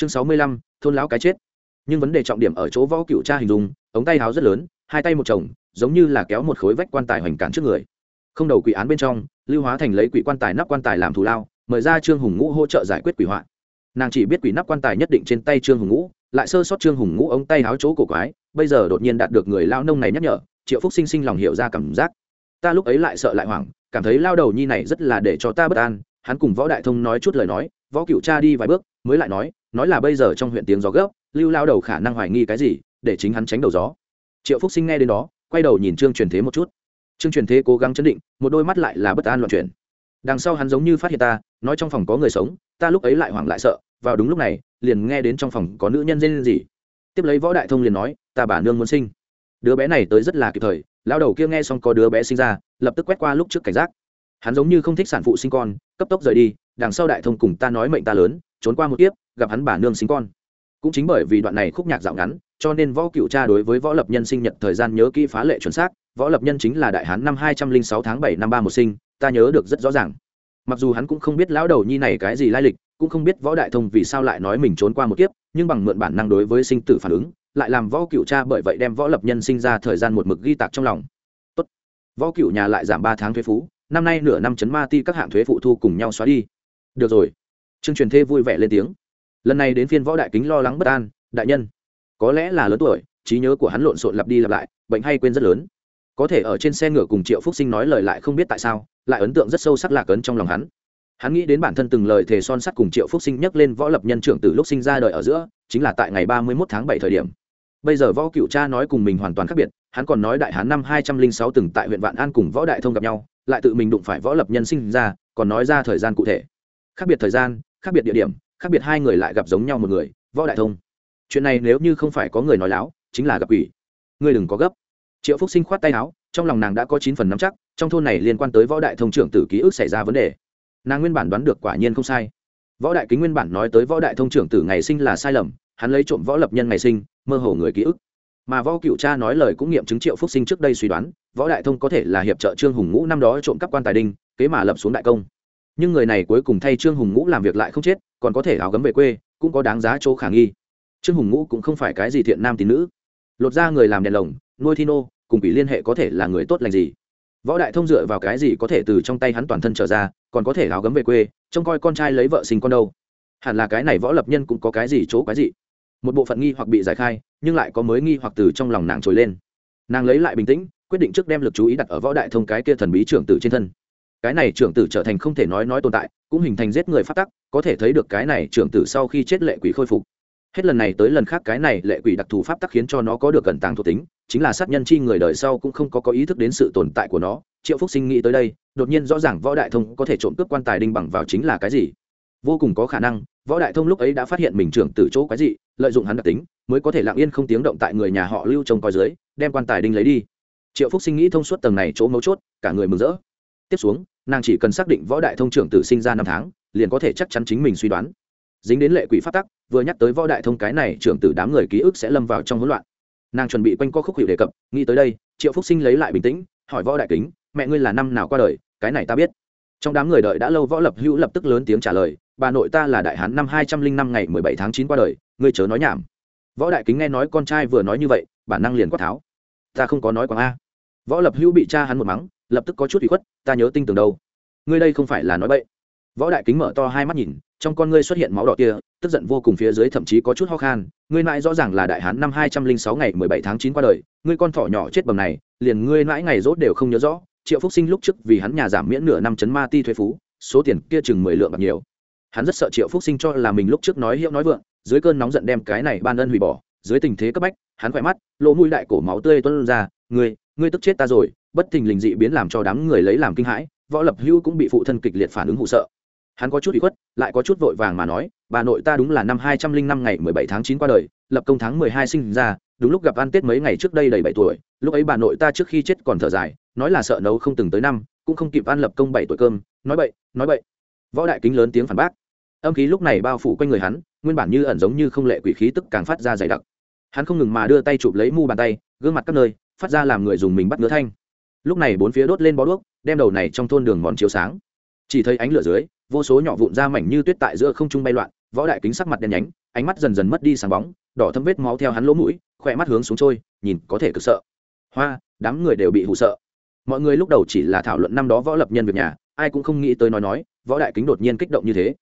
chương sáu mươi lăm, thôn lão cái chết. Nhưng vấn đề trọng điểm ở chỗ võ cựu cha hình dung, ống tay háo rất lớn, hai tay một chồng, giống như là kéo một khối vách quan tài hoành cản trước người. Không đầu quỷ án bên trong, lưu hóa thành lấy quỷ quan tài nắp quan tài làm thù lao, mời ra trương hùng ngũ hỗ trợ giải quyết quỷ họa. Nàng chỉ biết quỷ nắp quan tài nhất định trên tay trương hùng ngũ, lại sơ sót trương hùng ngũ ống tay háo chỗ cổ quái, bây giờ đột nhiên đạt được người lao nông này nhắc nhở, triệu phúc sinh sinh lòng hiểu ra cảm giác. Ta lúc ấy lại sợ lại hoảng, cảm thấy lao đầu nhi này rất là để cho ta bất an, hắn cùng võ đại thông nói chút lời nói, võ cựu cha đi vài bước, mới lại nói nói là bây giờ trong huyện tiếng gió gấp, lưu lao đầu khả năng hoài nghi cái gì, để chính hắn tránh đầu gió. Triệu phúc sinh nghe đến đó, quay đầu nhìn trương truyền thế một chút. Trương truyền thế cố gắng chấn định, một đôi mắt lại là bất an loạn chuyển. Đằng sau hắn giống như phát hiện ta, nói trong phòng có người sống, ta lúc ấy lại hoảng lại sợ, vào đúng lúc này, liền nghe đến trong phòng có nữ nhân dên gì tiếp lấy võ đại thông liền nói, ta bà nương muốn sinh. Đứa bé này tới rất là kịp thời, lao đầu kia nghe xong có đứa bé sinh ra, lập tức quét qua lúc trước cảnh giác. Hắn giống như không thích sản phụ sinh con, cấp tốc rời đi, đằng sau đại thông cùng ta nói mệnh ta lớn, trốn qua một kiếp gặp hắn bà nương sinh con. Cũng chính bởi vì đoạn này khúc nhạc dạo ngắn, cho nên võ cựu cha đối với võ lập nhân sinh nhật thời gian nhớ kỹ phá lệ chuẩn xác. Võ lập nhân chính là đại hán năm hai trăm linh sáu tháng bảy năm ba một sinh, ta nhớ được rất rõ ràng. Mặc dù hắn cũng không biết lão đầu nhi này cái gì lai lịch, cũng không biết võ đại thông vì sao lại nói mình trốn qua một kiếp, nhưng bằng mượn bản năng đối với sinh tử phản ứng, lại làm võ cựu cha bởi vậy đem võ lập nhân sinh ra thời gian một mực ghi tạc trong lòng. Tốt. võ cựu nhà lại giảm ba tháng thuế phú, năm nay nửa năm chấn ma ti các hạng thuế phụ thu cùng nhau xóa đi. Được rồi. Chương truyền thê vui vẻ lên tiếng lần này đến phiên võ đại kính lo lắng bất an, đại nhân. Có lẽ là lớn tuổi, trí nhớ của hắn lộn xộn lặp đi lặp lại, bệnh hay quên rất lớn. Có thể ở trên xe ngựa cùng triệu phúc sinh nói lời lại không biết tại sao, lại ấn tượng rất sâu sắc lạc ấn trong lòng hắn. Hắn nghĩ đến bản thân từng lời thề son sắt cùng triệu phúc sinh nhắc lên võ lập nhân trưởng từ lúc sinh ra đời ở giữa, chính là tại ngày ba mươi mốt tháng bảy thời điểm. Bây giờ võ cựu cha nói cùng mình hoàn toàn khác biệt, hắn còn nói đại hán năm hai trăm linh sáu từng tại huyện vạn an cùng võ đại thông gặp nhau, lại tự mình đụng phải võ lập nhân sinh ra, còn nói ra thời gian cụ thể. Khác biệt thời gian, khác biệt địa điểm khác biệt hai người lại gặp giống nhau một người, võ đại thông. Chuyện này nếu như không phải có người nói láo, chính là gặp ủy ngươi đừng có gấp. Triệu phúc sinh khoát tay áo, trong lòng nàng đã có chín phần nắm chắc, trong thôn này liên quan tới võ đại thông trưởng tử ký ức xảy ra vấn đề. Nàng nguyên bản đoán được quả nhiên không sai. Võ đại kính nguyên bản nói tới võ đại thông trưởng tử ngày sinh là sai lầm, hắn lấy trộm võ lập nhân ngày sinh, mơ hồ người ký ức. Mà võ cựu cha nói lời cũng nghiệm chứng triệu phúc sinh trước đây suy đoán, võ đại thông có thể là hiệp trợ trương hùng ngũ năm đó trộm cắp quan tài đinh, kế mà lập xuống đại công nhưng người này cuối cùng thay trương hùng ngũ làm việc lại không chết, còn có thể áo gấm về quê, cũng có đáng giá chỗ khả nghi. Trương hùng ngũ cũng không phải cái gì thiện nam tín nữ. Lột ra người làm đèn lồng, nuôi thi nô, cùng bị liên hệ có thể là người tốt lành gì. Võ đại thông dựa vào cái gì có thể từ trong tay hắn toàn thân trở ra, còn có thể áo gấm về quê, trông coi con trai lấy vợ sinh con đâu. Hẳn là cái này võ lập nhân cũng có cái gì chỗ cái gì một bộ phận nghi hoặc bị giải khai, nhưng lại có mới nghi hoặc từ trong lòng nàng trồi lên. Nàng lấy lại bình tĩnh, quyết định trước đem lực chú ý đặt ở võ đại thông cái kia thần bí trưởng tử trên thân cái này trưởng tử trở thành không thể nói nói tồn tại, cũng hình thành giết người phát tắc, có thể thấy được cái này trưởng tử sau khi chết lệ quỷ khôi phục. Hết lần này tới lần khác cái này lệ quỷ đặc thù pháp tắc khiến cho nó có được cẩn tàng thuộc tính, chính là sát nhân chi người đời sau cũng không có có ý thức đến sự tồn tại của nó. Triệu phúc sinh nghĩ tới đây, đột nhiên rõ ràng võ đại thông có thể trộm cướp quan tài đinh bằng vào chính là cái gì. Vô cùng có khả năng, võ đại thông lúc ấy đã phát hiện mình trưởng từ chỗ cái gì lợi dụng hắn đặc tính, mới có thể lặng yên không tiếng động tại người nhà họ lưu trông coi dưới, đem quan tài đinh lấy đi. Triệu phúc sinh nghĩ thông suốt tầng này chỗ mấu chốt, cả người mừng rỡ tiếp xuống, nàng chỉ cần xác định võ đại thông trưởng tử sinh ra năm tháng, liền có thể chắc chắn chính mình suy đoán. Dính đến lệ quỷ phát tắc, vừa nhắc tới võ đại thông cái này trưởng tử đám người ký ức sẽ lâm vào trong hỗn loạn. Nàng chuẩn bị quanh co khúc hiệu đề cập, nghĩ tới đây, triệu phúc sinh lấy lại bình tĩnh, hỏi võ đại kính, mẹ ngươi là năm nào qua đời? Cái này ta biết. Trong đám người đợi đã lâu võ lập hữu lập tức lớn tiếng trả lời, bà nội ta là đại hán năm hai trăm linh năm ngày mười bảy tháng chín qua đời, ngươi chớ nói nhảm. Võ đại kính nghe nói con trai vừa nói như vậy, bản năng liền quát tháo, ta không có nói quảng a. Võ lập hữu bị cha hắn một mắng lập tức có chút bị khuất, ta nhớ tinh tường đâu? Ngươi đây không phải là nói bậy. Võ đại kính mở to hai mắt nhìn, trong con ngươi xuất hiện máu đỏ kia, tức giận vô cùng phía dưới thậm chí có chút ho khan, ngươi mãi rõ ràng là đại hán năm hai trăm linh sáu ngày mười bảy tháng chín qua đời, ngươi con thỏ nhỏ chết bầm này, liền ngươi mãi ngày rốt đều không nhớ rõ, triệu phúc sinh lúc trước vì hắn nhà giảm miễn nửa năm chấn ma ti thuế phú, số tiền kia chừng mười lượng bạc nhiều. Hắn rất sợ triệu phúc sinh cho là mình lúc trước nói hiệu nói vượng, dưới cơn nóng giận đem cái này ban ân hủy bỏ, dưới tình thế cấp bách, hắn khỏe mắt, lỗ mũi đại cổ máu tươi tuân ra, ngươi ngươi tức chết ta rồi bất thình lình dị biến làm cho đám người lấy làm kinh hãi, võ lập hưu cũng bị phụ thân kịch liệt phản ứng hụ sợ. Hắn có chút bị khuất, lại có chút vội vàng mà nói, bà nội ta đúng là năm hai trăm linh năm ngày mười bảy tháng chín qua đời, lập công tháng mười hai sinh ra, đúng lúc gặp ăn tết mấy ngày trước đây đầy bảy tuổi, lúc ấy bà nội ta trước khi chết còn thở dài, nói là sợ nấu không từng tới năm, cũng không kịp ăn lập công bảy tuổi cơm, nói bậy nói bậy. Võ đại kính lớn tiếng phản bác. Âm khí lúc này bao phủ quanh người hắn, nguyên bản như ẩn giống như không lệ quỷ khí tức càng phát ra dày đặc. Hắn không ngừng mà đưa tay chụp lấy mu bàn tay, gương mặt các nơi, phát ra làm người dùng mình bắt ngứa thanh lúc này bốn phía đốt lên bó đuốc, đem đầu này trong thôn đường mòn chiếu sáng. Chỉ thấy ánh lửa dưới, vô số nhỏ vụn ra mảnh như tuyết tại giữa không trung bay loạn, võ đại kính sắc mặt đen nhánh, ánh mắt dần dần mất đi sáng bóng, đỏ thâm vết máu theo hắn lỗ mũi, khỏe mắt hướng xuống trôi, nhìn có thể cực sợ. Hoa, đám người đều bị hụ sợ. Mọi người lúc đầu chỉ là thảo luận năm đó võ lập nhân việc nhà, ai cũng không nghĩ tới nói nói, võ đại kính đột nhiên kích động như thế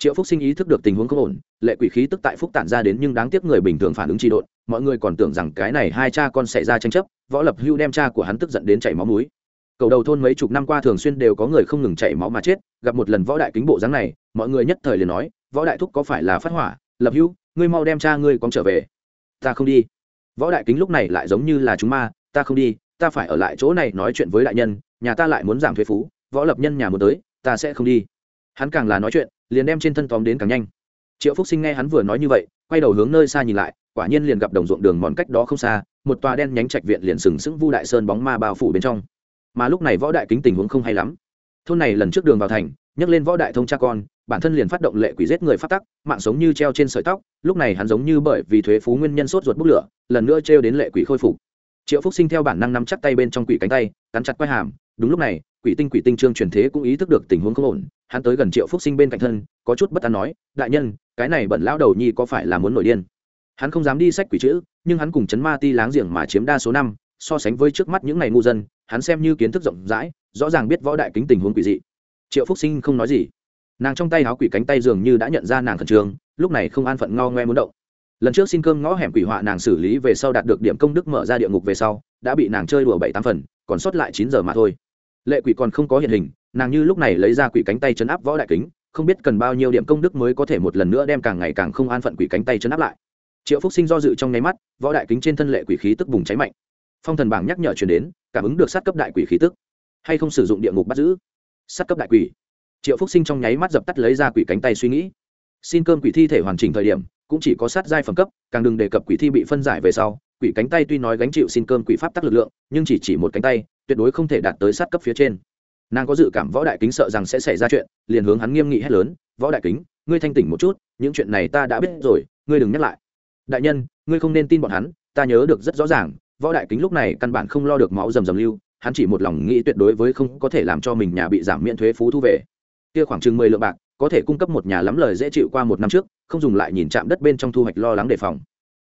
triệu phúc sinh ý thức được tình huống không ổn, lệ quỷ khí tức tại phúc tản ra đến nhưng đáng tiếc người bình thường phản ứng trị độn, mọi người còn tưởng rằng cái này hai cha con xảy ra tranh chấp, võ lập hưu đem cha của hắn tức giận đến chảy máu mũi. Cầu đầu thôn mấy chục năm qua thường xuyên đều có người không ngừng chảy máu mà chết, gặp một lần võ đại kính bộ dáng này, mọi người nhất thời liền nói, võ đại thúc có phải là phát hỏa? Lập hưu, ngươi mau đem cha ngươi con trở về. Ta không đi. Võ đại kính lúc này lại giống như là chúng ma, ta không đi, ta phải ở lại chỗ này nói chuyện với đại nhân, nhà ta lại muốn giảm thuế phú, võ lập nhân nhà muốn tới, ta sẽ không đi. Hắn càng là nói chuyện liền đem trên thân tóm đến càng nhanh. Triệu phúc sinh nghe hắn vừa nói như vậy, quay đầu hướng nơi xa nhìn lại, quả nhiên liền gặp đồng ruộng đường mòn cách đó không xa, một tòa đen nhánh trạch viện liền sừng sững vu đại sơn bóng ma bao phủ bên trong. Mà lúc này võ đại kính tình huống không hay lắm. Thôn này lần trước đường vào thành nhấc lên võ đại thông cha con, bản thân liền phát động lệ quỷ giết người phát tắc, mạng sống như treo trên sợi tóc, lúc này hắn giống như bởi vì thuế phú nguyên nhân sốt ruột bốc lửa, lần nữa treo đến lệ quỷ khôi phục. Triệu phúc sinh theo bản năng nắm chắc tay bên trong quỷ cánh tay, cắn chặt quai hàm, đúng lúc này, quỷ tinh quỷ tinh trương truyền thế cũng ý thức được tình huống không ổn hắn tới gần triệu phúc sinh bên cạnh thân, có chút bất an nói, đại nhân, cái này bẩn lão đầu nhi có phải là muốn nổi điên? Hắn không dám đi sách quỷ chữ, nhưng hắn cùng chấn ma ti láng giềng mà chiếm đa số năm, so sánh với trước mắt những ngày ngu dân, hắn xem như kiến thức rộng rãi, rõ ràng biết võ đại kính tình huống quỷ dị. Triệu phúc sinh không nói gì. Nàng trong tay háo quỷ cánh tay dường như đã nhận ra nàng khẩn trương, lúc này không an phận ngao ngoe muốn động. Lần trước xin cơm ngõ hẻm quỷ họa nàng xử lý về sau đạt được điểm công đức mở ra địa ngục về sau, đã bị nàng chơi đùa bảy tám phần, còn sót lại chín giờ mà thôi lệ quỷ còn không có hiện hình, nàng như lúc này lấy ra quỷ cánh tay chấn áp võ đại kính, không biết cần bao nhiêu điểm công đức mới có thể một lần nữa đem càng ngày càng không an phận quỷ cánh tay chấn áp lại. Triệu phúc sinh do dự trong nháy mắt, võ đại kính trên thân lệ quỷ khí tức bùng cháy mạnh. Phong thần bảng nhắc nhở chuyển đến, cảm ứng được sát cấp đại quỷ khí tức. Hay không sử dụng địa ngục bắt giữ? Sát cấp đại quỷ. Triệu phúc sinh trong nháy mắt dập tắt lấy ra quỷ cánh tay suy nghĩ. Xin cơm quỷ thi thể hoàn chỉnh thời điểm, cũng chỉ có sát giai phẩm cấp, càng đừng đề cập quỷ thi bị phân giải về sau. Quỷ cánh tay tuy nói gánh chịu xin cơm quỷ pháp tắc lực lượng, nhưng chỉ chỉ một cánh tay tuyệt đối không thể đạt tới sát cấp phía trên. Nàng có dự cảm võ đại kính sợ rằng sẽ xảy ra chuyện, liền hướng hắn nghiêm nghị hét lớn, võ đại kính, ngươi thanh tỉnh một chút, những chuyện này ta đã biết rồi, ngươi đừng nhắc lại. Đại nhân, ngươi không nên tin bọn hắn, ta nhớ được rất rõ ràng, võ đại kính lúc này căn bản không lo được máu rầm rầm lưu, hắn chỉ một lòng nghĩ tuyệt đối với không có thể làm cho mình nhà bị giảm miễn thuế phú thu về. Kia khoảng chừng mười lượng bạc, có thể cung cấp một nhà lắm lời dễ chịu qua một năm trước, không dùng lại nhìn chạm đất bên trong thu hoạch lo lắng đề phòng.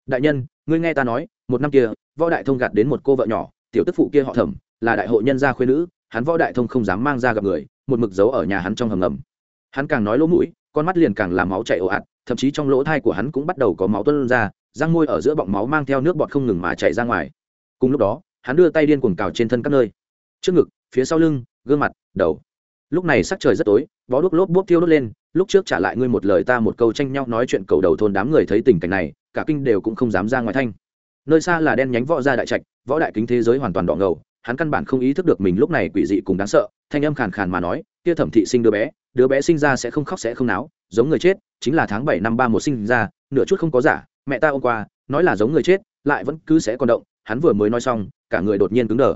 Đại nhân, ngươi nghe ta nói, một năm kia, võ đại thông gạt đến một cô vợ nhỏ, tiểu tức phụ kia họ thẩm là đại hội nhân gia khuyên nữ, hắn võ đại thông không dám mang ra gặp người, một mực giấu ở nhà hắn trong hầm ngầm. Hắn càng nói lỗ mũi, con mắt liền càng làm máu chảy ồ ạt, thậm chí trong lỗ thai của hắn cũng bắt đầu có máu tuân ra, răng môi ở giữa bọng máu mang theo nước bọt không ngừng mà chảy ra ngoài. Cùng lúc đó, hắn đưa tay điên cuồng cào trên thân các nơi. Trước ngực, phía sau lưng, gương mặt, đầu. Lúc này sắc trời rất tối, bó đuốc lốp bốp tiêu đốt lên, lúc trước trả lại ngươi một lời ta một câu tranh nhau nói chuyện cầu đầu thôn đám người thấy tình cảnh này, cả kinh đều cũng không dám ra ngoài thanh. Nơi xa là đen nhánh võ gia đại trạch, võ đại kính thế giới hoàn toàn đỏ ngầu hắn căn bản không ý thức được mình lúc này quỷ dị cùng đáng sợ, thanh âm khàn khàn mà nói, kia thẩm thị sinh đứa bé đứa bé sinh ra sẽ không khóc sẽ không náo, giống người chết, chính là tháng bảy năm ba một sinh ra, nửa chút không có giả, mẹ ta ôm qua, nói là giống người chết, lại vẫn cứ sẽ còn động. Hắn vừa mới nói xong, cả người đột nhiên cứng đờ.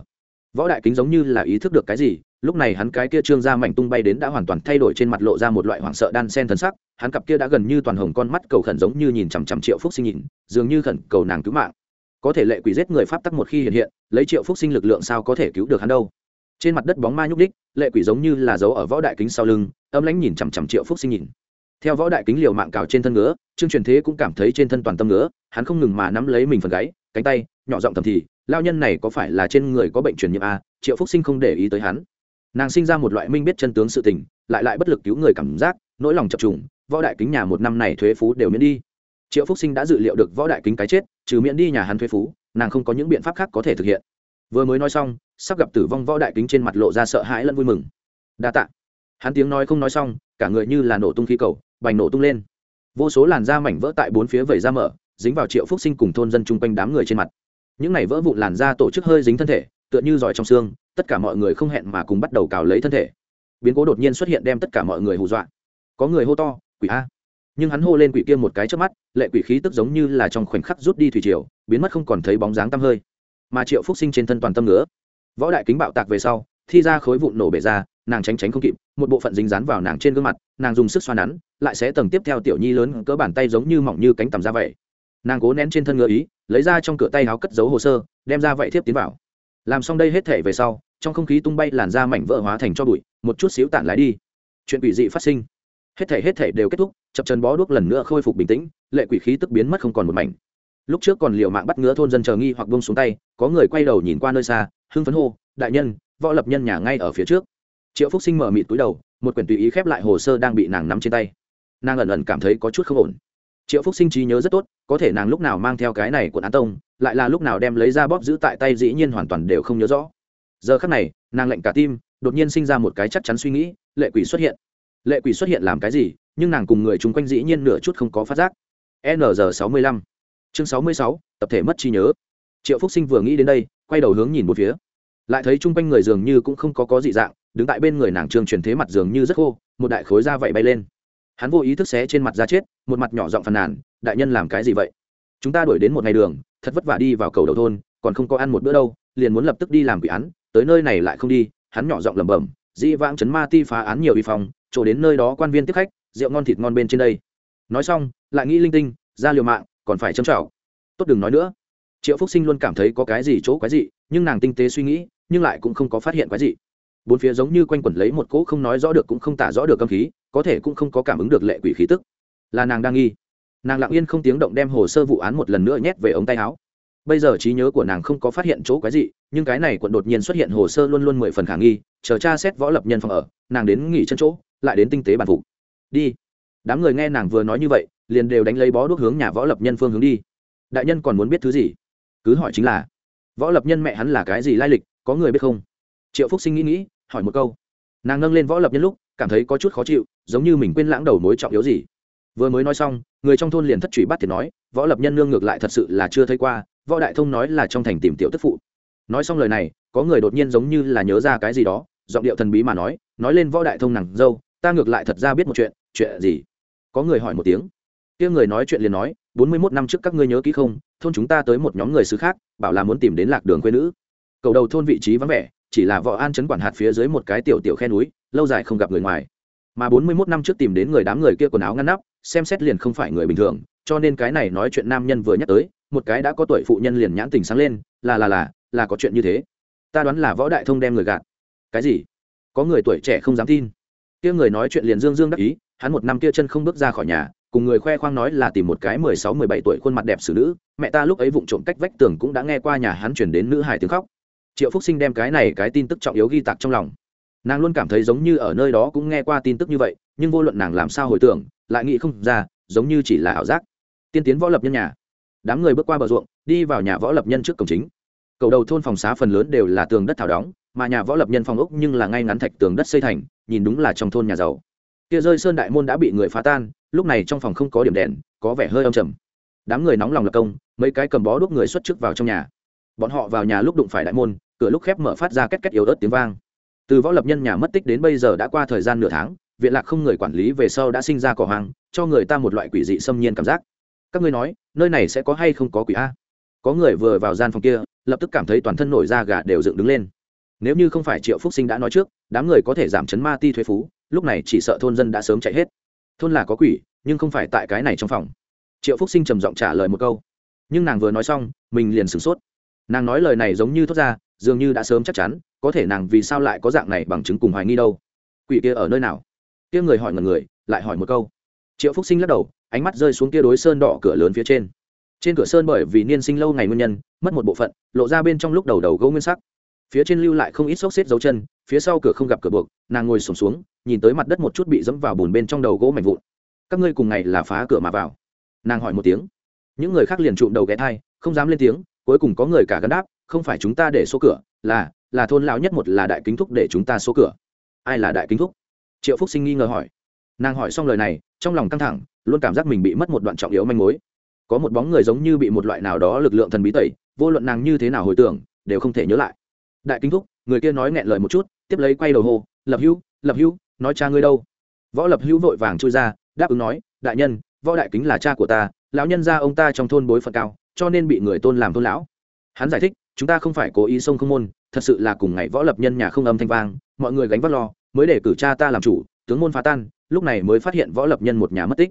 Võ đại kính giống như là ý thức được cái gì, lúc này hắn cái kia trương ra mảnh tung bay đến đã hoàn toàn thay đổi trên mặt lộ ra một loại hoảng sợ đan sen thân sắc, hắn cặp kia đã gần như toàn hồng con mắt cầu khẩn giống như nhìn chằm chằm triệu phúc sinh nhìn, dường như khẩn cầu nàng cứu mạng có thể lệ quỷ giết người pháp tắc một khi hiện hiện, lấy triệu phúc sinh lực lượng sao có thể cứu được hắn đâu? Trên mặt đất bóng ma nhúc đích lệ quỷ giống như là dấu ở võ đại kính sau lưng, âm lãnh nhìn chằm chằm triệu phúc sinh nhìn. Theo võ đại kính liều mạng cào trên thân ngứa, trương truyền thế cũng cảm thấy trên thân toàn tâm ngứa, hắn không ngừng mà nắm lấy mình phần gáy, cánh tay, nhỏ giọng thầm thì lao nhân này có phải là trên người có bệnh truyền nhiễm a triệu phúc sinh không để ý tới hắn. Nàng sinh ra một loại minh biết chân tướng sự tình, lại lại bất lực cứu người cảm giác, nỗi lòng chập trùng, võ đại kính nhà một năm này thuế phú đều miễn đi. Triệu phúc sinh đã dự liệu được võ đại kính cái chết trừ miễn đi nhà hắn thuế phú, nàng không có những biện pháp khác có thể thực hiện. Vừa mới nói xong, sắp gặp tử vong võ đại kính trên mặt lộ ra sợ hãi lẫn vui mừng. Đa tạ. Hắn tiếng nói không nói xong, cả người như là nổ tung khí cầu, bành nổ tung lên. Vô số làn da mảnh vỡ tại bốn phía vẩy ra mở, dính vào triệu phúc sinh cùng thôn dân chung quanh đám người trên mặt. Những này vỡ vụn làn da tổ chức hơi dính thân thể, tựa như giỏi trong xương, tất cả mọi người không hẹn mà cùng bắt đầu cào lấy thân thể. Biến cố đột nhiên xuất hiện đem tất cả mọi người hù dọa. Có người hô to, quỷ a! Nhưng hắn hô lên quỷ kia một cái trước mắt, lệ quỷ khí tức giống như là trong khoảnh khắc rút đi thủy triều, biến mất không còn thấy bóng dáng tăm hơi. Mà triệu phúc sinh trên thân toàn tâm nữa võ đại kính bạo tạc về sau, thi ra khối vụn nổ bể ra, nàng tránh tránh không kịp, một bộ phận dính dán vào nàng trên gương mặt, nàng dùng sức xoa nắn, lại sẽ tầng tiếp theo tiểu nhi lớn cỡ bàn tay giống như mỏng như cánh tầm ra vậy. Nàng cố nén trên thân ngựa ý, lấy ra trong cửa tay áo cất giấu hồ sơ, đem ra vậy thiếp tiến vào. Làm xong đây hết thể về sau, trong không khí tung bay làn da mảnh vỡ hóa thành cho bụi, một chút xíu tản lái đi. Chuyện quỷ dị phát sinh hết thể hết thể đều kết thúc, chập chân bó đuốc lần nữa khôi phục bình tĩnh, lệ quỷ khí tức biến mất không còn một mảnh. Lúc trước còn liều mạng bắt ngứa thôn dân chờ nghi hoặc bông xuống tay, có người quay đầu nhìn qua nơi xa, hưng phấn hô, đại nhân, võ lập nhân nhà ngay ở phía trước. Triệu phúc sinh mở mịt túi đầu, một quyển tùy ý khép lại hồ sơ đang bị nàng nắm trên tay. Nàng ẩn ẩn cảm thấy có chút không ổn. Triệu phúc sinh trí nhớ rất tốt, có thể nàng lúc nào mang theo cái này của án tông, lại là lúc nào đem lấy ra bóp giữ tại tay dĩ nhiên hoàn toàn đều không nhớ rõ. Giờ khắc này, nàng lệnh cả tim, đột nhiên sinh ra một cái chắc chắn suy nghĩ, lệ quỷ xuất hiện lệ quỷ xuất hiện làm cái gì, nhưng nàng cùng người chung quanh dĩ nhiên nửa chút không có phát giác. N sáu mươi lăm. Chương sáu mươi sáu, tập thể mất trí nhớ. Triệu phúc sinh vừa nghĩ đến đây, quay đầu hướng nhìn một phía. Lại thấy chung quanh người dường như cũng không có có dị dạng, đứng tại bên người nàng trương truyền thế mặt dường như rất khô, một đại khối da vậy bay lên. Hắn vô ý thức xé trên mặt da chết, một mặt nhỏ giọng phàn nàn, đại nhân làm cái gì vậy? Chúng ta đuổi đến một ngày đường, thật vất vả đi vào cầu đầu thôn, còn không có ăn một bữa đâu, liền muốn lập tức đi làm quỷ án, tới nơi này lại không đi. Hắn nhỏ giọng lẩm bẩm, dĩ vãng chấn ma ti phá án nhiều vi phong chỗ đến nơi đó quan viên tiếp khách, rượu ngon thịt ngon bên trên đây. Nói xong, lại nghĩ linh tinh, ra liều mạng, còn phải châm trào tốt đừng nói nữa. Triệu phúc sinh luôn cảm thấy có cái gì chỗ quái dị, nhưng nàng tinh tế suy nghĩ, nhưng lại cũng không có phát hiện quái dị. Bốn phía giống như quanh quẩn lấy một cỗ không nói rõ được cũng không tả rõ được âm khí, có thể cũng không có cảm ứng được lệ quỷ khí tức. Là nàng đang nghi. Nàng lặng yên không tiếng động đem hồ sơ vụ án một lần nữa nhét về ống tay áo. Bây giờ trí nhớ của nàng không có phát hiện chỗ quái dị, nhưng cái này quận đột nhiên xuất hiện hồ sơ luôn luôn mười phần khả nghi, chờ tra xét võ lập nhân phòng ở, nàng đến nghỉ chân chỗ lại đến tinh tế bàn phục. Đi. Đám người nghe nàng vừa nói như vậy, liền đều đánh lấy bó đuốc hướng nhà võ lập nhân phương hướng đi. Đại nhân còn muốn biết thứ gì? Cứ hỏi chính là, võ lập nhân mẹ hắn là cái gì lai lịch, có người biết không? Triệu phúc sinh nghĩ nghĩ, hỏi một câu. Nàng nâng lên võ lập nhân lúc, cảm thấy có chút khó chịu, giống như mình quên lãng đầu mối trọng yếu gì. Vừa mới nói xong, người trong thôn liền thất truy bắt thì nói, võ lập nhân nương ngược lại thật sự là chưa thấy qua, võ đại thông nói là trong thành tìm tiểu tức phụ. Nói xong lời này, có người đột nhiên giống như là nhớ ra cái gì đó, giọng điệu thần bí mà nói nói lên võ đại thông nàng dâu ta ngược lại thật ra biết một chuyện chuyện gì? Có người hỏi một tiếng. Kia người nói chuyện liền nói, bốn mươi mốt năm trước các ngươi nhớ kỹ không? Thôn chúng ta tới một nhóm người xứ khác, bảo là muốn tìm đến lạc đường quê nữ. Cầu đầu thôn vị trí vắng vẻ, chỉ là võ an chấn quản hạt phía dưới một cái tiểu tiểu khe núi, lâu dài không gặp người ngoài. Mà bốn mươi mốt năm trước tìm đến người đám người kia quần áo ngăn nắp, xem xét liền không phải người bình thường, cho nên cái này nói chuyện nam nhân vừa nhắc tới, một cái đã có tuổi phụ nhân liền nhãn tình sáng lên, là là là là có chuyện như thế. Ta đoán là võ đại thông đem người gạt. Cái gì? Có người tuổi trẻ không dám tin kia người nói chuyện liền dương dương đắc ý, hắn một năm kia chân không bước ra khỏi nhà, cùng người khoe khoang nói là tìm một cái mười sáu, mười bảy tuổi khuôn mặt đẹp xử nữ. Mẹ ta lúc ấy vụng trộm cách vách tường cũng đã nghe qua nhà hắn chuyển đến nữ hải tiếng khóc. Triệu phúc sinh đem cái này cái tin tức trọng yếu ghi tạc trong lòng. Nàng luôn cảm thấy giống như ở nơi đó cũng nghe qua tin tức như vậy, nhưng vô luận nàng làm sao hồi tưởng, lại nghĩ không ra, giống như chỉ là ảo giác. Tiên tiến võ lập nhân nhà. Đám người bước qua bờ ruộng, đi vào nhà võ lập nhân trước cổng chính. Cầu đầu thôn phòng xá phần lớn đều là tường đất thảo đóng mà nhà võ lập nhân phòng ốc nhưng là ngay ngắn thạch tường đất xây thành, nhìn đúng là trong thôn nhà giàu. Kia rơi sơn đại môn đã bị người phá tan, lúc này trong phòng không có điểm đèn, có vẻ hơi âm trầm. Đám người nóng lòng lập công, mấy cái cầm bó đuốc người xuất trước vào trong nhà. Bọn họ vào nhà lúc đụng phải đại môn, cửa lúc khép mở phát ra két két yếu ớt tiếng vang. Từ võ lập nhân nhà mất tích đến bây giờ đã qua thời gian nửa tháng, viện lạc không người quản lý về sau đã sinh ra cỏ hoang, cho người ta một loại quỷ dị xâm nhiên cảm giác. Các ngươi nói, nơi này sẽ có hay không có quỷ a? Có người vừa vào gian phòng kia, lập tức cảm thấy toàn thân nổi da gà đều dựng đứng lên nếu như không phải triệu phúc sinh đã nói trước, đám người có thể giảm chấn ma ti thuế phú, lúc này chỉ sợ thôn dân đã sớm chạy hết. Thôn là có quỷ, nhưng không phải tại cái này trong phòng. Triệu phúc sinh trầm giọng trả lời một câu. Nhưng nàng vừa nói xong, mình liền sửng sốt. Nàng nói lời này giống như thốt ra, dường như đã sớm chắc chắn, có thể nàng vì sao lại có dạng này bằng chứng cùng hoài nghi đâu. Quỷ kia ở nơi nào? Kia người hỏi ngần người, lại hỏi một câu. Triệu phúc sinh lắc đầu, ánh mắt rơi xuống kia đối sơn đỏ cửa lớn phía trên. Trên cửa sơn bởi vì niên sinh lâu ngày nguyên nhân, mất một bộ phận, lộ ra bên trong lúc đầu đầu gấu nguyên sắc phía trên lưu lại không ít xốc xếp dấu chân phía sau cửa không gặp cửa buộc nàng ngồi sổm xuống, xuống nhìn tới mặt đất một chút bị dẫm vào bùn bên trong đầu gỗ mảnh vụn. Các ngươi cùng ngày là phá cửa mà vào. Nàng hỏi một tiếng. Những người khác liền trụm đầu ghé thai không dám lên tiếng cuối cùng có người cả gắn đáp không phải chúng ta để số cửa là là thôn lão nhất một là đại kính thúc để chúng ta số cửa. Ai là đại kính thúc? Triệu phúc sinh nghi ngờ hỏi. Nàng hỏi xong lời này trong lòng căng thẳng luôn cảm giác mình bị mất một đoạn trọng yếu manh mối. Có một bóng người giống như bị một loại nào đó lực lượng thần bí tẩy vô luận nàng như thế nào hồi tưởng đều không thể nhớ lại đại kính thúc, người kia nói nghẹn lời một chút, tiếp lấy quay đầu hô, lập hữu lập hữu, nói cha ngươi đâu? Võ lập hữu vội vàng chui ra, đáp ứng nói, đại nhân, võ đại kính là cha của ta, lão nhân gia ông ta trong thôn bối phận cao, cho nên bị người tôn làm tôn lão. Hắn giải thích, chúng ta không phải cố ý xông không môn, thật sự là cùng ngày võ lập nhân nhà không âm thanh vang, mọi người gánh vác lo, mới để cử cha ta làm chủ, tướng môn phá tan, lúc này mới phát hiện võ lập nhân một nhà mất tích.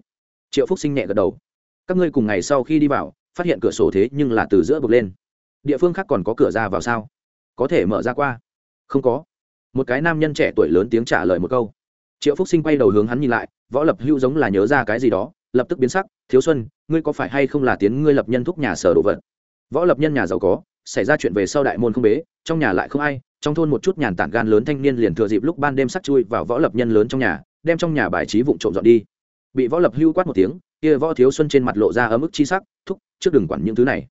Triệu phúc sinh nhẹ gật đầu, các ngươi cùng ngày sau khi đi vào, phát hiện cửa sổ thế nhưng là từ giữa bực lên. Địa phương khác còn có cửa ra vào sao? Có thể mở ra qua? Không có. Một cái nam nhân trẻ tuổi lớn tiếng trả lời một câu. Triệu phúc sinh quay đầu hướng hắn nhìn lại, võ lập hưu giống là nhớ ra cái gì đó, lập tức biến sắc, thiếu xuân, ngươi có phải hay không là tiến ngươi lập nhân thúc nhà sở đồ vật? Võ lập nhân nhà giàu có, xảy ra chuyện về sau đại môn không bế, trong nhà lại không ai, trong thôn một chút nhàn tản gan lớn thanh niên liền thừa dịp lúc ban đêm sắc chui vào võ lập nhân lớn trong nhà, đem trong nhà bài trí vụn trộm dọn đi. Bị võ lập hưu quát một tiếng, kia võ thiếu xuân trên mặt lộ ra ấm ức chi sắc, thúc, trước đừng quản những thứ này.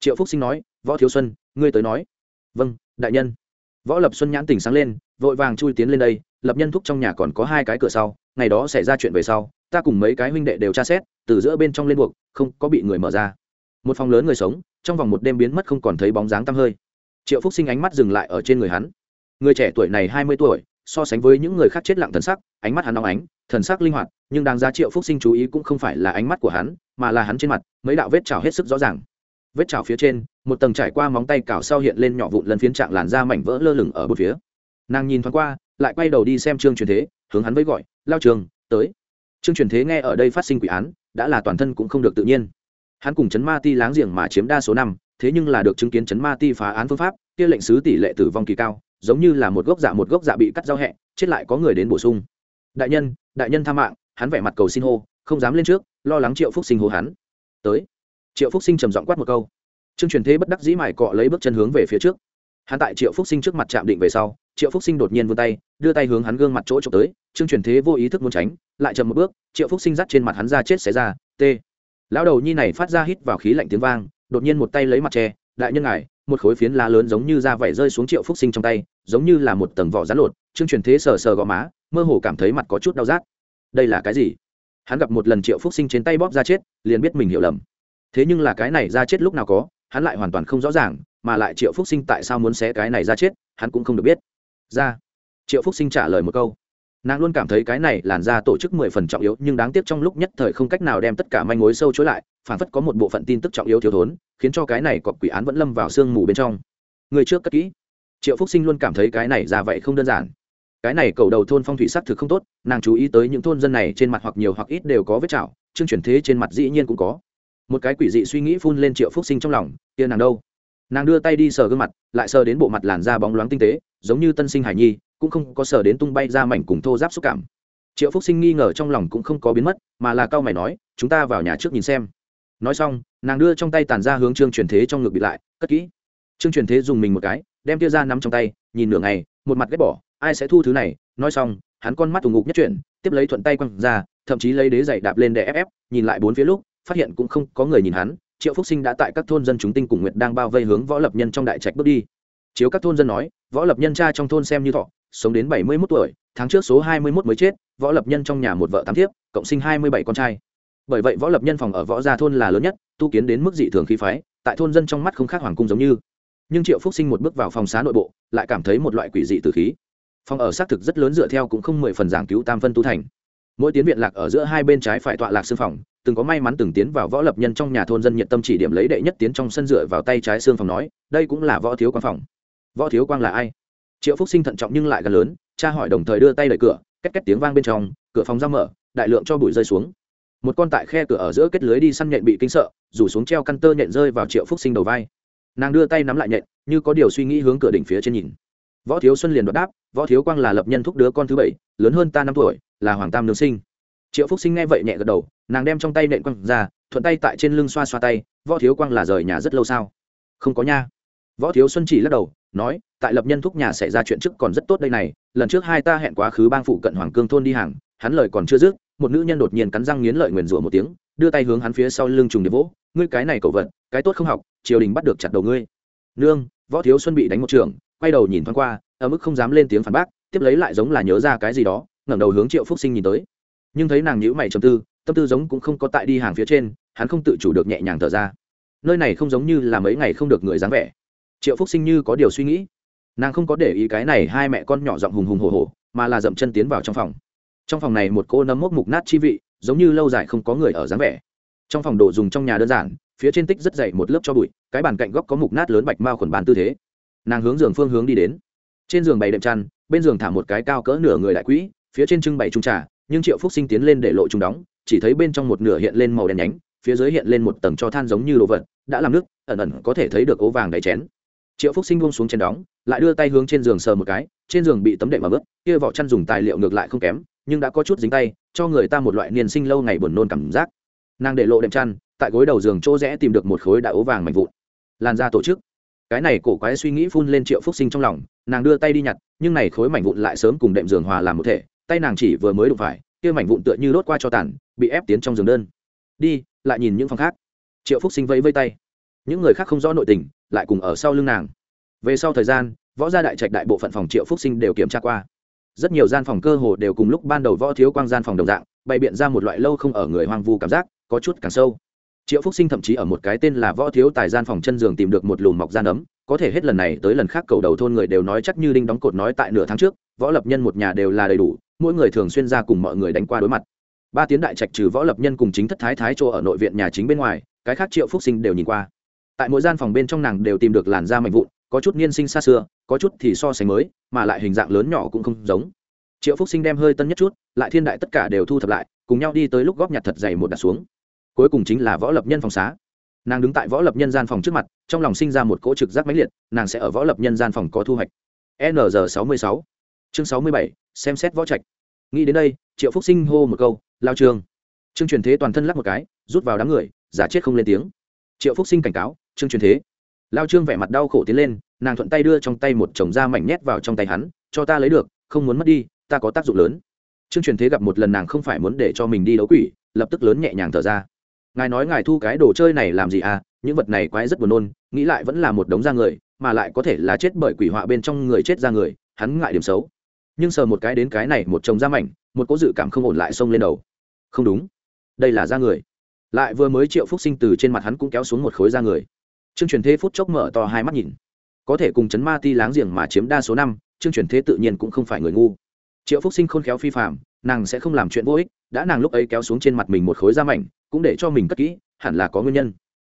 Triệu phúc sinh nói, võ thiếu xuân, ngươi tới nói. Vâng đại nhân. Võ lập xuân nhãn tỉnh sáng lên, vội vàng chui tiến lên đây, lập nhân thúc trong nhà còn có hai cái cửa sau, ngày đó xảy ra chuyện về sau, ta cùng mấy cái huynh đệ đều tra xét, từ giữa bên trong lên buộc, không có bị người mở ra. Một phòng lớn người sống, trong vòng một đêm biến mất không còn thấy bóng dáng tăm hơi. Triệu phúc sinh ánh mắt dừng lại ở trên người hắn. Người trẻ tuổi này hai mươi tuổi, so sánh với những người khác chết lặng thần sắc, ánh mắt hắn nóng ánh, thần sắc linh hoạt, nhưng đáng giá triệu phúc sinh chú ý cũng không phải là ánh mắt của hắn, mà là hắn trên mặt, mấy đạo vết trào hết sức rõ ràng vết trào phía trên, một tầng trải qua móng tay cào sau hiện lên nhỏ vụn lần phiến trạng làn da mảnh vỡ lơ lửng ở bột phía. Nàng nhìn thoáng qua, lại quay đầu đi xem trương truyền thế, hướng hắn với gọi, lao trường, tới. Trương truyền thế nghe ở đây phát sinh quỷ án, đã là toàn thân cũng không được tự nhiên. Hắn cùng chấn ma ti láng giềng mà chiếm đa số năm, thế nhưng là được chứng kiến chấn ma ti phá án phương pháp, kia lệnh sứ tỷ lệ tử vong kỳ cao, giống như là một gốc dạ một gốc dạ bị cắt giao hẹ, chết lại có người đến bổ sung. Đại nhân đại nhân tha mạng, hắn vẻ mặt cầu xin hô, không dám lên trước, lo lắng triệu phúc sinh hô hắn. Tới triệu phúc sinh trầm giọng quát một câu trương truyền thế bất đắc dĩ mải cọ lấy bước chân hướng về phía trước hắn tại triệu phúc sinh trước mặt chạm định về sau triệu phúc sinh đột nhiên vươn tay đưa tay hướng hắn gương mặt chỗ trộm tới trương truyền thế vô ý thức muốn tránh lại chậm một bước triệu phúc sinh dắt trên mặt hắn ra chết xé ra t lão đầu nhi này phát ra hít vào khí lạnh tiếng vang đột nhiên một tay lấy mặt tre đại nhân ngài một khối phiến lá lớn giống như da vảy rơi xuống triệu phúc sinh trong tay giống như là một tầng vỏ rán lột trương truyền thế sờ sờ gò má mơ hồ cảm thấy mặt có chút đau rát đây là cái gì hắn gặp một lần triệu phúc sinh trên tay bóp ra chết liền biết mình hiểu lầm thế nhưng là cái này ra chết lúc nào có, hắn lại hoàn toàn không rõ ràng, mà lại triệu phúc sinh tại sao muốn xé cái này ra chết, hắn cũng không được biết. Ra. Triệu phúc sinh trả lời một câu. Nàng luôn cảm thấy cái này làn ra tổ chức mười phần trọng yếu, nhưng đáng tiếc trong lúc nhất thời không cách nào đem tất cả manh mối sâu chối lại, phản phất có một bộ phận tin tức trọng yếu thiếu thốn, khiến cho cái này cọp quỷ án vẫn lâm vào sương mù bên trong. Người trước cất kỹ. Triệu phúc sinh luôn cảm thấy cái này ra vậy không đơn giản. Cái này cầu đầu thôn phong thủy sắc thực không tốt, nàng chú ý tới những thôn dân này trên mặt hoặc nhiều hoặc ít đều có vết chảo, chương chuyển thế trên mặt dĩ nhiên cũng có một cái quỷ dị suy nghĩ phun lên triệu phúc sinh trong lòng, kia nàng đâu? Nàng đưa tay đi sờ gương mặt, lại sờ đến bộ mặt làn da bóng loáng tinh tế, giống như tân sinh hải nhi, cũng không có sờ đến tung bay ra mảnh cùng thô giáp xúc cảm. Triệu phúc sinh nghi ngờ trong lòng cũng không có biến mất, mà là cao mày nói, chúng ta vào nhà trước nhìn xem. Nói xong, nàng đưa trong tay tàn ra hướng trương truyền thế trong ngực bị lại, cất kỹ. Trương truyền thế dùng mình một cái, đem tia ra nắm trong tay, nhìn nửa ngày, một mặt ghét bỏ, ai sẽ thu thứ này? Nói xong, hắn con mắt ủng ngục nhất chuyển, tiếp lấy thuận tay quăng ra, thậm chí lấy đế giày đạp lên để ép ép, nhìn lại bốn phía lúc phát hiện cũng không có người nhìn hắn, triệu phúc sinh đã tại các thôn dân chúng tinh cùng nguyệt đang bao vây hướng võ lập nhân trong đại trạch bước đi. Chiếu các thôn dân nói, võ lập nhân cha trong thôn xem như thọ, sống đến bảy mươi mốt tuổi, tháng trước số hai mươi mốt mới chết, võ lập nhân trong nhà một vợ tám thiếp, cộng sinh hai mươi bảy con trai. Bởi vậy võ lập nhân phòng ở võ gia thôn là lớn nhất, tu kiến đến mức dị thường khí phái, tại thôn dân trong mắt không khác hoàng cung giống như. Nhưng triệu phúc sinh một bước vào phòng xá nội bộ, lại cảm thấy một loại quỷ dị từ khí. Phòng ở xác thực rất lớn dựa theo cũng không mười phần giảng cứu tam phân tu thành. Mỗi tiến viện lạc ở giữa hai bên trái phải tọa lạc xương phòng từng có may mắn từng tiến vào võ lập nhân trong nhà thôn dân nhiệt tâm chỉ điểm lấy đệ nhất tiến trong sân dựa vào tay trái xương phòng nói, đây cũng là võ thiếu quang phòng. Võ thiếu quang là ai? Triệu phúc sinh thận trọng nhưng lại gần lớn, cha hỏi đồng thời đưa tay đẩy cửa, két két tiếng vang bên trong, cửa phòng ra mở, đại lượng cho bụi rơi xuống. Một con tại khe cửa ở giữa kết lưới đi săn nhện bị kinh sợ, rủ xuống treo căn tơ nhện rơi vào triệu phúc sinh đầu vai. Nàng đưa tay nắm lại nhện, như có điều suy nghĩ hướng cửa đỉnh phía trên nhìn. Võ thiếu xuân liền đột đáp, võ thiếu quang là lập nhân thúc đứa con thứ bảy, lớn hơn ta năm tuổi, là hoàng tam nương sinh triệu phúc sinh nghe vậy nhẹ gật đầu nàng đem trong tay nện quăng ra thuận tay tại trên lưng xoa xoa tay võ thiếu quang là rời nhà rất lâu sao không có nha võ thiếu xuân chỉ lắc đầu nói tại lập nhân thúc nhà xảy ra chuyện trước còn rất tốt đây này lần trước hai ta hẹn quá khứ bang phụ cận hoàng cương thôn đi hàng hắn lời còn chưa dứt một nữ nhân đột nhiên cắn răng nghiến lợi nguyền rủa một tiếng đưa tay hướng hắn phía sau lưng trùng để vỗ ngươi cái này cậu vật cái tốt không học triều đình bắt được chặt đầu ngươi nương võ thiếu xuân bị đánh một trường quay đầu nhìn thoáng qua ở mức không dám lên tiếng phản bác tiếp lấy lại giống là nhớ ra cái gì đó ngẩng đầu hướng triệu phúc sinh nhìn tới nhưng thấy nàng nhữ mày trầm tư, tâm tư giống cũng không có tại đi hàng phía trên, hắn không tự chủ được nhẹ nhàng thở ra. Nơi này không giống như là mấy ngày không được người dáng vẻ. Triệu phúc sinh như có điều suy nghĩ. Nàng không có để ý cái này hai mẹ con nhỏ giọng hùng hùng hồ hồ mà là dậm chân tiến vào trong phòng. Trong phòng này một cô nấm mốc mục nát chi vị, giống như lâu dài không có người ở dáng vẻ. Trong phòng đồ dùng trong nhà đơn giản, phía trên tích rất dày một lớp cho bụi, cái bàn cạnh góc có mục nát lớn bạch mao khuẩn bàn tư thế. Nàng hướng giường phương hướng đi đến. Trên giường bày đệm chăn, bên giường thả một cái cao cỡ nửa người đại quỹ, phía trên trưng bày trung trà nhưng triệu phúc sinh tiến lên để lộ trung đóng, chỉ thấy bên trong một nửa hiện lên màu đen nhánh, phía dưới hiện lên một tầng cho than giống như đồ vật, đã làm nước, ẩn ẩn có thể thấy được ố vàng đầy chén. Triệu phúc sinh buông xuống chén đóng, lại đưa tay hướng trên giường sờ một cái, trên giường bị tấm đệm mà bớt, kia vỏ chăn dùng tài liệu ngược lại không kém, nhưng đã có chút dính tay, cho người ta một loại niên sinh lâu ngày buồn nôn cảm giác. Nàng để lộ đệm chăn, tại gối đầu giường chỗ rẽ tìm được một khối đại ố vàng mạnh vụn. Làn ra tổ chức. Cái này cổ quái suy nghĩ phun lên triệu phúc sinh trong lòng, nàng đưa tay đi nhặt, nhưng này khối mảnh vụn lại sớm cùng đệm giường hòa làm một thể tay nàng chỉ vừa mới đụng phải, kia mảnh vụn tựa như đốt qua cho tàn, bị ép tiến trong giường đơn. Đi, lại nhìn những phòng khác. Triệu phúc sinh vẫy vây tay. Những người khác không rõ nội tình, lại cùng ở sau lưng nàng. Về sau thời gian, võ gia đại trạch đại bộ phận phòng triệu phúc sinh đều kiểm tra qua. Rất nhiều gian phòng cơ hồ đều cùng lúc ban đầu võ thiếu quang gian phòng đồng dạng, bày biện ra một loại lâu không ở người hoang vu cảm giác, có chút càng sâu. Triệu phúc sinh thậm chí ở một cái tên là võ thiếu tài gian phòng chân giường tìm được một lùm mọc gian ấm, có thể hết lần này tới lần khác cầu đầu thôn người đều nói chắc như đinh đóng cột nói tại nửa tháng trước, võ lập nhân một nhà đều là đầy đủ mỗi người thường xuyên ra cùng mọi người đánh qua đối mặt. Ba tiến đại trạch trừ võ lập nhân cùng chính thất thái thái chỗ ở nội viện nhà chính bên ngoài, cái khác triệu phúc sinh đều nhìn qua. Tại mỗi gian phòng bên trong nàng đều tìm được làn da mạnh vụn, có chút niên sinh xa xưa, có chút thì so sánh mới, mà lại hình dạng lớn nhỏ cũng không giống. Triệu phúc sinh đem hơi tân nhất chút, lại thiên đại tất cả đều thu thập lại, cùng nhau đi tới lúc góp nhặt thật dày một đặt xuống. Cuối cùng chính là võ lập nhân phòng xá. Nàng đứng tại võ lập nhân gian phòng trước mặt, trong lòng sinh ra một cỗ trực giác mãnh liệt, nàng sẽ ở võ lập nhân gian phòng có thu hoạch. N g sáu mươi sáu. Chương sáu mươi bảy xem xét võ trạch. Nghĩ đến đây, triệu phúc sinh hô một câu, lao trương trương truyền thế toàn thân lắc một cái, rút vào đám người, giả chết không lên tiếng. Triệu phúc sinh cảnh cáo, trương truyền thế. Lao trương vẻ mặt đau khổ tiến lên, nàng thuận tay đưa trong tay một chồng da mảnh nhét vào trong tay hắn, cho ta lấy được, không muốn mất đi, ta có tác dụng lớn. Trương truyền thế gặp một lần nàng không phải muốn để cho mình đi đấu quỷ, lập tức lớn nhẹ nhàng thở ra. Ngài nói ngài thu cái đồ chơi này làm gì à? Những vật này quái rất buồn nôn, nghĩ lại vẫn là một đống da người, mà lại có thể là chết bởi quỷ họa bên trong người chết ra người, hắn ngại điểm xấu nhưng sờ một cái đến cái này một chồng da mảnh, một cỗ dự cảm không ổn lại xông lên đầu. Không đúng. Đây là da người. Lại vừa mới triệu phúc sinh từ trên mặt hắn cũng kéo xuống một khối da người. Trương truyền thế phút chốc mở to hai mắt nhìn. Có thể cùng chấn ma ti láng giềng mà chiếm đa số năm, trương truyền thế tự nhiên cũng không phải người ngu. Triệu phúc sinh khôn khéo phi phạm nàng sẽ không làm chuyện vô ích, đã nàng lúc ấy kéo xuống trên mặt mình một khối da mảnh, cũng để cho mình cất kỹ, hẳn là có nguyên nhân.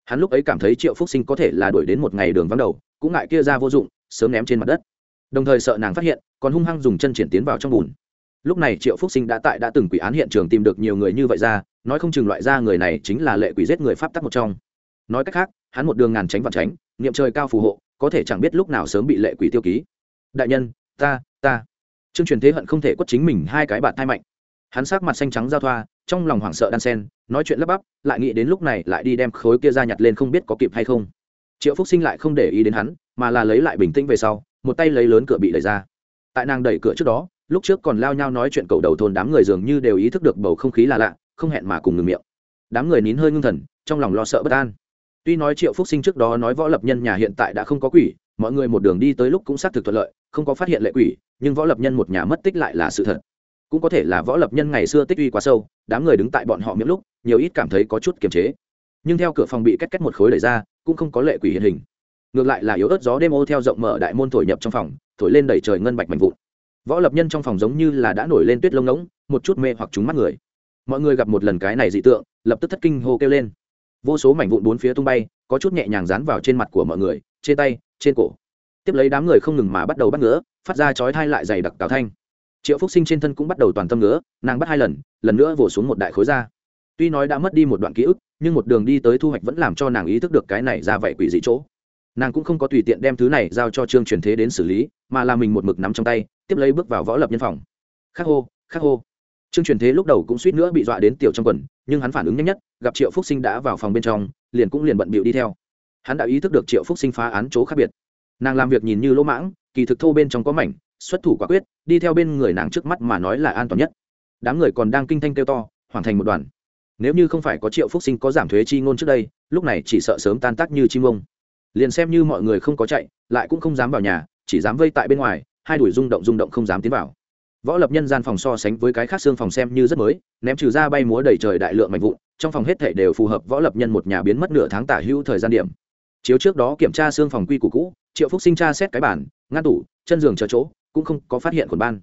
Hắn lúc ấy cảm thấy triệu phúc sinh có thể là đuổi đến một ngày đường vắng đầu, cũng ngại kia ra vô dụng, sớm ném trên mặt đất đồng thời sợ nàng phát hiện, còn hung hăng dùng chân triển tiến vào trong bùn. Lúc này triệu phúc sinh đã tại đã từng quỷ án hiện trường tìm được nhiều người như vậy ra, nói không chừng loại ra người này chính là lệ quỷ giết người pháp tắc một trong. Nói cách khác, hắn một đường ngàn tránh vạn tránh, niệm trời cao phù hộ, có thể chẳng biết lúc nào sớm bị lệ quỷ tiêu ký. Đại nhân, ta ta. Trương truyền thế hận không thể quất chính mình hai cái bạn thai mạnh. Hắn sát mặt xanh trắng giao thoa, trong lòng hoảng sợ đan sen, nói chuyện lắp bắp, lại nghĩ đến lúc này lại đi đem khối kia ra nhặt lên không biết có kịp hay không. Triệu phúc sinh lại không để ý đến hắn, mà là lấy lại bình tĩnh về sau một tay lấy lớn cửa bị đẩy ra. Tại nàng đẩy cửa trước đó, lúc trước còn lao nhau nói chuyện cầu đầu thôn đám người dường như đều ý thức được bầu không khí là lạ, không hẹn mà cùng ngừng miệng. Đám người nín hơi ngưng thần, trong lòng lo sợ bất an. Tuy nói triệu phúc sinh trước đó nói võ lập nhân nhà hiện tại đã không có quỷ, mọi người một đường đi tới lúc cũng xác thực thuận lợi, không có phát hiện lệ quỷ, nhưng võ lập nhân một nhà mất tích lại là sự thật. Cũng có thể là võ lập nhân ngày xưa tích uy quá sâu, đám người đứng tại bọn họ miệng lúc, nhiều ít cảm thấy có chút kiềm chế. Nhưng theo cửa phòng bị cách cách một khối đẩy ra, cũng không có lệ quỷ hiện hình ngược lại là yếu ớt gió đêm ô theo rộng mở đại môn thổi nhập trong phòng, thổi lên đẩy trời ngân bạch mạnh vụn. Võ lập nhân trong phòng giống như là đã nổi lên tuyết lông ngỗng, một chút mê hoặc chúng mắt người. Mọi người gặp một lần cái này dị tượng, lập tức thất kinh hô kêu lên. Vô số mảnh vụn bốn phía tung bay, có chút nhẹ nhàng dán vào trên mặt của mọi người, trên tay, trên cổ. Tiếp lấy đám người không ngừng mà bắt đầu bắt ngứa, phát ra chói thai lại dày đặc tào thanh. Triệu phúc sinh trên thân cũng bắt đầu toàn tâm ngứa, nàng bắt hai lần lần nữa vỗ xuống một đại khối da. Tuy nói đã mất đi một đoạn ký ức, nhưng một đường đi tới thu hoạch vẫn làm cho nàng ý thức được cái này ra vậy quỷ dị chỗ nàng cũng không có tùy tiện đem thứ này giao cho trương truyền thế đến xử lý, mà là mình một mực nắm trong tay, tiếp lấy bước vào võ lập nhân phòng. Khắc hô khắc hô. Trương truyền thế lúc đầu cũng suýt nữa bị dọa đến tiểu trong quần, nhưng hắn phản ứng nhanh nhất, gặp triệu phúc sinh đã vào phòng bên trong, liền cũng liền bận bịu đi theo. Hắn đã ý thức được triệu phúc sinh phá án chỗ khác biệt. Nàng làm việc nhìn như lỗ mãng, kỳ thực thô bên trong có mảnh, xuất thủ quả quyết, đi theo bên người nàng trước mắt mà nói là an toàn nhất. Đám người còn đang kinh thanh kêu to, hoàn thành một đoàn. Nếu như không phải có triệu phúc sinh có giảm thuế chi ngôn trước đây, lúc này chỉ sợ sớm tan tác như chim ông liền xem như mọi người không có chạy, lại cũng không dám vào nhà, chỉ dám vây tại bên ngoài, hai đuổi rung động rung động không dám tiến vào. Võ lập nhân gian phòng so sánh với cái khác xương phòng xem như rất mới, ném trừ ra bay múa đầy trời đại lượng mạnh vụn, trong phòng hết thể đều phù hợp võ lập nhân một nhà biến mất nửa tháng tả hữu thời gian điểm. Chiếu trước đó kiểm tra xương phòng quy củ cũ, triệu phúc sinh tra xét cái bản ngăn tủ, chân giường chờ chỗ, cũng không có phát hiện quần ban.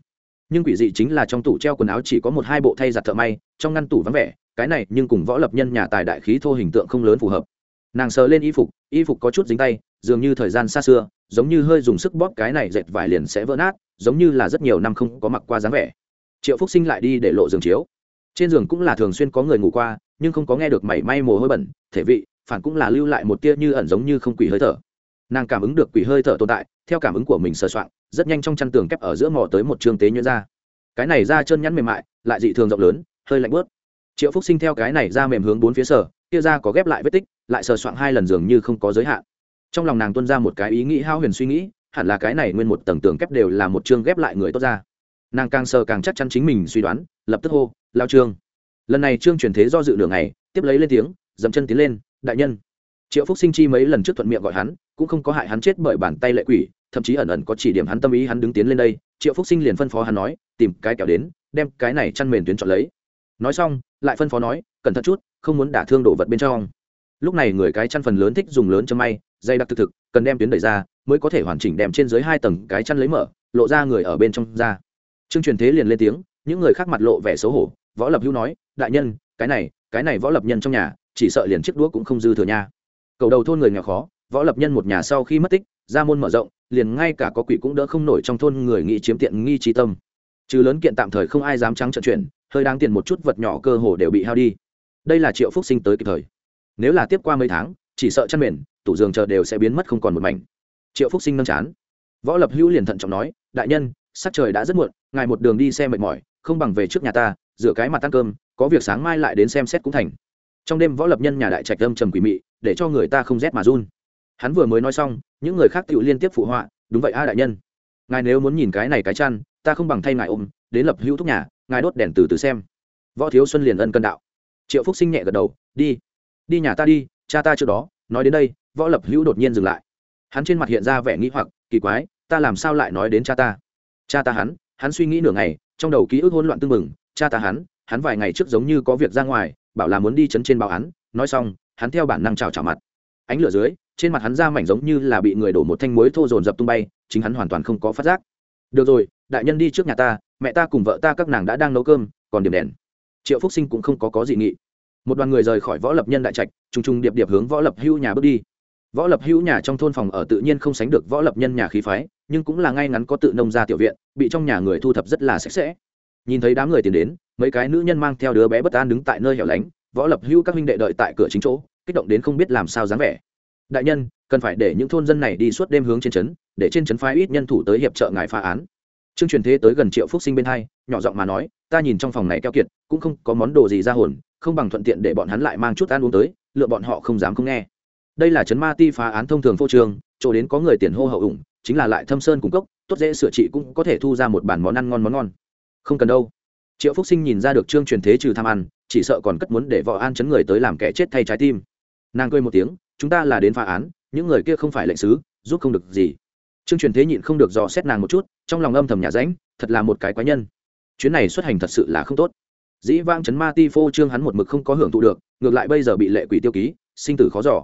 Nhưng quỷ dị chính là trong tủ treo quần áo chỉ có một hai bộ thay giặt thợ may, trong ngăn tủ vắng vẻ, cái này nhưng cùng võ lập nhân nhà tài đại khí thô hình tượng không lớn phù hợp. Nàng sờ lên y phục y phục có chút dính tay, dường như thời gian xa xưa, giống như hơi dùng sức bóp cái này dệt vải liền sẽ vỡ nát, giống như là rất nhiều năm không có mặc qua dáng vẻ. Triệu phúc sinh lại đi để lộ giường chiếu. Trên giường cũng là thường xuyên có người ngủ qua, nhưng không có nghe được mảy may mồ hôi bẩn, thể vị, phản cũng là lưu lại một tia như ẩn giống như không quỷ hơi thở. Nàng cảm ứng được quỷ hơi thở tồn tại, theo cảm ứng của mình sờ soạn rất nhanh trong chăn tường kép ở giữa mò tới một trường tế nhuyễn ra cái này ra chân nhắn mềm mại, lại dị thường rộng lớn, hơi lạnh bớt. Triệu phúc sinh theo cái này ra mềm hướng bốn phía sở kia ra có ghép lại vết tích, lại sờ soạn hai lần dường như không có giới hạn. Trong lòng nàng tuân ra một cái ý nghĩ hao huyền suy nghĩ, hẳn là cái này nguyên một tầng tường kép đều là một chương ghép lại người tốt ra nàng càng sờ càng chắc chắn chính mình suy đoán, lập tức hô, lao trương. Lần này trương truyền thế do dự đường này tiếp lấy lên tiếng, dậm chân tiến lên, đại nhân. Triệu phúc sinh chi mấy lần trước thuận miệng gọi hắn, cũng không có hại hắn chết bởi bàn tay lệ quỷ, thậm chí ẩn ẩn có chỉ điểm hắn tâm ý hắn đứng tiến lên đây. Triệu phúc sinh liền phân phó hắn nói, tìm cái kẹo đến, đem cái này chăn mền tuyến chọn lấy. Nói xong, lại phân phó nói, cẩn thận chút không muốn đả thương đồ vật bên trong. Lúc này người cái chăn phần lớn thích dùng lớn chân may, dây đặc thực thực, cần đem tuyến đẩy ra, mới có thể hoàn chỉnh đem trên dưới hai tầng cái chăn lấy mở, lộ ra người ở bên trong ra. Trương truyền thế liền lên tiếng, những người khác mặt lộ vẻ xấu hổ, võ lập hữu nói, đại nhân, cái này cái này võ lập nhân trong nhà, chỉ sợ liền chiếc đũa cũng không dư thừa nha. Cầu đầu thôn người nghèo khó, võ lập nhân một nhà sau khi mất tích, ra môn mở rộng, liền ngay cả có quỷ cũng đỡ không nổi trong thôn người nghĩ chiếm tiện nghi trí tâm. Trừ lớn kiện tạm thời không ai dám trắng trận chuyển hơi đáng tiền một chút vật nhỏ cơ hồ đều bị hao đi đây là triệu phúc sinh tới kịp thời. Nếu là tiếp qua mấy tháng, chỉ sợ chăn mền, tủ giường chờ đều sẽ biến mất không còn một mảnh. Triệu phúc sinh nâng chán. Võ lập hữu liền thận trọng nói, đại nhân sắc trời đã rất muộn, ngài một đường đi xe mệt mỏi, không bằng về trước nhà ta, rửa cái mặt ăn cơm, có việc sáng mai lại đến xem xét cũng thành. Trong đêm võ lập nhân nhà đại trạch âm trầm quỷ mị, để cho người ta không rét mà run. Hắn vừa mới nói xong, những người khác tự liên tiếp phụ họa, đúng vậy a, đại nhân. Ngài nếu muốn nhìn cái này cái chăn, ta không bằng thay ngài ôm, đến lập hữu thúc nhà, ngài đốt đèn từ từ xem. Võ thiếu xuân liền ân cân đạo triệu phúc sinh nhẹ gật đầu, đi đi nhà ta đi, cha ta trước đó, nói đến đây, võ lập hữu đột nhiên dừng lại. Hắn trên mặt hiện ra vẻ nghĩ hoặc, kỳ quái, ta làm sao lại nói đến cha ta? Cha ta hắn? Hắn suy nghĩ nửa ngày, trong đầu ký ức hỗn loạn tưng mừng cha ta hắn hắn vài ngày trước giống như có việc ra ngoài, bảo là muốn đi chấn trên báo án, nói xong, hắn theo bản năng chào chào mặt. Ánh lửa dưới, trên mặt hắn ra mảnh giống như là bị người đổ một thanh muối thô dồn dập tung bay, chính hắn hoàn toàn không có phát giác. Được rồi, đại nhân đi trước nhà ta, mẹ ta cùng vợ ta các nàng đã đang nấu cơm, còn điểm đèn triệu phúc sinh cũng không có có gì nghị. Một đoàn người rời khỏi võ lập nhân đại trạch t r ù n g t r ù n g điệp điệp hướng võ lập hữu nhà bước đi. Võ lập hữu nhà trong thôn phòng ở tự nhiên không sánh được võ lập nhân nhà khí phái, nhưng cũng là ngay ngắn có tự nông ra tiểu viện, bị trong nhà người thu thập rất là sạch sẽ. Nhìn thấy đám người tiến đến, mấy cái nữ nhân mang theo đứa bé bất an đứng tại nơi hẻo lánh, võ lập hữu các huynh đệ đợi tại cửa chính chỗ, kích động đến không biết làm sao dáng vẻ. Đại nhân, cần phải để những thôn dân này đi suốt đêm hướng trên trấn, để trên trấn phái ít nhân thủ tới hiệp trợ ngài phá án trương truyền thế tới gần triệu phúc sinh bên hai, nhỏ giọng mà nói, ta nhìn trong phòng này keo kiệt, cũng không có món đồ gì ra hồn, không bằng thuận tiện để bọn hắn lại mang chút ăn uống tới, lựa bọn họ không dám không nghe. Đây là trấn ma ti phá án thông thường phô trường chỗ đến có người tiền hô hậu ủng, chính là lại thâm sơn cung cấp tốt dễ sửa trị cũng có thể thu ra một bản món ăn ngon món ngon. Không cần đâu. Triệu phúc sinh nhìn ra được trương truyền thế trừ tham ăn, chỉ sợ còn cất muốn để võ an chấn người tới làm kẻ chết thay trái tim. Nàng cười một tiếng, chúng ta là đến phá án, những người kia không phải lệnh sứ, giúp không được gì trương truyền thế nhịn không được dò xét nàng một chút, trong lòng âm thầm nhà ránh thật là một cái quái nhân. Chuyến này xuất hành thật sự là không tốt. Dĩ vang chấn ma ti phô trương hắn một mực không có hưởng thụ được, ngược lại bây giờ bị lệ quỷ tiêu ký, sinh tử khó giỏ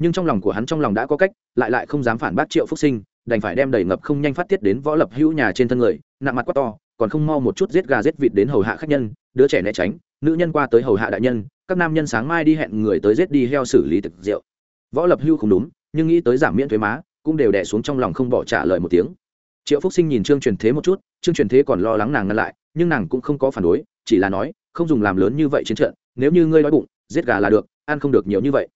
nhưng trong lòng của hắn trong lòng đã có cách, lại lại không dám phản bác triệu phúc sinh, đành phải đem đầy ngập không nhanh phát tiết đến võ lập hữu nhà trên thân người, nặng mặt quá to, còn không mau một chút giết gà giết vịt đến hầu hạ khách nhân, đứa trẻ né tránh, nữ nhân qua tới hầu hạ đại nhân, các nam nhân sáng mai đi hẹn người tới giết đi heo xử lý thực rượu. Võ lập hưu không đúng, nhưng nghĩ tới giảm miễn thuế má cũng đều đè xuống trong lòng không bỏ trả lời một tiếng. Triệu phúc sinh nhìn trương truyền thế một chút, trương truyền thế còn lo lắng nàng ngăn lại, nhưng nàng cũng không có phản đối, chỉ là nói, không dùng làm lớn như vậy chiến trận, nếu như ngươi đói bụng, giết gà là được, ăn không được nhiều như vậy.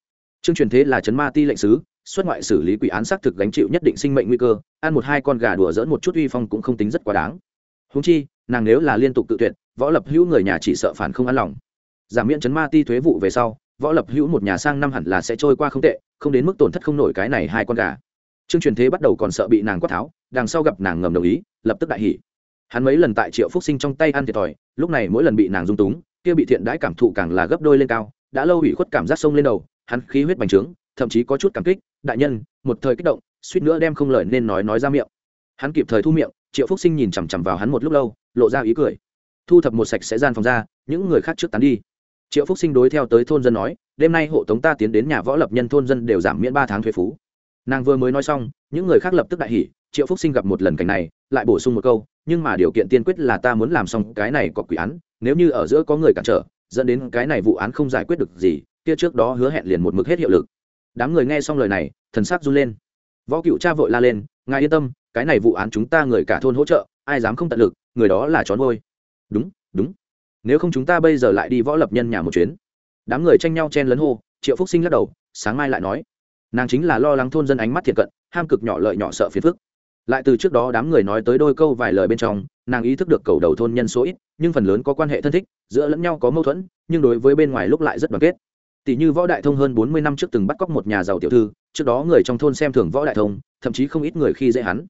Trương truyền thế là Trấn ma ti lệnh sứ, xuất ngoại xử lý quỷ án xác thực gánh chịu nhất định sinh mệnh nguy cơ, ăn một hai con gà đùa dỡn một chút uy phong cũng không tính rất quá đáng. Húng chi, nàng nếu là liên tục tự tuyệt, võ lập hữu người nhà chỉ sợ phản không an lòng. Giảm miễn chấn ma ti thuế vụ về sau, võ lập hữu một nhà sang năm hẳn là sẽ trôi qua không tệ, không đến mức tổn thất không nổi cái này hai con gà trương truyền thế bắt đầu còn sợ bị nàng quát tháo, đằng sau gặp nàng ngầm đồng ý, lập tức đại hỉ. Hắn mấy lần tại triệu phúc sinh trong tay ăn thiệt thòi, lúc này mỗi lần bị nàng dung túng, kia bị thiện đãi cảm thụ càng là gấp đôi lên cao, đã lâu ủy khuất cảm giác sông lên đầu, hắn khí huyết bành trướng, thậm chí có chút cảm kích, đại nhân, một thời kích động, suýt nữa đem không lời nên nói nói ra miệng. Hắn kịp thời thu miệng, triệu phúc sinh nhìn chằm chằm vào hắn một lúc lâu, lộ ra ý cười. Thu thập một sạch sẽ gian phòng ra, những người khác trước tán đi. Triệu phúc sinh đối theo tới thôn dân nói, đêm nay hộ tống ta tiến đến nhà võ lập nhân thôn dân đều giảm miễn ba tháng thuế phú nàng vừa mới nói xong, những người khác lập tức đại hỉ, triệu phúc sinh gặp một lần cảnh này, lại bổ sung một câu, nhưng mà điều kiện tiên quyết là ta muốn làm xong cái này có quỷ án, nếu như ở giữa có người cản trở, dẫn đến cái này vụ án không giải quyết được gì, kia trước đó hứa hẹn liền một mực hết hiệu lực. Đám người nghe xong lời này, thần sắc run lên. Võ cựu cha vội la lên, ngài yên tâm, cái này vụ án chúng ta người cả thôn hỗ trợ, ai dám không tận lực, người đó là chó ngôi đúng đúng. Nếu không chúng ta bây giờ lại đi võ lập nhân nhà một chuyến. Đám người tranh nhau chen lấn hô, triệu phúc sinh lắc đầu, sáng mai lại nói nàng chính là lo lắng thôn dân ánh mắt thiệt cận, ham cực nhỏ lợi nhỏ sợ phiền phức. Lại từ trước đó đám người nói tới đôi câu vài lời bên trong, nàng ý thức được cầu đầu thôn nhân số ít, nhưng phần lớn có quan hệ thân thích, giữa lẫn nhau có mâu thuẫn, nhưng đối với bên ngoài lúc lại rất đoàn kết. Tỷ như võ đại thông hơn bốn mươi năm trước từng bắt cóc một nhà giàu tiểu thư, trước đó người trong thôn xem thường võ đại thông, thậm chí không ít người khi dễ hắn.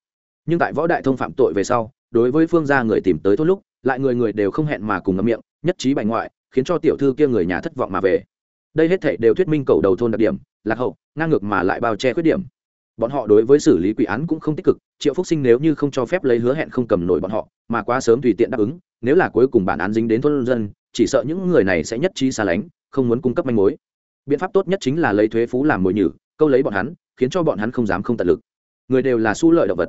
Nhưng tại võ đại thông phạm tội về sau, đối với phương gia người tìm tới thôn lúc, lại người người đều không hẹn mà cùng ngậm miệng, nhất trí bành ngoại, khiến cho tiểu thư kia người nhà thất vọng mà về. Đây hết thảy đều thuyết minh cầu đầu thôn đặc điểm lạc hậu, ngang ngược mà lại bao che khuyết điểm. Bọn họ đối với xử lý quỷ án cũng không tích cực, triệu phúc sinh nếu như không cho phép lấy hứa hẹn không cầm nổi bọn họ, mà quá sớm tùy tiện đáp ứng, nếu là cuối cùng bản án dính đến thôn dân, chỉ sợ những người này sẽ nhất trí xa lánh, không muốn cung cấp manh mối. Biện pháp tốt nhất chính là lấy thuế phú làm mồi nhử, câu lấy bọn hắn, khiến cho bọn hắn không dám không tận lực. Người đều là su lợi động vật.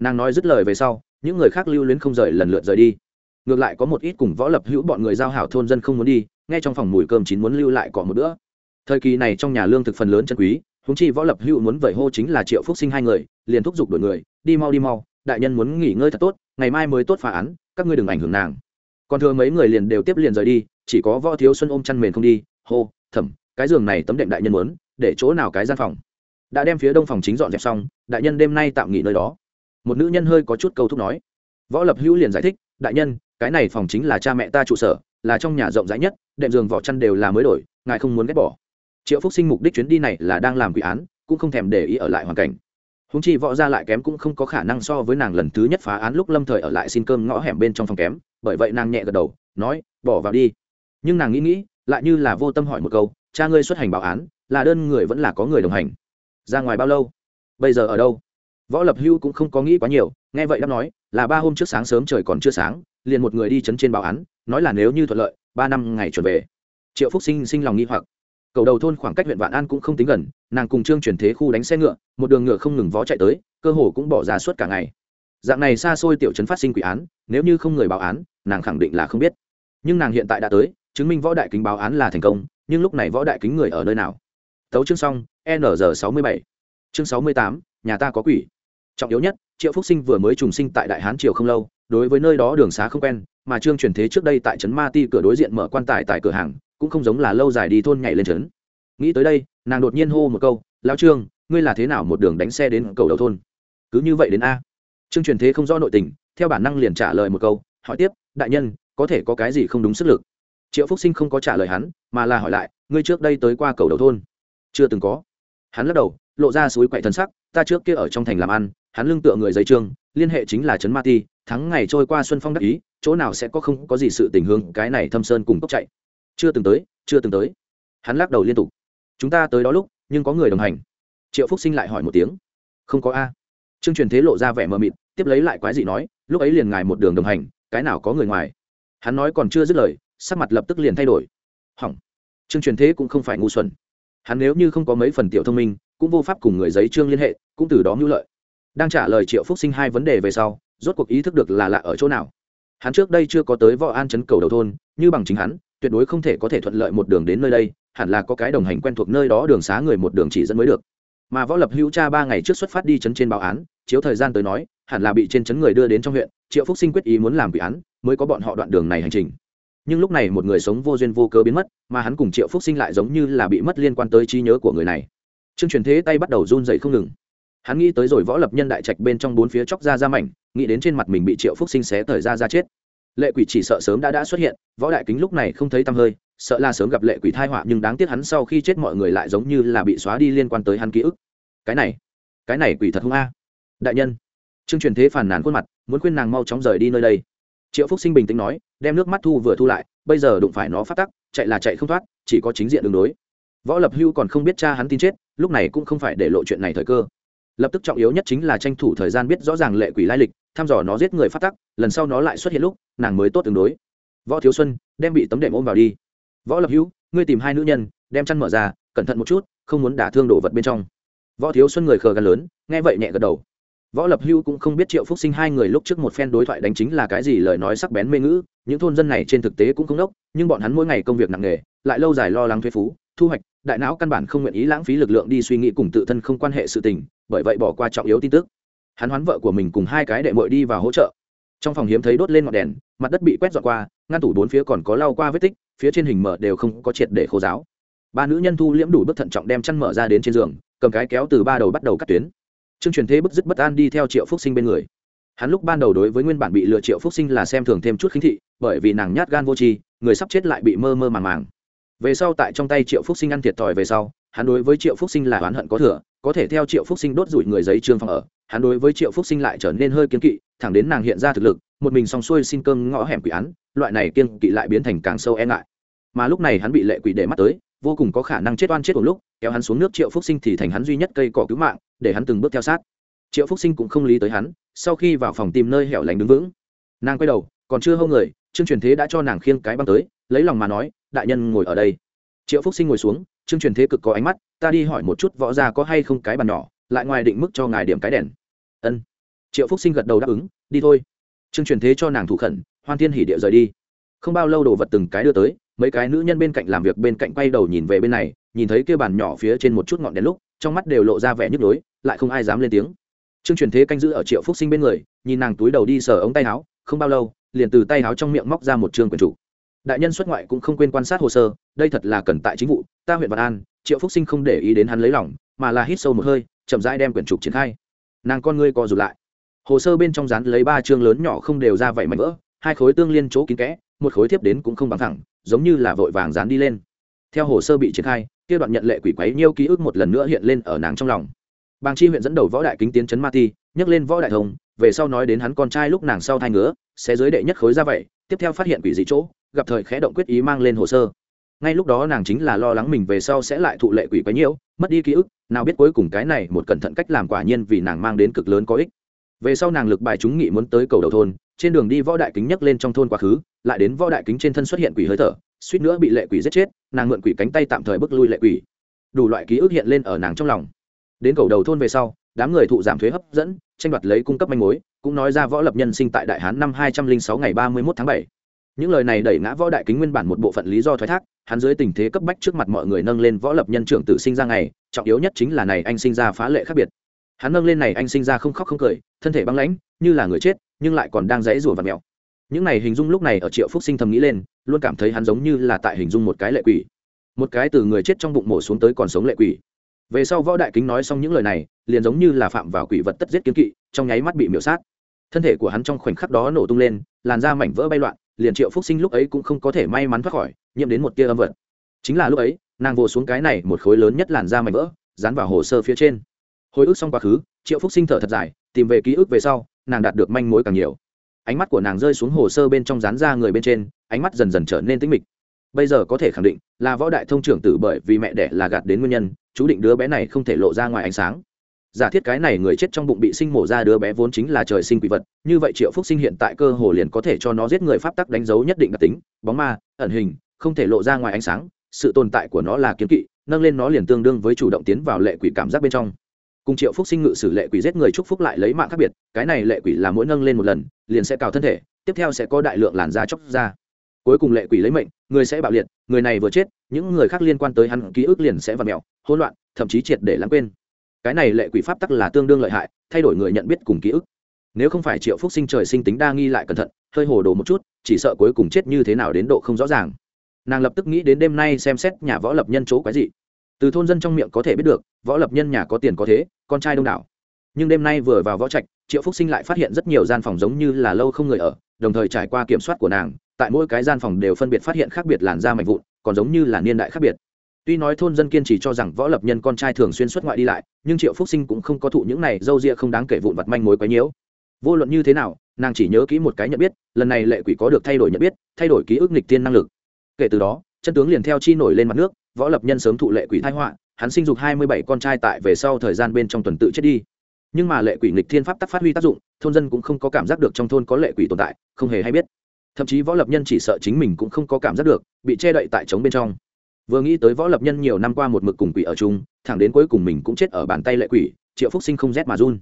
Nàng nói dứt lời về sau, những người khác lưu luyến không rời lần lượt rời đi. Ngược lại có một ít cùng võ lập hữu bọn người giao hảo thôn dân không muốn đi ngay trong phòng mùi cơm chín muốn lưu lại cỏ một bữa thời kỳ này trong nhà lương thực phần lớn chân quý húng chi võ lập hữu muốn vẩy hô chính là triệu phúc sinh hai người, liền thúc giục đổi người, đi mau đi mau, đại nhân muốn nghỉ ngơi thật tốt, ngày mai mới tốt phá án, các ngươi đừng ảnh hưởng nàng. Còn thừa mấy người liền đều tiếp liền rời đi, chỉ có võ thiếu xuân ôm chăn mền không đi, hô, thẩm, cái giường này tấm đệm đại nhân muốn, để chỗ nào cái gian phòng? Đã đem phía đông phòng chính dọn dẹp xong, đại nhân đêm nay tạm nghỉ nơi đó. Một nữ nhân hơi có chút câu thúc nói. Võ lập hữu liền giải thích, đại nhân, cái này phòng chính là cha mẹ ta trụ sở, là trong nhà rộng rãi nhất, đệm giường vỏ chăn đều là mới đổi, ngài không muốn ghét bỏ triệu phúc sinh mục đích chuyến đi này là đang làm quỷ án, cũng không thèm để ý ở lại hoàn cảnh. Húng chi võ ra lại kém cũng không có khả năng so với nàng lần thứ nhất phá án lúc lâm thời ở lại xin cơm ngõ hẻm bên trong phòng kém, bởi vậy nàng nhẹ gật đầu, nói, bỏ vào đi. Nhưng nàng nghĩ nghĩ, lại như là vô tâm hỏi một câu, cha ngươi xuất hành báo án, là đơn người vẫn là có người đồng hành? Ra ngoài bao lâu? Bây giờ ở đâu? Võ lập hưu cũng không có nghĩ quá nhiều, nghe vậy đáp nói, là ba hôm trước sáng sớm trời còn chưa sáng, liền một người đi chấn trên báo án, nói là nếu như thuận lợi, ba năm ngày chuẩn về. Triệu phúc sinh sinh lòng nghi hoặc cầu đầu thôn khoảng cách huyện vạn an cũng không tính gần, nàng cùng trương chuyển thế khu đánh xe ngựa, một đường ngựa không ngừng vó chạy tới, cơ hồ cũng bỏ ra suốt cả ngày. Dạng này xa xôi tiểu trấn phát sinh quỷ án, nếu như không người báo án, nàng khẳng định là không biết. Nhưng nàng hiện tại đã tới, chứng minh võ đại kính báo án là thành công, nhưng lúc này võ đại kính người ở nơi nào? Tấu chương xong, n sáu mươi bảy. Chương sáu mươi tám, nhà ta có quỷ. Trọng yếu nhất, triệu phúc sinh vừa mới trùng sinh tại đại hán triều không lâu, đối với nơi đó đường xá không quen, mà trương truyền thế trước đây tại trấn ma ti cửa đối diện mở quan tài tại cửa hàng cũng không giống là lâu dài đi thôn nhảy lên trấn. Nghĩ tới đây, nàng đột nhiên hô một câu, lão trương, ngươi là thế nào một đường đánh xe đến cầu đầu thôn? Cứ như vậy đến a. Trương truyền thế không rõ nội tình, theo bản năng liền trả lời một câu, hỏi tiếp, đại nhân, có thể có cái gì không đúng sức lực? Triệu phúc sinh không có trả lời hắn, mà là hỏi lại, ngươi trước đây tới qua cầu đầu thôn? Chưa từng có. Hắn lắc đầu, lộ ra suối quậy thân sắc, ta trước kia ở trong thành làm ăn, hắn lưng tựa người giấy trương, liên hệ chính là trấn ma ti thắng ngày trôi qua xuân phong đắc ý, chỗ nào sẽ có không có gì sự tình hướng cái này thâm sơn cùng tốc chạy? Chưa từng tới, chưa từng tới. Hắn lắc đầu liên tục. Chúng ta tới đó lúc, nhưng có người đồng hành. Triệu phúc sinh lại hỏi một tiếng. Không có a. Trương truyền thế lộ ra vẻ mờ mịt, tiếp lấy lại quái dị nói, lúc ấy liền ngài một đường đồng hành, cái nào có người ngoài. Hắn nói còn chưa dứt lời, sắc mặt lập tức liền thay đổi. Hỏng. Trương truyền thế cũng không phải ngu xuẩn. Hắn nếu như không có mấy phần tiểu thông minh, cũng vô pháp cùng người giấy trương liên hệ, cũng từ đó mưu lợi. Đang trả lời triệu phúc sinh hai vấn đề về sau, rốt cuộc ý thức được là lạ ở chỗ nào. Hắn trước đây chưa có tới võ an chấn cầu đầu thôn, như bằng chính hắn tuyệt đối không thể có thể thuận lợi một đường đến nơi đây, hẳn là có cái đồng hành quen thuộc nơi đó đường xá người một đường chỉ dẫn mới được. Mà võ lập hữu cha ba ngày trước xuất phát đi chấn trên báo án, chiếu thời gian tới nói, hẳn là bị trên chấn người đưa đến trong huyện, triệu phúc sinh quyết ý muốn làm quỷ án, mới có bọn họ đoạn đường này hành trình. Nhưng lúc này một người sống vô duyên vô cớ biến mất, mà hắn cùng triệu phúc sinh lại giống như là bị mất liên quan tới trí nhớ của người này. Trương truyền thế tay bắt đầu run dậy không ngừng. Hắn nghĩ tới rồi võ lập nhân đại trạch bên trong bốn phía chóc ra ra mảnh, nghĩ đến trên mặt mình bị triệu phúc sinh xé thời ra ra chết lệ quỷ chỉ sợ sớm đã đã xuất hiện, võ đại kính lúc này không thấy tăm hơi, sợ là sớm gặp lệ quỷ thai họa, nhưng đáng tiếc hắn sau khi chết mọi người lại giống như là bị xóa đi liên quan tới hắn ký ức. Cái này cái này quỷ thật hung a. Đại nhân, trương truyền thế phản nàn khuôn mặt, muốn khuyên nàng mau chóng rời đi nơi đây. Triệu phúc sinh bình tĩnh nói, đem nước mắt thu vừa thu lại, bây giờ đụng phải nó phát tắc, chạy là chạy không thoát, chỉ có chính diện đường đối. Võ lập hưu còn không biết cha hắn tin chết, lúc này cũng không phải để lộ chuyện này thời cơ lập tức trọng yếu nhất chính là tranh thủ thời gian biết rõ ràng lệ quỷ lai lịch, thăm dò nó giết người phát tắc, lần sau nó lại xuất hiện lúc, nàng mới tốt tương đối. Võ thiếu xuân, đem bị tấm đệm ôm vào đi. Võ lập hữu, ngươi tìm hai nữ nhân, đem chăn mở ra, cẩn thận một chút, không muốn đả thương đồ vật bên trong. Võ thiếu xuân người khờ gần lớn, nghe vậy nhẹ gật đầu. Võ lập hưu cũng không biết triệu phúc sinh hai người lúc trước một phen đối thoại đánh chính là cái gì lời nói sắc bén mê ngữ, những thôn dân này trên thực tế cũng không đốc, nhưng bọn hắn mỗi ngày công việc nặng nề, lại lâu dài lo lắng thuế phú, thu hoạch đại não căn bản không nguyện ý lãng phí lực lượng đi suy nghĩ cùng tự thân không quan hệ sự tình, bởi vậy bỏ qua trọng yếu tin tức. Hắn hoán vợ của mình cùng hai cái đệ mội đi vào hỗ trợ. Trong phòng hiếm thấy đốt lên ngọn đèn, mặt đất bị quét dọn qua, ngăn tủ bốn phía còn có lau qua vết tích, phía trên hình mở đều không có triệt để khô giáo ba nữ nhân thu liễm đủ bước thận trọng đem chăn mở ra đến trên giường, cầm cái kéo từ ba đầu bắt đầu cắt tuyến. Trương truyền thế bức dứt bất an đi theo triệu phúc sinh bên người. Hắn lúc ban đầu đối với nguyên bản bị lừa triệu phúc sinh là xem thường thêm chút khinh thị, bởi vì nàng nhát gan vô tri, người sắp chết lại bị mơ mơ màng màng về sau tại trong tay triệu phúc sinh ăn thiệt thòi về sau, hắn đối với triệu phúc sinh là oán hận có thừa, có thể theo triệu phúc sinh đốt rủi người giấy trương phòng ở, hắn đối với triệu phúc sinh lại trở nên hơi kiên kỵ, thẳng đến nàng hiện ra thực lực, một mình xong xuôi xin cơm ngõ hẻm quỷ án, loại này kiên kỵ lại biến thành càng sâu e ngại. Mà lúc này hắn bị lệ quỷ để mắt tới, vô cùng có khả năng chết oan chết một lúc, kéo hắn xuống nước triệu phúc sinh thì thành hắn duy nhất cây cỏ cứu mạng, để hắn từng bước theo sát. Triệu phúc sinh cũng không lý tới hắn, sau khi vào phòng tìm nơi hẻo lánh đứng vững, nàng quay đầu, còn chưa hâu người trương truyền thế đã cho nàng khiêng cái băng tới, lấy lòng mà nói đại nhân ngồi ở đây. Triệu phúc sinh ngồi xuống, trương truyền thế cực có ánh mắt, ta đi hỏi một chút võ gia có hay không cái bàn nhỏ, lại ngoài định mức cho ngài điểm cái đèn. Ân. Triệu phúc sinh gật đầu đáp ứng, đi thôi. Trương truyền thế cho nàng thủ khẩn, hoan thiên hỉ địa rời đi. Không bao lâu đồ vật từng cái đưa tới, mấy cái nữ nhân bên cạnh làm việc bên cạnh quay đầu nhìn về bên này, nhìn thấy kia bàn nhỏ phía trên một chút ngọn đèn lúc, trong mắt đều lộ ra vẻ nhức lối lại không ai dám lên tiếng. Trương truyền thế canh giữ ở triệu phúc sinh bên người, nhìn nàng túi đầu đi sờ ống tay áo, không bao lâu, liền từ tay áo trong miệng móc ra một chương quyển chủ đại nhân xuất ngoại cũng không quên quan sát hồ sơ, đây thật là cần tại chính vụ, ta huyện vạn an, triệu phúc sinh không để ý đến hắn lấy lòng, mà là hít sâu một hơi, chậm rãi đem quyển trục triển khai. Nàng con ngươi co rụt lại. Hồ sơ bên trong dán lấy ba chương lớn nhỏ không đều ra vậy mảnh vỡ, hai khối tương liên chỗ kín kẽ, một khối tiếp đến cũng không bằng thẳng, giống như là vội vàng dán đi lên. Theo hồ sơ bị triển khai, kia đoạn nhận lệ quỷ quấy nhiêu ký ức một lần nữa hiện lên ở nàng trong lòng. Bàng chi huyện dẫn đầu võ đại kính tiến trấn ma ti, nhắc lên võ đại thông, về sau nói đến hắn con trai lúc nàng sau thai ngứa, sẽ dưới đệ nhất khối ra vậy, tiếp theo phát hiện quỷ dị chỗ gặp thời khẽ động quyết ý mang lên hồ sơ. Ngay lúc đó nàng chính là lo lắng mình về sau sẽ lại thụ lệ quỷ quấy nhiễu, mất đi ký ức, nào biết cuối cùng cái này một cẩn thận cách làm quả nhiên vì nàng mang đến cực lớn có ích. Về sau nàng lực bài chúng nghị muốn tới cầu đầu thôn, trên đường đi võ đại kính nhấc lên trong thôn quá khứ, lại đến võ đại kính trên thân xuất hiện quỷ hơi thở, suýt nữa bị lệ quỷ giết chết, nàng mượn quỷ cánh tay tạm thời bước lui lệ quỷ. Đủ loại ký ức hiện lên ở nàng trong lòng. Đến cầu đầu thôn về sau, đám người thụ giảm thuế hấp dẫn, tranh đoạt lấy cung cấp manh mối, cũng nói ra võ lập nhân sinh tại đại hán năm hai trăm linh sáu ngày ba mươi một tháng bảy những lời này đẩy ngã võ đại kính nguyên bản một bộ phận lý do thoái thác, hắn dưới tình thế cấp bách trước mặt mọi người nâng lên võ lập nhân trưởng tử sinh ra ngày, trọng yếu nhất chính là này anh sinh ra phá lệ khác biệt. Hắn nâng lên này anh sinh ra không khóc không cười, thân thể băng lãnh, như là người chết, nhưng lại còn đang dãy rủa và mèo. Những này hình dung lúc này ở triệu phúc sinh thầm nghĩ lên, luôn cảm thấy hắn giống như là tại hình dung một cái lệ quỷ. Một cái từ người chết trong bụng mổ xuống tới còn sống lệ quỷ. Về sau võ đại kính nói xong những lời này, liền giống như là phạm vào quỷ vật tất giết kiến kỵ, trong nháy mắt bị miểu sát. Thân thể của hắn trong khoảnh khắc đó nổ tung lên, làn da mảnh vỡ bay loạn liền triệu phúc sinh lúc ấy cũng không có thể may mắn thoát khỏi, nhiễm đến một tia âm vật. Chính là lúc ấy, nàng vồ xuống cái này một khối lớn nhất làn da mảnh vỡ, dán vào hồ sơ phía trên. Hồi ức xong quá khứ, triệu phúc sinh thở thật dài, tìm về ký ức về sau, nàng đạt được manh mối càng nhiều. Ánh mắt của nàng rơi xuống hồ sơ bên trong dán ra người bên trên, ánh mắt dần dần trở nên tĩnh mịch. Bây giờ có thể khẳng định, là võ đại thông trưởng tử bởi vì mẹ đẻ là gạt đến nguyên nhân, chú định đứa bé này không thể lộ ra ngoài ánh sáng giả thiết cái này người chết trong bụng bị sinh mổ ra đứa bé vốn chính là trời sinh quỷ vật, như vậy triệu phúc sinh hiện tại cơ hồ liền có thể cho nó giết người pháp tắc đánh dấu nhất định đặc tính, bóng ma, ẩn hình, không thể lộ ra ngoài ánh sáng, sự tồn tại của nó là kiếm kỵ, nâng lên nó liền tương đương với chủ động tiến vào lệ quỷ cảm giác bên trong. Cùng triệu phúc sinh ngự sử lệ quỷ giết người chúc phúc lại lấy mạng khác biệt, cái này lệ quỷ là mỗi nâng lên một lần, liền sẽ cào thân thể, tiếp theo sẽ có đại lượng làn da chóc ra. Cuối cùng lệ quỷ lấy mệnh, người sẽ bạo liệt, người này vừa chết, những người khác liên quan tới hắn ký ức liền sẽ v ặ mẹo hỗn loạn, thậm chí triệt để lãng quên cái này lệ quỷ pháp tắc là tương đương lợi hại, thay đổi người nhận biết cùng ký ức. Nếu không phải triệu phúc sinh trời sinh tính đa nghi lại cẩn thận, hơi hồ đồ một chút, chỉ sợ cuối cùng chết như thế nào đến độ không rõ ràng. Nàng lập tức nghĩ đến đêm nay xem xét nhà võ lập nhân chỗ quái dị. Từ thôn dân trong miệng có thể biết được, võ lập nhân nhà có tiền có thế, con trai đông đảo. Nhưng đêm nay vừa vào võ trạch, triệu phúc sinh lại phát hiện rất nhiều gian phòng giống như là lâu không người ở, đồng thời trải qua kiểm soát của nàng, tại mỗi cái gian phòng đều phân biệt phát hiện khác biệt làn da mạnh vụn, còn giống như là niên đại khác biệt tuy nói thôn dân kiên trì cho rằng võ lập nhân con trai thường xuyên xuất ngoại đi lại, nhưng triệu phúc sinh cũng không có thụ những này d â u ria không đáng kể vụn vặt manh mối quấy nhiễu. Vô luận như thế nào, nàng chỉ nhớ kỹ một cái nhận biết, lần này lệ quỷ có được thay đổi nhận biết, thay đổi ký ức nghịch tiên năng lực. Kể từ đó, chân tướng liền theo chi nổi lên mặt nước, võ lập nhân sớm thụ lệ quỷ thái họa, hắn sinh dục hai mươi bảy con trai tại về sau thời gian bên trong tuần tự chết đi. Nhưng mà lệ quỷ nghịch thiên pháp tắc phát huy tác dụng, thôn dân cũng không có cảm giác được trong thôn có lệ quỷ tồn tại, không hề hay biết. Thậm chí võ lập nhân chỉ sợ chính mình cũng không có cảm giác được, bị che đậy tại trống bên trong vừa nghĩ tới võ lập nhân nhiều năm qua một mực cùng quỷ ở chung, thẳng đến cuối cùng mình cũng chết ở bàn tay lệ quỷ, triệu phúc sinh không rét mà run.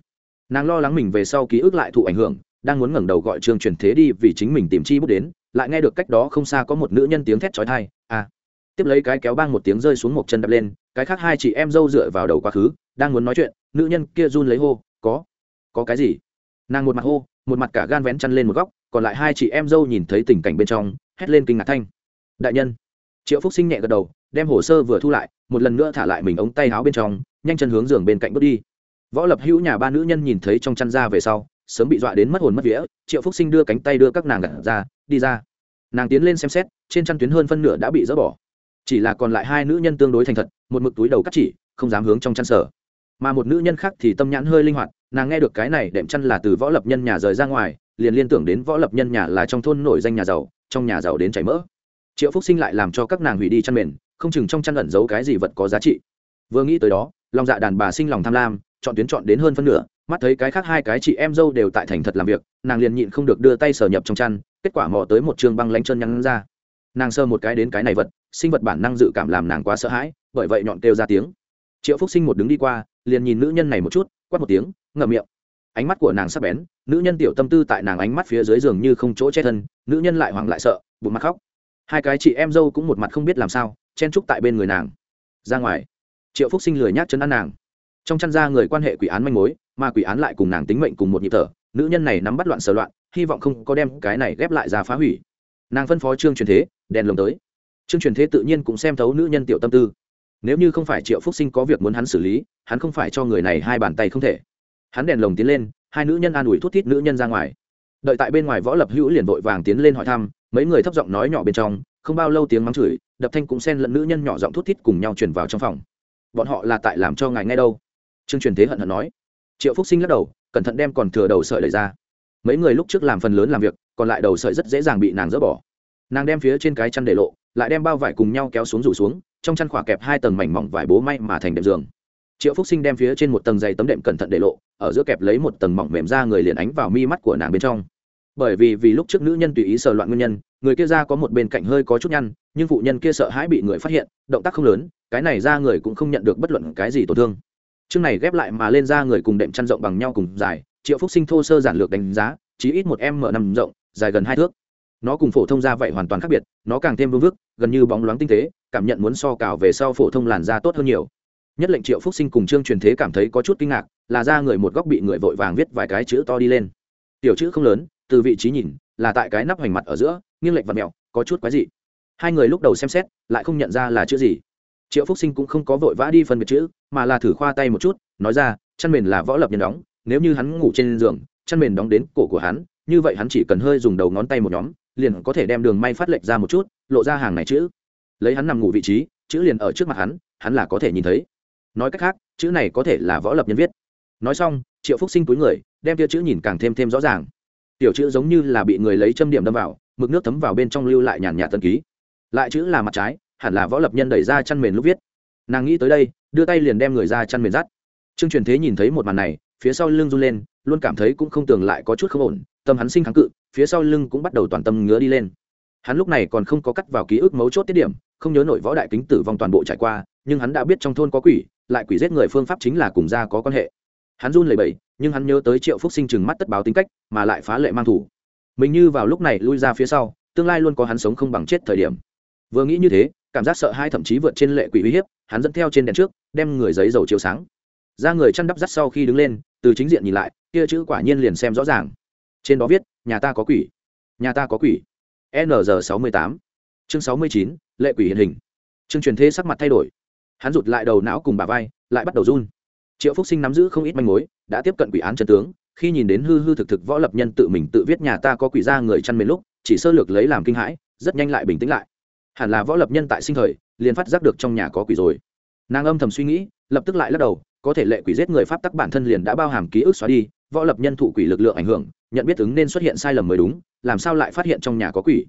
Nàng lo lắng mình về sau ký ức lại thụ ảnh hưởng, đang muốn ngẩng đầu gọi trương truyền thế đi vì chính mình tìm chi bút đến, lại nghe được cách đó không xa có một nữ nhân tiếng thét trói thai à! Tiếp lấy cái kéo bang một tiếng rơi xuống một chân đập lên, cái khác hai chị em dâu dựa vào đầu quá khứ, đang muốn nói chuyện, nữ nhân kia run lấy hô, có có cái gì? Nàng một mặt hô, một mặt cả gan vén chăn lên một góc, còn lại hai chị em dâu nhìn thấy tình cảnh bên trong, hét lên kinh ngạc thanh, đại nhân triệu phúc sinh nhẹ gật đầu, đem hồ sơ vừa thu lại, một lần nữa thả lại mình ống tay áo bên trong, nhanh chân hướng giường bên cạnh bước đi. Võ lập hữu nhà ba nữ nhân nhìn thấy trong chăn ra về sau, sớm bị dọa đến mất hồn mất vía, triệu phúc sinh đưa cánh tay đưa các nàng gặt ra, đi ra. Nàng tiến lên xem xét, trên chăn tuyến hơn phân nửa đã bị dỡ bỏ. Chỉ là còn lại hai nữ nhân tương đối thành thật, một mực túi đầu cắt chỉ, không dám hướng trong chăn sở mà một nữ nhân khác thì tâm nhãn hơi linh hoạt, nàng nghe được cái này đệm chăn là từ võ lập nhân nhà rời ra ngoài, liền liên tưởng đến võ lập nhân nhà là trong thôn nổi danh nhà giàu, trong nhà giàu đến chảy mỡ triệu phúc sinh lại làm cho các nàng hủy đi chăn mền, không chừng trong chăn ẩn giấu cái gì vật có giá trị. Vừa nghĩ tới đó, lòng dạ đàn bà sinh lòng tham lam, chọn tuyến chọn đến hơn phân nửa, mắt thấy cái khác hai cái chị em dâu đều tại thành thật làm việc, nàng liền nhịn không được đưa tay sở nhập trong chăn, kết quả mò tới một trường băng lanh chân nhắn ra. Nàng sơ một cái đến cái này vật, sinh vật bản năng dự cảm làm nàng quá sợ hãi, bởi vậy nhọn kêu ra tiếng. Triệu phúc sinh một đứng đi qua, liền nhìn nữ nhân này một chút, quát một tiếng, ngậm miệng. Ánh mắt của nàng sắp bén, nữ nhân tiểu tâm tư tại nàng ánh mắt phía dưới giường như không chỗ che thân, nữ nhân lại hoảng lại sợ, bụng mặt khóc hai cái chị em dâu cũng một mặt không biết làm sao, chen trúc tại bên người nàng. Ra ngoài, triệu phúc sinh lười nhác chân ăn nàng. Trong chăn ra người quan hệ quỷ án manh mối, mà quỷ án lại cùng nàng tính mệnh cùng một nhịp thở, nữ nhân này nắm bắt loạn sờ loạn, hy vọng không có đem cái này ghép lại ra phá hủy. Nàng phân phó trương truyền thế, đèn lồng tới. Trương truyền thế tự nhiên cũng xem thấu nữ nhân tiểu tâm tư. Nếu như không phải triệu phúc sinh có việc muốn hắn xử lý, hắn không phải cho người này hai bàn tay không thể. Hắn đèn lồng tiến lên, hai nữ nhân an ủi thút thít nữ nhân ra ngoài đợi tại bên ngoài võ lập hữu liền vội vàng tiến lên hỏi thăm, mấy người thấp giọng nói nhỏ bên trong, không bao lâu tiếng mắng chửi, đập thanh cũng xen lẫn nữ nhân nhỏ giọng thút thít cùng nhau chuyển vào trong phòng. Bọn họ là tại làm cho ngài ngay đâu? Trương truyền thế hận hận nói. Triệu phúc sinh lắc đầu, cẩn thận đem còn thừa đầu sợi đẩy ra. Mấy người lúc trước làm phần lớn làm việc, còn lại đầu sợi rất dễ dàng bị nàng dỡ bỏ. Nàng đem phía trên cái chăn để lộ, lại đem bao vải cùng nhau kéo xuống rủ xuống, trong chăn khỏa kẹp hai tầng mảnh mỏng vải bố may mà thành đệm giường triệu phúc sinh đem phía trên một tầng dày tấm đệm cẩn thận để lộ, ở giữa kẹp lấy một tầng mỏng mềm ra người liền ánh vào mi mắt của nàng bên trong. Bởi vì vì lúc trước nữ nhân tùy ý sờ loạn nguyên nhân, người kia ra có một bên cạnh hơi có chút nhăn, nhưng phụ nhân kia sợ hãi bị người phát hiện, động tác không lớn, cái này ra người cũng không nhận được bất luận cái gì tổn thương. Chương này ghép lại mà lên ra người cùng đệm chăn rộng bằng nhau cùng dài, triệu phúc sinh thô sơ giản lược đánh giá, chỉ ít một m năm rộng, dài gần hai thước. Nó cùng phổ thông da vậy hoàn toàn khác biệt, nó càng thêm vương vức, gần như bóng loáng tinh tế, cảm nhận muốn so cào về sau phổ thông làn da tốt hơn nhiều nhất lệnh triệu phúc sinh cùng trương truyền thế cảm thấy có chút kinh ngạc, là ra người một góc bị người vội vàng viết vài cái chữ to đi lên. Tiểu chữ không lớn, từ vị trí nhìn, là tại cái nắp hoành mặt ở giữa, nghiêng lệch vật mẹo, có chút quái dị. Hai người lúc đầu xem xét, lại không nhận ra là chữ gì. Triệu phúc sinh cũng không có vội vã đi phân biệt chữ, mà là thử khoa tay một chút, nói ra, chăn mền là võ lập nhân đóng, nếu như hắn ngủ trên giường, chăn mền đóng đến cổ của hắn, như vậy hắn chỉ cần hơi dùng đầu ngón tay một nhóm, liền có thể đem đường may phát lệch ra một chút, lộ ra hàng này chữ. Lấy hắn nằm ngủ vị trí, chữ liền ở trước mặt hắn hắn là có thể nhìn thấy nói cách khác, chữ này có thể là võ lập nhân viết. Nói xong, triệu phúc sinh túi người, đem tia chữ nhìn càng thêm thêm rõ ràng. Tiểu chữ giống như là bị người lấy châm điểm đâm vào, mực nước thấm vào bên trong lưu lại nhàn nhạt tân ký. Lại chữ là mặt trái, hẳn là võ lập nhân đẩy ra chăn mền lúc viết. Nàng nghĩ tới đây, đưa tay liền đem người ra chăn mền dắt. Trương truyền thế nhìn thấy một màn này, phía sau lưng run lên, luôn cảm thấy cũng không tưởng lại có chút không ổn, tâm hắn sinh kháng cự, phía sau lưng cũng bắt đầu toàn tâm ngứa đi lên. Hắn lúc này còn không có cắt vào ký ức mấu chốt tiết điểm, không nhớ nổi võ đại kính tử vong toàn bộ trải qua, nhưng hắn đã biết trong thôn có quỷ lại quỷ giết người phương pháp chính là cùng gia có quan hệ. Hắn run lẩy bẩy, nhưng hắn nhớ tới triệu phúc sinh chừng mắt tất báo tính cách, mà lại phá lệ mang thủ. Mình như vào lúc này lui ra phía sau, tương lai luôn có hắn sống không bằng chết thời điểm. Vừa nghĩ như thế, cảm giác sợ hai thậm chí vượt trên lệ quỷ uy hiếp, hắn dẫn theo trên đèn trước, đem người giấy dầu chiếu sáng. Ra người chăn đắp dắt sau khi đứng lên, từ chính diện nhìn lại, kia chữ quả nhiên liền xem rõ ràng. Trên đó viết, nhà ta có quỷ. Nhà ta có quỷ. N sáu mươi tám. Chương sáu mươi chín, lệ quỷ hiện hình. Chương truyền thế sắc mặt thay đổi hắn rụt lại đầu não cùng bà vai, lại bắt đầu run. Triệu phúc sinh nắm giữ không ít manh mối, đã tiếp cận quỷ án chân tướng, khi nhìn đến hư hư thực thực võ lập nhân tự mình tự viết nhà ta có quỷ ra người chăn mền lúc, chỉ sơ lược lấy làm kinh hãi, rất nhanh lại bình tĩnh lại. Hẳn là võ lập nhân tại sinh thời, liền phát giác được trong nhà có quỷ rồi. Nàng âm thầm suy nghĩ, lập tức lại lắc đầu, có thể lệ quỷ giết người pháp tắc bản thân liền đã bao hàm ký ức xóa đi, võ lập nhân thụ quỷ lực lượng ảnh hưởng, nhận biết ứng nên xuất hiện sai lầm mới đúng, làm sao lại phát hiện trong nhà có quỷ?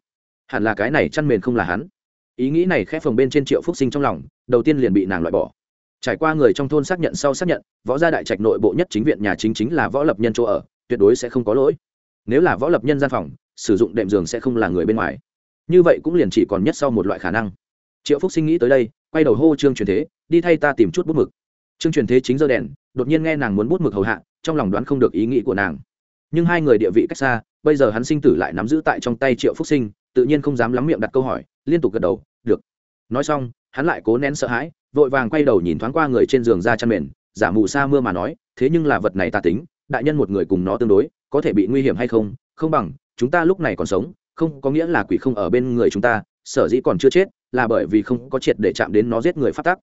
Hẳn là cái này chăn mền không là hắn ý nghĩ này khẽ phồng bên trên triệu phúc sinh trong lòng, đầu tiên liền bị nàng loại bỏ. Trải qua người trong thôn xác nhận sau xác nhận, võ gia đại trạch nội bộ nhất chính viện nhà chính chính là võ lập nhân chỗ ở, tuyệt đối sẽ không có lỗi. Nếu là võ lập nhân gian phòng, sử dụng đệm giường sẽ không là người bên ngoài. Như vậy cũng liền chỉ còn nhất sau một loại khả năng. Triệu phúc sinh nghĩ tới đây, quay đầu hô trương truyền thế, đi thay ta tìm chút bút mực. Trương truyền thế chính giơ đèn, đột nhiên nghe nàng muốn bút mực hầu hạ, trong lòng đoán không được ý nghĩ của nàng. Nhưng hai người địa vị cách xa, bây giờ hắn sinh tử lại nắm giữ tại trong tay triệu phúc sinh tự nhiên không dám lắm miệng đặt câu hỏi, liên tục gật đầu, được. Nói xong, hắn lại cố nén sợ hãi, vội vàng quay đầu nhìn thoáng qua người trên giường ra chăn mền, giả mù sa mưa mà nói, thế nhưng là vật này ta tính, đại nhân một người cùng nó tương đối, có thể bị nguy hiểm hay không? Không bằng, chúng ta lúc này còn sống, không có nghĩa là quỷ không ở bên người chúng ta, sở dĩ còn chưa chết, là bởi vì không có triệt để chạm đến nó giết người phát tác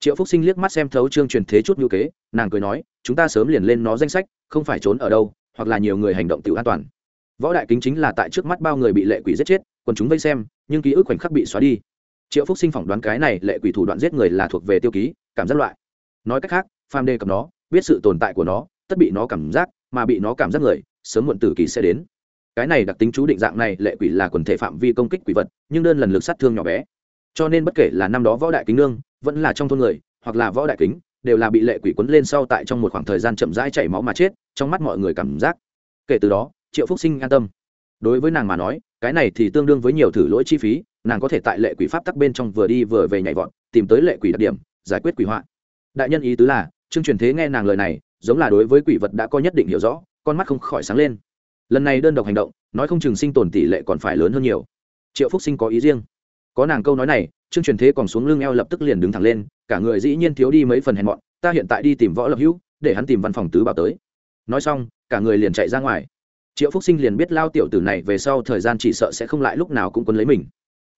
triệu phúc sinh liếc mắt xem thấu trương truyền thế chút ngữ kế, nàng cười nói, chúng ta sớm liền lên nó danh sách, không phải trốn ở đâu, hoặc là nhiều người hành động tự an toàn. Võ đại kính chính là tại trước mắt bao người bị lệ quỷ giết chết quần chúng vây xem, nhưng ký ức khoảnh khắc bị xóa đi. Triệu phúc sinh phỏng đoán cái này lệ quỷ thủ đoạn giết người là thuộc về tiêu ký, cảm giác loại. Nói cách khác, phàm đề cầm nó, biết sự tồn tại của nó, tất bị nó cảm giác, mà bị nó cảm giác người, sớm muộn tử kỳ sẽ đến. Cái này đặc tính chú định dạng này, lệ quỷ là quần thể phạm vi công kích quỷ vật, nhưng đơn lần lực sát thương nhỏ bé. Cho nên bất kể là năm đó võ đại kính nương, vẫn là trong thôn người, hoặc là võ đại kính, đều là bị lệ quỷ quấn lên sau tại trong một khoảng thời gian chậm rãi chảy máu mà chết, trong mắt mọi người cảm giác. Kể từ đó, triệu phúc sinh an tâm đối với nàng mà nói, cái này thì tương đương với nhiều thử lỗi chi phí, nàng có thể tại lệ quỷ pháp tắc bên trong vừa đi vừa về nhảy vọt, tìm tới lệ quỷ đặc điểm, giải quyết quỷ họa. Đại nhân ý tứ là chương truyền thế nghe nàng lời này, giống là đối với quỷ vật đã có nhất định hiểu rõ, con mắt không khỏi sáng lên. Lần này đơn độc hành động, nói không chừng sinh tồn tỷ lệ còn phải lớn hơn nhiều. Triệu phúc sinh có ý riêng. Có nàng câu nói này chương truyền thế còn xuống lưng eo lập tức liền đứng thẳng lên, cả người dĩ nhiên thiếu đi mấy phần hèn mọn, ta hiện tại đi tìm võ lập hữu, để hắn tìm văn phòng tứ bảo tới. Nói xong, cả người liền chạy ra ngoài triệu phúc sinh liền biết lao tiểu tử này về sau thời gian chỉ sợ sẽ không lại lúc nào cũng quấn lấy mình.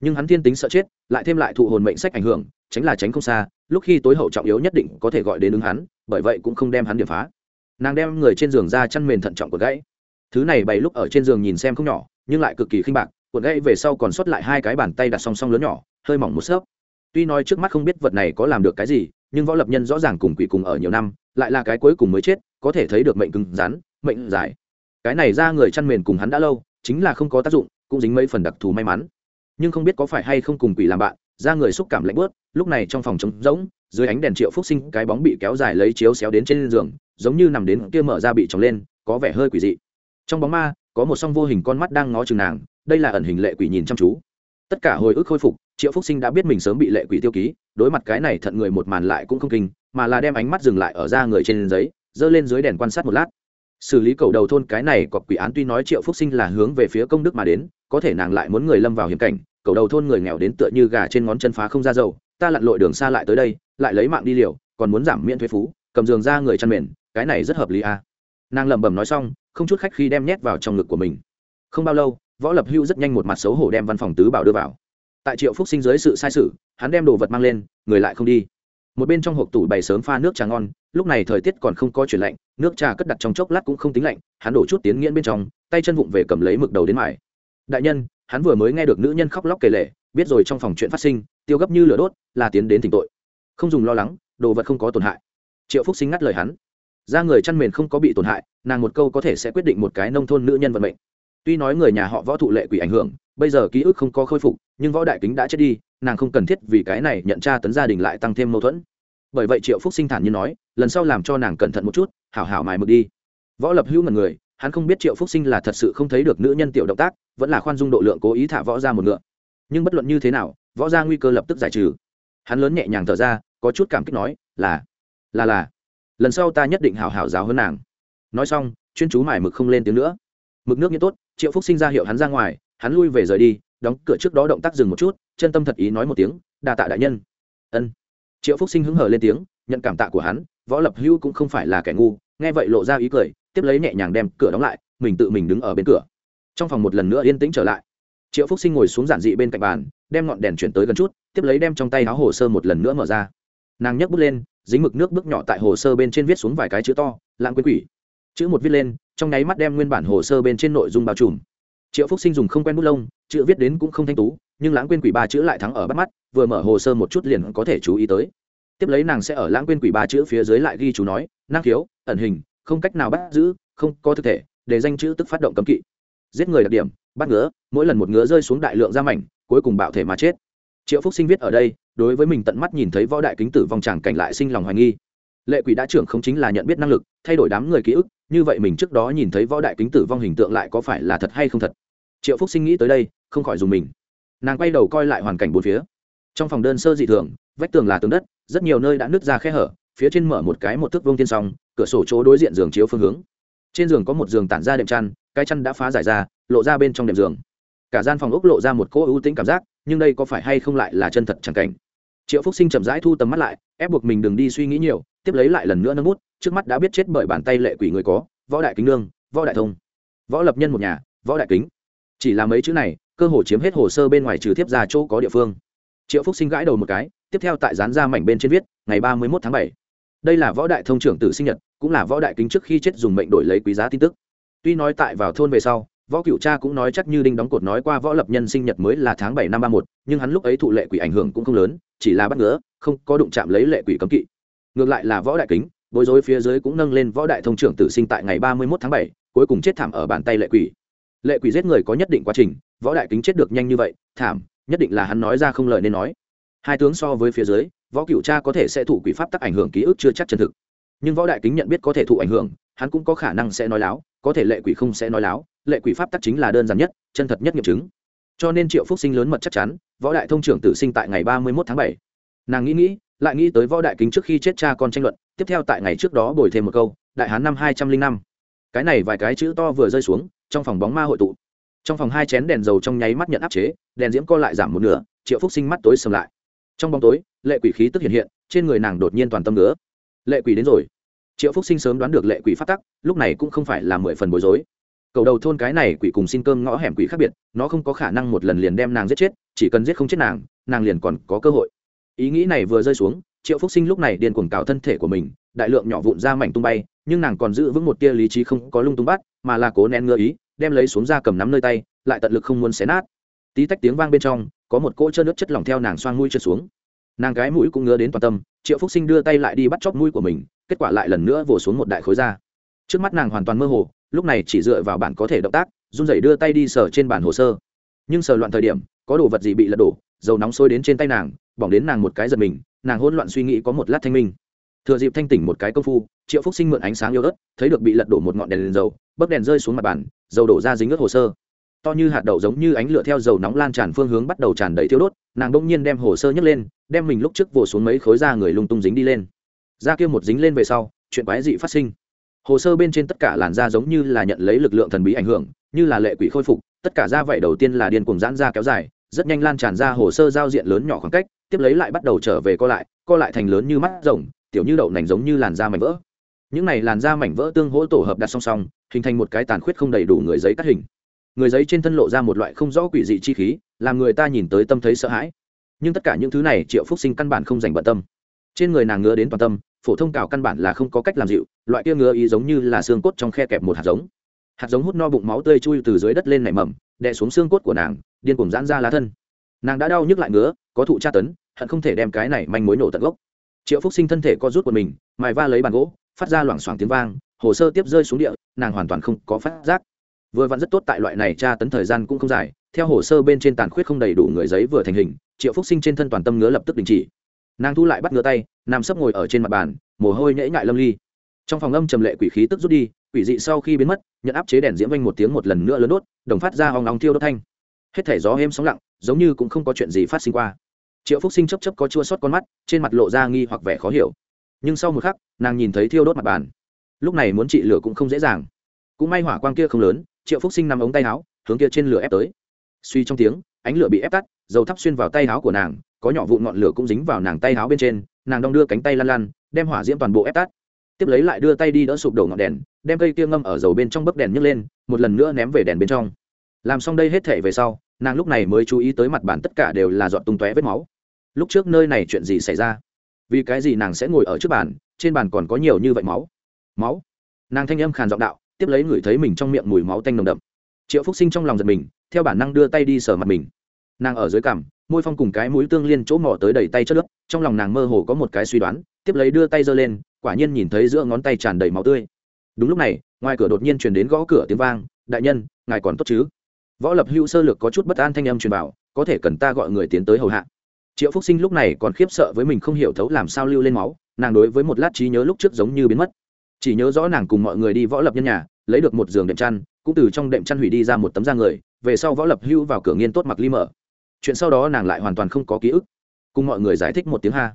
Nhưng hắn thiên tính sợ chết, lại thêm lại thụ hồn mệnh sách ảnh hưởng, tránh là tránh không xa, lúc khi tối hậu trọng yếu nhất định có thể gọi đến ứng hắn, bởi vậy cũng không đem hắn điểm phá. Nàng đem người trên giường ra chăn mền thận trọng của gãy. Thứ này bày lúc ở trên giường nhìn xem không nhỏ, nhưng lại cực kỳ khinh bạc, cuộn gãy về sau còn xuất lại hai cái bàn tay đặt song song lớn nhỏ, hơi mỏng một xớp. Tuy nói trước mắt không biết vật này có làm được cái gì, nhưng võ lập nhân rõ ràng cùng quỷ cùng ở nhiều năm, lại là cái cuối cùng mới chết, có thể thấy được mệnh cứng rắn, mệnh dài cái này ra người chăn mền cùng hắn đã lâu, chính là không có tác dụng, cũng dính mấy phần đặc thù may mắn. Nhưng không biết có phải hay không cùng quỷ làm bạn, ra người xúc cảm lạnh bớt lúc này trong phòng trống rỗng, dưới ánh đèn triệu phúc sinh, cái bóng bị kéo dài lấy chiếu xéo đến trên giường, giống như nằm đến kia mở ra bị trống lên, có vẻ hơi quỷ dị. Trong bóng ma, có một song vô hình con mắt đang ngó chừng nàng, đây là ẩn hình lệ quỷ nhìn chăm chú. Tất cả hồi ức khôi phục, triệu phúc sinh đã biết mình sớm bị lệ quỷ tiêu ký, đối mặt cái này thận người một màn lại cũng không kinh, mà là đem ánh mắt dừng lại ở ra người trên giấy, giơ lên dưới đèn quan sát một lát xử lý cầu đầu thôn cái này cọc quỷ án tuy nói triệu phúc sinh là hướng về phía công đức mà đến, có thể nàng lại muốn người lâm vào hiểm cảnh, cầu đầu thôn người nghèo đến tựa như gà trên ngón chân phá không ra dầu, ta lặn lội đường xa lại tới đây, lại lấy mạng đi liều, còn muốn giảm miễn thuế phú, cầm giường ra người chăn mền, cái này rất hợp lý à. nàng lẩm bẩm nói xong, không chút khách khi đem nhét vào trong ngực của mình. Không bao lâu, võ lập hưu rất nhanh một mặt xấu hổ đem văn phòng tứ bảo đưa vào. Tại triệu phúc sinh dưới sự sai sự, hắn đem đồ vật mang lên, người lại không đi. Một bên trong hộp tủ bày sớm pha nước trà ngon lúc này thời tiết còn không có chuyển lạnh, nước trà cất đặt trong chốc lát cũng không tính lạnh, hắn đổ chút tiến nghiễn bên trong, tay chân vụng về cầm lấy mực đầu đến mải. Đại nhân, hắn vừa mới nghe được nữ nhân khóc lóc kể lể, biết rồi trong phòng chuyện phát sinh, tiêu gấp như lửa đốt, là tiến đến thỉnh tội. Không dùng lo lắng, đồ vật không có tổn hại. Triệu phúc sinh ngắt lời hắn. Ra người chăn mền không có bị tổn hại, nàng một câu có thể sẽ quyết định một cái nông thôn nữ nhân vận mệnh. Tuy nói người nhà họ võ thụ lệ quỷ ảnh hưởng, bây giờ ký ức không có khôi phục, nhưng võ đại kính đã chết đi, nàng không cần thiết vì cái này nhận tra tấn gia đình lại tăng thêm mâu thuẫn bởi vậy triệu phúc sinh thản như nói, lần sau làm cho nàng cẩn thận một chút, hảo hảo mài mực đi. Võ lập hữu mật người, hắn không biết triệu phúc sinh là thật sự không thấy được nữ nhân tiểu động tác, vẫn là khoan dung độ lượng cố ý thả võ ra một ngựa. Nhưng bất luận như thế nào, võ ra nguy cơ lập tức giải trừ. Hắn lớn nhẹ nhàng thở ra, có chút cảm kích nói, là là là, lần sau ta nhất định hảo hảo giáo hơn nàng. Nói xong, chuyên chú mải mực không lên tiếng nữa. Mực nước như tốt, triệu phúc sinh ra hiệu hắn ra ngoài, hắn lui về rời đi, đóng cửa trước đó động tác dừng một chút, chân tâm thật ý nói một tiếng, đa tạ đại nhân. Ân triệu phúc sinh hứng hở lên tiếng nhận cảm tạ của hắn võ lập hữu cũng không phải là kẻ ngu nghe vậy lộ ra ý cười tiếp lấy nhẹ nhàng đem cửa đóng lại mình tự mình đứng ở bên cửa trong phòng một lần nữa yên tĩnh trở lại triệu phúc sinh ngồi xuống giản dị bên cạnh bàn đem ngọn đèn chuyển tới gần chút tiếp lấy đem trong tay áo hồ sơ một lần nữa mở ra nàng nhấc bút lên dính mực nước bước nhỏ tại hồ sơ bên trên viết xuống vài cái chữ to lãng quên quỷ chữ một viết lên trong nháy mắt đem nguyên bản hồ sơ bên trên nội dung bao trùm triệu phúc sinh dùng không quen bút lông chữ viết đến cũng không thanh tú nhưng lãng quên quỷ ba chữ lại thắng ở bắt mắt vừa mở hồ sơ một chút liền có thể chú ý tới. Tiếp lấy nàng sẽ ở lãng quên quỷ ba chữ phía dưới lại ghi chú nói, năng khiếu, ẩn hình, không cách nào bắt giữ, không có thực thể, để danh chữ tức phát động cấm kỵ. Giết người đặc điểm, bắt ngứa, mỗi lần một ngứa rơi xuống đại lượng ra mảnh cuối cùng bạo thể mà chết. Triệu phúc sinh viết ở đây, đối với mình tận mắt nhìn thấy võ đại kính tử vong tràng cảnh lại sinh lòng hoài nghi. Lệ quỷ đã trưởng không chính là nhận biết năng lực, thay đổi đám người ký ức, như vậy mình trước đó nhìn thấy võ đại kính tử vong hình tượng lại có phải là thật hay không thật? Triệu phúc sinh nghĩ tới đây, không khỏi dùng mình. Nàng quay đầu coi lại hoàn cảnh bốn phía trong phòng đơn sơ dị thường, vách tường là tường đất, rất nhiều nơi đã nứt ra khe hở, phía trên mở một cái một thước vông tiên song, cửa sổ chỗ đối diện giường chiếu phương hướng. Trên giường có một giường tản ra đệm chăn, cái chăn đã phá giải ra, lộ ra bên trong đệm giường. Cả gian phòng ốc lộ ra một cỗ ưu tĩnh cảm giác, nhưng đây có phải hay không lại là chân thật chẳng cảnh? Triệu phúc sinh chậm rãi thu tầm mắt lại, ép buộc mình đừng đi suy nghĩ nhiều, tiếp lấy lại lần nữa nâng bút, trước mắt đã biết chết bởi bàn tay lệ quỷ người có, võ đại kính nương, võ đại thông. Võ lập nhân một nhà, võ đại kính. Chỉ là mấy chữ này, cơ hồ chiếm hết hồ sơ bên ngoài trừ tiếp ra chỗ có địa phương triệu phúc sinh gãi đầu một cái, tiếp theo tại dán ra mảnh bên trên viết, ngày ba mươi một tháng bảy. Đây là võ đại thông trưởng tử sinh nhật, cũng là võ đại kính trước khi chết dùng mệnh đổi lấy quý giá tin tức. Tuy nói tại vào thôn về sau, võ cựu cha cũng nói chắc như đinh đóng cột nói qua võ lập nhân sinh nhật mới là tháng bảy năm ba một nhưng hắn lúc ấy thụ lệ quỷ ảnh hưởng cũng không lớn, chỉ là bắt ngứa không có đụng chạm lấy lệ quỷ cấm kỵ. Ngược lại là võ đại kính, bối rối phía dưới cũng nâng lên võ đại thông trưởng tử sinh tại ngày ba mươi một tháng bảy, cuối cùng chết thảm ở bàn tay lệ quỷ. Lệ quỷ giết người có nhất định quá trình, võ đại kính chết được nhanh như vậy, thảm nhất định là hắn nói ra không lời nên nói. Hai tướng so với phía dưới, võ cựu cha có thể sẽ thụ quỷ pháp tắc ảnh hưởng ký ức chưa chắc chân thực. Nhưng võ đại kính nhận biết có thể thụ ảnh hưởng, hắn cũng có khả năng sẽ nói láo, có thể lệ quỷ không sẽ nói láo, lệ quỷ pháp tắc chính là đơn giản nhất, chân thật nhất nghiệm chứng. Cho nên triệu phúc sinh lớn mật chắc chắn, võ đại thông trưởng tử sinh tại ngày ba mươi một tháng bảy. Nàng nghĩ nghĩ, lại nghĩ tới võ đại kính trước khi chết cha con tranh luận, tiếp theo tại ngày trước đó bồi thêm một câu, đại hán năm hai trăm linh năm. Cái này vài cái chữ to vừa rơi xuống, trong phòng bóng ma hội tụ trong phòng hai chén đèn dầu trong nháy mắt nhận áp chế, đèn diễm co lại giảm một nửa, triệu phúc sinh mắt tối sầm lại. Trong bóng tối, lệ quỷ khí tức hiện hiện, trên người nàng đột nhiên toàn tâm nữa lệ quỷ đến rồi. Triệu phúc sinh sớm đoán được lệ quỷ phát tắc, lúc này cũng không phải là mười phần bối rối. Cầu đầu thôn cái này quỷ cùng xin cơm ngõ hẻm quỷ khác biệt, nó không có khả năng một lần liền đem nàng giết chết, chỉ cần giết không chết nàng nàng liền còn có cơ hội. Ý nghĩ này vừa rơi xuống, triệu phúc sinh lúc này điên cuồng cào thân thể của mình, đại lượng nhỏ vụn ra mảnh tung bay, nhưng nàng còn giữ vững một tia lý trí không có lung tung bắt, mà là cố nén ngơ ý đem lấy xuống ra cầm nắm nơi tay, lại tận lực không muốn xé nát. Tí tách tiếng vang bên trong, có một cỗ trơn nước chất lỏng theo nàng xoang mũi trượt xuống. Nàng gái mũi cũng ngứa đến toàn tâm, triệu phúc sinh đưa tay lại đi bắt chóp mũi của mình, kết quả lại lần nữa vồ xuống một đại khối da. Trước mắt nàng hoàn toàn mơ hồ, lúc này chỉ dựa vào bản có thể động tác, run rẩy đưa tay đi sờ trên bản hồ sơ. Nhưng sờ loạn thời điểm, có đồ vật gì bị lật đổ, dầu nóng sôi đến trên tay nàng, bỏng đến nàng một cái giật mình, nàng hỗn loạn suy nghĩ có một lát thanh minh thừa dịp thanh tỉnh một cái công phu triệu phúc sinh mượn ánh sáng yếu ớt thấy được bị lật đổ một ngọn đèn, đèn dầu bấc đèn rơi xuống mặt bàn dầu đổ ra dính ướt hồ sơ. To như hạt đậu giống như ánh lửa theo dầu nóng lan tràn phương hướng bắt đầu tràn đầy thiêu đốt nàng bỗng nhiên đem hồ sơ nhấc lên đem mình lúc trước vồ xuống mấy khối da người lung tung dính đi lên. Da kia một dính lên về sau chuyện quái dị phát sinh. Hồ sơ bên trên tất cả làn da giống như là nhận lấy lực lượng thần bí ảnh hưởng như là lệ quỷ khôi phục tất cả da vậy đầu tiên là điên cuồng giãn da kéo dài rất nhanh lan tràn ra hồ sơ giao diện lớn nhỏ khoảng cách tiếp lấy lại bắt đầu trở về co lại co lại thành lớn như mắt rồng tiểu như đậu nành giống như làn da mảnh vỡ. Những này làn da mảnh vỡ tương hỗ tổ hợp đặt song song, hình thành một cái tàn khuyết không đầy đủ người giấy cắt hình. Người giấy trên thân lộ ra một loại không rõ quỷ dị chi khí, làm người ta nhìn tới tâm thấy sợ hãi. Nhưng tất cả những thứ này, triệu phúc sinh căn bản không dành bận tâm. Trên người nàng ngứa đến toàn tâm, phổ thông cào căn bản là không có cách làm dịu, loại kia ngứa ý giống như là xương cốt trong khe kẹp một hạt giống. Hạt giống hút no bụng máu tươi chui từ dưới đất lên nảy mầm, đè xuống xương cốt của nàng, điên cuồng giãn ra lá thân. Nàng đã đau nhức lại ngứa, có thụ tra tấn, hận không thể đem cái này manh mối nổ tận gốc triệu phúc sinh thân thể co rút của mình mài va lấy bàn gỗ phát ra loảng xoảng tiếng vang hồ sơ tiếp rơi xuống địa nàng hoàn toàn không có phát giác vừa vặn rất tốt tại loại này tra tấn thời gian cũng không dài theo hồ sơ bên trên tàn khuyết không đầy đủ người giấy vừa thành hình triệu phúc sinh trên thân toàn tâm ngứa lập tức đình chỉ nàng thu lại bắt ngứa tay nằm sấp ngồi ở trên mặt bàn mồ hôi nhễ ngại lâm ly trong phòng âm trầm lệ quỷ khí tức rút đi quỷ dị sau khi biến mất nhận áp chế đèn diễm vanh một tiếng một lần nữa lớn đốt đồng phát ra hòng nóng thiêu đốt thanh hết thể gió êm sóng lặng giống như cũng không có chuyện gì phát sinh qua triệu phúc sinh chấp chấp có chua sót con mắt trên mặt lộ ra nghi hoặc vẻ khó hiểu nhưng sau một khắc nàng nhìn thấy thiêu đốt mặt bàn lúc này muốn trị lửa cũng không dễ dàng cũng may hỏa quang kia không lớn triệu phúc sinh nằm ống tay áo hướng kia trên lửa ép tới suy trong tiếng ánh lửa bị ép tắt dầu thắp xuyên vào tay áo của nàng có nhỏ vụn ngọn lửa cũng dính vào nàng tay áo bên trên nàng đong đưa cánh tay lăn lăn đem hỏa diễm toàn bộ ép tắt tiếp lấy lại đưa tay đi đỡ sụp đổ ngọn đèn đem cây kia ngâm ở dầu bên trong bấc đèn nhấc lên một lần nữa ném về đèn bên trong làm xong đây hết thể về sau nàng lúc này mới chú ý tới mặt bàn tất cả đều là dọn tung tóe vết máu lúc trước nơi này chuyện gì xảy ra? Vì cái gì nàng sẽ ngồi ở trước bàn, trên bàn còn có nhiều như vậy máu? Máu? Nàng thanh âm khàn giọng đạo, tiếp lấy ngửi thấy mình trong miệng mùi máu tanh nồng đậm. Triệu phúc sinh trong lòng giật mình, theo bản năng đưa tay đi sờ mặt mình. Nàng ở dưới cằm, môi phong cùng cái mũi tương liên chỗ mỏ tới đầy tay chất nước, trong lòng nàng mơ hồ có một cái suy đoán, tiếp lấy đưa tay giơ lên, quả nhiên nhìn thấy giữa ngón tay tràn đầy máu tươi. Đúng lúc này, ngoài cửa đột nhiên truyền đến gõ cửa tiếng vang, đại nhân, ngài còn tốt chứ? Võ lập hữu sơ lược có chút bất an thanh âm truyền bảo có thể cần ta gọi người tiến tới hầu hạ triệu phúc sinh lúc này còn khiếp sợ với mình không hiểu thấu làm sao lưu lên máu, nàng đối với một lát trí nhớ lúc trước giống như biến mất. Chỉ nhớ rõ nàng cùng mọi người đi võ lập nhân nhà, lấy được một giường đệm chăn, cũng từ trong đệm chăn hủy đi ra một tấm da người, về sau võ lập hưu vào cửa nghiên tốt mặc ly mở. Chuyện sau đó nàng lại hoàn toàn không có ký ức. Cùng mọi người giải thích một tiếng ha.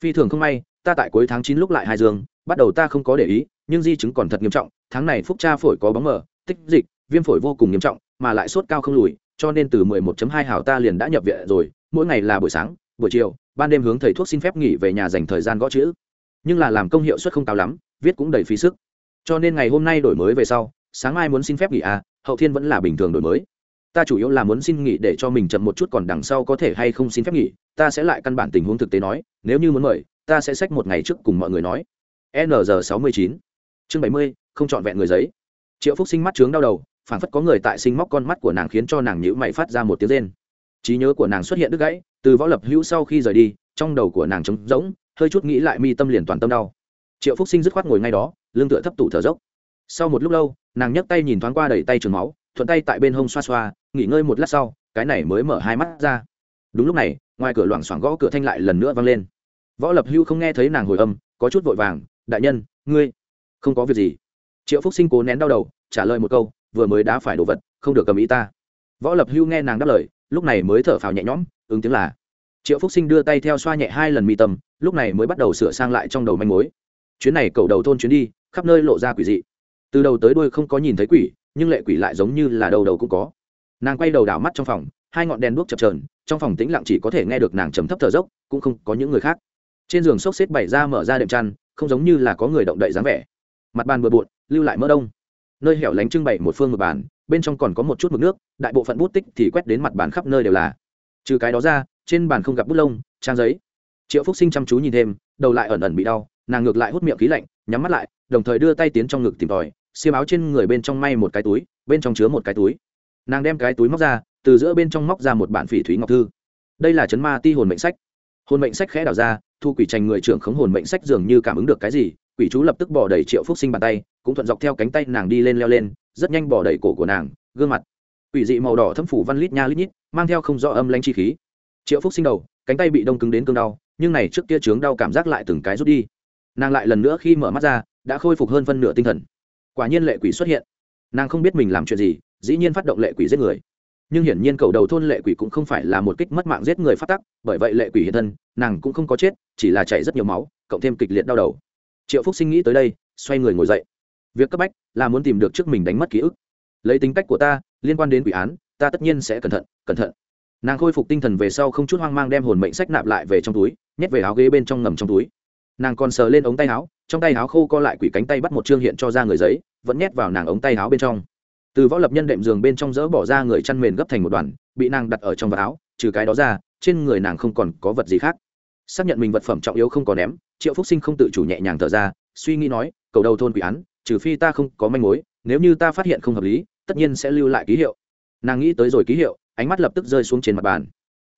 Phi thường không may, ta tại cuối tháng chín lúc lại hai giường, bắt đầu ta không có để ý, nhưng di chứng còn thật nghiêm trọng, tháng này phúc cha phổi có bóng mờ, tích dịch, viêm phổi vô cùng nghiêm trọng, mà lại sốt cao không lùi, cho nên từ 11.2 hào ta liền đã nhập viện rồi, mỗi ngày là buổi sáng buổi chiều, ban đêm hướng thầy thuốc xin phép nghỉ về nhà dành thời gian gõ chữ. Nhưng là làm công hiệu suất không cao lắm, viết cũng đầy phí sức. Cho nên ngày hôm nay đổi mới về sau, sáng mai muốn xin phép nghỉ à hậu thiên vẫn là bình thường đổi mới. Ta chủ yếu là muốn xin nghỉ để cho mình chậm một chút còn đằng sau có thể hay không xin phép nghỉ, ta sẽ lại căn bản tình huống thực tế nói, nếu như muốn mời, ta sẽ xách một ngày trước cùng mọi người nói. Nr sáu mươi chín, chương bảy mươi, không trọn vẹn người giấy. Triệu phúc sinh mắt trướng đau đầu phản phất có người tại sinh móc con mắt của nàng khiến cho nàng nhữ mày phát ra một tiếng rên trí nhớ của nàng xuất hiện đứt gãy, từ võ lập hữu sau khi rời đi, trong đầu của nàng trống rỗng, hơi chút nghĩ lại mi tâm liền toàn tâm đau. Triệu phúc sinh dứt khoát ngồi ngay đó, lưng tựa thấp tủ thở dốc. Sau một lúc lâu, nàng nhấc tay nhìn thoáng qua đầy tay trường máu, thuận tay tại bên hông xoa xoa, nghỉ ngơi một lát sau, cái này mới mở hai mắt ra. Đúng lúc này, ngoài cửa loảng xoảng gõ cửa thanh lại lần nữa vang lên. Võ lập hưu không nghe thấy nàng hồi âm, có chút vội vàng, đại nhân, ngươi, không có việc gì. Triệu phúc sinh cố nén đau đầu, trả lời một câu, vừa mới đá phải đồ vật, không được cầm ý ta. Võ lập hưu nghe nàng đáp lời lúc này mới thở phào nhẹ nhõm, ứng tiếng là. Triệu phúc sinh đưa tay theo xoa nhẹ hai lần mi tâm, lúc này mới bắt đầu sửa sang lại trong đầu manh mối. Chuyến này cầu đầu thôn chuyến đi, khắp nơi lộ ra quỷ dị. Từ đầu tới đuôi không có nhìn thấy quỷ, nhưng lệ quỷ lại giống như là đầu đầu cũng có. Nàng quay đầu đảo mắt trong phòng, hai ngọn đèn đuốc chập trờn trong phòng tĩnh lặng chỉ có thể nghe được nàng trầm thấp thở dốc, cũng không có những người khác. Trên giường xốc xếp bày ra mở ra đệm chăn, không giống như là có người động đậy dáng vẻ. Mặt bàn bừa bộn, lưu lại mỡ đông. Nơi hẻo lánh trưng bày một phương một bàn bên trong còn có một chút mực nước, đại bộ phận bút tích thì quét đến mặt bàn khắp nơi đều là. Trừ cái đó ra, trên bàn không gặp bút lông, trang giấy. Triệu phúc sinh chăm chú nhìn thêm, đầu lại ẩn ẩn bị đau, nàng ngược lại hút miệng khí lạnh, nhắm mắt lại, đồng thời đưa tay tiến trong ngực tìm tòi, xiêm áo trên người bên trong may một cái túi, bên trong chứa một cái túi. Nàng đem cái túi móc ra, từ giữa bên trong móc ra một bản phỉ thúy ngọc thư. Đây là chấn ma ti hồn mệnh sách. Hồn mệnh sách khẽ đảo ra, thu quỷ trành người trưởng khống hồn mệnh sách dường như cảm ứng được cái gì, quỷ chú lập tức bỏ đầy triệu phúc sinh bàn tay, cũng thuận dọc theo cánh tay nàng đi lên leo lên rất nhanh bỏ đẩy cổ của nàng, gương mặt. Quỷ dị màu đỏ thâm phủ văn lít nha lít nhít, mang theo không rõ âm lanh chi khí. Triệu phúc sinh đầu, cánh tay bị đông cứng đến cơn đau, nhưng này trước kia chướng đau cảm giác lại từng cái rút đi. Nàng lại lần nữa khi mở mắt ra, đã khôi phục hơn phân nửa tinh thần. Quả nhiên lệ quỷ xuất hiện. Nàng không biết mình làm chuyện gì, dĩ nhiên phát động lệ quỷ giết người. Nhưng hiển nhiên cầu đầu thôn lệ quỷ cũng không phải là một kích mất mạng giết người phát tắc, bởi vậy lệ quỷ hiện thân, nàng cũng không có chết, chỉ là chảy rất nhiều máu, cộng thêm kịch liệt đau đầu. Triệu phúc sinh nghĩ tới đây, xoay người ngồi dậy việc cấp bách là muốn tìm được trước mình đánh mất ký ức. Lấy tính cách của ta, liên quan đến quỷ án, ta tất nhiên sẽ cẩn thận cẩn thận. Nàng khôi phục tinh thần về sau không chút hoang mang đem hồn mệnh sách nạp lại về trong túi, nhét về áo ghế bên trong ngầm trong túi. Nàng còn sờ lên ống tay áo, trong tay áo khô co lại quỷ cánh tay bắt một chương hiện cho ra người giấy, vẫn nhét vào nàng ống tay áo bên trong. Từ võ lập nhân đệm giường bên trong dỡ bỏ ra người chăn mền gấp thành một đoàn, bị nàng đặt ở trong vật áo, trừ cái đó ra, trên người nàng không còn có vật gì khác. Xác nhận mình vật phẩm trọng yếu không còn ném, triệu phúc sinh không tự chủ nhẹ nhàng thở ra, suy nghĩ nói, cầu đầu thôn quỷ án trừ phi ta không có manh mối, nếu như ta phát hiện không hợp lý, tất nhiên sẽ lưu lại ký hiệu. Nàng nghĩ tới rồi ký hiệu, ánh mắt lập tức rơi xuống trên mặt bàn.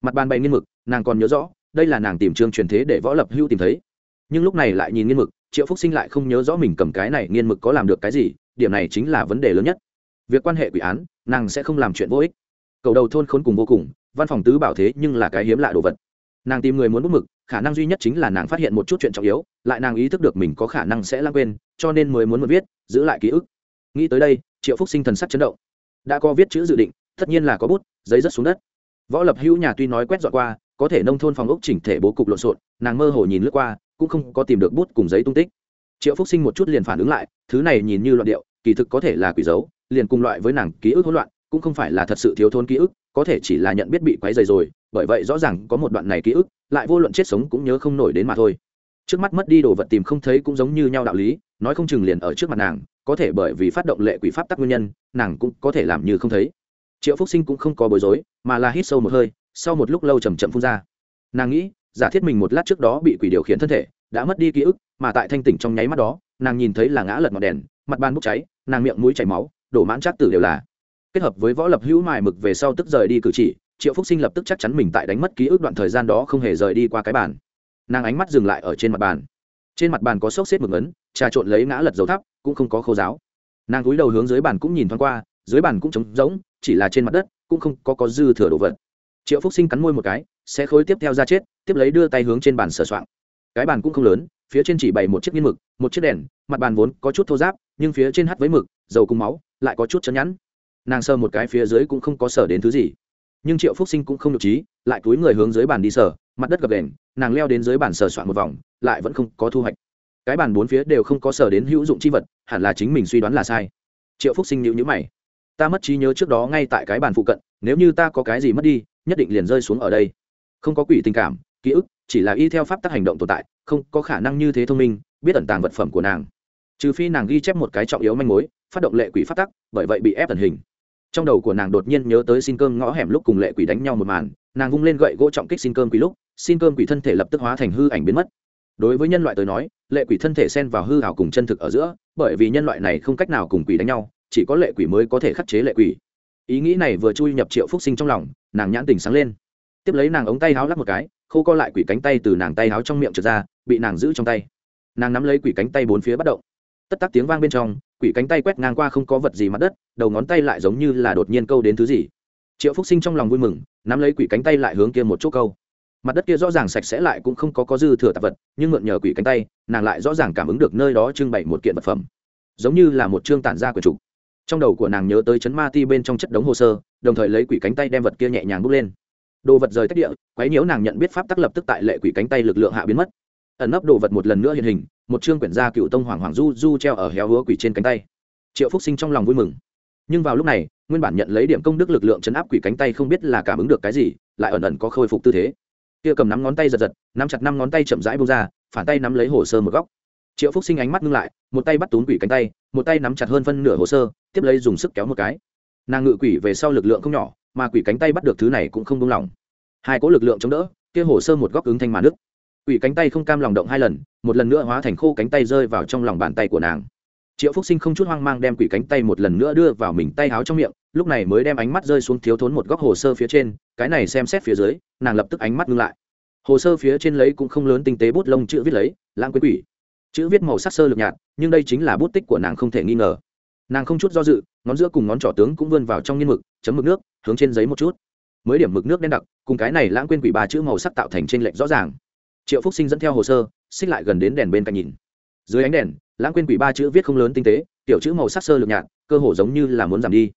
Mặt bàn bày nghiên mực, nàng còn nhớ rõ, đây là nàng tìm chương truyền thế để võ lập hưu tìm thấy. Nhưng lúc này lại nhìn nghiên mực, triệu phúc sinh lại không nhớ rõ mình cầm cái này nghiên mực có làm được cái gì, điểm này chính là vấn đề lớn nhất. Việc quan hệ quỷ án, nàng sẽ không làm chuyện vô ích. Cầu đầu thôn khốn cùng vô cùng, văn phòng tứ bảo thế nhưng là cái hiếm lạ đồ vật. Nàng tìm người muốn bút mực khả năng duy nhất chính là nàng phát hiện một chút chuyện trọng yếu, lại nàng ý thức được mình có khả năng sẽ lãng quên, cho nên mới muốn một viết, giữ lại ký ức. Nghĩ tới đây, triệu phúc sinh thần sắc chấn động. Đã có viết chữ dự định, tất nhiên là có bút, giấy rất xuống đất. Võ lập hữu nhà tuy nói quét dọn qua, có thể nông thôn phòng ốc chỉnh thể bố cục lộn xộn, nàng mơ hồ nhìn lướt qua, cũng không có tìm được bút cùng giấy tung tích. Triệu phúc sinh một chút liền phản ứng lại, thứ này nhìn như loạn điệu, kỳ thực có thể là quỷ dấu, liền cùng loại với nàng ký ức hỗn loạn, cũng không phải là thật sự thiếu thốn ký ức, có thể chỉ là nhận biết bị quấy dày rồi, bởi vậy rõ ràng có một đoạn này ký ức lại vô luận chết sống cũng nhớ không nổi đến mà thôi. Trước mắt mất đi đồ vật tìm không thấy cũng giống như nhau đạo lý, nói không chừng liền ở trước mặt nàng, có thể bởi vì phát động lệ quỷ pháp tắc nguyên nhân, nàng cũng có thể làm như không thấy. Triệu phúc sinh cũng không có bối rối, mà là hít sâu một hơi, sau một lúc lâu chầm chậm phun ra. Nàng nghĩ, giả thiết mình một lát trước đó bị quỷ điều khiển thân thể, đã mất đi ký ức, mà tại thanh tỉnh trong nháy mắt đó, nàng nhìn thấy là ngã lật ngọn đèn, mặt ban bốc cháy, nàng miệng mũi chảy máu, đổ mãn trác tử đều là. Kết hợp với võ lập hữu mài mực về sau tức rời đi cử chỉ triệu phúc sinh lập tức chắc chắn mình tại đánh mất ký ức đoạn thời gian đó không hề rời đi qua cái bàn. Nàng ánh mắt dừng lại ở trên mặt bàn. Trên mặt bàn có xốc xếp mực ấn, trà trộn lấy ngã lật dầu thắp, cũng không có khô giáo nàng cúi đầu hướng dưới bàn cũng nhìn thoáng qua, dưới bàn cũng trống rỗng, chỉ là trên mặt đất cũng không có có dư thừa đồ vật. Triệu phúc sinh cắn môi một cái, sẽ khối tiếp theo ra chết, tiếp lấy đưa tay hướng trên bàn sửa soạn cái bàn cũng không lớn, phía trên chỉ bày một chiếc nghiên mực, một chiếc đèn, mặt bàn vốn có chút thô giáp nhưng phía trên hắt với mực, dầu cùng máu, lại có chút chấn nhẵn. Nàng sờ một cái phía dưới cũng không có sở đến thứ gì nhưng triệu phúc sinh cũng không được trí lại túi người hướng dưới bàn đi sở, mặt đất gập đèn nàng leo đến dưới bàn sờ soạn một vòng lại vẫn không có thu hoạch. Cái bàn bốn phía đều không có sở đến hữu dụng chi vật hẳn là chính mình suy đoán là sai. Triệu phúc sinh nhịu nhữ mày. Ta mất trí nhớ trước đó ngay tại cái bàn phụ cận nếu như ta có cái gì mất đi nhất định liền rơi xuống ở đây. Không có quỷ tình cảm ký ức chỉ là y theo pháp tắc hành động tồn tại không có khả năng như thế thông minh biết ẩn tàng vật phẩm của nàng. Trừ phi nàng ghi chép một cái trọng yếu manh mối phát động lệ quỷ pháp tắc bởi vậy bị ép ẩn hình trong đầu của nàng đột nhiên nhớ tới xin cơm ngõ hẻm lúc cùng lệ quỷ đánh nhau một màn, nàng vung lên gậy gỗ trọng kích xin cơm quỷ lúc, xin cơm quỷ thân thể lập tức hóa thành hư ảnh biến mất. Đối với nhân loại tới nói, lệ quỷ thân thể xen vào hư hảo cùng chân thực ở giữa, bởi vì nhân loại này không cách nào cùng quỷ đánh nhau, chỉ có lệ quỷ mới có thể khắc chế lệ quỷ. Ý nghĩ này vừa chui nhập triệu phúc sinh trong lòng, nàng nhãn tình sáng lên. Tiếp lấy nàng ống tay háo lắc một cái, khô co lại quỷ cánh tay từ nàng tay háo trong miệng trượt ra, bị nàng giữ trong tay. Nàng nắm lấy quỷ cánh tay bốn phía bắt động. Tất tắc tiếng vang bên trong quỷ cánh tay quét ngang qua không có vật gì mặt đất, đầu ngón tay lại giống như là đột nhiên câu đến thứ gì. Triệu phúc sinh trong lòng vui mừng, nắm lấy quỷ cánh tay lại hướng kia một chỗ câu. Mặt đất kia rõ ràng sạch sẽ lại cũng không có có dư thừa tạp vật, nhưng mượn nhờ quỷ cánh tay, nàng lại rõ ràng cảm ứng được nơi đó trưng bày một kiện vật phẩm. Giống như là một chương tản ra quyển trục. Trong đầu của nàng nhớ tới chấn ma ti bên trong chất đống hồ sơ, đồng thời lấy quỷ cánh tay đem vật kia nhẹ nhàng bước lên. Đồ vật rời tách địa, quấy nhiễu nàng nhận biết pháp tắc lập tức tại lệ quỷ cánh tay lực lượng hạ biến mất ẩn nấp đồ vật một lần nữa hiện hình, một chương quyển gia cựu tông hoàng hoàng du du treo ở héo húa quỷ trên cánh tay. Triệu phúc sinh trong lòng vui mừng. Nhưng vào lúc này, nguyên bản nhận lấy điểm công đức lực lượng chấn áp quỷ cánh tay không biết là cảm ứng được cái gì, lại ẩn ẩn có khôi phục tư thế. Kia cầm nắm ngón tay giật giật, nắm chặt năm ngón tay chậm rãi bông ra, phản tay nắm lấy hồ sơ một góc. Triệu phúc sinh ánh mắt ngưng lại, một tay bắt túm quỷ cánh tay, một tay nắm chặt hơn phân nửa hồ sơ, tiếp lấy dùng sức kéo một cái. Nàng ngự quỷ về sau lực lượng không nhỏ, mà quỷ cánh tay bắt được thứ này cũng không đông lòng hai cỗ lực lượng chống đỡ, kia hồ sơ một góc ứng thanh mà nước quỷ cánh tay không cam lòng động hai lần, một lần nữa hóa thành khô cánh tay rơi vào trong lòng bàn tay của nàng. Triệu phúc sinh không chút hoang mang đem quỷ cánh tay một lần nữa đưa vào mình tay háo trong miệng, lúc này mới đem ánh mắt rơi xuống thiếu thốn một góc hồ sơ phía trên, cái này xem xét phía dưới, nàng lập tức ánh mắt ngưng lại. Hồ sơ phía trên lấy cũng không lớn tinh tế bút lông chữ viết lấy, lãng quên quỷ. Chữ viết màu sắc sơ lược nhạt, nhưng đây chính là bút tích của nàng không thể nghi ngờ. Nàng không chút do dự, ngón giữa cùng ngón trỏ tướng cũng vươn vào trong nghiên mực, chấm mực nước, hướng trên giấy một chút. Mới điểm mực nước đen đặc, cùng cái này lãng quên quỷ ba chữ màu sắc tạo thành trên lệnh rõ ràng triệu phúc sinh dẫn theo hồ sơ xích lại gần đến đèn bên cạnh nhìn dưới ánh đèn lãng quên quỷ ba chữ viết không lớn tinh tế tiểu chữ màu sắc sơ lược nhạt cơ hồ giống như là muốn giảm đi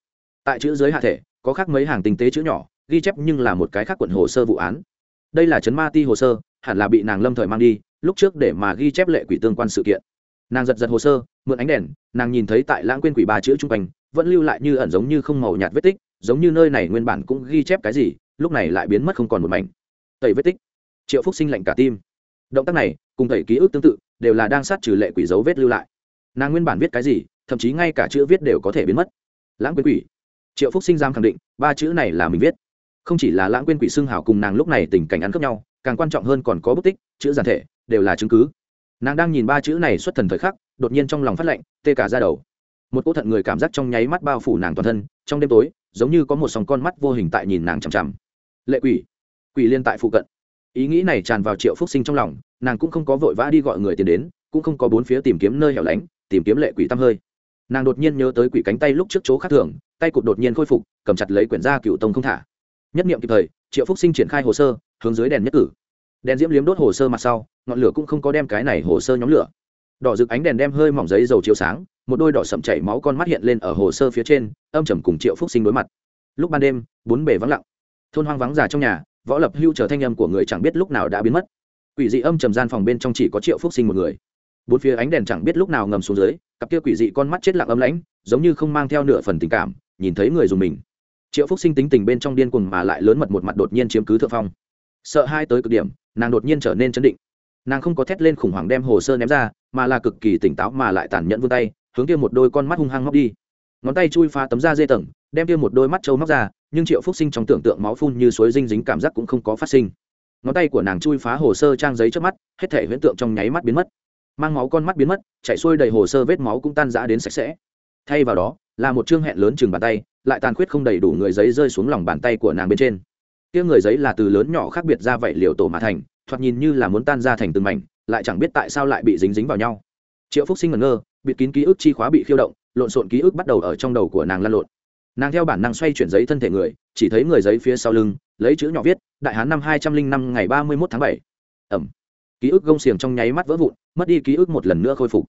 tại chữ dưới hạ thể có khác mấy hàng tinh tế chữ nhỏ ghi chép nhưng là một cái khác quận hồ sơ vụ án đây là chấn ma ti hồ sơ hẳn là bị nàng lâm thời mang đi lúc trước để mà ghi chép lệ quỷ tương quan sự kiện nàng giật giật hồ sơ mượn ánh đèn nàng nhìn thấy tại lãng quên quỷ ba chữ trung quanh vẫn lưu lại như ẩn giống như không màu nhạt vết tích giống như nơi này nguyên bản cũng ghi chép cái gì lúc này lại biến mất không còn một mảnh tẩy vết tích triệu phúc sinh lạnh cả tim. Động tác này, cùng thầy ký ức tương tự, đều là đang sát trừ lệ quỷ dấu vết lưu lại. Nàng nguyên bản viết cái gì, thậm chí ngay cả chữ viết đều có thể biến mất. Lãng quên quỷ. Triệu phúc sinh giam khẳng định, ba chữ này là mình viết. Không chỉ là lãng quên quỷ xưng hảo cùng nàng lúc này tình cảnh ăn cướp nhau, càng quan trọng hơn còn có bút tích, chữ giản thể, đều là chứng cứ. Nàng đang nhìn ba chữ này xuất thần thời khắc, đột nhiên trong lòng phát lệnh tê cả ra đầu. Một cỗ thận người cảm giác trong nháy mắt bao phủ nàng toàn thân, trong đêm tối, giống như có một sòng con mắt vô hình tại nhìn nàng chằm chằm. Lệ quỷ. Quỷ liên tại phụ cận ý nghĩ này tràn vào triệu phúc sinh trong lòng, nàng cũng không có vội vã đi gọi người tiền đến, cũng không có bốn phía tìm kiếm nơi hẻo lánh, tìm kiếm lệ quỷ tăm hơi. Nàng đột nhiên nhớ tới quỷ cánh tay lúc trước chỗ khác thường, tay cụt đột nhiên khôi phục, cầm chặt lấy quyển gia cựu tông không thả. Nhất niệm kịp thời, triệu phúc sinh triển khai hồ sơ, hướng dưới đèn nhất cử. Đèn diễm liếm đốt hồ sơ mặt sau, ngọn lửa cũng không có đem cái này hồ sơ nhóm lửa. Đỏ rực ánh đèn đem hơi mỏng giấy dầu chiếu sáng, một đôi đỏ sậm chảy máu con mắt hiện lên ở hồ sơ phía trên, âm trầm cùng triệu phúc sinh đối mặt. Lúc ban đêm, bốn bể vắng lặng. Thôn hoang vắng già trong nhà võ lập hưu trở thanh âm của người chẳng biết lúc nào đã biến mất. Quỷ dị âm trầm gian phòng bên trong chỉ có triệu phúc sinh một người. Bốn phía ánh đèn chẳng biết lúc nào ngầm xuống dưới, cặp kia quỷ dị con mắt chết lặng âm lãnh, giống như không mang theo nửa phần tình cảm, nhìn thấy người dùng mình. Triệu phúc sinh tính tình bên trong điên cuồng mà lại lớn mật một mặt đột nhiên chiếm cứ thượng phong. Sợ hai tới cực điểm, nàng đột nhiên trở nên chấn định. Nàng không có thét lên khủng hoảng đem hồ sơ ném ra, mà là cực kỳ tỉnh táo mà lại tàn nhẫn vươn tay, hướng kia một đôi con mắt hung hăng móc đi. Ngón tay chui phá tấm da dê tầng đem kia một đôi mắt trâu móc ra, nhưng triệu phúc sinh trong tưởng tượng máu phun như suối dinh dính cảm giác cũng không có phát sinh. Ngón tay của nàng chui phá hồ sơ trang giấy trước mắt, hết thể huyễn tượng trong nháy mắt biến mất. Mang máu con mắt biến mất chạy xuôi đầy hồ sơ vết máu cũng tan rã đến sạch sẽ. Thay vào đó, là một chương hẹn lớn chừng bàn tay, lại tàn khuyết không đầy đủ người giấy rơi xuống lòng bàn tay của nàng bên trên. Kia người giấy là từ lớn nhỏ khác biệt ra vậy liều tổ mà thành, thoạt nhìn như là muốn tan ra thành từng mảnh, lại chẳng biết tại sao lại bị dính dính vào nhau. Triệu phúc sinh ngẩn ngơ, bịt kín ký ức chi khóa bị khiêu động, lộn xộn ký ức bắt đầu ở trong đầu của nàng lăn lộn nàng theo bản năng xoay chuyển giấy thân thể người, chỉ thấy người giấy phía sau lưng, lấy chữ nhỏ viết, đại hán năm hai trăm linh năm ngày ba mươi một tháng bảy. Ẩm. Ký ức gông xiềng trong nháy mắt vỡ vụn, mất đi ký ức một lần nữa khôi phục.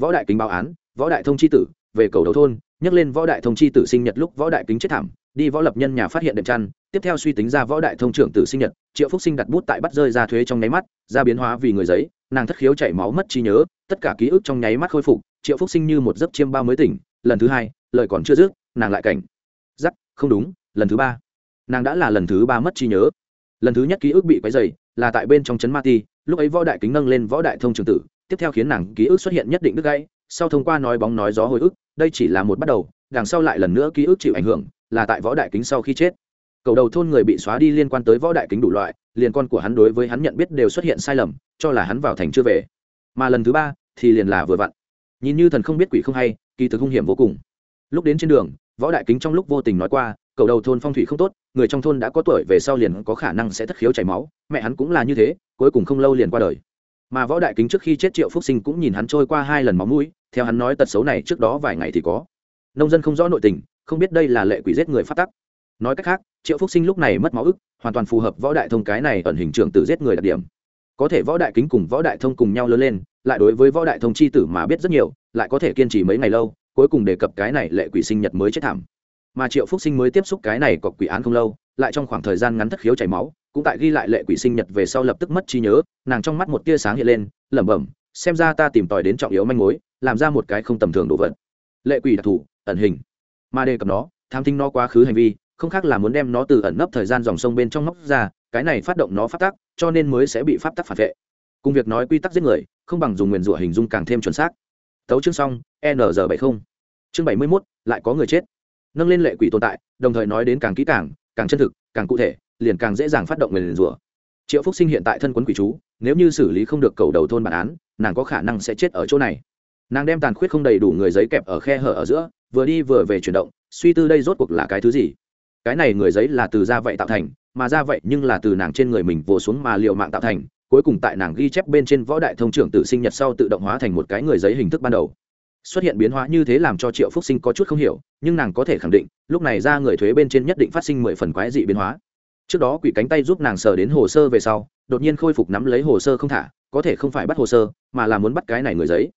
Võ đại kính báo án, võ đại thông c h i tử, về cầu đầu thôn, nhắc lên võ đại thông c h i tử sinh nhật lúc võ đại kính chết thảm, đi võ lập nhân nhà phát hiện đệm chăn, tiếp theo suy tính ra võ đại thông trưởng tử sinh nhật, triệu phúc sinh đặt bút tại bắt rơi ra thuế trong nháy mắt, ra biến hóa vì người giấy, nàng thất khiếu chảy máu mất trí nhớ, tất cả ký ức trong nháy mắt khôi phục, triệu phúc sinh như một giấc chiêm bao mới tỉnh, lần thứ hai, lời còn chưa dứt, nàng lại cảnh không đúng, lần thứ ba. Nàng đã là lần thứ ba mất trí nhớ. Lần thứ nhất ký ức bị quấy dày là tại bên trong trấn ma ti, lúc ấy võ đại kính nâng lên võ đại thông trường tử, tiếp theo khiến nàng ký ức xuất hiện nhất định đứt gãy, sau thông qua nói bóng nói gió hồi ức, đây chỉ là một bắt đầu, đằng sau lại lần nữa ký ức chịu ảnh hưởng, là tại võ đại kính sau khi chết. Cầu đầu thôn người bị xóa đi liên quan tới võ đại kính đủ loại, liền con của hắn đối với hắn nhận biết đều xuất hiện sai lầm, cho là hắn vào thành chưa về. Mà lần thứ ba thì liền là vừa vặn. Nhìn như thần không biết quỷ không hay, kỳ thực hung hiểm vô cùng. Lúc đến trên đường võ đại kính trong lúc vô tình nói qua, cầu đầu thôn phong thủy không tốt, người trong thôn đã có tuổi về sau liền có khả năng sẽ thất khiếu chảy máu, mẹ hắn cũng là như thế, cuối cùng không lâu liền qua đời. Mà võ đại kính trước khi chết triệu phúc sinh cũng nhìn hắn trôi qua hai lần máu mũi, theo hắn nói tật xấu này trước đó vài ngày thì có. Nông dân không rõ nội tình, không biết đây là lệ quỷ giết người phát tắc. Nói cách khác, triệu phúc sinh lúc này mất máu ức, hoàn toàn phù hợp võ đại thông cái này ẩn hình trưởng tử giết người đặc điểm. Có thể võ đại kính cùng võ đại thông cùng nhau lớn lên, lại đối với võ đại thông c h i tử mà biết rất nhiều, lại có thể kiên trì mấy ngày lâu cuối cùng đề cập cái này lệ quỷ sinh nhật mới chết thảm. Mà triệu phúc sinh mới tiếp xúc cái này cọc quỷ án không lâu, lại trong khoảng thời gian ngắn thất khiếu chảy máu, cũng tại ghi lại lệ quỷ sinh nhật về sau lập tức mất trí nhớ, nàng trong mắt một tia sáng hiện lên, lẩm bẩm, xem ra ta tìm tòi đến trọng yếu manh mối, làm ra một cái không tầm thường đồ vật. Lệ quỷ đặc thù, ẩn hình. Mà đề cập nó, tham thính nó quá khứ hành vi, không khác là muốn đem nó từ ẩn nấp thời gian dòng sông bên trong móc ra, cái này phát động nó phát tác, cho nên mới sẽ bị pháp tắc phản vệ. Cùng việc nói quy tắc giết người, không bằng dùng nguyền rủa hình dung càng thêm chuẩn xác. Tấu chương xong, n g bảy mươi chương bảy mươi mốt, lại có người chết. Nâng lên lệ quỷ tồn tại, đồng thời nói đến càng kỹ càng càng chân thực, càng cụ thể, liền càng dễ dàng phát động nguyền rủa. Triệu phúc sinh hiện tại thân quấn quỷ chú, nếu như xử lý không được cầu đầu thôn bản án, nàng có khả năng sẽ chết ở chỗ này. Nàng đem tàn khuyết không đầy đủ người giấy kẹp ở khe hở ở giữa, vừa đi vừa về chuyển động, suy tư đây rốt cuộc là cái thứ gì. Cái này người giấy là từ da vậy tạo thành, mà ra vậy nhưng là từ nàng trên người mình vồ xuống mà liệu mạng tạo thành, cuối cùng tại nàng ghi chép bên trên võ đại thông trưởng tự sinh nhật sau tự động hóa thành một cái người giấy hình thức ban đầu xuất hiện biến hóa như thế làm cho triệu phúc sinh có chút không hiểu, nhưng nàng có thể khẳng định, lúc này ra người thuế bên trên nhất định phát sinh mười phần quái dị biến hóa. Trước đó quỷ cánh tay giúp nàng sờ đến hồ sơ về sau, đột nhiên khôi phục nắm lấy hồ sơ không thả, có thể không phải bắt hồ sơ, mà là muốn bắt cái này người giấy.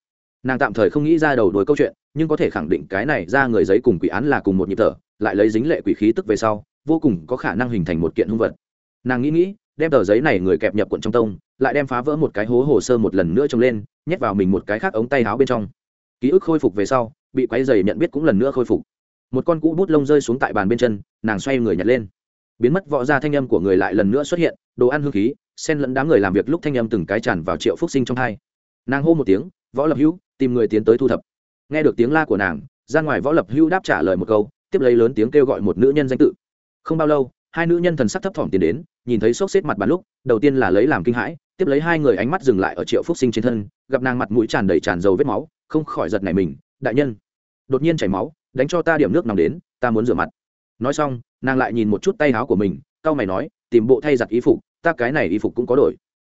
Nàng tạm thời không nghĩ ra đầu đuôi câu chuyện, nhưng có thể khẳng định cái này ra người giấy cùng quỷ án là cùng một nhịp thở, lại lấy dính lệ quỷ khí tức về sau, vô cùng có khả năng hình thành một kiện hung vật. Nàng nghĩ nghĩ, đem tờ giấy này người kẹp nhập quận trong tông, lại đem phá vỡ một cái hố hồ sơ một lần nữa trông lên, nhét vào mình một cái khác ống tay áo bên trong ký ức khôi phục về sau, bị quay dày nhận biết cũng lần nữa khôi phục. Một con cũ bút lông rơi xuống tại bàn bên chân, nàng xoay người nhặt lên. Biến mất võ ra thanh âm của người lại lần nữa xuất hiện, đồ ăn hương khí, xen lẫn đám người làm việc lúc thanh âm từng cái tràn vào triệu phúc sinh trong hai. Nàng hô một tiếng, võ lập hữu, tìm người tiến tới thu thập. Nghe được tiếng la của nàng, ra ngoài võ lập hữu đáp trả lời một câu, tiếp lấy lớn tiếng kêu gọi một nữ nhân danh tự. Không bao lâu, hai nữ nhân thần sắc thấp thỏm tiến đến, nhìn thấy sốc xếp mặt bàn lúc, đầu tiên là lấy làm kinh hãi, tiếp lấy hai người ánh mắt dừng lại ở triệu phúc sinh trên thân, gặp nàng mặt mũi tràn đầy tràn dầu vết máu không khỏi giật này mình, đại nhân. Đột nhiên chảy máu, đánh cho ta điểm nước nằm đến, ta muốn rửa mặt. Nói xong, nàng lại nhìn một chút tay áo của mình, cau mày nói, tìm bộ thay giặt y phục, ta cái này y phục cũng có đổi.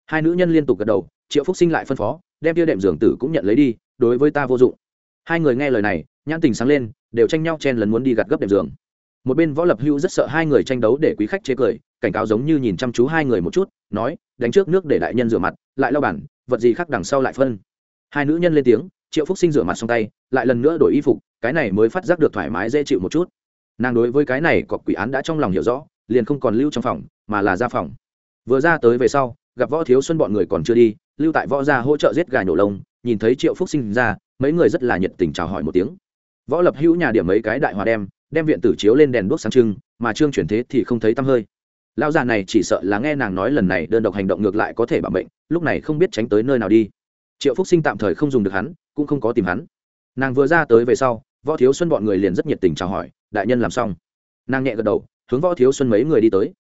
Hai nữ nhân liên tục gật đầu, triệu phúc sinh lại phân phó, đem tia đệm giường tử cũng nhận lấy đi, đối với ta vô dụng. Hai người nghe lời này, nhãn tình sáng lên, đều tranh nhau chen lần muốn đi gặt gấp đệm giường. Một bên võ lập hưu rất sợ hai người tranh đấu để quý khách chế cười, cảnh cáo giống như nhìn chăm chú hai người một chút, nói, đánh trước nước để đại nhân rửa mặt, lại lau bản, vật gì khác đằng sau lại phân. Hai nữ nhân lên tiếng triệu phúc sinh rửa mặt xong tay, lại lần nữa đổi y phục, cái này mới phát giác được thoải mái dễ chịu một chút. Nàng đối với cái này cọc quỷ án đã trong lòng hiểu rõ, liền không còn lưu trong phòng, mà là ra phòng. Vừa ra tới về sau, gặp võ thiếu xuân bọn người còn chưa đi, lưu tại võ ra hỗ trợ giết gà nhổ lông, nhìn thấy triệu phúc sinh ra, mấy người rất là nhiệt tình chào hỏi một tiếng. Võ lập hữu nhà điểm mấy cái đại hòa đem đem viện tử chiếu lên đèn đuốc sáng trưng, mà trương chuyển thế thì không thấy tăm hơi. Lão già này chỉ sợ là nghe nàng nói lần này đơn độc hành động ngược lại có thể bảo mệnh, lúc này không biết tránh tới nơi nào đi. Triệu phúc sinh tạm thời không dùng được hắn cũng không có tìm hắn. Nàng vừa ra tới về sau, võ thiếu xuân bọn người liền rất nhiệt tình chào hỏi, đại nhân làm xong. Nàng nhẹ gật đầu, hướng võ thiếu xuân mấy người đi tới.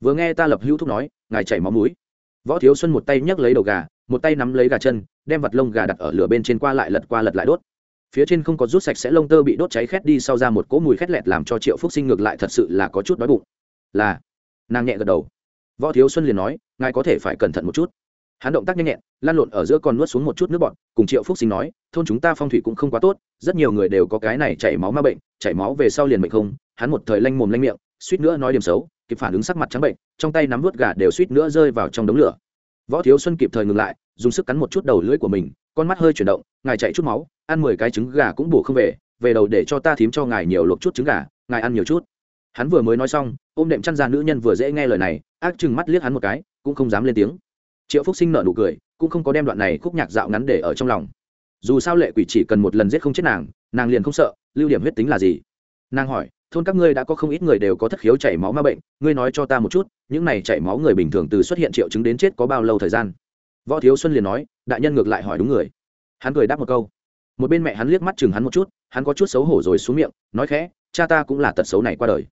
Vừa nghe ta lập hữu thúc nói, ngài chảy máu mũi. Võ thiếu xuân một tay nhấc lấy đầu gà, một tay nắm lấy gà chân, đem vật lông gà đặt ở lửa bên trên qua lại lật qua lật lại đốt. Phía trên không có rút sạch sẽ lông tơ bị đốt cháy khét đi sau ra một cỗ mùi khét lẹt làm cho triệu phúc sinh ngược lại thật sự là có chút đói bụng. Là. Nàng nhẹ gật đầu. Võ thiếu xuân liền nói, ngài có thể phải cẩn thận một chút hắn động tác nhanh nhẹn lan lộn ở giữa còn nuốt xuống một chút nước bọt, cùng triệu phúc sinh nói, thôn chúng ta phong thủy cũng không quá tốt, rất nhiều người đều có cái này chảy máu ma bệnh, chảy máu về sau liền bệnh không. Hắn một thời lanh mồm lanh miệng, suýt nữa nói điểm xấu, kịp phản ứng sắc mặt trắng bệnh, trong tay nắm vớt gà đều suýt nữa rơi vào trong đống lửa. Võ thiếu xuân kịp thời ngừng lại, dùng sức cắn một chút đầu lưỡi của mình, con mắt hơi chuyển động, ngài chạy chút máu, ăn mười cái trứng gà cũng bổ không về về đầu để cho ta thím cho ngài nhiều luộc chút trứng gà, ngài ăn nhiều chút. Hắn vừa mới nói xong, ôm đệm chăn ra nữ nhân vừa dễ nghe lời này, ác chừng mắt liếc hắn một cái, cũng không dám lên tiếng triệu phúc sinh nợ nụ cười, cũng không có đem đoạn này khúc nhạc dạo ngắn để ở trong lòng. Dù sao lệ quỷ chỉ cần một lần giết không chết nàng nàng liền không sợ, lưu điểm huyết tính là gì? Nàng hỏi, thôn các ngươi đã có không ít người đều có thất khiếu chảy máu ma bệnh, ngươi nói cho ta một chút, những này chảy máu người bình thường từ xuất hiện triệu chứng đến chết có bao lâu thời gian? Võ thiếu xuân liền nói, đại nhân ngược lại hỏi đúng người. Hắn cười đáp một câu. Một bên mẹ hắn liếc mắt chừng hắn một chút, hắn có chút xấu hổ rồi xuống miệng, nói khẽ, cha ta cũng là tật xấu này qua đời.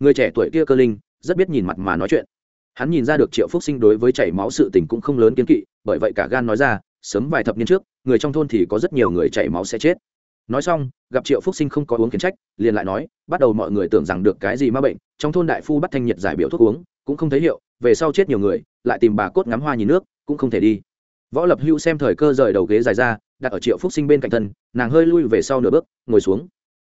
Người trẻ tuổi kia cơ linh, rất biết nhìn mặt mà nói chuyện hắn nhìn ra được triệu phúc sinh đối với chảy máu sự tình cũng không lớn kiến kỵ, bởi vậy cả gan nói ra, sớm vài thập niên trước, người trong thôn thì có rất nhiều người chảy máu sẽ chết. Nói xong, gặp triệu phúc sinh không có uống kiến trách, liền lại nói, bắt đầu mọi người tưởng rằng được cái gì ma bệnh, trong thôn đại phu bắt thanh nhiệt giải biểu thuốc uống, cũng không thấy hiệu, về sau chết nhiều người, lại tìm bà cốt ngắm hoa nhìn nước, cũng không thể đi. Võ lập hưu xem thời cơ rời đầu ghế dài ra, đặt ở triệu phúc sinh bên cạnh thân, nàng hơi lui về sau nửa bước, ngồi xuống.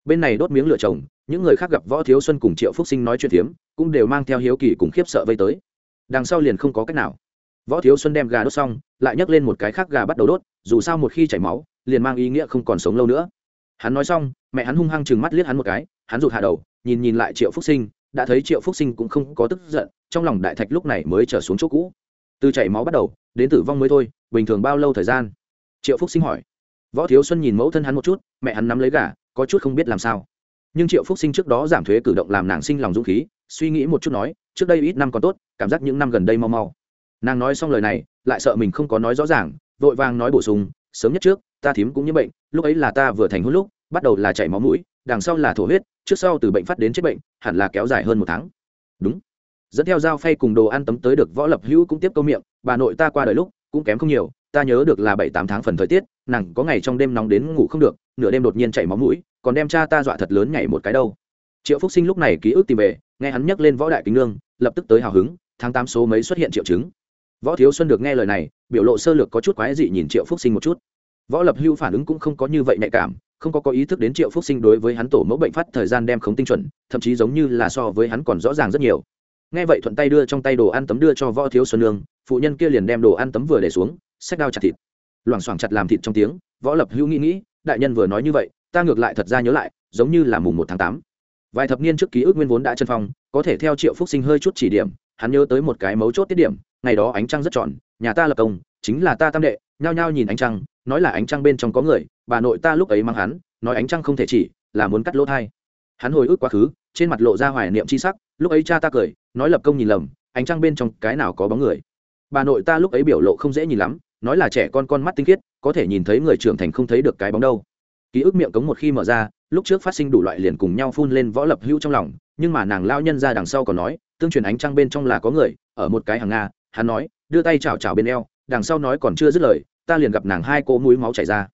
Bên này đốt miếng lửa chồng, những người khác gặp võ thiếu xuân cùng triệu phúc sinh nói chuyện phiếm cũng đều mang theo hiếu kỳ cùng khiếp sợ vây tới đằng sau liền không có cách nào. Võ thiếu xuân đem gà đốt xong, lại nhấc lên một cái khác gà bắt đầu đốt, dù sao một khi chảy máu, liền mang ý nghĩa không còn sống lâu nữa. Hắn nói xong, mẹ hắn hung hăng chừng mắt liếc hắn một cái, hắn rụt hạ đầu, nhìn nhìn lại triệu phúc sinh, đã thấy triệu phúc sinh cũng không có tức giận, trong lòng đại thạch lúc này mới trở xuống chỗ cũ. Từ chảy máu bắt đầu, đến tử vong mới thôi, bình thường bao lâu thời gian? Triệu phúc sinh hỏi. Võ thiếu xuân nhìn mẫu thân hắn một chút, mẹ hắn nắm lấy gà, có chút không biết làm sao. Nhưng triệu phúc sinh trước đó giảm thuế cử động làm nàng sinh lòng dũng khí suy nghĩ một chút nói, trước đây ít năm còn tốt, cảm giác những năm gần đây mau mau. Nàng nói xong lời này, lại sợ mình không có nói rõ ràng, vội vàng nói bổ sung, sớm nhất trước, ta thím cũng như bệnh, lúc ấy là ta vừa thành hôn lúc, bắt đầu là chảy máu mũi, đằng sau là thổ huyết, trước sau từ bệnh phát đến chết bệnh, hẳn là kéo dài hơn một tháng. Đúng. Dẫn theo dao phay cùng đồ ăn tấm tới được võ lập hữu cũng tiếp câu miệng, bà nội ta qua đời lúc, cũng kém không nhiều, ta nhớ được là bảy tám tháng phần thời tiết, nàng có ngày trong đêm nóng đến ngủ không được, nửa đêm đột nhiên chảy máu mũi, còn đem cha ta dọa thật lớn nhảy một cái đâu. Triệu phúc sinh lúc này ký ức tìm về nghe hắn nhắc lên võ đại kính nương, lập tức tới hào hứng, tháng tám số mấy xuất hiện triệu chứng. Võ thiếu xuân được nghe lời này, biểu lộ sơ lược có chút quái dị nhìn triệu phúc sinh một chút. Võ lập hưu phản ứng cũng không có như vậy nhạy cảm, không có có ý thức đến triệu phúc sinh đối với hắn tổ mẫu bệnh phát thời gian đem không tinh chuẩn, thậm chí giống như là so với hắn còn rõ ràng rất nhiều. Nghe vậy thuận tay đưa trong tay đồ ăn tấm đưa cho võ thiếu xuân nương, phụ nhân kia liền đem đồ ăn tấm vừa để xuống, xách đao chặt thịt. Loảng xoảng chặt làm thịt trong tiếng, võ lập hữu nghĩ nghĩ, đại nhân vừa nói như vậy, ta ngược lại thật ra nhớ lại, giống như là mùng một tháng tám vài thập niên trước ký ức nguyên vốn đã chân phong, có thể theo triệu phúc sinh hơi chút chỉ điểm, hắn nhớ tới một cái mấu chốt tiết điểm, ngày đó ánh trăng rất tròn nhà ta lập công, chính là ta tam đệ, nhao nhao nhìn ánh trăng, nói là ánh trăng bên trong có người, bà nội ta lúc ấy mang hắn, nói ánh trăng không thể chỉ, là muốn cắt lỗ thai. Hắn hồi ức quá khứ, trên mặt lộ ra hoài niệm c h i sắc, lúc ấy cha ta cười, nói lập công nhìn lầm, ánh trăng bên trong cái nào có bóng người. Bà nội ta lúc ấy biểu lộ không dễ nhìn lắm, nói là trẻ con con mắt tinh khiết, có thể nhìn thấy người trưởng thành không thấy được cái bóng đâu. Ký ức miệng cống một khi mở ra lúc trước phát sinh đủ loại liền cùng nhau phun lên võ lập hữu trong lòng, nhưng mà nàng lao nhân ra đằng sau còn nói, tương truyền ánh trăng bên trong là có người, ở một cái hàng nga, hắn nói, đưa tay chào chào bên eo, đằng sau nói còn chưa dứt lời, ta liền gặp nàng hai cô mũi máu chảy ra.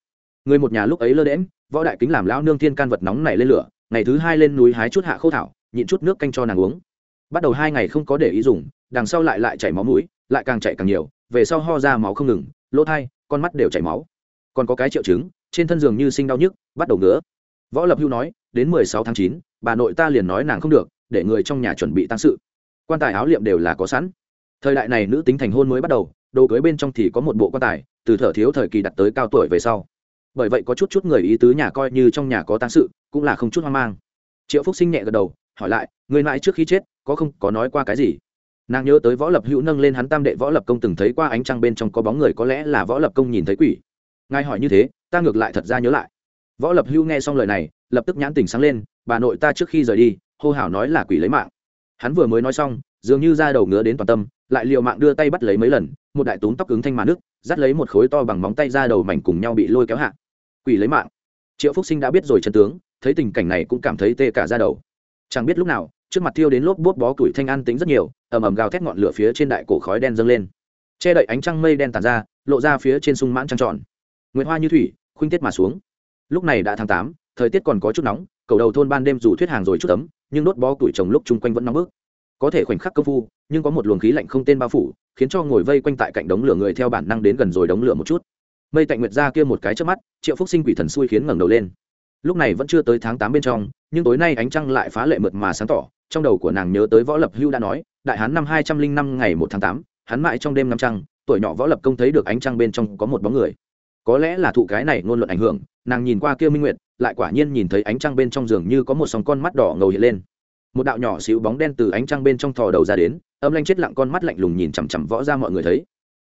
Người một nhà lúc ấy lơ đễm võ đại kính làm lão nương thiên can vật nóng này lên lửa, ngày thứ hai lên núi hái chút hạ khâu thảo, nhịn chút nước canh cho nàng uống. Bắt đầu hai ngày không có để ý dùng, đằng sau lại lại chảy máu mũi, lại càng chảy càng nhiều, về sau ho ra máu không ngừng, lỗ thai, con mắt đều chảy máu. Còn có cái triệu chứng, trên thân giường như sinh đau nhức, bắt đầu ngứa võ lập hưu nói, đến mười sáu tháng chín, bà nội ta liền nói nàng không được, để người trong nhà chuẩn bị tăng sự. Quan tài áo liệm đều là có sẵn. Thời đại này nữ tính thành hôn mới bắt đầu, đồ cưới bên trong thì có một bộ quan tài, từ thở thiếu thời kỳ đặt tới cao tuổi về sau. Bởi vậy có chút chút người ý tứ nhà coi như trong nhà có tăng sự, cũng là không chút hoang mang. Triệu phúc sinh nhẹ gật đầu, hỏi lại, người mãi trước khi chết, có không, có nói qua cái gì? Nàng nhớ tới võ lập hữu nâng lên hắn tam đệ võ lập công từng thấy qua ánh trăng bên trong có bóng người, có lẽ là võ lập công nhìn thấy quỷ. Ngài hỏi như thế, ta ngược lại thật ra nhớ lại võ lập Hưu nghe xong lời này, lập tức nhãn tình sáng lên, bà nội ta trước khi rời đi, hô hào nói là quỷ lấy mạng. Hắn vừa mới nói xong, dường như ra đầu ngứa đến toàn tâm, lại liều mạng đưa tay bắt lấy mấy lần, một đại túm tóc cứng thanh mà nước, dắt lấy một khối to bằng móng tay ra đầu mảnh cùng nhau bị lôi kéo hạ. Quỷ lấy mạng. Triệu phúc sinh đã biết rồi chân tướng, thấy tình cảnh này cũng cảm thấy tê cả ra đầu. Chẳng biết lúc nào, trước mặt thiêu đến lốp bốt bó củi thanh an tính rất nhiều, ầm ầm gào thét ngọn lửa phía trên đại cổ khói đen dâng lên. Che đậy ánh trăng mây đen tàn ra, lộ ra phía trên sung mãn trăng tròn. Nguyệt hoa như thủy, khuynh tiết mà xuống lúc này đã tháng tám, thời tiết còn có chút nóng, cầu đầu thôn ban đêm dù thuyết hàng rồi chút ấm, nhưng đốt bó củi trồng lúc chung quanh vẫn nóng bức. Có thể khoảnh khắc công phu, nhưng có một luồng khí lạnh không tên bao phủ, khiến cho ngồi vây quanh tại cạnh đống lửa người theo bản năng đến gần rồi đống lửa một chút. Mây tạnh nguyệt ra kia một cái trước mắt, triệu phúc sinh quỷ thần xui khiến ngẩng đầu lên. Lúc này vẫn chưa tới tháng tám bên trong, nhưng tối nay ánh trăng lại phá lệ mượt mà sáng tỏ, trong đầu của nàng nhớ tới võ lập hưu đã nói, đại hán năm hai trăm linh năm ngày một tháng tám, hắn mãi trong đêm năm trăng, tuổi nhỏ võ lập công thấy được ánh trăng bên trong có một bóng người. Có lẽ là thụ cái này ngôn luận ảnh hưởng nàng nhìn qua kia minh nguyệt, lại quả nhiên nhìn thấy ánh trăng bên trong giường như có một sòng con mắt đỏ ngầu hiện lên. Một đạo nhỏ xíu bóng đen từ ánh trăng bên trong thò đầu ra đến, âm lanh chết lặng con mắt lạnh lùng nhìn chằm chằm võ ra mọi người thấy.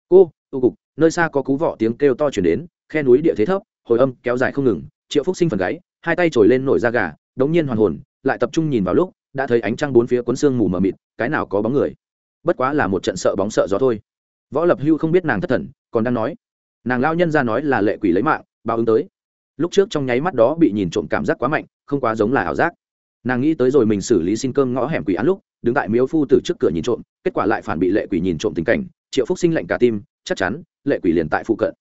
Cô tu cục, nơi xa có cú vọ tiếng kêu to chuyển đến, khe núi địa thế thấp, hồi âm kéo dài không ngừng, triệu phúc sinh phần gáy, hai tay trồi lên nổi da gà, đống nhiên hoàn hồn, lại tập trung nhìn vào lúc, đã thấy ánh trăng bốn phía cuốn xương mù mờ mịt, cái nào có bóng người? Bất quá là một trận sợ bóng sợ gió thôi. Võ lập hưu không biết nàng thất thần, còn đang nói, nàng lao nhân ra nói là lệ quỷ lấy mạng, báo ứng tới lúc trước trong nháy mắt đó bị nhìn trộm cảm giác quá mạnh, không quá giống là ảo giác. Nàng nghĩ tới rồi mình xử lý xin cơm ngõ hẻm quỷ án lúc, đứng tại miếu phu từ trước cửa nhìn trộm, kết quả lại phản bị lệ quỷ nhìn trộm tình cảnh, triệu phúc sinh lệnh cả tim, chắc chắn, lệ quỷ liền tại phụ cận.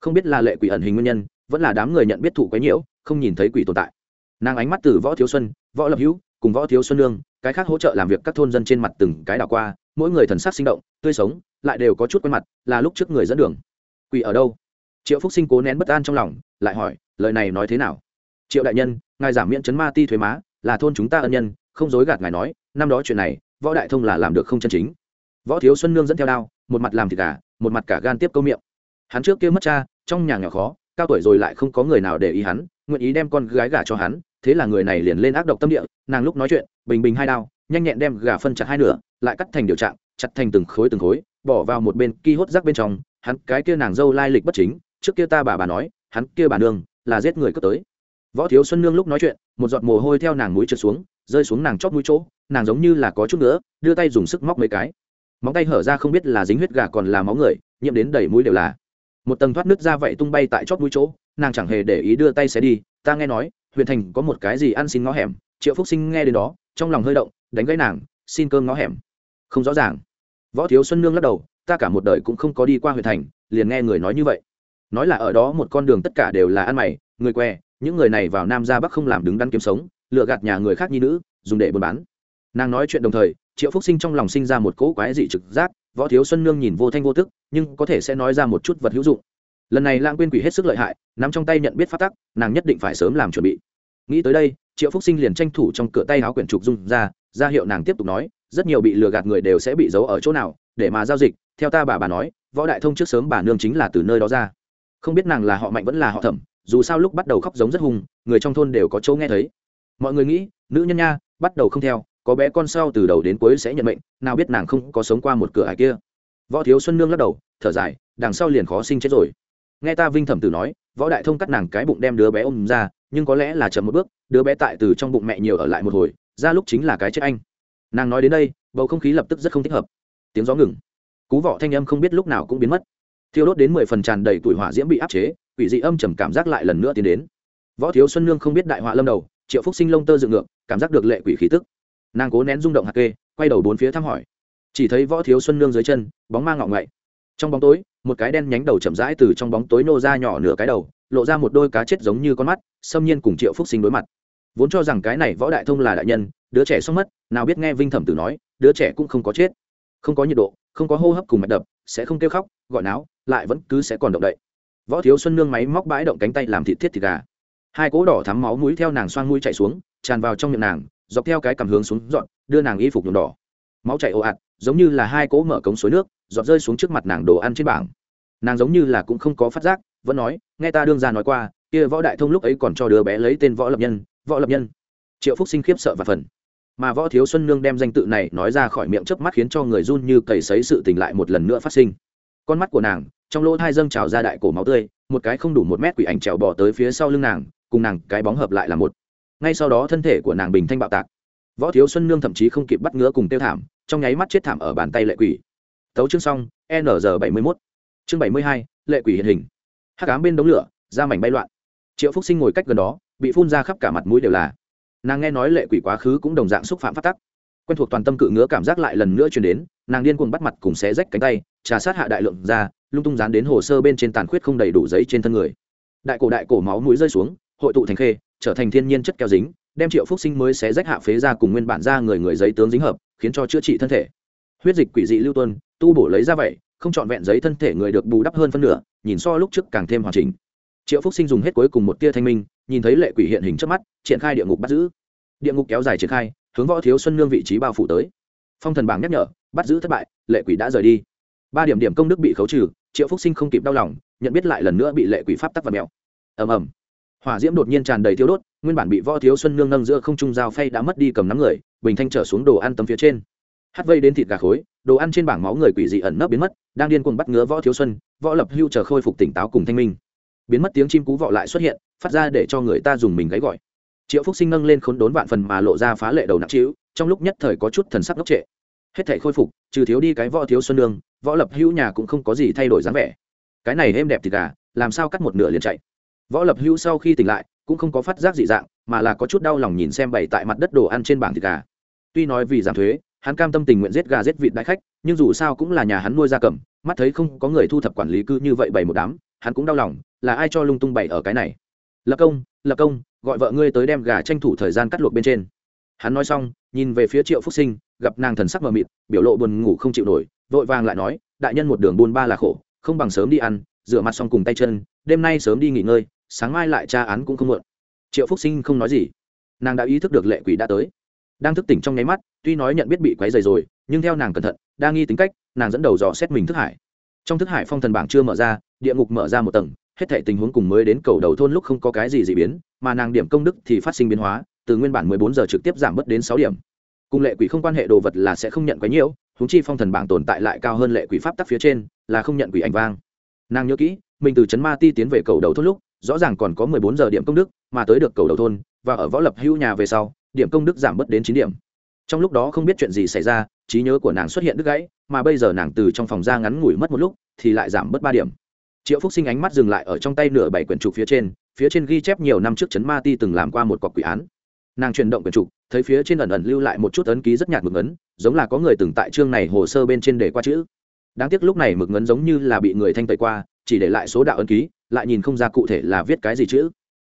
Không biết là lệ quỷ ẩn hình nguyên nhân, vẫn là đám người nhận biết thủ quấy nhiễu, không nhìn thấy quỷ tồn tại. Nàng ánh mắt từ võ thiếu xuân, võ lập hữu, cùng võ thiếu xuân lương cái khác hỗ trợ làm việc các thôn dân trên mặt từng cái đảo qua, mỗi người thần sắc sinh động, tươi sống, lại đều có chút quen mặt, là lúc trước người dẫn đường. Quỷ ở đâu? Triệu phúc sinh cố nén bất an trong lòng, lại hỏi lời này nói thế nào? Triệu đại nhân, ngài giảm miễn chấn ma ti thuế má, là thôn chúng ta ân nhân, không dối gạt ngài nói, năm đó chuyện này, võ đại thông là làm được không chân chính. Võ thiếu xuân nương dẫn theo đao, một mặt làm thịt gà, một mặt cả gan tiếp câu miệng. Hắn trước kia mất cha, trong nhà nghèo khó, cao tuổi rồi lại không có người nào để ý hắn, nguyện ý đem con gái gà cho hắn, thế là người này liền lên ác độc tâm địa, nàng lúc nói chuyện, bình bình hai đao, nhanh nhẹn đem gà phân chặt hai nửa, lại cắt thành điều trạng, chặt thành từng khối từng khối, bỏ vào một bên ki hốt rác bên trong, hắn cái kia nàng dâu lai lịch bất chính, trước kia ta bà bà nói, hắn kia bà nương là giết người cướp tới. Võ thiếu xuân nương lúc nói chuyện, một giọt mồ hôi theo nàng mũi trượt xuống, rơi xuống nàng chót mũi chỗ, nàng giống như là có chút nữa, đưa tay dùng sức móc mấy cái. Móng tay hở ra không biết là dính huyết gà còn là máu người, nhiễm đến đầy mũi đều là. Một tầng thoát nước ra vậy tung bay tại chót mũi chỗ, nàng chẳng hề để ý đưa tay xé đi, ta nghe nói, huyện thành có một cái gì ăn xin ngõ hẻm, triệu phúc sinh nghe đến đó, trong lòng hơi động, đánh gãy nàng, xin cơm ngõ hẻm. Không rõ ràng. Võ thiếu xuân nương lắc đầu, ta cả một đời cũng không có đi qua huyện thành, liền nghe người nói như vậy nói là ở đó một con đường tất cả đều là ăn mày, người que những người này vào nam ra bắc không làm đứng đắn kiếm sống lựa gạt nhà người khác như nữ, dùng để buôn bán. Nàng nói chuyện đồng thời, triệu phúc sinh trong lòng sinh ra một cỗ quái dị trực giác, võ thiếu xuân nương nhìn vô thanh vô tức, nhưng có thể sẽ nói ra một chút vật hữu dụng. Lần này lãng quên quỷ hết sức lợi hại, nắm trong tay nhận biết phát tắc, nàng nhất định phải sớm làm chuẩn bị. Nghĩ tới đây, triệu phúc sinh liền tranh thủ trong cửa tay áo quyển trục dung ra ra hiệu nàng tiếp tục nói, rất nhiều bị lừa gạt người đều sẽ bị giấu ở chỗ nào, để mà giao dịch, theo ta bà bà nói, võ đại thông trước sớm bà nương chính là từ nơi đó ra không biết nàng là họ mạnh vẫn là họ thẩm dù sao lúc bắt đầu khóc giống rất hùng, người trong thôn đều có chỗ nghe thấy. Mọi người nghĩ nữ nhân nha bắt đầu không theo có bé con sau từ đầu đến cuối sẽ nhận mệnh nào biết nàng không có sống qua một cửa hải kia. Võ thiếu xuân nương lắc đầu thở dài đằng sau liền khó sinh chết rồi. Nghe ta vinh thẩm tử nói võ đại thông cắt nàng cái bụng đem đứa bé ôm ra nhưng có lẽ là chậm một bước đứa bé tại từ trong bụng mẹ nhiều ở lại một hồi ra lúc chính là cái chết anh. Nàng nói đến đây bầu không khí lập tức rất không thích hợp. Tiếng gió ngừng. Cú võ thanh âm không biết lúc nào cũng biến mất thiêu đốt đến mười phần tràn đầy tuổi hỏa diễm bị áp chế, quỷ dị âm trầm cảm giác lại lần nữa tiến đến. Võ thiếu xuân nương không biết đại họa lâm đầu, triệu phúc sinh lông tơ dựng ngược, cảm giác được lệ quỷ khí tức. Nàng cố nén rung động hạt kê, quay đầu bốn phía thăm hỏi. Chỉ thấy võ thiếu xuân nương dưới chân, bóng mang ngọ ngậy trong bóng tối, một cái đen nhánh đầu chậm rãi từ trong bóng tối nô ra nhỏ nửa cái đầu, lộ ra một đôi cá chết giống như con mắt, xâm nhiên cùng triệu phúc sinh đối mặt. Vốn cho rằng cái này võ đại thông là đại nhân, đứa trẻ xong mất, nào biết nghe vinh thẩm tử nói, đứa trẻ cũng không có chết. Không có nhiệt độ, không có hô hấp cùng mạch đập, sẽ không kêu khóc, gọi náo lại vẫn cứ sẽ còn động đậy. Võ thiếu xuân nương máy móc bãi động cánh tay làm thịt thiết thịt gà. Hai cỗ đỏ thắm máu mũi theo nàng xoang mũi chạy xuống, tràn vào trong miệng nàng, dọc theo cái cảm hướng xuống dọn, đưa nàng y phục nhuộm đỏ. Máu chảy ồ ạt, giống như là hai cỗ mở cống suối nước, dọn rơi xuống trước mặt nàng đồ ăn trên bảng. Nàng giống như là cũng không có phát giác, vẫn nói, nghe ta đương ra nói qua, kia võ đại thông lúc ấy còn cho đứa bé lấy tên võ lập nhân, võ lập nhân. Triệu phúc sinh khiếp sợ và phần. Mà võ thiếu xuân nương đem danh tự này nói ra khỏi miệng chớp mắt khiến cho người run như cầy sấy sự tình lại một lần nữa phát sinh. Con mắt của nàng trong lỗ thai dâng trào ra đại cổ máu tươi, một cái không đủ một mét quỷ ảnh trèo bỏ tới phía sau lưng nàng, cùng nàng cái bóng hợp lại là một. Ngay sau đó thân thể của nàng bình thanh bạo tạc. Võ thiếu xuân nương thậm chí không kịp bắt ngứa cùng tiêu thảm, trong nháy mắt chết thảm ở bàn tay lệ quỷ. Tấu chương xong, n g bảy mươi mốt. Chương bảy mươi hai, lệ quỷ hiện hình. Hát cám bên đống lửa, da mảnh bay loạn. Triệu phúc sinh ngồi cách gần đó, bị phun ra khắp cả mặt mũi đều là. Nàng nghe nói lệ quỷ quá khứ cũng đồng dạng xúc phạm phát tắc. Quen thuộc toàn tâm cự ngứa cảm giác lại lần nữa chuyển đến, nàng điên cuồng bắt mặt cùng xé rách cánh tay, trà sát hạ đại lượng ra lung tung dán đến hồ sơ bên trên tàn khuyết không đầy đủ giấy trên thân người. Đại cổ đại cổ máu mũi rơi xuống, hội tụ thành khê, trở thành thiên nhiên chất keo dính, đem triệu phúc sinh mới xé rách hạ phế ra cùng nguyên bản ra người người giấy tướng dính hợp, khiến cho chữa trị thân thể. Huyết dịch quỷ dị lưu tuân, tu bổ lấy ra vậy, không trọn vẹn giấy thân thể người được bù đắp hơn phân nửa, nhìn so lúc trước càng thêm hoàn chỉnh. Triệu phúc sinh dùng hết cuối cùng một tia thanh minh, nhìn thấy lệ quỷ hiện hình trước mắt, triển khai địa ngục bắt giữ. Địa ngục kéo dài triển khai, hướng võ thiếu xuân nương vị trí bao phủ tới. Phong thần bảng nhắc nhở, bắt giữ thất bại, lệ quỷ đã rời đi. Ba điểm điểm công đức bị khấu trừ triệu phúc sinh không kịp đau lòng, nhận biết lại lần nữa bị lệ quỷ pháp tắc và mèo ầm ầm. Hỏa diễm đột nhiên tràn đầy thiếu đốt, nguyên bản bị võ thiếu xuân nương nâng giữa không trung dao phay đã mất đi cầm nắm người, bình thanh trở xuống đồ ăn tấm phía trên. Hắt vây đến thịt gà khối, đồ ăn trên bảng máu người quỷ dị ẩn nấp biến mất, đang điên cuồng bắt ngứa võ thiếu xuân, võ lập hưu chờ khôi phục tỉnh táo cùng thanh minh. Biến mất tiếng chim cú vọ lại xuất hiện, phát ra để cho người ta dùng mình gáy gọi. Triệu phúc sinh nâng lên khốn đốn vạn phần mà lộ ra phá lệ đầu nặng trĩu, trong lúc nhất thời có chút thần sắc ngốc trệ. Hết thể khôi phục, trừ thiếu đi cái võ thiếu xuân nương võ lập hữu nhà cũng không có gì thay đổi dáng vẻ. Cái này êm đẹp thì gà, làm sao cắt một nửa liền chạy. Võ lập hữu sau khi tỉnh lại, cũng không có phát giác dị dạng, mà là có chút đau lòng nhìn xem bày tại mặt đất đồ ăn trên bảng thịt gà. Tuy nói vì giảm thuế, hắn cam tâm tình nguyện giết gà giết vịt đại khách, nhưng dù sao cũng là nhà hắn nuôi gia cầm, mắt thấy không có người thu thập quản lý cư như vậy bày một đám, hắn cũng đau lòng, là ai cho lung tung bày ở cái này? Lập công lập công, gọi vợ ngươi tới đem gà tranh thủ thời gian cắt luộc bên trên. Hắn nói xong, nhìn về phía triệu phúc sinh, gặp nàng thần sắc mờ mịt, biểu lộ buồn ngủ không chịu nổi vội vàng lại nói, đại nhân một đường buôn ba là khổ, không bằng sớm đi ăn, rửa mặt xong cùng tay chân, đêm nay sớm đi nghỉ ngơi, sáng mai lại tra án cũng không muộn. Triệu phúc sinh không nói gì. Nàng đã ý thức được lệ quỷ đã tới. Đang thức tỉnh trong nháy mắt, tuy nói nhận biết bị quấy dày rồi, nhưng theo nàng cẩn thận, đa nghi tính cách, nàng dẫn đầu dò xét mình thức hải. Trong thức hải phong thần bảng chưa mở ra, địa ngục mở ra một tầng, hết thể tình huống cùng mới đến cầu đầu thôn lúc không có cái gì dị biến, mà nàng điểm công đức thì phát sinh biến hóa, từ nguyên bản 14 giờ trực tiếp giảm bớt đến 6 điểm cùng lệ quỷ không quan hệ đồ vật là sẽ không nhận quấy nhiễu húng chi phong thần bảng tồn tại lại cao hơn lệ quỷ pháp tắc phía trên, là không nhận quỷ ảnh vang. Nàng nhớ kỹ, mình từ trấn ma ti tiến về cầu đầu thôn lúc, rõ ràng còn có 14 giờ điểm công đức, mà tới được cầu đầu thôn, và ở võ lập hữu nhà về sau, điểm công đức giảm bớt đến chín điểm. Trong lúc đó không biết chuyện gì xảy ra, trí nhớ của nàng xuất hiện đứt gãy, mà bây giờ nàng từ trong phòng ra ngắn ngủi mất một lúc, thì lại giảm bớt ba điểm. Triệu phúc sinh ánh mắt dừng lại ở trong tay nửa bảy quyển trục phía trên phía trên ghi chép nhiều năm trước Trấn ma ti từng làm qua một cọc quỷ án. Nàng chuyển động quyển trục thấy phía trên ẩn ẩn lưu lại một chút ấn ký rất nhạt mực ấn giống là có người từng tại chương này hồ sơ bên trên để qua chữ. Đáng tiếc lúc này mực ấn giống như là bị người thanh tẩy qua, chỉ để lại số đạo ấn ký, lại nhìn không ra cụ thể là viết cái gì chữ.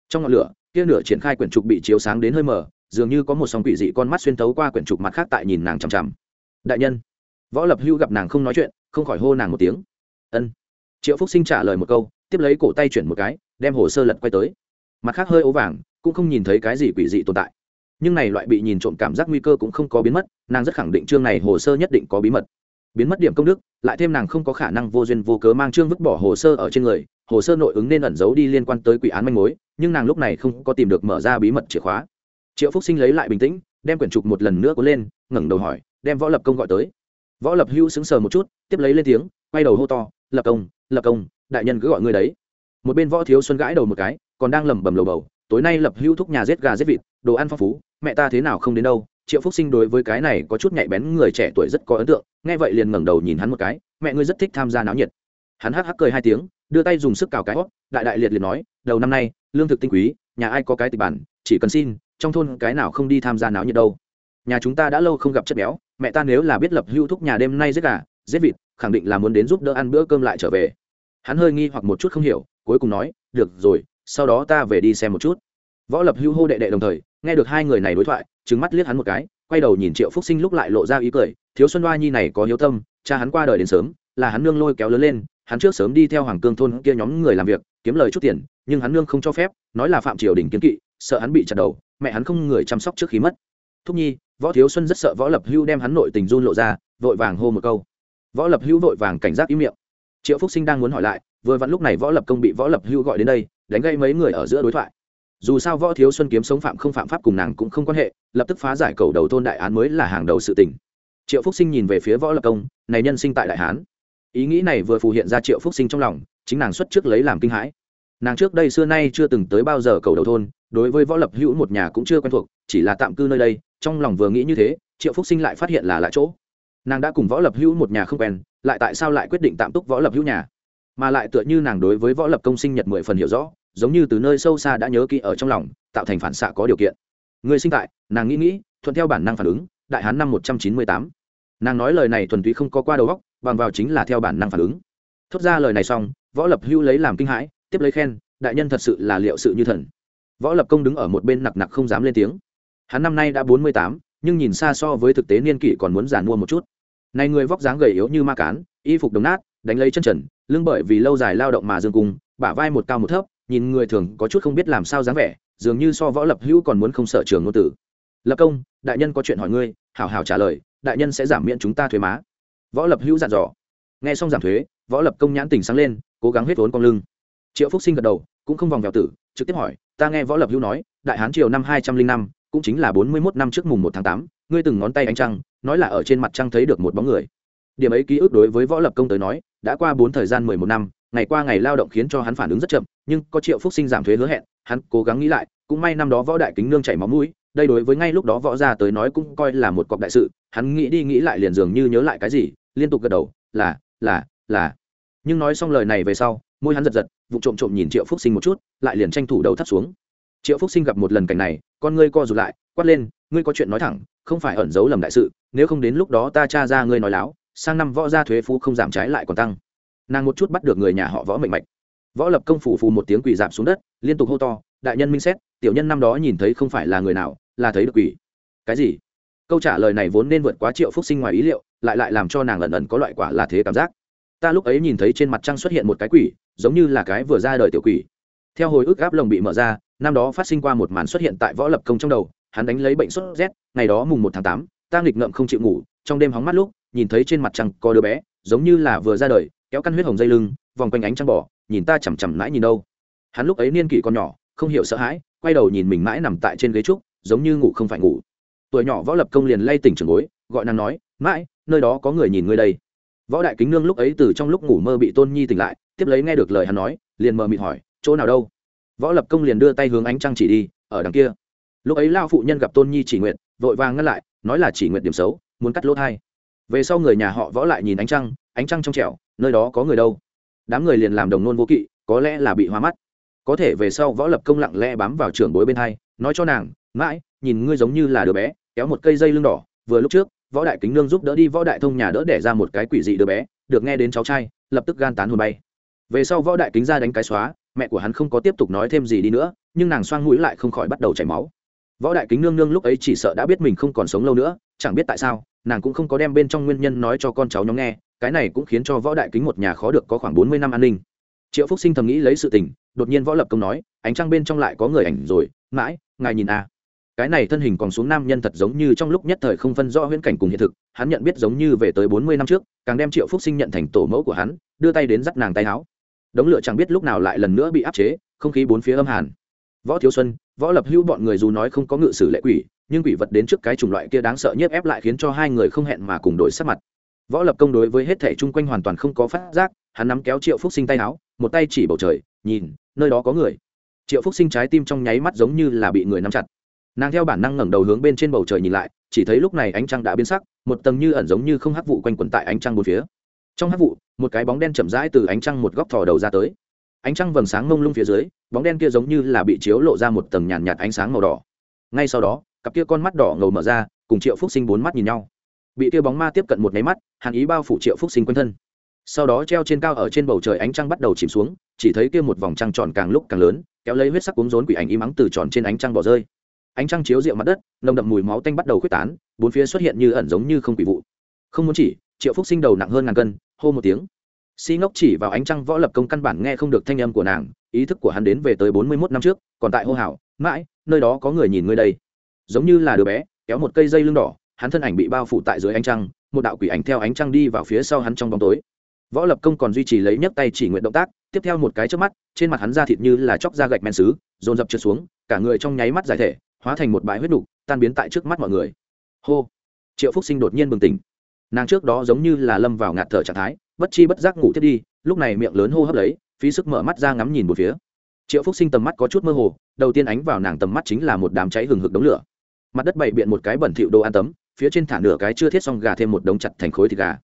Trong ngọn lửa, kia nửa triển khai quyển trục bị chiếu sáng đến hơi mờ, dường như có một song quỷ dị con mắt xuyên thấu qua quyển trục mặt khác tại nhìn nàng chằm chằm. Đại nhân, võ lập hưu gặp nàng không nói chuyện, không khỏi hô nàng một tiếng. Ân. Triệu phúc sinh trả lời một câu, tiếp lấy cổ tay chuyển một cái, đem hồ sơ lật quay tới. Mặt khác hơi ố vàng, cũng không nhìn thấy cái gì quỷ dị tồn tại nhưng này loại bị nhìn trộm cảm giác nguy cơ cũng không có biến mất, nàng rất khẳng định chương này hồ sơ nhất định có bí mật. Biến mất điểm công đức, lại thêm nàng không có khả năng vô duyên vô cớ mang chương vứt bỏ hồ sơ ở trên người, hồ sơ nội ứng nên ẩn giấu đi liên quan tới quỷ án manh mối, nhưng nàng lúc này không có tìm được mở ra bí mật chìa khóa. Triệu phúc sinh lấy lại bình tĩnh, đem quyển trục một lần nữa cuốn lên, ngẩng đầu hỏi, đem võ lập công gọi tới? Võ lập hưu sững sờ một chút, tiếp lấy lên tiếng, quay đầu hô to, lập công lập công, đại nhân cứ gọi người đấy. Một bên võ thiếu xuân gãi đầu một cái, còn đang lẩm bẩm lầu bầu, tối nay lập hưu thúc nhà giết gà giết vịt, đồ ăn phong phú mẹ ta thế nào không đến đâu, triệu phúc sinh đối với cái này có chút nhạy bén, người trẻ tuổi rất có ấn tượng, nghe vậy liền ngẩng đầu nhìn hắn một cái, mẹ ngươi rất thích tham gia náo nhiệt. Hắn hắc hắc cười hai tiếng, đưa tay dùng sức cào cái hót, đại đại liệt liệt nói, đầu năm nay, lương thực tinh quý, nhà ai có cái tịch bản, chỉ cần xin, trong thôn cái nào không đi tham gia náo nhiệt đâu. Nhà chúng ta đã lâu không gặp chất béo, mẹ ta nếu là biết lập hưu thúc nhà đêm nay giết gà, giết vịt, khẳng định là muốn đến giúp đỡ ăn bữa cơm lại trở về. Hắn hơi nghi hoặc một chút không hiểu, cuối cùng nói, được rồi, sau đó ta về đi xem một chút. Võ lập hưu hô đệ đệ đồng thời nghe được hai người này đối thoại trứng mắt liếc hắn một cái, quay đầu nhìn triệu phúc sinh lúc lại lộ ra ý cười, thiếu xuân đoa nhi này có hiếu tâm, cha hắn qua đời đến sớm, là hắn nương lôi kéo lớn lên, hắn trước sớm đi theo hoàng cương thôn kia nhóm người làm việc, kiếm lời chút tiền, nhưng hắn nương không cho phép, nói là phạm triều đình kiến kỵ, sợ hắn bị chặt đầu, mẹ hắn không người chăm sóc trước khi mất. Thúc nhi, võ thiếu xuân rất sợ võ lập hưu đem hắn nội tình run lộ ra, vội vàng hô một câu. Võ lập hưu vội vàng cảnh giác ý miệng. Triệu phúc sinh đang muốn hỏi lại, vừa vặn lúc này võ lập công bị võ lập hưu gọi đến đây, đánh gây mấy người ở giữa đối thoại dù sao võ thiếu xuân kiếm sống phạm không phạm pháp cùng nàng cũng không quan hệ, lập tức phá giải cầu đầu thôn đại án mới là hàng đầu sự tình. Triệu phúc sinh nhìn về phía võ lập công, này nhân sinh tại đại hán. Ý nghĩ này vừa phù hiện ra triệu phúc sinh trong lòng, chính nàng xuất trước lấy làm kinh hãi. Nàng trước đây xưa nay chưa từng tới bao giờ cầu đầu thôn, đối với võ lập hữu một nhà cũng chưa quen thuộc, chỉ là tạm cư nơi đây, trong lòng vừa nghĩ như thế, triệu phúc sinh lại phát hiện là lại chỗ. Nàng đã cùng võ lập hữu một nhà không quen, lại tại sao lại quyết định tạm túc võ lập hữu nhà? Mà lại tựa như nàng đối với võ lập công sinh nhật mười phần hiểu rõ giống như từ nơi sâu xa đã nhớ kỹ ở trong lòng, tạo thành phản xạ có điều kiện. Người sinh tại, nàng nghĩ nghĩ, thuận theo bản năng phản ứng, đại hán năm một trăm chín mươi tám. Nàng nói lời này thuần túy không có qua đầu góc bằng vào chính là theo bản năng phản ứng. Thốt ra lời này xong, võ lập hưu lấy làm kinh hãi, tiếp lấy khen, đại nhân thật sự là liệu sự như thần. Võ lập công đứng ở một bên nặc nặc không dám lên tiếng. Hắn năm nay đã bốn mươi tám, nhưng nhìn xa so với thực tế niên kỷ còn muốn giàn mua một chút. Này người vóc dáng gầy yếu như ma cán, y phục đồng nát, đánh lấy chân trần, lưng bởi vì lâu dài lao động mà dương cung, bả vai một cao một thấp nhìn người thường có chút không biết làm sao dáng vẻ, dường như so võ lập hữu còn muốn không sợ trường ngôn tử. Lập công, đại nhân có chuyện hỏi ngươi, hảo hảo trả lời, đại nhân sẽ giảm miễn chúng ta thuế má. Võ lập hữu dặn dò. Nghe xong giảm thuế, võ lập công nhãn tình sáng lên, cố gắng hết vốn con lưng. Triệu phúc sinh gật đầu, cũng không vòng vèo tử, trực tiếp hỏi, ta nghe võ lập hữu nói, đại hán triều năm hai trăm linh năm, cũng chính là bốn mươi mốt năm trước mùng một tháng tám, ngươi từng ngón tay ánh trăng, nói là ở trên mặt trăng thấy được một bóng người. Điểm ấy ký ức đối với võ lập công tới nói, đã qua bốn thời gian mười một năm ngày qua ngày lao động khiến cho hắn phản ứng rất chậm, nhưng có triệu phúc sinh giảm thuế hứa hẹn, hắn cố gắng nghĩ lại, cũng may năm đó võ đại kính nương chảy máu mũi, đây đối với ngay lúc đó võ gia tới nói cũng coi là một cọc đại sự, hắn nghĩ đi nghĩ lại liền dường như nhớ lại cái gì, liên tục gật đầu, là là là. Nhưng nói xong lời này về sau, môi hắn giật giật vụ trộm trộm nhìn triệu phúc sinh một chút, lại liền tranh thủ đầu thắt xuống. Triệu phúc sinh gặp một lần cảnh này, con ngươi co rụt lại, quát lên, ngươi có chuyện nói thẳng, không phải ẩn giấu lầm đại sự, nếu không đến lúc đó ta tra ra ngươi nói láo, sang năm võ gia thuế phú không giảm trái lại còn tăng nàng một chút bắt được người nhà họ võ mệnh mạch. Võ lập công phủ phù một tiếng quỷ dạp xuống đất, liên tục hô to, đại nhân minh xét, tiểu nhân năm đó nhìn thấy không phải là người nào, là thấy được quỷ. Cái gì? Câu trả lời này vốn nên vượt quá triệu phúc sinh ngoài ý liệu, lại lại làm cho nàng lần ẩn có loại quả là thế cảm giác. Ta lúc ấy nhìn thấy trên mặt trăng xuất hiện một cái quỷ, giống như là cái vừa ra đời tiểu quỷ. Theo hồi ức gáp lồng bị mở ra, năm đó phát sinh qua một màn xuất hiện tại võ lập công trong đầu, hắn đánh lấy bệnh sốt rét, ngày đó mùng một tháng tám, ta nghịch ngợm không chịu ngủ, trong đêm hóng mắt lúc, nhìn thấy trên mặt trăng có đứa bé, giống như là vừa ra đời kéo căn huyết hồng dây lưng, vòng quanh ánh trăng bỏ, nhìn ta chằm chằm mãi nhìn đâu. Hắn lúc ấy niên kỷ còn nhỏ, không hiểu sợ hãi, quay đầu nhìn mình mãi nằm tại trên ghế trúc, giống như ngủ không phải ngủ. Tuổi nhỏ võ lập công liền lay tỉnh trường bối gọi nàng nói, mãi, nơi đó có người nhìn ngươi đây. Võ đại kính nương lúc ấy từ trong lúc ngủ mơ bị tôn nhi tỉnh lại, tiếp lấy nghe được lời hắn nói, liền mờ mịt hỏi, chỗ nào đâu? Võ lập công liền đưa tay hướng ánh trăng chỉ đi, ở đằng kia. Lúc ấy lao phụ nhân gặp tôn nhi chỉ nguyện, vội vàng ngăn lại, nói là chỉ nguyện điểm xấu, muốn cắt lỗ thai. Về sau người nhà họ võ lại nhìn ánh trăng ánh trăng trong trẻo, nơi đó có người đâu? Đám người liền làm đồng nôn vô kỵ, có lẽ là bị hoa mắt. Có thể về sau võ lập công lặng lẽ bám vào trưởng bối bên hai, nói cho nàng, mãi, nhìn ngươi giống như là đứa bé, kéo một cây dây lưng đỏ, vừa lúc trước, võ đại kính nương giúp đỡ đi, võ đại thông nhà đỡ đẻ ra một cái quỷ dị đứa bé, được nghe đến cháu trai, lập tức gan tán hồn bay. Về sau võ đại kính ra đánh cái xóa, mẹ của hắn không có tiếp tục nói thêm gì đi nữa, nhưng nàng xoang mũi lại không khỏi bắt đầu chảy máu. Võ đại kính nương nương lúc ấy chỉ sợ đã biết mình không còn sống lâu nữa, chẳng biết tại sao, nàng cũng không có đem bên trong nguyên nhân nói cho con cháu nhóm nghe cái này cũng khiến cho võ đại kính một nhà khó được có khoảng bốn mươi năm an ninh. Triệu phúc sinh thầm nghĩ lấy sự tình, đột nhiên võ lập công nói, ánh trăng bên trong lại có người ảnh rồi, mãi, ngài nhìn a. Cái này thân hình còn xuống nam nhân thật giống như trong lúc nhất thời không phân rõ huyễn cảnh cùng hiện thực, hắn nhận biết giống như về tới bốn mươi năm trước, càng đem triệu phúc sinh nhận thành tổ mẫu của hắn, đưa tay đến dắt nàng tay áo. Đống lửa chẳng biết lúc nào lại lần nữa bị áp chế, không khí bốn phía âm hàn. Võ thiếu xuân, võ lập hữu bọn người dù nói không có ngự sử lệ quỷ, nhưng quỷ vật đến trước cái chủng loại kia đáng sợ nhất ép lại khiến cho hai người không hẹn mà cùng đổi sắc mặt võ lập công đối với hết thể chung quanh hoàn toàn không có phát giác hắn nắm kéo triệu phúc sinh tay áo một tay chỉ bầu trời nhìn nơi đó có người. Triệu phúc sinh trái tim trong nháy mắt giống như là bị người nắm chặt. Nàng theo bản năng ngẩng đầu hướng bên trên bầu trời nhìn lại chỉ thấy lúc này ánh trăng đã biến sắc một tầng như ẩn giống như không hắc vụ quanh quẩn tại ánh trăng một phía. Trong hắc vụ một cái bóng đen chậm rãi từ ánh trăng một góc thò đầu ra tới. Ánh trăng vầng sáng mông lung phía dưới bóng đen kia giống như là bị chiếu lộ ra một tầng nhàn nhạt, nhạt ánh sáng màu đỏ. Ngay sau đó cặp kia con mắt đỏ ngầu mở ra cùng triệu phúc sinh bốn mắt nhìn nhau bị kia bóng ma tiếp cận một máy mắt, hàn ý bao phủ triệu phúc sinh quanh thân. Sau đó treo trên cao ở trên bầu trời ánh trăng bắt đầu chìm xuống, chỉ thấy kia một vòng trăng tròn càng lúc càng lớn, kéo lấy huyết sắc cuống rốn quỷ ảnh im ắng từ tròn trên ánh trăng bỏ rơi. Ánh trăng chiếu rượu mặt đất, nồng đậm mùi máu tanh bắt đầu khuếch tán, bốn phía xuất hiện như ẩn giống như không quỷ vụ. Không muốn chỉ, triệu phúc sinh đầu nặng hơn ngàn cân, hô một tiếng. Si ngốc chỉ vào ánh trăng võ lập công căn bản nghe không được thanh âm của nàng, ý thức của hắn đến về tới bốn mươi mốt năm trước, còn tại hô hào, mãi, nơi đó có người nhìn ngươi đây. Giống như là đứa bé, kéo một cây dây lưng đỏ hắn thân ảnh bị bao phủ tại dưới ánh trăng, một đạo quỷ ảnh theo ánh trăng đi vào phía sau hắn trong bóng tối. Võ lập công còn duy trì lấy nhấc tay chỉ nguyện động tác, tiếp theo một cái trước mắt, trên mặt hắn da thịt như là chóc da gạch men xứ, dồn dập trượt xuống, cả người trong nháy mắt giải thể, hóa thành một bãi huyết đục tan biến tại trước mắt mọi người. Hô! Triệu phúc sinh đột nhiên bừng tỉnh. Nàng trước đó giống như là lâm vào ngạt thở trạng thái, bất chi bất giác ngủ thiết đi, lúc này miệng lớn hô hấp lấy, phí sức mở mắt ra ngắm nhìn một phía. Triệu phúc sinh tầm mắt có chút mơ hồ, đầu tiên ánh vào nàng tầm mắt chính là một đám cháy hừng hực đống lửa. Mặt đất bày biện một cái bẩn thịu đồ ăn tấm phía trên thả nửa cái chưa thiết xong gà thêm một đống chặt thành khối thịt gà.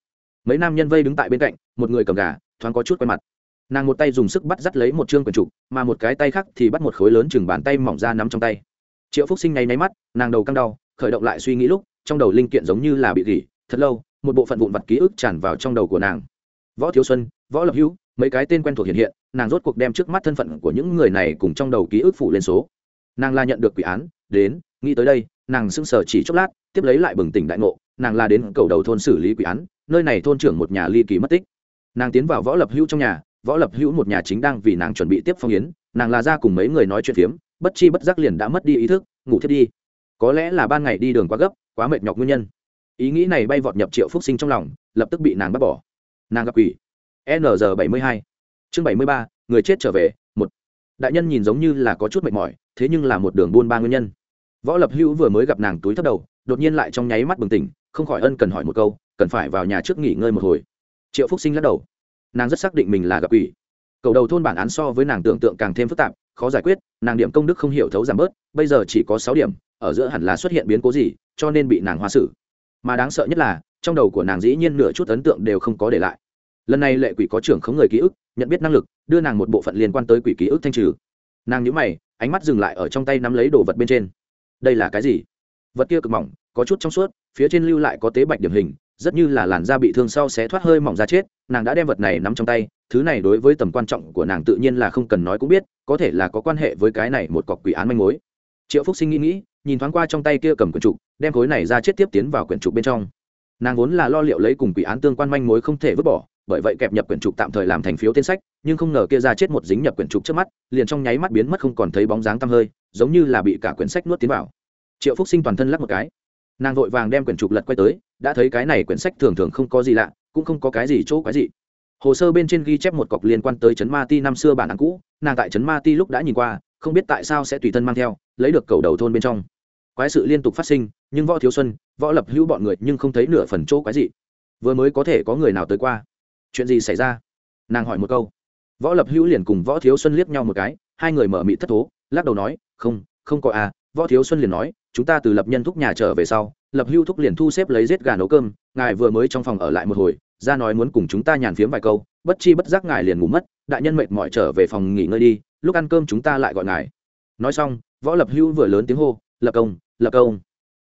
Mấy nam nhân vây đứng tại bên cạnh, một người cầm gà, thoáng có chút quay mặt. Nàng một tay dùng sức bắt dắt lấy một chương quần trục, mà một cái tay khác thì bắt một khối lớn chừng bàn tay mỏng ra nắm trong tay. Triệu phúc sinh nháy nháy mắt, nàng đầu căng đau, khởi động lại suy nghĩ lúc, trong đầu linh kiện giống như là bị gỉ, thật lâu, một bộ phận vụn vặt ký ức tràn vào trong đầu của nàng. Võ thiếu xuân, võ lập hữu, mấy cái tên quen thuộc hiện hiện, nàng rốt cuộc đem trước mắt thân phận của những người này cùng trong đầu ký ức phụ lên số. Nàng la nhận được quỷ án, đến, nghĩ tới đây nàng sững sờ chỉ chốc lát, tiếp lấy lại bừng tỉnh đại ngộ, nàng la đến cầu đầu thôn xử lý quỷ án, nơi này thôn trưởng một nhà ly kỳ mất tích. Nàng tiến vào võ lập hữu trong nhà, võ lập hữu một nhà chính đang vì nàng chuẩn bị tiếp phong yến, nàng là ra cùng mấy người nói chuyện phiếm, bất chi bất giác liền đã mất đi ý thức, ngủ thiết đi. Có lẽ là ban ngày đi đường quá gấp, quá mệt nhọc nguyên nhân. Ý nghĩ này bay vọt nhập triệu phúc sinh trong lòng, lập tức bị nàng bắt bỏ. Nàng gặp quỷ. Nr bảy mươi hai. Chương bảy mươi ba, người chết trở về, một. Đại nhân nhìn giống như là có chút mệt mỏi, thế nhưng là một đường buôn ba nguyên nhân võ lập hữu vừa mới gặp nàng túi thấp đầu, đột nhiên lại trong nháy mắt bừng tỉnh, không khỏi ân cần hỏi một câu, cần phải vào nhà trước nghỉ ngơi một hồi? Triệu phúc sinh lắc đầu. Nàng rất xác định mình là gặp quỷ. Cầu đầu thôn bản án so với nàng tưởng tượng càng thêm phức tạp, khó giải quyết, nàng điểm công đức không hiểu thấu giảm bớt, bây giờ chỉ có sáu điểm, ở giữa hẳn là xuất hiện biến cố gì, cho nên bị nàng hoa xử. Mà đáng sợ nhất là, trong đầu của nàng dĩ nhiên nửa chút ấn tượng đều không có để lại. Lần này lệ quỷ có trưởng không người ký ức, nhận biết năng lực, đưa nàng một bộ phận liên quan tới quỷ ký ức thanh trừ. Nàng nhữ mày, ánh mắt dừng lại ở trong tay nắm lấy đồ vật bên trên đây là cái gì? Vật kia cực mỏng, có chút trong suốt, phía trên lưu lại có tế bạch điểm hình, rất như là làn da bị thương sau sẽ thoát hơi mỏng ra chết, nàng đã đem vật này nắm trong tay, thứ này đối với tầm quan trọng của nàng tự nhiên là không cần nói cũng biết, có thể là có quan hệ với cái này một cọc quỷ án manh mối. Triệu phúc sinh nghĩ nghĩ, nhìn thoáng qua trong tay kia cầm quyển trục, đem khối này ra chết tiếp tiến vào quyển trục bên trong. Nàng vốn là lo liệu lấy cùng quỷ án tương quan manh mối không thể vứt bỏ, bởi vậy kẹp nhập quyển trục tạm thời làm thành phiếu tên sách, nhưng không ngờ kia ra chết một dính nhập quyển trục trước mắt, liền trong nháy mắt biến mất không còn thấy bóng dáng tăm hơi giống như là bị cả quyển sách nuốt tiến vào. Triệu phúc sinh toàn thân lắc một cái. Nàng vội vàng đem quyển trục lật quay tới, đã thấy cái này quyển sách thường thường không có gì lạ, cũng không có cái gì chỗ quái gì hồ sơ bên trên ghi chép một cọc liên quan tới trấn ma ti năm xưa bản án cũ, nàng tại trấn ma ti lúc đã nhìn qua, không biết tại sao sẽ tùy thân mang theo, lấy được cầu đầu thôn bên trong. Quái sự liên tục phát sinh, nhưng võ thiếu xuân, võ lập hữu bọn người nhưng không thấy nửa phần chỗ quái gì vừa mới có thể có người nào tới qua? Chuyện gì xảy ra? Nàng hỏi một câu. Võ lập hữu liền cùng võ thiếu xuân liếc nhau một cái, hai người mở mị thất thố lắc đầu nói, không không có à. Võ thiếu xuân liền nói, chúng ta từ lập nhân thúc nhà trở về sau, lập hưu thúc liền thu xếp lấy giết gà nấu cơm, ngài vừa mới trong phòng ở lại một hồi, ra nói muốn cùng chúng ta nhàn phiếm vài câu, bất chi bất giác ngài liền ngủ mất, đại nhân mệt mỏi trở về phòng nghỉ ngơi đi, lúc ăn cơm chúng ta lại gọi ngài. Nói xong, võ lập hưu vừa lớn tiếng hô, lập công lập công.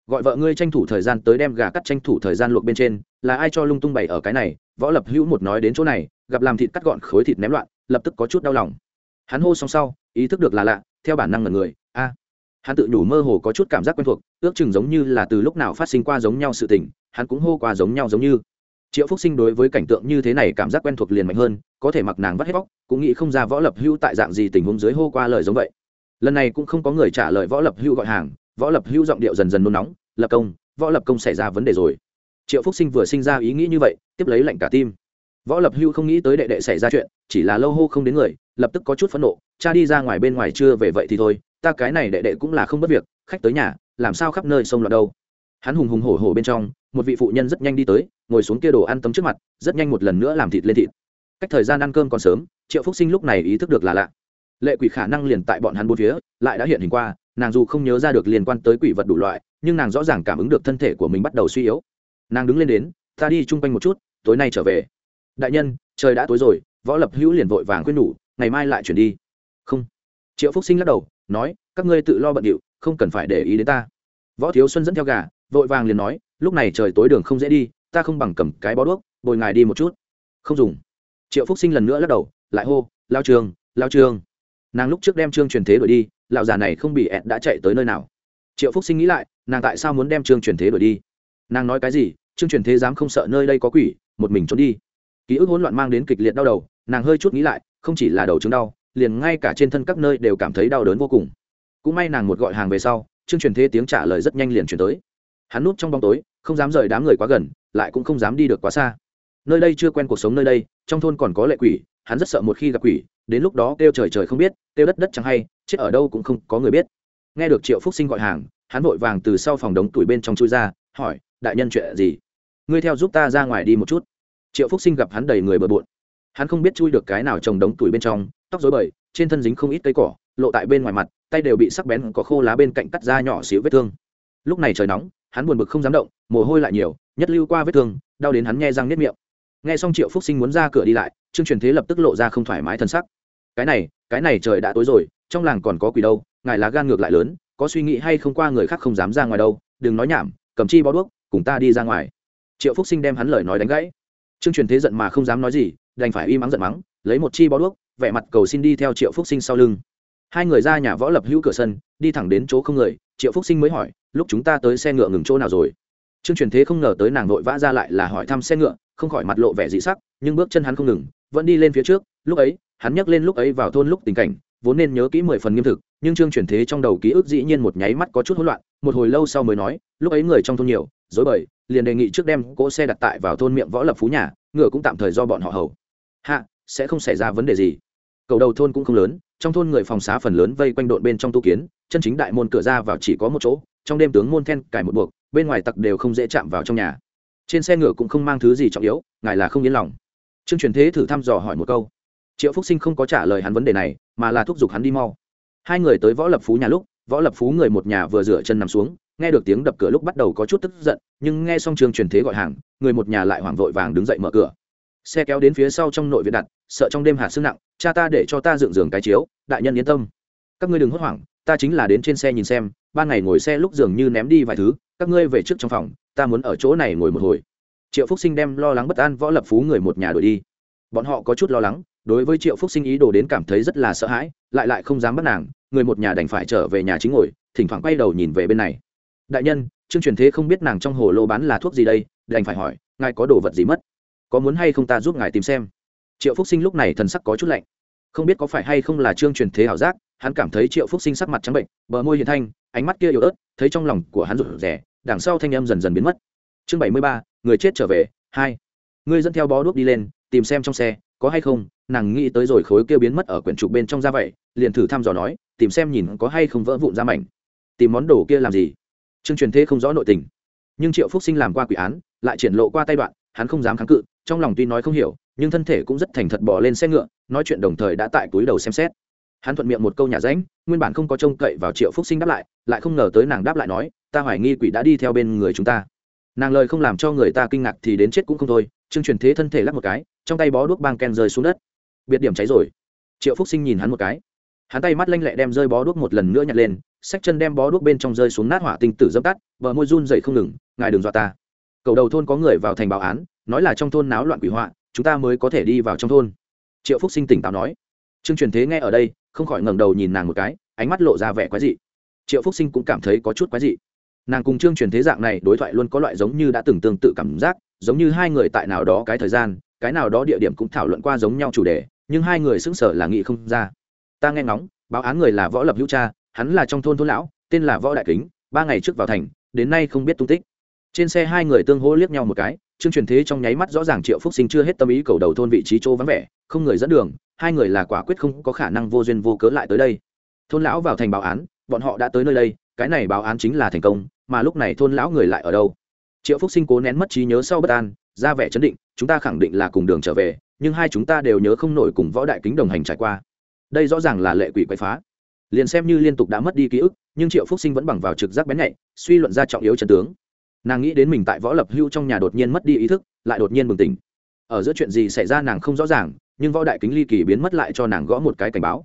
Gọi vợ ngươi tranh thủ thời gian tới đem gà cắt tranh thủ thời gian luộc bên trên, là ai cho lung tung bày ở cái này? Võ lập hữu một nói đến chỗ này, gặp làm thịt cắt gọn khối thịt ném loạn, lập tức có chút đau lòng. Hắn hô xong sau, ý thức được là lạ theo bản năng ngẩn người, a. Hắn tự nhủ mơ hồ có chút cảm giác quen thuộc, ước chừng giống như là từ lúc nào phát sinh qua giống nhau sự tình, hắn cũng hô qua giống nhau giống như. Triệu phúc sinh đối với cảnh tượng như thế này cảm giác quen thuộc liền mạnh hơn, có thể mặc nàng vắt hết vóc cũng nghĩ không ra võ lập hưu tại dạng gì tình huống dưới hô qua lời giống vậy. Lần này cũng không có người trả lời võ lập hưu gọi hàng, võ lập hưu giọng điệu dần dần nôn nóng, lập công, võ lập công xảy ra vấn đề rồi. Triệu phúc sinh vừa sinh ra ý nghĩ như vậy, tiếp lấy lệnh cả tim. Võ lập hưu không nghĩ tới đệ đệ xảy ra chuyện, chỉ là lâu hô không đến người lập tức có chút phẫn nộ, cha đi ra ngoài bên ngoài chưa về vậy thì thôi, ta cái này đệ đệ cũng là không bất việc, khách tới nhà, làm sao khắp nơi sông loạn đâu? Hắn hùng hùng hổ hổ bên trong, một vị phụ nhân rất nhanh đi tới, ngồi xuống kia đồ ăn tấm trước mặt, rất nhanh một lần nữa làm thịt lên thịt. Cách thời gian ăn cơm còn sớm, triệu phúc sinh lúc này ý thức được là lạ. Lệ quỷ khả năng liền tại bọn hắn bốn phía, lại đã hiện hình qua, nàng dù không nhớ ra được liên quan tới quỷ vật đủ loại, nhưng nàng rõ ràng cảm ứng được thân thể của mình bắt đầu suy yếu. Nàng đứng lên đến, ta đi chung quanh một chút, tối nay trở về. Đại nhân, trời đã tối rồi, võ lập hữu liền vội vàng khuyên nhủ ngày mai lại chuyển đi. Không. Triệu phúc sinh lắc đầu, nói, các ngươi tự lo bận điệu, không cần phải để ý đến ta. Võ thiếu xuân dẫn theo gà, vội vàng liền nói, lúc này trời tối đường không dễ đi, ta không bằng cầm cái bó đuốc, bồi ngài đi một chút. Không dùng. Triệu phúc sinh lần nữa lắc đầu, lại hô, lao trường lao trường. Nàng lúc trước đem trương truyền thế đuổi đi, lão già này không bị ẹt đã chạy tới nơi nào. Triệu phúc sinh nghĩ lại, nàng tại sao muốn đem trương truyền thế đuổi đi? Nàng nói cái gì, trương truyền thế dám không sợ nơi đây có quỷ, một mình trốn đi. Ký ức hỗn loạn mang đến kịch liệt đau đầu, nàng hơi chút nghĩ lại không chỉ là đầu chứng đau, liền ngay cả trên thân các nơi đều cảm thấy đau đớn vô cùng. Cũng may nàng một gọi hàng về sau chương truyền thế tiếng trả lời rất nhanh liền chuyển tới. Hắn núp trong bóng tối, không dám rời đám người quá gần, lại cũng không dám đi được quá xa. Nơi đây chưa quen cuộc sống nơi đây, trong thôn còn có lệ quỷ, hắn rất sợ một khi gặp quỷ, đến lúc đó kêu trời trời không biết, kêu đất đất chẳng hay, chết ở đâu cũng không có người biết. Nghe được triệu phúc sinh gọi hàng, hắn vội vàng từ sau phòng đống tuổi bên trong chui ra, hỏi, đại nhân chuyện gì? Ngươi theo giúp ta ra ngoài đi một chút. Triệu phúc sinh gặp hắn đầy người bừa bộn hắn không biết chui được cái nào trồng đống tuổi bên trong, tóc dối bời, trên thân dính không ít cây cỏ, lộ tại bên ngoài mặt, tay đều bị sắc bén có khô lá bên cạnh cắt ra nhỏ xíu vết thương. Lúc này trời nóng, hắn buồn bực không dám động, mồ hôi lại nhiều, nhất lưu qua vết thương, đau đến hắn nghe răng nếp miệng. Nghe xong triệu phúc sinh muốn ra cửa đi lại, trương truyền thế lập tức lộ ra không thoải mái thân sắc. Cái này cái này trời đã tối rồi, trong làng còn có quỷ đâu, ngài lá gan ngược lại lớn, có suy nghĩ hay không qua người khác không dám ra ngoài đâu, đừng nói nhảm, cầm chi bó đuốc, cùng ta đi ra ngoài. Triệu phúc sinh đem hắn lời nói đánh gãy. Trương truyền thế giận mà không dám nói gì đành phải im mắng giận mắng, lấy một chi bó đuốc, vẻ mặt cầu xin đi theo triệu phúc sinh sau lưng. Hai người ra nhà võ lập hữu cửa sân, đi thẳng đến chỗ không người, triệu phúc sinh mới hỏi, lúc chúng ta tới xe ngựa ngừng chỗ nào rồi? Trương truyền thế không ngờ tới nàng nội vã ra lại là hỏi thăm xe ngựa, không khỏi mặt lộ vẻ dị sắc, nhưng bước chân hắn không ngừng, vẫn đi lên phía trước, lúc ấy, hắn nhắc lên lúc ấy vào thôn lúc tình cảnh, vốn nên nhớ kỹ mười phần nghiêm thực, nhưng trương truyền thế trong đầu ký ức dĩ nhiên một nháy mắt có chút hỗn loạn, một hồi lâu sau mới nói, lúc ấy người trong thôn nhiều dối bời, liền đề nghị trước đem cỗ xe đặt tại vào thôn miệng võ lập phú nhà, ngựa cũng tạm thời do bọn họ hầu hạ, sẽ không xảy ra vấn đề gì. Cầu đầu thôn cũng không lớn, trong thôn người phòng xá phần lớn vây quanh độn bên trong tu kiến, chân chính đại môn cửa ra vào chỉ có một chỗ, trong đêm tướng môn then cài một buộc, bên ngoài tặc đều không dễ chạm vào trong nhà. Trên xe ngựa cũng không mang thứ gì trọng yếu, ngài là không yên lòng. Trương truyền thế thử thăm dò hỏi một câu. Triệu phúc sinh không có trả lời hắn vấn đề này, mà là thúc giục hắn đi mau. Hai người tới võ lập phú nhà lúc, võ lập phú người một nhà vừa rửa chân nằm xuống, nghe được tiếng đập cửa lúc bắt đầu có chút tức giận, nhưng nghe xong trương truyền thế gọi hàng, người một nhà lại hoảng vội vàng đứng dậy mở cửa xe kéo đến phía sau trong nội viện đặt, sợ trong đêm hạt sương nặng, cha ta để cho ta dựng giường cái chiếu, đại nhân yên tâm. Các ngươi đừng hốt hoảng, ta chính là đến trên xe nhìn xem, ban ngày ngồi xe lúc dường như ném đi vài thứ, các ngươi về trước trong phòng, ta muốn ở chỗ này ngồi một hồi. Triệu phúc sinh đem lo lắng bất an võ lập phú người một nhà đuổi đi. Bọn họ có chút lo lắng, đối với triệu phúc sinh ý đồ đến cảm thấy rất là sợ hãi, lại lại không dám bắt nàng, người một nhà đành phải trở về nhà chính ngồi, thỉnh thoảng quay đầu nhìn về bên này. Đại nhân trương truyền thế không biết nàng trong hồ lô bán là thuốc gì đây? đành phải hỏi, ngài có đồ vật gì mất? Có muốn hay không ta giúp ngài tìm xem? Triệu phúc sinh lúc này thần sắc có chút lạnh. Không biết có phải hay không là trương truyền thế ảo giác, hắn cảm thấy triệu phúc sinh sắc mặt trắng bệnh, bờ môi hiền thanh, ánh mắt kia yếu ớt, thấy trong lòng của hắn rụt rẻ đằng sau thanh âm dần dần biến mất. Chương bảy mươi ba, người chết trở về, hai. Ngươi dẫn theo bó đuốc đi lên, tìm xem trong xe, có hay không? Nàng nghĩ tới rồi khối kia biến mất ở quyển trục bên trong da vậy, liền thử thăm dò nói, tìm xem nhìn có hay không vỡ vụn ra mảnh. Tìm món đồ kia làm gì? Trương truyền thế không rõ nội tình. Nhưng triệu phúc sinh làm qua quỷ án, lại triển lộ qua tay đoạn, hắn không dám kháng cự trong lòng tuy nói không hiểu, nhưng thân thể cũng rất thành thật bỏ lên xe ngựa, nói chuyện đồng thời đã tại túi đầu xem xét. Hắn thuận miệng một câu nhà ránh, nguyên bản không có trông cậy vào triệu phúc sinh đáp lại lại không ngờ tới nàng đáp lại nói, ta hoài nghi quỷ đã đi theo bên người chúng ta. Nàng lời không làm cho người ta kinh ngạc thì đến chết cũng không thôi chương truyền thế thân thể lắc một cái, trong tay bó đuốc băng ken rơi xuống đất. Biệt điểm cháy rồi. Triệu phúc sinh nhìn hắn một cái. Hắn tay mắt lanh lẹ đem rơi bó đuốc một lần nữa nhặt lên, xách chân đem bó đuốc bên trong rơi xuống nát hỏa tinh tử dâm tắt, bờ môi run dậy không ngừng, ngài đừng dọa ta. Cầu đầu thôn có người vào thành báo án nói là trong thôn náo loạn quỷ họa, chúng ta mới có thể đi vào trong thôn. Triệu phúc sinh tỉnh táo nói. Trương truyền thế nghe ở đây, không khỏi ngẩng đầu nhìn nàng một cái, ánh mắt lộ ra vẻ quái dị. Triệu phúc sinh cũng cảm thấy có chút quái dị. Nàng cùng trương truyền thế dạng này đối thoại luôn có loại giống như đã từng tương tự cảm giác, giống như hai người tại nào đó cái thời gian, cái nào đó địa điểm cũng thảo luận qua giống nhau chủ đề, nhưng hai người sững sờ là nghĩ không ra. Ta nghe ngóng, báo án người là võ lập hữu cha, hắn là trong thôn thôn lão, tên là võ đại kính, ba ngày trước vào thành, đến nay không biết tung tích trên xe hai người tương hỗ liếc nhau một cái chương truyền thế trong nháy mắt rõ ràng triệu phúc sinh chưa hết tâm ý cầu đầu thôn vị trí chỗ vắng vẻ, không người dẫn đường, hai người là quả quyết không có khả năng vô duyên vô cớ lại tới đây. Thôn lão vào thành báo án, bọn họ đã tới nơi đây, cái này báo án chính là thành công, mà lúc này thôn lão người lại ở đâu? Triệu phúc sinh cố nén mất trí nhớ sau bất an, ra vẻ chấn định, chúng ta khẳng định là cùng đường trở về, nhưng hai chúng ta đều nhớ không nổi cùng võ đại kính đồng hành trải qua. Đây rõ ràng là lệ quỷ quậy phá. Liền xem như liên tục đã mất đi ký ức, nhưng triệu phúc sinh vẫn bằng vào trực giác bén nhạy, suy luận ra trọng yếu chân tướng nàng nghĩ đến mình tại võ lập hưu trong nhà đột nhiên mất đi ý thức, lại đột nhiên bừng tỉnh. Ở giữa chuyện gì xảy ra nàng không rõ ràng, nhưng võ đại kính ly kỳ biến mất lại cho nàng gõ một cái cảnh báo.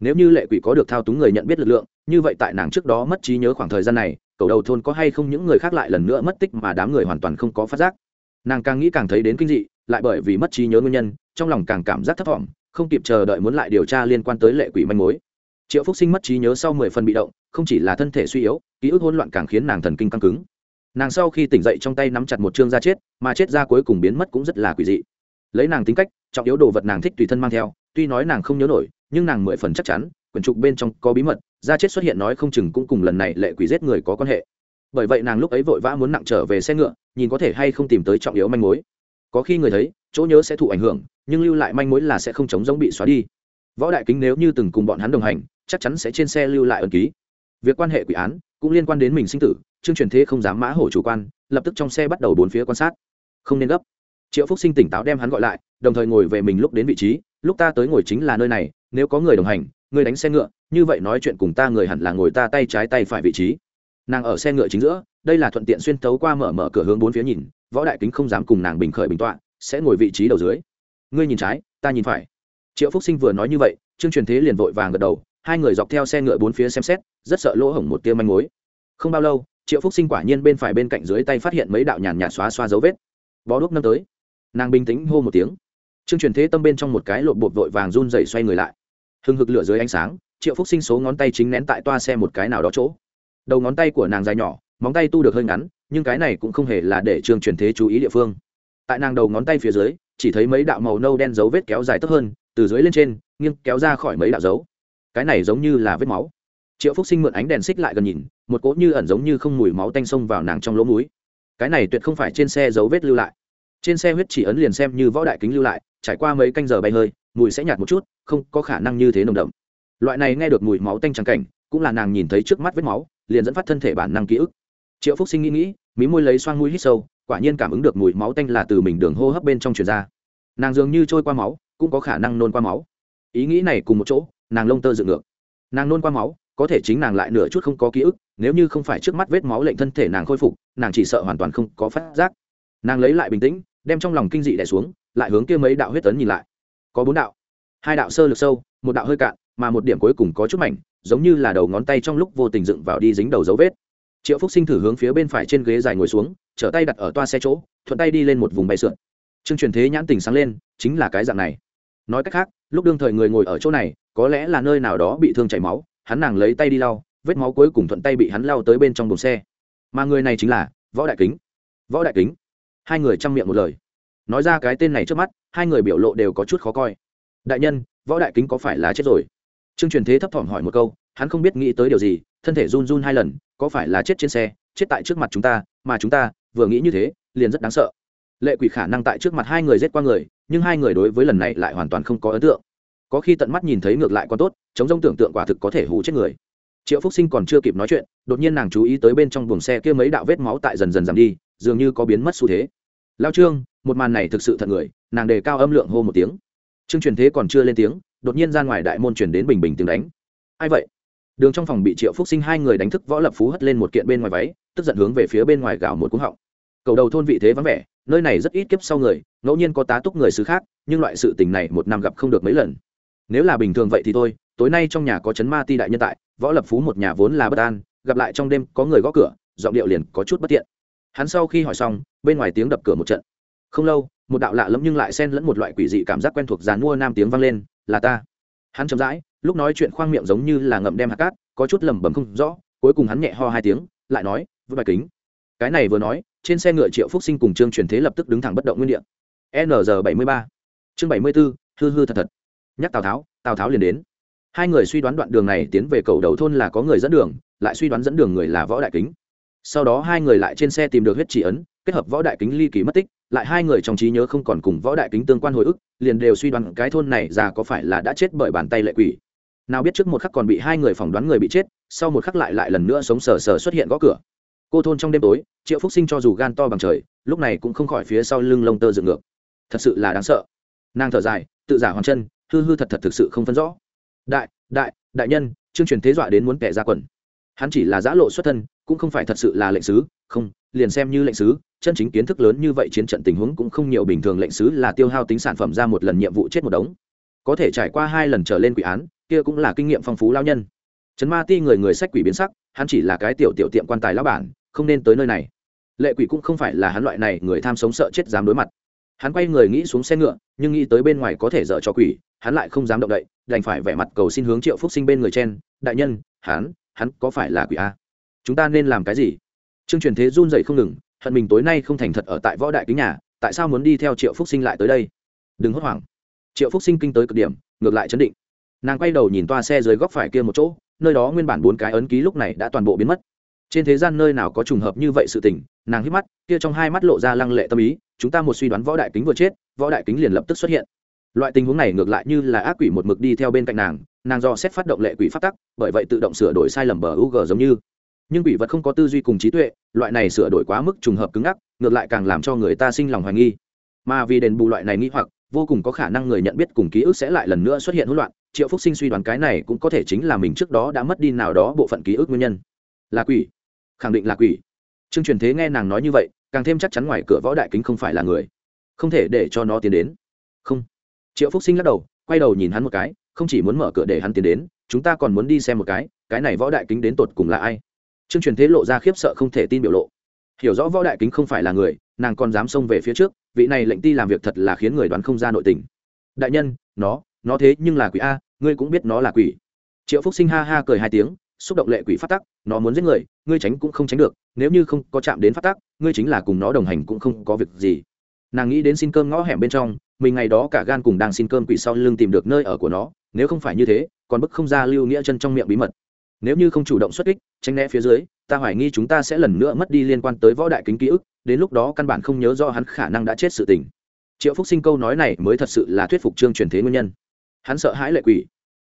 Nếu như lệ quỷ có được thao túng người nhận biết lực lượng, như vậy tại nàng trước đó mất trí nhớ khoảng thời gian này, cầu đầu thôn có hay không những người khác lại lần nữa mất tích mà đám người hoàn toàn không có phát giác. Nàng càng nghĩ càng thấy đến kinh dị, lại bởi vì mất trí nhớ nguyên nhân, trong lòng càng cảm giác thất vọng không kịp chờ đợi muốn lại điều tra liên quan tới lệ quỷ manh mối. Triệu phúc sinh mất trí nhớ sau mười phần bị động, không chỉ là thân thể suy yếu, ký ức hỗn loạn càng khiến nàng thần kinh căng cứng nàng sau khi tỉnh dậy trong tay nắm chặt một chương da chết, mà chết da cuối cùng biến mất cũng rất là quỷ dị. Lấy nàng tính cách, trọng yếu đồ vật nàng thích tùy thân mang theo, tuy nói nàng không nhớ nổi, nhưng nàng mười phần chắc chắn, quyển trục bên trong có bí mật, da chết xuất hiện nói không chừng cũng cùng lần này lệ quỷ giết người có quan hệ. Bởi vậy nàng lúc ấy vội vã muốn nặng trở về xe ngựa, nhìn có thể hay không tìm tới trọng yếu manh mối. Có khi người thấy, chỗ nhớ sẽ thụ ảnh hưởng, nhưng lưu lại manh mối là sẽ không chống giống bị xóa đi. Võ đại kính nếu như từng cùng bọn hắn đồng hành, chắc chắn sẽ trên xe lưu lại ẩn ký việc quan hệ quỷ án cũng liên quan đến mình sinh tử, trương truyền thế không dám mã hổ chủ quan, lập tức trong xe bắt đầu bốn phía quan sát. Không nên gấp. Triệu phúc sinh tỉnh táo đem hắn gọi lại, đồng thời ngồi về mình lúc đến vị trí, lúc ta tới ngồi chính là nơi này, nếu có người đồng hành, người đánh xe ngựa, như vậy nói chuyện cùng ta người hẳn là ngồi ta tay trái tay phải vị trí. Nàng ở xe ngựa chính giữa, đây là thuận tiện xuyên tấu qua mở mở cửa hướng bốn phía nhìn, võ đại kính không dám cùng nàng bình khởi bình tọa, sẽ ngồi vị trí đầu dưới. Ngươi nhìn trái, ta nhìn phải. Triệu phúc sinh vừa nói như vậy, trương truyền thế liền vội vàng gật đầu hai người dọc theo xe ngựa bốn phía xem xét, rất sợ lỗ hổng một tia manh mối. Không bao lâu, triệu phúc sinh quả nhiên bên phải bên cạnh dưới tay phát hiện mấy đạo nhàn nhạt xóa xoa dấu vết. Bó đuốc nâng tới. Nàng bình tĩnh hô một tiếng. Trương truyền thế tâm bên trong một cái lộp bột vội vàng run dày xoay người lại. Hừng hực lửa dưới ánh sáng, triệu phúc sinh số ngón tay chính nén tại toa xe một cái nào đó chỗ. Đầu ngón tay của nàng dài nhỏ, móng tay tu được hơi ngắn, nhưng cái này cũng không hề là để trương truyền thế chú ý địa phương. Tại nàng đầu ngón tay phía dưới, chỉ thấy mấy đạo màu nâu đen dấu vết kéo dài thấp hơn, từ dưới lên trên, nghiêng kéo ra khỏi mấy đạo dấu cái này giống như là vết máu. Triệu phúc sinh mượn ánh đèn xích lại gần nhìn, một cỗ như ẩn giống như không mùi máu tanh sông vào nàng trong lỗ mũi. Cái này tuyệt không phải trên xe dấu vết lưu lại. Trên xe huyết chỉ ấn liền xem như võ đại kính lưu lại, trải qua mấy canh giờ bay hơi, mùi sẽ nhạt một chút, không có khả năng như thế nồng đậm. Loại này nghe được mùi máu tanh trắng cảnh, cũng là nàng nhìn thấy trước mắt vết máu, liền dẫn phát thân thể bản năng ký ức. Triệu phúc sinh nghĩ nghĩ, mí môi lấy xoang mũi hít sâu, quả nhiên cảm ứng được mùi máu tanh là từ mình đường hô hấp bên trong truyền ra. Nàng dường như trôi qua máu, cũng có khả năng nôn qua máu. Ý nghĩ này cùng một chỗ nàng lông tơ dựng ngược. Nàng nôn qua máu, có thể chính nàng lại nửa chút không có ký ức, nếu như không phải trước mắt vết máu lệnh thân thể nàng khôi phục, nàng chỉ sợ hoàn toàn không có phát giác. Nàng lấy lại bình tĩnh, đem trong lòng kinh dị đẻ xuống, lại hướng kia mấy đạo huyết tấn nhìn lại. Có bốn đạo. Hai đạo sơ lược sâu, một đạo hơi cạn, mà một điểm cuối cùng có chút mảnh, giống như là đầu ngón tay trong lúc vô tình dựng vào đi dính đầu dấu vết. Triệu phúc sinh thử hướng phía bên phải trên ghế dài ngồi xuống, trở tay đặt ở toa xe chỗ, thuận tay đi lên một vùng bay sượn. Chương truyền thế nhãn tình sáng lên, chính là cái dạng này. Nói cách khác, lúc đương thời người ngồi ở chỗ này có lẽ là nơi nào đó bị thương chảy máu, hắn nàng lấy tay đi lau, vết máu cuối cùng thuận tay bị hắn lau tới bên trong đồn xe. Mà người này chính là võ đại kính. Võ đại kính. Hai người chăm miệng một lời. Nói ra cái tên này trước mắt, hai người biểu lộ đều có chút khó coi. Đại nhân, võ đại kính có phải là chết rồi? Trương truyền thế thấp thỏm hỏi một câu, hắn không biết nghĩ tới điều gì, thân thể run run hai lần, có phải là chết trên xe, chết tại trước mặt chúng ta, mà chúng ta vừa nghĩ như thế, liền rất đáng sợ. Lệ quỷ khả năng tại trước mặt hai người giết qua người, nhưng hai người đối với lần này lại hoàn toàn không có ấn tượng có khi tận mắt nhìn thấy ngược lại còn tốt, chống rông tưởng tượng quả thực có thể hù chết người. Triệu phúc sinh còn chưa kịp nói chuyện, đột nhiên nàng chú ý tới bên trong buồng xe kia mấy đạo vết máu tại dần dần giảm đi, dường như có biến mất xu thế. Lao trương, một màn này thực sự thật người, nàng đề cao âm lượng hô một tiếng. Trương truyền thế còn chưa lên tiếng, đột nhiên ra ngoài đại môn chuyển đến bình bình tiếng đánh. Ai vậy? Đường trong phòng bị triệu phúc sinh hai người đánh thức võ lập phú hất lên một kiện bên ngoài váy, tức giận hướng về phía bên ngoài gạo một cúng họng. Cầu đầu thôn vị thế vắng vẻ, nơi này rất ít kiếp sau người, ngẫu nhiên có tá túc người xứ khác, nhưng loại sự tình này một năm gặp không được mấy lần nếu là bình thường vậy thì thôi, tối nay trong nhà có chấn ma ti đại nhân tại, võ lập phú một nhà vốn là bất an, gặp lại trong đêm có người gõ cửa, giọng điệu liền có chút bất tiện. Hắn sau khi hỏi xong, bên ngoài tiếng đập cửa một trận. Không lâu, một đạo lạ lẫm nhưng lại xen lẫn một loại quỷ dị cảm giác quen thuộc dàn mua nam tiếng vang lên, là ta. Hắn chậm rãi, lúc nói chuyện khoang miệng giống như là ngậm đem hạt cát, có chút lẩm bẩm không rõ, cuối cùng hắn nhẹ ho hai tiếng, lại nói với bài kính. Cái này vừa nói, trên xe ngựa triệu phúc sinh cùng trương truyền thế lập tức đứng thẳng bất động nguyên địa. N g nr bảy mươi ba. Chương bảy mươi b ố hư hư thật thật nhắc tào tháo tào tháo liền đến. Hai người suy đoán đoạn đường này tiến về cầu đầu thôn là có người dẫn đường, lại suy đoán dẫn đường người là võ đại kính. Sau đó hai người lại trên xe tìm được huyết chỉ ấn, kết hợp võ đại kính ly kỳ mất tích, lại hai người trong trí nhớ không còn cùng võ đại kính tương quan hồi ức, liền đều suy đoán cái thôn này già có phải là đã chết bởi bàn tay lệ quỷ. Nào biết trước một khắc còn bị hai người phỏng đoán người bị chết, sau một khắc lại lại lần nữa sống sờ sờ xuất hiện gõ cửa. Cô thôn trong đêm tối, triệu phúc sinh cho dù gan to bằng trời, lúc này cũng không khỏi phía sau lưng lông tơ dựng ngược. Thật sự là đáng sợ. Nàng thở dài, tự giả hoàn chân hư hư thật thật thực sự không phân rõ. Đại đại đại nhân, chương truyền thế dọa đến muốn kẻ ra quần. Hắn chỉ là giã lộ xuất thân, cũng không phải thật sự là lệnh sứ, không, liền xem như lệnh sứ, chân chính kiến thức lớn như vậy chiến trận tình huống cũng không nhiều bình thường lệnh sứ là tiêu hao tính sản phẩm ra một lần nhiệm vụ chết một đống. Có thể trải qua hai lần trở lên quỷ án, kia cũng là kinh nghiệm phong phú lao nhân. Trấn ma ti người người sách quỷ biến sắc, hắn chỉ là cái tiểu tiểu tiệm quan tài lao bản, không nên tới nơi này. Lệ quỷ cũng không phải là hắn loại này người tham sống sợ chết dám đối mặt. Hắn quay người nghĩ xuống xe ngựa, nhưng nghĩ tới bên ngoài có thể dở cho quỷ hắn lại không dám động đậy, đành phải vẻ mặt cầu xin hướng triệu phúc sinh bên người chen, đại nhân, hắn hắn có phải là quỷ a? Chúng ta nên làm cái gì? Trương truyền thế run dậy không ngừng, hận mình tối nay không thành thật ở tại võ đại kính nhà, tại sao muốn đi theo triệu phúc sinh lại tới đây? Đừng hốt hoảng. Triệu phúc sinh kinh tới cực điểm, ngược lại chấn định. Nàng quay đầu nhìn toa xe dưới góc phải kia một chỗ, nơi đó nguyên bản bốn cái ấn ký lúc này đã toàn bộ biến mất. Trên thế gian nơi nào có trùng hợp như vậy sự tình, nàng hít mắt, kia trong hai mắt lộ ra lăng lệ tâm ý, chúng ta một suy đoán võ đại kính vừa chết, võ đại kính liền lập tức xuất hiện loại tình huống này ngược lại như là ác quỷ một mực đi theo bên cạnh nàng nàng do xét phát động lệ quỷ phát tắc, bởi vậy tự động sửa đổi sai lầm bờ u g giống như. Nhưng quỷ vật không có tư duy cùng trí tuệ, loại này sửa đổi quá mức trùng hợp cứng ngắc, ngược lại càng làm cho người ta sinh lòng hoài nghi. Mà vì đền bù loại này nghi hoặc, vô cùng có khả năng người nhận biết cùng ký ức sẽ lại lần nữa xuất hiện hỗn loạn, triệu phúc sinh suy đoán cái này cũng có thể chính là mình trước đó đã mất đi nào đó bộ phận ký ức nguyên nhân. Là quỷ. Khẳng định là quỷ. Trương truyền thế nghe nàng nói như vậy, càng thêm chắc chắn ngoài cửa võ đại kính không phải là người. Không thể để cho nó tiến đến. Không triệu phúc sinh lắc đầu, quay đầu nhìn hắn một cái, không chỉ muốn mở cửa để hắn tiến đến, chúng ta còn muốn đi xem một cái cái này võ đại kính đến tột cùng là ai? Trương truyền thế lộ ra khiếp sợ không thể tin biểu lộ. Hiểu rõ võ đại kính không phải là người, nàng còn dám xông về phía trước, vị này lệnh ti làm việc thật là khiến người đoán không ra nội tình. Đại nhân, nó nó thế nhưng là quỷ a, ngươi cũng biết nó là quỷ. Triệu phúc sinh ha ha cười hai tiếng, xúc động lệ quỷ phát tắc, nó muốn giết người, ngươi tránh cũng không tránh được, nếu như không có chạm đến phát tắc, ngươi chính là cùng nó đồng hành cũng không có việc gì nàng nghĩ đến xin cơm ngõ hẻm bên trong, mình ngày đó cả gan cùng đang xin cơm quỷ sau lưng tìm được nơi ở của nó, nếu không phải như thế, còn bức không ra lưu nghĩa chân trong miệng bí mật. Nếu như không chủ động xuất kích, tránh né phía dưới, ta hoài nghi chúng ta sẽ lần nữa mất đi liên quan tới võ đại kính ký ức, đến lúc đó căn bản không nhớ do hắn khả năng đã chết sự tình. Triệu phúc sinh câu nói này mới thật sự là thuyết phục trương truyền thế nguyên nhân. Hắn sợ hãi lệ quỷ.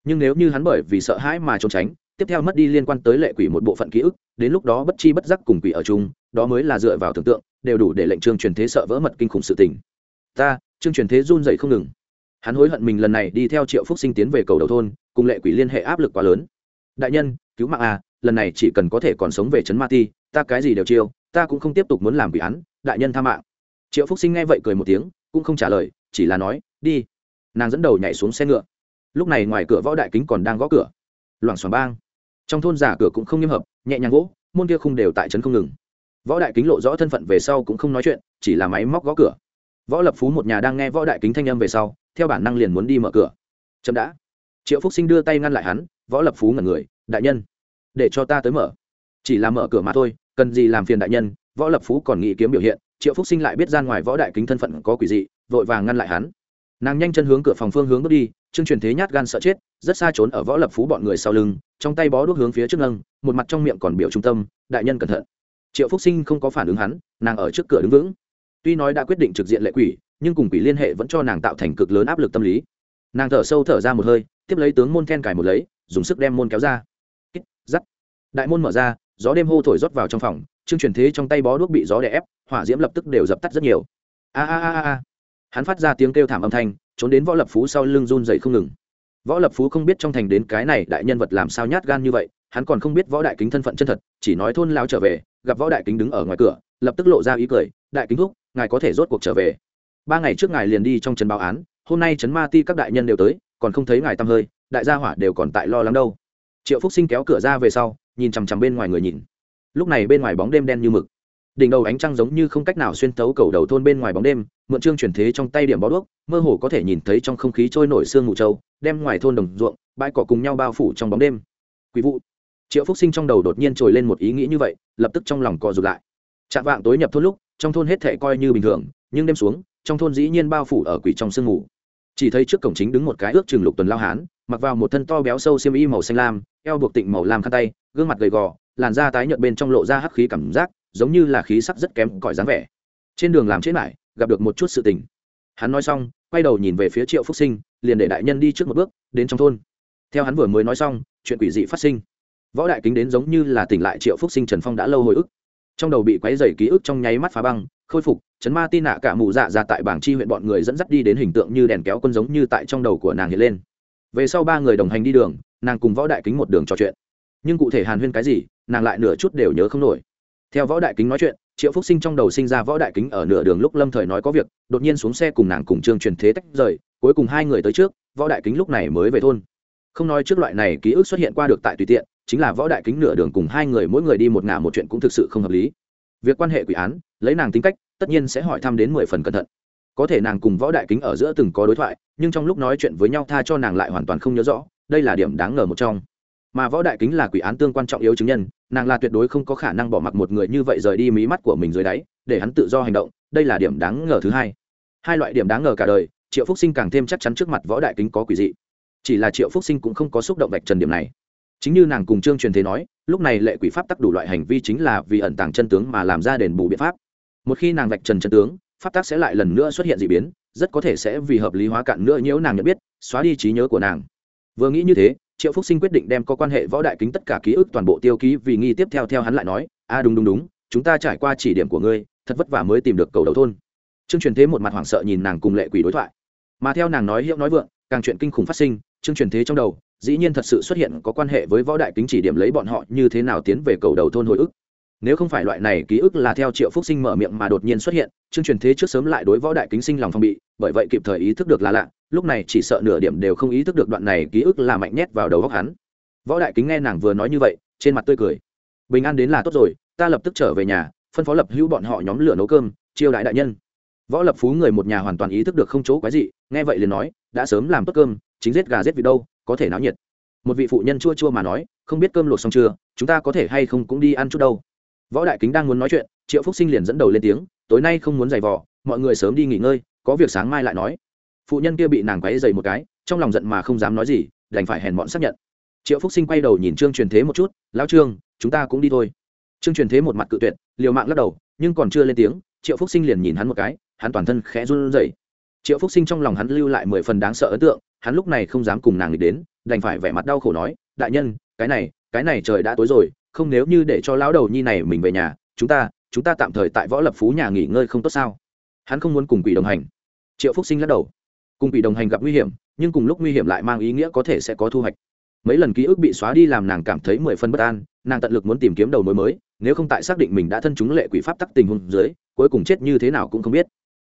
Nhưng nếu như hắn bởi vì sợ hãi mà trốn tránh, tiếp theo mất đi liên quan tới lệ quỷ một bộ phận ký ức đến lúc đó bất chi bất giác cùng quỷ ở chung, đó mới là dựa vào tưởng tượng, đều đủ để lệnh trương truyền thế sợ vỡ mật kinh khủng sự tình. Ta, trương truyền thế run dậy không ngừng. Hắn hối hận mình lần này đi theo triệu phúc sinh tiến về cầu đầu thôn, cùng lệ quỷ liên hệ áp lực quá lớn. Đại nhân, cứu mạng à lần này chỉ cần có thể còn sống về trấn ma ti, ta cái gì đều chiêu, ta cũng không tiếp tục muốn làm quỷ án, đại nhân tha mạng. Triệu phúc sinh nghe vậy cười một tiếng, cũng không trả lời, chỉ là nói, đi. Nàng dẫn đầu nhảy xuống xe ngựa. Lúc này ngoài cửa võ đại kính còn đang gõ cửa. Loảng xoảng bang. Trong thôn giả cửa cũng không nghiêm hợp nhẹ nhàng gỗ môn kia không đều tại trấn không ngừng. Võ đại kính lộ rõ thân phận về sau cũng không nói chuyện, chỉ là máy móc gõ cửa. Võ lập phú một nhà đang nghe võ đại kính thanh âm về sau, theo bản năng liền muốn đi mở cửa. Chậm đã. Triệu phúc sinh đưa tay ngăn lại hắn, võ lập phú ngẩn người, đại nhân, để cho ta tới mở. Chỉ là mở cửa mà thôi, cần gì làm phiền đại nhân? Võ lập phú còn nghĩ kiếm biểu hiện, triệu phúc sinh lại biết ra ngoài võ đại kính thân phận có quỷ dị, vội vàng ngăn lại hắn. Nàng nhanh chân hướng cửa phòng phương hướng bước đi Trương truyền thế nhát gan sợ chết, rất xa trốn ở võ lập phú bọn người sau lưng, trong tay bó đuốc hướng phía trước nâng, một mặt trong miệng còn biểu trung tâm, đại nhân cẩn thận. Triệu phúc sinh không có phản ứng hắn, nàng ở trước cửa đứng vững. Tuy nói đã quyết định trực diện lệ quỷ, nhưng cùng quỷ liên hệ vẫn cho nàng tạo thành cực lớn áp lực tâm lý. Nàng thở sâu thở ra một hơi, tiếp lấy tướng môn then cài một lấy, dùng sức đem môn kéo ra. Kích giắt đại môn mở ra, gió đêm hô thổi rót vào trong phòng, Trương truyền thế trong tay bó đuốc bị gió đè ép, hỏa diễm lập tức đều dập tắt rất nhiều. A a a a. Hắn phát ra tiếng kêu thảm âm thanh trốn đến võ lập phú sau lưng run dậy không ngừng. Võ lập phú không biết trong thành đến cái này đại nhân vật làm sao nhát gan như vậy, hắn còn không biết võ đại kính thân phận chân thật, chỉ nói thôn lao trở về, gặp võ đại kính đứng ở ngoài cửa, lập tức lộ ra ý cười, đại kính thúc, ngài có thể rốt cuộc trở về. Ba ngày trước ngài liền đi trong trấn báo án, hôm nay trấn ma ti các đại nhân đều tới, còn không thấy ngài tăm hơi, đại gia hỏa đều còn tại lo lắng đâu. Triệu phúc sinh kéo cửa ra về sau, nhìn chằm chằm bên ngoài người nhìn. Lúc này bên ngoài bóng đêm đen như mực đỉnh đầu ánh trăng giống như không cách nào xuyên thấu cầu đầu thôn bên ngoài bóng đêm, mượn trương chuyển thế trong tay điểm bó đuốc, mơ hồ có thể nhìn thấy trong không khí trôi nổi sương mù trâu đem ngoài thôn đồng ruộng, bãi cỏ cùng nhau bao phủ trong bóng đêm. Quý vụ. Triệu phúc sinh trong đầu đột nhiên trồi lên một ý nghĩ như vậy, lập tức trong lòng co rụt lại. Chạm vạng tối nhập thôn lúc, trong thôn hết thể coi như bình thường, nhưng đêm xuống, trong thôn dĩ nhiên bao phủ ở quỷ trong sương mù. Chỉ thấy trước cổng chính đứng một cái ước chừng lục tuần lao hán, mặc vào một thân to béo sâu xiêm y màu xanh lam, eo buộc tịnh màu lam khăn tay, gương mặt gầy gò, làn da tái nhợt bên trong lộ ra hắc khí cảm giác giống như là khí sắc rất kém cỏi dáng vẻ. Trên đường làm chết lại gặp được một chút sự tình. Hắn nói xong, quay đầu nhìn về phía triệu phúc sinh, liền để đại nhân đi trước một bước, đến trong thôn. Theo hắn vừa mới nói xong, chuyện quỷ dị phát sinh. Võ đại kính đến giống như là tỉnh lại triệu phúc sinh trần phong đã lâu hồi ức. Trong đầu bị quấy dày ký ức trong nháy mắt phá băng, khôi phục, chấn ma tin nạ cả mù dạ ra tại bảng chi huyện bọn người dẫn dắt đi đến hình tượng như đèn kéo quân giống như tại trong đầu của nàng hiện lên. Về sau ba người đồng hành đi đường, nàng cùng võ đại kính một đường trò chuyện. Nhưng cụ thể hàn huyên cái gì, nàng lại nửa chút đều nhớ không nổi theo võ đại kính nói chuyện, triệu phúc sinh trong đầu sinh ra võ đại kính ở nửa đường lúc lâm thời nói có việc, đột nhiên xuống xe cùng nàng cùng trương truyền thế tách rời, cuối cùng hai người tới trước, võ đại kính lúc này mới về thôn. Không nói trước loại này ký ức xuất hiện qua được tại tùy tiện, chính là võ đại kính nửa đường cùng hai người mỗi người đi một ngả một chuyện cũng thực sự không hợp lý. Việc quan hệ quỷ án, lấy nàng tính cách, tất nhiên sẽ hỏi thăm đến mười phần cẩn thận. Có thể nàng cùng võ đại kính ở giữa từng có đối thoại, nhưng trong lúc nói chuyện với nhau tha cho nàng lại hoàn toàn không nhớ rõ, đây là điểm đáng ngờ một trong. Mà võ đại kính là quỷ án tương quan trọng yếu chứng nhân nàng là tuyệt đối không có khả năng bỏ mặc một người như vậy rời đi mí mắt của mình dưới đáy, để hắn tự do hành động, đây là điểm đáng ngờ thứ hai. Hai loại điểm đáng ngờ cả đời, triệu phúc sinh càng thêm chắc chắn trước mặt võ đại kính có quỷ dị. Chỉ là triệu phúc sinh cũng không có xúc động vạch trần điểm này. Chính như nàng cùng trương truyền thế nói, lúc này lệ quỷ pháp tắc đủ loại hành vi chính là vì ẩn tàng chân tướng mà làm ra đền bù biện pháp. Một khi nàng vạch trần chân tướng, pháp tắc sẽ lại lần nữa xuất hiện d ị biến, rất có thể sẽ vì hợp lý hóa cạn nữa nhiễu nàng nhận biết, xóa đi trí nhớ của nàng. Vừa nghĩ như thế triệu phúc sinh quyết định đem có quan hệ võ đại kính tất cả ký ức toàn bộ tiêu ký vì nghi tiếp theo theo hắn lại nói, a, đúng đúng đúng, chúng ta trải qua chỉ điểm của ngươi, thật vất vả mới tìm được cầu đầu thôn. Trương truyền thế một mặt hoảng sợ nhìn nàng cùng lệ quỷ đối thoại. Mà theo nàng nói hiệu nói vượng, càng chuyện kinh khủng phát sinh, trương truyền thế trong đầu, dĩ nhiên thật sự xuất hiện có quan hệ với võ đại kính chỉ điểm lấy bọn họ như thế nào tiến về cầu đầu thôn hồi ức. Nếu không phải loại này ký ức là theo triệu phúc sinh mở miệng mà đột nhiên xuất hiện chương truyền thế trước sớm lại đối võ đại kính sinh lòng phong bị, bởi vậy kịp thời ý thức được là lạ lúc này chỉ sợ nửa điểm đều không ý thức được đoạn này ký ức là mạnh nhét vào đầu góc hắn. Võ đại kính nghe nàng vừa nói như vậy, trên mặt tươi cười. Bình an đến là tốt rồi, ta lập tức trở về nhà, phân phó lập hữu bọn họ nhóm lửa nấu cơm, chiêu đại đại nhân. Võ lập phú người một nhà hoàn toàn ý thức được không chỗ quái gì nghe vậy liền nói, đã sớm làm tốt cơm, chính giết gà giết vịt đâu, có thể náo nhiệt. Một vị phụ nhân chua chua mà nói, không biết cơm luộc xong chưa, chúng ta có thể hay không cũng đi ăn chút đâu. Võ đại kính đang muốn nói chuyện, triệu phúc sinh liền dẫn đầu lên tiếng, tối nay không muốn giày vò, mọi người sớm đi nghỉ ngơi, có việc sáng mai lại nói phụ nhân kia bị nàng quấy dày một cái, trong lòng giận mà không dám nói gì, đành phải hèn mọn xác nhận. Triệu phúc sinh quay đầu nhìn trương truyền thế một chút, lão trương, chúng ta cũng đi thôi. Trương truyền thế một mặt cự tuyệt, liều mạng lắc đầu, nhưng còn chưa lên tiếng, triệu phúc sinh liền nhìn hắn một cái, hắn toàn thân khẽ run rẩy. Triệu phúc sinh trong lòng hắn lưu lại mười phần đáng sợ ấn tượng, hắn lúc này không dám cùng nàng đi đến, đành phải vẻ mặt đau khổ nói, đại nhân, cái này cái này trời đã tối rồi, không nếu như để cho lão đầu nhi này mình về nhà, chúng ta chúng ta tạm thời tại võ lập phú nhà nghỉ ngơi không tốt sao? Hắn không muốn cùng quỷ đồng hành. Triệu phúc sinh lắc đầu cùng bị đồng hành gặp nguy hiểm, nhưng cùng lúc nguy hiểm lại mang ý nghĩa có thể sẽ có thu hoạch. Mấy lần ký ức bị xóa đi làm nàng cảm thấy mười phân bất an, nàng tận lực muốn tìm kiếm đầu mối mới, nếu không tại xác định mình đã thân chúng lệ quỷ pháp tắc tình hôn dưới, cuối cùng chết như thế nào cũng không biết.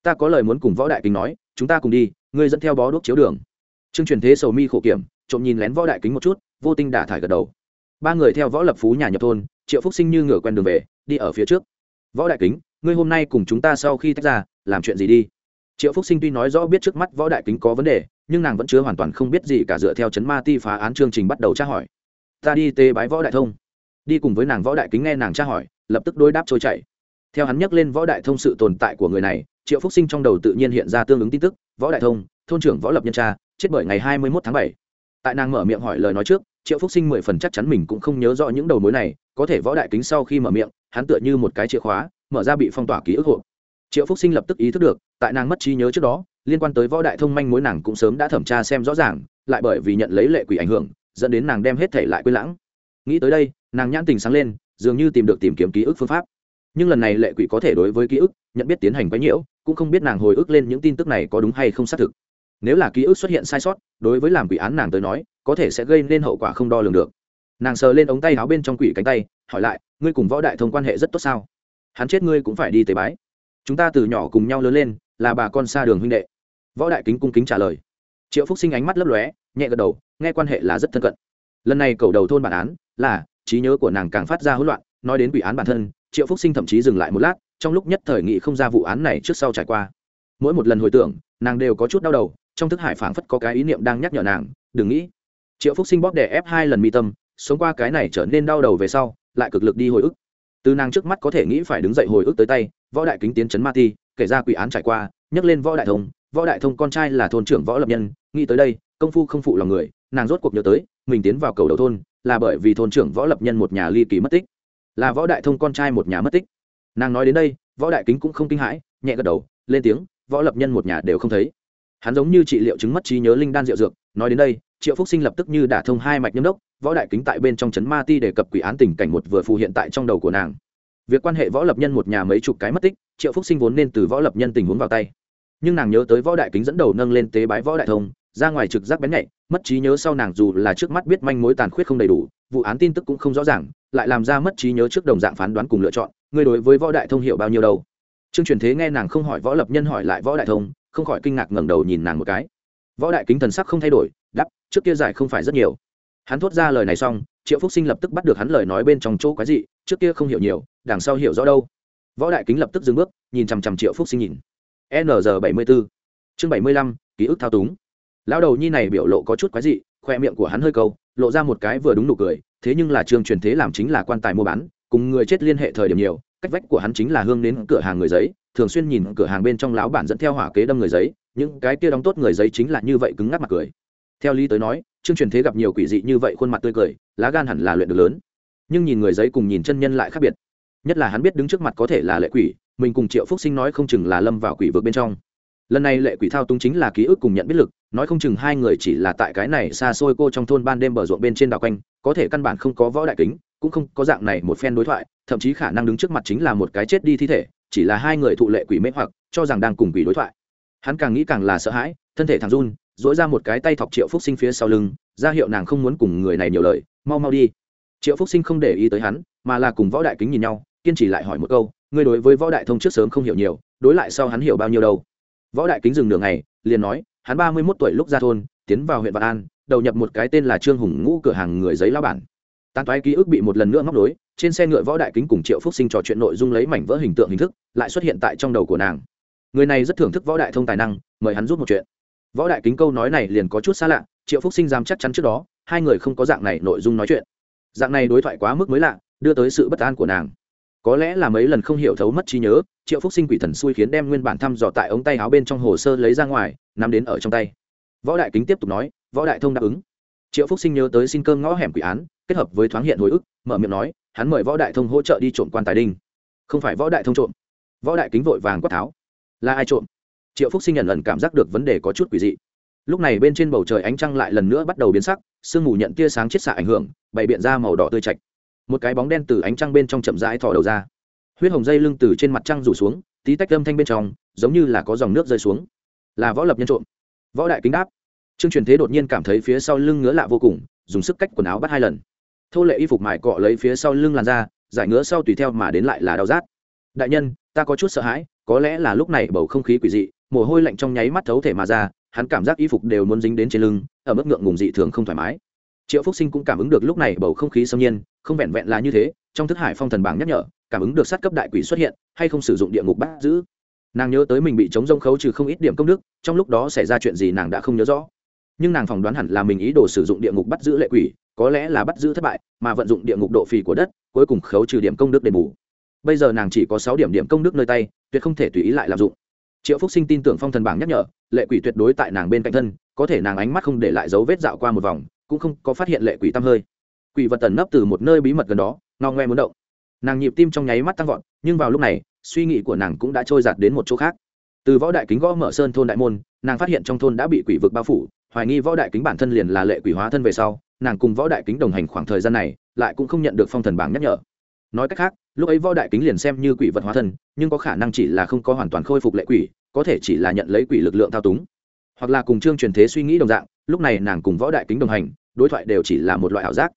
Ta có lời muốn cùng võ đại kính nói, chúng ta cùng đi, ngươi dẫn theo bó đuốc chiếu đường. Trương truyền thế sầu mi khổ kiểm, trộm nhìn lén võ đại kính một chút, vô tinh đả thải gật đầu. Ba người theo võ lập phú nhà nhập thôn, triệu phúc sinh như ngửa quen đường về, đi ở phía trước. Võ đại kính, ngươi hôm nay cùng chúng ta sau khi tách ra, làm chuyện gì đi? Triệu phúc sinh tuy nói rõ biết trước mắt võ đại kính có vấn đề, nhưng nàng vẫn chưa hoàn toàn không biết gì cả dựa theo chấn ma ti phá án chương trình bắt đầu tra hỏi. Ta đi tê bái võ đại thông. Đi cùng với nàng võ đại kính nghe nàng tra hỏi, lập tức đối đáp trôi chảy. Theo hắn nhắc lên võ đại thông sự tồn tại của người này, triệu phúc sinh trong đầu tự nhiên hiện ra tương ứng tin tức, võ đại thông, thôn trưởng võ lập nhân tra, chết bởi ngày hai mươi một tháng bảy. Tại nàng mở miệng hỏi lời nói trước, triệu phúc sinh mười phần chắc chắn mình cũng không nhớ rõ những đầu mối này, có thể võ đại kính sau khi mở miệng, hắn tựa như một cái chìa khóa, mở ra bị phong tỏa ký ức hộ triệu phúc sinh lập tức ý thức được, tại nàng mất trí nhớ trước đó, liên quan tới võ đại thông manh mối nàng cũng sớm đã thẩm tra xem rõ ràng, lại bởi vì nhận lấy lệ quỷ ảnh hưởng, dẫn đến nàng đem hết thể lại quên lãng. Nghĩ tới đây, nàng nhãn tình sáng lên, dường như tìm được tìm kiếm ký ức phương pháp. Nhưng lần này lệ quỷ có thể đối với ký ức, nhận biết tiến hành quấy nhiễu, cũng không biết nàng hồi ức lên những tin tức này có đúng hay không xác thực. Nếu là ký ức xuất hiện sai sót, đối với làm quỷ án nàng tới nói, có thể sẽ gây nên hậu quả không đo lường được. Nàng sờ lên ống tay áo bên trong quỷ cánh tay, hỏi lại, ngươi cùng võ đại thông quan hệ rất tốt sao? Hắn chết ngươi cũng phải đi tế bái chúng ta từ nhỏ cùng nhau lớn lên, là bà con xa đường huynh đệ. Võ đại kính cung kính trả lời. Triệu phúc sinh ánh mắt lấp lóe, nhẹ gật đầu, nghe quan hệ là rất thân cận. Lần này cầu đầu thôn bản án là, trí nhớ của nàng càng phát ra hỗn loạn, nói đến quỷ án bản thân, triệu phúc sinh thậm chí dừng lại một lát, trong lúc nhất thời nghị không ra vụ án này trước sau trải qua. Mỗi một lần hồi tưởng, nàng đều có chút đau đầu, trong thức hải phảng phất có cái ý niệm đang nhắc nhở nàng, đừng nghĩ. Triệu phúc sinh bóp đè ép hai lần mi tâm, sống qua cái này trở nên đau đầu về sau, lại cực lực đi hồi ức. Từ nàng trước mắt có thể nghĩ phải đứng dậy hồi ức tới tay võ đại kính tiến trấn ma ti, kể ra quỷ án trải qua, nhắc lên võ đại thông, võ đại thông con trai là thôn trưởng võ lập nhân, nghĩ tới đây, công phu không phụ lòng người, nàng rốt cuộc nhớ tới, mình tiến vào cầu đầu thôn, là bởi vì thôn trưởng võ lập nhân một nhà ly kỳ mất tích. Là võ đại thông con trai một nhà mất tích. Nàng nói đến đây, võ đại kính cũng không kinh hãi, nhẹ gật đầu, lên tiếng, võ lập nhân một nhà đều không thấy. Hắn giống như trị liệu chứng mất trí nhớ linh đan rượu dược, nói đến đây, triệu phúc sinh lập tức như đả thông hai mạch nhâm đốc, võ đại kính tại bên trong trấn ma ti đề cập quỷ án tình cảnh một vừa phù hiện tại trong đầu của nàng việc quan hệ võ lập nhân một nhà mấy chục cái mất tích, triệu phúc sinh vốn nên từ võ lập nhân tình huống vào tay. Nhưng nàng nhớ tới võ đại kính dẫn đầu nâng lên tế bái võ đại thông, ra ngoài trực giác bén nhạy, mất trí nhớ sau nàng dù là trước mắt biết manh mối tàn khuyết không đầy đủ, vụ án tin tức cũng không rõ ràng, lại làm ra mất trí nhớ trước đồng dạng phán đoán cùng lựa chọn người đối với võ đại thông hiểu bao nhiêu đâu? Trương truyền thế nghe nàng không hỏi võ lập nhân hỏi lại võ đại thông, không khỏi kinh ngạc ngẩng đầu nhìn nàng một cái. Võ đại kính thần sắc không thay đổi đắp trước kia giải không phải rất nhiều. Hắn thốt ra lời này xong, triệu phúc sinh lập tức bắt được hắn lời nói bên trong chỗ quái dị, trước kia không hiểu nhiều đằng sau hiểu rõ đâu. Võ đại kính lập tức dừng bước, nhìn chằm chằm triệu phúc sinh nhìn. N g bảy mươi b ố chương bảy mươi lăm, ký ức thao túng. Lão đầu nhi này biểu lộ có chút quái dị, khoe miệng của hắn hơi câu, lộ ra một cái vừa đúng nụ cười, thế nhưng là trường truyền thế làm chính là quan tài mua bán, cùng người chết liên hệ thời điểm nhiều, cách vách của hắn chính là hương đến cửa hàng người giấy, thường xuyên nhìn cửa hàng bên trong lão bản dẫn theo hỏa kế đâm người giấy, những cái kia đóng tốt người giấy chính là như vậy cứng ngắc mặt cười. Theo lý tới nói chương truyền thế gặp nhiều quỷ dị như vậy khuôn mặt tươi cười, lá gan hẳn là luyện được lớn. Nhưng nhìn người giấy cùng nhìn chân nhân lại khác biệt nhất là hắn biết đứng trước mặt có thể là lệ quỷ, mình cùng triệu phúc sinh nói không chừng là lâm vào quỷ vực bên trong. Lần này lệ quỷ thao túng chính là ký ức cùng nhận biết lực, nói không chừng hai người chỉ là tại cái này xa xôi cô trong thôn ban đêm bờ ruộng bên trên đảo quanh, có thể căn bản không có võ đại kính, cũng không có dạng này một phen đối thoại, thậm chí khả năng đứng trước mặt chính là một cái chết đi thi thể, chỉ là hai người thụ lệ quỷ mê hoặc, cho rằng đang cùng quỷ đối thoại. Hắn càng nghĩ càng là sợ hãi, thân thể thằng run dỗi ra một cái tay thọc triệu phúc sinh phía sau lưng, ra hiệu nàng không muốn cùng người này nhiều lời, mau mau đi. Triệu phúc sinh không để ý tới hắn, mà là cùng võ đại kính nhìn nhau kiên trì lại hỏi một câu, ngươi đối với võ đại thông trước sớm không hiểu nhiều, đối lại sau hắn hiểu bao nhiêu đâu? Võ đại kính dừng nửa ngày, liền nói, hắn ba mươi mốt tuổi lúc ra thôn, tiến vào huyện vạn an, đầu nhập một cái tên là trương hùng ngũ cửa hàng người giấy lao bản. Tán toái ký ức bị một lần nữa móc đối trên xe ngựa võ đại kính cùng triệu phúc sinh trò chuyện nội dung lấy mảnh vỡ hình tượng hình thức, lại xuất hiện tại trong đầu của nàng. Người này rất thưởng thức võ đại thông tài năng, mời hắn giúp một chuyện. Võ đại kính câu nói này liền có chút xa lạ, triệu phúc sinh dám chắc chắn trước đó, hai người không có dạng này nội dung nói chuyện. Dạng này đối thoại quá mức mới lạ, đưa tới sự bất an của nàng có lẽ là mấy lần không hiểu thấu mất trí nhớ, triệu phúc sinh quỷ thần xui khiến đem nguyên bản thăm dò tại ống tay áo bên trong hồ sơ lấy ra ngoài, nắm đến ở trong tay. Võ đại kính tiếp tục nói, võ đại thông đáp ứng. Triệu phúc sinh nhớ tới xin cơm ngõ hẻm quỷ án, kết hợp với thoáng hiện hồi ức, mở miệng nói, hắn mời võ đại thông hỗ trợ đi trộm quan tài đinh. Không phải võ đại thông trộm. Võ đại kính vội vàng quát tháo, là ai trộm? Triệu phúc sinh nhận lần cảm giác được vấn đề có chút quỷ dị. Lúc này bên trên bầu trời ánh trăng lại lần nữa bắt đầu biến sắc, sương mù nhận tia sáng chiết xạ ảnh hưởng, bày biện ra màu đỏ tươi chạch một cái bóng đen từ ánh trăng bên trong chậm rãi thò đầu ra. Huyết hồng dây lưng từ trên mặt trăng rủ xuống, tí tách âm thanh bên trong, giống như là có dòng nước rơi xuống. Là võ lập nhân trộm. Võ đại kính đáp. Trương truyền thế đột nhiên cảm thấy phía sau lưng ngứa lạ vô cùng, dùng sức cách quần áo bắt hai lần. Thô lệ y phục mải cọ lấy phía sau lưng làn ra giải ngứa sau tùy theo mà đến lại là đau rát. Đại nhân, ta có chút sợ hãi, có lẽ là lúc này bầu không khí quỷ dị, mồ hôi lạnh trong nháy mắt thấu thể mà ra, hắn cảm giác y phục đều muốn dính đến trên lưng, ở mức ngượng ngùng dị thường không thoải mái triệu phúc sinh cũng cảm ứng được lúc này bầu không khí xâm nhiên, không vẹn vẹn là như thế, trong thức hải phong thần bảng nhắc nhở, cảm ứng được sát cấp đại quỷ xuất hiện, hay không sử dụng địa ngục bắt giữ. Nàng nhớ tới mình bị chống rông khấu trừ không ít điểm công đức, trong lúc đó xảy ra chuyện gì nàng đã không nhớ rõ. Nhưng nàng phỏng đoán hẳn là mình ý đồ sử dụng địa ngục bắt giữ lệ quỷ, có lẽ là bắt giữ thất bại, mà vận dụng địa ngục độ phì của đất, cuối cùng khấu trừ điểm công đức đền bù. Bây giờ nàng chỉ có sáu điểm điểm công đức nơi tay, tuyệt không thể tùy ý lại lạm dụng. Triệu phúc sinh tin tưởng phong thần bảng nhắc nhở, lệ quỷ tuyệt đối tại nàng bên cạnh thân, có thể nàng ánh mắt không để lại dấu vết dạo qua một vòng cũng không có phát hiện lệ quỷ tăm hơi. Quỷ vật tẩn nấp từ một nơi bí mật gần đó, ngao ngoe muốn động. Nàng nhịp tim trong nháy mắt tăng vọt, nhưng vào lúc này, suy nghĩ của nàng cũng đã trôi giạt đến một chỗ khác. Từ võ đại kính gõ mở sơn thôn đại môn, nàng phát hiện trong thôn đã bị quỷ vực bao phủ, hoài nghi võ đại kính bản thân liền là lệ quỷ hóa thân về sau, nàng cùng võ đại kính đồng hành khoảng thời gian này, lại cũng không nhận được phong thần bảng nhắc nhở. Nói cách khác, lúc ấy võ đại kính liền xem như quỷ vật hóa thân, nhưng có khả năng chỉ là không có hoàn toàn khôi phục lệ quỷ, có thể chỉ là nhận lấy quỷ lực lượng thao túng. Hoặc là cùng chương truyền thế suy nghĩ đồng dạng, lúc này nàng cùng võ đại kính đồng hành đối thoại đều chỉ là một loại ảo giác.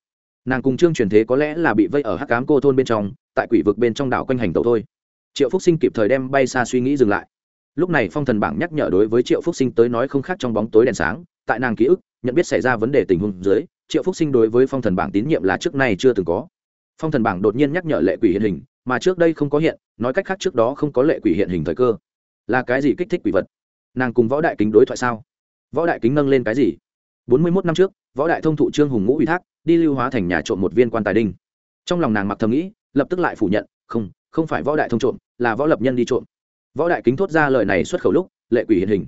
Nàng cùng Trương truyền thế có lẽ là bị vây ở hắc cám cô thôn bên trong, tại quỷ vực bên trong đảo quanh hành tàu thôi. Triệu phúc sinh kịp thời đem bay xa suy nghĩ dừng lại. Lúc này phong thần bảng nhắc nhở đối với triệu phúc sinh tới nói không khác trong bóng tối đèn sáng, tại nàng ký ức, nhận biết xảy ra vấn đề tình huống dưới, triệu phúc sinh đối với phong thần bảng tín nhiệm là trước nay chưa từng có. Phong thần bảng đột nhiên nhắc nhở lệ quỷ hiện hình, mà trước đây không có hiện, nói cách khác trước đó không có lệ quỷ hiện hình thời cơ. Là cái gì kích thích quỷ vật? Nàng cùng võ đại kính đối thoại sao? Võ đại kính nâng lên cái gì? Bốn mươi mốt năm trước, võ đại thông thụ trương hùng ngũ ủy thác, đi lưu hóa thành nhà trộm một viên quan tài đinh. Trong lòng nàng mặc thầm nghĩ, lập tức lại phủ nhận, không không phải võ đại thông trộm, là võ lập nhân đi trộm. Võ đại kính thốt ra lời này xuất khẩu lúc, lệ quỷ hiện hình.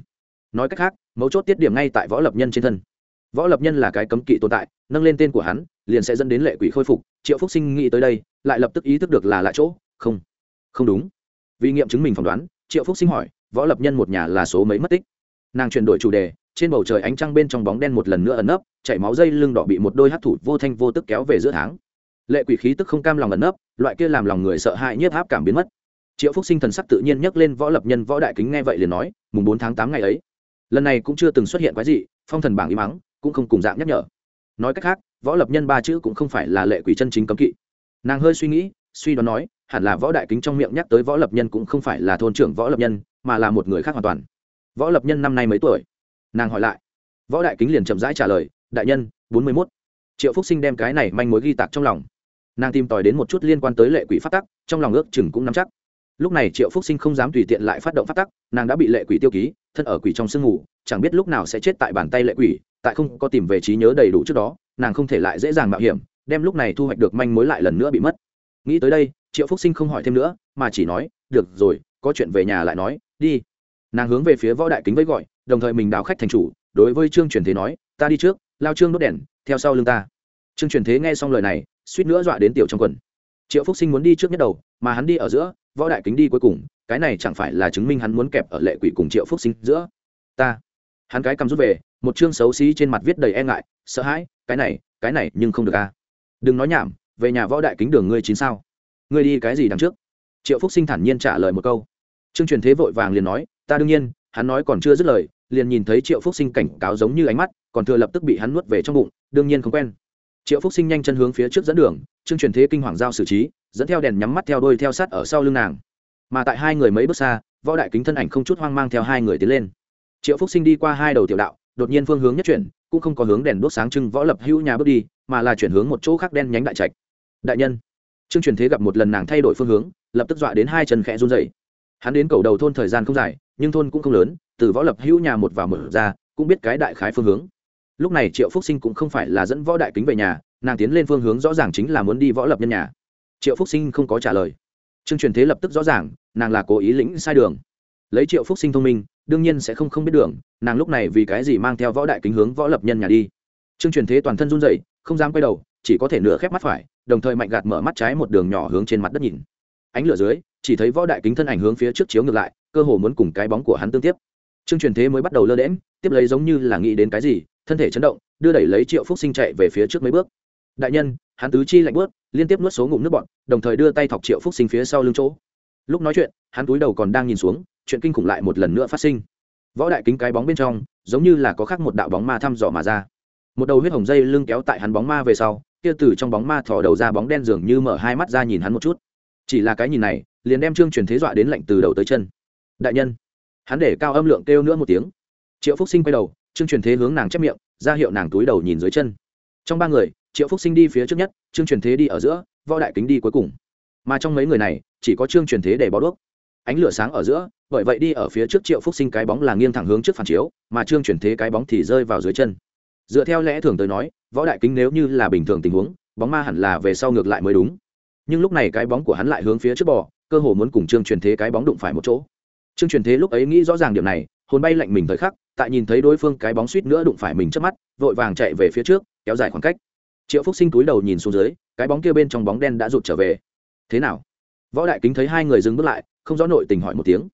Nói cách khác, mấu chốt tiết điểm ngay tại võ lập nhân trên thân. Võ lập nhân là cái cấm kỵ tồn tại, nâng lên tên của hắn, liền sẽ dẫn đến lệ quỷ khôi phục. Triệu phúc sinh nghĩ tới đây, lại lập tức ý thức được là lạ chỗ, không không đúng. Vì nghiệm chứng mình phỏng đoán, triệu phúc sinh hỏi, võ lập nhân một nhà là số mấy mất tích? Nàng chuyển đổi chủ đề trên bầu trời ánh trăng bên trong bóng đen một lần nữa ẩn nấp, chảy máu dây lưng đỏ bị một đôi hát thủ vô thanh vô tức kéo về giữa tháng. Lệ quỷ khí tức không cam lòng ẩn nấp, loại kia làm lòng người sợ hãi nhiếp áp cảm biến mất. Triệu phúc sinh thần sắc tự nhiên nhấc lên võ lập nhân võ đại kính nghe vậy liền nói, mùng bốn tháng tám ngày ấy, lần này cũng chưa từng xuất hiện quái gì phong thần bảng im mắng cũng không cùng dạng nhắc nhở. Nói cách khác, võ lập nhân ba chữ cũng không phải là lệ quỷ chân chính cấm kỵ. Nàng hơi suy nghĩ, suy đoán nói, hẳn là võ đại kính trong miệng nhắc tới võ lập nhân cũng không phải là thôn trưởng võ lập nhân, mà là một người khác hoàn toàn. Võ lập nhân năm nay mấy tuổi? Nàng hỏi lại. Võ đại kính liền chậm rãi trả lời, đại nhân, bốn mươi mốt. Triệu phúc sinh đem cái này manh mối ghi tạc trong lòng. Nàng tìm tòi đến một chút liên quan tới lệ quỷ phát tắc, trong lòng ước chừng cũng nắm chắc. Lúc này triệu phúc sinh không dám tùy tiện lại phát động phát tắc, nàng đã bị lệ quỷ tiêu ký, thân ở quỷ trong sương ngủ chẳng biết lúc nào sẽ chết tại bàn tay lệ quỷ, tại không có tìm về trí nhớ đầy đủ trước đó, nàng không thể lại dễ dàng mạo hiểm, đem lúc này thu hoạch được manh mối lại lần nữa bị mất. Nghĩ tới đây, triệu phúc sinh không hỏi thêm nữa, mà chỉ nói, được rồi, có chuyện về nhà lại nói, đi. Nàng hướng về phía võ đại kính với gọi đồng thời mình đào khách thành chủ, đối với trương truyền thế nói, ta đi trước, lao trương đốt đèn, theo sau lưng ta. Trương truyền thế nghe xong lời này, suýt nữa dọa đến tiểu trong quần. Triệu phúc sinh muốn đi trước nhất đầu, mà hắn đi ở giữa, võ đại kính đi cuối cùng, cái này chẳng phải là chứng minh hắn muốn kẹp ở lệ quỷ cùng triệu phúc sinh giữa. Ta. Hắn cái cầm rút về, một chương xấu xí trên mặt viết đầy e ngại, sợ hãi, cái này cái này nhưng không được a đừng nói nhảm, về nhà võ đại kính đường ngươi chín sao. Ngươi đi cái gì đằng trước? Triệu phúc sinh thản nhiên trả lời một câu. Trương truyền thế vội vàng liền nói, ta đương nhiên, hắn nói còn chưa dứt lời liền nhìn thấy triệu phúc sinh cảnh cáo giống như ánh mắt, còn thừa lập tức bị hắn nuốt về trong bụng, đương nhiên không quen. Triệu phúc sinh nhanh chân hướng phía trước dẫn đường trương truyền thế kinh hoàng giao xử trí, dẫn theo đèn nhắm mắt theo đôi theo sát ở sau lưng nàng. Mà tại hai người mấy bước xa, võ đại kính thân ảnh không chút hoang mang theo hai người tiến lên. Triệu phúc sinh đi qua hai đầu tiểu đạo, đột nhiên phương hướng nhất chuyển, cũng không có hướng đèn đốt sáng trưng võ lập hữu nhà bước đi, mà là chuyển hướng một chỗ khác đen nhánh đại trạch. Đại nhân trương truyền thế gặp một lần nàng thay đổi phương hướng, lập tức dọa đến hai chân khẽ run dày hắn đến cầu đầu thôn thời gian không dài, nhưng thôn cũng không lớn từ võ lập hữu nhà một vào mở ra, cũng biết cái đại khái phương hướng. Lúc này triệu phúc sinh cũng không phải là dẫn võ đại kính về nhà, nàng tiến lên phương hướng rõ ràng chính là muốn đi võ lập nhân nhà. Triệu phúc sinh không có trả lời. Trương truyền thế lập tức rõ ràng, nàng là cố ý lĩnh sai đường. Lấy triệu phúc sinh thông minh, đương nhiên sẽ không không biết đường, nàng lúc này vì cái gì mang theo võ đại kính hướng võ lập nhân nhà đi. Trương truyền thế toàn thân run dậy không dám quay đầu, chỉ có thể nửa khép mắt phải, đồng thời mạnh gạt mở mắt trái một đường nhỏ hướng trên mặt đất nhìn. Ánh lửa dưới, chỉ thấy võ đại kính thân ảnh hướng phía trước chiếu ngược lại, cơ hồ muốn cùng cái bóng của hắn tương tiếp trương truyền thế mới bắt đầu lơ đễm tiếp lấy giống như là nghĩ đến cái gì, thân thể chấn động, đưa đẩy lấy triệu phúc sinh chạy về phía trước mấy bước. Đại nhân, hắn tứ chi lạnh bớt liên tiếp nuốt số ngụm nước bọn đồng thời đưa tay thọc triệu phúc sinh phía sau lưng chỗ. Lúc nói chuyện, hắn túi đầu còn đang nhìn xuống, chuyện kinh khủng lại một lần nữa phát sinh. Võ đại kính cái bóng bên trong, giống như là có khác một đạo bóng ma thăm dò mà ra. Một đầu huyết hồng dây lưng kéo tại hắn bóng ma về sau, kia từ trong bóng ma thò đầu ra bóng đen dường như mở hai mắt ra nhìn hắn một chút. Chỉ là cái nhìn này, liền đem trương truyền thế dọa đến lạnh từ đầu tới chân. Đại nhân hắn để cao âm lượng kêu nữa một tiếng. Triệu phúc sinh quay đầu, trương truyền thế hướng nàng chép miệng, ra hiệu nàng túi đầu nhìn dưới chân. Trong ba người, triệu phúc sinh đi phía trước nhất, trương truyền thế đi ở giữa, võ đại kính đi cuối cùng. Mà trong mấy người này, chỉ có trương truyền thế để bó đuốc. Ánh lửa sáng ở giữa, bởi vậy đi ở phía trước triệu phúc sinh cái bóng là nghiêng thẳng hướng trước phản chiếu, mà trương truyền thế cái bóng thì rơi vào dưới chân. Dựa theo lẽ thường tới nói, võ đại kính nếu như là bình thường tình huống, bóng ma hẳn là về sau ngược lại mới đúng. Nhưng lúc này cái bóng của hắn lại hướng phía trước bò, cơ hồ muốn cùng trương truyền thế cái bóng đụng phải một chỗ trương truyền thế lúc ấy nghĩ rõ ràng điểm này, hồn bay lạnh mình thời khắc, tại nhìn thấy đối phương cái bóng suýt nữa đụng phải mình trước mắt, vội vàng chạy về phía trước, kéo dài khoảng cách. Triệu phúc sinh túi đầu nhìn xuống dưới, cái bóng kia bên trong bóng đen đã rụt trở về. Thế nào? Võ đại kính thấy hai người dừng bước lại, không rõ nội tình hỏi một tiếng.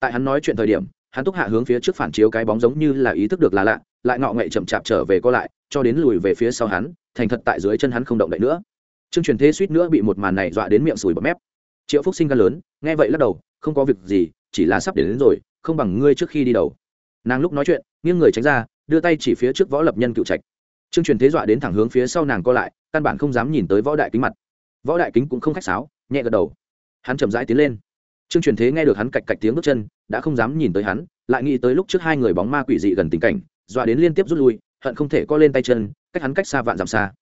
Tại hắn nói chuyện thời điểm, hắn túc hạ hướng phía trước phản chiếu cái bóng giống như là ý thức được là lạ, lại ngọ ngậy chậm chạp trở về co lại, cho đến lùi về phía sau hắn, thành thật tại dưới chân hắn không động đậy nữa. Trương truyền thế suýt nữa bị một màn này dọa đến miệng sùi bọt mép. Triệu phúc sinh gan lớn, nghe vậy lắc đầu, không có việc gì chỉ là sắp đến, đến rồi không bằng ngươi trước khi đi đầu. Nàng lúc nói chuyện nghiêng người tránh ra đưa tay chỉ phía trước võ lập nhân cựu trạch. Trương truyền thế dọa đến thẳng hướng phía sau nàng co lại căn bản không dám nhìn tới võ đại kính mặt. Võ đại kính cũng không khách sáo nhẹ gật đầu. Hắn chậm rãi tiến lên. Trương truyền thế nghe được hắn cạch cạch tiếng bước chân đã không dám nhìn tới hắn lại nghĩ tới lúc trước hai người bóng ma quỷ dị gần tình cảnh dọa đến liên tiếp rút lui hận không thể co lên tay chân cách hắn cách xa vạn dặm xa.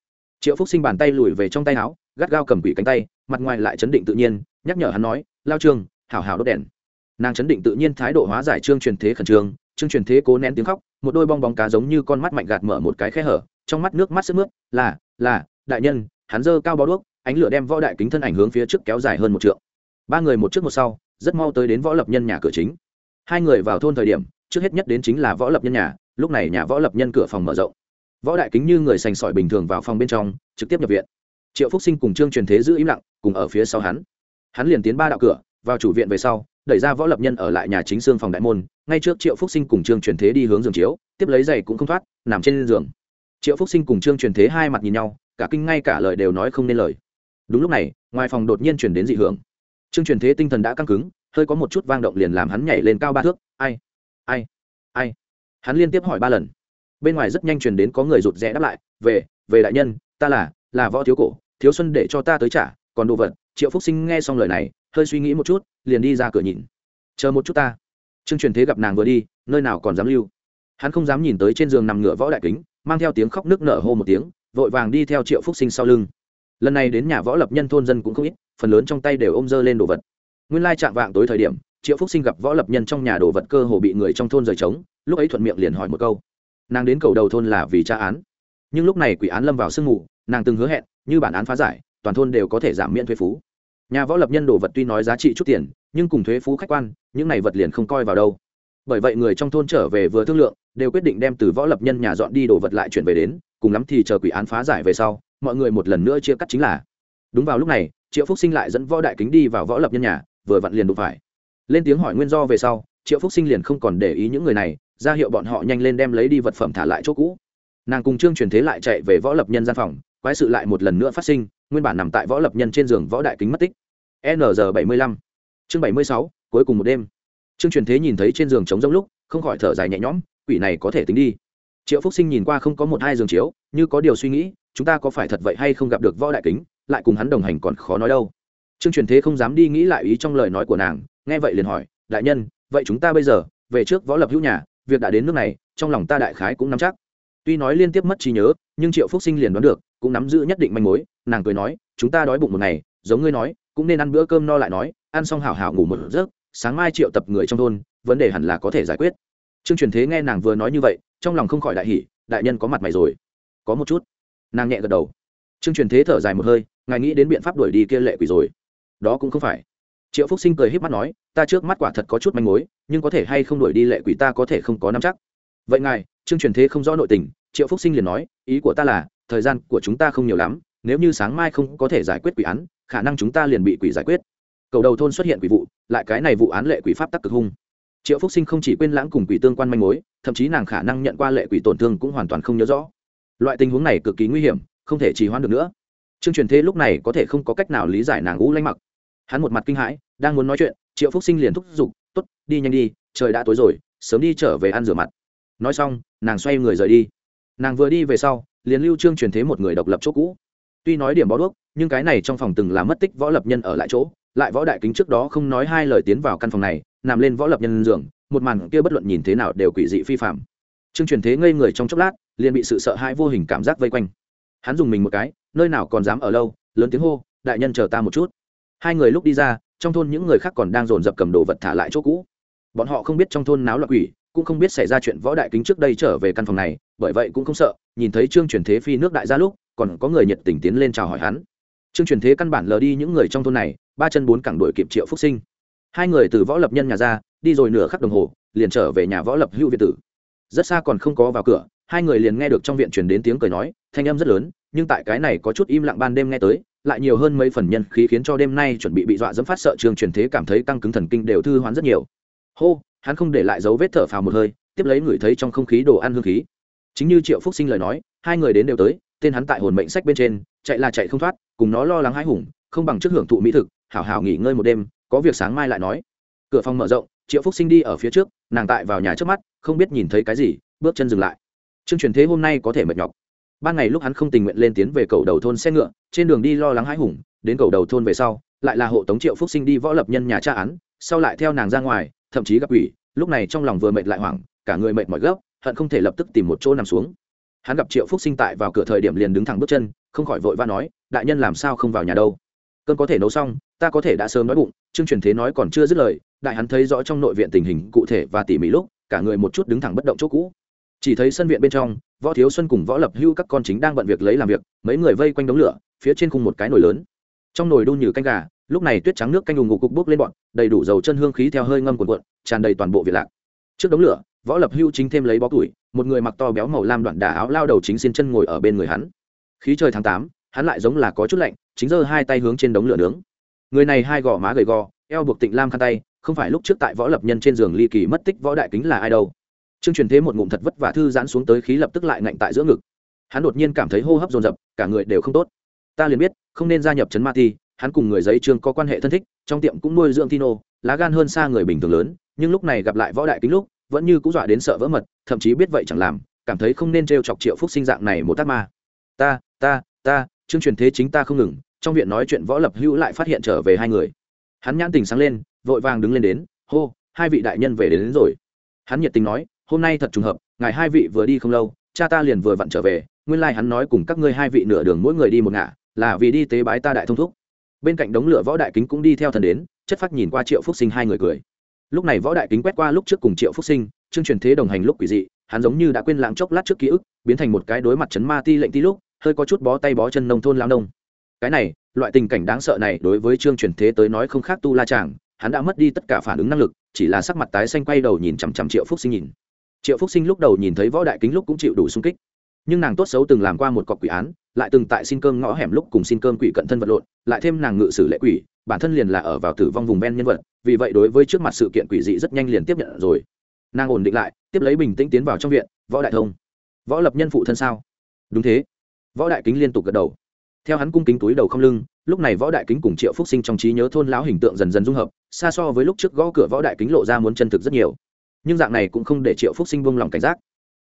Triệu phúc sinh bàn tay lùi về trong tay áo gắt gao cầm quỷ cánh tay mặt ngoài lại chấn định tự nhiên nhắc nhở hắn nói lao trương hảo hảo đốt đèn nàng chấn định tự nhiên thái độ hóa giải trương truyền thế khẩn trương trương truyền thế cố nén tiếng khóc, một đôi bong bóng cá giống như con mắt mạnh gạt mở một cái khe hở, trong mắt nước mắt sức mướt, là là, đại nhân, hắn dơ cao bó đuốc, ánh lửa đem võ đại kính thân ảnh hướng phía trước kéo dài hơn một trượng. Ba người một trước một sau, rất mau tới đến võ lập nhân nhà cửa chính. Hai người vào thôn thời điểm, trước hết nhất đến chính là võ lập nhân nhà, lúc này nhà võ lập nhân cửa phòng mở rộng. Võ đại kính như người sành sỏi bình thường vào phòng bên trong, trực tiếp nhập viện. Triệu phúc sinh cùng trương truyền thế giữ im lặng, cùng ở phía sau hắn. Hắn liền tiến ba đạo cửa vào chủ viện về sau, đẩy ra võ lập nhân ở lại nhà chính xương phòng đại môn, ngay trước triệu phúc sinh cùng trương truyền thế đi hướng giường chiếu, tiếp lấy giày cũng không thoát, nằm trên giường. Triệu phúc sinh cùng trương truyền thế hai mặt nhìn nhau, cả kinh ngay cả lời đều nói không nên lời. Đúng lúc này, ngoài phòng đột nhiên chuyển đến dị hưởng. Trương truyền thế tinh thần đã căng cứng, hơi có một chút vang động liền làm hắn nhảy lên cao ba thước. Ai? Ai? Ai? Hắn liên tiếp hỏi ba lần. Bên ngoài rất nhanh truyền đến có người rụt rẽ đáp lại, về về đại nhân, ta là là võ thiếu cổ, thiếu xuân để cho ta tới trả, còn đồ vật. Triệu phúc sinh nghe xong lời này hơi suy nghĩ một chút, liền đi ra cửa nhìn. Chờ một chút ta. Trương truyền thế gặp nàng vừa đi, nơi nào còn dám lưu? Hắn không dám nhìn tới trên giường nằm ngửa võ đại kính, mang theo tiếng khóc nước nở hô một tiếng, vội vàng đi theo triệu phúc sinh sau lưng. Lần này đến nhà võ lập nhân thôn dân cũng không ít, phần lớn trong tay đều ôm dơ lên đồ vật. Nguyên lai chạm vạng tối thời điểm, triệu phúc sinh gặp võ lập nhân trong nhà đồ vật cơ hồ bị người trong thôn rời trống, lúc ấy thuận miệng liền hỏi một câu. Nàng đến cầu đầu thôn là vì tra án. Nhưng lúc này quỷ án lâm vào sương mù, nàng từng hứa hẹn, như bản án phá giải, toàn thôn đều có thể giảm miễn thuế phú nhà võ lập nhân đồ vật tuy nói giá trị chút tiền, nhưng cùng thuế phú khách quan, những này vật liền không coi vào đâu. Bởi vậy người trong thôn trở về vừa thương lượng, đều quyết định đem từ võ lập nhân nhà dọn đi đồ vật lại chuyển về đến, cùng lắm thì chờ quỷ án phá giải về sau, mọi người một lần nữa chia cắt chính là. Đúng vào lúc này, triệu phúc sinh lại dẫn võ đại kính đi vào võ lập nhân nhà, vừa vặn liền đụng phải. Lên tiếng hỏi nguyên do về sau, triệu phúc sinh liền không còn để ý những người này, ra hiệu bọn họ nhanh lên đem lấy đi vật phẩm thả lại chỗ cũ. Nàng cùng trương truyền thế lại chạy về võ lập nhân gian phòng, quái sự lại một lần nữa phát sinh nguyên bản nằm tại võ lập nhân trên giường võ đại kính mất tích. Nr bảy mươi lăm. Chương bảy mươi sáu, cuối cùng một đêm. Trương truyền thế nhìn thấy trên giường trống rỗng lúc, không khỏi thở dài nhẹ nhõm, quỷ này có thể tính đi. Triệu phúc sinh nhìn qua không có một hai giường chiếu, như có điều suy nghĩ, chúng ta có phải thật vậy hay không gặp được võ đại kính, lại cùng hắn đồng hành còn khó nói đâu. Trương truyền thế không dám đi nghĩ lại ý trong lời nói của nàng, nghe vậy liền hỏi, đại nhân, vậy chúng ta bây giờ, về trước võ lập hữu nhà, việc đã đến nước này, trong lòng ta đại khái cũng nắm chắc. Tuy nói liên tiếp mất trí nhớ, nhưng triệu phúc sinh liền đoán được, cũng nắm giữ nhất định manh mối nàng cười nói, chúng ta đói bụng một ngày, giống ngươi nói, cũng nên ăn bữa cơm no lại nói, ăn xong hảo hảo ngủ một giấc, sáng mai triệu tập người trong thôn, vấn đề hẳn là có thể giải quyết. Trương truyền thế nghe nàng vừa nói như vậy, trong lòng không khỏi đại hỉ, đại nhân có mặt mày rồi. Có một chút. Nàng nhẹ gật đầu. Trương truyền thế thở dài một hơi, ngài nghĩ đến biện pháp đuổi đi kia lệ quỷ rồi. Đó cũng không phải. Triệu phúc sinh cười híp mắt nói, ta trước mắt quả thật có chút manh mối, nhưng có thể hay không đuổi đi lệ quỷ ta có thể không có nắm chắc. Vậy ngài, trương truyền thế không rõ nội tình, triệu phúc sinh liền nói, ý của ta là, thời gian của chúng ta không nhiều lắm nếu như sáng mai không có thể giải quyết quỷ án, khả năng chúng ta liền bị quỷ giải quyết. Cầu đầu thôn xuất hiện quỷ vụ, lại cái này vụ án lệ quỷ pháp tắc cực hung. Triệu phúc sinh không chỉ quên lãng cùng quỷ tương quan manh mối, thậm chí nàng khả năng nhận qua lệ quỷ tổn thương cũng hoàn toàn không nhớ rõ. Loại tình huống này cực kỳ nguy hiểm, không thể trì hoãn được nữa. Trương truyền thế lúc này có thể không có cách nào lý giải nàng ngũ lanh mặc. Hắn một mặt kinh hãi, đang muốn nói chuyện, triệu phúc sinh liền thúc giục t ố t đi nhanh đi, trời đã tối rồi, sớm đi trở về ăn rửa mặt. Nói xong, nàng xoay người rời đi. Nàng vừa đi về sau, liền lưu trương truyền thế một người độc lập chỗ cũ tuy nói điểm bó đuốc, nhưng cái này trong phòng từng là mất tích võ lập nhân ở lại chỗ, lại võ đại kính trước đó không nói hai lời tiến vào căn phòng này, nằm lên võ lập nhân giường, một màn kia bất luận nhìn thế nào đều quỷ dị phi phạm trương truyền thế ngây người trong chốc lát, liền bị sự sợ hãi vô hình cảm giác vây quanh. Hắn dùng mình một cái, nơi nào còn dám ở lâu, lớn tiếng hô, đại nhân chờ ta một chút. Hai người lúc đi ra, trong thôn những người khác còn đang dồn dập cầm đồ vật thả lại chỗ cũ. Bọn họ không biết trong thôn náo loạn quỷ, cũng không biết xảy ra chuyện võ đại kính trước đây trở về căn phòng này, bởi vậy cũng không sợ, nhìn thấy trương truyền thế phi nước đại gia lúc còn có người nhiệt tình tiến lên chào hỏi hắn. Trương truyền thế căn bản lờ đi những người trong thôn này, ba chân bốn cẳng đuổi kịp triệu phúc sinh. Hai người từ võ lập nhân nhà ra, đi rồi nửa khắc đồng hồ, liền trở về nhà võ lập hữu viện tử. Rất xa còn không có vào cửa, hai người liền nghe được trong viện truyền đến tiếng cười nói, thanh âm rất lớn, nhưng tại cái này có chút im lặng ban đêm nghe tới, lại nhiều hơn mấy phần nhân khí khiến cho đêm nay chuẩn bị bị dọa dẫm phát sợ trường truyền thế cảm thấy căng cứng thần kinh đều thư hoán rất nhiều. Hô, hắn không để lại dấu vết thở phào một hơi, tiếp lấy người thấy trong không khí đồ ăn hương khí. Chính như triệu phúc sinh lời nói, hai người đến đều tới tên hắn tại hồn mệnh sách bên trên, chạy là chạy không thoát, cùng nó lo lắng hãi hùng, không bằng trước hưởng thụ mỹ thực, hảo hảo nghỉ ngơi một đêm, có việc sáng mai lại nói. Cửa phòng mở rộng, triệu phúc sinh đi ở phía trước, nàng tại vào nhà trước mắt, không biết nhìn thấy cái gì, bước chân dừng lại. Chương truyền thế hôm nay có thể mệt nhọc. Ban ngày lúc hắn không tình nguyện lên tiến về cầu đầu thôn xe ngựa, trên đường đi lo lắng hãi hùng, đến cầu đầu thôn về sau, lại là hộ tống triệu phúc sinh đi võ lập nhân nhà tra án, sau lại theo nàng ra ngoài, thậm chí gặp ủy lúc này trong lòng vừa mệt lại hoảng, cả người mệt mỏi gấp, hận không thể lập tức tìm một chỗ nằm xuống hắn gặp triệu phúc sinh tại vào cửa thời điểm liền đứng thẳng bước chân, không khỏi vội va nói, đại nhân làm sao không vào nhà đâu? Cơn có thể nấu xong, ta có thể đã sớm nói bụng chương truyền thế nói còn chưa dứt lời, đại hắn thấy rõ trong nội viện tình hình cụ thể và tỉ mỉ lúc, cả người một chút đứng thẳng bất động chỗ cũ. Chỉ thấy sân viện bên trong, võ thiếu xuân cùng võ lập hưu các con chính đang bận việc lấy làm việc, mấy người vây quanh đống lửa, phía trên khung một cái nồi lớn. Trong nồi đun như canh gà, lúc này tuyết trắng nước canh đùng ngục cục bốc lên bọn, đầy đủ dầu chân hương khí theo hơi ngâm cuộn cuộn, tràn đầy toàn bộ viện lạc. Trước đống lửa võ lập hưu chính thêm lấy bó tuổi, một người mặc to béo màu lam đoạn đà áo lao đầu chính xin chân ngồi ở bên người hắn. Khí trời tháng tám hắn lại giống là có chút lạnh chính giơ hai tay hướng trên đống lửa nướng. Người này hai gò má gầy gò eo buộc tịnh lam khăn tay không phải lúc trước tại võ lập nhân trên giường ly kỳ mất tích võ đại kính là ai đâu. Trương truyền thế một ngụm thật vất vả thư giãn xuống tới khí lập tức lại ngạnh tại giữa ngực. Hắn đột nhiên cảm thấy hô hấp dồn dập cả người đều không tốt. Ta liền biết không nên gia nhập trấn ma ti hắn cùng người giấy trương có quan hệ thân thích trong tiệm cũng nuôi dưỡng tino lá gan hơn xa người bình thường lớn nhưng lúc này gặp lại võ đại kính lúc vẫn như cũng dọa đến sợ vỡ mật thậm chí biết vậy chẳng làm cảm thấy không nên t chọc triệu phúc sinh dạng này một tác ma. Ta ta ta chương truyền thế chính ta không ngừng trong viện nói chuyện võ lập hữu lại phát hiện trở về hai người. Hắn nhãn tình sáng lên vội vàng đứng lên đến hô hai vị đại nhân về đến, đến rồi. Hắn nhiệt tình nói hôm nay thật trùng hợp ngài hai vị vừa đi không lâu cha ta liền vừa vặn trở về nguyên lai、like、hắn nói cùng các ngươi hai vị nửa đường mỗi người đi một ngả là vì đi tế bái ta đại thông thúc. Bên cạnh đống lửa võ đại kính cũng đi theo thần đến chất phát nhìn qua triệu phúc sinh hai người cười lúc này võ đại kính quét qua lúc trước cùng triệu phúc sinh, chương truyền thế đồng hành lúc quỷ dị, hắn giống như đã quên lãng chốc lát trước ký ức, biến thành một cái đối mặt chấn ma ti lệnh ti lúc, hơi có chút bó tay bó chân nông thôn lao nông. Cái này, loại tình cảnh đáng sợ này đối với trương truyền thế tới nói không khác tu la chàng, hắn đã mất đi tất cả phản ứng năng lực, chỉ là sắc mặt tái xanh quay đầu nhìn chằm chằm triệu phúc sinh nhìn. Triệu phúc sinh lúc đầu nhìn thấy võ đại kính lúc cũng chịu đủ sung kích nhưng nàng tốt xấu từng làm qua một cọc quỷ án, lại từng tại xin cơm ngõ hẻm lúc cùng xin cơm quỷ cận thân vật lộn, lại thêm nàng ngự sử lệ quỷ, bản thân liền là ở vào tử vong vùng ven nhân vật, vì vậy đối với trước mặt sự kiện quỷ dị rất nhanh liền tiếp nhận rồi. Nàng ổn định lại, tiếp lấy bình tĩnh tiến vào trong viện, võ đại thông, võ lập nhân phụ thân sao? Đúng thế. Võ đại kính liên tục gật đầu. Theo hắn cung kính túi đầu không lưng, lúc này võ đại kính cùng triệu phúc sinh trong trí nhớ thôn lão hình tượng dần dần dung hợp, xa so với lúc trước gõ cửa võ đại kính lộ ra muốn chân thực rất nhiều. Nhưng dạng này cũng không để triệu phúc sinh buông lòng cảnh giác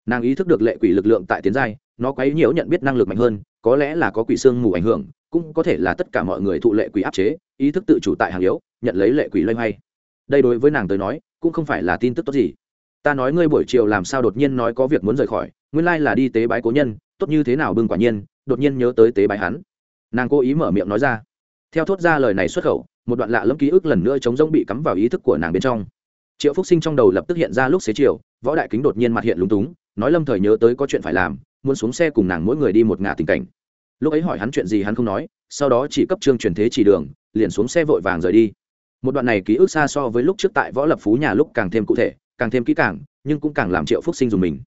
nàng ý thức được lệ quỷ lực lượng tại tiến giai, nó quấy nhiễu nhận biết năng lực mạnh hơn, có lẽ là có quỷ xương mù ảnh hưởng, cũng có thể là tất cả mọi người thụ lệ quỷ áp chế, ý thức tự chủ tại hàng yếu, nhận lấy lệ quỷ loay hoay. Đây đối với nàng tới nói, cũng không phải là tin tức tốt gì. Ta nói ngươi buổi chiều làm sao đột nhiên nói có việc muốn rời khỏi, nguyên lai là đi tế bái cố nhân, tốt như thế nào bưng quả nhiên, đột nhiên nhớ tới tế bái hắn. Nàng cố ý mở miệng nói ra. Theo thốt ra lời này xuất khẩu, một đoạn lạ lẫm ký ức lần nữa chống rông bị cắm vào ý thức của nàng bên trong. Triệu phúc sinh trong đầu lập tức hiện ra lúc xế chiều, võ đại kính đột nhiên mặt hiện lúng túng nói lâm thời nhớ tới có chuyện phải làm, muốn xuống xe cùng nàng mỗi người đi một ngả tình cảnh. Lúc ấy hỏi hắn chuyện gì hắn không nói, sau đó chỉ cấp trương truyền thế chỉ đường, liền xuống xe vội vàng rời đi. Một đoạn này ký ức xa so với lúc trước tại võ lập phú nhà lúc càng thêm cụ thể, càng thêm kỹ càng, nhưng cũng càng làm triệu phúc sinh dùng mình.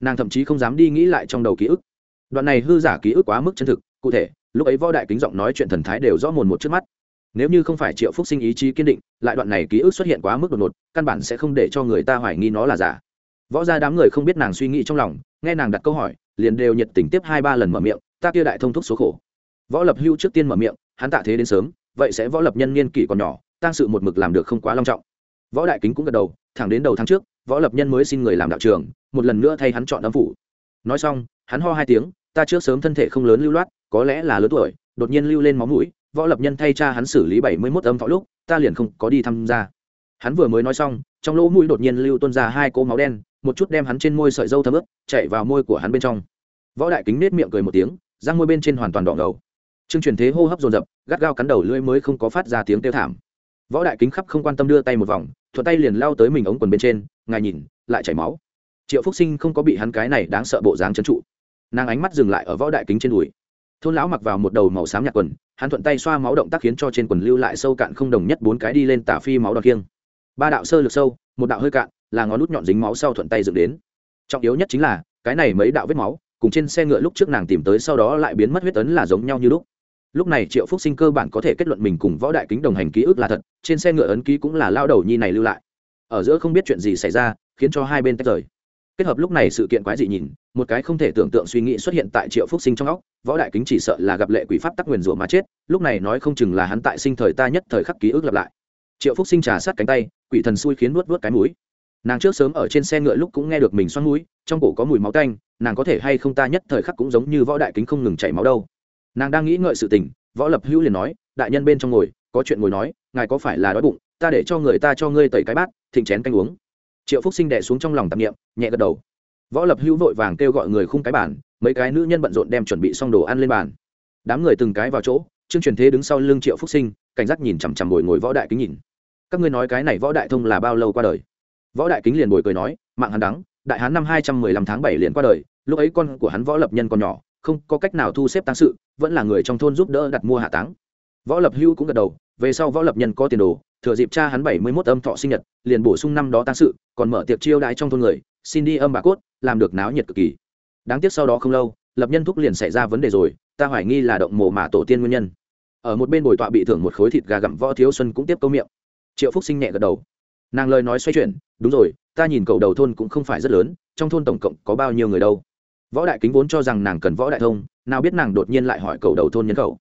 Nàng thậm chí không dám đi nghĩ lại trong đầu ký ức. Đoạn này hư giả ký ức quá mức chân thực, cụ thể, lúc ấy võ đại kính giọng nói chuyện thần thái đều rõ mồn một trước mắt. Nếu như không phải triệu phúc sinh ý chí kiên định, lại đoạn này ký ức xuất hiện quá mức đột ngột, căn bản sẽ không để cho người ta hoài nghi nó là giả võ ra đám người không biết nàng suy nghĩ trong lòng, nghe nàng đặt câu hỏi, liền đều nhiệt tình tiếp hai ba lần mở miệng, ta kia đại thông thúc số khổ. Võ lập hưu trước tiên mở miệng, hắn tạ thế đến sớm, vậy sẽ võ lập nhân niên kỷ còn nhỏ tăng sự một mực làm được không quá long trọng. Võ đại kính cũng gật đầu, thẳng đến đầu tháng trước, võ lập nhân mới xin người làm đạo trường một lần nữa thay hắn chọn âm phủ. Nói xong, hắn ho hai tiếng, ta trước sớm thân thể không lớn lưu loát, có lẽ là lớn tuổi, đột nhiên lưu lên máu mũi, võ lập nhân thay cha hắn xử lý bảy mươi mốt âm thọ lúc, ta liền không có đi tham gia. Hắn vừa mới nói xong, trong lỗ mũi đột nhiên lưu tuôn ra hai cỗ máu đen một chút đem hắn trên môi sợi dâu thấm ướt, chạy vào môi của hắn bên trong. Võ đại kính nết miệng cười một tiếng giang môi bên trên hoàn toàn đỏ ngầu. Trương truyền thế hô hấp dồn dập, gắt gao cắn đầu lưỡi mới không có phát ra tiếng kêu thảm. Võ đại kính khắp không quan tâm đưa tay một vòng, thuận tay liền lao tới mình ống quần bên trên, ngài nhìn, lại chảy máu. Triệu phúc sinh không có bị hắn cái này đáng sợ bộ dáng trấn trụ. Nàng ánh mắt dừng lại ở võ đại kính trên đùi. Thôn lão mặc vào một đầu màu xám nhạt quần, hắn thuận tay xoa máu động tác khiến cho trên quần lưu lại sâu cạn không đồng nhất bốn cái đi lên tả phi máu đọt kiêng. Ba đạo sơ lược sâu, một đạo hơi cạn là ngón nút nhọn dính máu sau thuận tay dựng đến. Trọng yếu nhất chính là, cái này mấy đạo vết máu, cùng trên xe ngựa lúc trước nàng tìm tới sau đó lại biến mất huyết ấn là giống nhau như lúc. Lúc này triệu phúc sinh cơ bản có thể kết luận mình cùng võ đại kính đồng hành ký ức là thật, trên xe ngựa ấn ký cũng là lao đầu nhi này lưu lại. Ở giữa không biết chuyện gì xảy ra, khiến cho hai bên tách rời. Kết hợp lúc này sự kiện quái dị nhìn, một cái không thể tưởng tượng suy nghĩ xuất hiện tại triệu phúc sinh trong óc, võ đại kính chỉ sợ là gặp lệ quỷ pháp tắc nguyền rủa mà chết, lúc này nói không chừng là hắn tại sinh thời ta nhất thời khắc ký ức lặp lại. Triệu phúc sinh trà sát cánh tay, quỷ thần xui khiến nuốt nuốt cái mũi nàng trước sớm ở trên xe ngựa lúc cũng nghe được mình xoắn mũi, trong cổ có mùi máu tanh, nàng có thể hay không ta nhất thời khắc cũng giống như võ đại kính không ngừng chảy máu đâu. Nàng đang nghĩ ngợi sự tình, võ lập hữu liền nói, đại nhân bên trong ngồi, có chuyện ngồi nói, ngài có phải là đói bụng, ta để cho người ta cho ngươi tẩy cái bát, thịnh chén canh uống. Triệu phúc sinh đẻ xuống trong lòng tạp nghiệm nhẹ gật đầu. Võ lập hữu vội vàng kêu gọi người khung cái bàn, mấy cái nữ nhân bận rộn đem chuẩn bị xong đồ ăn lên bàn. Đám người từng cái vào chỗ, trương truyền thế đứng sau lưng triệu phúc sinh, cảnh giác nhìn chằm chằm ngồi ngồi võ đại kính nhìn. Các ngươi nói cái này võ đại thông là bao lâu qua đời? Võ đại kính liền bồi cười nói, mạng hắn đắng, đại hán năm hai trăm mười lăm tháng bảy liền qua đời, lúc ấy con của hắn võ lập nhân còn nhỏ, không có cách nào thu xếp tang sự, vẫn là người trong thôn giúp đỡ đặt mua hạ táng. Võ lập hưu cũng gật đầu, về sau võ lập nhân có tiền đồ, thừa dịp cha hắn bảy mươi mốt âm thọ sinh nhật, liền bổ sung năm đó tang sự, còn mở tiệc chiêu đãi trong thôn người, xin đi âm bà cốt, làm được náo nhiệt cực kỳ. Đáng tiếc sau đó không lâu, lập nhân thúc liền xảy ra vấn đề rồi, ta hoài nghi là động mồ mả tổ tiên nguyên nhân. Ở một bên bồi tọa bị thưởng một khối thịt gà gặm võ thiếu xuân cũng tiếp câu miệng. Triệu phúc sinh nhẹ gật đầu nàng lời nói xoay chuyển đúng rồi ta nhìn cầu đầu thôn cũng không phải rất lớn trong thôn tổng cộng có bao nhiêu người đâu? Võ đại kính vốn cho rằng nàng cần võ đại thông nào biết nàng đột nhiên lại hỏi cầu đầu thôn nhân khẩu.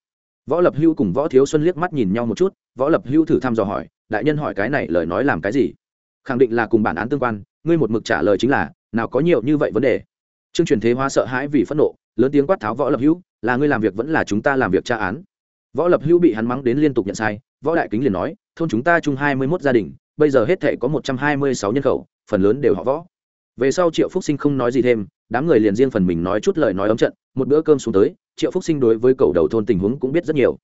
Võ lập hưu cùng võ thiếu xuân liếc mắt nhìn nhau một chút võ lập hưu thử thăm dò hỏi đại nhân hỏi cái này lời nói làm cái gì? Khẳng định là cùng bản án tương quan ngươi một mực trả lời chính là nào có nhiều như vậy vấn đề. Trương truyền thế hóa sợ hãi vì phẫn nộ lớn tiếng quát tháo võ lập Hưu, là ngươi làm việc vẫn là chúng ta làm việc tra án? Võ lập Hưu bị hắn mắng đến liên tục nhận sai võ đại kính liền nói thôn chúng ta chung hai mươi mốt gia đình bây giờ hết thể có một trăm hai mươi sáu nhân khẩu, phần lớn đều họ võ. Về sau triệu phúc sinh không nói gì thêm, đám người liền riêng phần mình nói chút lời nói ấm trận, một bữa cơm xuống tới, triệu phúc sinh đối với cầu đầu thôn tình huống cũng biết rất nhiều.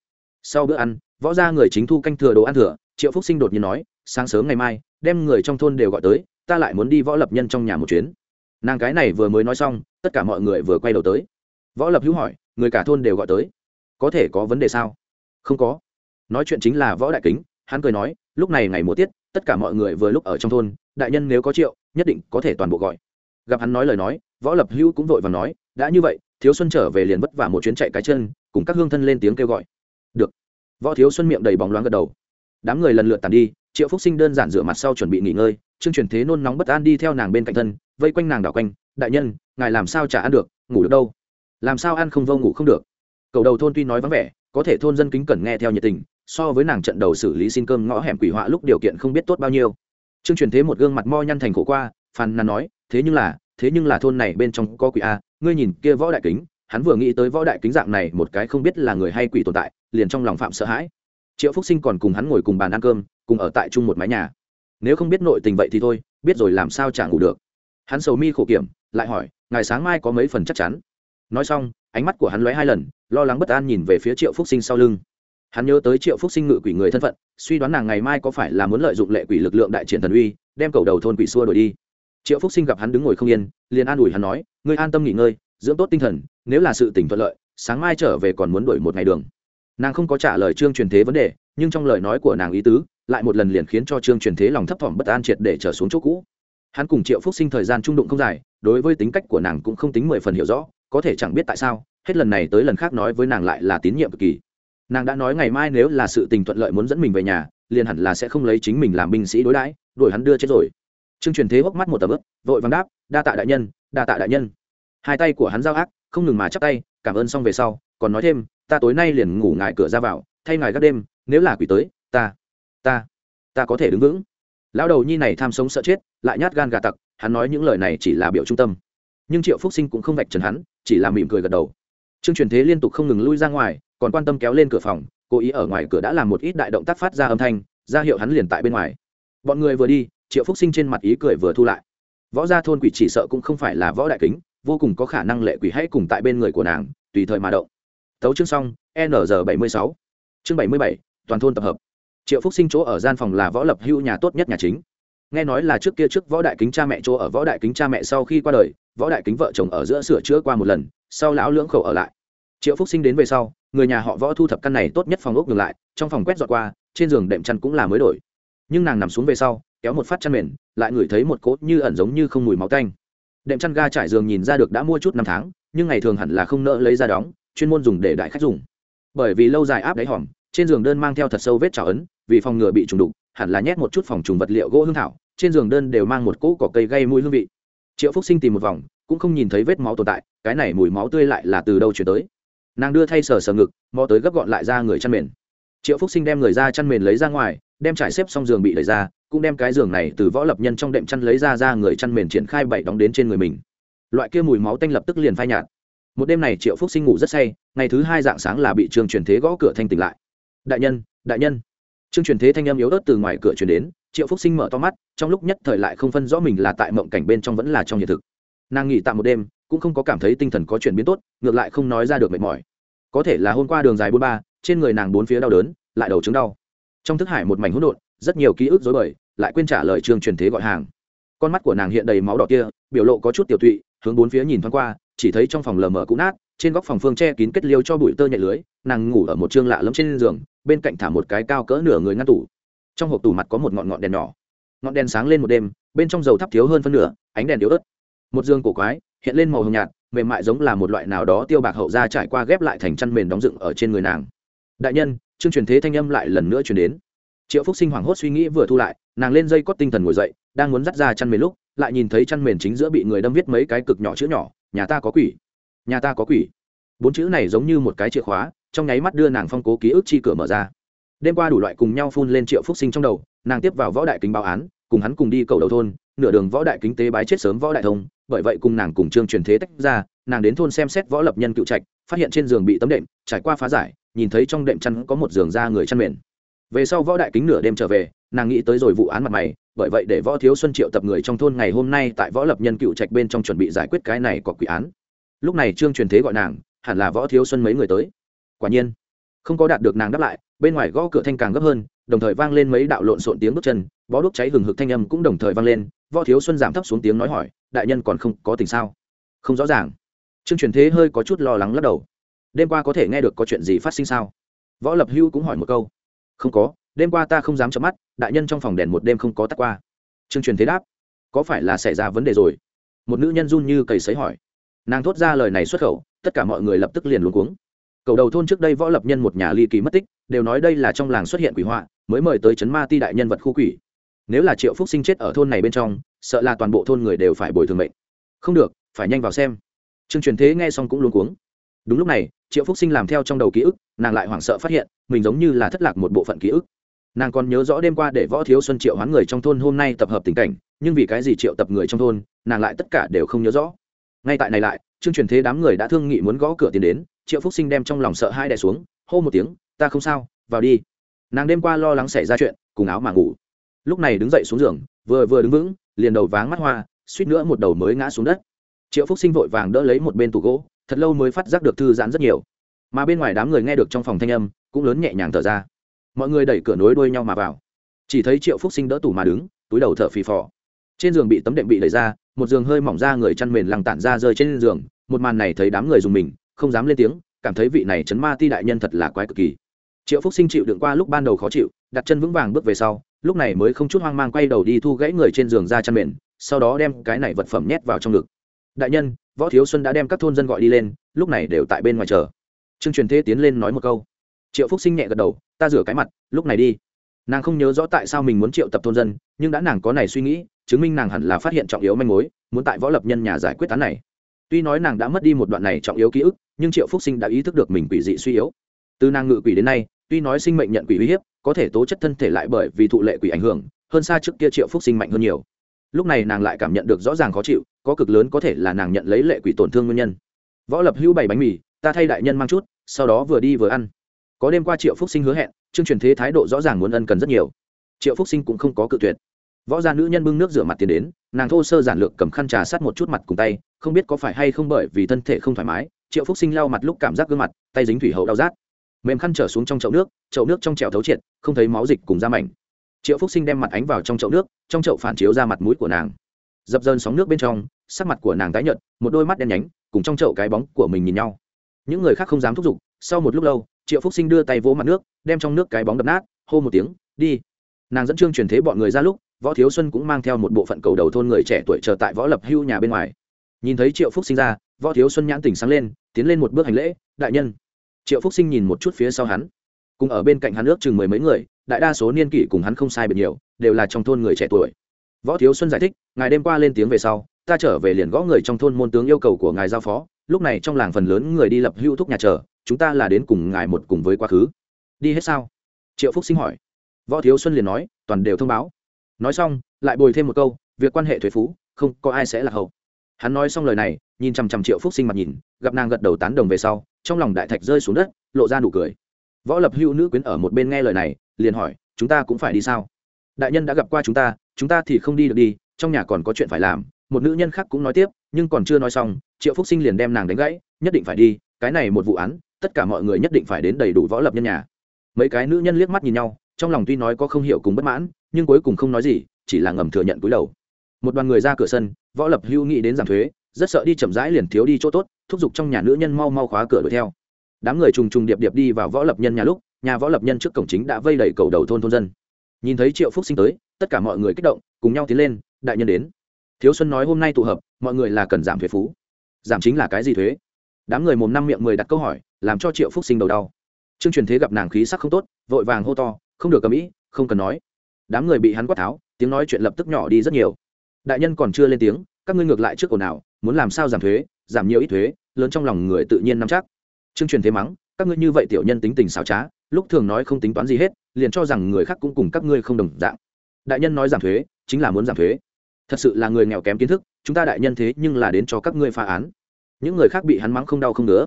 Sau bữa ăn, võ ra người chính thu canh thừa đồ ăn thừa, triệu phúc sinh đột nhiên nói, sáng sớm ngày mai, đem người trong thôn đều gọi tới, ta lại muốn đi võ lập nhân trong nhà một chuyến. Nàng cái này vừa mới nói xong, tất cả mọi người vừa quay đầu tới. Võ lập hữu hỏi, người cả thôn đều gọi tới? Có thể có vấn đề sao? Không có. Nói chuyện chính là võ đại kính, hắn cười nói, lúc này ngày mùa tiết tất cả mọi người vừa lúc ở trong thôn, đại nhân nếu có triệu, nhất định có thể toàn bộ gọi. Gặp hắn nói lời nói, võ lập hữu cũng vội và nói, đã như vậy, thiếu xuân trở về liền vất vả một chuyến chạy cái chân, cùng các hương thân lên tiếng kêu gọi. Được. Võ thiếu xuân miệng đầy bóng loáng gật đầu. Đám người lần lượt tàn đi, triệu phúc sinh đơn giản rửa mặt sau chuẩn bị nghỉ ngơi, trương truyền thế nôn nóng bất an đi theo nàng bên cạnh thân, vây quanh nàng đảo quanh, đại nhân, ngài làm sao chả ăn được, ngủ được đâu? Làm sao ăn không vô ngủ không được? Cầu đầu thôn tuy nói vắng vẻ, có thể thôn dân kính cẩn nghe theo nhiệt tình so với nàng trận đầu xử lý xin cơm ngõ hẻm quỷ họa lúc điều kiện không biết tốt bao nhiêu. Trương truyền thế một gương mặt mo nhăn thành khổ qua, phàn nàn nói, thế nhưng là, thế nhưng là thôn này bên trong có quỷ a, ngươi nhìn kia võ đại kính, hắn vừa nghĩ tới võ đại kính dạng này, một cái không biết là người hay quỷ tồn tại, liền trong lòng phạm sợ hãi. Triệu phúc sinh còn cùng hắn ngồi cùng bàn ăn cơm, cùng ở tại chung một mái nhà. Nếu không biết nội tình vậy thì thôi, biết rồi làm sao chả ngủ được. Hắn sầu mi khổ kiểm, lại hỏi, ngày sáng mai có mấy phần chắc chắn? Nói xong, ánh mắt của hắn lóe hai lần, lo lắng bất an nhìn về phía triệu phúc sinh sau lưng hắn nhớ tới triệu phúc sinh ngự quỷ người thân phận, suy đoán nàng ngày mai có phải là muốn lợi dụng lệ quỷ lực lượng đại triển thần uy, đem cầu đầu thôn quỷ xua đổi đi. Triệu phúc sinh gặp hắn đứng ngồi không yên, liền an ủi hắn nói, ngươi an tâm nghỉ ngơi, dưỡng tốt tinh thần, nếu là sự tỉnh thuận lợi, sáng mai trở về còn muốn đổi một ngày đường. Nàng không có trả lời trương truyền thế vấn đề, nhưng trong lời nói của nàng ý tứ, lại một lần liền khiến cho trương truyền thế lòng thấp thỏm bất an triệt để trở xuống chỗ cũ. Hắn cùng triệu phúc sinh thời gian trung đụng không dài, đối với tính cách của nàng cũng không tính mười phần hiểu rõ, có thể chẳng biết tại sao, hết lần này tới lần khác nói với nàng lại là tín nhiệm cực kỳ nàng đã nói ngày mai nếu là sự tình thuận lợi muốn dẫn mình về nhà, liền hẳn là sẽ không lấy chính mình làm binh sĩ đối đãi, đuổi hắn đưa chết rồi. Trương truyền thế hốc mắt một tầm ướp vội vàng đáp, đa tạ đại nhân, đa tạ đại nhân. Hai tay của hắn giao ác, không ngừng mà chắp tay, cảm ơn xong về sau, còn nói thêm, ta tối nay liền ngủ ngại cửa ra vào, thay ngài các đêm, nếu là quỷ tới, ta ta ta có thể đứng vững. Lão đầu nhi này tham sống sợ chết, lại nhát gan gà tặc, hắn nói những lời này chỉ là biểu trung tâm. Nhưng triệu phúc sinh cũng không vạch trần hắn, chỉ là mỉm cười gật đầu. Trương truyền thế liên tục không ngừng lui ra ngoài còn quan tâm kéo lên cửa phòng, cố ý ở ngoài cửa đã làm một ít đại động tác phát ra âm thanh, ra hiệu hắn liền tại bên ngoài. Bọn người vừa đi, triệu phúc sinh trên mặt ý cười vừa thu lại. Võ gia thôn quỷ chỉ sợ cũng không phải là võ đại kính, vô cùng có khả năng lệ quỷ hãy cùng tại bên người của nàng, tùy thời mà động. Tấu chương xong, n bảy mươi sáu. Chương bảy mươi bảy, toàn thôn tập hợp. Triệu phúc sinh chỗ ở gian phòng là võ lập hưu nhà tốt nhất nhà chính. Nghe nói là trước kia trước võ đại kính cha mẹ chỗ ở võ đại kính cha mẹ sau khi qua đời, võ đại kính vợ chồng ở giữa sửa chữa qua một lần, sau lão lưỡng khẩu ở lại. Triệu phúc sinh đến về sau người nhà họ võ thu thập căn này tốt nhất phòng ốc ngược lại, trong phòng quét dọn qua, trên giường đệm chăn cũng là mới đổi. Nhưng nàng nằm xuống về sau, kéo một phát chăn mền, lại ngửi thấy một cốt như ẩn giống như không mùi máu tanh. Đệm chăn ga trải giường nhìn ra được đã mua chút năm tháng, nhưng ngày thường hẳn là không nỡ lấy ra đóng, chuyên môn dùng để đại khách dùng. Bởi vì lâu dài áp đáy hòm, trên giường đơn mang theo thật sâu vết trào ấn, vì phòng ngừa bị trùng đục, hẳn là nhét một chút phòng trùng vật liệu gỗ hương thảo, trên giường đơn đều mang một cỗ cỏ cây gây mùi hương vị. Triệu phúc sinh tìm một vòng, cũng không nhìn thấy vết máu tồn tại, cái này mùi máu tươi lại là từ đâu chuyển tới? Nàng đưa thay sờ sờ ngực, mò tới gấp gọn lại ra người chăn mền. Triệu phúc sinh đem người ra chăn mền lấy ra ngoài, đem trải xếp xong giường bị lấy ra, cũng đem cái giường này từ võ lập nhân trong đệm chăn lấy ra ra người chăn mền triển khai bảy đóng đến trên người mình. Loại kia mùi máu tanh lập tức liền phai nhạt. Một đêm này triệu phúc sinh ngủ rất say, ngày thứ hai dạng sáng là bị trương truyền thế gõ cửa thanh tỉnh lại. Đại nhân đại nhân. Trương truyền thế thanh âm yếu ớt từ ngoài cửa truyền đến, triệu phúc sinh mở to mắt, trong lúc nhất thời lại không phân rõ mình là tại mộng cảnh bên trong vẫn là trong hiện thực. Nàng nghỉ tạm một đêm cũng không có cảm thấy tinh thần có chuyển biến tốt, ngược lại không nói ra được mệt mỏi. Có thể là hôm qua đường dài bốn ba, trên người nàng bốn phía đau đớn, lại đầu chứng đau. Trong thức hải một mảnh hỗn độn, rất nhiều ký ức dối bời, lại quên trả lời trương truyền thế gọi hàng. Con mắt của nàng hiện đầy máu đỏ kia, biểu lộ có chút tiểu tụy, hướng bốn phía nhìn thoáng qua, chỉ thấy trong phòng lờ mờ cũ nát, trên góc phòng phương che kín kết liêu cho bụi tơ nhẹ lưới, nàng ngủ ở một chương lạ lẫm trên giường, bên cạnh thả một cái cao cỡ nửa người ngăn tủ. Trong hộp tủ mặt có một ngọn ngọn đèn nhỏ. Ngọn đèn sáng lên một đêm, bên trong dầu thắp thiếu hơn phân nửa, ánh đèn yếu ớt. Một giường cổ quái hiện lên màu hồng nhạt, mềm mại giống là một loại nào đó tiêu bạc hậu ra trải qua ghép lại thành chăn mền đóng dựng ở trên người nàng. Đại nhân, chương truyền thế thanh âm lại lần nữa truyền đến. Triệu phúc sinh hoảng hốt suy nghĩ vừa thu lại, nàng lên dây cót tinh thần ngồi dậy, đang muốn dắt ra chăn mền lúc, lại nhìn thấy chăn mền chính giữa bị người đâm viết mấy cái cực nhỏ chữ nhỏ, nhà ta có quỷ, nhà ta có quỷ. Bốn chữ này giống như một cái chìa khóa, trong nháy mắt đưa nàng phong cố ký ức chi cửa mở ra. Đêm qua đủ loại cùng nhau phun lên triệu phúc sinh trong đầu, nàng tiếp vào võ đại kính báo án, cùng hắn cùng đi cầu đầu thôn, nửa đường võ đại kính tế bái chết sớm võ đại thông bởi vậy cùng nàng cùng trương truyền thế tách ra, nàng đến thôn xem xét võ lập nhân cựu trạch, phát hiện trên giường bị tấm đệm, trải qua phá giải, nhìn thấy trong đệm chăn có một giường da người chăn mền về sau võ đại kính nửa đêm trở về, nàng nghĩ tới rồi vụ án mặt mày, bởi vậy để võ thiếu xuân triệu tập người trong thôn ngày hôm nay tại võ lập nhân cựu trạch bên trong chuẩn bị giải quyết cái này có quỷ án. Lúc này trương truyền thế gọi nàng, hẳn là võ thiếu xuân mấy người tới. Quả nhiên, không có đạt được nàng đáp lại, bên ngoài gõ cửa thanh càng gấp hơn, đồng thời vang lên mấy đạo lộn xộn tiếng bước chân bó đúc cháy hừng hực thanh âm cũng đồng thời vang lên, võ thiếu xuân giảm thấp xuống tiếng nói hỏi, đại nhân còn không có tình sao? Không rõ ràng. Trương truyền thế hơi có chút lo lắng lắc đầu. Đêm qua có thể nghe được có chuyện gì phát sinh sao? Võ lập hưu cũng hỏi một câu. Không có, đêm qua ta không dám chớp mắt, đại nhân trong phòng đèn một đêm không có tắt qua. Trương truyền thế đáp. Có phải là xảy ra vấn đề rồi? Một nữ nhân run như cầy sấy hỏi. Nàng thốt ra lời này xuất khẩu, tất cả mọi người lập tức liền luống cuống. Cầu đầu thôn trước đây võ lập nhân một nhà ly kỳ mất tích, đều nói đây là trong làng xuất hiện quỷ họa, mới mời tới chấn ma ti đại nhân vật khu quỷ nếu là triệu phúc sinh chết ở thôn này bên trong, sợ là toàn bộ thôn người đều phải bồi thường mệnh. Không được, phải nhanh vào xem. Trương truyền thế nghe xong cũng luôn cuống. Đúng lúc này, triệu phúc sinh làm theo trong đầu ký ức, nàng lại hoảng sợ phát hiện, mình giống như là thất lạc một bộ phận ký ức. Nàng còn nhớ rõ đêm qua để võ thiếu xuân triệu hoán người trong thôn hôm nay tập hợp tình cảnh, nhưng vì cái gì triệu tập người trong thôn, nàng lại tất cả đều không nhớ rõ. Ngay tại này lại, trương truyền thế đám người đã thương nghị muốn gõ cửa tiến đến, triệu phúc sinh đem trong lòng sợ hai đè xuống, hô một tiếng, ta không sao, vào đi. Nàng đêm qua lo lắng xảy ra chuyện, cùng áo mà ngủ lúc này đứng dậy xuống giường, vừa vừa đứng vững, liền đầu váng mắt hoa, suýt nữa một đầu mới ngã xuống đất. Triệu phúc sinh vội vàng đỡ lấy một bên tủ gỗ, thật lâu mới phát giác được thư giãn rất nhiều. Mà bên ngoài đám người nghe được trong phòng thanh âm, cũng lớn nhẹ nhàng thở ra. Mọi người đẩy cửa nối đuôi nhau mà vào. Chỉ thấy triệu phúc sinh đỡ tủ mà đứng, túi đầu thở phì phò. Trên giường bị tấm đệm bị đẩy ra, một giường hơi mỏng ra người chăn mền lằng tản ra rơi trên giường, một màn này thấy đám người dùng mình, không dám lên tiếng, cảm thấy vị này chấn ma ti đại nhân thật là quái cực kỳ. Triệu phúc sinh chịu đựng qua lúc ban đầu khó chịu đặt chân vững vàng bước về sau, lúc này mới không chút hoang mang quay đầu đi thu gãy người trên giường ra chăn mền, sau đó đem cái này vật phẩm nhét vào trong ngực. Đại nhân, võ thiếu xuân đã đem các thôn dân gọi đi lên, lúc này đều tại bên ngoài chờ. Trương truyền thế tiến lên nói một câu. Triệu phúc sinh nhẹ gật đầu, ta rửa cái mặt, lúc này đi. Nàng không nhớ rõ tại sao mình muốn triệu tập thôn dân, nhưng đã nàng có này suy nghĩ, chứng minh nàng hẳn là phát hiện trọng yếu manh mối, muốn tại võ lập nhân nhà giải quyết án này. Tuy nói nàng đã mất đi một đoạn này trọng yếu ký ức, nhưng triệu phúc sinh đã ý thức được mình quỷ dị suy yếu. Từ nàng ngự quỷ đến nay, tuy nói sinh mệnh nhận quỷ uy hiếp có thể tố chất thân thể lại bởi vì thụ lệ quỷ ảnh hưởng, hơn xa trước kia triệu phúc sinh mạnh hơn nhiều. Lúc này nàng lại cảm nhận được rõ ràng khó chịu, có cực lớn có thể là nàng nhận lấy lệ quỷ tổn thương nguyên nhân. Võ lập hữu bảy bánh mì, ta thay đại nhân mang chút, sau đó vừa đi vừa ăn. Có đêm qua triệu phúc sinh hứa hẹn, chương truyền thế thái độ rõ ràng muốn ân cần rất nhiều. Triệu phúc sinh cũng không có cự tuyệt. Võ gia nữ nhân bưng nước rửa mặt tiền đến, nàng thô sơ giản lược cầm khăn trà sát một chút mặt cùng tay, không biết có phải hay không bởi vì thân thể không thoải mái, triệu phúc sinh lau mặt lúc cảm giác gương mặt, tay dính thủy hậu đau rát mềm khăn trở xuống trong chậu nước chậu nước trong trèo thấu triệt, không thấy máu dịch cùng da mảnh. Triệu phúc sinh đem mặt ánh vào trong chậu nước, trong chậu phản chiếu ra mặt mũi của nàng. Dập dơn sóng nước bên trong, sắc mặt của nàng tái nhợt, một đôi mắt đen nhánh, cùng trong chậu cái bóng của mình nhìn nhau. Những người khác không dám thúc giục, sau một lúc lâu, triệu phúc sinh đưa tay vỗ mặt nước, đem trong nước cái bóng đập nát, hô một tiếng, đi. Nàng dẫn chương truyền thế bọn người ra lúc, võ thiếu xuân cũng mang theo một bộ phận cầu đầu thôn người trẻ tuổi chờ tại võ lập hưu nhà bên ngoài. Nhìn thấy triệu phúc sinh ra, võ thiếu xuân nhãn tỉnh sáng lên, tiến lên một bước hành lễ, đại nhân triệu phúc sinh nhìn một chút phía sau hắn cùng ở bên cạnh hắn ước chừng mười mấy người đại đa số niên kỷ cùng hắn không sai biệt nhiều đều là trong thôn người trẻ tuổi võ thiếu xuân giải thích ngài đêm qua lên tiếng về sau ta trở về liền gõ người trong thôn môn tướng yêu cầu của ngài giao phó lúc này trong làng phần lớn người đi lập hưu thúc nhà chờ chúng ta là đến cùng ngài một cùng với quá khứ đi hết sao triệu phúc sinh hỏi võ thiếu xuân liền nói toàn đều thông báo nói xong lại bồi thêm một câu việc quan hệ thuế phú không có ai sẽ là hậu hắn nói xong lời này, nhìn chằm chằm triệu phúc sinh mặt nhìn, gặp nàng gật đầu tán đồng về sau, trong lòng đại thạch rơi xuống đất, lộ ra nụ cười. Võ lập hưu nữ quyến ở một bên nghe lời này, liền hỏi, chúng ta cũng phải đi sao? Đại nhân đã gặp qua chúng ta chúng ta thì không đi được đi, trong nhà còn có chuyện phải làm. Một nữ nhân khác cũng nói tiếp, nhưng còn chưa nói xong, triệu phúc sinh liền đem nàng đánh gãy, nhất định phải đi, cái này một vụ án, tất cả mọi người nhất định phải đến đầy đủ võ lập nhân nhà. Mấy cái nữ nhân liếc mắt nhìn nhau, trong lòng tuy nói có không hiểu cùng bất mãn, nhưng cuối cùng không nói gì, chỉ là ngầm thừa nhận cúi đầu. Một đoàn người ra cửa sân võ lập hưu nghĩ đến giảm thuế, rất sợ đi chậm rãi liền thiếu đi chỗ tốt, thúc giục trong nhà nữ nhân mau mau khóa cửa đuổi theo. Đám người trùng trùng điệp điệp đi vào võ lập nhân nhà lúc, nhà võ lập nhân trước cổng chính đã vây đầy cầu đầu thôn thôn dân. Nhìn thấy triệu phúc sinh tới, tất cả mọi người kích động, cùng nhau tiến lên, đại nhân đến. Thiếu xuân nói, hôm nay tụ hợp, mọi người là cần giảm thuế phú. Giảm chính là cái gì thuế? Đám người mồm năm miệng mười đặt câu hỏi, làm cho triệu phúc sinh đầu đau. Trương truyền thế gặp nàng khí sắc không tốt, vội vàng hô to, không được cầm ý, không cần nói. Đám người bị hắn quát tháo, tiếng nói chuyện lập tức nhỏ đi rất nhiều đại nhân còn chưa lên tiếng, các ngươi ngược lại trước ồn nào muốn làm sao giảm thuế, giảm nhiều ít thuế, lớn trong lòng người tự nhiên nắm chắc. Trương truyền thế mắng, các ngươi như vậy tiểu nhân tính tình xảo trá, lúc thường nói không tính toán gì hết, liền cho rằng người khác cũng cùng các ngươi không đồng dạng. Đại nhân nói giảm thuế, chính là muốn giảm thuế. Thật sự là người nghèo kém kiến thức, chúng ta đại nhân thế nhưng là đến cho các ngươi phá án. Những người khác bị hắn mắng không đau không nữa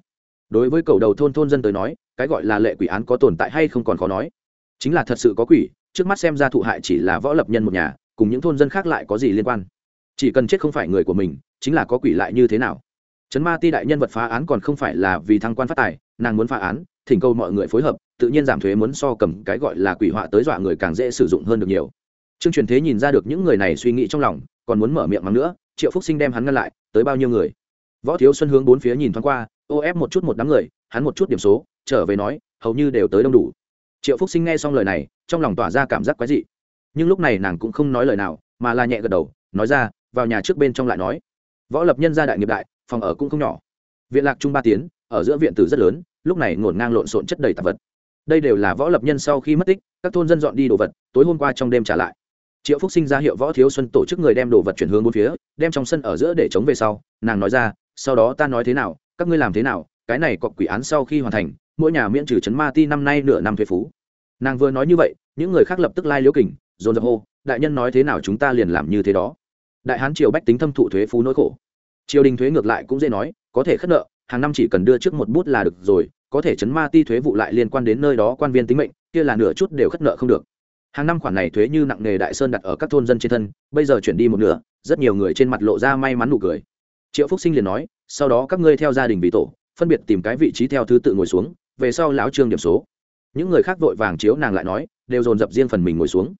đối với cầu đầu thôn thôn dân tới nói, cái gọi là lệ quỷ án có tồn tại hay không còn khó nói. Chính là thật sự có quỷ, trước mắt xem ra thụ hại chỉ là võ lập nhân một nhà cùng những thôn dân khác lại có gì liên quan. Chỉ cần chết không phải người của mình, chính là có quỷ lại như thế nào? Trấn ma ti đại nhân vật phá án còn không phải là vì thăng quan phát tài, nàng muốn phá án, thỉnh cầu mọi người phối hợp, tự nhiên giảm thuế muốn so cầm cái gọi là quỷ họa tới dọa người càng dễ sử dụng hơn được nhiều. Trương truyền thế nhìn ra được những người này suy nghĩ trong lòng, còn muốn mở miệng mắng nữa, triệu phúc sinh đem hắn ngăn lại, tới bao nhiêu người? Võ thiếu xuân hướng bốn phía nhìn thoáng qua, ô ép một chút một đám người, hắn một chút điểm số, trở về nói, hầu như đều tới đông đủ. Triệu phúc sinh nghe xong lời này, trong lòng tỏa ra cảm giác quái dị nhưng lúc này nàng cũng không nói lời nào, mà là nhẹ gật đầu, nói ra, vào nhà trước bên trong lại nói. Võ lập nhân gia đại nghiệp đại, phòng ở cũng không nhỏ. Viện lạc trung ba tiến, ở giữa viện tử rất lớn, lúc này ngổn ngang lộn xộn chất đầy tạp vật. Đây đều là võ lập nhân sau khi mất tích, các thôn dân dọn đi đồ vật, tối hôm qua trong đêm trả lại. Triệu phúc sinh ra hiệu võ thiếu xuân tổ chức người đem đồ vật chuyển hướng bốn phía, đem trong sân ở giữa để chống về sau, nàng nói ra, sau đó ta nói thế nào, các ngươi làm thế nào, cái này cọc quỷ án sau khi hoàn thành, mỗi nhà miễn trừ chấn ma ti năm nay nửa năm thuế phú. Nàng vừa nói như vậy, những người khác lập tức lai liễu kình dồn dập hô, đại nhân nói thế nào chúng ta liền làm như thế đó. Đại hán triều bách tính thâm thụ thuế phú nỗi khổ. Triều đình thuế ngược lại cũng dễ nói, có thể khất nợ, hàng năm chỉ cần đưa trước một bút là được rồi, có thể chấn ma ti thuế vụ lại liên quan đến nơi đó quan viên tính mệnh, kia là nửa chút đều khất nợ không được. Hàng năm khoản này thuế như nặng nề đại sơn đặt ở các thôn dân trên thân, bây giờ chuyển đi một nửa, rất nhiều người trên mặt lộ ra may mắn nụ cười. Triệu phúc sinh liền nói, sau đó các ngươi theo gia đình bị tổ, phân biệt tìm cái vị trí theo thứ tự ngồi xuống, về sau lão trương điểm số. Những người khác vội vàng chiếu nàng lại nói, đều dồn dập riêng phần mình ngồi xuống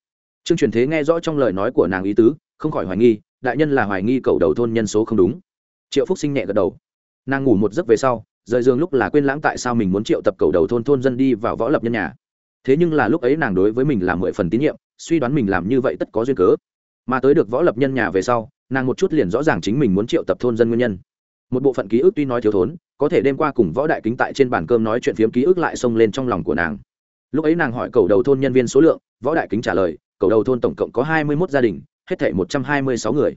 trương truyền thế nghe rõ trong lời nói của nàng ý tứ, không khỏi hoài nghi, đại nhân là hoài nghi cầu đầu thôn nhân số không đúng. Triệu phúc sinh nhẹ gật đầu. Nàng ngủ một giấc về sau, rời giường lúc là quên lãng tại sao mình muốn triệu tập cầu đầu thôn thôn dân đi vào võ lập nhân nhà. Thế nhưng là lúc ấy nàng đối với mình là mười phần tín nhiệm, suy đoán mình làm như vậy tất có duyên cớ. Mà tới được võ lập nhân nhà về sau, nàng một chút liền rõ ràng chính mình muốn triệu tập thôn dân nguyên nhân. Một bộ phận ký ức tuy nói thiếu thốn, có thể đêm qua cùng võ đại kính tại trên bàn cơm nói chuyện phiếm ký ức lại xông lên trong lòng của nàng. Lúc ấy nàng hỏi cầu đầu thôn nhân viên số lượng, võ đại kính trả lời cầu đầu thôn tổng cộng có hai mươi mốt gia đình, hết thể một trăm hai mươi sáu người.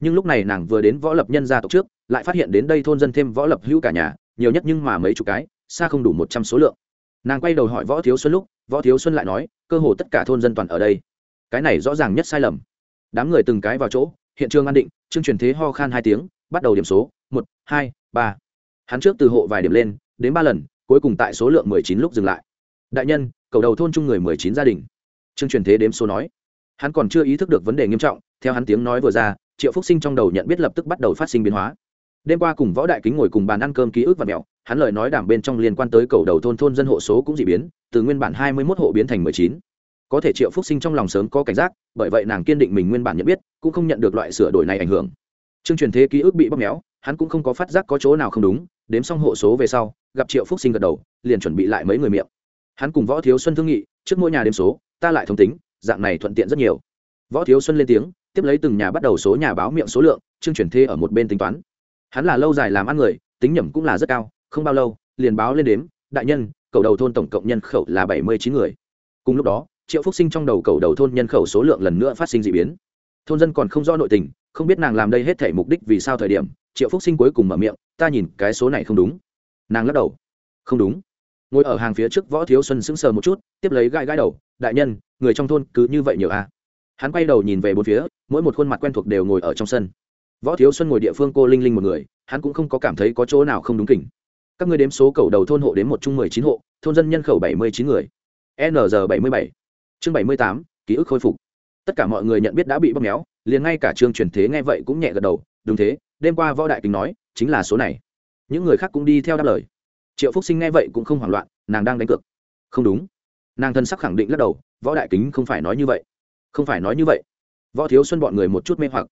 Nhưng lúc này nàng vừa đến võ lập nhân gia tộc trước, lại phát hiện đến đây thôn dân thêm võ lập hữu cả nhà, nhiều nhất nhưng mà mấy chục cái, xa không đủ một trăm số lượng. Nàng quay đầu hỏi võ thiếu xuân lúc, võ thiếu xuân lại nói, cơ hồ tất cả thôn dân toàn ở đây. Cái này rõ ràng nhất sai lầm. Đám người từng cái vào chỗ, hiện trường an định, chương truyền thế ho khan hai tiếng, bắt đầu điểm số, một, hai, ba. Hắn trước từ hộ vài điểm lên, đến ba lần, cuối cùng tại số lượng mười chín lúc dừng lại. Đại nhân, cầu đầu thôn chung người mười chín gia đình. Trương truyền thế đếm số nói. Hắn còn chưa ý thức được vấn đề nghiêm trọng, theo hắn tiếng nói vừa ra, triệu phúc sinh trong đầu nhận biết lập tức bắt đầu phát sinh biến hóa. Đêm qua cùng võ đại kính ngồi cùng bàn ăn cơm ký ức và mẹo, hắn lời nói đảm bên trong liên quan tới cầu đầu thôn thôn dân hộ số cũng dị biến, từ nguyên bản hai mươi 21 hộ biến thành mười chín. Có thể triệu phúc sinh trong lòng sớm có cảnh giác, bởi vậy nàng kiên định mình nguyên bản nhận biết, cũng không nhận được loại sửa đổi này ảnh hưởng. Chương truyền thế ký ức bị bóp méo, hắn cũng không có phát giác có chỗ nào không đúng, đếm xong hộ số về sau, gặp triệu phúc sinh gật đầu, liền chuẩn bị lại mấy người miệng. Hắn cùng võ thiếu xuân thương nghị, trước mỗi nhà đếm số ta lại thông tính, dạng này thuận tiện rất nhiều. Võ thiếu xuân lên tiếng, tiếp lấy từng nhà bắt đầu số nhà báo miệng số lượng, chương truyền thê ở một bên tính toán. Hắn là lâu dài làm ăn người, tính nhẩm cũng là rất cao, không bao lâu, liền báo lên đếm, đại nhân, cầu đầu thôn tổng cộng nhân khẩu là bảy mươi chín người. Cùng lúc đó, triệu phúc sinh trong đầu cầu đầu thôn nhân khẩu số lượng lần nữa phát sinh d ị biến. Thôn dân còn không rõ nội tình, không biết nàng làm đây hết thể mục đích vì sao thời điểm, triệu phúc sinh cuối cùng mở miệng, ta nhìn cái số này không đúng. Nàng lắc đầu. Không đúng. Ngồi ở hàng phía trước võ thiếu xuân sững sờ một chút, tiếp lấy gai gai đầu đại nhân, người trong thôn cứ như vậy nhiều à. hắn quay đầu nhìn về bốn phía, mỗi một khuôn mặt quen thuộc đều ngồi ở trong sân. Võ thiếu xuân ngồi địa phương cô linh linh một người, hắn cũng không có cảm thấy có chỗ nào không đúng kỉnh. Các người đếm số cầu đầu thôn hộ đến một chung mười chín hộ, thôn dân nhân khẩu bảy mươi chín người. Nr bảy mươi bảy. Chương bảy mươi tám, ký ức khôi phục. Tất cả mọi người nhận biết đã bị bóp méo, liền ngay cả trương truyền thế nghe vậy cũng nhẹ gật đầu, đúng thế, đêm qua võ đại kính nói, chính là số này. Những người khác cũng đi theo đáp lời. Triệu phúc sinh nghe vậy cũng không hoảng loạn, nàng đang đánh cược. Không đúng nàng thân sắc khẳng định lắc đầu, võ đại kính không phải nói như vậy. Không phải nói như vậy. Võ thiếu xuân bọn người một chút mê hoặc.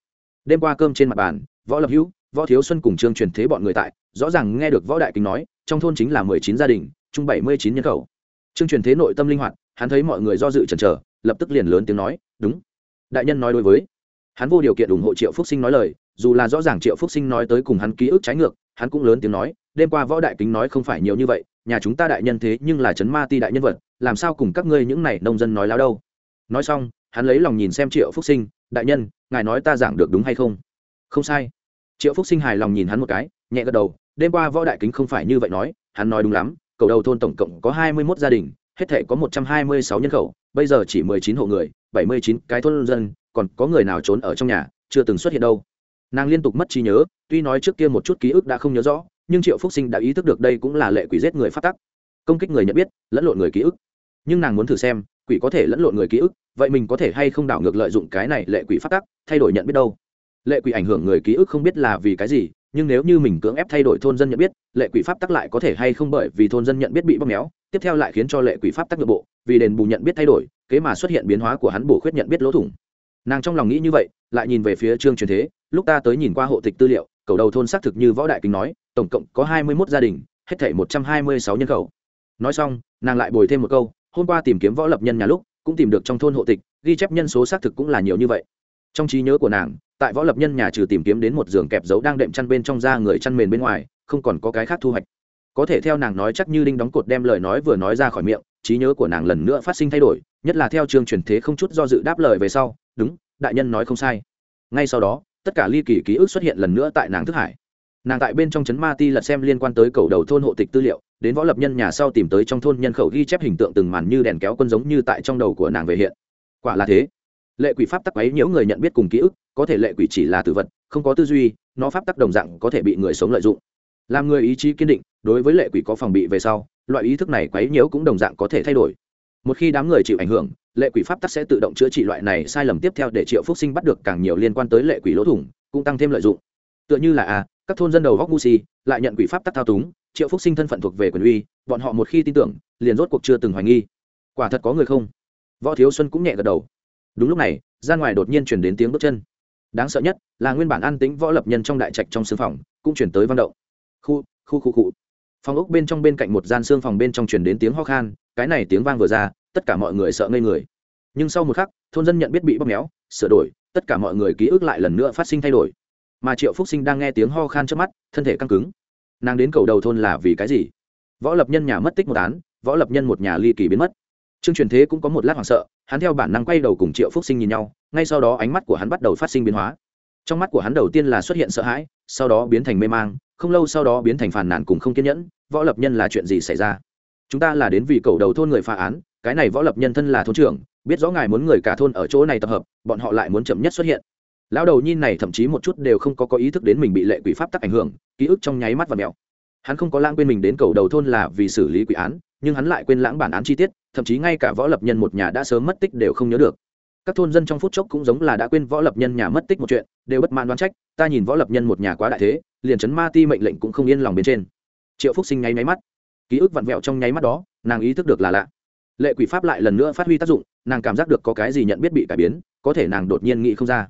Đêm qua cơm trên mặt bàn, võ lập hữu, võ thiếu xuân cùng trương truyền thế bọn người tại, rõ ràng nghe được võ đại kính nói, trong thôn chính là mười chín gia đình, chung bảy mươi chín nhân khẩu. Trương truyền thế nội tâm linh hoạt, hắn thấy mọi người do dự chần chờ, lập tức liền lớn tiếng nói, đúng. Đại nhân nói đối với. Hắn vô điều kiện ủng hộ triệu phúc sinh nói lời, dù là rõ ràng triệu phúc sinh nói tới cùng hắn ký ức trái ngược, hắn cũng lớn tiếng nói, đêm qua võ đại kính nói không phải nhiều như vậy, nhà chúng ta đại nhân thế nhưng là chấn ma ti đại nhân vật làm sao cùng các ngươi những này nông dân nói láo đâu? Nói xong, hắn lấy lòng nhìn xem triệu phúc sinh, đại nhân, ngài nói ta giảng được đúng hay không? Không sai. Triệu phúc sinh hài lòng nhìn hắn một cái, nhẹ gật đầu, đêm qua võ đại kính không phải như vậy nói, hắn nói đúng lắm, cầu đầu thôn tổng cộng có hai mươi mốt gia đình, hết thể có một trăm hai mươi sáu nhân khẩu, bây giờ chỉ mười chín hộ người, bảy mươi chín cái thôn dân, còn có người nào trốn ở trong nhà, chưa từng xuất hiện đâu. Nàng liên tục mất trí nhớ, tuy nói trước kia một chút ký ức đã không nhớ rõ, nhưng triệu phúc sinh đã ý thức được đây cũng là lệ quỷ giết người phát tắc. Công kích người nhận biết, lẫn lộn người ký ức nhưng nàng muốn thử xem, quỷ có thể lẫn lộn người ký ức, vậy mình có thể hay không đảo ngược lợi dụng cái này lệ quỷ phát tắc, thay đổi nhận biết đâu? Lệ quỷ ảnh hưởng người ký ức không biết là vì cái gì, nhưng nếu như mình cưỡng ép thay đổi thôn dân nhận biết, lệ quỷ pháp tắc lại có thể hay không bởi vì thôn dân nhận biết bị bóp méo, tiếp theo lại khiến cho lệ quỷ pháp tắc nội bộ, vì đền bù nhận biết thay đổi, kế mà xuất hiện biến hóa của hắn bổ khuyết nhận biết lỗ thủng. Nàng trong lòng nghĩ như vậy, lại nhìn về phía trương truyền thế, lúc ta tới nhìn qua hộ tịch tư liệu, cầu đầu thôn xác thực như võ đại kính nói, tổng cộng có hai mươi mốt gia đình, hết thể một trăm hai mươi sáu nhân khẩu. Nói xong, nàng lại bồi thêm một câu hôm qua tìm kiếm võ lập nhân nhà lúc, cũng tìm được trong thôn hộ tịch, ghi chép nhân số xác thực cũng là nhiều như vậy. Trong trí nhớ của nàng, tại võ lập nhân nhà trừ tìm kiếm đến một giường kẹp dấu đang đệm chăn bên trong da người chăn mền bên ngoài, không còn có cái khác thu hoạch. Có thể theo nàng nói chắc như đinh đóng cột đem lời nói vừa nói ra khỏi miệng, trí nhớ của nàng lần nữa phát sinh thay đổi, nhất là theo trường truyền thế không chút do dự đáp lời về sau, đúng, đại nhân nói không sai. Ngay sau đó, tất cả ly kỳ ký ức xuất hiện lần nữa tại nàng thức hải nàng tại bên trong trấn ma ti lật xem liên quan tới cầu đầu thôn hộ tịch tư liệu đến võ lập nhân nhà sau tìm tới trong thôn nhân khẩu ghi chép hình tượng từng màn như đèn kéo quân giống như tại trong đầu của nàng về hiện. Quả là thế. Lệ quỷ pháp tắc ấy nhiễu người nhận biết cùng ký ức có thể lệ quỷ chỉ là tử vật không có tư duy nó pháp tắc đồng dạng có thể bị người sống lợi dụng. Làm người ý chí kiên định đối với lệ quỷ có phòng bị về sau loại ý thức này quấy nhiễu cũng đồng dạng có thể thay đổi. Một khi đám người chịu ảnh hưởng lệ quỷ pháp tắc sẽ tự động chữa trị loại này sai lầm tiếp theo để triệu phúc sinh bắt được càng nhiều liên quan tới lệ quỷ lỗ thủng cũng tăng thêm lợi dụng. Tựa như là a à, các thôn dân đầu góc ngu si, lại nhận quỷ pháp tắc thao túng, triệu phúc sinh thân phận thuộc về quyền uy, bọn họ một khi tin tưởng, liền rốt cuộc chưa từng hoài nghi. Quả thật có người không? Võ thiếu xuân cũng nhẹ gật đầu. Đúng lúc này, ra ngoài đột nhiên chuyển đến tiếng bước chân. Đáng sợ nhất là nguyên bản an tính võ lập nhân trong đại trạch trong sương phòng, cũng chuyển tới văn động. Khu khu khu khu. Phòng ốc bên trong bên cạnh một gian xương phòng bên trong chuyển đến tiếng ho khan, cái này tiếng vang vừa ra, tất cả mọi người sợ ngây người. Nhưng sau một khắc, thôn dân nhận biết bị bóp méo, sửa đổi, tất cả mọi người ký ức lại lần nữa phát sinh thay đổi mà triệu phúc sinh đang nghe tiếng ho khan trước mắt, thân thể căng cứng. Nàng đến cầu đầu thôn là vì cái gì? Võ lập nhân nhà mất tích một án, võ lập nhân một nhà ly kỳ biến mất. Trương truyền thế cũng có một lát hoảng sợ, hắn theo bản năng quay đầu cùng triệu phúc sinh nhìn nhau, ngay sau đó ánh mắt của hắn bắt đầu phát sinh biến hóa. Trong mắt của hắn đầu tiên là xuất hiện sợ hãi, sau đó biến thành mê mang, không lâu sau đó biến thành phản nản cùng không kiên nhẫn, võ lập nhân là chuyện gì xảy ra? Chúng ta là đến vì cầu đầu thôn người phá án, cái này võ lập nhân thân là thôn trưởng, biết rõ ngài muốn người cả thôn ở chỗ này tập hợp, bọn họ lại muốn chậm nhất xuất hiện lão đầu nhìn này thậm chí một chút đều không có có ý thức đến mình bị lệ quỷ pháp tắc ảnh hưởng, ký ức trong nháy mắt và mèo. Hắn không có lãng quên mình đến cầu đầu thôn là vì xử lý quỷ án, nhưng hắn lại quên lãng bản án chi tiết, thậm chí ngay cả võ lập nhân một nhà đã sớm mất tích đều không nhớ được. Các thôn dân trong phút chốc cũng giống là đã quên võ lập nhân nhà mất tích một chuyện, đều bất mãn đoán trách, ta nhìn võ lập nhân một nhà quá đại thế, liền chấn ma ti mệnh lệnh cũng không yên lòng bên trên. Triệu phúc sinh nháy máy mắt. Ký ức vặn vẹo trong nháy mắt đó, nàng ý thức được là lạ. Lệ quỷ pháp lại lần nữa phát huy tác dụng, nàng cảm giác được có cái gì nhận biết bị cải biến, có thể nàng đột nhiên nghĩ không ra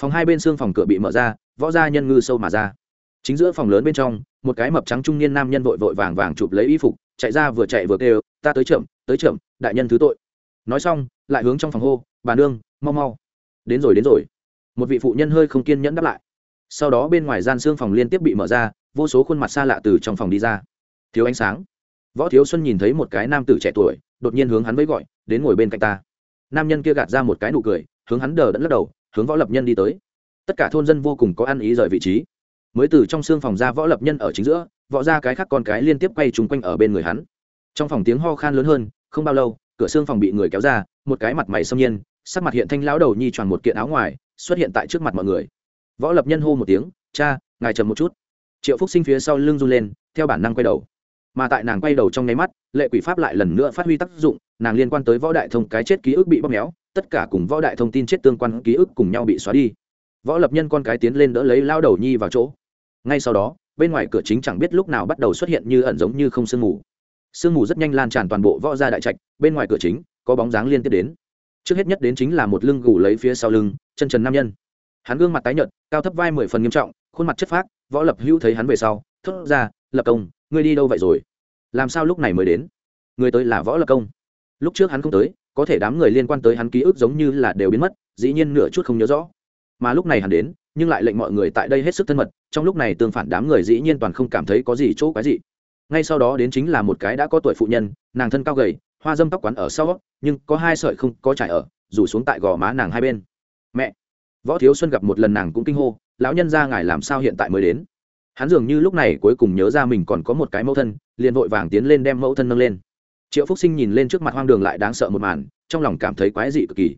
phòng hai bên xương phòng cửa bị mở ra, võ gia nhân ngư sâu mà ra. Chính giữa phòng lớn bên trong, một cái mập trắng trung niên nam nhân vội vội vàng vàng chụp lấy y phục, chạy ra vừa chạy vừa kêu, ta tới chậm tới chậm, đại nhân thứ tội. Nói xong, lại hướng trong phòng hô, bà nương, mau mau. Đến rồi đến rồi. Một vị phụ nhân hơi không kiên nhẫn đáp lại. Sau đó bên ngoài gian xương phòng liên tiếp bị mở ra, vô số khuôn mặt xa lạ từ trong phòng đi ra. Thiếu ánh sáng. Võ thiếu xuân nhìn thấy một cái nam tử trẻ tuổi, đột nhiên hướng hắn với gọi, đến ngồi bên cạnh ta. Nam nhân kia gạt ra một cái nụ cười, hướng hắn đờ đẫn lắc đầu hướng võ lập nhân đi tới. Tất cả thôn dân vô cùng có ăn ý rời vị trí. Mới từ trong xương phòng ra võ lập nhân ở chính giữa, võ ra cái khác con cái liên tiếp quay trúng quanh ở bên người hắn. Trong phòng tiếng ho khan lớn hơn, không bao lâu, cửa xương phòng bị người kéo ra, một cái mặt mày xâm nhiên, sắc mặt hiện thanh lão đầu nhi tròn một kiện áo ngoài, xuất hiện tại trước mặt mọi người. Võ lập nhân hô một tiếng, cha, ngài trầm một chút. Triệu phúc sinh phía sau lưng run lên, theo bản năng quay đầu. Mà tại nàng quay đầu trong nháy mắt, lệ quỷ pháp lại lần nữa phát huy tác dụng, nàng liên quan tới võ đại thông cái chết ký ức bị bóp méo tất cả cùng võ đại thông tin chết tương quan ký ức cùng nhau bị xóa đi. Võ lập nhân con cái tiến lên đỡ lấy lao đầu nhi vào chỗ. Ngay sau đó, bên ngoài cửa chính chẳng biết lúc nào bắt đầu xuất hiện như ẩn giống như không sương mù. Sương mù rất nhanh lan tràn toàn bộ võ gia đại trạch, bên ngoài cửa chính, có bóng dáng liên tiếp đến. Trước hết nhất đến chính là một lưng gù lấy phía sau lưng, chân trần nam nhân. Hắn gương mặt tái nhợt, cao thấp vai mười phần nghiêm trọng, khuôn mặt chất phác, võ lập hữu thấy hắn về sau, thốt ra, lập công, ngươi đi đâu vậy rồi? Làm sao lúc này mới đến? Người tới là võ lập công. Lúc trước hắn không tới có thể đám người liên quan tới hắn ký ức giống như là đều biến mất, dĩ nhiên nửa chút không nhớ rõ. Mà lúc này hắn đến, nhưng lại lệnh mọi người tại đây hết sức thân mật, trong lúc này tương phản đám người dĩ nhiên toàn không cảm thấy có gì chỗ cái gì ngay sau đó đến chính là một cái đã có tuổi phụ nhân, nàng thân cao gầy, hoa dâm tóc quắn ở sau, nhưng có hai sợi không có trải ở, rủ xuống tại gò má nàng hai bên. Mẹ! Võ thiếu xuân gặp một lần nàng cũng kinh hô, lão nhân ra ngài làm sao hiện tại mới đến? Hắn dường như lúc này cuối cùng nhớ ra mình còn có một cái mẫu thân, liền vội vàng tiến lên đem mẫu thân nâng lên triệu phúc sinh nhìn lên trước mặt hoang đường lại đáng sợ một màn, trong lòng cảm thấy quái dị cực kỳ.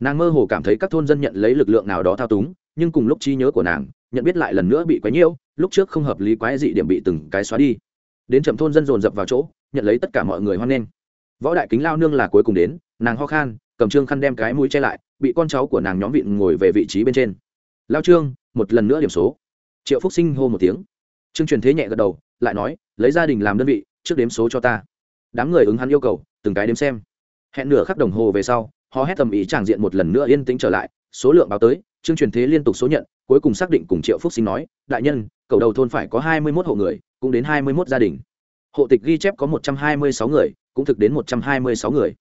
Nàng mơ hồ cảm thấy các thôn dân nhận lấy lực lượng nào đó thao túng, nhưng cùng lúc trí nhớ của nàng, nhận biết lại lần nữa bị quái nhiễu, lúc trước không hợp lý quái dị điểm bị từng cái xóa đi. Đến chậm thôn dân dồn dập vào chỗ, nhận lấy tất cả mọi người hoan nghênh. Võ đại kính lao nương là cuối cùng đến, nàng ho khan, cầm trương khăn đem cái mũi che lại, bị con cháu của nàng nhóm vịn ngồi về vị trí bên trên. Lao trương, một lần nữa điểm số. Triệu phúc sinh hô một tiếng. Trương truyền thế nhẹ gật đầu, lại nói, lấy gia đình làm đơn vị, trước đếm số cho ta đám người ứng hắn yêu cầu, từng cái đếm xem. Hẹn nửa khắc đồng hồ về sau họ hét tầm ý tràng diện một lần nữa yên tĩnh trở lại, số lượng báo tới, chương truyền thế liên tục số nhận, cuối cùng xác định cùng triệu phúc sinh nói, đại nhân, cầu đầu thôn phải có hai mươi mốt hộ người, cũng đến hai mươi mốt gia đình. Hộ tịch ghi chép có một trăm hai mươi sáu người, cũng thực đến một trăm hai mươi sáu người.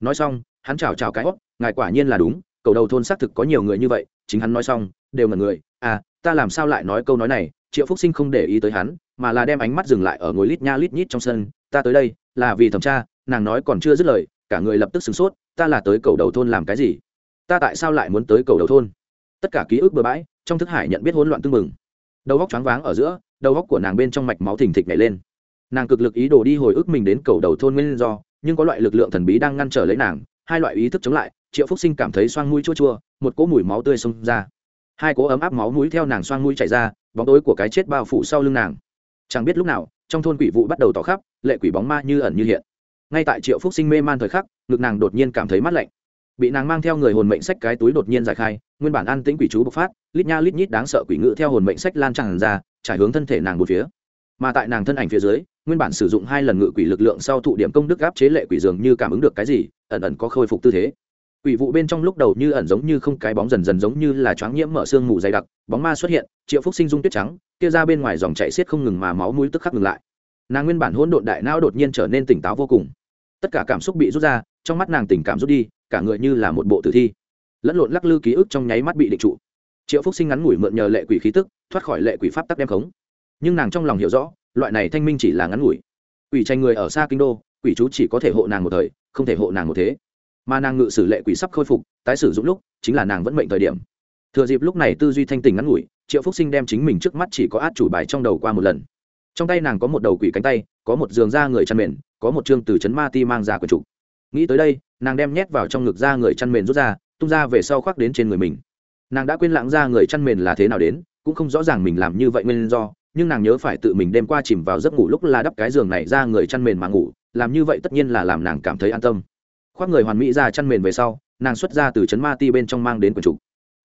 Nói xong, hắn chào chào cái hót ngài quả nhiên là đúng, cầu đầu thôn xác thực có nhiều người như vậy. Chính hắn nói xong, đều ngần người à ta làm sao lại nói câu nói này, triệu phúc sinh không để ý tới hắn, mà là đem ánh mắt dừng lại ở ngồi lít nha lít nhít trong sân, ta tới đây, là vì thẩm tra, nàng nói còn chưa dứt lời, cả người lập tức sửng sốt, ta là tới cầu đầu thôn làm cái gì? Ta tại sao lại muốn tới cầu đầu thôn? Tất cả ký ức bừa bãi, trong thức hải nhận biết hỗn loạn tưng mừng đầu góc choáng váng ở giữa, đầu góc của nàng bên trong mạch máu thình thịch nhảy lên. Nàng cực lực ý đồ đi hồi ức mình đến cầu đầu thôn nguyên do, nhưng có loại lực lượng thần bí đang ngăn trở lấy nàng, hai loại ý thức chống lại, triệu phúc sinh cảm thấy xoang mũi chua chua, một cỗ mùi máu tươi xông ra hai cố ấm áp máu mũi theo nàng xoang mũi chảy ra, bóng tối của cái chết bao phủ sau lưng nàng. Chẳng biết lúc nào, trong thôn quỷ vụ bắt đầu tỏ khắp, lệ quỷ bóng ma như ẩn như hiện. Ngay tại triệu phúc sinh mê man thời khắc, ngực nàng đột nhiên cảm thấy mát lạnh. Bị nàng mang theo người hồn mệnh sách cái túi đột nhiên giải khai, nguyên bản an tĩnh quỷ chú bộc phát, lít nha lít nhít đáng sợ quỷ ngữ theo hồn mệnh sách lan tràn ra, trải hướng thân thể nàng một phía. Mà tại nàng thân ảnh phía dưới, nguyên bản sử dụng hai lần ngự quỷ lực lượng sau thụ điểm công đức áp chế lệ quỷ dường như cảm ứng được cái gì, ẩn ẩn có khôi phục tư thế quỷ vụ bên trong lúc đầu như ẩn giống như không cái bóng dần dần giống như là choáng nhiễm mở xương mù dày đặc, bóng ma xuất hiện, triệu phúc sinh dung tuyết trắng, kia ra bên ngoài dòng chảy xiết không ngừng mà máu mũi tức khắc ngừng lại. Nàng nguyên bản hỗn độn đại não đột nhiên trở nên tỉnh táo vô cùng. Tất cả cảm xúc bị rút ra, trong mắt nàng tình cảm rút đi, cả người như là một bộ tử thi. Lẫn lộn lắc lư ký ức trong nháy mắt bị định trụ. Triệu phúc sinh ngắn ngủi mượn nhờ lệ quỷ khí tức, thoát khỏi lệ quỷ pháp tắc đem khống. Nhưng nàng trong lòng hiểu rõ, loại này thanh minh chỉ là ngắn ngủi. Quỷ tranh người ở xa kinh đô, quỷ chú chỉ có thể hộ nàng một thời, không thể hộ nàng một thế mà nàng ngự sử lệ quỷ sắp khôi phục, tái sử dụng lúc chính là nàng vẫn mệnh thời điểm. Thừa dịp lúc này tư duy thanh tình ngắn ngủi, triệu phúc sinh đem chính mình trước mắt chỉ có át chủ bài trong đầu qua một lần. Trong tay nàng có một đầu quỷ cánh tay, có một giường da người chăn mền, có một chương từ chấn ma ti mang ra quần trục nghĩ tới đây, nàng đem nhét vào trong ngực da người chăn mền rút ra, tung ra về sau khoác đến trên người mình. Nàng đã quên lãng ra người chăn mền là thế nào đến, cũng không rõ ràng mình làm như vậy nguyên do, nhưng nàng nhớ phải tự mình đêm qua chìm vào giấc ngủ lúc là đắp cái giường này ra người chăn mền mà ngủ, làm như vậy tất nhiên là làm nàng cảm thấy an tâm khoác người hoàn mỹ ra chăn mền về sau, nàng xuất ra từ trấn ma ti bên trong mang đến quyển trục.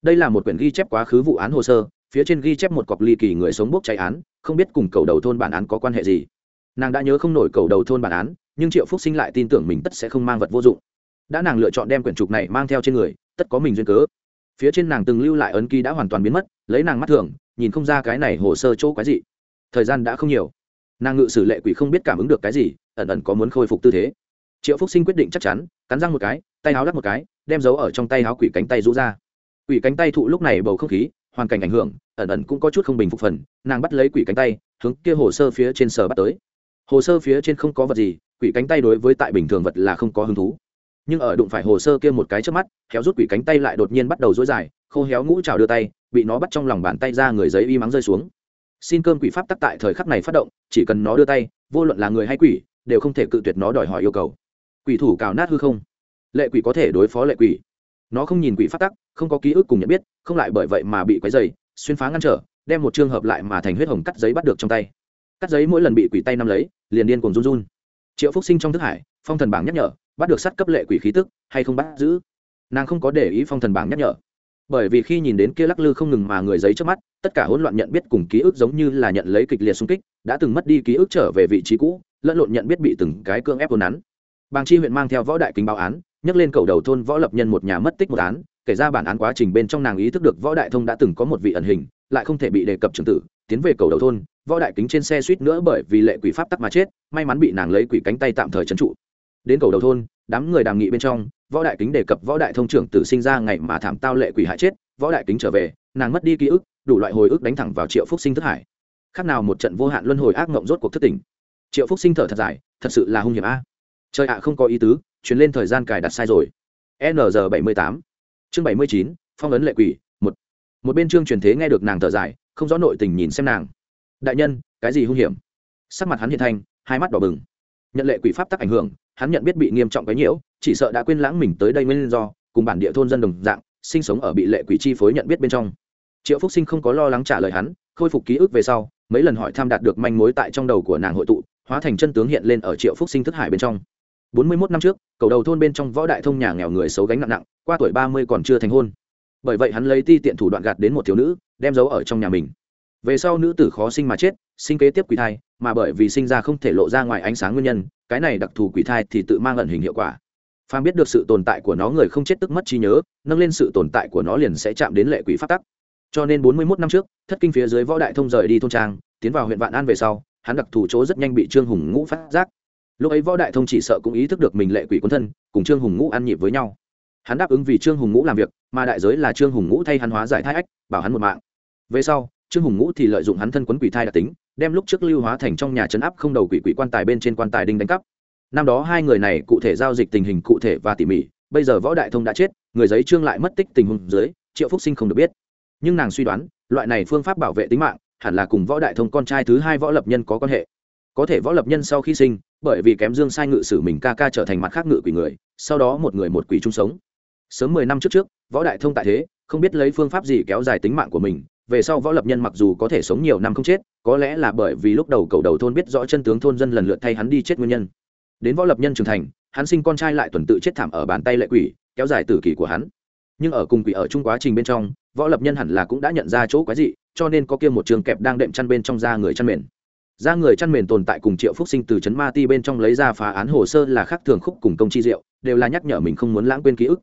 Đây là một quyển ghi chép quá khứ vụ án hồ sơ, phía trên ghi chép một cọc ly kỳ người sống bốc cháy án, không biết cùng cầu đầu thôn bản án có quan hệ gì. Nàng đã nhớ không nổi cầu đầu thôn bản án, nhưng triệu phúc sinh lại tin tưởng mình tất sẽ không mang vật vô dụng. Đã nàng lựa chọn đem quyển trục này mang theo trên người, tất có mình duyên cớ. Phía trên nàng từng lưu lại ấn ký đã hoàn toàn biến mất, lấy nàng mắt thường, nhìn không ra cái này hồ sơ chỗ quái gì thời gian đã không nhiều. Nàng ngự sử lệ quỷ không biết cảm ứng được cái gì, ẩn ẩn có muốn khôi phục tư thế triệu phúc sinh quyết định chắc chắn cắn răng một cái tay áo đắp một cái đem giấu ở trong tay áo quỷ cánh tay rũ ra quỷ cánh tay thụ lúc này bầu không khí hoàn cảnh ảnh hưởng ẩn ẩn cũng có chút không bình phục phần nàng bắt lấy quỷ cánh tay hướng kia hồ sơ phía trên sờ bắt tới hồ sơ phía trên không có vật gì quỷ cánh tay đối với tại bình thường vật là không có hứng thú nhưng ở đụng phải hồ sơ kia một cái trước mắt héo rút quỷ cánh tay lại đột nhiên bắt đầu dối dài khô héo ngũ trào đưa tay bị nó bắt trong lòng bàn tay ra người giấy y mắng rơi xuống xin cơm quỷ pháp tắc tại thời khắc này phát động chỉ cần nó đưa tay vô luận là người hay quỷ đều không thể cự tuyệt nó đòi hỏi yêu cầu quỷ thủ cào nát hư không? Lệ quỷ có thể đối phó lệ quỷ. Nó không nhìn quỷ phát tắc, không có ký ức cùng nhận biết, không lại bởi vậy mà bị quấy dày xuyên phá ngăn trở, đem một trường hợp lại mà thành huyết hồng cắt giấy bắt được trong tay. Cắt giấy mỗi lần bị quỷ tay nắm lấy, liền điên cùng run run. Triệu phúc sinh trong thức hải, phong thần bảng nhắc nhở, bắt được sát cấp lệ quỷ khí tức, hay không bắt giữ? Nàng không có để ý phong thần bảng nhắc nhở. Bởi vì khi nhìn đến kia lắc lư không ngừng mà người giấy trước mắt, tất cả hỗn loạn nhận biết cùng ký ức giống như là nhận lấy kịch liệt xung kích, đã từng mất đi ký ức trở về vị trí cũ, lẫn lộn nhận biết bị từng cái cương ép hồn nắn bàng chi huyện mang theo võ đại kính báo án, nhắc lên cầu đầu thôn võ lập nhân một nhà mất tích một án, kể ra bản án quá trình bên trong nàng ý thức được võ đại thông đã từng có một vị ẩn hình, lại không thể bị đề cập trường tử, tiến về cầu đầu thôn, võ đại kính trên xe suýt nữa bởi vì lệ quỷ pháp tắc mà chết, may mắn bị nàng lấy quỷ cánh tay tạm thời trấn trụ. Đến cầu đầu thôn, đám người đàm nghị bên trong, võ đại kính đề cập võ đại thông trưởng tử sinh ra ngày mà thảm tao lệ quỷ hại chết, võ đại kính trở về, nàng mất đi ký ức, đủ loại hồi ức đánh thẳng vào triệu phúc sinh thức hải. Khác nào một trận vô hạn luân hồi ác mộng rốt cuộc thất tỉnh. Triệu phúc sinh thở thật dài, thật sự là hung hiểm a trời ạ, không có ý tứ chuyển lên thời gian cài đặt sai rồi. N g bảy mươi tám. Chương bảy mươi chín, phong ấn lệ quỷ, một. Một bên chương truyền thế nghe được nàng thở dài, không rõ nội tình nhìn xem nàng. Đại nhân, cái gì hung hiểm? Sắc mặt hắn hiện thanh hai mắt đỏ bừng. Nhận lệ quỷ pháp tắc ảnh hưởng, hắn nhận biết bị nghiêm trọng cái nhiễu, chỉ sợ đã quên lãng mình tới đây nguyên do, cùng bản địa thôn dân đồng dạng, sinh sống ở bị lệ quỷ chi phối nhận biết bên trong. Triệu phúc sinh không có lo lắng trả lời hắn, khôi phục ký ức về sau, mấy lần hỏi tham đạt được manh mối tại trong đầu của nàng hội tụ, hóa thành chân tướng hiện lên ở triệu phúc sinh thức hải bên trong bốn mươi 41 năm trước cầu đầu thôn bên trong võ đại thông nhà nghèo người xấu gánh nặng nặng qua tuổi ba mươi còn chưa thành hôn bởi vậy hắn lấy ti tiện thủ đoạn gạt đến một thiếu nữ đem giấu ở trong nhà mình về sau nữ tử khó sinh mà chết sinh kế tiếp quỷ thai mà bởi vì sinh ra không thể lộ ra ngoài ánh sáng nguyên nhân cái này đặc thù quỷ thai thì tự mang ẩn hình hiệu quả Phàm biết được sự tồn tại của nó người không chết tức mất trí nhớ, nâng lên sự tồn tại của nó liền sẽ chạm đến lệ quỷ pháp tắc. Cho nên bốn mươi 41 năm trước, thất kinh phía dưới võ đại thông rời đi thôn trang, tiến vào huyện Vạn An về sau, hắn đặc thù chỗ rất nhanh bị Trương Hùng Ngũ phát giác. Lúc ấy võ đại thông chỉ sợ cũng ý thức được mình lệ quỷ quân thân, cùng Trương Hùng Ngũ ăn nhịp với nhau. Hắn đáp ứng vì Trương Hùng Ngũ làm việc, mà đại giới là Trương Hùng Ngũ thay hắn hóa giải thai ách, bảo hắn một mạng. Về sau, Trương Hùng Ngũ thì lợi dụng hắn thân quấn quỷ thai đặc tính, đem lúc trước lưu hóa thành trong nhà chấn áp không đầu quỷ quỷ quan tài bên trên quan tài đinh đánh cắp, năm đó hai người này cụ thể giao dịch tình hình cụ thể và tỉ mỉ bây giờ võ đại thông đã chết người giấy trương lại mất tích tình huống dưới triệu phúc sinh không được biết nhưng nàng suy đoán loại này phương pháp bảo vệ tính mạng hẳn là cùng võ đại thông con trai thứ hai võ lập nhân có quan hệ có thể võ lập nhân sau khi sinh, bởi vì kém dương sai ngự sử mình ca ca trở thành mặt khác ngự quỷ người, sau đó một người một quỷ chung sống. Sớm mười năm trước trước, võ đại thông tại thế, không biết lấy phương pháp gì kéo dài tính mạng của mình, về sau võ lập nhân mặc dù có thể sống nhiều năm không chết, có lẽ là bởi vì lúc đầu cầu đầu thôn biết rõ chân tướng thôn dân lần lượt thay hắn đi chết nguyên nhân. Đến võ lập nhân trưởng thành, hắn sinh con trai lại tuần tự chết thảm ở bàn tay lệ quỷ, kéo dài tử kỷ của hắn. Nhưng ở cùng quỷ ở chung quá trình bên trong, võ lập nhân hẳn là cũng đã nhận ra chỗ quái dị, cho nên có kia một trường kẹp đang đệm chăn bên trong da người chăn mền ra người chăn mền tồn tại cùng triệu phúc sinh từ trấn ma ti bên trong lấy ra phá án hồ sơ là khác thường khúc cùng công chi diệu, đều là nhắc nhở mình không muốn lãng quên ký ức.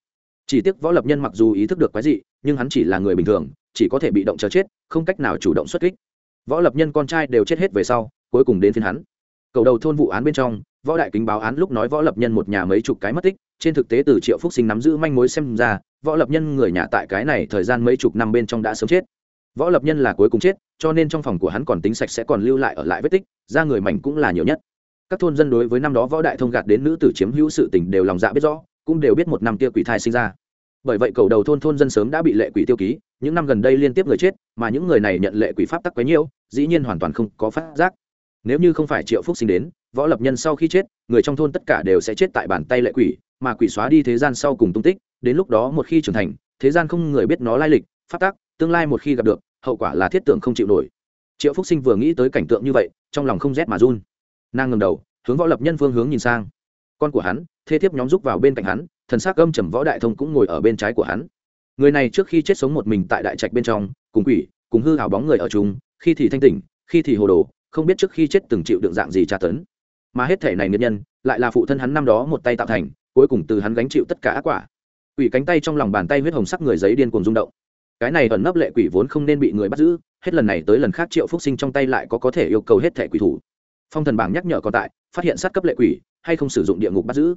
Chỉ tiếc võ lập nhân mặc dù ý thức được quái dị, nhưng hắn chỉ là người bình thường, chỉ có thể bị động chờ chết, không cách nào chủ động xuất kích. Võ lập nhân con trai đều chết hết về sau, cuối cùng đến phiên hắn. Cầu đầu thôn vụ án bên trong, võ đại kính báo án lúc nói võ lập nhân một nhà mấy chục cái mất tích, trên thực tế từ triệu phúc sinh nắm giữ manh mối xem ra, võ lập nhân người nhà tại cái này thời gian mấy chục năm bên trong đã sớm chết võ lập nhân là cuối cùng chết, cho nên trong phòng của hắn còn tính sạch sẽ còn lưu lại ở lại vết tích ra người mảnh cũng là nhiều nhất. Các thôn dân đối với năm đó võ đại thông gạt đến nữ tử chiếm hữu sự tình đều lòng dạ biết rõ, cũng đều biết một năm kia quỷ thai sinh ra. Bởi vậy cầu đầu thôn thôn dân sớm đã bị lệ quỷ tiêu ký, những năm gần đây liên tiếp người chết, mà những người này nhận lệ quỷ pháp tắc quấy nhiễu, dĩ nhiên hoàn toàn không có phát giác. Nếu như không phải triệu phúc sinh đến, võ lập nhân sau khi chết, người trong thôn tất cả đều sẽ chết tại bàn tay lệ quỷ, mà quỷ xóa đi thế gian sau cùng tung tích, đến lúc đó một khi trưởng thành, thế gian không người biết nó lai lịch phát tác tương lai một khi gặp được, hậu quả là thiết tưởng không chịu nổi. Triệu phúc sinh vừa nghĩ tới cảnh tượng như vậy, trong lòng không rét mà run. Nàng ngầm đầu, hướng võ lập nhân phương hướng nhìn sang. Con của hắn, thê thiếp nhóm rúc vào bên cạnh hắn, thần s á c âm trầm võ đại thông cũng ngồi ở bên trái của hắn. Người này trước khi chết sống một mình tại đại trạch bên trong, cùng quỷ, cùng hư hào bóng người ở chúng khi thì thanh tỉnh, khi thì hồ đồ, không biết trước khi chết từng chịu đựng dạng gì tra tấn. Mà hết thể này nghiệt nhân, lại là phụ thân hắn năm đó một tay tạo thành, cuối cùng từ hắn gánh chịu tất cả ác quả. Quỷ cánh tay trong lòng bàn tay huyết hồng sắc người giấy điên cuồng rung động cái này ẩn nấp lệ quỷ vốn không nên bị người bắt giữ, hết lần này tới lần khác triệu phúc sinh trong tay lại có có thể yêu cầu hết thẻ quỷ thủ. Phong thần bảng nhắc nhở còn tại, phát hiện sát cấp lệ quỷ, hay không sử dụng địa ngục bắt giữ?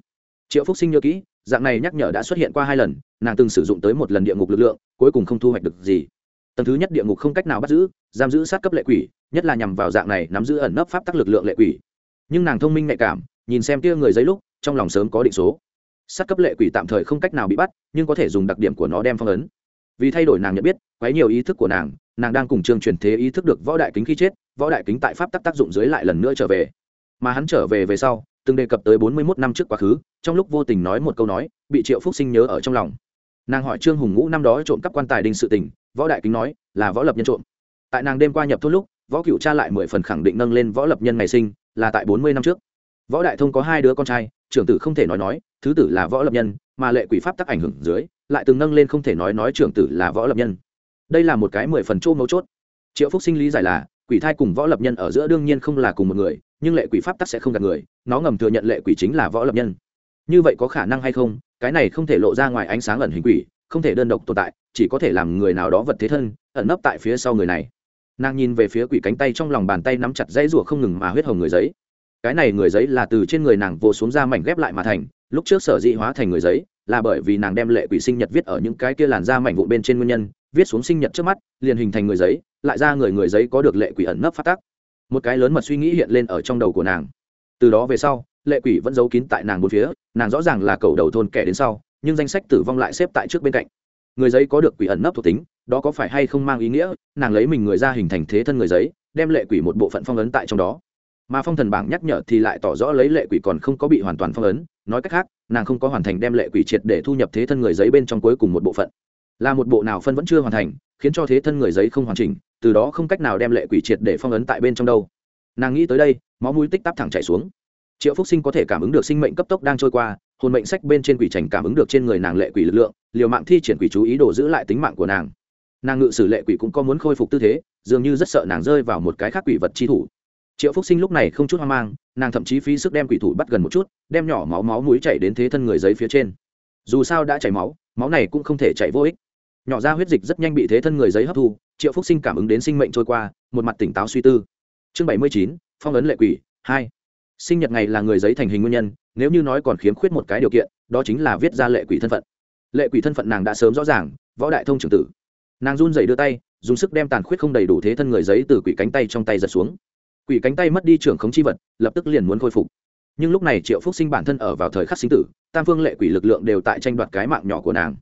Triệu phúc sinh nhớ kỹ, dạng này nhắc nhở đã xuất hiện qua hai lần, nàng từng sử dụng tới một lần địa ngục lực lượng, cuối cùng không thu hoạch được gì. Tầng thứ nhất địa ngục không cách nào bắt giữ, giam giữ sát cấp lệ quỷ, nhất là nhằm vào dạng này nắm giữ ẩn nấp pháp tắc lực lượng lệ quỷ. Nhưng nàng thông minh nhạy cảm, nhìn xem kia người giấy lúc, trong lòng sớm có định số. Sát cấp lệ quỷ tạm thời không cách nào bị bắt, nhưng có thể dùng đặc điểm của nó đem phong ấn vì thay đổi nàng nhận biết, quấy nhiều ý thức của nàng nàng đang cùng trương truyền thế ý thức được võ đại kính khi chết, võ đại kính tại pháp tắc tác dụng dưới lại lần nữa trở về. Mà hắn trở về về sau, từng đề cập tới bốn mươi mốt năm trước quá khứ, trong lúc vô tình nói một câu nói, bị triệu phúc sinh nhớ ở trong lòng. Nàng hỏi trương hùng ngũ năm đó trộm cắp quan tài đinh sự tình, võ đại kính nói là võ lập nhân trộm. Tại nàng đêm qua nhập thôn lúc, võ cựu cha lại mười phần khẳng định nâng lên võ lập nhân ngày sinh, là tại bốn mươi năm trước. Võ đại thông có hai đứa con trai, trưởng tử không thể nói nói, thứ tử là võ lập nhân, mà lệ quỷ pháp tắc ảnh hưởng dưới lại từng nâng lên không thể nói nói trưởng tử là võ lập nhân. Đây là một cái mười phần chỗ mấu chốt. Triệu phúc sinh lý giải là, quỷ thai cùng võ lập nhân ở giữa đương nhiên không là cùng một người, nhưng lệ quỷ pháp tắc sẽ không gạt người, nó ngầm thừa nhận lệ quỷ chính là võ lập nhân. Như vậy có khả năng hay không? Cái này không thể lộ ra ngoài ánh sáng ẩn hình quỷ, không thể đơn độc tồn tại, chỉ có thể làm người nào đó vật thế thân, ẩn nấp tại phía sau người này. Nàng nhìn về phía quỷ cánh tay trong lòng bàn tay nắm chặt dãy rủa không ngừng mà huyết hồng người giấy. Cái này người giấy là từ trên người nàng vô xuống ra mảnh ghép lại mà thành, lúc trước sở dị hóa thành người giấy là bởi vì nàng đem lệ quỷ sinh nhật viết ở những cái kia làn da mảnh vụn bên trên nguyên nhân, viết xuống sinh nhật trước mắt, liền hình thành người giấy, lại ra người người giấy có được lệ quỷ ẩn nấp phát tác một cái lớn mật suy nghĩ hiện lên ở trong đầu của nàng. Từ đó về sau, lệ quỷ vẫn giấu kín tại nàng bốn phía, nàng rõ ràng là cầu đầu thôn kẻ đến sau, nhưng danh sách tử vong lại xếp tại trước bên cạnh. Người giấy có được quỷ ẩn nấp thuộc tính, đó có phải hay không mang ý nghĩa, nàng lấy mình người ra hình thành thế thân người giấy, đem lệ quỷ một bộ phận phong ấn tại trong đó. Mà phong thần bảng nhắc nhở thì lại tỏ rõ lấy lệ quỷ còn không có bị hoàn toàn phong ấn, nói cách khác nàng không có hoàn thành đem lệ quỷ triệt để thu nhập thế thân người giấy bên trong cuối cùng một bộ phận. Là một bộ nào phân vẫn chưa hoàn thành, khiến cho thế thân người giấy không hoàn chỉnh, từ đó không cách nào đem lệ quỷ triệt để phong ấn tại bên trong đâu. Nàng nghĩ tới đây, máu mũi tích tắp thẳng chảy xuống. Triệu phúc sinh có thể cảm ứng được sinh mệnh cấp tốc đang trôi qua, hồn mệnh sách bên trên quỷ trành cảm ứng được trên người nàng lệ quỷ lực lượng, liều mạng thi triển quỷ chú ý đồ giữ lại tính mạng của nàng. Nàng ngự sử lệ quỷ cũng có muốn khôi phục tư thế, dường như rất sợ nàng rơi vào một cái khác quỷ vật chi thủ triệu phúc sinh lúc này không chút hoang mang, nàng thậm chí phí sức đem quỷ thủ bắt gần một chút, đem nhỏ máu máu mũi chảy đến thế thân người giấy phía trên. Dù sao đã chảy máu máu này cũng không thể chảy vô ích. Nhỏ ra huyết dịch rất nhanh bị thế thân người giấy hấp thu, triệu phúc sinh cảm ứng đến sinh mệnh trôi qua, một mặt tỉnh táo suy tư. Chương bảy mươi chín, phong ấn lệ quỷ, hai. Sinh nhật ngày là người giấy thành hình nguyên nhân, nếu như nói còn khiếm khuyết một cái điều kiện, đó chính là viết ra lệ quỷ thân phận. Lệ quỷ thân phận nàng đã sớm rõ ràng, võ đại thông trưởng tử. Nàng run dày đưa tay, dùng sức đem tàn khuyết không đầy đủ thế thân người giấy từ quỷ cánh tay trong tay giật xuống quỷ cánh tay mất đi trưởng khống chi vật, lập tức liền muốn khôi phục. Nhưng lúc này triệu phúc sinh bản thân ở vào thời khắc sinh tử, tam phương lệ quỷ lực lượng đều tại tranh đoạt cái mạng nhỏ của nàng.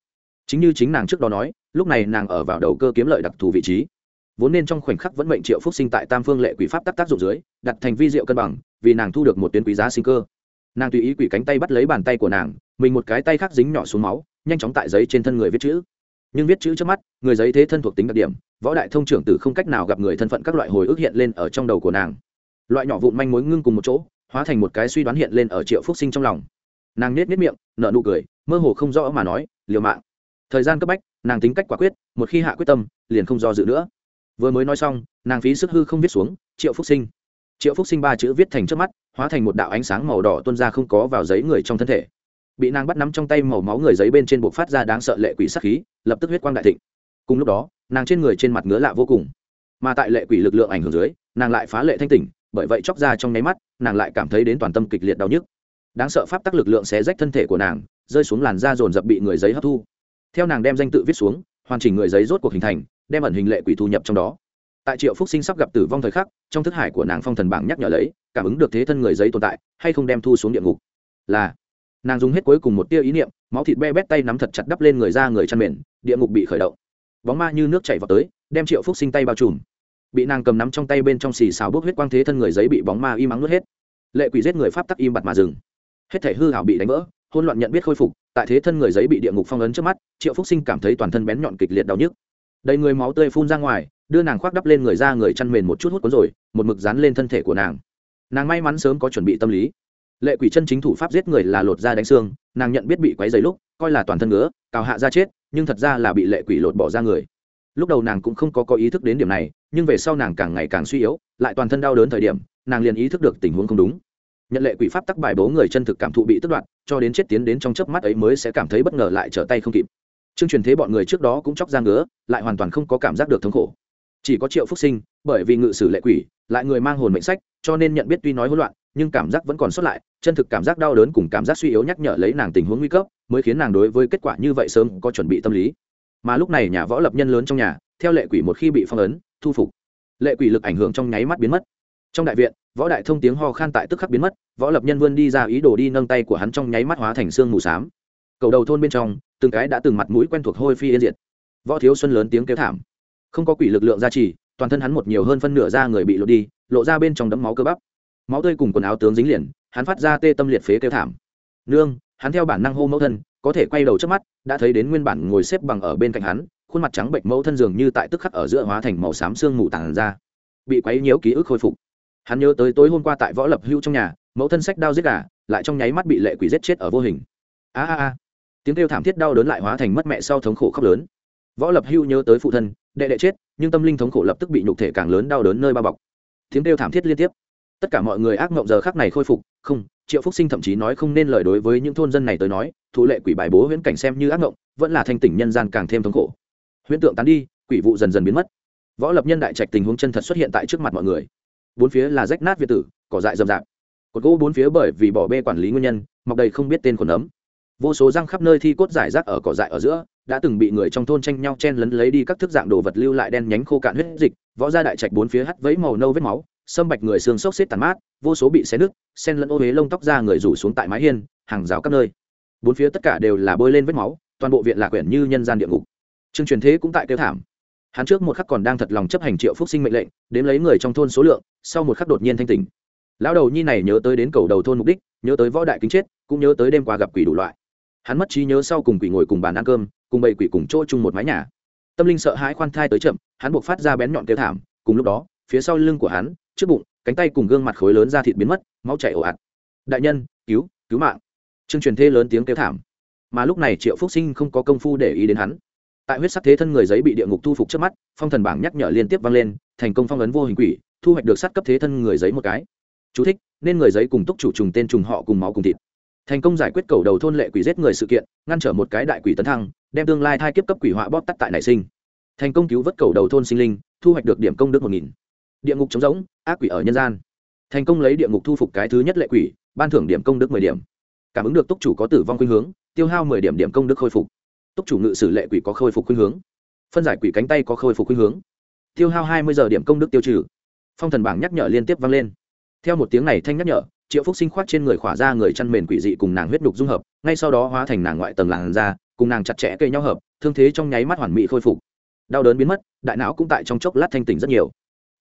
Chính như chính nàng trước đó nói, lúc này nàng ở vào đầu cơ kiếm lợi đặc thù vị trí. Vốn nên trong khoảnh khắc vẫn mệnh triệu phúc sinh tại tam phương lệ quỷ pháp tác tác dụng dưới, đặt thành vi diệu cân bằng, vì nàng thu được một tuyến quý giá sinh cơ. Nàng tùy ý quỷ cánh tay bắt lấy bàn tay của nàng, mình một cái tay khác dính nhỏ xuống máu, nhanh chóng tại giấy trên thân người viết chữ. Nhưng viết chữ trước mắt, người giấy thế thân thuộc tính đặc điểm võ đại thông trưởng tử không cách nào gặp người thân phận các loại hồi ức hiện lên ở trong đầu của nàng. Loại nhỏ vụn manh mối ngưng cùng một chỗ, hóa thành một cái suy đoán hiện lên ở triệu phúc sinh trong lòng. Nàng nết nết miệng, nở nụ cười, mơ hồ không rõ mà nói, liều mạng. Thời gian cấp bách, nàng tính cách quả quyết, một khi hạ quyết tâm, liền không do dự nữa. Vừa mới nói xong, nàng phí sức hư không viết xuống, triệu phúc sinh. Triệu phúc sinh ba chữ viết thành trước mắt, hóa thành một đạo ánh sáng màu đỏ tuôn ra không có vào giấy người trong thân thể. Bị nàng bắt nắm trong tay màu máu người giấy bên trên buộc phát ra đáng sợ lệ quỷ sắc khí, lập tức huyết quang đại thịnh cùng lúc đó, nàng trên người trên mặt ngứa lạ vô cùng. Mà tại lệ quỷ lực lượng ảnh hưởng dưới, nàng lại phá lệ thanh tỉnh, bởi vậy chóc ra trong nháy mắt, nàng lại cảm thấy đến toàn tâm kịch liệt đau nhức. Đáng sợ pháp tắc lực lượng xé rách thân thể của nàng, rơi xuống làn da dồn dập bị người giấy hấp thu. Theo nàng đem danh tự viết xuống, hoàn chỉnh người giấy rốt cuộc hình thành, đem ẩn hình lệ quỷ thu nhập trong đó. Tại triệu phúc sinh sắp gặp tử vong thời khắc, trong thức hải của nàng phong thần bảng nhắc nhở lấy, cảm ứng được thế thân người giấy tồn tại, hay không đem thu xuống địa ngục. Là, nàng dùng hết cuối cùng một tia ý niệm, máu thịt be bét tay nắm thật chặt đắp lên người ra người chăn mền, địa ngục bị khởi động bóng ma như nước chảy vào tới, đem triệu phúc sinh tay bao trùm. Bị nàng cầm nắm trong tay bên trong xì xào bốc huyết quang thế thân người giấy bị bóng ma im ắng nuốt hết. Lệ quỷ giết người pháp tắc im bặt mà dừng. Hết thể hư hảo bị đánh vỡ hôn loạn nhận biết khôi phục, tại thế thân người giấy bị địa ngục phong ấn trước mắt, triệu phúc sinh cảm thấy toàn thân bén nhọn kịch liệt đau nhức. Đầy người máu tươi phun ra ngoài, đưa nàng khoác đắp lên người ra người chăn mền một chút hút cuốn rồi, một mực dán lên thân thể của nàng. Nàng may mắn sớm có chuẩn bị tâm lý. Lệ quỷ chân chính thủ pháp giết người là lột da đánh xương, nàng nhận biết bị quấy dày lúc, coi là toàn thân ngứa, cào hạ ra chết nhưng thật ra là bị lệ quỷ lột bỏ ra người. Lúc đầu nàng cũng không có có ý thức đến điểm này, nhưng về sau nàng càng ngày càng suy yếu, lại toàn thân đau đớn thời điểm, nàng liền ý thức được tình huống không đúng. Nhận lệ quỷ pháp tắc bài bố người chân thực cảm thụ bị tức đoạn cho đến chết tiến đến trong chớp mắt ấy mới sẽ cảm thấy bất ngờ lại trở tay không kịp. Chương truyền thế bọn người trước đó cũng chóc ra ngứa, lại hoàn toàn không có cảm giác được thống khổ. Chỉ có triệu phúc sinh, bởi vì ngự sử lệ quỷ, lại người mang hồn mệnh sách, cho nên nhận biết tuy nói hỗn loạn, nhưng cảm giác vẫn còn sót lại, chân thực cảm giác đau đớn cùng cảm giác suy yếu nhắc nhở lấy nàng tình huống nguy cấp mới khiến nàng đối với kết quả như vậy sớm có chuẩn bị tâm lý. Mà lúc này nhà võ lập nhân lớn trong nhà, theo lệ quỷ một khi bị phong ấn, thu phục. Lệ quỷ lực ảnh hưởng trong nháy mắt biến mất. Trong đại viện, võ đại thông tiếng ho khan tại tức khắc biến mất, võ lập nhân vươn đi ra ý đồ đi nâng tay của hắn trong nháy mắt hóa thành xương mù xám. Cầu đầu thôn bên trong, từng cái đã từng mặt mũi quen thuộc hôi phi yên diệt. Võ thiếu xuân lớn tiếng kêu thảm. Không có quỷ lực lượng gia trì, toàn thân hắn một nhiều hơn phân nửa da người bị lột đi, lộ ra bên trong đấm máu cơ bắp. Máu tươi cùng quần áo tướng dính liền, hắn phát ra tê tâm liệt phế kêu thảm. Nương hắn theo bản năng hô mẫu thân, có thể quay đầu trước mắt, đã thấy đến nguyên bản ngồi xếp bằng ở bên cạnh hắn, khuôn mặt trắng bệnh mẫu thân dường như tại tức khắc ở giữa hóa thành màu xám xương mù tàn ra. Bị quấy nhiễu ký ức khôi phục. Hắn nhớ tới tối hôm qua tại võ lập hưu trong nhà, mẫu thân sách đao giết gà, lại trong nháy mắt bị lệ quỷ giết chết ở vô hình. A a a. Tiếng kêu thảm thiết đau đớn lại hóa thành mất mẹ sau thống khổ khóc lớn. Võ lập hưu nhớ tới phụ thân, đệ đệ chết, nhưng tâm linh thống khổ lập tức bị nhục thể càng lớn đau đớn nơi bao bọc. Tiếng kêu thảm thiết liên tiếp. Tất cả mọi người ác mộng giờ khắc này khôi phục không triệu phúc sinh thậm chí nói không nên lời đối với những thôn dân này tới nói thủ lệ quỷ bài bố huyễn cảnh xem như ác ngộng, vẫn là thanh tỉnh nhân gian càng thêm thống khổ. Huyễn tượng tán đi quỷ vụ dần dần biến mất. Võ lập nhân đại trạch tình huống chân thật xuất hiện tại trước mặt mọi người. Bốn phía là rách nát việt tử cỏ dại rậm rạp. Cột gỗ bốn phía bởi vì bỏ bê quản lý nguyên nhân mọc đầy không biết tên còn ấm. Vô số răng khắp nơi thi cốt giải rác ở cỏ dại ở giữa đã từng bị người trong thôn tranh nhau chen lấn lấy đi các thức dạng đồ vật lưu lại đen nhánh khô cạn huyết dịch võ ra đại trạch bốn phía hắt vấy màu nâu vết máu sâm bạch người xương xốc xếp tàn mát, vô số bị xé nứt, sen lẫn ô huế lông tóc ra người rủ xuống tại mái hiên, hàng rào các nơi. Bốn phía tất cả đều là bôi lên vết máu, toàn bộ viện lạc quyển như nhân gian địa ngục. Trương truyền thế cũng tại kêu thảm. Hắn trước một khắc còn đang thật lòng chấp hành triệu phúc sinh mệnh lệnh, đếm lấy người trong thôn số lượng, sau một khắc đột nhiên thanh tỉnh. Lão đầu nhi này nhớ tới đến cầu đầu thôn mục đích, nhớ tới võ đại kính chết, cũng nhớ tới đêm qua gặp quỷ đủ loại. Hắn mất trí nhớ sau cùng quỷ ngồi cùng bàn ăn cơm, cùng bầy quỷ cùng chỗ chung một mái nhà. Tâm linh sợ hãi khoan thai tới chậm, hắn buộc phát ra bén nhọn kêu thảm, cùng lúc đó, phía sau lưng của hắn trước bụng cánh tay cùng gương mặt khối lớn ra thịt biến mất máu chảy ồ ạt. Đại nhân cứu cứu mạng. Trương truyền thê lớn tiếng kêu thảm. Mà lúc này triệu phúc sinh không có công phu để ý đến hắn. Tại huyết sắc thế thân người giấy bị địa ngục thu phục trước mắt phong thần bảng nhắc nhở liên tiếp vang lên thành công phong ấn vô hình quỷ thu hoạch được sát cấp thế thân người giấy một cái. Chú thích, nên người giấy cùng túc chủ trùng tên trùng họ cùng máu cùng thịt. Thành công giải quyết cầu đầu thôn lệ quỷ giết người sự kiện ngăn trở một cái đại quỷ tấn thăng đem tương lai thai kiếp cấp quỷ họa bóp tắt tại nảy sinh. Thành công cứu vớt cầu đầu thôn sinh linh thu hoạch được điểm công đức một nghìn địa ngục chống giống ác quỷ ở nhân gian. Thành công lấy địa ngục thu phục cái thứ nhất lệ quỷ, ban thưởng điểm công đức mười điểm. Cảm ứng được túc chủ có tử vong khuynh hướng, tiêu hao mười điểm điểm công đức khôi phục. Túc chủ ngự sử lệ quỷ có khôi phục khuynh hướng. Phân giải quỷ cánh tay có khôi phục khuynh hướng. Tiêu hao hai mươi giờ điểm công đức tiêu trừ. Phong thần bảng nhắc nhở liên tiếp vang lên. Theo một tiếng này thanh nhắc nhở, triệu phúc sinh khoát trên người khỏa ra người chăn mền quỷ dị cùng nàng huyết đục dung hợp, ngay sau đó hóa thành nàng ngoại tầng làn da, cùng nàng chặt chẽ cây nhau hợp, thương thế trong nháy mắt hoàn mỹ khôi phục. Đau đớn biến mất, đại não cũng tại trong chốc lát thanh tỉnh rất nhiều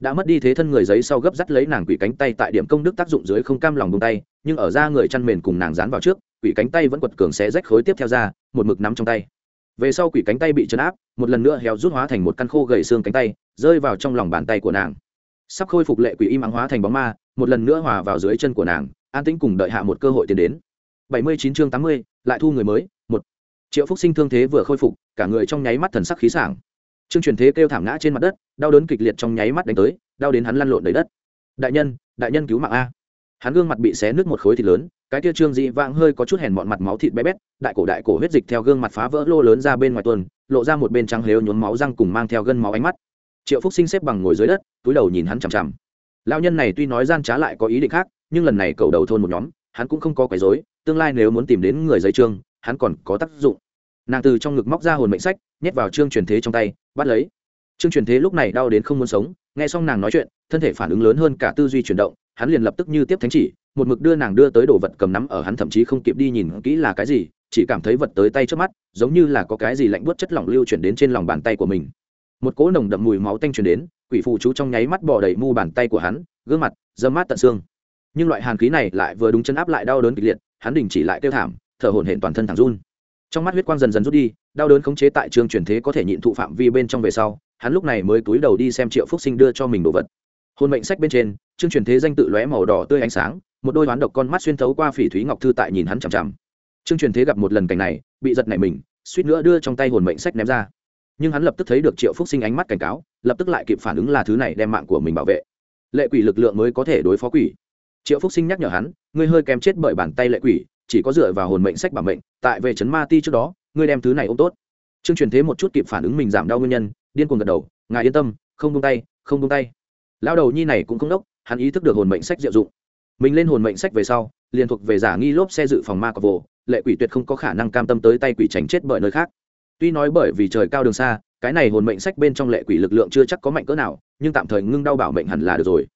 đã mất đi thế thân người giấy sau gấp dắt lấy nàng quỷ cánh tay tại điểm công đức tác dụng dưới không cam lòng bông tay, nhưng ở ra người chăn mền cùng nàng dán vào trước, quỷ cánh tay vẫn quật cường xé rách khối tiếp theo ra một mực nắm trong tay. Về sau quỷ cánh tay bị chấn áp, một lần nữa héo rút hóa thành một căn khô gầy xương cánh tay, rơi vào trong lòng bàn tay của nàng. Sắp khôi phục lệ quỷ im ắng hóa thành bóng ma, một lần nữa hòa vào dưới chân của nàng, an tĩnh cùng đợi hạ một cơ hội tiến đến. Bảy mươi chín chương tám mươi, lại thu người mới, một. Triệu phúc sinh thương thế vừa khôi phục, cả người trong nháy mắt thần sắc khí sảng trương truyền thế kêu thảm ngã trên mặt đất, đau đớn kịch liệt trong nháy mắt đánh tới, đau đến hắn lăn lộn đầy đất. Đại nhân đại nhân cứu mạng a. Hắn gương mặt bị xé nứt một khối thịt lớn, cái kia trương dị vãng hơi có chút hèn mọn mặt máu thịt bé bét, đại cổ đại cổ huyết dịch theo gương mặt phá vỡ lô lớn ra bên ngoài tuần, lộ ra một bên trắng lếu nhốn máu răng cùng mang theo gân máu ánh mắt. Triệu phúc sinh xếp bằng ngồi dưới đất, túi đầu nhìn hắn chằm chằm. Lao nhân này tuy nói gian trá lại có ý định khác, nhưng lần này cầu đầu thôn một nhóm, hắn cũng không có quấy rối. tương lai nếu muốn tìm đến người giấy trương, hắn còn có tác dụng nàng từ trong ngực móc ra hồn mệnh sách, nhét vào trương truyền thế trong tay, bắt lấy. Trương truyền thế lúc này đau đến không muốn sống, nghe xong nàng nói chuyện, thân thể phản ứng lớn hơn cả tư duy chuyển động, hắn liền lập tức như tiếp thánh chỉ, một mực đưa nàng đưa tới đồ vật cầm nắm ở hắn thậm chí không kịp đi nhìn kỹ là cái gì, chỉ cảm thấy vật tới tay trước mắt, giống như là có cái gì lạnh buốt chất lỏng lưu chuyển đến trên lòng bàn tay của mình. Một cỗ nồng đậm mùi máu tanh truyền đến, quỷ phụ chú trong nháy mắt bỏ đầy mu bàn tay của hắn, gương mặt, dâm mát tận xương. Nhưng loại hàn khí này lại vừa đúng chân áp lại đau đớn kịch liệt, hắn đình chỉ lại kêu thảm, thở hổn hển toàn thân thẳng run trong mắt huyết quang dần dần rút đi, đau đớn khống chế tại trường truyền thế có thể nhịn thụ phạm vi bên trong về sau, hắn lúc này mới túi đầu đi xem triệu phúc sinh đưa cho mình đồ vật. Hôn mệnh sách bên trên, chương truyền thế danh tự lóe màu đỏ tươi ánh sáng, một đôi hoán độc con mắt xuyên thấu qua phỉ thúy ngọc thư tại nhìn hắn chằm chằm. Chương truyền thế gặp một lần cảnh này, bị giật nảy mình, suýt nữa đưa trong tay hồn mệnh sách ném ra. Nhưng hắn lập tức thấy được triệu phúc sinh ánh mắt cảnh cáo, lập tức lại kịp phản ứng là thứ này đem mạng của mình bảo vệ. Lệ quỷ lực lượng mới có thể đối phó quỷ. Triệu phúc sinh nhắc nhở hắn, ngươi hơi kém chết bởi bàn tay lệ quỷ chỉ có dựa vào hồn mệnh sách bảo mệnh, tại về chấn ma ti trước đó, ngươi đem thứ này ôm tốt. Trương truyền thế một chút kịp phản ứng mình giảm đau nguyên nhân, điên cuồng gật đầu, ngài yên tâm, không buông tay, không buông tay. Lao đầu nhi này cũng không đốc, hắn ý thức được hồn mệnh sách diệu dụng. Mình lên hồn mệnh sách về sau, liền thuộc về giả nghi lốp xe dự phòng ma cọc vồ, lệ quỷ tuyệt không có khả năng cam tâm tới tay quỷ tránh chết bởi nơi khác. Tuy nói bởi vì trời cao đường xa, cái này hồn mệnh sách bên trong lệ quỷ lực lượng chưa chắc có mạnh cỡ nào, nhưng tạm thời ngưng đau bảo mệnh hẳn là được rồi.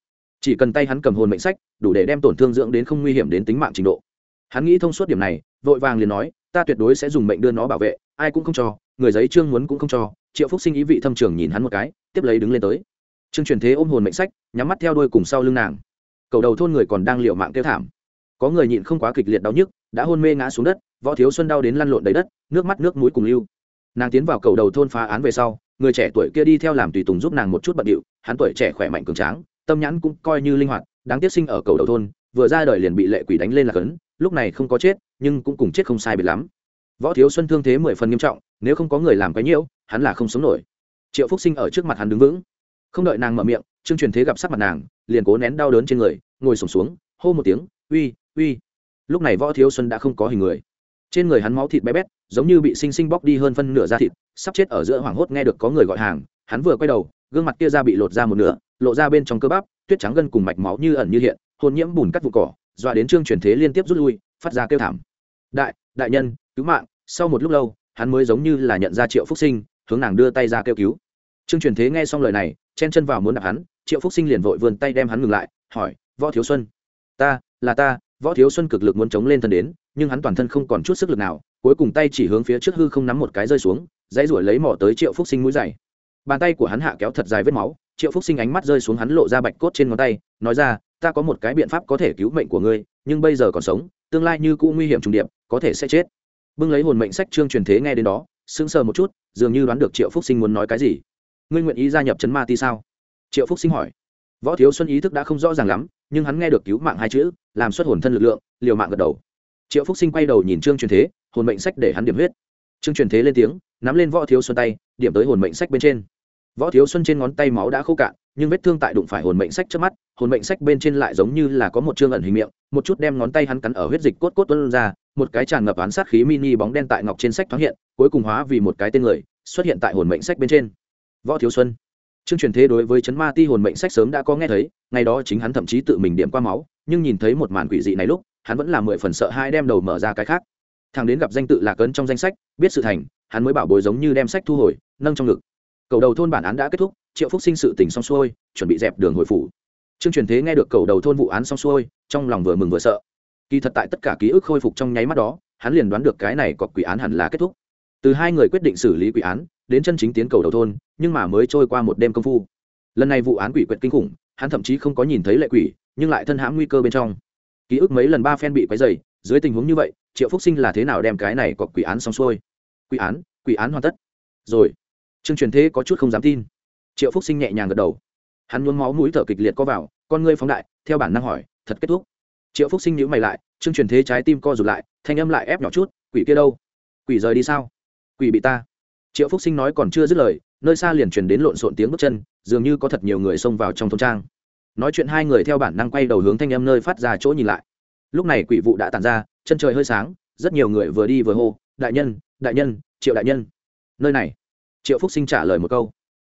Chỉ cần tay hắn cầm hồn mệnh sách, đủ để đem tổn thương dưỡng đến không nguy hiểm đến tính mạng trình độ hắn nghĩ thông suốt điểm này, vội vàng liền nói, ta tuyệt đối sẽ dùng mệnh đưa nó bảo vệ, ai cũng không cho, người giấy trương muốn cũng không cho. Triệu phúc sinh ý vị thâm trường nhìn hắn một cái, tiếp lấy đứng lên tới. Trương truyền thế ôm hồn mệnh sách, nhắm mắt theo đuôi cùng sau lưng nàng. Cầu đầu thôn người còn đang liệu mạng kêu thảm. Có người nhịn không quá kịch liệt đau nhức, đã hôn mê ngã xuống đất, võ thiếu xuân đau đến lăn lộn đầy đất, nước mắt nước mũi cùng lưu. Nàng tiến vào cầu đầu thôn phá án về sau, người trẻ tuổi kia đi theo làm tùy tùng giúp nàng một chút bận điệu, hắn tuổi trẻ khỏe mạnh cường tráng, tâm nhãn cũng coi như linh hoạt, đáng tiếc sinh ở cầu đầu thôn, vừa ra đời liền bị lệ quỷ đánh lên là cấn lúc này không có chết, nhưng cũng cùng chết không sai biệt lắm. Võ thiếu xuân thương thế mười phần nghiêm trọng, nếu không có người làm cái nhiễu, hắn là không sống nổi. Triệu phúc sinh ở trước mặt hắn đứng vững. Không đợi nàng mở miệng, trương truyền thế gặp sắc mặt nàng, liền cố nén đau đớn trên người, ngồi sổm xuống, hô một tiếng, uy uy. Lúc này võ thiếu xuân đã không có hình người. Trên người hắn máu thịt bé bét, giống như bị sinh sinh bóc đi hơn phân nửa da thịt, sắp chết ở giữa hoảng hốt nghe được có người gọi hàng, hắn vừa quay đầu, gương mặt kia ra bị lột ra một nửa, lộ ra bên trong cơ bắp, tuyết trắng gân cùng mạch máu như ẩn như hiện hôn nhiễm bùn cắt vụ cỏ dọa đến trương truyền thế liên tiếp rút lui, phát ra kêu thảm. Đại đại nhân, cứu mạng. Sau một lúc lâu, hắn mới giống như là nhận ra triệu phúc sinh, hướng nàng đưa tay ra kêu cứu. Trương truyền thế nghe xong lời này, chen chân vào muốn đạp hắn, triệu phúc sinh liền vội vươn tay đem hắn ngừng lại, hỏi, võ thiếu xuân, ta, là ta, võ thiếu xuân cực lực muốn chống lên thân đến, nhưng hắn toàn thân không còn chút sức lực nào, cuối cùng tay chỉ hướng phía trước hư không nắm một cái rơi xuống, dãy ruổi lấy mỏ tới triệu phúc sinh mũi dày. Bàn tay của hắn hạ kéo thật dài vết máu triệu phúc sinh ánh mắt rơi xuống hắn lộ ra bạch cốt trên ngón tay, nói ra, ta có một cái biện pháp có thể cứu mệnh của ngươi, nhưng bây giờ còn sống, tương lai như cũ nguy hiểm trùng điệp, có thể sẽ chết. Bưng lấy hồn mệnh sách trương truyền thế nghe đến đó, sững sờ một chút, dường như đoán được triệu phúc sinh muốn nói cái gì. Ngươi nguyện ý gia nhập chấn ma ti sao? Triệu phúc sinh hỏi. Võ thiếu xuân ý thức đã không rõ ràng lắm, nhưng hắn nghe được cứu mạng hai chữ, làm xuất hồn thân lực lượng, liều mạng gật đầu. Triệu phúc sinh quay đầu nhìn trương truyền thế, hồn mệnh sách để hắn điểm huyết. Trương truyền thế lên tiếng, nắm lên võ thiếu xuân tay, điểm tới hồn mệnh sách bên trên võ thiếu xuân trên ngón tay máu đã khô cạn nhưng vết thương tại đụng phải hồn mệnh sách trước mắt hồn mệnh sách bên trên lại giống như là có một chương ẩn hình miệng một chút đem ngón tay hắn cắn ở huyết dịch cốt cốt tuân ra một cái tràn ngập án sát khí mini bóng đen tại ngọc trên sách thoáng hiện cuối cùng hóa vì một cái tên người xuất hiện tại hồn mệnh sách bên trên võ thiếu xuân chương truyền thế đối với chấn ma ti hồn mệnh sách sớm đã có nghe thấy, ngày đó chính hắn thậm chí tự mình điểm qua máu, nhưng nhìn thấy một màn quỷ dị này lúc, hắn vẫn là mười phần sợ hai đem đầu mở ra cái khác. Thằng đến gặp danh tự là cấn trong danh sách, biết sự thành, hắn mới bảo bối giống như đem sách thu hồi, nâng trong ngực. Cầu đầu thôn bản án đã kết thúc, Triệu Phúc sinh sự tình xong xuôi, chuẩn bị dẹp đường hồi phủ. Trương truyền thế nghe được cầu đầu thôn vụ án xong xuôi, trong lòng vừa mừng vừa sợ. Kỳ thật tại tất cả ký ức khôi phục trong nháy mắt đó, hắn liền đoán được cái này có quỷ án hẳn là kết thúc. Từ hai người quyết định xử lý quỷ án, đến chân chính tiến cầu đầu thôn nhưng mà mới trôi qua một đêm công phu lần này vụ án quỷ quyệt kinh khủng hắn thậm chí không có nhìn thấy lệ quỷ nhưng lại thân hãm nguy cơ bên trong ký ức mấy lần ba phen bị quấy dày dưới tình huống như vậy triệu phúc sinh là thế nào đem cái này có quỷ án xong xuôi quỷ án quỷ án hoàn tất rồi trương truyền thế có chút không dám tin. Triệu phúc sinh nhẹ nhàng gật đầu. Hắn nhuốm máu mũi thở kịch liệt co vào, con ngươi phóng đại, theo bản năng hỏi, thật kết thúc? Triệu phúc sinh nhữ mày lại, trương truyền thế trái tim co rụt lại, thanh âm lại ép nhỏ chút, quỷ kia đâu? Quỷ rời đi sao? Quỷ bị ta? Triệu phúc sinh nói còn chưa dứt lời, nơi xa liền truyền đến lộn xộn tiếng bước chân, dường như có thật nhiều người xông vào trong thôn trang. Nói chuyện hai người theo bản năng quay đầu hướng thanh âm nơi phát ra chỗ nhìn lại. Lúc này quỷ vụ đã tàn ra, chân trời hơi sáng, rất nhiều người vừa đi vừa hô, đại nhân đại nhân, triệu đại nhân, nơi này triệu phúc sinh trả lời một câu.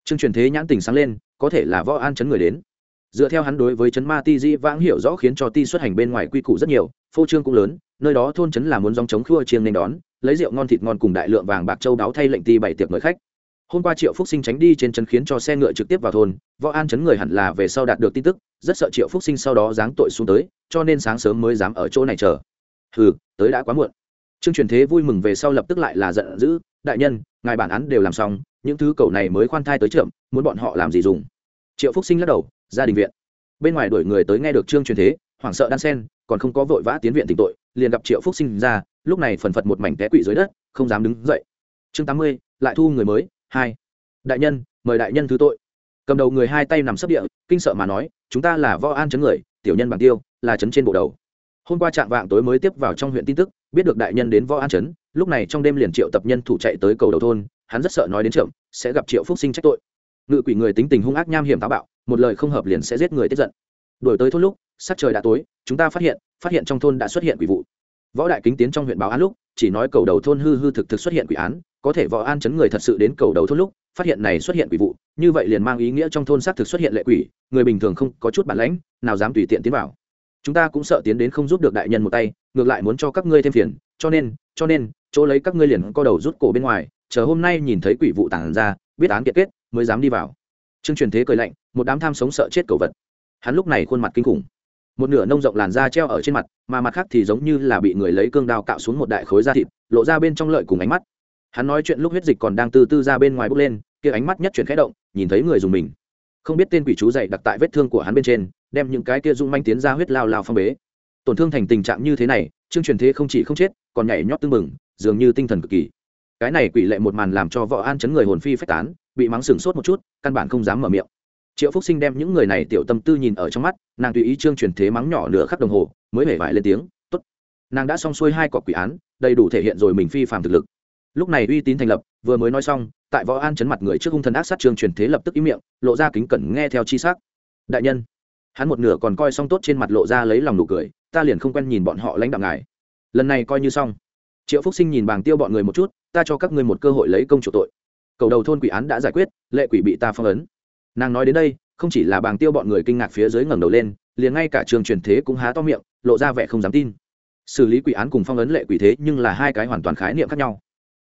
Trương truyền thế nhãn tình sáng lên, có thể là võ an chấn người đến. Dựa theo hắn đối với chấn ma ti di vãng hiểu rõ khiến cho ti xuất hành bên ngoài quy củ rất nhiều, phô trương cũng lớn, nơi đó thôn chấn là muốn dòng chống khua chiêng nên đón, lấy rượu ngon thịt ngon cùng đại lượng vàng bạc châu đáo thay lệnh ti bảy tiệc mời khách. Hôm qua triệu phúc sinh tránh đi trên chân khiến cho xe ngựa trực tiếp vào thôn, võ an chấn người hẳn là về sau đạt được tin tức, rất sợ triệu phúc sinh sau đó giáng tội xuống tới, cho nên sáng sớm mới dám ở chỗ này chờ. Hừ, tới đã quá muộn. Trương truyền thế vui mừng về sau lập tức lại là giận dữ đại nhân, ngài bản án đều làm xong, những thứ cầu này mới khoan thai tới trượm, muốn bọn họ làm gì dùng? Triệu phúc sinh lắc đầu ra đình viện. Bên ngoài đuổi người tới nghe được trương truyền thế, hoảng sợ đan sen, còn không có vội vã tiến viện tỉnh tội, liền gặp triệu phúc sinh ra, lúc này phần phật một mảnh té quỵ dưới đất, không dám đứng dậy. Chương tám mươi, lại thu người mới, hai. Đại nhân, mời đại nhân thứ tội. Cầm đầu người hai tay nằm sấp địa, kinh sợ mà nói, chúng ta là võ an chấn người, tiểu nhân bằng tiêu, là chấn trên bộ đầu. Hôm qua trạng vạng tối mới tiếp vào trong huyện tin tức, biết được đại nhân đến võ an chấn lúc này trong đêm liền triệu tập nhân thủ chạy tới cầu đầu thôn, hắn rất sợ nói đến trộm sẽ gặp triệu phúc sinh trách tội. Ngự quỷ người tính tình hung ác nham hiểm táo bạo, một lời không hợp liền sẽ giết người tiết giận. Đổi tới thôn lúc, sắc trời đã tối, chúng ta phát hiện phát hiện trong thôn đã xuất hiện quỷ vụ. Võ đại kính tiến trong huyện báo án lúc, chỉ nói cầu đầu thôn hư hư thực thực xuất hiện quỷ án, có thể võ an chấn người thật sự đến cầu đầu thôn lúc, phát hiện này xuất hiện quỷ vụ, như vậy liền mang ý nghĩa trong thôn xác thực xuất hiện lệ quỷ, người bình thường không có chút bản lãnh, nào dám tùy tiện tiến vào. Chúng ta cũng sợ tiến đến không giúp được đại nhân một tay, ngược lại muốn cho các ngươi thêm phiền, cho nên cho nên chỗ lấy các ngươi liền co đầu rút cổ bên ngoài, chờ hôm nay nhìn thấy quỷ vụ tản ra, biết án kiệt kết, mới dám đi vào. Trương truyền thế cười lạnh, một đám tham sống sợ chết cầu vật. Hắn lúc này khuôn mặt kinh khủng. Một nửa nông rộng làn da treo ở trên mặt, mà mặt khác thì giống như là bị người lấy cương đao cạo xuống một đại khối da thịt, lộ ra bên trong lợi cùng ánh mắt. Hắn nói chuyện lúc huyết dịch còn đang từ từ ra bên ngoài bốc lên, kia ánh mắt nhất chuyển khẽ động, nhìn thấy người dùng mình. Không biết tên quỷ chú dậy đặt tại vết thương của hắn bên trên, đem những cái kia dung manh tiến ra huyết lao lao phong bế. Tổn thương thành tình trạng như thế này, trương truyền thế không chỉ không chết, còn nhảy nhót tương mừng dường như tinh thần cực kỳ. Cái này quỷ lệ một màn làm cho võ an chấn người hồn phi phách tán, bị mắng sừng sốt một chút, căn bản không dám mở miệng. Triệu phúc sinh đem những người này tiểu tâm tư nhìn ở trong mắt, nàng tùy ý trương truyền thế mắng nhỏ nửa khắc đồng hồ, mới hể vải lên tiếng t ố t nàng đã xong xuôi hai cọc quỷ án, đầy đủ thể hiện rồi mình phi phạm thực lực. Lúc này uy tín thành lập, vừa mới nói xong, tại võ an chấn mặt người trước hung thần ác sát trương truyền thế lập tức ý miệng, lộ ra kính cẩn nghe theo chi s c đại nhân. Hắn một nửa còn coi xong tốt trên mặt lộ ra lấy lòng nụ cười, ta liền không quen nhìn bọn họ lãnh đạo ngài. Lần này coi như xong triệu phúc sinh nhìn bàng tiêu bọn người một chút, ta cho các ngươi một cơ hội lấy công chủ tội. Cầu đầu thôn quỷ án đã giải quyết, lệ quỷ bị ta phong ấn. Nàng nói đến đây, không chỉ là bàng tiêu bọn người kinh ngạc phía dưới ngẩng đầu lên, liền ngay cả trường truyền thế cũng há to miệng, lộ ra vẻ không dám tin. Xử lý quỷ án cùng phong ấn lệ quỷ thế nhưng là hai cái hoàn toàn khái niệm khác nhau.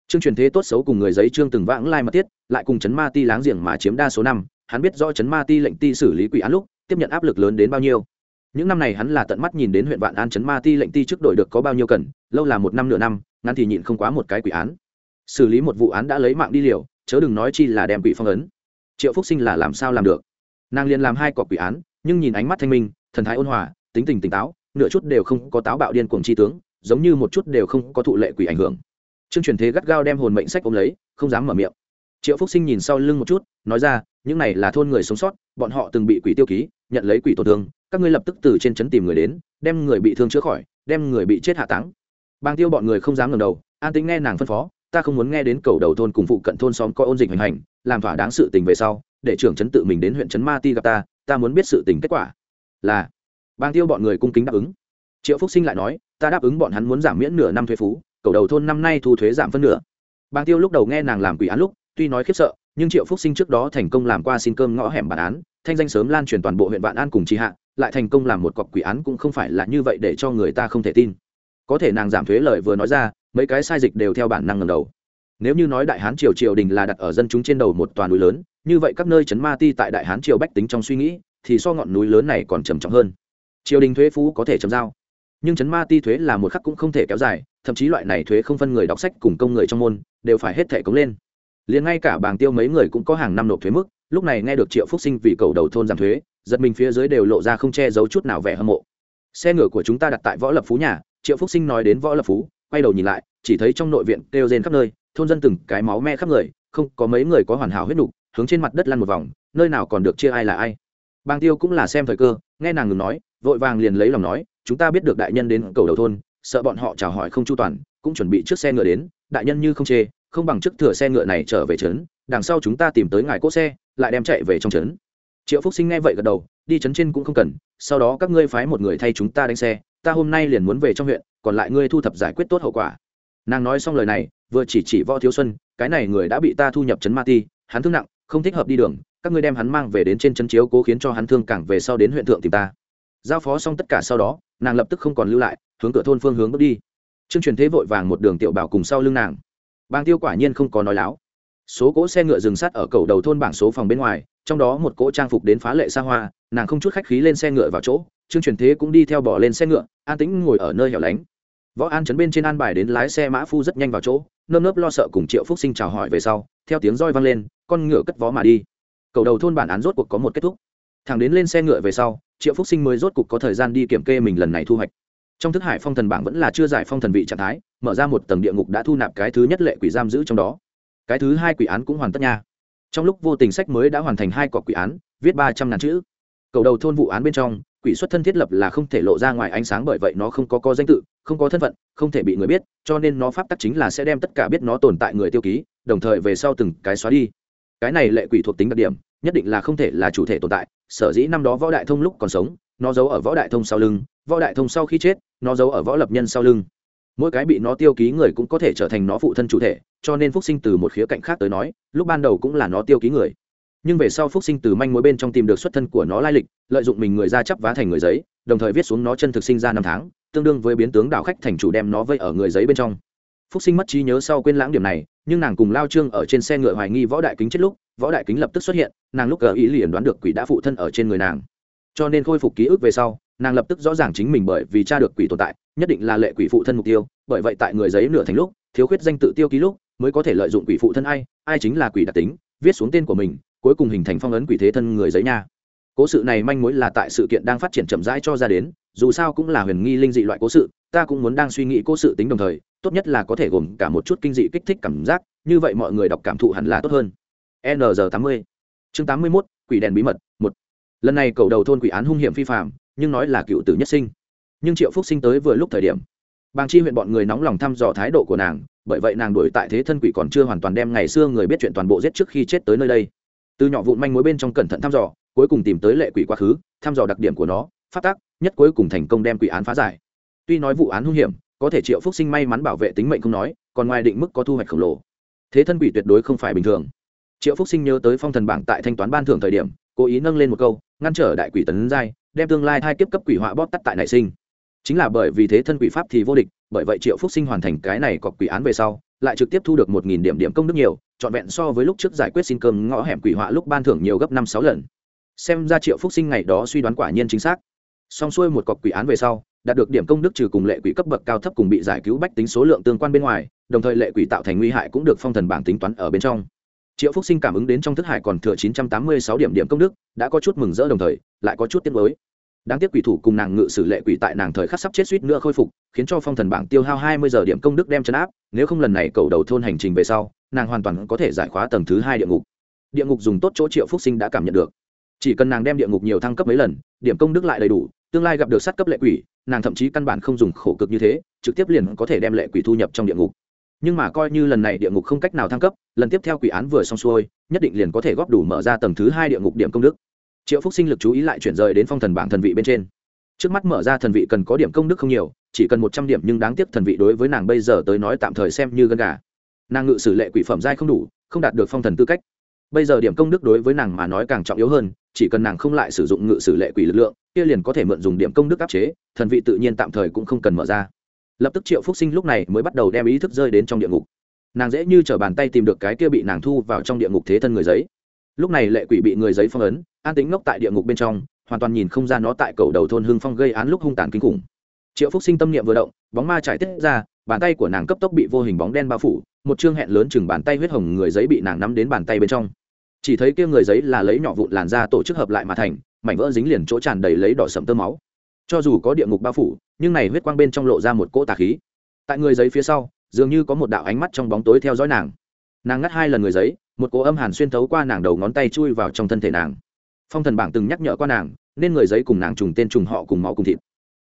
Trương truyền thế tốt xấu cùng người giấy trương từng vãng lai mật tiết lại cùng chấn ma ti láng giềng mà chiếm đa số năm, hắn biết rõ chấn ma ti lệnh ti xử lý quỷ án lúc, tiếp nhận áp lực lớn đến bao nhiêu. Những năm này hắn là tận mắt nhìn đến huyện vạn an chấn ma ti lệnh ti trước đổi được có bao nhiêu cần, lâu là một năm nửa năm ngắn thì nhịn không quá một cái quỷ án. Xử lý một vụ án đã lấy mạng đi liều, chớ đừng nói chi là đem quỷ phong ấn. Triệu phúc sinh là làm sao làm được? Nàng liền làm hai cọc quỷ án, nhưng nhìn ánh mắt thanh minh, thần thái ôn hòa, tính tình tỉnh táo, nửa chút đều không có táo bạo điên cuồng chi tướng, giống như một chút đều không có thụ lệ quỷ ảnh hưởng. Trương truyền thế gắt gao đem hồn mệnh sách ôm lấy, không dám mở miệng. Triệu phúc sinh nhìn sau lưng một chút, nói ra, những này là thôn người sống sót, bọn họ từng bị quỷ tiêu ký, nhận lấy quỷ tổn thương, các ngươi lập tức từ trên trấn tìm người đến, đem người bị thương chữa khỏi, đem người bị chết hạ táng bang tiêu bọn người không dám ngẩng đầu, an tính nghe nàng phân phó, ta không muốn nghe đến cầu đầu thôn cùng phụ cận thôn xóm có ôn dịch hành hành, làm thỏa đáng sự tình về sau, để trưởng trấn tự mình đến huyện trấn ma ti gặp ta ta muốn biết sự tình kết quả. Là bang tiêu bọn người cung kính đáp ứng. Triệu phúc sinh lại nói, ta đáp ứng bọn hắn muốn giảm miễn nửa năm thuế phú, cầu đầu thôn năm nay thu thuế giảm phân nửa. Bang tiêu lúc đầu nghe nàng làm quỷ án lúc, tuy nói khiếp sợ, nhưng triệu phúc sinh trước đó thành công làm qua xin cơm ngõ hẻm bản án, thanh danh sớm lan truyền toàn bộ huyện vạn an cùng tri hạ, lại thành công làm một cọc quỷ án cũng không phải là như vậy để cho người ta không thể tin có thể nàng giảm thuế lời vừa nói ra, mấy cái sai dịch đều theo bản năng ngầm đầu. Nếu như nói đại hán triều triều đình là đặt ở dân chúng trên đầu một toàn núi lớn, như vậy các nơi chấn ma ti tại đại hán triều bách tính trong suy nghĩ, thì so ngọn núi lớn này còn trầm trọng hơn. Triều đình thuế phú có thể chấm giao, nhưng chấn ma ti thuế là một khắc cũng không thể kéo dài, thậm chí loại này thuế không phân người đọc sách cùng công người trong môn, đều phải hết thể cống lên. Liền ngay cả bảng tiêu mấy người cũng có hàng năm nộp thuế mức, lúc này nghe được triệu phúc sinh vì cầu đầu thôn giảm thuế, giật mình phía dưới đều lộ ra không che giấu chút nào vẻ hâm mộ. Xe ngựa của chúng ta đặt tại võ lập phú nhà triệu phúc sinh nói đến võ lập phú, quay đầu nhìn lại, chỉ thấy trong nội viện kêu rên khắp nơi, thôn dân từng cái máu me khắp người, không có mấy người có hoàn hảo huyết nục hướng trên mặt đất lăn một vòng, nơi nào còn được chia ai là ai. Bang tiêu cũng là xem thời cơ, nghe nàng ngừng nói, vội vàng liền lấy lòng nói, chúng ta biết được đại nhân đến cầu đầu thôn, sợ bọn họ chào hỏi không chu toàn, cũng chuẩn bị chiếc xe ngựa đến, đại nhân như không chê, không bằng chiếc thừa xe ngựa này trở về trấn, đằng sau chúng ta tìm tới ngài cỗ xe, lại đem chạy về trong trấn. Triệu phúc sinh nghe vậy gật đầu, đi trấn trên cũng không cần, sau đó các ngươi phái một người thay chúng ta đánh xe ta hôm nay liền muốn về trong huyện, còn lại ngươi thu thập giải quyết tốt hậu quả. Nàng nói xong lời này, vừa chỉ chỉ võ thiếu xuân, cái này người đã bị ta thu nhập chấn ma ti, hắn thương nặng, không thích hợp đi đường, các ngươi đem hắn mang về đến trên chân chiếu cố khiến cho hắn thương cảng về sau đến huyện thượng tìm ta. Giao phó xong tất cả sau đó, nàng lập tức không còn lưu lại, hướng cửa thôn phương hướng bước đi. Trương truyền thế vội vàng một đường tiểu bảo cùng sau lưng nàng. Bang tiêu quả nhiên không có nói láo. Số cỗ xe ngựa dừng sát ở cầu đầu thôn bảng số phòng bên ngoài, trong đó một cỗ trang phục đến phá lệ xa hoa, nàng không chút khách khí lên xe ngựa vào chỗ trương truyền thế cũng đi theo bỏ lên xe ngựa, an tĩnh ngồi ở nơi hẻo lánh. Võ an chấn bên trên an bài đến lái xe mã phu rất nhanh vào chỗ, nơm nớp lo sợ cùng triệu phúc sinh chào hỏi về sau, theo tiếng roi vang lên, con ngựa cất vó mà đi. Cầu đầu thôn bản án rốt cuộc có một kết thúc. Thằng đến lên xe ngựa về sau, triệu phúc sinh mới rốt cuộc có thời gian đi kiểm kê mình lần này thu hoạch. Trong thức hải phong thần bảng vẫn là chưa giải phong thần vị trạng thái, mở ra một tầng địa ngục đã thu nạp cái thứ nhất lệ quỷ giam giữ trong đó. Cái thứ hai quỷ án cũng hoàn tất nha. Trong lúc vô tình sách mới đã hoàn thành hai cọc quỷ án, viết ba trăm ngàn chữ. Cầu đầu thôn vụ án bên trong quỷ xuất thân thiết lập là không thể lộ ra ngoài ánh sáng bởi vậy nó không có có danh tự, không có thân phận, không thể bị người biết, cho nên nó pháp tắc chính là sẽ đem tất cả biết nó tồn tại người tiêu ký, đồng thời về sau từng cái xóa đi. Cái này lệ quỷ thuộc tính đặc điểm, nhất định là không thể là chủ thể tồn tại, sở dĩ năm đó võ đại thông lúc còn sống, nó giấu ở võ đại thông sau lưng, võ đại thông sau khi chết, nó giấu ở võ lập nhân sau lưng. Mỗi cái bị nó tiêu ký người cũng có thể trở thành nó phụ thân chủ thể, cho nên phúc sinh từ một khía cạnh khác tới nói, lúc ban đầu cũng là nó tiêu ký người nhưng về sau phúc sinh từ manh mối bên trong tìm được xuất thân của nó lai lịch, lợi dụng mình người ra chấp vá thành người giấy, đồng thời viết xuống nó chân thực sinh ra năm tháng, tương đương với biến tướng đảo khách thành chủ đem nó vây ở người giấy bên trong. Phúc sinh mất trí nhớ sau quên lãng điểm này, nhưng nàng cùng lao trương ở trên xe ngựa hoài nghi võ đại kính chết lúc, võ đại kính lập tức xuất hiện, nàng lúc gợi ý liền đoán được quỷ đã phụ thân ở trên người nàng. Cho nên khôi phục ký ức về sau, nàng lập tức rõ ràng chính mình bởi vì cha được quỷ tồn tại, nhất định là lệ quỷ phụ thân mục tiêu, bởi vậy tại người giấy nửa thành lúc, thiếu khuyết danh tự tiêu ký lúc, mới có thể lợi dụng quỷ phụ thân ai ai chính là quỷ đặc tính, viết xuống tên của mình cuối cùng hình thành phong ấn quỷ thế thân người giấy nha. Cố sự này manh mối là tại sự kiện đang phát triển chậm rãi cho ra đến, dù sao cũng là huyền nghi linh dị loại cố sự, ta cũng muốn đang suy nghĩ cố sự tính đồng thời, tốt nhất là có thể gồm cả một chút kinh dị kích thích cảm giác, như vậy mọi người đọc cảm thụ hẳn là tốt hơn. N tám mươi. Chương tám mươi mốt, quỷ đèn bí mật, một. Lần này cầu đầu thôn quỷ án hung hiểm phi phạm nhưng nói là cựu tử nhất sinh. Nhưng triệu phúc sinh tới vừa lúc thời điểm, bàng chi huyện bọn người nóng lòng thăm dò thái độ của nàng, bởi vậy nàng đuổi tại thế thân quỷ còn chưa hoàn toàn đem ngày xưa người biết chuyện toàn bộ giết trước khi chết tới nơi đây từ nhỏ vụn manh mối bên trong cẩn thận thăm dò, cuối cùng tìm tới lệ quỷ quá khứ, thăm dò đặc điểm của nó, phát tác, nhất cuối cùng thành công đem quỷ án phá giải. Tuy nói vụ án hung hiểm, có thể triệu phúc sinh may mắn bảo vệ tính mệnh không nói, còn ngoài định mức có thu hoạch khổng lồ. Thế thân quỷ tuyệt đối không phải bình thường. Triệu phúc sinh nhớ tới phong thần bảng tại thanh toán ban thưởng thời điểm, cố ý nâng lên một câu, ngăn trở đại quỷ tấn giai, đem tương lai hai kiếp cấp quỷ họa bóp tắt tại nảy sinh chính là bởi vì thế thân quỷ pháp thì vô địch, bởi vậy triệu phúc sinh hoàn thành cái này cọc quỷ án về sau, lại trực tiếp thu được một nghìn điểm điểm công đức nhiều, trọn vẹn so với lúc trước giải quyết xin cơm ngõ hẻm quỷ họa lúc ban thưởng nhiều gấp năm sáu lần. Xem ra triệu phúc sinh ngày đó suy đoán quả nhiên chính xác. Xong xuôi một cọc quỷ án về sau, đạt được điểm công đức trừ cùng lệ quỷ cấp bậc cao thấp cùng bị giải cứu bách tính số lượng tương quan bên ngoài, đồng thời lệ quỷ tạo thành nguy hại cũng được phong thần bảng tính toán ở bên trong. Triệu phúc sinh cảm ứng đến trong thức hải còn thừa chín trăm tám mươi sáu điểm điểm công đức, đã có chút mừng rỡ đồng thời, lại có chút tiếc mới đáng tiếc quỷ thủ cùng nàng ngự sử lệ quỷ tại nàng thời khắc sắp chết suýt nữa khôi phục, khiến cho phong thần bảng tiêu hao hai mươi giờ điểm công đức đem chấn áp, nếu không lần này cầu đầu thôn hành trình về sau, nàng hoàn toàn có thể giải khóa tầng thứ hai địa ngục. Địa ngục dùng tốt chỗ triệu phúc sinh đã cảm nhận được. Chỉ cần nàng đem địa ngục nhiều thăng cấp mấy lần, điểm công đức lại đầy đủ, tương lai gặp được sát cấp lệ quỷ, nàng thậm chí căn bản không dùng khổ cực như thế, trực tiếp liền có thể đem lệ quỷ thu nhập trong địa ngục. Nhưng mà coi như lần này địa ngục không cách nào thăng cấp, lần tiếp theo quỷ án vừa xong xuôi, nhất định liền có thể góp đủ mở ra tầng thứ hai địa ngục điểm công đức triệu phúc sinh lực chú ý lại chuyển rời đến phong thần bảng thần vị bên trên trước mắt mở ra thần vị cần có điểm công đức không nhiều chỉ cần một trăm điểm nhưng đáng tiếc thần vị đối với nàng bây giờ tới nói tạm thời xem như gân gà nàng ngự sử lệ quỷ phẩm giai không đủ không đạt được phong thần tư cách bây giờ điểm công đức đối với nàng mà nói càng trọng yếu hơn chỉ cần nàng không lại sử dụng ngự sử lệ quỷ lực lượng kia liền có thể mượn dùng điểm công đức áp chế thần vị tự nhiên tạm thời cũng không cần mở ra lập tức triệu phúc sinh lúc này mới bắt đầu đem ý thức rơi đến trong địa ngục nàng dễ như t r ở bàn tay tìm được cái kia bị nàng thu vào trong địa ngục thế thân người giấy lúc này lệ quỷ bị người giấy phong ấn, an tính ngốc tại địa ngục bên trong, hoàn toàn nhìn không ra nó tại cầu đầu thôn hưng phong gây án lúc hung tàn kinh khủng. Triệu phúc sinh tâm niệm vừa động, bóng ma trải tiết ra, bàn tay của nàng cấp tốc bị vô hình bóng đen bao phủ, một chương hẹn lớn chừng bàn tay huyết hồng người giấy bị nàng nắm đến bàn tay bên trong. Chỉ thấy kia người giấy là lấy nhỏ vụn làn da tổ chức hợp lại mà thành, mảnh vỡ dính liền chỗ tràn đầy lấy đỏ sậm tơ máu. Cho dù có địa ngục bao phủ, nhưng này huyết quang bên trong lộ ra một cỗ tà khí. Tại người giấy phía sau, dường như có một đạo ánh mắt trong bóng tối theo dõi nàng. Nàng ngắt hai lần người giấy một cỗ âm hàn xuyên thấu qua nàng đầu ngón tay chui vào trong thân thể nàng. Phong thần bảng từng nhắc nhở qua nàng, nên người giấy cùng nàng trùng tên trùng họ cùng máu cùng thịt.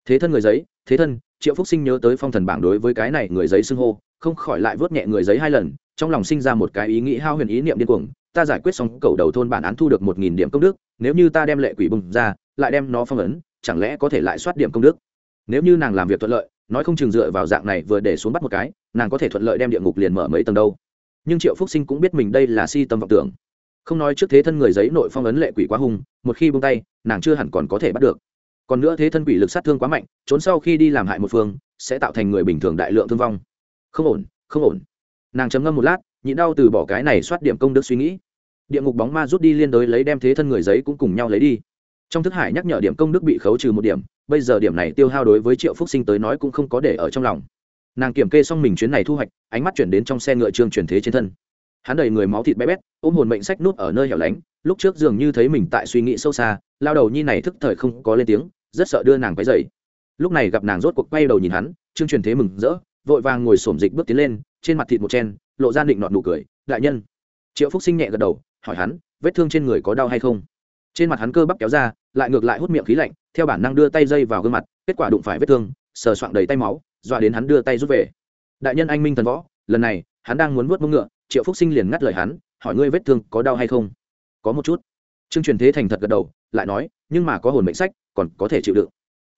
Thế thân người giấy, thế thân, triệu phúc sinh nhớ tới phong thần bảng đối với cái này người giấy xưng hô, không khỏi lại vớt nhẹ người giấy hai lần, trong lòng sinh ra một cái ý nghĩ hao huyền ý niệm điên cuồng, ta giải quyết xong cầu đầu thôn bản án thu được một nghìn điểm công đức, nếu như ta đem lệ quỷ bùng ra, lại đem nó phong ấn, chẳng lẽ có thể lại soát điểm công đức? Nếu như nàng làm việc thuận lợi, nói không chừng dựa vào dạng này vừa để xuống bắt một cái, nàng có thể thuận lợi đem địa ngục liền mở mấy tầng đâu nhưng triệu phúc sinh cũng biết mình đây là si tâm vọng tưởng. Không nói trước thế thân người giấy nội phong ấn lệ quỷ quá hung, một khi bung tay, nàng chưa hẳn còn có thể bắt được. Còn nữa thế thân quỷ lực sát thương quá mạnh, trốn sau khi đi làm hại một phương, sẽ tạo thành người bình thường đại lượng thương vong. Không ổn không ổn. Nàng chấm ngâm một lát, nhịn đau từ bỏ cái này soát điểm công đức suy nghĩ. Địa ngục bóng ma rút đi liên đối lấy đem thế thân người giấy cũng cùng nhau lấy đi. Trong thức hải nhắc nhở điểm công đức bị khấu trừ một điểm, bây giờ điểm này tiêu hao đối với triệu phúc sinh tới nói cũng không có để ở trong lòng nàng kiểm kê xong mình chuyến này thu hoạch, ánh mắt chuyển đến trong xe ngựa trương truyền thế trên thân. Hắn đầy người máu thịt bé bét, ôm hồn mệnh sách nút ở nơi hẻo lánh, lúc trước dường như thấy mình tại suy nghĩ sâu xa, lao đầu nhi này thức thời không có lên tiếng, rất sợ đưa nàng váy dậy. lúc này gặp nàng rốt cuộc quay đầu nhìn hắn, trương truyền thế mừng rỡ, vội vàng ngồi xổm dịch bước tiến lên, trên mặt thịt một chen, lộ ra định nọt nụ cười, đại nhân. Triệu phúc sinh nhẹ gật đầu, hỏi hắn, vết thương trên người có đau hay không? Trên mặt hắn cơ bắp kéo ra, lại ngược lại hút miệng khí lạnh, theo bản năng đưa tay dây vào gương mặt, kết quả đụng phải vết thương, sờ soạng đầy tay máu dọa đến hắn đưa tay rút về. Đại nhân anh minh thần võ, lần này, hắn đang muốn vuốt mông ngựa, triệu phúc sinh liền ngắt lời hắn, hỏi ngươi vết thương có đau hay không? Có một chút. Trương truyền thế thành thật gật đầu, lại nói, nhưng mà có hồn mệnh sách, còn có thể chịu đựng.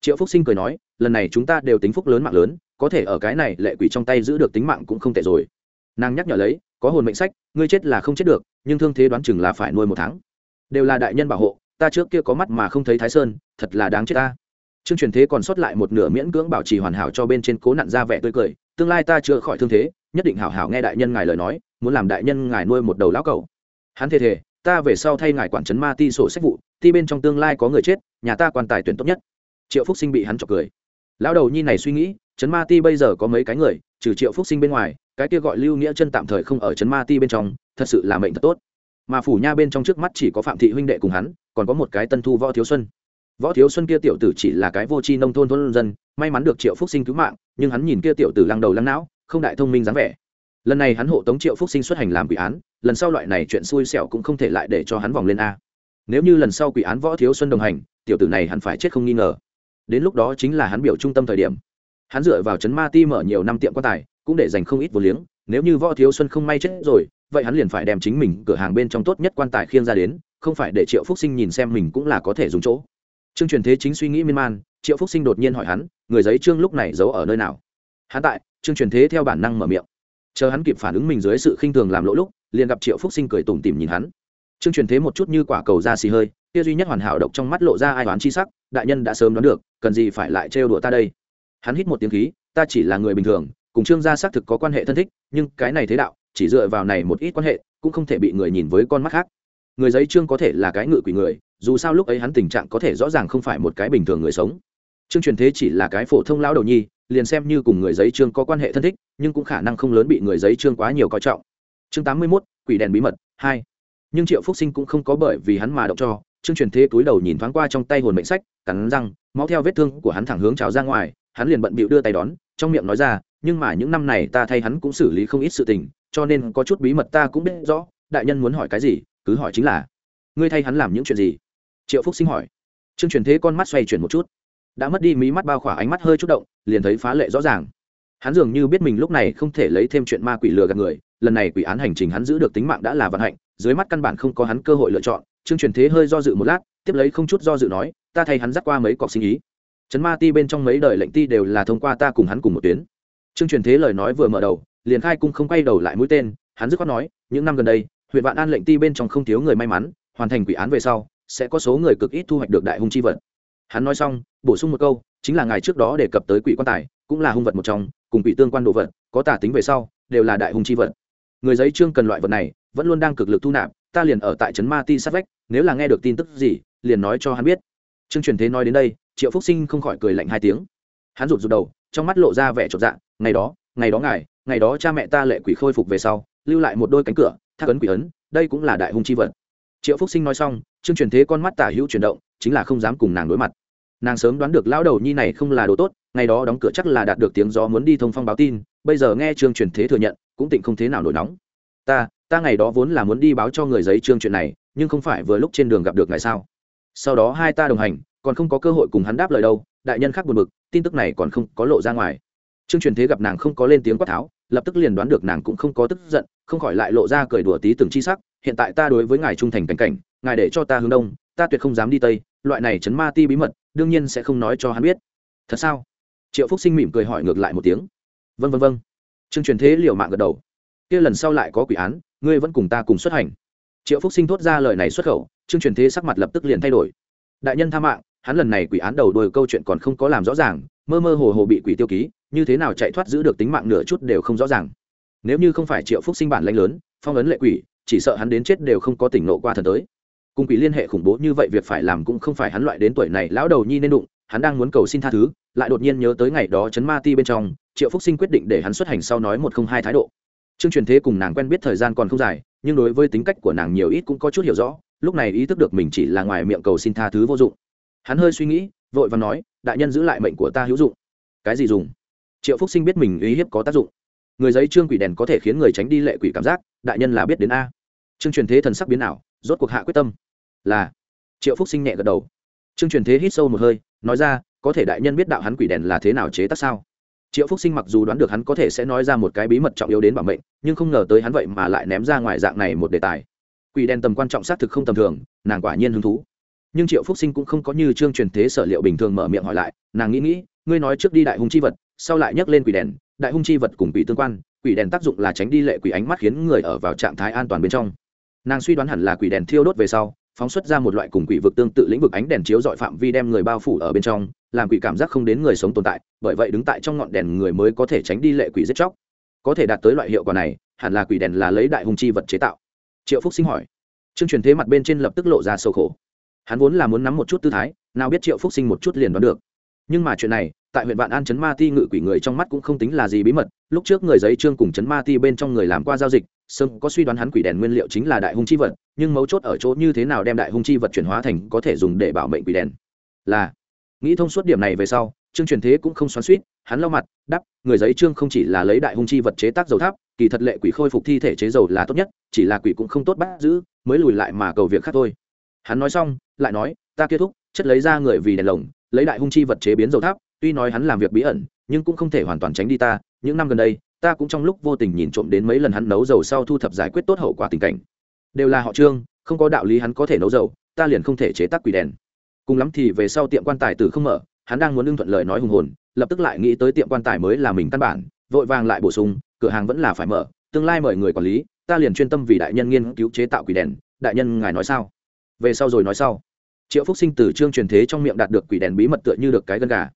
Triệu phúc sinh cười nói, lần này chúng ta đều tính phúc lớn mạng lớn, có thể ở cái này lệ quỷ trong tay giữ được tính mạng cũng không tệ rồi. Nàng nhắc nhở lấy, có hồn mệnh sách, ngươi chết là không chết được, nhưng thương thế đoán chừng là phải nuôi một tháng. Đều là đại nhân bảo hộ, ta trước kia có mắt mà không thấy thái sơn, thật là đáng chết ta trương truyền thế còn sót lại một nửa miễn cưỡng bảo trì hoàn hảo cho bên trên cố nặn ra vẻ tươi cười, tương lai ta chữa khỏi thương thế, nhất định hảo hảo nghe đại nhân ngài lời nói, muốn làm đại nhân ngài nuôi một đầu lão cầu hắn thề thề, ta về sau thay ngài quản trấn ma ti sổ sách vụ, ti bên trong tương lai có người chết, nhà ta quan tài tuyển tốt nhất. Triệu phúc sinh bị hắn chọc cười. Lão đầu nhi này suy nghĩ, trấn ma ti bây giờ có mấy cái người, trừ triệu phúc sinh bên ngoài, cái kia gọi lưu nghĩa chân tạm thời không ở trấn ma ti bên trong, thật sự là mệnh thật tốt. Mà phủ nha bên trong trước mắt chỉ có phạm thị huynh đệ cùng hắn, còn có một cái tân thu võ thiếu xuân võ thiếu xuân kia tiểu tử chỉ là cái vô tri nông thôn thôn dân, may mắn được triệu phúc sinh cứu mạng, nhưng hắn nhìn kia tiểu tử lăng đầu lăng não, không đại thông minh dáng vẻ. Lần này hắn hộ tống triệu phúc sinh xuất hành làm quỷ án, lần sau loại này chuyện xui xẻo cũng không thể lại để cho hắn vòng lên a. Nếu như lần sau quỷ án võ thiếu xuân đồng hành, tiểu tử này hắn phải chết không nghi ngờ. Đến lúc đó chính là hắn biểu trung tâm thời điểm. Hắn dựa vào chấn ma ti mở nhiều năm tiệm quan tài, cũng để dành không ít vô liếng, nếu như võ thiếu xuân không may chết rồi, vậy hắn liền phải đem chính mình cửa hàng bên trong tốt nhất quan tài khiêng ra đến, không phải để triệu phúc sinh nhìn xem mình cũng là có thể dùng chỗ trương truyền thế chính suy nghĩ miên man, triệu phúc sinh đột nhiên hỏi hắn, người giấy trương lúc này giấu ở nơi nào? Hắn tại, trương truyền thế theo bản năng mở miệng. Chờ hắn kịp phản ứng mình dưới sự khinh thường làm lỗ lúc, liền gặp triệu phúc sinh cười tủm tỉm nhìn hắn. Trương truyền thế một chút như quả cầu ra xì hơi, kia duy nhất hoàn hảo độc trong mắt lộ ra ai đoán chi sắc, đại nhân đã sớm đoán được, cần gì phải lại trêu đùa ta đây? Hắn hít một tiếng khí, ta chỉ là người bình thường, cùng trương gia xác thực có quan hệ thân thích, nhưng cái này thế đạo, chỉ dựa vào này một ít quan hệ, cũng không thể bị người nhìn với con mắt khác. Người giấy trương có thể là cái ngự quỷ người dù sao lúc ấy hắn tình trạng có thể rõ ràng không phải một cái bình thường người sống. Trương truyền thế chỉ là cái phổ thông lão đầu nhi liền xem như cùng người giấy trương có quan hệ thân thích nhưng cũng khả năng không lớn bị người giấy trương quá nhiều coi trọng. Chương tám mươi 81, quỷ đèn bí mật hai. Nhưng triệu phúc sinh cũng không có bởi vì hắn mà động cho trương truyền thế túi đầu nhìn thoáng qua trong tay hồn mệnh sách cắn răng máu theo vết thương của hắn thẳng hướng trào ra ngoài hắn liền bận bịu đưa tay đón trong miệng nói ra nhưng mà những năm này ta thay hắn cũng xử lý không ít sự tình cho nên có chút bí mật ta cũng biết rõ đại nhân muốn hỏi cái gì cứ hỏi chính là ngươi thay hắn làm những chuyện gì? Triệu phúc sinh hỏi. Trương truyền thế con mắt xoay chuyển một chút. Đã mất đi mí mắt bao khỏa ánh mắt hơi chút động, liền thấy phá lệ rõ ràng. Hắn dường như biết mình lúc này không thể lấy thêm chuyện ma quỷ lừa gạt người, lần này quỷ án hành trình hắn giữ được tính mạng đã là vận hạnh, dưới mắt căn bản không có hắn cơ hội lựa chọn. Trương truyền thế hơi do dự một lát, tiếp lấy không chút do dự nói, ta thay hắn dắt qua mấy cọc sinh ý. Trấn ma ti bên trong mấy đời lệnh ti đều là thông qua ta cùng hắn cùng một tuyến. Trương truyền thế lời nói vừa mở đầu, liền khai cung không quay đầu lại mũi tên, hắn dứt khoát nói, những năm gần đây, huyện vạn an lệnh ti bên trong không thiếu người may mắn, hoàn thành quỷ án về sau sẽ có số người cực ít thu hoạch được đại hung chi vật. Hắn nói xong, bổ sung một câu, chính là ngài trước đó đề cập tới quỷ quan tài, cũng là hung vật một trong, cùng quỷ tương quan đồ vật, có tả tính về sau, đều là đại hung chi vật. Người giấy trương cần loại vật này, vẫn luôn đang cực lực thu nạp, ta liền ở tại trấn ma ti sát vách, nếu là nghe được tin tức gì, liền nói cho hắn biết. Trương truyền thế nói đến đây, triệu phúc sinh không khỏi cười lạnh hai tiếng. Hắn rụt rụt đầu, trong mắt lộ ra vẻ chột dạ ngày đó ngày đó ngài, ngày đó cha mẹ ta lệ quỷ khôi phục về sau, lưu lại một đôi cánh cửa thác ấn quỷ ấn, đây cũng là đại hung chi vật triệu phúc sinh nói xong chương truyền thế con mắt tả hữu chuyển động, chính là không dám cùng nàng đối mặt. Nàng sớm đoán được lão đầu nhi này không là đồ tốt, ngày đó đóng cửa chắc là đạt được tiếng gió muốn đi thông phong báo tin, bây giờ nghe trương truyền thế thừa nhận, cũng tịnh không thế nào nổi nóng. Ta ta ngày đó vốn là muốn đi báo cho người giấy trương chuyện này, nhưng không phải vừa lúc trên đường gặp được ngài sao? Sau đó hai ta đồng hành, còn không có cơ hội cùng hắn đáp lời đâu, đại nhân khác buồn bực, tin tức này còn không có lộ ra ngoài. Trương truyền thế gặp nàng không có lên tiếng quát tháo, lập tức liền đoán được nàng cũng không có tức giận, không khỏi lại lộ ra cười đùa tí từng chi sắc hiện tại ta đối với ngài trung thành cảnh cảnh, ngài để cho ta hướng đông, ta tuyệt không dám đi tây, loại này chấn ma ti bí mật, đương nhiên sẽ không nói cho hắn biết. Thật sao? Triệu phúc sinh mỉm cười hỏi ngược lại một tiếng. Vân vân vân trương truyền thế liều mạng gật đầu. Kia lần sau lại có quỷ án, ngươi vẫn cùng ta cùng xuất hành. Triệu phúc sinh thốt ra lời này xuất khẩu, trương truyền thế sắc mặt lập tức liền thay đổi. Đại nhân tha mạng, hắn lần này quỷ án đầu đuôi câu chuyện còn không có làm rõ ràng, mơ mơ hồ hồ bị quỷ tiêu ký, như thế nào chạy thoát giữ được tính mạng nửa chút đều không rõ ràng. Nếu như không phải triệu phúc sinh bản lãnh lớn, phong ấn lệ quỷ chỉ sợ hắn đến chết đều không có tỉnh nộ qua thần tới. Cùng quỷ liên hệ khủng bố như vậy việc phải làm cũng không phải hắn loại đến tuổi này lão đầu nhi nên đụng, hắn đang muốn cầu xin tha thứ, lại đột nhiên nhớ tới ngày đó chấn ma ti bên trong, triệu phúc sinh quyết định để hắn xuất hành sau nói một không hai thái độ. Trương truyền thế cùng nàng quen biết thời gian còn không dài, nhưng đối với tính cách của nàng nhiều ít cũng có chút hiểu rõ, lúc này ý thức được mình chỉ là ngoài miệng cầu xin tha thứ vô dụng. Hắn hơi suy nghĩ, vội và nói, đại nhân giữ lại mệnh của ta hữu dụng. Cái gì dùng? Triệu phúc sinh biết mình ý hiếp có tác dụng. Người giấy trương quỷ đèn có thể khiến người tránh đi lệ quỷ cảm giác, đại nhân là biết đến a trương truyền thế thần sắc biến ảo, rốt cuộc hạ quyết tâm. Là, triệu phúc sinh nhẹ gật đầu. Trương truyền thế hít sâu một hơi, nói ra, có thể đại nhân biết đạo hắn quỷ đèn là thế nào chế tác sao? Triệu phúc sinh mặc dù đoán được hắn có thể sẽ nói ra một cái bí mật trọng yếu đến bảo mệnh, nhưng không ngờ tới hắn vậy mà lại ném ra ngoài dạng này một đề tài. Quỷ đèn tầm quan trọng xác thực không tầm thường, nàng quả nhiên hứng thú. Nhưng triệu phúc sinh cũng không có như trương truyền thế sở liệu bình thường mở miệng hỏi lại, nàng nghĩ nghĩ, ngươi nói trước đi đại hung chi vật, sau lại nhắc lên quỷ đèn, đại hung chi vật cùng quỷ tương quan, quỷ đèn tác dụng là tránh đi lệ quỷ ánh mắt khiến người ở vào trạng thái an toàn bên trong nàng suy đoán hẳn là quỷ đèn thiêu đốt về sau, phóng xuất ra một loại cùng quỷ vực tương tự lĩnh vực ánh đèn chiếu dọi phạm vi đem người bao phủ ở bên trong, làm quỷ cảm giác không đến người sống tồn tại, bởi vậy đứng tại trong ngọn đèn người mới có thể tránh đi lệ quỷ giết chóc. Có thể đạt tới loại hiệu quả này, hẳn là quỷ đèn là lấy đại hùng chi vật chế tạo. Triệu phúc sinh hỏi. Chương truyền thế mặt bên trên lập tức lộ ra sâu khổ. Hắn vốn là muốn nắm một chút tư thái, nào biết triệu phúc sinh một chút liền đoán được. Nhưng mà chuyện này, tại huyện vạn an chấn ma ti ngự quỷ người trong mắt cũng không tính là gì bí mật, lúc trước người giấy trương cùng chấn ma ti bên trong người làm qua giao dịch sớm có suy đoán hắn quỷ đèn nguyên liệu chính là đại hung chi vật, nhưng mấu chốt ở chỗ như thế nào đem đại hung chi vật chuyển hóa thành có thể dùng để bảo mệnh quỷ đèn? Là, nghĩ thông suốt điểm này về sau, trương truyền thế cũng không xoắn suýt hắn lau mặt đắp người giấy trương không chỉ là lấy đại hung chi vật chế tác dầu tháp, kỳ thật lệ quỷ khôi phục thi thể chế dầu là tốt nhất, chỉ là quỷ cũng không tốt bắt giữ, mới lùi lại mà cầu việc khác thôi. Hắn nói xong, lại nói, ta kết thúc, chất lấy ra người vì đèn lồng, lấy đại hung chi vật chế biến dầu tháp, tuy nói hắn làm việc bí ẩn, nhưng cũng không thể hoàn toàn tránh đi ta, những năm gần đây ta cũng trong lúc vô tình nhìn trộm đến mấy lần hắn nấu dầu sau thu thập giải quyết tốt hậu quả tình cảnh. Đều là họ trương, không có đạo lý hắn có thể nấu dầu, ta liền không thể chế tác quỷ đèn. Cùng lắm thì về sau tiệm quan tài tử không mở, hắn đang muốn ưng thuận lời nói hùng hồn, lập tức lại nghĩ tới tiệm quan tài mới là mình căn bản, vội vàng lại bổ sung, cửa hàng vẫn là phải mở, tương lai mời người quản lý, ta liền chuyên tâm vì đại nhân nghiên cứu chế tạo quỷ đèn, đại nhân ngài nói sao? Về sau rồi nói sau. Triệu phúc sinh từ trương truyền thế trong miệng đạt được quỷ đèn bí mật tựa như được cái gân gà.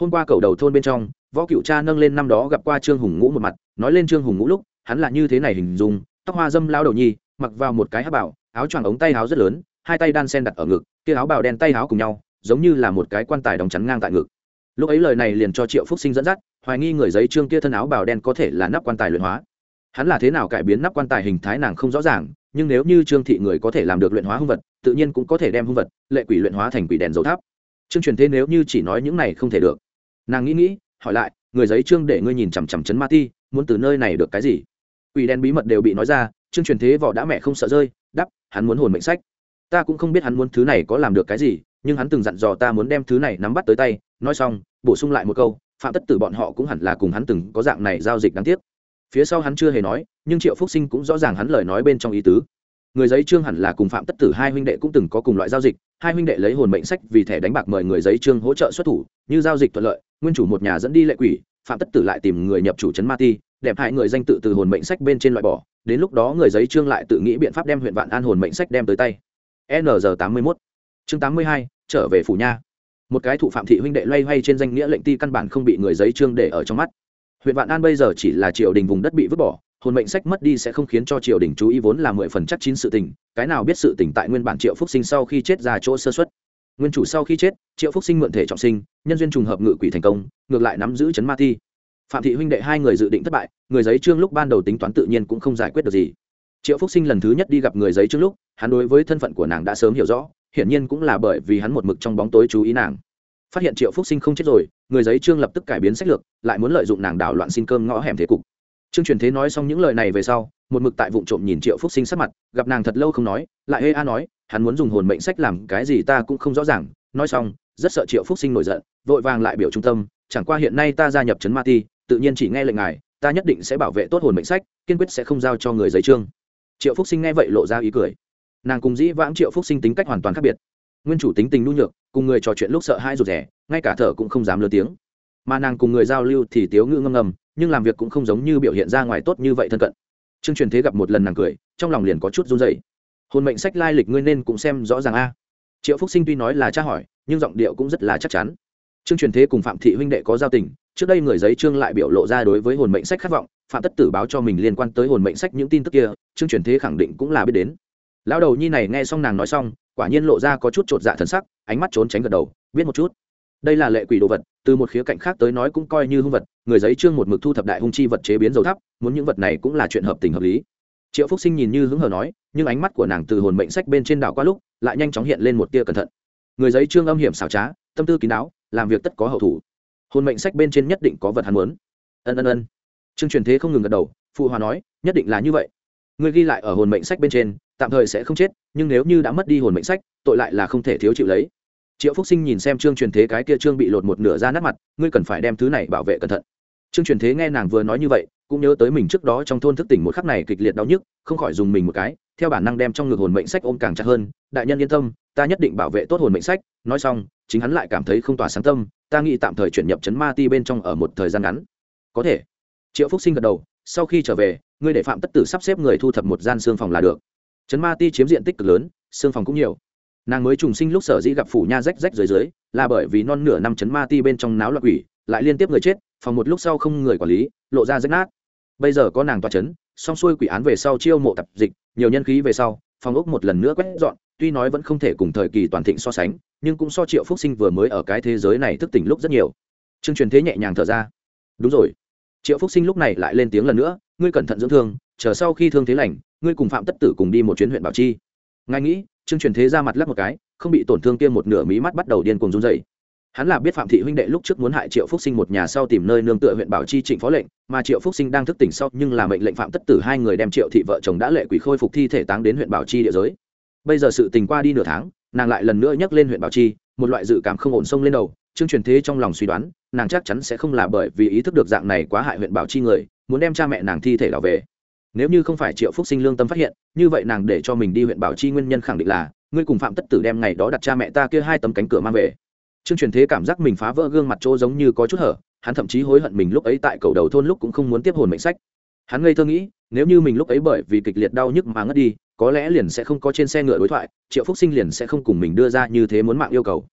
Hôm qua cầu đầu thôn bên trong võ cựu cha nâng lên năm đó gặp qua trương hùng ngũ một mặt, nói lên trương hùng ngũ lúc, hắn là như thế này hình dung, tóc hoa dâm lao đầu nhi, mặc vào một cái áo bảo áo choàng ống tay áo rất lớn, hai tay đan sen đặt ở ngực, kia áo bào đen tay áo cùng nhau, giống như là một cái quan tài đóng chắn ngang tại ngực. Lúc ấy lời này liền cho triệu phúc sinh dẫn dắt, hoài nghi người giấy trương kia thân áo bào đen có thể là nắp quan tài luyện hóa. Hắn là thế nào cải biến nắp quan tài hình thái nàng không rõ ràng, nhưng nếu như trương thị người có thể làm được luyện hóa hung vật, tự nhiên cũng có thể đem hung vật, lệ quỷ luyện hóa thành quỷ đèn dầu tháp. Trương truyền thế nếu như chỉ nói những này không thể được. Nàng nghĩ nghĩ hỏi lại, người giấy trương để ngươi nhìn chằm chằm chấn ma ti, muốn từ nơi này được cái gì? Quỷ đen bí mật đều bị nói ra trương truyền thế vỏ đã mẹ không sợ rơi đắp hắn muốn hồn mệnh sách. Ta cũng không biết hắn muốn thứ này có làm được cái gì, nhưng hắn từng dặn dò ta muốn đem thứ này nắm bắt tới tay. Nói xong, bổ sung lại một câu, phạm tất tử bọn họ cũng hẳn là cùng hắn từng có dạng này giao dịch đáng tiếc. Phía sau hắn chưa hề nói, nhưng triệu phúc sinh cũng rõ ràng hắn lời nói bên trong ý tứ. Người giấy trương hẳn là cùng phạm tất tử hai huynh đệ cũng từng có cùng loại giao dịch. Hai huynh đệ lấy hồn mệnh sách vì thẻ đánh bạc mời người giấy trương hỗ trợ xuất thủ, như giao dịch thuận lợi nguyên chủ một nhà dẫn đi lệ quỷ, phạm tất tử lại tìm người nhập chủ trấn ma ti đẹp hại người danh tự từ hồn mệnh sách bên trên loại bỏ, đến lúc đó người giấy trương lại tự nghĩ biện pháp đem huyện vạn an hồn mệnh sách đem tới tay. Ng tám mươi mốt. Chương tám mươi hai, trở về phủ nha. Một cái thụ phạm thị huynh đệ loay hoay trên danh nghĩa lệnh ti căn bản không bị người giấy trương để ở trong mắt. Huyện vạn an bây giờ chỉ là triều đình vùng đất bị vứt bỏ, hồn mệnh sách mất đi sẽ không khiến cho triều đình chú ý vốn là mười phần chắc chín sự tình, cái nào biết sự tình tại nguyên bản triệu phúc sinh sau khi chết ra chỗ sơ xuất nguyên chủ sau khi chết, triệu phúc sinh mượn thể trọng sinh, nhân duyên trùng hợp ngự quỷ thành công, ngược lại nắm giữ chấn ma thi. Phạm thị huynh đệ hai người dự định thất bại, người giấy trương lúc ban đầu tính toán tự nhiên cũng không giải quyết được gì. Triệu phúc sinh lần thứ nhất đi gặp người giấy trương lúc, hắn đối với thân phận của nàng đã sớm hiểu rõ, hiển nhiên cũng là bởi vì hắn một mực trong bóng tối chú ý nàng. Phát hiện triệu phúc sinh không chết rồi, người giấy trương lập tức cải biến sách lược, lại muốn lợi dụng nàng đảo loạn xin cơm ngõ hẻm thế cục. Trương truyền thế nói xong những lời này về sau một mực tại vụ trộm nhìn triệu phúc sinh sắc mặt, gặp nàng thật lâu không nói, lại ê a nói, hắn muốn dùng hồn mệnh sách làm cái gì ta cũng không rõ ràng. Nói xong, rất sợ triệu phúc sinh nổi giận, vội vàng lại biểu trung tâm, chẳng qua hiện nay ta gia nhập trấn ma ti, tự nhiên chỉ nghe lệnh ngài, ta nhất định sẽ bảo vệ tốt hồn mệnh sách, kiên quyết sẽ không giao cho người giấy trương. Triệu phúc sinh nghe vậy lộ ra ý cười. Nàng cùng dĩ vãng triệu phúc sinh tính cách hoàn toàn khác biệt. Nguyên chủ tính tình nhu nhược, cùng người trò chuyện lúc sợ hai rụt rẻ ngay cả thở cũng không dám lớn tiếng. Mà nàng cùng người giao lưu thì tiếu ngữ ngâm ngầm, nhưng làm việc cũng không giống như biểu hiện ra ngoài tốt như vậy thân cận trương truyền thế gặp một lần nàng cười, trong lòng liền có chút run dậy hồn mệnh sách lai lịch ngươi nên cũng xem rõ ràng a. Triệu phúc sinh tuy nói là tra hỏi, nhưng giọng điệu cũng rất là chắc chắn. Trương truyền thế cùng phạm thị huynh đệ có giao tình, trước đây người giấy trương lại biểu lộ ra đối với hồn mệnh sách khát vọng, phạm tất tử báo cho mình liên quan tới hồn mệnh sách những tin tức kia, trương truyền thế khẳng định cũng là biết đến. Lão đầu nhi này nghe xong nàng nói xong, quả nhiên lộ ra có chút chột dạ thần sắc, ánh mắt trốn tránh gật đầu, biết một chút đây là lệ quỷ đồ vật, từ một khía cạnh khác tới nói cũng coi như hung vật, người giấy trương một mực thu thập đại hung chi vật chế biến dầu thắp, muốn những vật này cũng là chuyện hợp tình hợp lý. Triệu phúc sinh nhìn như hứng hờ nói, nhưng ánh mắt của nàng từ hồn mệnh sách bên trên đảo qua lúc, lại nhanh chóng hiện lên một tia cẩn thận. Người giấy trương âm hiểm xảo trá, tâm tư kín đáo, làm việc tất có hậu thủ. Hồn mệnh sách bên trên nhất định có vật hắn muốn. Ân ân ân. Trương truyền thế không ngừng gật đầu, phụ hòa nói, nhất định là như vậy. Người ghi lại ở hồn mệnh sách bên trên, tạm thời sẽ không chết, nhưng nếu như đã mất đi hồn mệnh sách, tội lại là không thể thiếu chịu lấy triệu phúc sinh nhìn xem trương truyền thế cái kia trương bị lột một nửa ra nát mặt, ngươi cần phải đem thứ này bảo vệ cẩn thận. Trương truyền thế nghe nàng vừa nói như vậy, cũng nhớ tới mình trước đó trong thôn thức tỉnh một khắc này kịch liệt đau nhức, không khỏi dùng mình một cái, theo bản năng đem trong ngực hồn mệnh sách ôm càng chặt hơn, đại nhân yên tâm, ta nhất định bảo vệ tốt hồn mệnh sách. Nói xong, chính hắn lại cảm thấy không tỏa sáng tâm, ta nghĩ tạm thời chuyển nhập chấn ma ti bên trong ở một thời gian ngắn. Có thể. Triệu phúc sinh gật đầu, sau khi trở về, ngươi để phạm tất tử sắp xếp người thu thập một gian xương phòng là được. Chấn ma ti chiếm diện tích cực lớn, xương phòng cũng nhiều nàng mới trùng sinh lúc sở dĩ gặp phủ nha rách rách dưới dưới, là bởi vì non nửa năm chấn ma ti bên trong náo loạn quỷ, lại liên tiếp người chết, phòng một lúc sau không người quản lý, lộ ra rách nát. Bây giờ có nàng toa chấn, xong xuôi quỷ án về sau chiêu mộ tập dịch, nhiều nhân khí về sau, phòng ốc một lần nữa quét dọn, tuy nói vẫn không thể cùng thời kỳ toàn thịnh so sánh, nhưng cũng so triệu phúc sinh vừa mới ở cái thế giới này thức tỉnh lúc rất nhiều. Chương truyền thế nhẹ nhàng thở ra. Đúng rồi. Triệu phúc sinh lúc này lại lên tiếng lần nữa, ngươi cẩn thận dưỡng thương, chờ sau khi thương thế lành, ngươi cùng phạm tất tử cùng đi một chuyến huyện bảo chi. Ngài nghĩ chương truyền thế ra mặt lắc một cái, không bị tổn thương kia một nửa mí mắt bắt đầu điên cuồng run dày hắn là biết phạm thị huynh đệ lúc trước muốn hại triệu phúc sinh một nhà sau tìm nơi nương tựa huyện bảo chi trịnh phó lệnh, mà triệu phúc sinh đang thức tỉnh sau nhưng là mệnh lệnh phạm tất tử hai người đem triệu thị vợ chồng đã lệ quỷ khôi phục thi thể táng đến huyện bảo chi địa giới. Bây giờ sự tình qua đi nửa tháng, nàng lại lần nữa nhắc lên huyện bảo chi, một loại dự cảm không ổn sông lên đầu chương truyền thế trong lòng suy đoán, nàng chắc chắn sẽ không là bởi vì ý thức được dạng này quá hại huyện bảo chi người, muốn đem cha mẹ nàng thi thể đào về nếu như không phải triệu phúc sinh lương tâm phát hiện, như vậy nàng để cho mình đi huyện bảo chi nguyên nhân khẳng định là, ngươi cùng phạm tất tử đem ngày đó đặt cha mẹ ta kia hai tấm cánh cửa mang về. Trương truyền thế cảm giác mình phá vỡ gương mặt chỗ giống như có chút hở, hắn thậm chí hối hận mình lúc ấy tại cầu đầu thôn lúc cũng không muốn tiếp hồn mệnh sách. Hắn ngây thơ nghĩ, nếu như mình lúc ấy bởi vì kịch liệt đau nhức mà ngất đi, có lẽ liền sẽ không có trên xe ngựa đối thoại, triệu phúc sinh liền sẽ không cùng mình đưa ra như thế muốn mạng yêu cầu.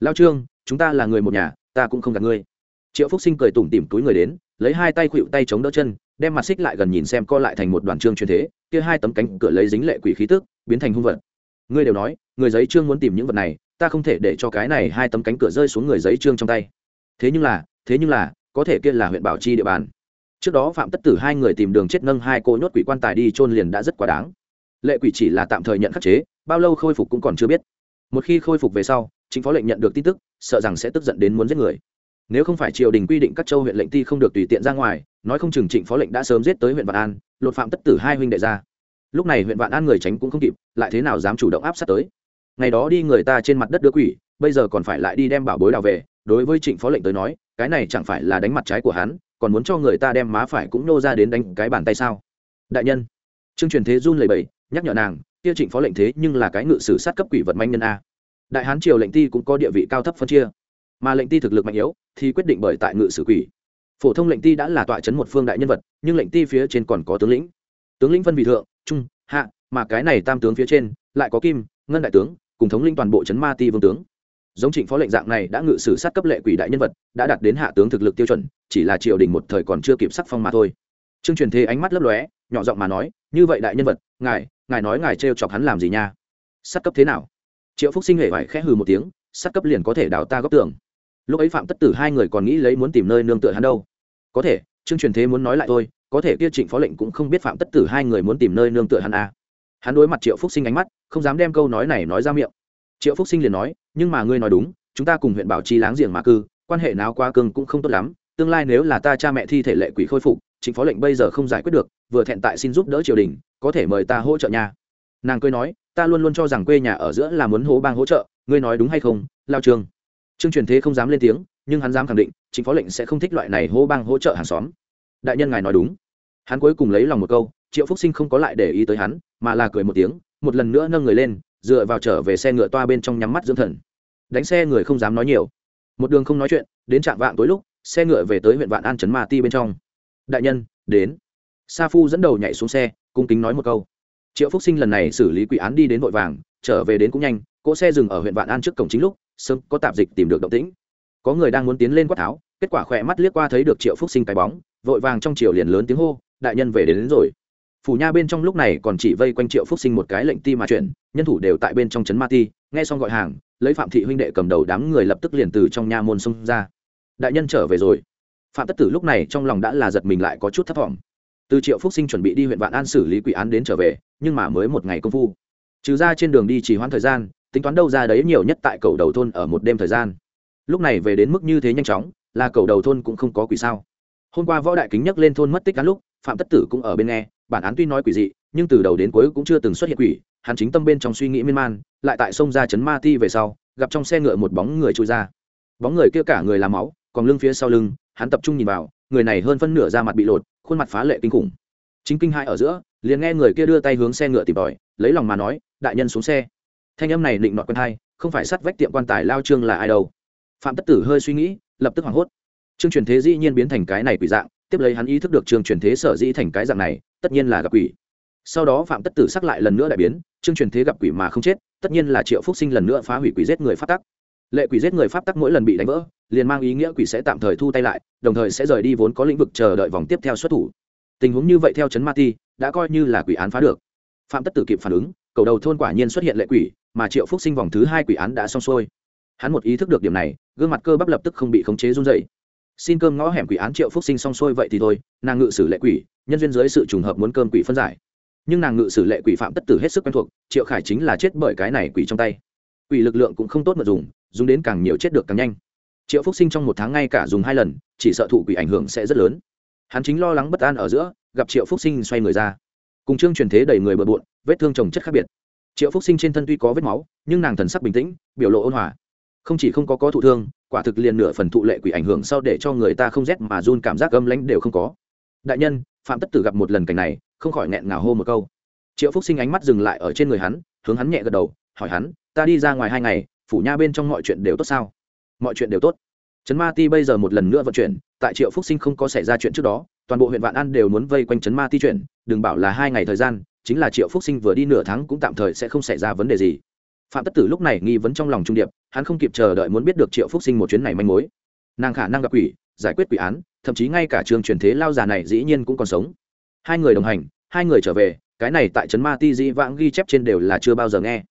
Lao trương, chúng ta là người một nhà, ta cũng không gạt ngươi. Triệu phúc sinh cười tủm tỉm túi người đến, lấy hai tay khuỵu tay chống đỡ chân đem mặt xích lại gần nhìn xem co lại thành một đoàn trương truyền thế, kia hai tấm cánh cửa lấy dính lệ quỷ khí tức, biến thành hung vật. Ngươi đều nói, người giấy trương muốn tìm những vật này, ta không thể để cho cái này hai tấm cánh cửa rơi xuống người giấy trương trong tay. Thế nhưng là, thế nhưng là, có thể kia là huyện bảo chi địa bàn. Trước đó phạm tất tử hai người tìm đường chết nâng hai cô nhốt quỷ quan tài đi chôn liền đã rất quá đáng. Lệ quỷ chỉ là tạm thời nhận khắc chế, bao lâu khôi phục cũng còn chưa biết. Một khi khôi phục về sau, chính phó lệnh nhận được tin tức, sợ rằng sẽ tức giận đến muốn giết người nếu không phải triều đình quy định các châu huyện lệnh ti không được tùy tiện ra ngoài, nói không chừng trịnh phó lệnh đã sớm giết tới huyện vạn an, lột phạm tất tử hai huynh đệ ra. Lúc này huyện vạn an người tránh cũng không kịp, lại thế nào dám chủ động áp sát tới? Ngày đó đi người ta trên mặt đất đưa quỷ, bây giờ còn phải lại đi đem bảo bối đào về, đối với trịnh phó lệnh tới nói, cái này chẳng phải là đánh mặt trái của hắn, còn muốn cho người ta đem má phải cũng nô ra đến đánh cái bàn tay sao? Đại nhân, trương truyền thế run lầy bầy nhắc nhở nàng, kia trịnh phó lệnh thế nhưng là cái ngự sử sát cấp quỷ vật manh nhân a. Đại hán triều lệnh ti cũng có địa vị cao thấp phân chia, mà lệnh ti thực lực mạnh yếu thì quyết định bởi tại ngự sử quỷ. Phổ thông lệnh ti đã là tọa chấn một phương đại nhân vật, nhưng lệnh ti phía trên còn có tướng lĩnh. Tướng lĩnh phân vị thượng, trung, hạ, mà cái này tam tướng phía trên, lại có kim, ngân đại tướng, cùng thống linh toàn bộ chấn ma ti vương tướng. Giống trịnh phó lệnh dạng này đã ngự sử sát cấp lệ quỷ đại nhân vật, đã đạt đến hạ tướng thực lực tiêu chuẩn, chỉ là triều đình một thời còn chưa kịp sắc phong mà thôi. Trương truyền thế ánh mắt lấp lóe, nhỏ giọng mà nói, như vậy đại nhân vật, ngài ngài nói ngài trêu chọc hắn làm gì nha? Sát cấp thế nào? Triệu phúc sinh hề phải khẽ hừ một tiếng, sát cấp liền có thể đào ta góc tường lúc ấy phạm tất tử hai người còn nghĩ lấy muốn tìm nơi nương tựa hắn đâu. Có thể, trương truyền thế muốn nói lại thôi, có thể kia trịnh phó lệnh cũng không biết phạm tất tử hai người muốn tìm nơi nương tựa hắn à. hắn đối mặt triệu phúc sinh ánh mắt, không dám đem câu nói này nói ra miệng. Triệu phúc sinh liền nói, nhưng mà ngươi nói đúng, chúng ta cùng huyện bảo chi láng giềng mà cư, quan hệ nào qua cương cũng không tốt lắm, tương lai nếu là ta cha mẹ thi thể lệ quỷ khôi phục chính phó lệnh bây giờ không giải quyết được, vừa thẹn tại xin giúp đỡ triều đình, có thể mời ta hỗ trợ nhà nàng cười nói, ta luôn luôn cho rằng quê nhà ở giữa là muốn hố bang hỗ trợ, ngươi nói đúng hay không, lao trường? Trương truyền thế không dám lên tiếng, nhưng hắn dám khẳng định, chính phó lệnh sẽ không thích loại này hô bang hỗ trợ hàng xóm. Đại nhân ngài nói đúng. Hắn cuối cùng lấy lòng một câu, triệu phúc sinh không có lại để ý tới hắn, mà là cười một tiếng, một lần nữa nâng người lên, dựa vào trở về xe ngựa toa bên trong nhắm mắt dưỡng thần. Đánh xe người không dám nói nhiều. Một đường không nói chuyện, đến trạm vạn tối lúc, xe ngựa về tới huyện vạn an trấn ma ti bên trong. Đại nhân, đến. Sa phu dẫn đầu nhảy xuống xe, cung kính nói một câu. Triệu phúc sinh lần này xử lý quỷ án đi đến vội vàng, trở về đến cũng nhanh, cỗ xe dừng ở huyện vạn an trước cổng chính lúc sớm có tạp dịch tìm được động tĩnh. Có người đang muốn tiến lên quát tháo kết quả khỏe mắt liếc qua thấy được triệu phúc sinh cái bóng vội vàng trong triều liền lớn tiếng hô đại nhân về đến, đến rồi. Phủ nha bên trong lúc này còn chỉ vây quanh triệu phúc sinh một cái lệnh ti mà chuyển nhân thủ đều tại bên trong trấn ma ti nghe xong gọi hàng lấy phạm thị huynh đệ cầm đầu đám người lập tức liền từ trong nha môn xông ra. Đại nhân trở về rồi. Phạm tất tử lúc này trong lòng đã là giật mình lại có chút thấp t từ triệu phúc sinh chuẩn bị đi huyện vạn an xử lý quỷ án đến trở về nhưng mà mới một ngày công phu. Trừ ra trên đường đi chỉ hoãn thời gian tính toán đâu ra đấy nhiều nhất tại cầu đầu thôn ở một đêm thời gian. Lúc này về đến mức như thế nhanh chóng, là cầu đầu thôn cũng không có quỷ sao. Hôm qua võ đại kính nhắc lên thôn mất tích cán lúc, phạm tất tử cũng ở bên nghe, bản án tuy nói quỷ dị, nhưng từ đầu đến cuối cũng chưa từng xuất hiện quỷ, hắn chính tâm bên trong suy nghĩ miên man, lại tại sông ra chấn ma ti về sau, gặp trong xe ngựa một bóng người trôi ra. Bóng người kia cả người làm máu, còn lưng phía sau lưng, hắn tập trung nhìn vào, người này hơn phân nửa da mặt bị lột, khuôn mặt phá lệ kinh khủng. Chính kinh hai ở giữa, liền nghe người kia đưa tay hướng xe ngựa tìm tòi, lấy lòng mà nói, đại nhân xuống xe thanh âm này định nọt quen thai không phải sắt vách tiệm quan tài lao trương là ai đâu. Phạm tất tử hơi suy nghĩ, lập tức hoảng hốt. Trương truyền thế dĩ nhiên biến thành cái này quỷ dạng, tiếp lấy hắn ý thức được trương truyền thế sở dĩ thành cái dạng này, tất nhiên là gặp quỷ. Sau đó phạm tất tử sắc lại lần nữa đại biến, trương truyền thế gặp quỷ mà không chết, tất nhiên là triệu phúc sinh lần nữa phá hủy quỷ giết người pháp tắc. Lệ quỷ giết người pháp tắc mỗi lần bị đánh vỡ, liền mang ý nghĩa quỷ sẽ tạm thời thu tay lại, đồng thời sẽ rời đi vốn có lĩnh vực chờ đợi vòng tiếp theo xuất thủ. Tình huống như vậy theo chấn ma ti, đã coi như là quỷ án phá được. Phạm tất tử kịp phản ứng, cầu đầu thôn quả nhiên xuất hiện lệ quỷ mà triệu phúc sinh vòng thứ hai quỷ án đã xong xuôi. Hắn một ý thức được điểm này, gương mặt cơ bắp lập tức không bị khống chế run dày xin cơm ngõ hẻm quỷ án triệu phúc sinh xong xuôi vậy thì thôi, nàng ngự sử lệ quỷ, nhân duyên dưới sự trùng hợp muốn cơm quỷ phân giải. Nhưng nàng ngự sử lệ quỷ phạm tất tử hết sức quen thuộc, triệu khải chính là chết bởi cái này quỷ trong tay. Quỷ lực lượng cũng không tốt mà dùng dùng đến càng nhiều chết được càng nhanh. Triệu phúc sinh trong một tháng ngay cả dùng hai lần, chỉ sợ thụ quỷ ảnh hưởng sẽ rất lớn. Hắn chính lo lắng bất an ở giữa, gặp triệu phúc sinh xoay người ra. Cùng chương truyền thế đầy người bừa bộn, vết thương trồng chất khác biệt triệu phúc sinh trên thân tuy có vết máu nhưng nàng thần sắc bình tĩnh biểu lộ ôn hòa không chỉ không có có thụ thương quả thực liền nửa phần thụ lệ quỷ ảnh hưởng sau để cho người ta không rét mà run cảm giác âm lãnh đều không có đại nhân phạm tất tử gặp một lần cảnh này không khỏi nghẹn ngào hô một câu triệu phúc sinh ánh mắt dừng lại ở trên người hắn hướng hắn nhẹ gật đầu hỏi hắn ta đi ra ngoài hai ngày phủ nha bên trong mọi chuyện đều tốt sao mọi chuyện đều tốt trấn ma ti bây giờ một lần nữa vận chuyển tại triệu phúc sinh không có xảy ra chuyện trước đó toàn bộ huyện vạn an đều muốn vây quanh trấn ma ti chuyển đừng bảo là hai ngày thời gian chính là triệu phúc sinh vừa đi nửa tháng cũng tạm thời sẽ không xảy ra vấn đề gì. Phạm tất tử lúc này nghi vấn trong lòng trung điệp, hắn không kịp chờ đợi muốn biết được triệu phúc sinh một chuyến này manh mối. Nàng khả năng gặp quỷ, giải quyết quỷ án, thậm chí ngay cả trường truyền thế lao già này dĩ nhiên cũng còn sống. Hai người đồng hành, hai người trở về, cái này tại trấn ma ti dĩ vãng ghi chép trên đều là chưa bao giờ nghe.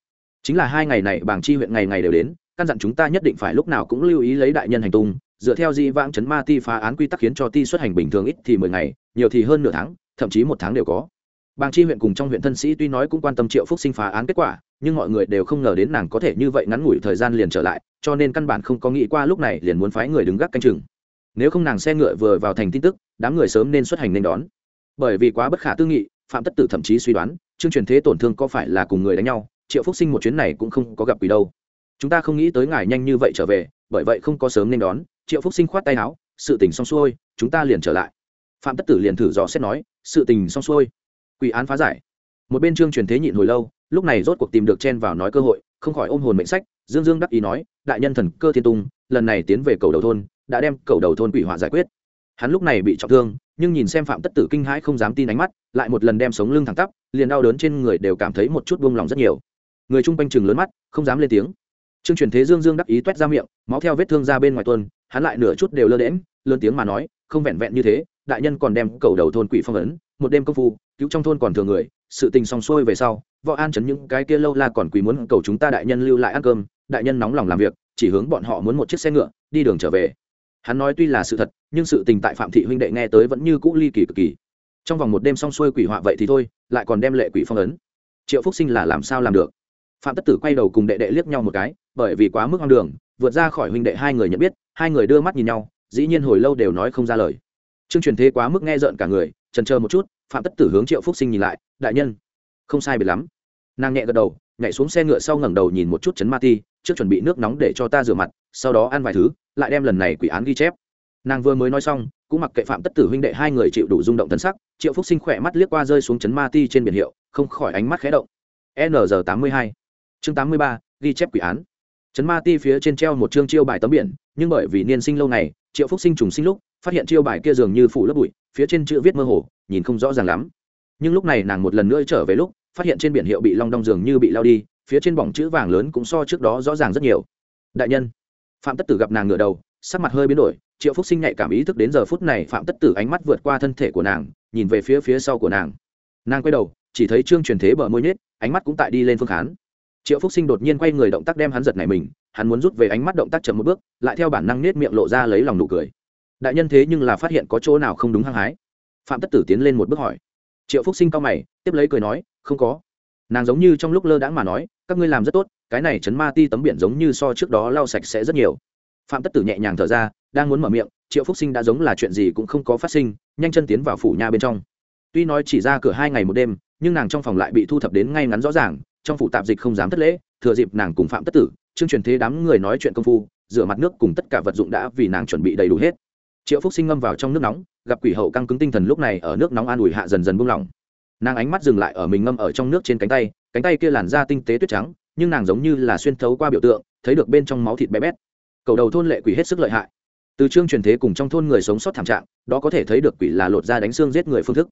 Chính là hai ngày này bảng chi huyện ngày ngày đều đến, căn dặn chúng ta nhất định phải lúc nào cũng lưu ý lấy đại nhân hành tung, dựa theo dĩ vãng trấn ma ti phá án quy tắc khiến cho ti xuất hành bình thường ít thì mười ngày, nhiều thì hơn nửa tháng, thậm chí một tháng đều có bàng chi huyện cùng trong huyện thân sĩ tuy nói cũng quan tâm triệu phúc sinh phá án kết quả, nhưng mọi người đều không ngờ đến nàng có thể như vậy ngắn ngủi thời gian liền trở lại, cho nên căn bản không có nghĩ qua lúc này liền muốn phái người đứng gác canh chừng. Nếu không nàng xe ngựa vừa vào thành tin tức, đám người sớm nên xuất hành nên đón. Bởi vì quá bất khả tư nghị, phạm tất tử thậm chí suy đoán, chương truyền thế tổn thương có phải là cùng người đánh nhau, triệu phúc sinh một chuyến này cũng không có gặp quỷ đâu. Chúng ta không nghĩ tới ngài nhanh như vậy trở về, bởi vậy không có sớm nên đón, triệu phúc sinh khoát tay áo, sự tình xong xuôi, chúng ta liền trở lại. Phạm tất tử liền thử dò xét nói, sự tình xong xuôi quỷ án phá giải. Một bên trương truyền thế nhịn hồi lâu, lúc này rốt cuộc tìm được chen vào nói cơ hội, không khỏi ôm hồn mệnh sách, dương dương đắc ý nói, đại nhân thần cơ thiên tung, lần này tiến về cầu đầu thôn, đã đem cầu đầu thôn quỷ họa giải quyết. Hắn lúc này bị trọng thương, nhưng nhìn xem phạm tất tử kinh hãi không dám tin ánh mắt, lại một lần đem sống lưng thẳng tắp, liền đau đớn trên người đều cảm thấy một chút buông lòng rất nhiều. Người chung quanh chừng lớn mắt, không dám lên tiếng. Trương truyền thế dương dương đắc ý toét ra miệng, máu theo vết thương ra bên ngoài tuân hắn lại nửa chút đều lơ đễm lớn tiếng mà nói, không vẹn vẹn như thế, đại nhân còn đem cầu đầu thôn quỷ phong ấn một đêm công phu, cứu trong thôn còn thừa người, sự tình xong xuôi về sau, võ an chấn những cái kia lâu la còn quỳ muốn cầu chúng ta đại nhân lưu lại ăn cơm, đại nhân nóng lòng làm việc, chỉ hướng bọn họ muốn một chiếc xe ngựa, đi đường trở về. Hắn nói tuy là sự thật, nhưng sự tình tại phạm thị huynh đệ nghe tới vẫn như cũ ly kỳ cực kỳ. Trong vòng một đêm xong xuôi quỷ họa vậy thì thôi, lại còn đem lệ quỷ phong ấn. Triệu phúc sinh là làm sao làm được? Phạm tất tử quay đầu cùng đệ đệ liếc nhau một cái, bởi vì quá mức hoang đường, vượt ra khỏi huynh đệ hai người nhận biết, hai người đưa mắt nhìn nhau, dĩ nhiên hồi lâu đều nói không ra lời. Chương truyền thế quá mức nghe rợn cả người trần chờ một chút, phạm tất tử hướng triệu phúc sinh nhìn lại, đại nhân. Không sai biệt lắm. Nàng nhẹ gật đầu, nhảy xuống xe ngựa sau ngẩng đầu nhìn một chút chấn ma ti, trước chuẩn bị nước nóng để cho ta rửa mặt, sau đó ăn vài thứ, lại đem lần này quỷ án ghi chép. Nàng vừa mới nói xong, cũng mặc kệ phạm tất tử huynh đệ hai người chịu đủ rung động thân sắc, triệu phúc sinh khỏe mắt liếc qua rơi xuống chấn ma ti trên biển hiệu, không khỏi ánh mắt khé động. N tám mươi hai, chương tám mươi ba, ghi chép quỷ án. Chấn ma ti phía trên treo một chương chiêu bài tấm biển, nhưng bởi vì niên sinh lâu ngày, triệu phúc sinh trùng sinh lúc, phát hiện chiêu bài kia dường như phủ lớp bụi phía trên chữ viết mơ hồ, nhìn không rõ ràng lắm. Nhưng lúc này nàng một lần nữa trở về lúc, phát hiện trên biển hiệu bị long đong dường như bị lao đi, phía trên bỏng chữ vàng lớn cũng so trước đó rõ ràng rất nhiều. Đại nhân, phạm tất tử gặp nàng ngửa đầu, sắc mặt hơi biến đổi, triệu phúc sinh nhạy cảm ý thức đến giờ phút này phạm tất tử ánh mắt vượt qua thân thể của nàng, nhìn về phía phía sau của nàng. Nàng quay đầu, chỉ thấy trương truyền thế bờ môi nhết ánh mắt cũng tại đi lên phương khán. Triệu phúc sinh đột nhiên quay người động tác đem hắn giật này mình, hắn muốn rút về ánh mắt động tác chậm một bước, lại theo bản năng nết miệng lộ ra lấy lòng nụ cười đại nhân thế nhưng là phát hiện có chỗ nào không đúng hăng hái. Phạm tất tử tiến lên một bước hỏi. Triệu phúc sinh cao mày, tiếp lấy cười nói, không có. Nàng giống như trong lúc lơ đãng mà nói, các ngươi làm rất tốt, cái này chấn ma ti tấm biển giống như so trước đó lau sạch sẽ rất nhiều. Phạm tất tử nhẹ nhàng thở ra, đang muốn mở miệng, triệu phúc sinh đã giống là chuyện gì cũng không có phát sinh, nhanh chân tiến vào phủ nhà bên trong. Tuy nói chỉ ra cửa hai ngày một đêm, nhưng nàng trong phòng lại bị thu thập đến ngay ngắn rõ ràng, trong phủ tạp dịch không dám thất lễ, thừa dịp nàng cùng phạm tất tử, chương truyền thế đám người nói chuyện công phu, rửa mặt nước cùng tất cả vật dụng đã vì nàng chuẩn bị đầy đủ hết triệu phúc sinh ngâm vào trong nước nóng, gặp quỷ hậu căng cứng tinh thần lúc này ở nước nóng an ủi hạ dần dần buông lỏng. Nàng ánh mắt dừng lại ở mình ngâm ở trong nước trên cánh tay cánh tay kia làn da tinh tế tuyết trắng, nhưng nàng giống như là xuyên thấu qua biểu tượng, thấy được bên trong máu thịt bé bét. Cầu đầu thôn lệ quỷ hết sức lợi hại. Từ chương truyền thế cùng trong thôn người sống sót thảm trạng, đó có thể thấy được quỷ là lột da đánh xương giết người phương thức.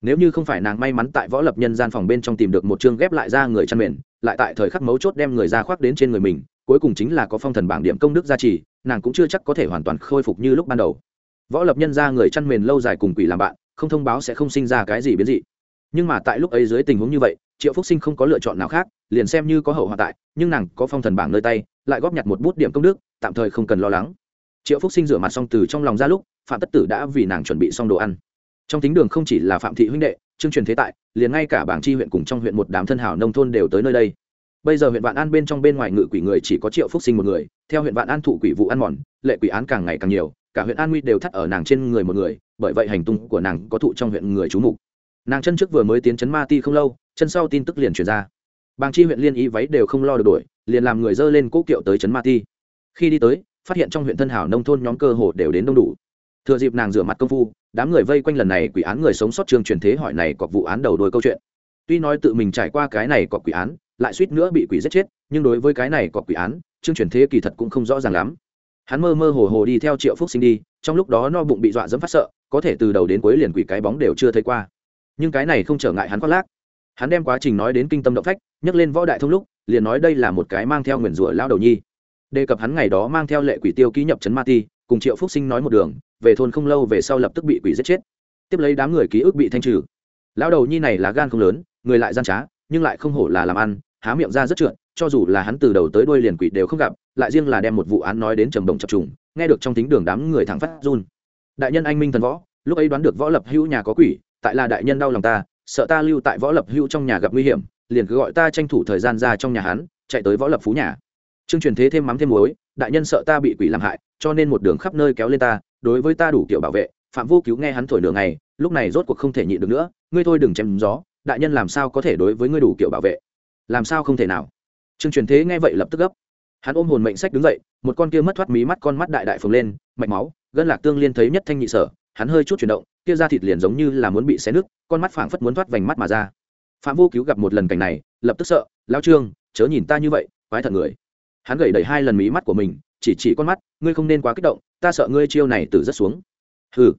Nếu như không phải nàng may mắn tại võ lập nhân gian phòng bên trong tìm được một chương ghép lại ra người chăn mền, lại tại thời khắc mấu chốt đem người ra khoác đến trên người mình, cuối cùng chính là có phong thần bảng điểm công đức gia trì, nàng cũng chưa chắc có thể hoàn toàn khôi phục như lúc ban đầu võ lập nhân ra người chăn mền lâu dài cùng quỷ làm bạn, không thông báo sẽ không sinh ra cái gì biến dị. Nhưng mà tại lúc ấy dưới tình huống như vậy, triệu phúc sinh không có lựa chọn nào khác, liền xem như có hậu hòa tại, nhưng nàng có phong thần bảng nơi tay, lại góp nhặt một bút điểm công đức, tạm thời không cần lo lắng. Triệu phúc sinh rửa mặt xong từ trong lòng ra lúc, phạm tất tử đã vì nàng chuẩn bị xong đồ ăn. Trong tính đường không chỉ là phạm thị huynh đệ, chương truyền thế tại, liền ngay cả bảng chi huyện cùng trong huyện một đám thân hảo nông thôn đều tới nơi đây. Bây giờ huyện vạn an bên trong bên ngoài ngự quỷ người chỉ có triệu phúc sinh một người, theo huyện vạn an thụ quỷ vụ ăn mòn, lệ quỷ án càng ngày càng nhiều cả huyện an nguy đều thắt ở nàng trên người một người, bởi vậy hành tung của nàng có thụ trong huyện người trú mục. Nàng chân trước vừa mới tiến chấn ma ti không lâu, chân sau tin tức liền truyền ra. Bàng chi huyện liên ý váy đều không lo được đuổi liền làm người dơ lên cố kiệu tới chấn ma ti. Khi đi tới, phát hiện trong huyện thân hảo nông thôn nhóm cơ hồ đều đến đông đủ. Thừa dịp nàng rửa mặt công phu, đám người vây quanh lần này quỷ án người sống sót trường truyền thế hỏi này có vụ án đầu đuôi câu chuyện. Tuy nói tự mình trải qua cái này có quỷ án, lại suýt nữa bị quỷ giết chết, nhưng đối với cái này có quỷ án trương truyền thế kỳ thật cũng không rõ ràng lắm hắn mơ mơ hồ hồ đi theo triệu phúc sinh đi, trong lúc đó no bụng bị dọa dẫm phát sợ, có thể từ đầu đến cuối liền quỷ cái bóng đều chưa thấy qua. Nhưng cái này không trở ngại hắn khoác lác. Hắn đem quá trình nói đến kinh tâm động phách nhắc lên võ đại thông lúc, liền nói đây là một cái mang theo nguyền rủa lao đầu nhi. Đề cập hắn ngày đó mang theo lệ quỷ tiêu ký nhập trấn ma ti, cùng triệu phúc sinh nói một đường, về thôn không lâu về sau lập tức bị quỷ giết chết. Tiếp lấy đám người ký ức bị thanh trừ. Lão đầu nhi này là gan không lớn, người lại gian trá, nhưng lại không hổ là làm ăn, há miệng ra rất trượt, cho dù là hắn từ đầu tới đuôi liền quỷ đều không gặp lại riêng là đem một vụ án nói đến trầm đồng chập trùng, nghe được trong tính đường đám người thẳng phát run. Đại nhân anh minh thần võ, lúc ấy đoán được võ lập hữu nhà có quỷ, tại là đại nhân đau lòng ta, sợ ta lưu tại võ lập hữu trong nhà gặp nguy hiểm, liền cứ gọi ta tranh thủ thời gian ra trong nhà hắn, chạy tới võ lập phú nhà. Trương truyền thế thêm mắm thêm muối, đại nhân sợ ta bị quỷ làm hại, cho nên một đường khắp nơi kéo lên ta, đối với ta đủ kiểu bảo vệ, phạm vô cứu nghe hắn thổi nửa ngày, lúc này rốt cuộc không thể nhịn được nữa, ngươi thôi đừng chém gió, đại nhân làm sao có thể đối với ngươi đủ kiểu bảo vệ? Làm sao không thể nào? Trương truyền thế nghe vậy lập tức gấp hắn ôm hồn mệnh sách đứng dậy, một con kia mất thoát mí mắt con mắt đại đại phồng lên, mạch máu, gân lạc tương liên thấy nhất thanh nhị sở, hắn hơi chút chuyển động, kia ra thịt liền giống như là muốn bị xé nứt, con mắt phảng phất muốn thoát vành mắt mà ra. Phạm vô cứu gặp một lần cảnh này, lập tức sợ lao trương, chớ nhìn ta như vậy, quái thật người. Hắn gầy đẩy hai lần mí mắt của mình, chỉ chỉ con mắt, ngươi không nên quá kích động, ta sợ ngươi chiêu này từ rất xuống. Hừ.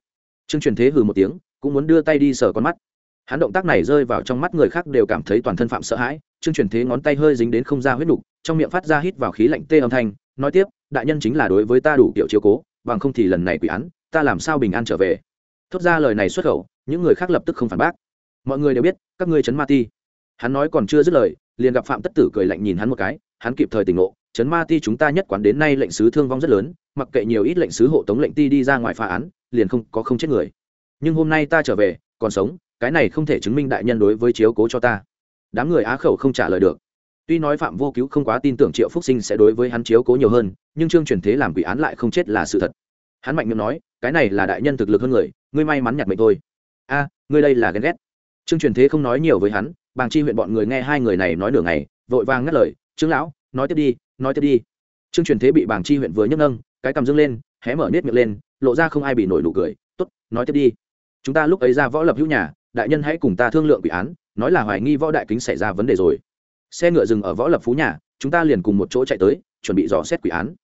Trương truyền thế hừ một tiếng, cũng muốn đưa tay đi sờ con mắt. Hắn động tác này rơi vào trong mắt người khác đều cảm thấy toàn thân phạm sợ hãi, trương truyền thế ngón tay hơi dính đến không ra huyết đục trong miệng phát ra hít vào khí lạnh tê âm thanh, nói tiếp, đại nhân chính là đối với ta đủ kiểu chiếu cố, bằng không thì lần này quỷ án, ta làm sao bình an trở về? Thốt ra lời này xuất khẩu, những người khác lập tức không phản bác. Mọi người đều biết, các ngươi chấn ma ti. Hắn nói còn chưa dứt lời, liền gặp phạm tất tử cười lạnh nhìn hắn một cái, hắn kịp thời tỉnh ngộ, chấn ma ti chúng ta nhất quán đến nay lệnh sứ thương vong rất lớn, mặc kệ nhiều ít lệnh sứ hộ tống lệnh ti đi ra ngoài phá án, liền không có không chết người. Nhưng hôm nay ta trở về, còn sống, cái này không thể chứng minh đại nhân đối với chiếu cố cho ta. Đám người á khẩu không trả lời được tuy nói phạm vô cứu không quá tin tưởng triệu phúc sinh sẽ đối với hắn chiếu cố nhiều hơn, nhưng trương truyền thế làm quỷ án lại không chết là sự thật. Hắn mạnh miệng nói, cái này là đại nhân thực lực hơn người, ngươi may mắn nhặt mệnh thôi. A, ngươi đây là ghen ghét. Trương truyền thế không nói nhiều với hắn, bàng chi huyện bọn người nghe hai người này nói nửa ngày, vội vàng ngắt lời, trương lão, nói tiếp đi, nói tiếp đi. Trương truyền thế bị bàng chi huyện vừa nhấc nâng, cái cầm dưng lên, hé mở nết miệng lên, lộ ra không ai bị nổi nụ cười, tốt, nói tiếp đi. Chúng ta lúc ấy ra võ lập hữu nhà, đại nhân hãy cùng ta thương lượng quỷ án, nói là hoài nghi võ đại kính xảy ra vấn đề rồi xe ngựa dừng ở võ lập phú nhà, chúng ta liền cùng một chỗ chạy tới, chuẩn bị dò xét quỷ án.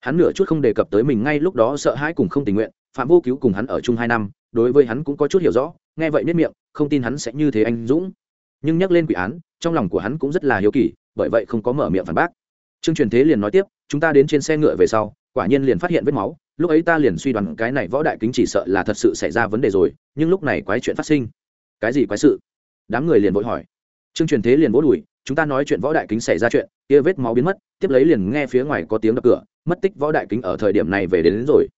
Hắn nửa chút không đề cập tới mình ngay lúc đó sợ hãi cùng không tình nguyện, phạm vô cứu cùng hắn ở chung hai năm, đối với hắn cũng có chút hiểu rõ, nghe vậy nết miệng, không tin hắn sẽ như thế anh dũng. Nhưng nhắc lên quỷ án, trong lòng của hắn cũng rất là hiếu kỳ, bởi vậy không có mở miệng phản bác. Trương truyền thế liền nói tiếp, chúng ta đến trên xe ngựa về sau, quả nhiên liền phát hiện vết máu, lúc ấy ta liền suy đoán cái này võ đại kính chỉ sợ là thật sự xảy ra vấn đề rồi, nhưng lúc này quái chuyện phát sinh. Cái gì quái sự? Đám người liền vội hỏi. Trương truyền thế liền vỗ đùi chúng ta nói chuyện võ đại kính xảy ra chuyện kia vết máu biến mất tiếp lấy liền nghe phía ngoài có tiếng đập cửa mất tích võ đại kính ở thời điểm này về đến, đến rồi.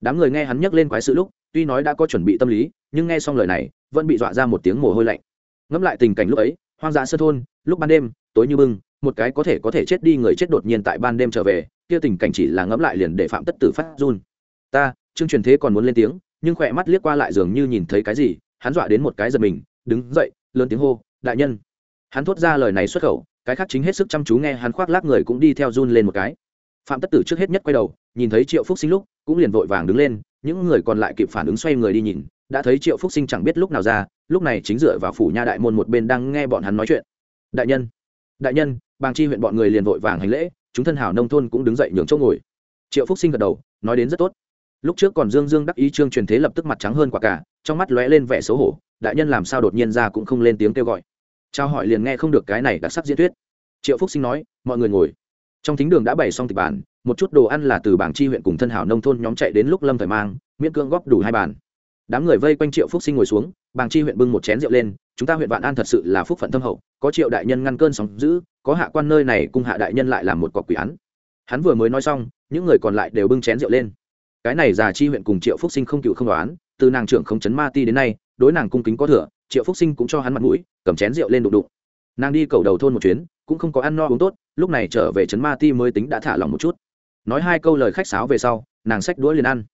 Đám người nghe hắn nhắc lên quái sự lúc tuy nói đã có chuẩn bị tâm lý nhưng nghe xong lời này vẫn bị dọa ra một tiếng mồ hôi lạnh. Ngẫm lại tình cảnh lúc ấy hoang dã sơ thôn lúc ban đêm tối như bưng một cái có thể có thể chết đi người chết đột nhiên tại ban đêm trở về kia tình cảnh chỉ là ngẫm lại liền để phạm tất tử phát run. Ta trương truyền thế còn muốn lên tiếng nhưng khỏe mắt liếc qua lại dường như nhìn thấy cái gì hắn dọa đến một cái giật mình đứng dậy lớn tiếng hô đại nhân hắn thốt ra lời này xuất khẩu, cái khác chính hết sức chăm chú nghe hắn khoác lác người cũng đi theo run lên một cái. Phạm tất tử trước hết nhất quay đầu, nhìn thấy triệu phúc sinh lúc, cũng liền vội vàng đứng lên, những người còn lại kịp phản ứng xoay người đi nhìn, đã thấy triệu phúc sinh chẳng biết lúc nào ra, lúc này chính dựa vào phủ nha đại môn một bên đang nghe bọn hắn nói chuyện. Đại nhân đại nhân, bàng chi huyện bọn người liền vội vàng hành lễ, chúng thân hảo nông thôn cũng đứng dậy nhường chỗ ngồi. Triệu phúc sinh gật đầu, nói đến rất tốt. Lúc trước còn dương dương đắc ý trương truyền thế lập tức mặt trắng hơn quả cả, trong mắt lóe lên vẻ xấu hổ, đại nhân làm sao đột nhiên ra cũng không lên tiếng kêu gọi trao hỏi liền nghe không được cái này đặc sắc diễn thuyết. Triệu phúc sinh nói, mọi người ngồi. Trong thính đường đã bày xong tịch bản, một chút đồ ăn là từ bảng chi huyện cùng thân hảo nông thôn nhóm chạy đến lúc lâm thời mang, miễn cưỡng góp đủ hai bàn. Đám người vây quanh triệu phúc sinh ngồi xuống, bảng chi huyện bưng một chén rượu lên, chúng ta huyện vạn an thật sự là phúc phận thâm hậu, có triệu đại nhân ngăn cơn sóng giữ có hạ quan nơi này cung hạ đại nhân lại làm một cọc quỷ án. Hắn vừa mới nói xong, những người còn lại đều bưng chén rượu lên. Cái này già chi huyện cùng triệu phúc sinh không cựu không đoán, từ nàng trưởng không chấn ma ti đến nay, đối nàng cung kính có thừa triệu phúc sinh cũng cho hắn mặt mũi, cầm chén rượu lên đụng đụng. Nàng đi cầu đầu thôn một chuyến, cũng không có ăn no uống tốt, lúc này trở về trấn ma ti mới tính đã thả lòng một chút. Nói hai câu lời khách sáo về sau, nàng xách đũa liền ăn.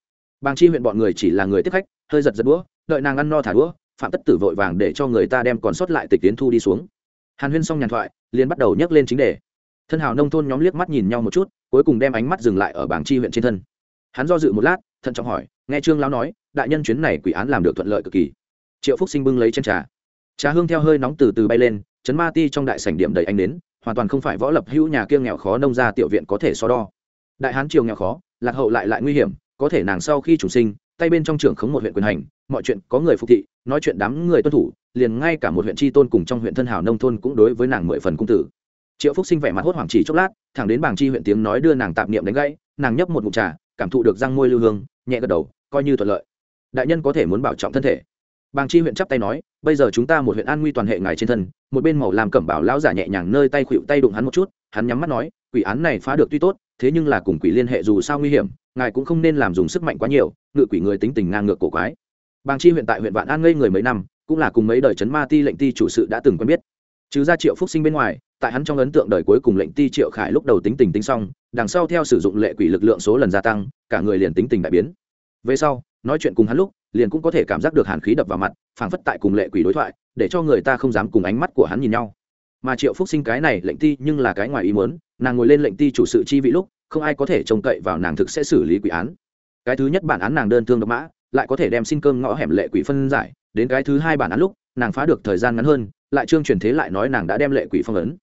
Bàng chi huyện bọn người chỉ là người tiếp khách, hơi giật giật đũa, đợi nàng ăn no thả đũa, phạm tất tử vội vàng để cho người ta đem còn sót lại tịch tiến thu đi xuống. Hàn huyên xong nhàn thoại, liền bắt đầu nhấc lên chính đề. Thân hào nông thôn nhóm liếc mắt nhìn nhau một chút, cuối cùng đem ánh mắt dừng lại ở bảng chi huyện trên thân. Hắn do dự một lát, thận trọng hỏi, nghe trương lão nói, đại nhân chuyến này quỷ án làm được thuận lợi cực kỳ triệu phúc sinh bưng lấy chân trà. Trà hương theo hơi nóng từ từ bay lên, chấn ma ti trong đại sảnh điểm đầy anh đến hoàn toàn không phải võ lập hữu nhà kia nghèo khó nông gia tiểu viện có thể so đo. Đại hán triều nghèo khó, lạc hậu lại lại nguy hiểm, có thể nàng sau khi chủ sinh, tay bên trong trưởng khống một huyện quyền hành, mọi chuyện có người phục thị, nói chuyện đám người tuân thủ, liền ngay cả một huyện tri tôn cùng trong huyện thân hảo nông thôn cũng đối với nàng mười phần cung tử. Triệu phúc sinh vẻ mặt hốt hoảng chỉ chốc lát, thẳng đến bảng chi huyện tiếng nói đưa nàng tạm niệm đánh gãy, nàng nhấp một mụn trà, cảm thụ được răng môi lưu hương, nhẹ gật đầu, coi như thuận lợi. Đại nhân có thể muốn bảo trọng thân thể bàng chi huyện chắp tay nói, bây giờ chúng ta một huyện an nguy toàn hệ ngài trên thân, một bên màu làm cẩm bảo lão giả nhẹ nhàng nơi tay khuỵu tay đụng hắn một chút, hắn nhắm mắt nói, quỷ án này phá được tuy tốt, thế nhưng là cùng quỷ liên hệ dù sao nguy hiểm, ngài cũng không nên làm dùng sức mạnh quá nhiều, ngự quỷ người tính tình ngang ngược cổ quái. Bàng chi huyện tại huyện vạn an ngây người mấy năm, cũng là cùng mấy đời chấn ma ti lệnh ti chủ sự đã từng quen biết. Chứ ra triệu phúc sinh bên ngoài, tại hắn trong ấn tượng đời cuối cùng lệnh ti triệu khải lúc đầu tính tình tính xong đằng sau theo sử dụng lệ quỷ lực lượng số lần gia tăng, cả người liền tính tình đại biến. Về sau, nói chuyện cùng hắn lúc liền cũng có thể cảm giác được hàn khí đập vào mặt, phảng phất tại cùng lệ quỷ đối thoại, để cho người ta không dám cùng ánh mắt của hắn nhìn nhau. Mà triệu phúc sinh cái này lệnh ti nhưng là cái ngoài ý muốn, nàng ngồi lên lệnh ti chủ sự chi vị lúc, không ai có thể trông cậy vào nàng thực sẽ xử lý quỷ án. Cái thứ nhất bản án nàng đơn thương độc mã, lại có thể đem xin cơm ngõ hẻm lệ quỷ phân giải, đến cái thứ hai bản án lúc, nàng phá được thời gian ngắn hơn, lại trương truyền thế lại nói nàng đã đem lệ quỷ phong ấn.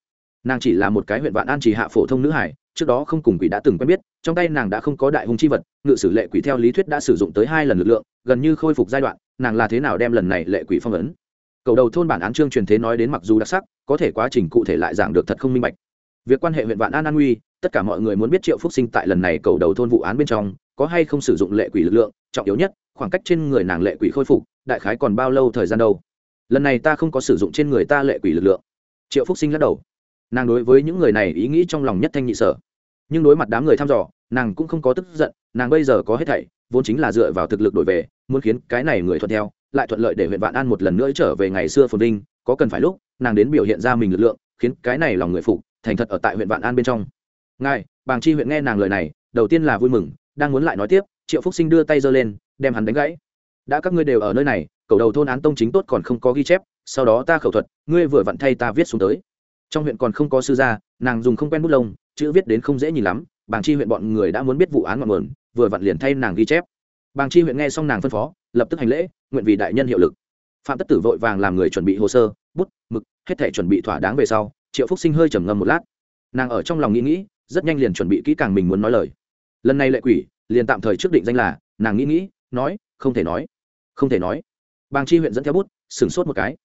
Nàng chỉ là một cái huyện vạn an chỉ hạ phổ thông nữ hải trước đó không cùng quỷ đã từng quen biết, trong tay nàng đã không có đại hung chi vật, ngự sử lệ quỷ theo lý thuyết đã sử dụng tới hai lần lực lượng, gần như khôi phục giai đoạn, nàng là thế nào đem lần này lệ quỷ phong ấn? Cầu đầu thôn bản án trương truyền thế nói đến mặc dù đặc sắc, có thể quá trình cụ thể lại giảng được thật không minh bạch. Việc quan hệ huyện vạn an an nguy, tất cả mọi người muốn biết triệu phúc sinh tại lần này cầu đầu thôn vụ án bên trong, có hay không sử dụng lệ quỷ lực lượng, trọng yếu nhất, khoảng cách trên người nàng lệ quỷ khôi phục, đại khái còn bao lâu thời gian đâu? Lần này ta không có sử dụng trên người ta lệ quỷ lực lượng. Triệu phúc sinh lắc đầu nàng đối với những người này ý nghĩ trong lòng nhất thanh nhị sở. Nhưng đối mặt đám người thăm dò, nàng cũng không có tức giận, nàng bây giờ có hết thảy, vốn chính là dựa vào thực lực đổi về, muốn khiến cái này người thuận theo, lại thuận lợi để huyện vạn an một lần nữa trở về ngày xưa phồn vinh, có cần phải lúc, nàng đến biểu hiện ra mình lực lượng, khiến cái này lòng người phục, thành thật ở tại huyện vạn an bên trong. Ngài, bàng chi huyện nghe nàng lời này, đầu tiên là vui mừng, đang muốn lại nói tiếp, triệu phúc sinh đưa tay giơ lên, đem hắn đánh gãy. Đã các ngươi đều ở nơi này, cầu đầu thôn án tông chính tốt còn không có ghi chép, sau đó ta khẩu thuật, ngươi vừa vặn thay ta viết xuống tới trong huyện còn không có sư gia, nàng dùng không quen bút lông, chữ viết đến không dễ nhìn lắm, bàng chi huyện bọn người đã muốn biết vụ án ngọn nguồn, vừa vặn liền thay nàng ghi chép. Bàng chi huyện nghe xong nàng phân phó, lập tức hành lễ, nguyện vì đại nhân hiệu lực. Phạm tất tử vội vàng làm người chuẩn bị hồ sơ, bút, mực, hết thể chuẩn bị thỏa đáng về sau, triệu phúc sinh hơi trầm ngâm một lát. Nàng ở trong lòng nghĩ nghĩ, rất nhanh liền chuẩn bị kỹ càng mình muốn nói lời. Lần này lệ quỷ, liền tạm thời trước định danh là, nàng nghĩ nghĩ, nói, không thể nói, không thể nói. Bàng chi huyện dẫn theo bút, sửng sốt một cái.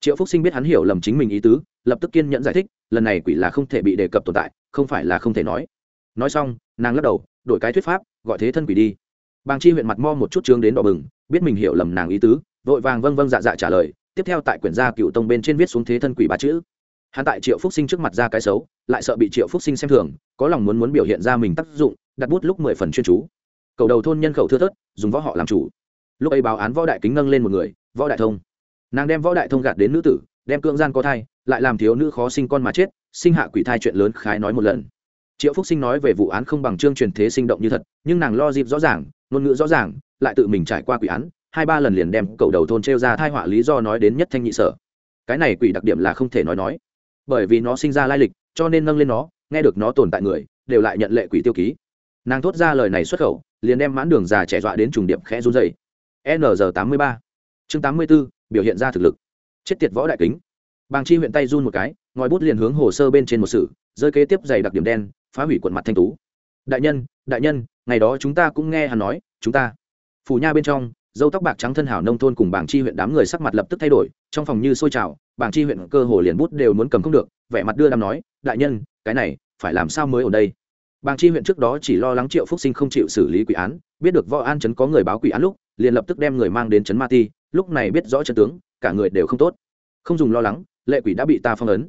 Triệu phúc sinh biết hắn hiểu lầm chính mình ý tứ lập tức kiên nhẫn giải thích, lần này quỷ là không thể bị đề cập tồn tại, không phải là không thể nói. Nói xong, nàng lắc đầu, đổi cái thuyết pháp, gọi thế thân quỷ đi. Bàng chi huyện mặt mo một chút trướng đến đỏ bừng, biết mình hiểu lầm nàng ý tứ, vội vàng vâng vâng dạ dạ trả lời, tiếp theo tại quyển gia cựu tông bên trên viết xuống thế thân quỷ ba chữ. Hắn tại triệu phúc sinh trước mặt ra cái xấu, lại sợ bị triệu phúc sinh xem thường, có lòng muốn muốn biểu hiện ra mình tác dụng, đặt bút lúc mười phần chuyên chú. Cầu đầu thôn nhân khẩu thưa thớt, dùng võ họ làm chủ. Lúc ấy báo án võ đại kính nâng lên một người, võ đại thông. Nàng đem võ đại thông gạt đến nữ tử đem cưỡng gian có thai, lại làm thiếu nữ khó sinh con mà chết, sinh hạ quỷ thai chuyện lớn khái nói một lần. Triệu phúc sinh nói về vụ án không bằng chương truyền thế sinh động như thật, nhưng nàng lo dịp rõ ràng, ngôn ngữ rõ ràng, lại tự mình trải qua quỷ án, hai ba lần liền đem cầu đầu thôn t r e o ra thai họa lý do nói đến nhất thanh nhị sở. Cái này quỷ đặc điểm là không thể nói nói. Bởi vì nó sinh ra lai lịch, cho nên nâng lên nó, nghe được nó tồn tại người, đều lại nhận lệ quỷ tiêu ký. Nàng thốt ra lời này xuất khẩu, liền đem mãn đường già trẻ dọa đến trùng điệp khẽ run dày n tám mươi ba. Chương tám mươi b ố biểu hiện ra thực lực chết tiệt võ đại kính. Bàng chi huyện tay run một cái, ngòi bút liền hướng hồ sơ bên trên một sử rơi kế tiếp dày đặc điểm đen, phá hủy quần mặt thanh tú. Đại nhân đại nhân, ngày đó chúng ta cũng nghe hắn nói, chúng ta. Phủ nha bên trong, dâu tóc bạc trắng thân hảo nông thôn cùng bảng chi huyện đám người sắc mặt lập tức thay đổi, trong phòng như sôi trào bảng chi huyện cơ hồ liền bút đều muốn cầm không được, vẻ mặt đưa đam nói, đại nhân, cái này, phải làm sao mới ở đây? Bảng chi huyện trước đó chỉ lo lắng triệu phúc sinh không chịu xử lý quỷ án, biết được võ an trấn có người báo quỷ án lúc, liền lập tức đem người mang đến trấn ma ti, lúc này biết rõ trận tướng cả người đều không tốt. Không dùng lo lắng, lệ quỷ đã bị ta phong ấn.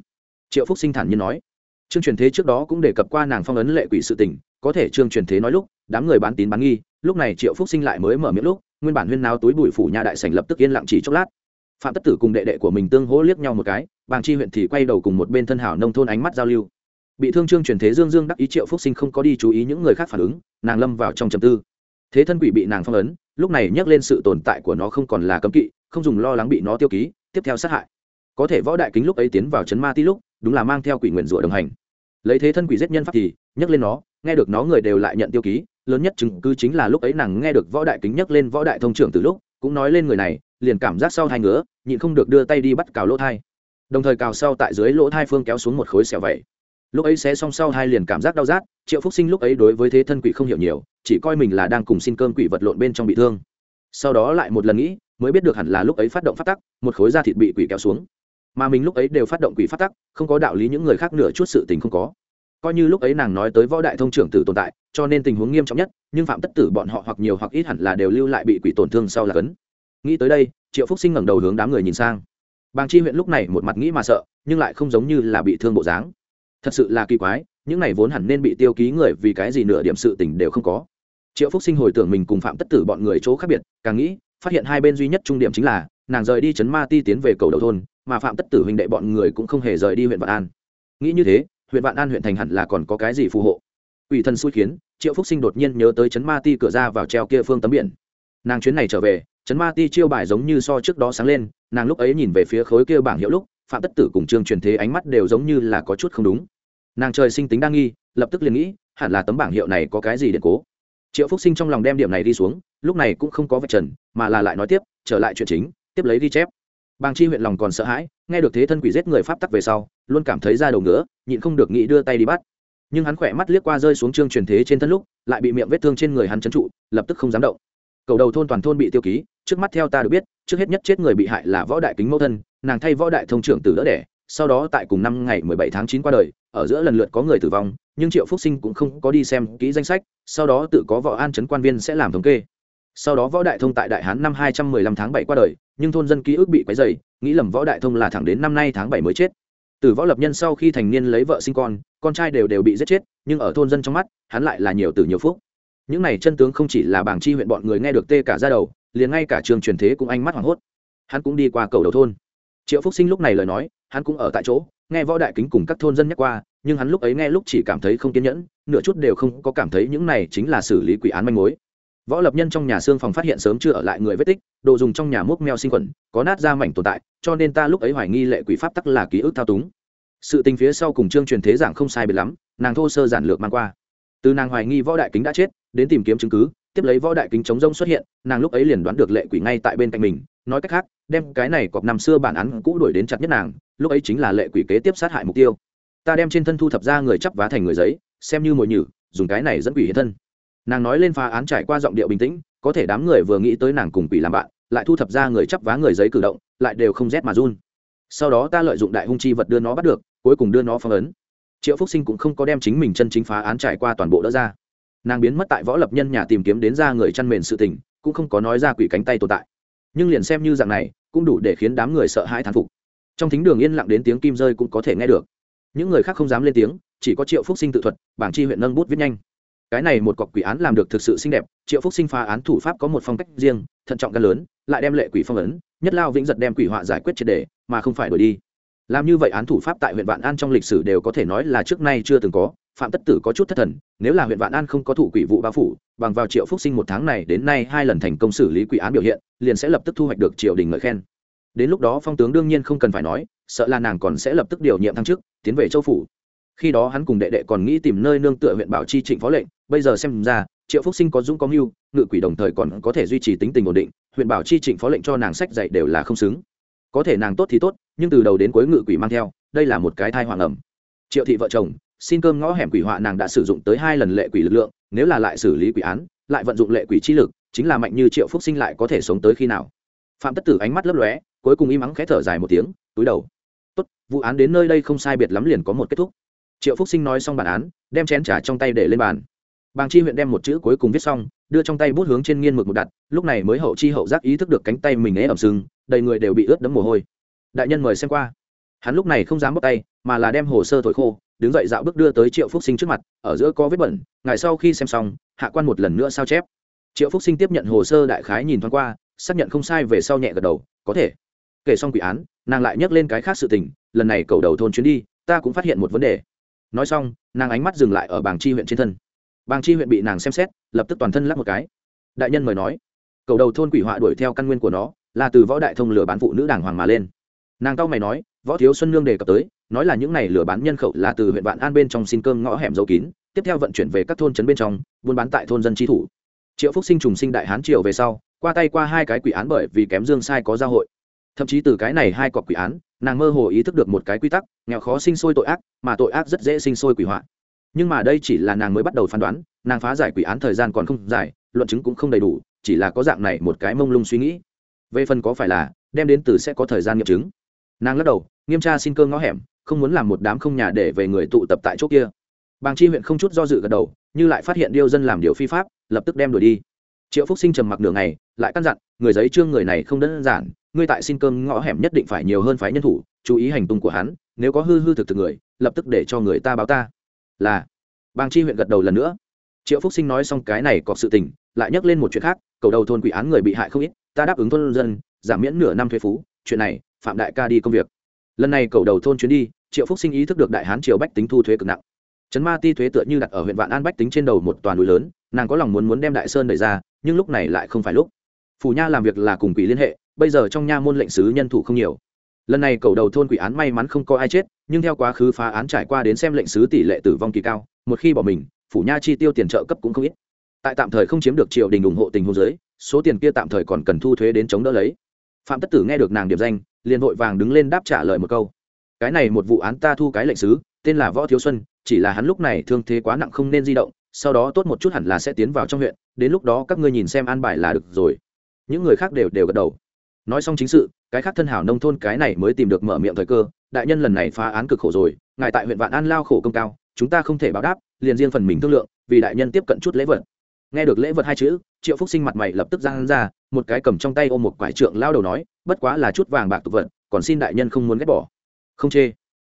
Triệu phúc sinh thản nhiên nói. Trương truyền thế trước đó cũng đề cập qua nàng phong ấn lệ quỷ sự tình, có thể trương truyền thế nói lúc, đám người bán tín bán nghi, lúc này triệu phúc sinh lại mới mở miệng lúc, nguyên bản huyên náo túi bụi phủ nhà đại sảnh lập tức yên lặng chỉ chốc lát. Phạm tất tử cùng đệ đệ của mình tương hỗ liếc nhau một cái, bàng chi huyện thì quay đầu cùng một bên thân hảo nông thôn ánh mắt giao lưu. Bị thương trương truyền thế dương dương đắc ý triệu phúc sinh không có đi chú ý những người khác phản ứng, nàng lâm vào trong trầm tư. Thế thân quỷ bị nàng phong ấn, lúc này nhắc lên sự tồn tại của nó không còn là cấm kỵ không dùng lo lắng bị nó tiêu ký, tiếp theo sát hại. Có thể võ đại kính lúc ấy tiến vào chấn ma ti lúc, đúng là mang theo quỷ nguyện rủa đồng hành. Lấy thế thân quỷ giết nhân pháp thì, nhắc lên nó, nghe được nó người đều lại nhận tiêu ký, lớn nhất chứng cứ chính là lúc ấy nàng nghe được võ đại kính nhắc lên võ đại thông trưởng từ lúc, cũng nói lên người này, liền cảm giác sau thai ngứa, nhịn không được đưa tay đi bắt cào lỗ thai. Đồng thời cào sau tại dưới lỗ thai phương kéo xuống một khối xẻo vẩy lúc ấy xé xong sau hai liền cảm giác đau rát, triệu phúc sinh lúc ấy đối với thế thân quỷ không hiểu nhiều, chỉ coi mình là đang cùng xin cơm quỷ vật lộn bên trong bị thương. Sau đó lại một lần nghĩ mới biết được hẳn là lúc ấy phát động phát tắc, một khối da thịt bị quỷ kéo xuống. Mà mình lúc ấy đều phát động quỷ phát tắc, không có đạo lý những người khác nửa chút sự tình không có. Coi như lúc ấy nàng nói tới võ đại thông trưởng tử tồn tại, cho nên tình huống nghiêm trọng nhất, nhưng phạm tất tử bọn họ hoặc nhiều hoặc ít hẳn là đều lưu lại bị quỷ tổn thương sau là cấn. Nghĩ tới đây, triệu phúc sinh ngẩng đầu hướng đám người nhìn sang. Bàng chi huyện lúc này một mặt nghĩ mà sợ, nhưng lại không giống như là bị thương bộ dáng. Thật sự là kỳ quái, những này vốn hẳn nên bị tiêu ký người vì cái gì nửa điểm sự tình đều không có. Triệu phúc sinh hồi tưởng mình cùng phạm tất tử bọn người chỗ khác biệt, càng nghĩ phát hiện hai bên duy nhất trung điểm chính là, nàng rời đi chấn ma ti tiến về cầu đầu thôn, mà phạm tất tử huynh đệ bọn người cũng không hề rời đi huyện vạn an. Nghĩ như thế, huyện vạn an huyện thành hẳn là còn có cái gì phù hộ? Ủy thần xui khiến, triệu phúc sinh đột nhiên nhớ tới chấn ma ti cửa ra vào treo kia phương tấm biển. Nàng chuyến này trở về chấn ma ti chiêu bài giống như so trước đó sáng lên, nàng lúc ấy nhìn về phía khối kia bảng hiệu lúc, phạm tất tử cùng trương truyền thế ánh mắt đều giống như là có chút không đúng. Nàng trời sinh tính đa nghi, lập tức liền nghĩ, hẳn là tấm bảng hiệu này có cái gì điện cố? Triệu phúc sinh trong lòng đem điểm này đi xuống, lúc này cũng không có vạch trần, mà là lại nói tiếp, trở lại chuyện chính, tiếp lấy ghi chép. Bàng chi huyện lòng còn sợ hãi, nghe được thế thân quỷ giết người pháp tắc về sau, luôn cảm thấy ra đầu nữa nhịn không được nghĩ đưa tay đi bắt. Nhưng hắn khỏe mắt liếc qua rơi xuống trương truyền thế trên thân lúc, lại bị miệng vết thương trên người hắn trấn trụ, lập tức không dám động. Cầu đầu thôn toàn thôn bị tiêu ký, trước mắt theo ta được biết, trước hết nhất chết người bị hại là võ đại kính mẫu thân, nàng thay võ đại thông trưởng tử đỡ đẻ, sau đó tại cùng năm ngày mười bảy tháng chín qua đời, ở giữa lần lượt có người tử vong, nhưng triệu phúc sinh cũng không có đi xem kỹ danh sách sau đó tự có võ an trấn quan viên sẽ làm thống kê. Sau đó võ đại thông tại đại hán năm hai trăm mười lăm tháng bảy qua đời, nhưng thôn dân ký ức bị quấy dày nghĩ lầm võ đại thông là thẳng đến năm nay tháng bảy mới chết. Từ võ lập nhân sau khi thành niên lấy vợ sinh con con trai đều đều bị giết chết, nhưng ở thôn dân trong mắt, hắn lại là nhiều từ nhiều phúc. Những này chân tướng không chỉ là bảng chi huyện bọn người nghe được tê cả ra đầu, liền ngay cả trường truyền thế cũng ánh mắt hoảng hốt. Hắn cũng đi qua cầu đầu thôn. Triệu phúc sinh lúc này lời nói, hắn cũng ở tại chỗ, nghe võ đại kính cùng các thôn dân nhắc qua nhưng hắn lúc ấy nghe lúc chỉ cảm thấy không kiên nhẫn, nửa chút đều không có cảm thấy những này chính là xử lý quỷ án manh mối. Võ lập nhân trong nhà xương phòng phát hiện sớm chưa ở lại người vết tích, đồ dùng trong nhà múc meo sinh khuẩn, có nát ra mảnh tồn tại, cho nên ta lúc ấy hoài nghi lệ quỷ pháp tắc là ký ức thao túng. Sự tình phía sau cùng chương truyền thế giảng không sai biệt lắm, nàng thô sơ giản lược mang qua. Từ nàng hoài nghi võ đại kính đã chết, đến tìm kiếm chứng cứ, tiếp lấy võ đại kính chống rông xuất hiện, nàng lúc ấy liền đoán được lệ quỷ ngay tại bên cạnh mình, nói cách khác, đem cái này cọp năm xưa bản án cũ đuổi đến chặt nhất nàng, lúc ấy chính là lệ quỷ kế tiếp sát hại mục tiêu ta đem trên thân thu thập ra người chắp vá thành người giấy, xem như mồi nhử, dùng cái này dẫn quỷ hiện thân. Nàng nói lên phá án trải qua giọng điệu bình tĩnh, có thể đám người vừa nghĩ tới nàng cùng quỷ làm bạn, lại thu thập ra người chắp vá người giấy cử động, lại đều không rét mà run. Sau đó ta lợi dụng đại hung chi vật đưa nó bắt được, cuối cùng đưa nó phong ấn. Triệu phúc sinh cũng không có đem chính mình chân chính phá án trải qua toàn bộ đỡ ra. Nàng biến mất tại võ lập nhân nhà tìm kiếm đến ra người chăn mền sự tình, cũng không có nói ra quỷ cánh tay tồn tại. Nhưng liền xem như dạng này, cũng đủ để khiến đám người sợ hãi thán phục. Trong thính đường yên lặng đến tiếng kim rơi cũng có thể nghe được những người khác không dám lên tiếng, chỉ có triệu phúc sinh tự thuật, bảng chi huyện nâng bút viết nhanh. Cái này một cọc quỷ án làm được thực sự xinh đẹp, triệu phúc sinh phá án thủ pháp có một phong cách riêng, thận trọng gan lớn, lại đem lệ quỷ phong ấn, nhất lao vĩnh giật đem quỷ họa giải quyết triệt đề mà không phải đổi đi. Làm như vậy án thủ pháp tại huyện vạn an trong lịch sử đều có thể nói là trước nay chưa từng có, phạm tất tử có chút thất thần, nếu là huyện vạn an không có thủ quỷ vụ bao phủ, bằng vào triệu phúc sinh một tháng này đến nay hai lần thành công xử lý quỷ án biểu hiện, liền sẽ lập tức thu hoạch được triều đình ngợi khen. Đến lúc đó phong tướng đương nhiên không cần phải nói sợ là nàng còn sẽ lập tức điều nhiệm thăng chức, tiến về châu phủ. Khi đó hắn cùng đệ đệ còn nghĩ tìm nơi nương tựa huyện bảo chi trịnh phó lệnh, bây giờ xem ra, triệu phúc sinh có dũng có mưu, ngự quỷ đồng thời còn có thể duy trì tính tình ổn định, huyện bảo chi trịnh phó lệnh cho nàng sách dạy đều là không xứng. Có thể nàng tốt thì tốt, nhưng từ đầu đến cuối ngự quỷ mang theo, đây là một cái thai hoàng ẩm. Triệu thị vợ chồng, xin cơm ngõ hẻm quỷ họa nàng đã sử dụng tới hai lần lệ quỷ lực lượng, nếu là lại xử lý quỷ án, lại vận dụng lệ quỷ chi lực, chính là mạnh như triệu phúc sinh lại có thể sống tới khi nào. Phạm tất tử ánh mắt lấp lóe, cuối cùng im ắng khẽ thở dài một tiếng, túi đầu tốt, vụ án đến nơi đây không sai biệt lắm liền có một kết thúc. Triệu phúc sinh nói xong bản án, đem chén trả trong tay để lên bàn. Bàng chi huyện đem một chữ cuối cùng viết xong, đưa trong tay bút hướng trên nghiên mực một đặt, lúc này mới hậu chi hậu giác ý thức được cánh tay mình ế ẩm sưng đầy người đều bị ướt đẫm mồ hôi. Đại nhân mời xem qua. Hắn lúc này không dám bóc tay, mà là đem hồ sơ thổi khô, đứng dậy dạo bước đưa tới triệu phúc sinh trước mặt, ở giữa có vết bẩn, ngài sau khi xem xong, hạ quan một lần nữa sao chép. Triệu phúc sinh tiếp nhận hồ sơ đại khái nhìn thoáng qua, xác nhận không sai về sau nhẹ gật đầu, có thể. Kể xong quỷ án nàng lại nhắc lên cái khác sự tình, lần này cầu đầu thôn chuyến đi, ta cũng phát hiện một vấn đề. Nói xong, nàng ánh mắt dừng lại ở bảng chi huyện trên thân. Bảng chi huyện bị nàng xem xét, lập tức toàn thân lắp một cái. Đại nhân mời nói. Cầu đầu thôn quỷ họa đuổi theo căn nguyên của nó, là từ võ đại thông lừa bán phụ nữ đảng hoàng mà lên. Nàng cao mày nói, võ thiếu xuân nương đề cập tới, nói là những này lừa bán nhân khẩu là từ huyện vạn an bên trong xin cơm ngõ hẻm dấu kín, tiếp theo vận chuyển về các thôn trấn bên trong, buôn bán tại thôn dân trí thủ. Triệu phúc sinh trùng sinh đại hán triều về sau, qua tay qua hai cái quỷ án bởi vì kém dương sai có giao hội thậm chí từ cái này hai cọc quỷ án, nàng mơ hồ ý thức được một cái quy tắc, nghèo khó sinh sôi tội ác, mà tội ác rất dễ sinh sôi quỷ hoạn nhưng mà đây chỉ là nàng mới bắt đầu phán đoán, nàng phá giải quỷ án thời gian còn không dài, luận chứng cũng không đầy đủ, chỉ là có dạng này một cái mông lung suy nghĩ. Về phần có phải là đem đến từ sẽ có thời gian nghiệm chứng? Nàng lắc đầu, nghiêm tra xin cơ ngõ hẻm, không muốn làm một đám không nhà để về người tụ tập tại chỗ kia. Bàng chi huyện không chút do dự gật đầu, như lại phát hiện điêu dân làm điều phi pháp, lập tức đem đuổi đi. Triệu phúc sinh trầm mặc nửa ngày, lại căn dặn, người giấy trương người này không đơn giản ngươi tại xin cơm ngõ hẻm nhất định phải nhiều hơn phái nhân thủ, chú ý hành tung của hắn, nếu có hư hư thực thực người, lập tức để cho người ta báo ta. Là bang chi huyện gật đầu lần nữa. Triệu phúc sinh nói xong cái này có sự tình, lại nhắc lên một chuyện khác, cầu đầu thôn quỷ án người bị hại không ít, ta đáp ứng thôn dân, giảm miễn nửa năm thuế phú, chuyện này, phạm đại ca đi công việc. Lần này cầu đầu thôn chuyến đi, triệu phúc sinh ý thức được đại hán triều bách tính thu thuế cực nặng. Trấn ma ti thuế tựa như đặt ở huyện vạn an bách tính trên đầu một toàn núi lớn, nàng có lòng muốn muốn đem đại sơn đẩy ra, nhưng lúc này lại không phải lúc phủ nha làm việc là cùng quỷ liên hệ, bây giờ trong nha môn lệnh sứ nhân thủ không nhiều. Lần này cầu đầu thôn quỷ án may mắn không có ai chết, nhưng theo quá khứ phá án trải qua đến xem lệnh sứ tỷ lệ tử vong kỳ cao, một khi bỏ mình phủ nha chi tiêu tiền trợ cấp cũng không ít. Tại tạm thời không chiếm được triều đình ủng hộ tình hôn giới số tiền kia tạm thời còn cần thu thuế đến chống đỡ lấy. Phạm tất tử nghe được nàng điểm danh, liền vội vàng đứng lên đáp trả lời một câu. Cái này một vụ án ta thu cái lệnh sứ, tên là võ thiếu xuân, chỉ là hắn lúc này thương thế quá nặng không nên di động, sau đó tốt một chút hẳn là sẽ tiến vào trong huyện, đến lúc đó các ngươi nhìn xem an bài là được rồi những người khác đều đều gật đầu. Nói xong chính sự, cái khác thân hảo nông thôn cái này mới tìm được mở miệng thời cơ, đại nhân lần này phá án cực khổ rồi, ngài tại huyện vạn an lao khổ công cao, chúng ta không thể báo đáp, liền riêng phần mình thương lượng, vì đại nhân tiếp cận chút lễ vật. Nghe được lễ vật hai chữ, triệu phúc sinh mặt mày lập tức giang ra, một cái cầm trong tay ôm một quải trượng lao đầu nói, bất quá là chút vàng bạc tục vật, còn xin đại nhân không muốn ghét bỏ. Không chê.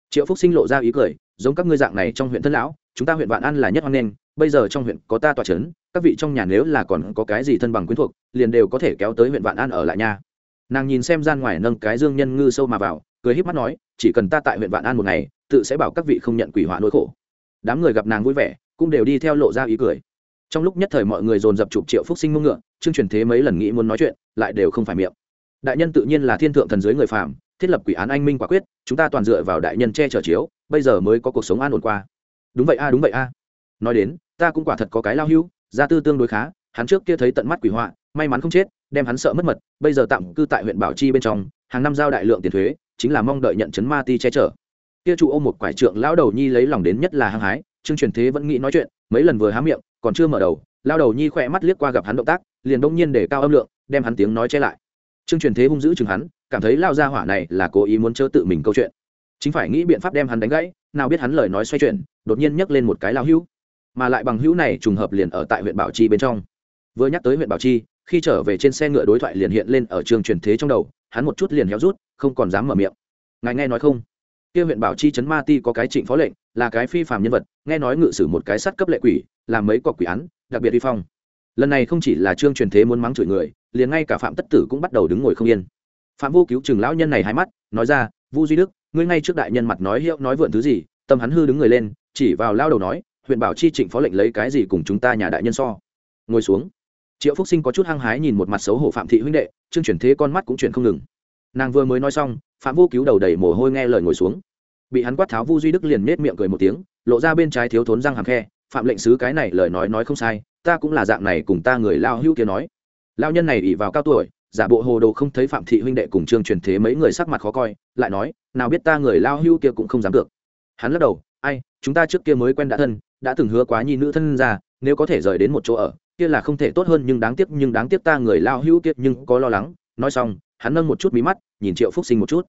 Triệu phúc sinh lộ ra ý cười giống các ngươi dạng này trong huyện thân lão, chúng ta huyện vạn an là nhất hoan nghênh, bây giờ trong huyện có ta tòa c h ấ n các vị trong nhà nếu là còn có cái gì thân bằng quyến thuộc, liền đều có thể kéo tới huyện vạn an ở lại nha. Nàng nhìn xem gian ngoài nâng cái dương nhân ngư sâu mà vào, cười h í p mắt nói, chỉ cần ta tại huyện vạn an một ngày, tự sẽ bảo các vị không nhận quỷ họa nỗi khổ. Đám người gặp nàng vui vẻ, cũng đều đi theo lộ ra ý cười. Trong lúc nhất thời mọi người dồn dập chụp triệu phúc sinh mông ngựa, chương truyền thế mấy lần nghĩ muốn nói chuyện, lại đều không phải miệng. Đại nhân tự nhiên là thiên thượng thần giới người phàm thiết lập quỷ án anh minh quả quyết, chúng ta toàn dựa vào đại nhân che chở chiếu, bây giờ mới có cuộc sống an ổn qua. Đúng vậy a, đúng vậy a. Nói đến, ta cũng quả thật có cái lao hưu, gia tư tương đối khá, hắn trước kia thấy tận mắt quỷ họa, may mắn không chết, đem hắn sợ mất mật, bây giờ tạm cư tại huyện bảo chi bên trong, hàng năm giao đại lượng tiền thuế, chính là mong đợi nhận chấn ma ti che chở. Kia trụ ôm một quải trượng lão đầu nhi lấy lòng đến nhất là hăng hái, trương truyền thế vẫn nghĩ nói chuyện, mấy lần vừa há miệng, còn chưa mở đầu lao đầu nhi khỏe mắt liếc qua gặp hắn động tác, liền đông nhiên để cao âm lượng, đem hắn tiếng nói che lại. Trương truyền thế hung dữ chừng hắn cảm thấy lao ra hỏa này là cố ý muốn chớ tự mình câu chuyện. Chính phải nghĩ biện pháp đem hắn đánh gãy, nào biết hắn lời nói xoay chuyển, đột nhiên nhắc lên một cái lao hưu mà lại bằng hữu này trùng hợp liền ở tại huyện bảo chi bên trong. Vừa nhắc tới huyện bảo chi, khi trở về trên xe ngựa đối thoại liền hiện lên ở trường truyền thế trong đầu, hắn một chút liền héo rút, không còn dám mở miệng. Ngài nghe nói không? Kia huyện bảo chi trấn ma ti có cái trịnh phó lệnh, là cái phi phạm nhân vật, nghe nói ngự sử một cái sắt cấp lệ quỷ, làm mấy cọc quỷ án, đặc biệt vi phong. Lần này không chỉ là trương truyền thế muốn mắng chửi người, liền ngay cả phạm tất tử cũng bắt đầu đứng ngồi không yên phạm vô cứu chừng lão nhân này hai mắt, nói ra, vu duy đức, ngươi ngay trước đại nhân mặt nói hiệu nói vượn thứ gì, tâm hắn hư đứng người lên, chỉ vào lao đầu nói, huyện bảo chi trịnh phó lệnh lấy cái gì cùng chúng ta nhà đại nhân so? Ngồi xuống. Triệu phúc sinh có chút hăng hái nhìn một mặt xấu hổ phạm thị huynh đệ chương chuyển thế con mắt cũng chuyển không ngừng. Nàng vừa mới nói xong, phạm vô cứu đầu đầy mồ hôi nghe lời ngồi xuống. Bị hắn quát tháo, vu duy đức liền nết miệng cười một tiếng, lộ ra bên trái thiếu thốn răng hàm khe, phạm lệnh sứ cái này lời nói nói không sai, ta cũng là dạng này cùng ta người lao hữu kia nói. Lao nhân này ỉ vào cao tuổi giả bộ hồ đồ không thấy phạm thị huynh đệ cùng trương truyền thế mấy người sắc mặt khó coi, lại nói, nào biết ta người lao hưu kia cũng không dám được. Hắn lắc đầu, ai, chúng ta trước kia mới quen đã thân, đã từng hứa quá nhi nữ thân ra, nếu có thể rời đến một chỗ ở, kia là không thể tốt hơn nhưng đáng tiếc, nhưng đáng tiếc ta người lao hưu kia nhưng có lo lắng. Nói xong, hắn nâng một chút mí mắt, nhìn triệu phúc sinh một chút.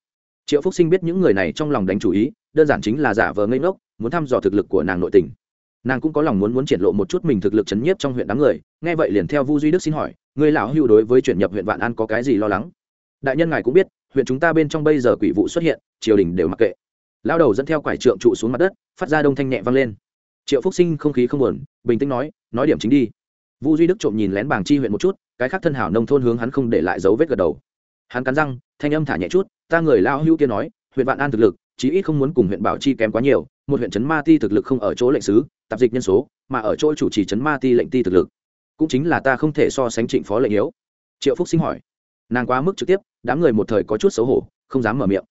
Triệu phúc sinh biết những người này trong lòng đánh chủ ý, đơn giản chính là giả vờ ngây ngốc, muốn thăm dò thực lực của nàng nội tình. Nàng cũng có lòng muốn muốn triển lộ một chút mình thực lực chấn nhiếp trong huyện đám người, nghe vậy liền theo vu duy đức xin hỏi người lão hưu đối với chuyển nhập huyện vạn an có cái gì lo lắng? Đại nhân ngài cũng biết, huyện chúng ta bên trong bây giờ quỷ vụ xuất hiện, triều đình đều mặc kệ. Lao đầu dẫn theo quải trượng trụ xuống mặt đất, phát ra đông thanh nhẹ vang lên. Triệu phúc sinh không khí không buồn, bình tĩnh nói nói điểm chính đi. Vu duy đức trộm nhìn lén bảng chi huyện một chút, cái khác thân hảo nông thôn hướng hắn không để lại dấu vết gật đầu. Hắn cắn răng, thanh âm thả nhẹ chút, ta người lao hưu kia nói, huyện vạn an thực lực, chí ít không muốn cùng huyện bảo chi kém quá nhiều, một huyện trấn ma ti thực lực không ở chỗ lệnh sứ, tạp dịch nhân số, mà ở chỗ chủ trì trấn ma ti lệnh ti thực lực cũng chính là ta không thể so sánh trịnh phó lệnh yếu triệu phúc sinh hỏi. Nàng quá mức trực tiếp, đám người một thời có chút xấu hổ, không dám mở miệng.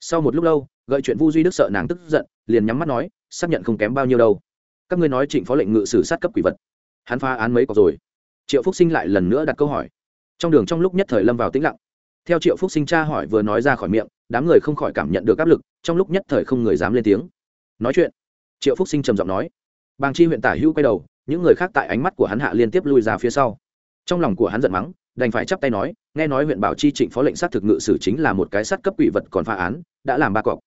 Sau một lúc lâu, gợi chuyện vu duy đức sợ nàng tức giận, liền nhắm mắt nói, xác nhận không kém bao nhiêu đâu. Các ngươi nói trịnh phó lệnh ngự sử sát cấp quỷ vật. Hắn phá án mấy cọc rồi. Triệu phúc sinh lại lần nữa đặt câu hỏi. Trong đường trong lúc nhất thời lâm vào tĩnh lặng. Theo triệu phúc sinh tra hỏi vừa nói ra khỏi miệng, đám người không khỏi cảm nhận được áp lực, trong lúc nhất thời không người dám lên tiếng. Nói chuyện, triệu phúc sinh trầm giọng nói. Bàng chi huyện tả hữu quay đầu những người khác tại ánh mắt của hắn hạ liên tiếp lui ra phía sau. Trong lòng của hắn giận mắng, đành phải chắp tay nói, nghe nói huyện bảo chi trịnh phó lệnh sát thực ngự sử chính là một cái sát cấp quỷ vật còn phá án, đã làm ba cọc.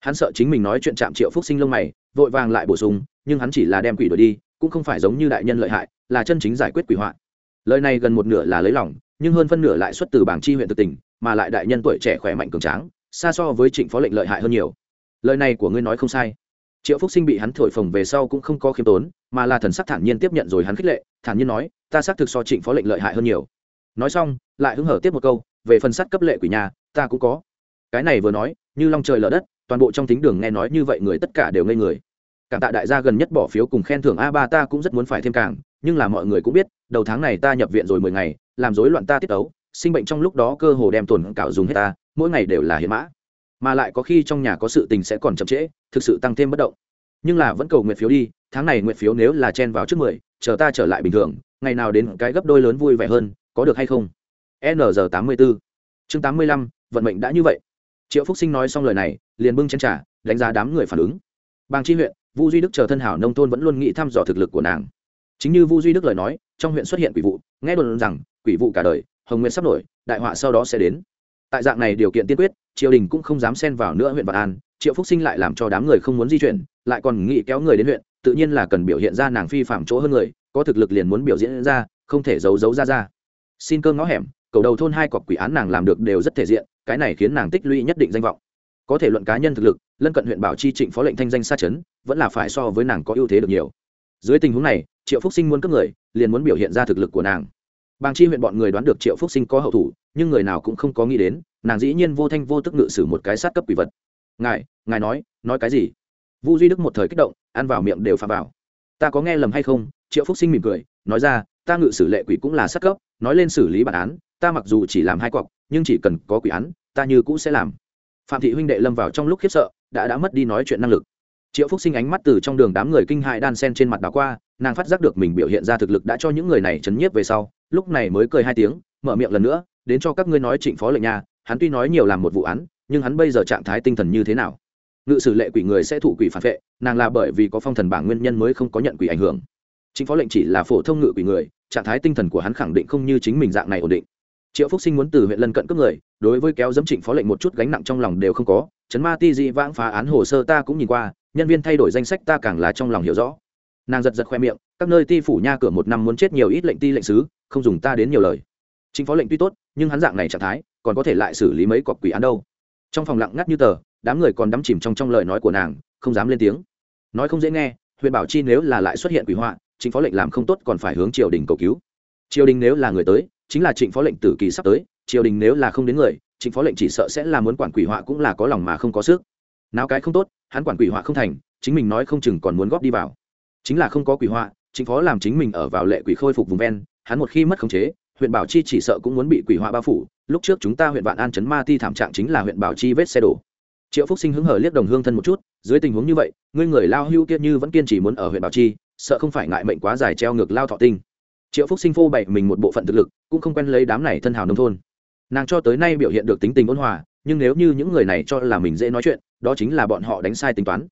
Hắn sợ chính mình nói chuyện chạm triệu phúc sinh lông mày, vội vàng lại bổ sung, nhưng hắn chỉ là đem quỷ đổi đi, cũng không phải giống như đại nhân lợi hại, là chân chính giải quyết quỷ hoạn lời này gần một nửa là lấy lòng, nhưng hơn phân nửa lại xuất từ bảng chi huyện thực tình, mà lại đại nhân tuổi trẻ khỏe mạnh cường tráng, xa so với trịnh phó lệnh lợi hại hơn nhiều. Lời này của ngươi nói không sai triệu phúc sinh bị hắn thổi phồng về sau cũng không có khiêm tốn, mà là thần sắc thản nhiên tiếp nhận rồi hắn khích lệ, thản nhiên nói, ta xác thực so trịnh phó lệnh lợi hại hơn nhiều. Nói xong, lại hứng hở tiếp một câu, về phần sắt cấp lệ quỷ nhà, ta cũng có. Cái này vừa nói, như long trời lở đất, toàn bộ trong thính đường nghe nói như vậy người tất cả đều ngây người. Cảm tạ đại gia gần nhất bỏ phiếu cùng khen thưởng a ba ta cũng rất muốn phải thêm càng, nhưng là mọi người cũng biết, đầu tháng này ta nhập viện rồi mười ngày, làm rối loạn ta tiết ấu sinh bệnh trong lúc đó cơ hồ đem tuần cạo dùng hết ta, mỗi ngày đều là hiến mã mà lại có khi trong nhà có sự tình sẽ còn chậm trễ, thực sự tăng thêm bất động. Nhưng là vẫn cầu nguyện phiếu đi, tháng này nguyện phiếu nếu là chen vào trước mười, chờ ta trở lại bình thường, ngày nào đến cái gấp đôi lớn vui vẻ hơn, có được hay không? N giờ tám mươi bốn. Chương tám mươi lăm, vận mệnh đã như vậy. Triệu phúc sinh nói xong lời này, liền bưng chen trả đánh giá đám người phản ứng. Bang chi huyện, vu duy đức chờ thân hảo nông thôn vẫn luôn nghĩ thăm dò thực lực của nàng. Chính như vu duy đức lời nói, trong huyện xuất hiện quỷ vụ, nghe đồn rằng, quỷ vụ cả đời, hồng nguyện sắp nổi, đại họa sau đó sẽ đến tại dạng này điều kiện tiên quyết, triều đình cũng không dám xen vào nữa huyện vạn an, triệu phúc sinh lại làm cho đám người không muốn di chuyển, lại còn nghĩ kéo người đến huyện, tự nhiên là cần biểu hiện ra nàng phi phạm chỗ hơn người, có thực lực liền muốn biểu diễn ra, không thể giấu giấu ra ra. Xin cơm ngõ hẻm, cầu đầu thôn hai cọc quỷ án nàng làm được đều rất thể diện, cái này khiến nàng tích lũy nhất định danh vọng. Có thể luận cá nhân thực lực, lân cận huyện bảo chi trịnh phó lệnh thanh danh xa chấn, vẫn là phải so với nàng có ưu thế được nhiều. Dưới tình huống này, triệu phúc sinh muốn cấp người, liền muốn biểu hiện ra thực lực của nàng bàng chi huyện bọn người đoán được triệu phúc sinh có hậu thủ, nhưng người nào cũng không có nghĩ đến, nàng dĩ nhiên vô thanh vô tức ngự sử một cái sát cấp quỷ vật. Ngài ngài nói nói cái gì? Vu duy đức một thời kích động, ăn vào miệng đều phạm vào. Ta có nghe lầm hay không? Triệu phúc sinh mỉm cười, nói ra, ta ngự sử lệ quỷ cũng là sát cấp, nói lên xử lý bản án, ta mặc dù chỉ làm hai cọc, nhưng chỉ cần có quỷ án, ta như cũ sẽ làm. Phạm thị huynh đệ lâm vào trong lúc khiếp sợ, đã đã mất đi nói chuyện năng lực. Triệu phúc sinh ánh mắt từ trong đường đám người kinh hại đan sen trên mặt đảo qua, nàng phát giác được mình biểu hiện ra thực lực đã cho những người này chấn nhiếp về sau lúc này mới cười hai tiếng, mở miệng lần nữa, đến cho các ngươi nói trịnh phó lệnh nha, hắn tuy nói nhiều làm một vụ án, nhưng hắn bây giờ trạng thái tinh thần như thế nào? Ngự sử lệ quỷ người sẽ thụ quỷ phản vệ, nàng là bởi vì có phong thần bảng nguyên nhân mới không có nhận quỷ ảnh hưởng. Chính phó lệnh chỉ là phổ thông ngự quỷ người, trạng thái tinh thần của hắn khẳng định không như chính mình dạng này ổn định. Triệu phúc sinh muốn từ huyện lân cận cấp người, đối với kéo dẫm trịnh phó lệnh một chút gánh nặng trong lòng đều không có. Chấn ma ti dị vãng phá án hồ sơ ta cũng nhìn qua, nhân viên thay đổi danh sách ta càng là trong lòng hiểu rõ nàng giật giật khoe miệng, các nơi ti phủ nha cửa một năm muốn chết nhiều ít lệnh ti lệnh sứ, không dùng ta đến nhiều lời. Chính phó lệnh tuy tốt, nhưng hắn dạng này trạng thái, còn có thể lại xử lý mấy cọc quỷ án đâu. Trong phòng lặng ngắt như tờ, đám người còn đắm chìm trong trong lời nói của nàng, không dám lên tiếng. Nói không dễ nghe, huyện bảo chi nếu là lại xuất hiện quỷ họa, chính phó lệnh làm không tốt còn phải hướng triều đình cầu cứu. Triều đình nếu là người tới, chính là trịnh phó lệnh tử kỳ sắp tới, triều đình nếu là không đến người, trịnh phó lệnh chỉ sợ sẽ là muốn quản quỷ họa cũng là có lòng mà không có sức. Nào cái không tốt, hắn quản quỷ họa không thành, chính mình nói không chừng còn muốn góp đi vào chính là không có quỷ họa, chính phó làm chính mình ở vào lệ quỷ khôi phục vùng ven, hắn một khi mất khống chế, huyện bảo chi chỉ sợ cũng muốn bị quỷ họa bao phủ. Lúc trước chúng ta huyện vạn an chấn ma ti thảm trạng chính là huyện bảo chi vết xe đổ. Triệu phúc sinh hứng hở liếc đồng hương thân một chút, dưới tình huống như vậy, ngươi người lao hưu kia như vẫn kiên trì muốn ở huyện bảo chi, sợ không phải ngại mệnh quá dài treo ngược lao thọ tinh. Triệu phúc sinh phô bậy mình một bộ phận thực lực, cũng không quen lấy đám này thân hào nông thôn. Nàng cho tới nay biểu hiện được tính tình ôn hòa, nhưng nếu như những người này cho là mình dễ nói chuyện, đó chính là bọn họ đánh sai tính toán.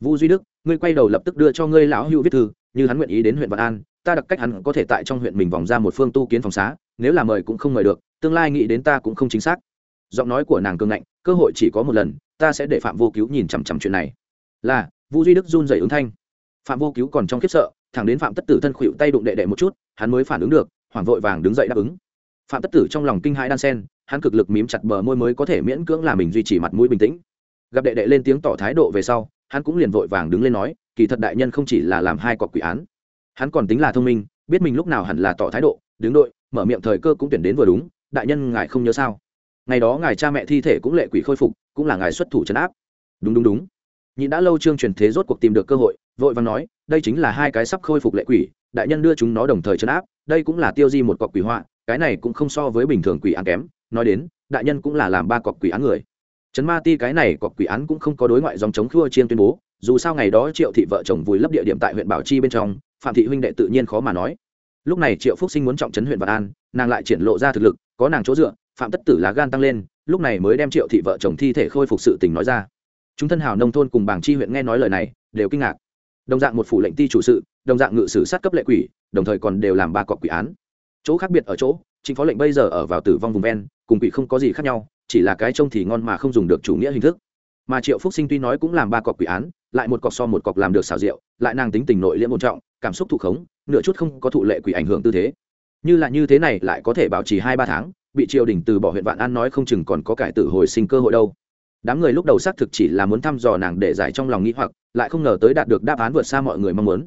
Vu duy đức ngươi quay đầu lập tức đưa cho ngươi lão hữu viết thư, như hắn nguyện ý đến huyện vạn an, ta đặc cách hắn có thể tại trong huyện mình vòng ra một phương tu kiến phòng xá, nếu là mời cũng không mời được, tương lai nghĩ đến ta cũng không chính xác. Giọng nói của nàng cương ngạnh, cơ hội chỉ có một lần, ta sẽ để phạm vô cứu nhìn chằm chằm chuyện này. Là, vu duy đức run dày ứng thanh. Phạm vô cứu còn trong khiếp sợ, thẳng đến phạm tất tử thân khuỵu tay đụng đệ đệ một chút, hắn mới phản ứng được, hoảng vội vàng đứng dậy đáp ứng. Phạm tất tử trong lòng kinh hãi đan sen, hắn cực lực mím chặt bờ môi mới có thể miễn cưỡng là mình duy trì mặt mũi bình tĩnh. Gặp đệ đệ lên tiếng tỏ thái độ về sau hắn cũng liền vội vàng đứng lên nói, kỳ thật đại nhân không chỉ là làm hai cọc quỷ án, hắn còn tính là thông minh, biết mình lúc nào hẳn là tỏ thái độ, đứng đội, mở miệng thời cơ cũng tuyển đến vừa đúng, đại nhân ngài không nhớ sao? Ngày đó ngài cha mẹ thi thể cũng lệ quỷ khôi phục, cũng là ngài xuất thủ trấn áp. Đúng đúng đúng. Nhịn đã lâu trương truyền thế rốt cuộc tìm được cơ hội, vội vàng nói, đây chính là hai cái sắp khôi phục lệ quỷ, đại nhân đưa chúng nó đồng thời trấn áp, đây cũng là tiêu di một cọc quỷ họa, cái này cũng không so với bình thường quỷ án kém. Nói đến, đại nhân cũng là làm ba cọc quỷ án người trấn ma ti cái này cọc quỷ án cũng không có đối ngoại dòng chống khua chiên tuyên bố, dù sao ngày đó triệu thị vợ chồng vùi lấp địa điểm tại huyện bảo chi bên trong, phạm thị huynh đệ tự nhiên khó mà nói. Lúc này triệu phúc sinh muốn trọng trấn huyện vạn an, nàng lại triển lộ ra thực lực, có nàng chỗ dựa, phạm tất tử lá gan tăng lên, lúc này mới đem triệu thị vợ chồng thi thể khôi phục sự tình nói ra. Chúng thân hào nông thôn cùng bảng chi huyện nghe nói lời này, đều kinh ngạc. Đồng dạng một phủ lệnh ti chủ sự, đồng dạng ngự sử sát cấp lệ quỷ, đồng thời còn đều làm ba cọc quỷ án. Chỗ khác biệt ở chỗ chính phó lệnh bây giờ ở vào tử vong vùng ven, cùng quỷ không có gì khác nhau chỉ là cái trông thì ngon mà không dùng được chủ nghĩa hình thức. Mà triệu phúc sinh tuy nói cũng làm ba cọc quỷ án, lại một cọc so một cọc làm được xào rượu lại nàng tính tình nội liễm một trọng, cảm xúc thụ khống, nửa chút không có thụ lệ quỷ ảnh hưởng tư thế. Như là như thế này lại có thể bảo trì hai ba tháng, bị triều đình từ bỏ huyện vạn an nói không chừng còn có cải tử hồi sinh cơ hội đâu. Đám người lúc đầu xác thực chỉ là muốn thăm dò nàng để giải trong lòng nghĩ hoặc, lại không ngờ tới đạt được đáp án vượt xa mọi người mong muốn.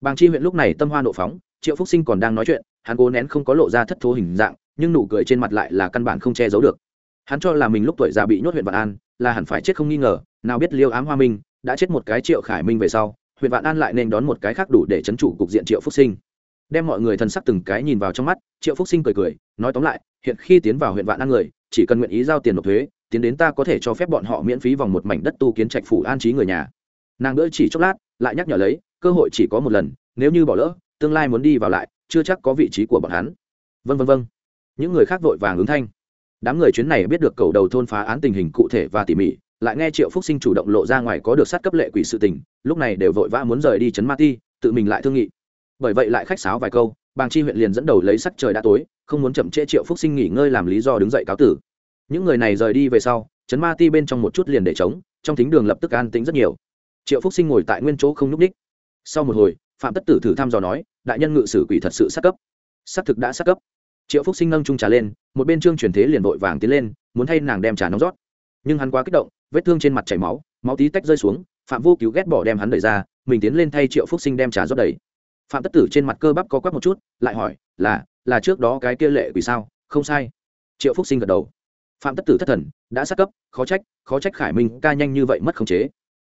Bàng chi huyện lúc này tâm hoa nộ phóng, triệu phúc sinh còn đang nói chuyện, hắn cố nén không có lộ ra thất thố hình dạng, nhưng nụ cười trên mặt lại là căn bản không che giấu được hắn cho là mình lúc tuổi già bị nhốt huyện vạn an, là hẳn phải chết không nghi ngờ, nào biết liêu ám hoa minh đã chết một cái triệu khải minh về sau, huyện vạn an lại nên đón một cái khác đủ để chấn chủ cục diện triệu phúc sinh. Đem mọi người thần sắc từng cái nhìn vào trong mắt, triệu phúc sinh cười cười, nói tóm lại, hiện khi tiến vào huyện vạn an người, chỉ cần nguyện ý giao tiền nộp thuế, tiến đến ta có thể cho phép bọn họ miễn phí vòng một mảnh đất tu kiến trạch phủ an trí người nhà. Nàng đỡ chỉ chốc lát, lại nhắc nhở lấy, cơ hội chỉ có một lần, nếu như bỏ lỡ, tương lai muốn đi vào lại, chưa chắc có vị trí của bọn hắn. Vân vân vân những người khác vội vàng ứng thanh đám người chuyến này biết được cầu đầu thôn phá án tình hình cụ thể và tỉ mỉ, lại nghe triệu phúc sinh chủ động lộ ra ngoài có được sát cấp lệ quỷ sự tình, lúc này đều vội vã muốn rời đi chấn ma ti, tự mình lại thương nghị. Bởi vậy lại khách sáo vài câu, bàng chi huyện liền dẫn đầu lấy sắc trời đã tối, không muốn chậm trễ triệu phúc sinh nghỉ ngơi làm lý do đứng dậy cáo tử. Những người này rời đi về sau, chấn ma ti bên trong một chút liền để trống, trong thính đường lập tức an tĩnh rất nhiều. Triệu phúc sinh ngồi tại nguyên chỗ không n ú c ních sau một hồi, phạm tất tử thử thăm dò nói, đại nhân ngự sử quỷ thật sự sát cấp. Xác thực đã sát cấp. Triệu phúc sinh nâng trung trà lên một bên trương truyền thế liền vội vàng tiến lên, muốn thay nàng đem trà nóng rót. Nhưng hắn quá kích động, vết thương trên mặt chảy máu máu tí tách rơi xuống, phạm vô cứu ghét bỏ đem hắn đẩy ra, mình tiến lên thay triệu phúc sinh đem trà rót đầy. Phạm tất tử trên mặt cơ bắp có quắc một chút, lại hỏi, là là trước đó cái kia lệ quỷ sao? Không sai. Triệu phúc sinh gật đầu. Phạm tất tử thất thần, đã sát cấp, khó trách khó trách khải minh ca nhanh như vậy mất khống chế.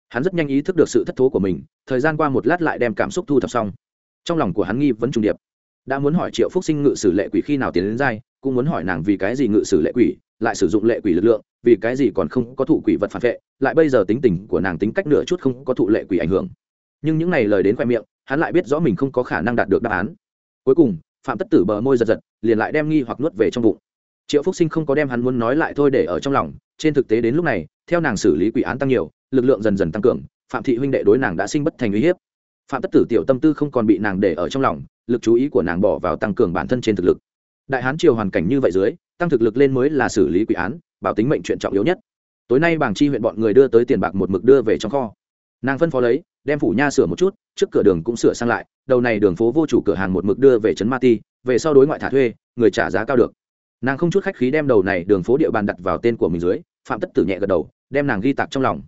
Hắn rất nhanh ý thức được sự thất thố của mình, thời gian qua một lát lại đem cảm xúc thu thập xong. Trong lòng của hắn nghi vấn trùng điệp. Đã muốn hỏi triệu phúc sinh ngự sử lệ quỷ khi nào tiến đến giai cũng muốn hỏi nàng vì cái gì ngự sử lệ quỷ, lại sử dụng lệ quỷ lực lượng, vì cái gì còn không có thụ quỷ vật phản vệ, lại bây giờ tính tình của nàng tính cách nửa chút không có thụ lệ quỷ ảnh hưởng. Nhưng những này lời đến khoe miệng, hắn lại biết rõ mình không có khả năng đạt được đáp án. Cuối cùng, phạm tất tử bờ môi giật giật, liền lại đem nghi hoặc nuốt về trong bụng. Triệu phúc sinh không có đem hắn muốn nói lại thôi để ở trong lòng, trên thực tế đến lúc này, theo nàng xử lý quỷ án tăng nhiều, lực lượng dần dần tăng cường, phạm thị huynh đệ đối nàng đã sinh bất thành uy hiếp. Phạm tất tử tiểu tâm tư không còn bị nàng để ở trong lòng, lực chú ý của nàng bỏ vào tăng cường bản thân trên thực lực đại hán triều hoàn cảnh như vậy dưới, tăng thực lực lên mới là xử lý quỷ án, bảo tính mệnh chuyện trọng yếu nhất. Tối nay bảng chi huyện bọn người đưa tới tiền bạc một mực đưa về trong kho. Nàng phân phó lấy, đem phủ nha sửa một chút, trước cửa đường cũng sửa sang lại, đầu này đường phố vô chủ cửa hàng một mực đưa về trấn ma ti, về sau đối ngoại thả thuê, người trả giá cao được. Nàng không chút khách khí đem đầu này đường phố địa bàn đặt vào tên của mình dưới, phạm tất tử nhẹ gật đầu, đem nàng ghi tạc trong lòng.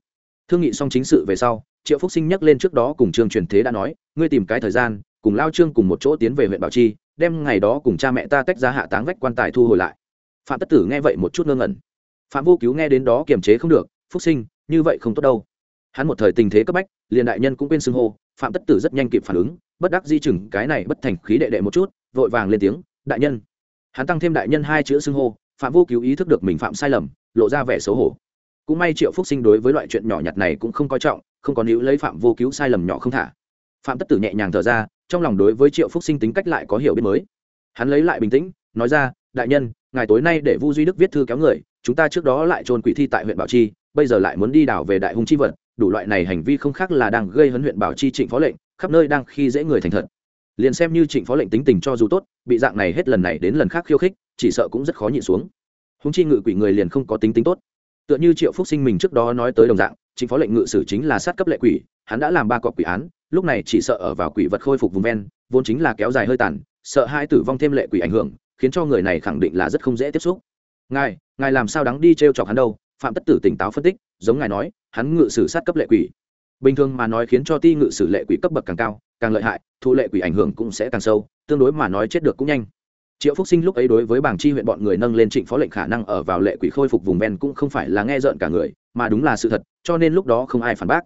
Thương nghị xong chính sự về sau, triệu phúc sinh nhắc lên trước đó cùng trương truyền thế đã nói, ngươi tìm cái thời gian, cùng lao trương cùng một chỗ tiến về huyện bảo chi đem ngày đó cùng cha mẹ ta tách ra hạ táng vách quan tài thu hồi lại. Phạm tất tử nghe vậy một chút ngơ ngẩn. Phạm vô cứu nghe đến đó kiềm chế không được, phúc sinh, như vậy không tốt đâu. Hắn một thời tình thế cấp bách, liền đại nhân cũng quên xưng hô, phạm tất tử rất nhanh kịp phản ứng, bất đắc di chừng cái này bất thành khí đệ đệ một chút, vội vàng lên tiếng, đại nhân. Hắn tăng thêm đại nhân hai chữ xưng hô, phạm vô cứu ý thức được mình phạm sai lầm, lộ ra vẻ xấu hổ. Cũng may triệu phúc sinh đối với loại chuyện nhỏ nhặt này cũng không coi trọng, không còn hữu lấy phạm vô cứu sai lầm nhỏ không thả. Phạm tất tử nhẹ nhàng thở ra trong lòng đối với triệu phúc sinh tính cách lại có hiểu biết mới. Hắn lấy lại bình tĩnh, nói ra, đại nhân ngày tối nay để vu duy đức viết thư kéo người, chúng ta trước đó lại trôn quỷ thi tại huyện bảo chi, bây giờ lại muốn đi đảo về đại hung chi vật, đủ loại này hành vi không khác là đang gây hấn huyện bảo chi trịnh phó lệnh, khắp nơi đang khi dễ người thành thật. Liền xem như trịnh phó lệnh tính tình cho dù tốt, bị dạng này hết lần này đến lần khác khiêu khích, chỉ sợ cũng rất khó nhịn xuống. Húng chi ngự quỷ người liền không có tính tính tốt. Tựa như triệu phúc sinh mình trước đó nói tới đồng dạng chính phó lệnh ngự sử chính là sát cấp lệ quỷ, hắn đã làm ba cọc quỷ án lúc này chỉ sợ ở vào quỷ vật khôi phục vùng ven, vốn chính là kéo dài hơi tàn, sợ hai tử vong thêm lệ quỷ ảnh hưởng, khiến cho người này khẳng định là rất không dễ tiếp xúc. Ngài ngài làm sao đáng đi t r e o chọc hắn đâu? Phạm tất tử tỉnh táo phân tích, giống ngài nói, hắn ngự sử sát cấp lệ quỷ. Bình thường mà nói khiến cho ti ngự sử lệ quỷ cấp bậc càng cao, càng lợi hại, thu lệ quỷ ảnh hưởng cũng sẽ càng sâu, tương đối mà nói chết được cũng nhanh. Triệu phúc sinh lúc ấy đối với bảng chi huyện bọn người nâng lên trịnh phó lệnh khả năng ở vào lệ quỷ khôi phục vùng ven cũng không phải là nghe rợn cả người, mà đúng là sự thật, cho nên lúc đó không ai phản bác.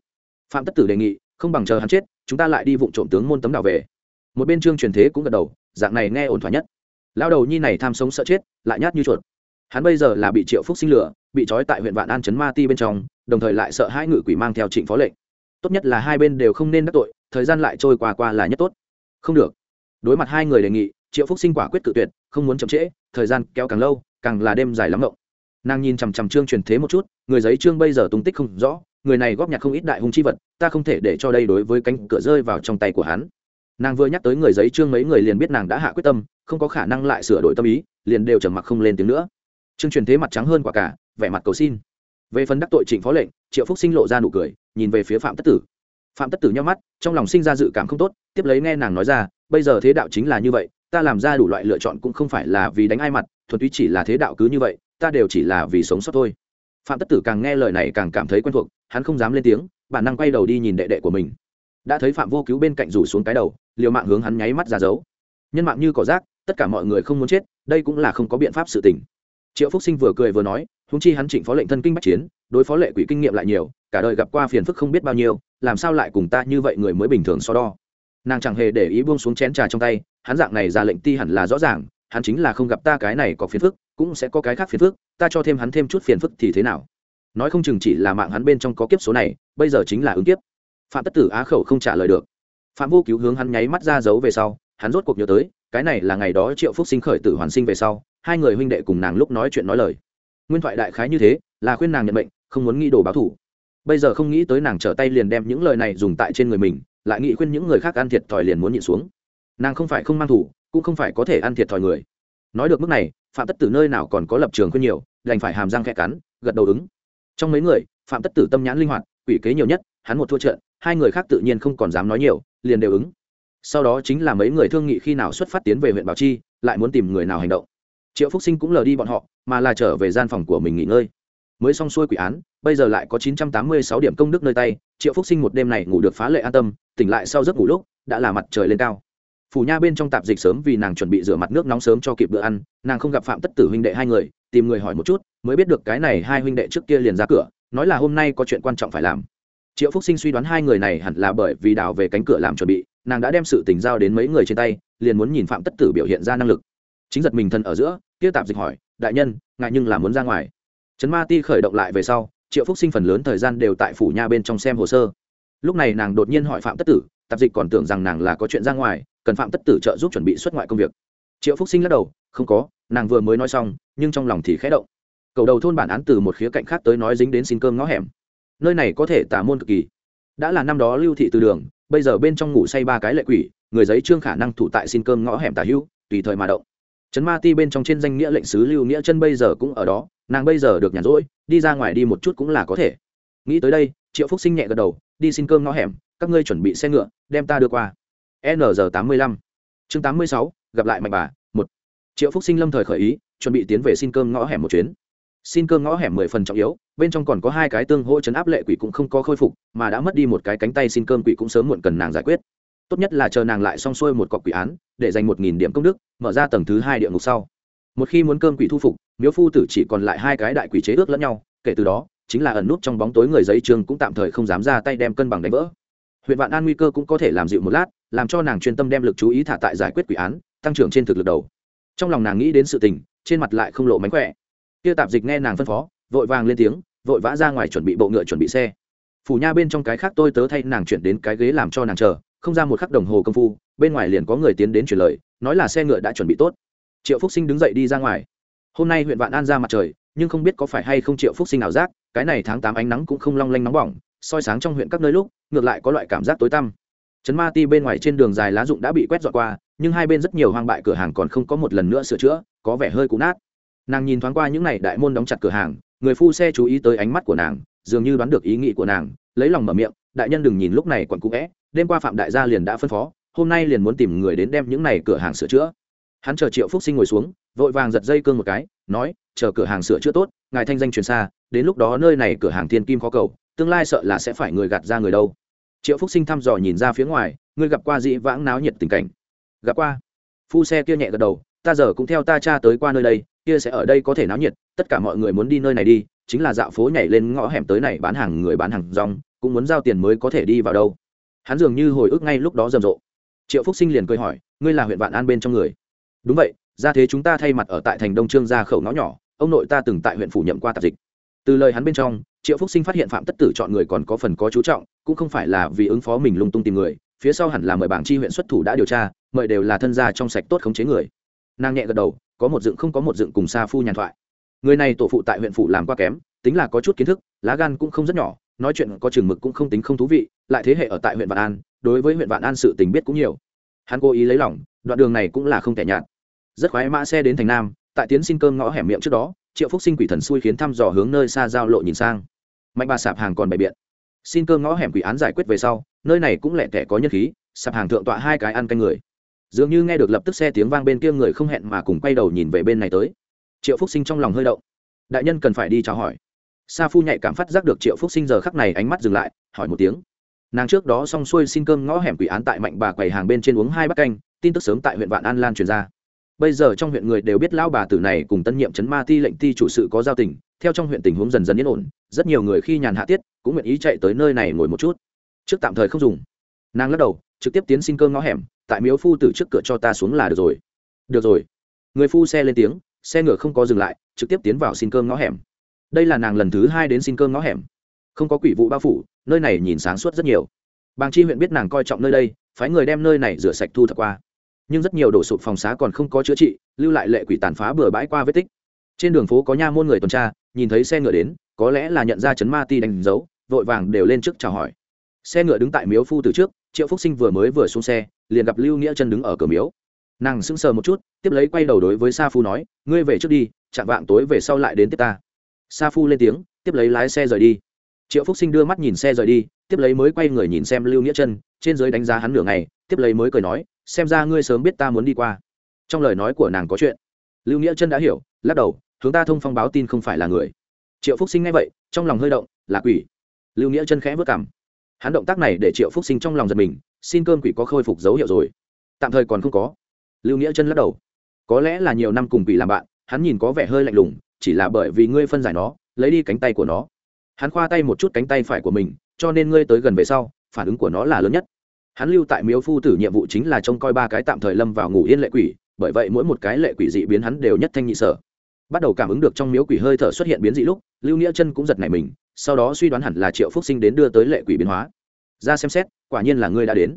Phạm tất tử đề nghị không bằng chờ hắn chết, chúng ta lại đi vụ trộm tướng môn tấm đảo về. Một bên trương truyền thế cũng gật đầu, dạng này nghe ổn thỏa nhất. Lao đầu nhi này tham sống sợ chết, lại nhát như chuột. Hắn bây giờ là bị triệu phúc sinh lửa bị trói tại huyện vạn an trấn ma ti bên trong, đồng thời lại sợ hai ngự quỷ mang theo trịnh phó lệnh. Tốt nhất là hai bên đều không nên đắc tội, thời gian lại trôi qua qua là nhất tốt. Không được. Đối mặt hai người đề nghị, triệu phúc sinh quả quyết cự tuyệt, không muốn chậm trễ, thời gian kéo càng lâu, càng là đêm dài lắm rộng nàng nhìn chằm chằm trương truyền thế một chút, người giấy trương bây giờ tung tích không rõ người này góp nhặt không ít đại hung chi vật, ta không thể để cho đây đối với cánh cửa rơi vào trong tay của hắn. Nàng vừa nhắc tới người giấy trương mấy người liền biết nàng đã hạ quyết tâm, không có khả năng lại sửa đổi tâm ý, liền đều trầm mặc không lên tiếng nữa. Trương truyền thế mặt trắng hơn quả cả, vẻ mặt cầu xin. Về phần đắc tội trịnh phó lệnh, triệu phúc sinh lộ ra nụ cười, nhìn về phía phạm tất tử. Phạm tất tử nhau mắt, trong lòng sinh ra dự cảm không tốt, tiếp lấy nghe nàng nói ra, bây giờ thế đạo chính là như vậy, ta làm ra đủ loại lựa chọn cũng không phải là vì đánh ai mặt, thuần túy chỉ là thế đạo cứ như vậy, ta đều chỉ là vì sống sót thôi phạm tất tử càng nghe lời này càng cảm thấy quen thuộc, hắn không dám lên tiếng, bản năng quay đầu đi nhìn đệ đệ của mình. Đã thấy phạm vô cứu bên cạnh rủ xuống cái đầu, liều mạng hướng hắn nháy mắt ra giấu nhân mạng như cỏ rác, tất cả mọi người không muốn chết, đây cũng là không có biện pháp sự tình. Triệu phúc sinh vừa cười vừa nói húng chi hắn trịnh phó lệnh thân kinh bắc chiến, đối phó lệ quỷ kinh nghiệm lại nhiều, cả đời gặp qua phiền phức không biết bao nhiêu, làm sao lại cùng ta như vậy người mới bình thường so đo. Nàng chẳng hề để ý buông xuống chén trà trong tay, hắn dạng này ra lệnh ti hẳn là rõ ràng, hắn chính là không gặp ta cái này có phiền phức cũng sẽ có cái khác phiền phức, ta cho thêm hắn thêm chút phiền phức thì thế nào? Nói không chừng chỉ là mạng hắn bên trong có kiếp số này, bây giờ chính là ứng kiếp. Phạm tất tử á khẩu không trả lời được. Phạm vô cứu hướng hắn nháy mắt ra giấu về sau, hắn rốt cuộc nhớ tới, cái này là ngày đó triệu phúc sinh khởi tử hoàn sinh về sau, hai người huynh đệ cùng nàng lúc nói chuyện nói lời. Nguyên thoại đại khái như thế, là khuyên nàng nhận bệnh không muốn nghĩ đồ báo thủ. Bây giờ không nghĩ tới nàng trở tay liền đem những lời này dùng tại trên người mình, lại nghĩ khuyên những người khác ăn thiệt thòi liền muốn nhịn xuống. Nàng không phải không mang thủ, cũng không phải có thể ăn thiệt thòi người. Nói được mức này phạm tất tử nơi nào còn có lập trường khuyên nhiều, đành phải hàm răng khẽ cắn, gật đầu ứng. Trong mấy người, phạm tất tử tâm nhãn linh hoạt, quỷ kế nhiều nhất, hắn một thua trận, hai người khác tự nhiên không còn dám nói nhiều, liền đều ứng. Sau đó chính là mấy người thương nghị khi nào xuất phát tiến về huyện bảo chi, lại muốn tìm người nào hành động. Triệu phúc sinh cũng lờ đi bọn họ, mà là trở về gian phòng của mình nghỉ ngơi. Mới xong xuôi quỷ án, bây giờ lại có chín trăm tám mươi sáu điểm công đức nơi tay, triệu phúc sinh một đêm này ngủ được phá lệ an tâm, tỉnh lại sau giấc ngủ lúc, đã là mặt trời lên cao phủ nha bên trong tạp dịch sớm vì nàng chuẩn bị rửa mặt nước nóng sớm cho kịp bữa ăn, nàng không gặp phạm tất tử huynh đệ hai người, tìm người hỏi một chút, mới biết được cái này hai huynh đệ trước kia liền ra cửa, nói là hôm nay có chuyện quan trọng phải làm. Triệu phúc sinh suy đoán hai người này hẳn là bởi vì đào về cánh cửa làm chuẩn bị, nàng đã đem sự tình giao đến mấy người trên tay, liền muốn nhìn phạm tất tử biểu hiện ra năng lực. Chính giật mình thân ở giữa, kia tạp dịch hỏi, đại nhân ngại nhưng là muốn ra ngoài? Trấn ma ti khởi động lại về sau, triệu phúc sinh phần lớn thời gian đều tại phủ nha bên trong xem hồ sơ. Lúc này nàng đột nhiên hỏi phạm tất tử tạp dịch còn tưởng rằng nàng là có chuyện ra ngoài, cần phạm tất tử trợ giúp chuẩn bị xuất ngoại công việc. Triệu phúc sinh lắc đầu, không có, nàng vừa mới nói xong, nhưng trong lòng thì khẽ động. Cầu đầu thôn bản án từ một khía cạnh khác tới nói dính đến xin cơm ngõ hẻm. Nơi này có thể tả môn cực kỳ. Đã là năm đó lưu thị từ đường, bây giờ bên trong ngủ say ba cái lệ quỷ, người giấy trương khả năng thủ tại xin cơm ngõ hẻm tả hữu, tùy thời mà động. Trấn ma ti bên trong trên danh nghĩa lệnh sứ lưu nghĩa chân bây giờ cũng ở đó, nàng bây giờ được nhàn rỗi, đi ra ngoài đi một chút cũng là có thể. Nghĩ tới đây, triệu phúc sinh nhẹ gật đầu đi xin cơm ngõ hẻm, các ngươi chuẩn bị xe ngựa, đem ta đưa qua. Nr tám mươi lăm. Chương tám mươi sáu, gặp lại mạnh bà, một. Triệu phúc sinh lâm thời khởi ý, chuẩn bị tiến về xin cơm ngõ hẻm một chuyến. Xin cơm ngõ hẻm mười phần trọng yếu, bên trong còn có hai cái tương hỗ chấn áp lệ quỷ cũng không có khôi phục, mà đã mất đi một cái cánh tay xin cơm quỷ cũng sớm muộn cần nàng giải quyết. Tốt nhất là chờ nàng lại xong xuôi một cọc quỷ án, để dành một nghìn điểm công đức, mở ra tầng thứ hai địa ngục sau. Một khi muốn cơm quỷ thu phục, miếu phu tử chỉ còn lại hai cái đại quỷ chế ước lẫn nhau, kể từ đó chính là ẩn nút trong bóng tối người giấy trường cũng tạm thời không dám ra tay đem cân bằng đánh vỡ. Huyện vạn an nguy cơ cũng có thể làm dịu một lát, làm cho nàng chuyên tâm đem lực chú ý thả tại giải quyết quỷ án, tăng trưởng trên thực lực đầu. Trong lòng nàng nghĩ đến sự tình, trên mặt lại không lộ mánh khỏe. Kia tạp dịch nghe nàng phân phó, vội vàng lên tiếng, vội vã ra ngoài chuẩn bị bộ ngựa chuẩn bị xe. Phủ nha bên trong cái khác tôi tớ thay nàng chuyển đến cái ghế làm cho nàng chờ, không ra một khắc đồng hồ công phu, bên ngoài liền có người tiến đến truyền lời, nói là xe ngựa đã chuẩn bị tốt. Triệu phúc sinh đứng dậy đi ra ngoài. Hôm nay huyện vạn an ra mặt trời, nhưng không biết có phải hay không triệu phúc sinh nào giác cái này tháng tám ánh nắng cũng không long lanh nóng bỏng, soi sáng trong huyện các nơi lúc, ngược lại có loại cảm giác tối tăm. Trấn ma ti bên ngoài trên đường dài lá rụng đã bị quét dọn qua, nhưng hai bên rất nhiều hoang bại cửa hàng còn không có một lần nữa sửa chữa, có vẻ hơi cũ nát. Nàng nhìn thoáng qua những n à y đại môn đóng chặt cửa hàng, người phu xe chú ý tới ánh mắt của nàng, dường như đoán được ý nghĩ của nàng, lấy lòng mở miệng, đại nhân đừng nhìn lúc này còn cũ vẽ, đêm qua phạm đại gia liền đã phân phó, hôm nay liền muốn tìm người đến đem những n à y cửa hàng sửa chữa. Hắn chờ triệu phúc sinh ngồi xuống vội vàng giật dây cương một cái, nói, chờ cửa hàng sửa chữa tốt, ngài thanh danh truyền xa, đến lúc đó nơi này cửa hàng thiên kim khó cầu, tương lai sợ là sẽ phải người gạt ra người đâu. Triệu phúc sinh thăm dò nhìn ra phía ngoài, ngươi gặp qua dĩ vãng náo nhiệt tình cảnh? Gặp qua. Phu xe kia nhẹ gật đầu, ta giờ cũng theo ta cha tới qua nơi đây, kia sẽ ở đây có thể náo nhiệt, tất cả mọi người muốn đi nơi này đi, chính là dạo phố nhảy lên ngõ hẻm tới này bán hàng người bán hàng rong, cũng muốn giao tiền mới có thể đi vào đâu. Hắn dường như hồi ức ngay lúc đó rầm rộ. Triệu phúc sinh liền cười hỏi, ngươi là huyện vạn an bên trong người? Đúng vậy ra thế chúng ta thay mặt ở tại thành đông trương ra khẩu ngõ nhỏ, ông nội ta từng tại huyện phủ nhậm qua tạp dịch. Từ lời hắn bên trong, triệu phúc sinh phát hiện phạm tất tử chọn người còn có phần có chú trọng, cũng không phải là vì ứng phó mình lung tung tìm người, phía sau hẳn là mời bảng chi huyện xuất thủ đã điều tra, mời đều là thân gia trong sạch tốt khống chế người. Nàng nhẹ gật đầu, có một dựng không có một dựng cùng xa phu nhàn thoại. Người này tổ phụ tại huyện phủ làm qua kém, tính là có chút kiến thức, lá gan cũng không rất nhỏ, nói chuyện có chừng mực cũng không tính không thú vị, lại thế hệ ở tại huyện vạn an, đối với huyện vạn an sự tình biết cũng nhiều. Hắn cố ý lấy lỏng đoạn đường này cũng là không thể nhạt rất khoái mã xe đến thành nam, tại tiến xin cơm ngõ hẻm miệng trước đó, triệu phúc sinh quỷ thần xui khiến thăm dò hướng nơi xa giao lộ nhìn sang. Mạnh bà sạp hàng còn bày biện. Xin cơm ngõ hẻm quỷ án giải quyết về sau, nơi này cũng lẹ tẻ có nhân khí, sạp hàng thượng tọa hai cái ăn canh người. Dường như nghe được lập tức xe tiếng vang bên kia người không hẹn mà cùng quay đầu nhìn về bên này tới. Triệu phúc sinh trong lòng hơi động. Đại nhân cần phải đi chào hỏi. Sa phu nhạy cảm phát giác được triệu phúc sinh giờ khắc này ánh mắt dừng lại, hỏi một tiếng. Nàng trước đó xong xuôi xin cơm ngõ hẻm quỷ án tại mạnh bà quầy hàng bên trên uống hai bát canh, tin tức sớm tại huyện vạn an lan truyền ra bây giờ trong huyện người đều biết lão bà tử này cùng tân nhiệm chấn ma ti lệnh ti chủ sự có giao tình, theo trong huyện tình huống dần dần yên ổn, rất nhiều người khi nhàn hạ tiết, cũng nguyện ý chạy tới nơi này ngồi một chút. Trước tạm thời không dùng. Nàng lắc đầu, trực tiếp tiến xin cơm ngõ hẻm, tại miếu phu từ trước cửa cho ta xuống là được rồi. Được rồi. Người phu xe lên tiếng, xe ngựa không có dừng lại, trực tiếp tiến vào xin cơm ngõ hẻm. Đây là nàng lần thứ hai đến xin cơm ngõ hẻm. Không có quỷ vụ bao phủ, nơi này nhìn sáng suốt rất nhiều. Bàng chi huyện biết nàng coi trọng nơi đây, phái người đem nơi này rửa sạch thu thập qua nhưng rất nhiều đổ sụp phòng xá còn không có chữa trị, lưu lại lệ quỷ tàn phá bừa bãi qua vết tích. Trên đường phố có nha môn người tuần tra, nhìn thấy xe ngựa đến, có lẽ là nhận ra chấn ma ti đánh dấu, vội vàng đều lên trước chào hỏi. Xe ngựa đứng tại miếu phu từ trước, triệu phúc sinh vừa mới vừa xuống xe, liền gặp lưu nghĩa chân đứng ở cửa miếu. Nàng sững sờ một chút, tiếp lấy quay đầu đối với sa phu nói, ngươi về trước đi, chạm vạng tối về sau lại đến tiếp ta. Sa phu lên tiếng, tiếp lấy lái xe rời đi. Triệu phúc sinh đưa mắt nhìn xe rời đi, tiếp lấy mới quay người nhìn xem lưu nghĩa chân trên giới đánh giá hắn nửa ngày, tiếp lấy mới cười nói xem ra ngươi sớm biết ta muốn đi qua. Trong lời nói của nàng có chuyện. Lưu nghĩa chân đã hiểu, lắc đầu, hướng ta thông phong báo tin không phải là người. Triệu phúc sinh nghe vậy, trong lòng hơi động, là quỷ. Lưu nghĩa chân khẽ vất cảm hắn động tác này để triệu phúc sinh trong lòng giật mình, xin cơm quỷ có khôi phục dấu hiệu rồi. Tạm thời còn không có. Lưu nghĩa chân lắc đầu. Có lẽ là nhiều năm cùng quỷ làm bạn, hắn nhìn có vẻ hơi lạnh lùng, chỉ là bởi vì ngươi phân giải nó, lấy đi cánh tay của nó. Hắn khoa tay một chút cánh tay phải của mình, cho nên ngươi tới gần về sau, phản ứng của nó là lớn nhất hắn lưu tại miếu phu tử nhiệm vụ chính là trông coi ba cái tạm thời lâm vào ngủ yên lệ quỷ, bởi vậy mỗi một cái lệ quỷ dị biến hắn đều nhất thanh nhị sở. Bắt đầu cảm ứng được trong miếu quỷ hơi thở xuất hiện biến dị lúc, lưu nghĩa chân cũng giật nảy mình, sau đó suy đoán hẳn là triệu phúc sinh đến đưa tới lệ quỷ biến hóa. Ra xem xét, quả nhiên là ngươi đã đến.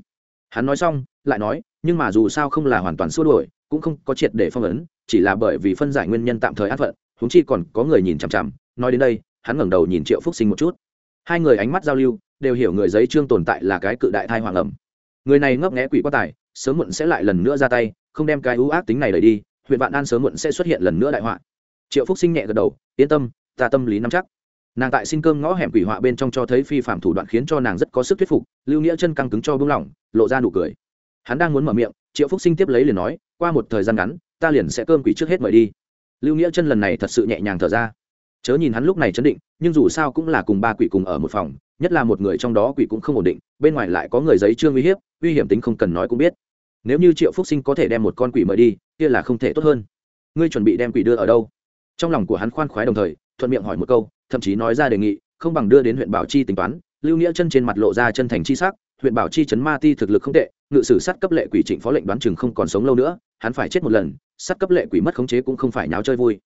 Hắn nói xong, lại nói, nhưng mà dù sao không là hoàn toàn xua đổi cũng không có triệt để phong ấn, chỉ là bởi vì phân giải nguyên nhân tạm thời an phận húng chi còn có người nhìn chằm chằm. Nói đến đây, hắn ngẩng đầu nhìn triệu phúc sinh một chút. Hai người ánh mắt giao lưu, đều hiểu người giấy trương tồn tại là cái cự đại thai hoàng ẩm người này ngấp nghẽ quỷ quá tài, sớm muộn sẽ lại lần nữa ra tay, không đem cái ưu ác tính này đẩy đi, huyện vạn an sớm muộn sẽ xuất hiện lần nữa đại họa. Triệu phúc sinh nhẹ gật đầu, yên tâm, ta tâm lý nắm chắc. Nàng tại xin cơm ngõ hẻm quỷ họa bên trong cho thấy phi phạm thủ đoạn khiến cho nàng rất có sức thuyết phục, lưu nghĩa chân căng cứng cho bưng lỏng, lộ ra nụ cười. Hắn đang muốn mở miệng, triệu phúc sinh tiếp lấy liền nói, qua một thời gian ngắn, ta liền sẽ cơm quỷ trước hết mời đi. Lưu nghĩa chân lần này thật sự nhẹ nhàng thở ra chớ nhìn hắn lúc này chấn định, nhưng dù sao cũng là cùng ba quỷ cùng ở một phòng, nhất là một người trong đó quỷ cũng không ổn định, bên ngoài lại có người giấy trương uy hiếp, uy hiểm tính không cần nói cũng biết. Nếu như triệu phúc sinh có thể đem một con quỷ mời đi, kia là không thể tốt hơn. Ngươi chuẩn bị đem quỷ đưa ở đâu? Trong lòng của hắn khoan khoái đồng thời, thuận miệng hỏi một câu, thậm chí nói ra đề nghị, không bằng đưa đến huyện bảo chi tính toán, lưu nghĩa chân trên mặt lộ ra chân thành chi sắc, huyện bảo chi chấn ma ti thực lực không tệ, ngự sử sát cấp lệ quỷ trịnh phó lệnh đoán chừng không còn sống lâu nữa, hắn phải chết một lần, sát cấp lệ quỷ mất khống chế cũng không phải nháo chơi vui.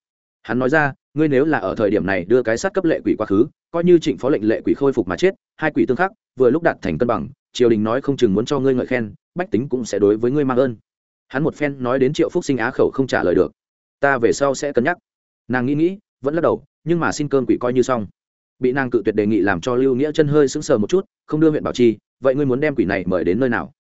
Hắn nói ra ngươi nếu là ở thời điểm này đưa cái sát cấp lệ quỷ quá khứ, coi như trịnh phó lệnh lệ quỷ khôi phục mà chết, hai quỷ tương khắc, vừa lúc đạt thành cân bằng, triều đình nói không chừng muốn cho ngươi ngợi khen, bách tính cũng sẽ đối với ngươi mang ơn. Hắn một phen nói đến triệu phúc sinh á khẩu không trả lời được. Ta về sau sẽ cân nhắc. Nàng nghĩ nghĩ, vẫn lắc đầu, nhưng mà xin cơm quỷ coi như xong. Bị nàng cự tuyệt đề nghị làm cho lưu nghĩa chân hơi sững sờ một chút, không đưa huyện bảo chi, vậy ngươi muốn đem quỷ này mời đến nơi nào?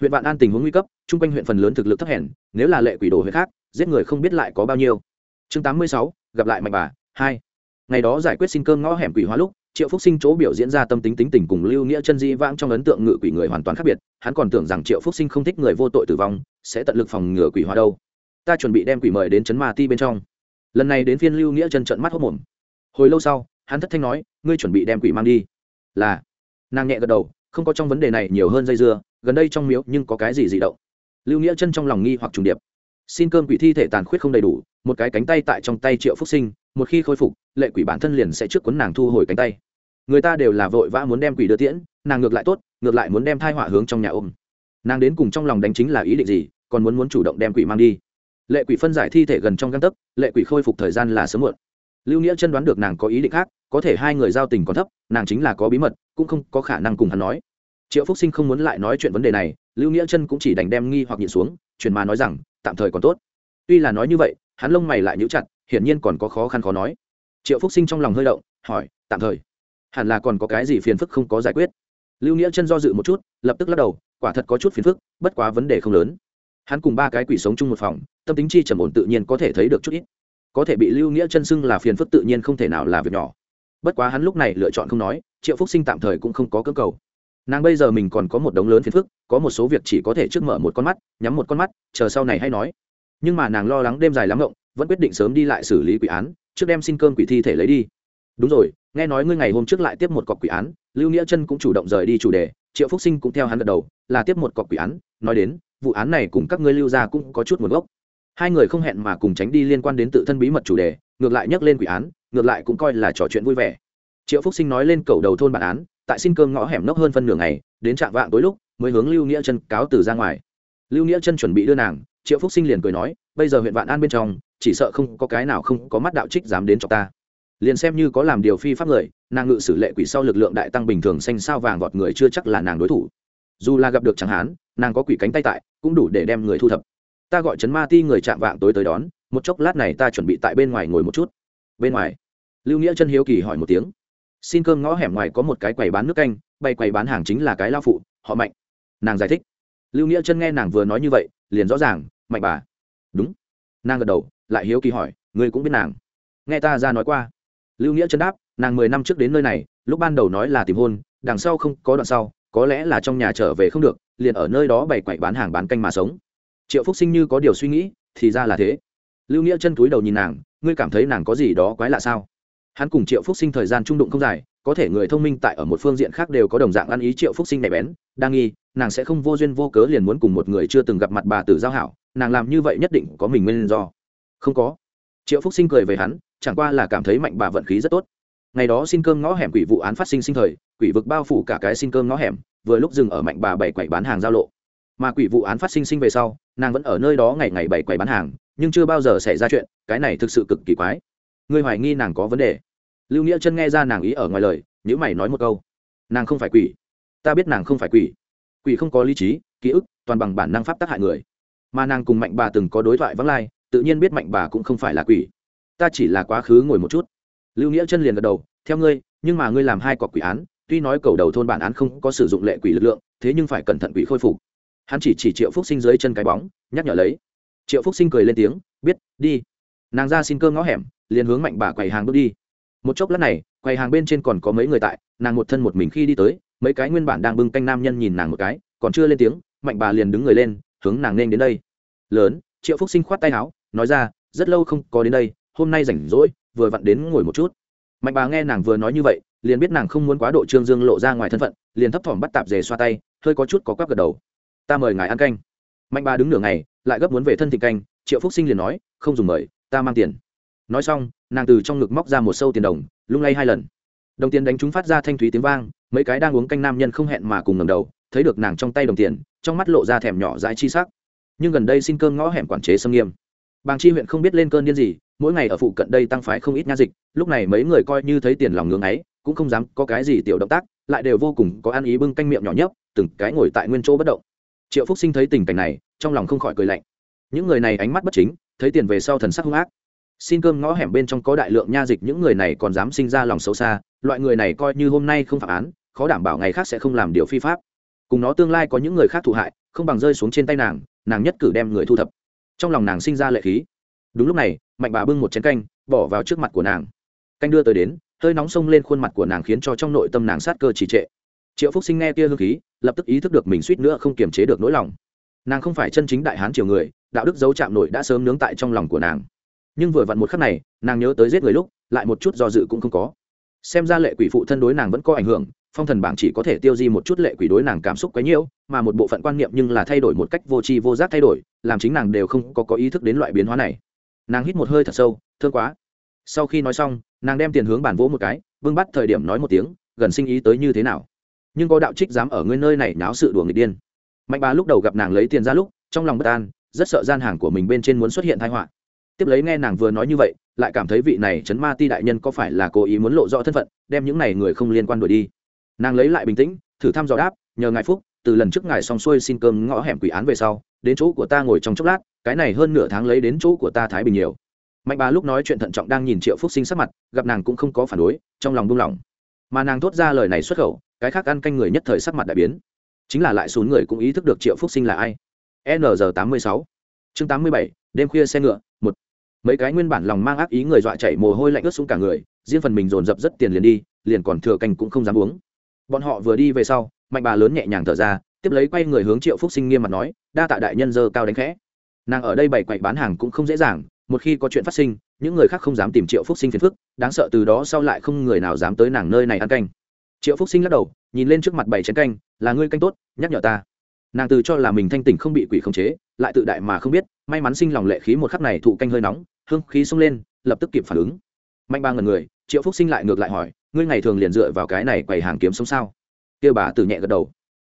Huyện vạn an tình huống nguy cấp, chung quanh huyện phần lớn thực lực thấp hèn, nếu là lệ quỷ đồ huyện khác, giết người không biết lại có bao nhiêu. Chương tám mươi sáu gặp lại mạnh bà, hai. Ngày đó giải quyết xin cơm ngõ hẻm quỷ hóa lúc, triệu phúc sinh chỗ biểu diễn ra tâm tính tính tình cùng lưu nghĩa chân di vãng trong ấn tượng ngự quỷ người hoàn toàn khác biệt, hắn còn tưởng rằng triệu phúc sinh không thích người vô tội tử vong, sẽ tận lực phòng ngừa quỷ hóa đâu. Ta chuẩn bị đem quỷ mời đến chấn ma ti bên trong. Lần này đến phiên lưu nghĩa chân trận mắt hốc mồm hồi lâu sau, hắn thất thanh nói, ngươi chuẩn bị đem quỷ mang đi. Là. Nàng nhẹ gật đầu, không có trong vấn đề này nhiều hơn dây dưa, gần đây trong miếu nhưng có cái gì dị động. Lưu nghĩa chân trong lòng nghi hoặc trùng điệp xin cơm quỷ thi thể tàn khuyết không đầy đủ, một cái cánh tay tại trong tay triệu phúc sinh, một khi khôi phục, lệ quỷ bản thân liền sẽ trước quấn nàng thu hồi cánh tay. Người ta đều là vội vã muốn đem quỷ đưa tiễn, nàng ngược lại tốt, ngược lại muốn đem thai họa hướng trong nhà ôm. Nàng đến cùng trong lòng đánh chính là ý định gì, còn muốn muốn chủ động đem quỷ mang đi. Lệ quỷ phân giải thi thể gần trong găng tấc, lệ quỷ khôi phục thời gian là sớm muộn. Lưu nghĩa chân đoán được nàng có ý định khác, có thể hai người giao tình còn thấp, nàng chính là có bí mật, cũng không có khả năng cùng hắn nói. Triệu phúc sinh không muốn lại nói chuyện vấn đề này, lưu nghĩa chân cũng chỉ đành đem nghi hoặc nhịn xuống truyền mà nói rằng tạm thời còn tốt. Tuy là nói như vậy, hắn lông mày lại nhíu chặt, hiển nhiên còn có khó khăn khó nói. Triệu phúc sinh trong lòng hơi động, hỏi, tạm thời? Hẳn là còn có cái gì phiền phức không có giải quyết? Lưu nghĩa chân do dự một chút, lập tức lắc đầu, quả thật có chút phiền phức, bất quá vấn đề không lớn. Hắn cùng ba cái quỷ sống chung một phòng, tâm tính chi trầm ổn tự nhiên có thể thấy được chút ít. Có thể bị lưu nghĩa chân xưng là phiền phức tự nhiên không thể nào là việc nhỏ. Bất quá hắn lúc này lựa chọn không nói, triệu phúc sinh tạm thời cũng không có cơ cầu nàng bây giờ mình còn có một đống lớn phiền phức, có một số việc chỉ có thể trước mở một con mắt, nhắm một con mắt, chờ sau này hay nói. Nhưng mà nàng lo lắng đêm dài lắm ngộng, vẫn quyết định sớm đi lại xử lý quỷ án, trước đem xin cơm quỷ thi thể lấy đi. Đúng rồi, nghe nói ngươi ngày hôm trước lại tiếp một cọc quỷ án, lưu nghĩa chân cũng chủ động rời đi chủ đề, triệu phúc sinh cũng theo hắn gật đầu, là tiếp một cọc quỷ án, nói đến, vụ án này cùng các ngươi lưu ra cũng có chút nguồn gốc. Hai người không hẹn mà cùng tránh đi liên quan đến tự thân bí mật chủ đề, ngược lại nhắc lên quỷ án, ngược lại cũng coi là trò chuyện vui vẻ. Triệu phúc sinh nói lên cầu đầu thôn bản án tại xin cơm ngõ hẻm nốc hơn phân nửa ngày, đến trạm vạng tối lúc, mới hướng lưu nghĩa chân cáo từ ra ngoài. Lưu nghĩa chân chuẩn bị đưa nàng, triệu phúc sinh liền cười nói, bây giờ huyện vạn an bên trong, chỉ sợ không có cái nào không có mắt đạo trích dám đến cho ta. Liền xem như có làm điều phi pháp người, nàng ngự sử lệ quỷ sau lực lượng đại tăng bình thường xanh sao vàng vọt người chưa chắc là nàng đối thủ. Dù là gặp được chẳng hán, nàng có quỷ cánh tay tại, cũng đủ để đem người thu thập. Ta gọi trấn ma ti người chạm vạng tối tới đón, một chốc lát này ta chuẩn bị tại bên ngoài ngồi một chút. Bên ngoài, lưu nghĩa chân hiếu kỳ hỏi một tiếng xin cơm ngõ hẻm ngoài có một cái quầy bán nước canh, bày quầy bán hàng chính là cái lao phụ, họ mạnh. Nàng giải thích. Lưu nghĩa chân nghe nàng vừa nói như vậy, liền rõ ràng, mạnh bà. Đúng. Nàng gật đầu, lại hiếu kỳ hỏi, ngươi cũng biết nàng? Nghe ta ra nói qua. Lưu nghĩa chân đáp, nàng mười năm trước đến nơi này, lúc ban đầu nói là tìm hôn, đằng sau không có đoạn sau, có lẽ là trong nhà trở về không được, liền ở nơi đó bày quậy bán hàng bán canh mà sống. Triệu phúc sinh như có điều suy nghĩ, thì ra là thế. Lưu nghĩa chân túi đầu nhìn nàng, ngươi cảm thấy nàng có gì đó quái lạ sao? Hắn cùng triệu phúc sinh thời gian trung đụng không dài, có thể người thông minh tại ở một phương diện khác đều có đồng dạng ăn ý triệu phúc sinh nhạy bén. Đang nghi, nàng sẽ không vô duyên vô cớ liền muốn cùng một người chưa từng gặp mặt bà tử giao hảo, nàng làm như vậy nhất định có mình nguyên do. Không có. Triệu phúc sinh cười về hắn, chẳng qua là cảm thấy mạnh bà vận khí rất tốt. Ngày đó xin cơm ngõ hẻm quỷ vụ án phát sinh sinh thời, quỷ vực bao phủ cả cái xin cơm ngõ hẻm, vừa lúc dừng ở mạnh bà bảy quầy bán hàng giao lộ. Mà quỷ vụ án phát sinh sinh về sau, nàng vẫn ở nơi đó ngày ngày bảy quầy bán hàng, nhưng chưa bao giờ xảy ra chuyện, cái này thực sự cực kỳ quái ngươi hoài nghi nàng có vấn đề? Lưu nghĩa chân nghe ra nàng ý ở ngoài lời nhữ mày nói một câu. Nàng không phải quỷ. Ta biết nàng không phải quỷ. Quỷ không có lý trí, ký ức, toàn bằng bản năng pháp tác hại người. Mà nàng cùng mạnh bà từng có đối thoại vắng lai, tự nhiên biết mạnh bà cũng không phải là quỷ. Ta chỉ là quá khứ ngồi một chút. Lưu nghĩa chân liền gật đầu, theo ngươi, nhưng mà ngươi làm hai cọc quỷ án, tuy nói cầu đầu thôn bản án không có sử dụng lệ quỷ lực lượng, thế nhưng phải cẩn thận quỷ khôi phục. Hắn chỉ chỉ triệu phúc sinh dưới chân cái bóng, nhắc nhở lấy. Triệu phúc sinh cười lên tiếng, biết, đi nàng ra xin cơm ngõ hẻm, liền hướng mạnh bà quầy hàng bước đi. Một chốc lát này, quầy hàng bên trên còn có mấy người tại, nàng một thân một mình khi đi tới, mấy cái nguyên bản đang bưng canh nam nhân nhìn nàng một cái, còn chưa lên tiếng, mạnh bà liền đứng người lên, hướng nàng nên đến đây. Lớn, triệu phúc sinh khoát tay áo, nói ra, rất lâu không có đến đây, hôm nay rảnh rỗi, vừa vặn đến ngồi một chút. Mạnh bà nghe nàng vừa nói như vậy, liền biết nàng không muốn quá độ trương dương lộ ra ngoài thân phận, liền thấp thỏm bắt tạp dề xoa tay, hơi có chút có quắp gật đầu. Ta mời ngài ăn canh. Mạnh bà đứng nửa ngày, lại gấp muốn về thân thịt canh, triệu phúc sinh liền nói, không dùng mời ta mang tiền. Nói xong, nàng từ trong ngực móc ra một sâu tiền đồng, lung lay hai lần. Đồng tiền đánh chúng phát ra thanh thúy tiếng vang, mấy cái đang uống canh nam nhân không hẹn mà cùng ngầm đầu, thấy được nàng trong tay đồng tiền, trong mắt lộ ra thèm nhỏ dãi chi sắc. Nhưng gần đây xin cơm ngõ hẻm quản chế xâm nghiêm. Bàng chi huyện không biết lên cơn điên gì, mỗi ngày ở phụ cận đây tăng phái không ít nha dịch, lúc này mấy người coi như thấy tiền lòng ngưỡng ấy, cũng không dám có cái gì tiểu động tác, lại đều vô cùng có ăn ý bưng canh miệng nhỏ nhấp, từng cái ngồi tại nguyên chỗ bất động. Triệu phúc sinh thấy tình cảnh này, trong lòng không khỏi cười lạnh. Những người này ánh mắt bất chính thấy tiền về sau thần sắc hung ác. Xin cơm ngõ hẻm bên trong có đại lượng nha dịch, những người này còn dám sinh ra lòng xấu xa, loại người này coi như hôm nay không phạm án, khó đảm bảo ngày khác sẽ không làm điều phi pháp. Cùng nó tương lai có những người khác thụ hại, không bằng rơi xuống trên tay nàng nàng nhất cử đem người thu thập. Trong lòng nàng sinh ra lệ khí. Đúng lúc này, mạnh bà bưng một chén canh, bỏ vào trước mặt của nàng. Canh đưa tới đến, hơi nóng sông lên khuôn mặt của nàng khiến cho trong nội tâm nàng sát cơ trì trệ. Triệu phúc sinh nghe kia hương khí, lập tức ý thức được mình suýt nữa không kiềm chế được nỗi lòng. Nàng không phải chân chính đại hán triều người đạo đức dấu chạm nổi đã sớm nướng tại trong lòng của nàng. Nhưng vừa vặn một khắc này nàng nhớ tới giết người lúc lại một chút do dự cũng không có. Xem ra lệ quỷ phụ thân đối nàng vẫn có ảnh hưởng phong thần bảng chỉ có thể tiêu di một chút lệ quỷ đối nàng cảm xúc quấy nhiễu mà một bộ phận quan niệm nhưng là thay đổi một cách vô tri vô giác thay đổi làm chính nàng đều không có, có ý thức đến loại biến hóa này. Nàng hít một hơi thật sâu thương quá. Sau khi nói xong nàng đem tiền hướng bản vỗ một cái vương bắt thời điểm nói một tiếng gần sinh ý tới như thế nào. Nhưng có đạo trích dám ở ngươi nơi này náo sự đùa người điên. Mạnh bà lúc đầu gặp nàng lấy tiền ra lúc trong lòng bất an rất sợ gian hàng của mình bên trên muốn xuất hiện thái họa. Tiếp lấy nghe nàng vừa nói như vậy, lại cảm thấy vị này chấn ma ti đại nhân có phải là cố ý muốn lộ rõ thân phận, đem những này người không liên quan đuổi đi. Nàng lấy lại bình tĩnh, thử thăm dò đáp, nhờ ngài phúc, từ lần trước ngài xong xuôi xin cơm ngõ hẻm quỷ án về sau, đến chỗ của ta ngồi trong chốc lát, cái này hơn nửa tháng lấy đến chỗ của ta thái bình nhiều. Mạnh bà lúc nói chuyện thận trọng đang nhìn triệu phúc sinh sắc mặt, gặp nàng cũng không có phản đối, trong lòng buông lỏng. Mà nàng thốt ra lời này xuất khẩu, cái khác ăn canh người nhất thời sắc mặt đại biến. Chính là lại xuống người cũng ý thức được triệu phúc sinh là ai. Ng 86 chương tám mươi bảy, đêm khuya xe ngựa, một. Mấy cái nguyên bản lòng mang ác ý người dọa chảy mồ hôi lạnh ướt xuống cả người, riêng phần mình dồn dập rất tiền liền đi, liền còn thừa canh cũng không dám uống. Bọn họ vừa đi về sau, mạnh bà lớn nhẹ nhàng thở ra, tiếp lấy quay người hướng triệu phúc sinh nghiêm mặt nói, đa tạ đại nhân giờ cao đánh khẽ. Nàng ở đây bày quậy bán hàng cũng không dễ dàng, một khi có chuyện phát sinh, những người khác không dám tìm triệu phúc sinh phiền phức, đáng sợ từ đó sau lại không người nào dám tới nàng nơi này ăn canh. Triệu phúc sinh lắc đầu, nhìn lên trước mặt bảy chén canh, là ngươi canh tốt, nhắc nhở ta nàng từ cho là mình thanh tỉnh không bị quỷ khống chế, lại tự đại mà không biết, may mắn sinh lòng lệ khí một khắc này thụ canh hơi nóng, hương khí xông lên, lập tức kịp phản ứng. Mạnh ba ngần người, triệu phúc sinh lại ngược lại hỏi, ngươi ngày thường liền dựa vào cái này quầy hàng kiếm sống sao? Kia bà tử nhẹ gật đầu.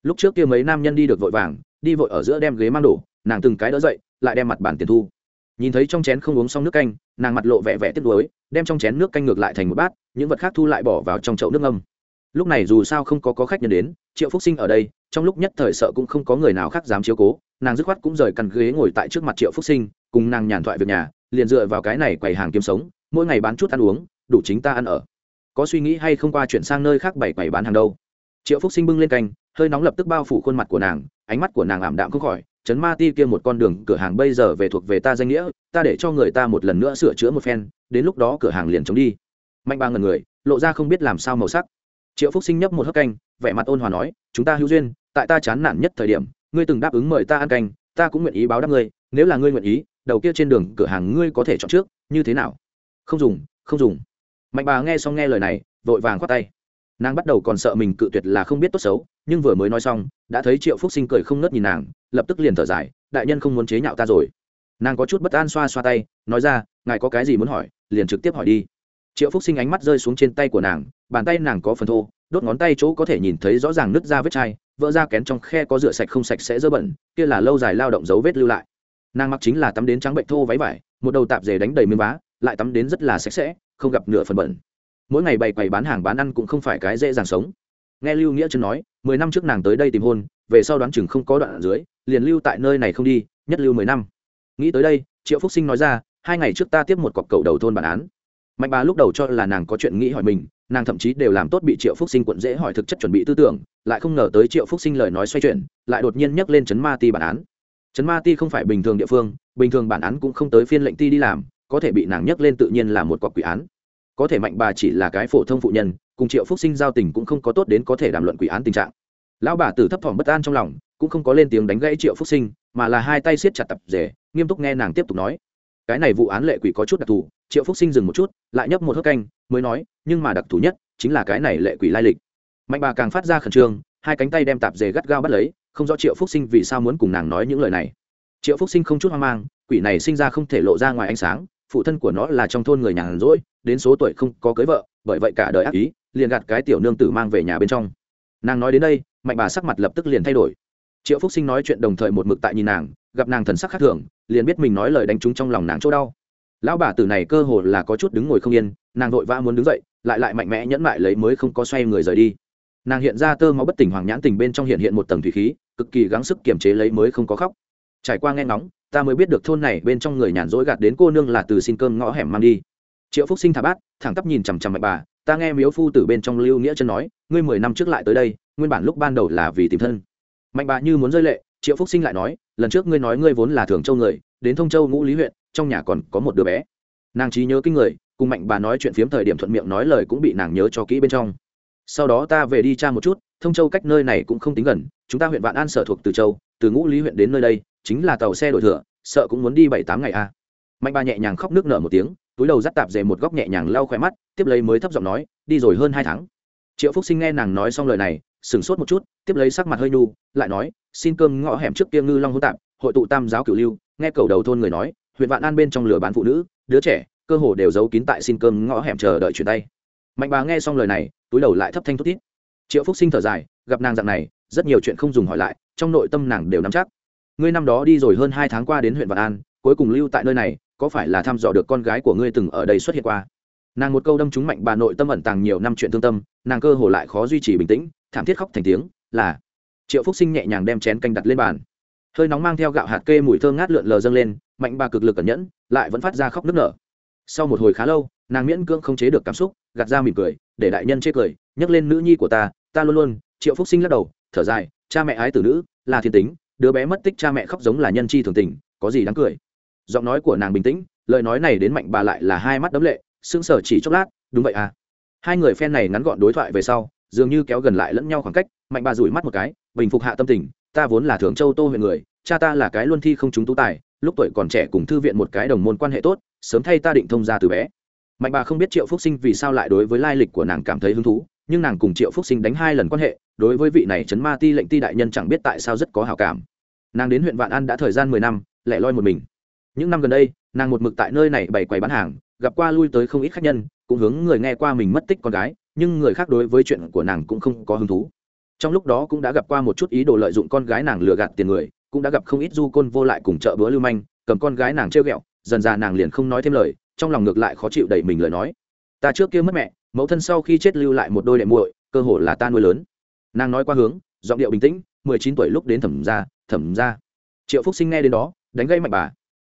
Lúc trước kia mấy nam nhân đi được vội vàng, đi vội ở giữa đem ghế mang đổ, nàng từng cái đỡ dậy, lại đem mặt bản tiền thu. Nhìn thấy trong chén không uống xong nước canh, nàng mặt lộ vẻ vẻ tiếc nuối, đem trong chén nước canh ngược lại thành một bát, những vật khác thu lại bỏ vào trong chậu nước ngâm lúc này dù sao không có có khách nhân đến, triệu phúc sinh ở đây, trong lúc nhất thời sợ cũng không có người nào khác dám chiếu cố. Nàng dứt khoát cũng rời căn ghế ngồi tại trước mặt triệu phúc sinh, cùng nàng nhàn thoại việc nhà, liền dựa vào cái này quầy hàng kiếm sống, mỗi ngày bán chút ăn uống, đủ chính ta ăn ở. Có suy nghĩ hay không qua chuyển sang nơi khác bày quầy bán hàng đâu. Triệu phúc sinh bưng lên canh hơi nóng lập tức bao phủ khuôn mặt của nàng, ánh mắt của nàng ảm đạm không khỏi chấn ma ti kia một con đường, cửa hàng bây giờ về thuộc về ta danh nghĩa, ta để cho người ta một lần nữa sửa chữa một phen, đến lúc đó cửa hàng liền chống đi. Mạnh ba ngần người, lộ ra không biết làm sao màu sắc triệu phúc sinh nhấp một hớp canh, vẻ mặt ôn hòa nói, chúng ta hữu duyên, tại ta chán nản nhất thời điểm, ngươi từng đáp ứng mời ta ăn canh, ta cũng nguyện ý báo đáp ngươi, nếu là ngươi nguyện ý, đầu kia trên đường cửa hàng ngươi có thể chọn trước, như thế nào? Không dùng không dùng. Mạnh bà nghe xong nghe lời này, vội vàng khoát tay. Nàng bắt đầu còn sợ mình cự tuyệt là không biết tốt xấu, nhưng vừa mới nói xong, đã thấy triệu phúc sinh cười không ngớt nhìn nàng, lập tức liền thở dài, đại nhân không muốn chế nhạo ta rồi. Nàng có chút bất an xoa xoa tay, nói ra, ngài có cái gì muốn hỏi, liền trực tiếp hỏi đi triệu phúc sinh ánh mắt rơi xuống trên tay của nàng, bàn tay nàng có phần thô, đốt ngón tay chỗ có thể nhìn thấy rõ ràng nứt ra vết chai, vỡ ra kén trong khe có rửa sạch không sạch sẽ dơ bẩn, kia là lâu dài lao động dấu vết lưu lại. Nàng mặc chính là tắm đến trắng bệnh thô váy vải, một đầu tạp dề đánh đầy miếng vá, lại tắm đến rất là sạch sẽ, không gặp nửa phần bẩn. Mỗi ngày bày quầy bán hàng bán ăn cũng không phải cái dễ dàng sống. Nghe lưu nghĩa chân nói, mười năm trước nàng tới đây tìm hôn, về sau đoán chừng không có đoạn ở dưới, liền lưu tại nơi này không đi, nhất lưu mười năm. Nghĩ tới đây, triệu phúc sinh nói ra, hai ngày trước ta tiếp một cọc cầu đầu thôn bản án mạnh bà lúc đầu cho là nàng có chuyện nghĩ hỏi mình, nàng thậm chí đều làm tốt bị triệu phúc sinh quận dễ hỏi thực chất chuẩn bị tư tưởng, lại không ngờ tới triệu phúc sinh lời nói xoay chuyển, lại đột nhiên nhắc lên chấn ma ti bản án. Chấn ma ti không phải bình thường địa phương, bình thường bản án cũng không tới phiên lệnh ti đi làm, có thể bị nàng nhắc lên tự nhiên là một cọc quỷ án. Có thể mạnh bà chỉ là cái phổ thông phụ nhân, cùng triệu phúc sinh giao tình cũng không có tốt đến có thể đàm luận quỷ án tình trạng. Lão bà tử thấp thỏm bất an trong lòng, cũng không có lên tiếng đánh gãy triệu phúc sinh, mà là hai tay siết chặt tập rể, nghiêm túc nghe nàng tiếp tục nói cái này vụ án lệ quỷ có chút đặc thù, triệu phúc sinh dừng một chút, lại nhấp một hớp canh, mới nói, nhưng mà đặc thù nhất chính là cái này lệ quỷ lai lịch. Mạnh bà càng phát ra khẩn trương, hai cánh tay đem tạp dề gắt gao bắt lấy, không rõ triệu phúc sinh vì sao muốn cùng nàng nói những lời này. Triệu phúc sinh không chút hoang mang, quỷ này sinh ra không thể lộ ra ngoài ánh sáng, phụ thân của nó là trong thôn người nhàn rỗi, đến số tuổi không có cưới vợ, bởi vậy cả đời ác ý, liền gạt cái tiểu nương tử mang về nhà bên trong. Nàng nói đến đây, mạnh bà sắc mặt lập tức liền thay đổi. Triệu phúc sinh nói chuyện đồng thời một mực tại nhìn nàng gặp nàng thần sắc khác thường, liền biết mình nói lời đánh trúng trong lòng nàng chỗ đau. Lão bà tử này cơ hồ là có chút đứng ngồi không yên, nàng vội vã muốn đứng dậy, lại lại mạnh mẽ nhẫn mại lấy mới không có xoay người rời đi. Nàng hiện ra tơ máu bất tỉnh hoàng nhãn tình bên trong hiện hiện một tầng thủy khí, cực kỳ gắng sức kiềm chế lấy mới không có khóc. Trải qua nghe ngóng, ta mới biết được thôn này bên trong người nhàn rỗi gạt đến cô nương là từ xin cơm ngõ hẻm mang đi. Triệu phúc sinh thả bát, thẳng tắp nhìn chằm chằm mạnh bà, ta nghe miếu phu từ bên trong lưu nghĩa chân nói, ngươi mười năm trước lại tới đây, nguyên bản lúc ban đầu là vì tìm thân. Mạnh bà như muốn rơi lệ triệu phúc sinh lại nói, lần trước ngươi nói ngươi vốn là thường châu người, đến thông châu ngũ lý huyện, trong nhà còn có một đứa bé. Nàng trí nhớ kinh người, cùng mạnh bà nói chuyện phiếm thời điểm thuận miệng nói lời cũng bị nàng nhớ cho kỹ bên trong. Sau đó ta về đi tra một chút, thông châu cách nơi này cũng không tính gần, chúng ta huyện vạn an sở thuộc từ châu, từ ngũ lý huyện đến nơi đây, chính là tàu xe đổi thửa, sợ cũng muốn đi bảy tám ngày a. À. mạnh bà nhẹ nhàng khóc nước nở một tiếng, túi đầu dắt tạp dề một góc nhẹ nhàng lau khỏe mắt, tiếp lấy mới thấp giọng nói, đi rồi hơn hai tháng. Triệu phúc sinh nghe nàng nói xong lời này, sửng sốt một chút, tiếp lấy sắc mặt hơi nhu, lại nói xin cơm ngõ hẻm trước kia ngư long hỗn tạp, hội tụ tam giáo cửu lưu, nghe cầu đầu thôn người nói, huyện vạn an bên trong lửa bán phụ nữ, đứa trẻ, cơ hồ đều giấu kín tại xin cơm ngõ hẻm chờ đợi chuyển tay. Mạnh bà nghe xong lời này, túi đầu lại thấp thanh thút thít. Triệu phúc sinh thở dài, gặp nàng dạng này, rất nhiều chuyện không dùng hỏi lại, trong nội tâm nàng đều nắm chắc. Ngươi năm đó đi rồi hơn hai tháng qua đến huyện vạn an, cuối cùng lưu tại nơi này, có phải là thăm dò được con gái của ngươi từng ở đây xuất hiện qua? Nàng một câu đâm trúng mạnh bà nội tâm ẩn tàng nhiều năm chuyện thương tâm, nàng cơ hồ lại khó duy trì bình tĩnh, thảm thiết khóc thành tiếng, là triệu phúc sinh nhẹ nhàng đem chén canh đặt lên bàn. Hơi nóng mang theo gạo hạt kê mùi thơm ngát lượn lờ dâng lên, mạnh bà cực lực cẩn nhẫn, lại vẫn phát ra khóc nức nở. Sau một hồi khá lâu, nàng miễn cưỡng không chế được cảm xúc, gạt ra mỉm cười, để đại nhân chê cười, nhắc lên nữ nhi của ta ta luôn luôn, triệu phúc sinh lắc đầu, thở dài, cha mẹ ái tử nữ, là thiên tính, đứa bé mất tích cha mẹ khóc giống là nhân chi thường tình, có gì đáng cười. Giọng nói của nàng bình tĩnh, lời nói này đến mạnh bà lại là hai mắt đấm lệ, sững sờ chỉ chốc lát, đúng vậy à. Hai người phen này ngắn gọn đối thoại về sau, dường như kéo gần lại lẫn nhau khoảng cách, mạnh bà rủi mắt một cái bình phục hạ tâm tình, ta vốn là thường châu tô huyện người, cha ta là cái luân thi không chúng tú tài, lúc tuổi còn trẻ cùng thư viện một cái đồng môn quan hệ tốt, sớm thay ta định thông ra từ bé. Mạnh bà không biết triệu phúc sinh vì sao lại đối với lai lịch của nàng cảm thấy hứng thú, nhưng nàng cùng triệu phúc sinh đánh hai lần quan hệ, đối với vị này chấn ma ti lệnh ti đại nhân chẳng biết tại sao rất có hào cảm. Nàng đến huyện vạn an đã thời gian mười năm, lẻ loi một mình. Những năm gần đây, nàng một mực tại nơi này bày quầy bán hàng, gặp qua lui tới không ít khách nhân, cũng hướng người nghe qua mình mất tích con gái, nhưng người khác đối với chuyện của nàng cũng không có hứng thú trong lúc đó cũng đã gặp qua một chút ý đồ lợi dụng con gái nàng lừa gạt tiền người, cũng đã gặp không ít du côn vô lại cùng chợ bữa lưu manh, cầm con gái nàng trêu ghẹo, dần ra nàng liền không nói thêm lời, trong lòng ngược lại khó chịu đẩy mình lời nói. Ta trước kia mất mẹ, mẫu thân sau khi chết lưu lại một đôi đệ muội, cơ hồ là ta nuôi lớn. Nàng nói qua hướng, giọng điệu bình tĩnh, mười chín tuổi lúc đến thẩm ra thẩm ra triệu phúc sinh nghe đến đó, đánh gây mạnh bà.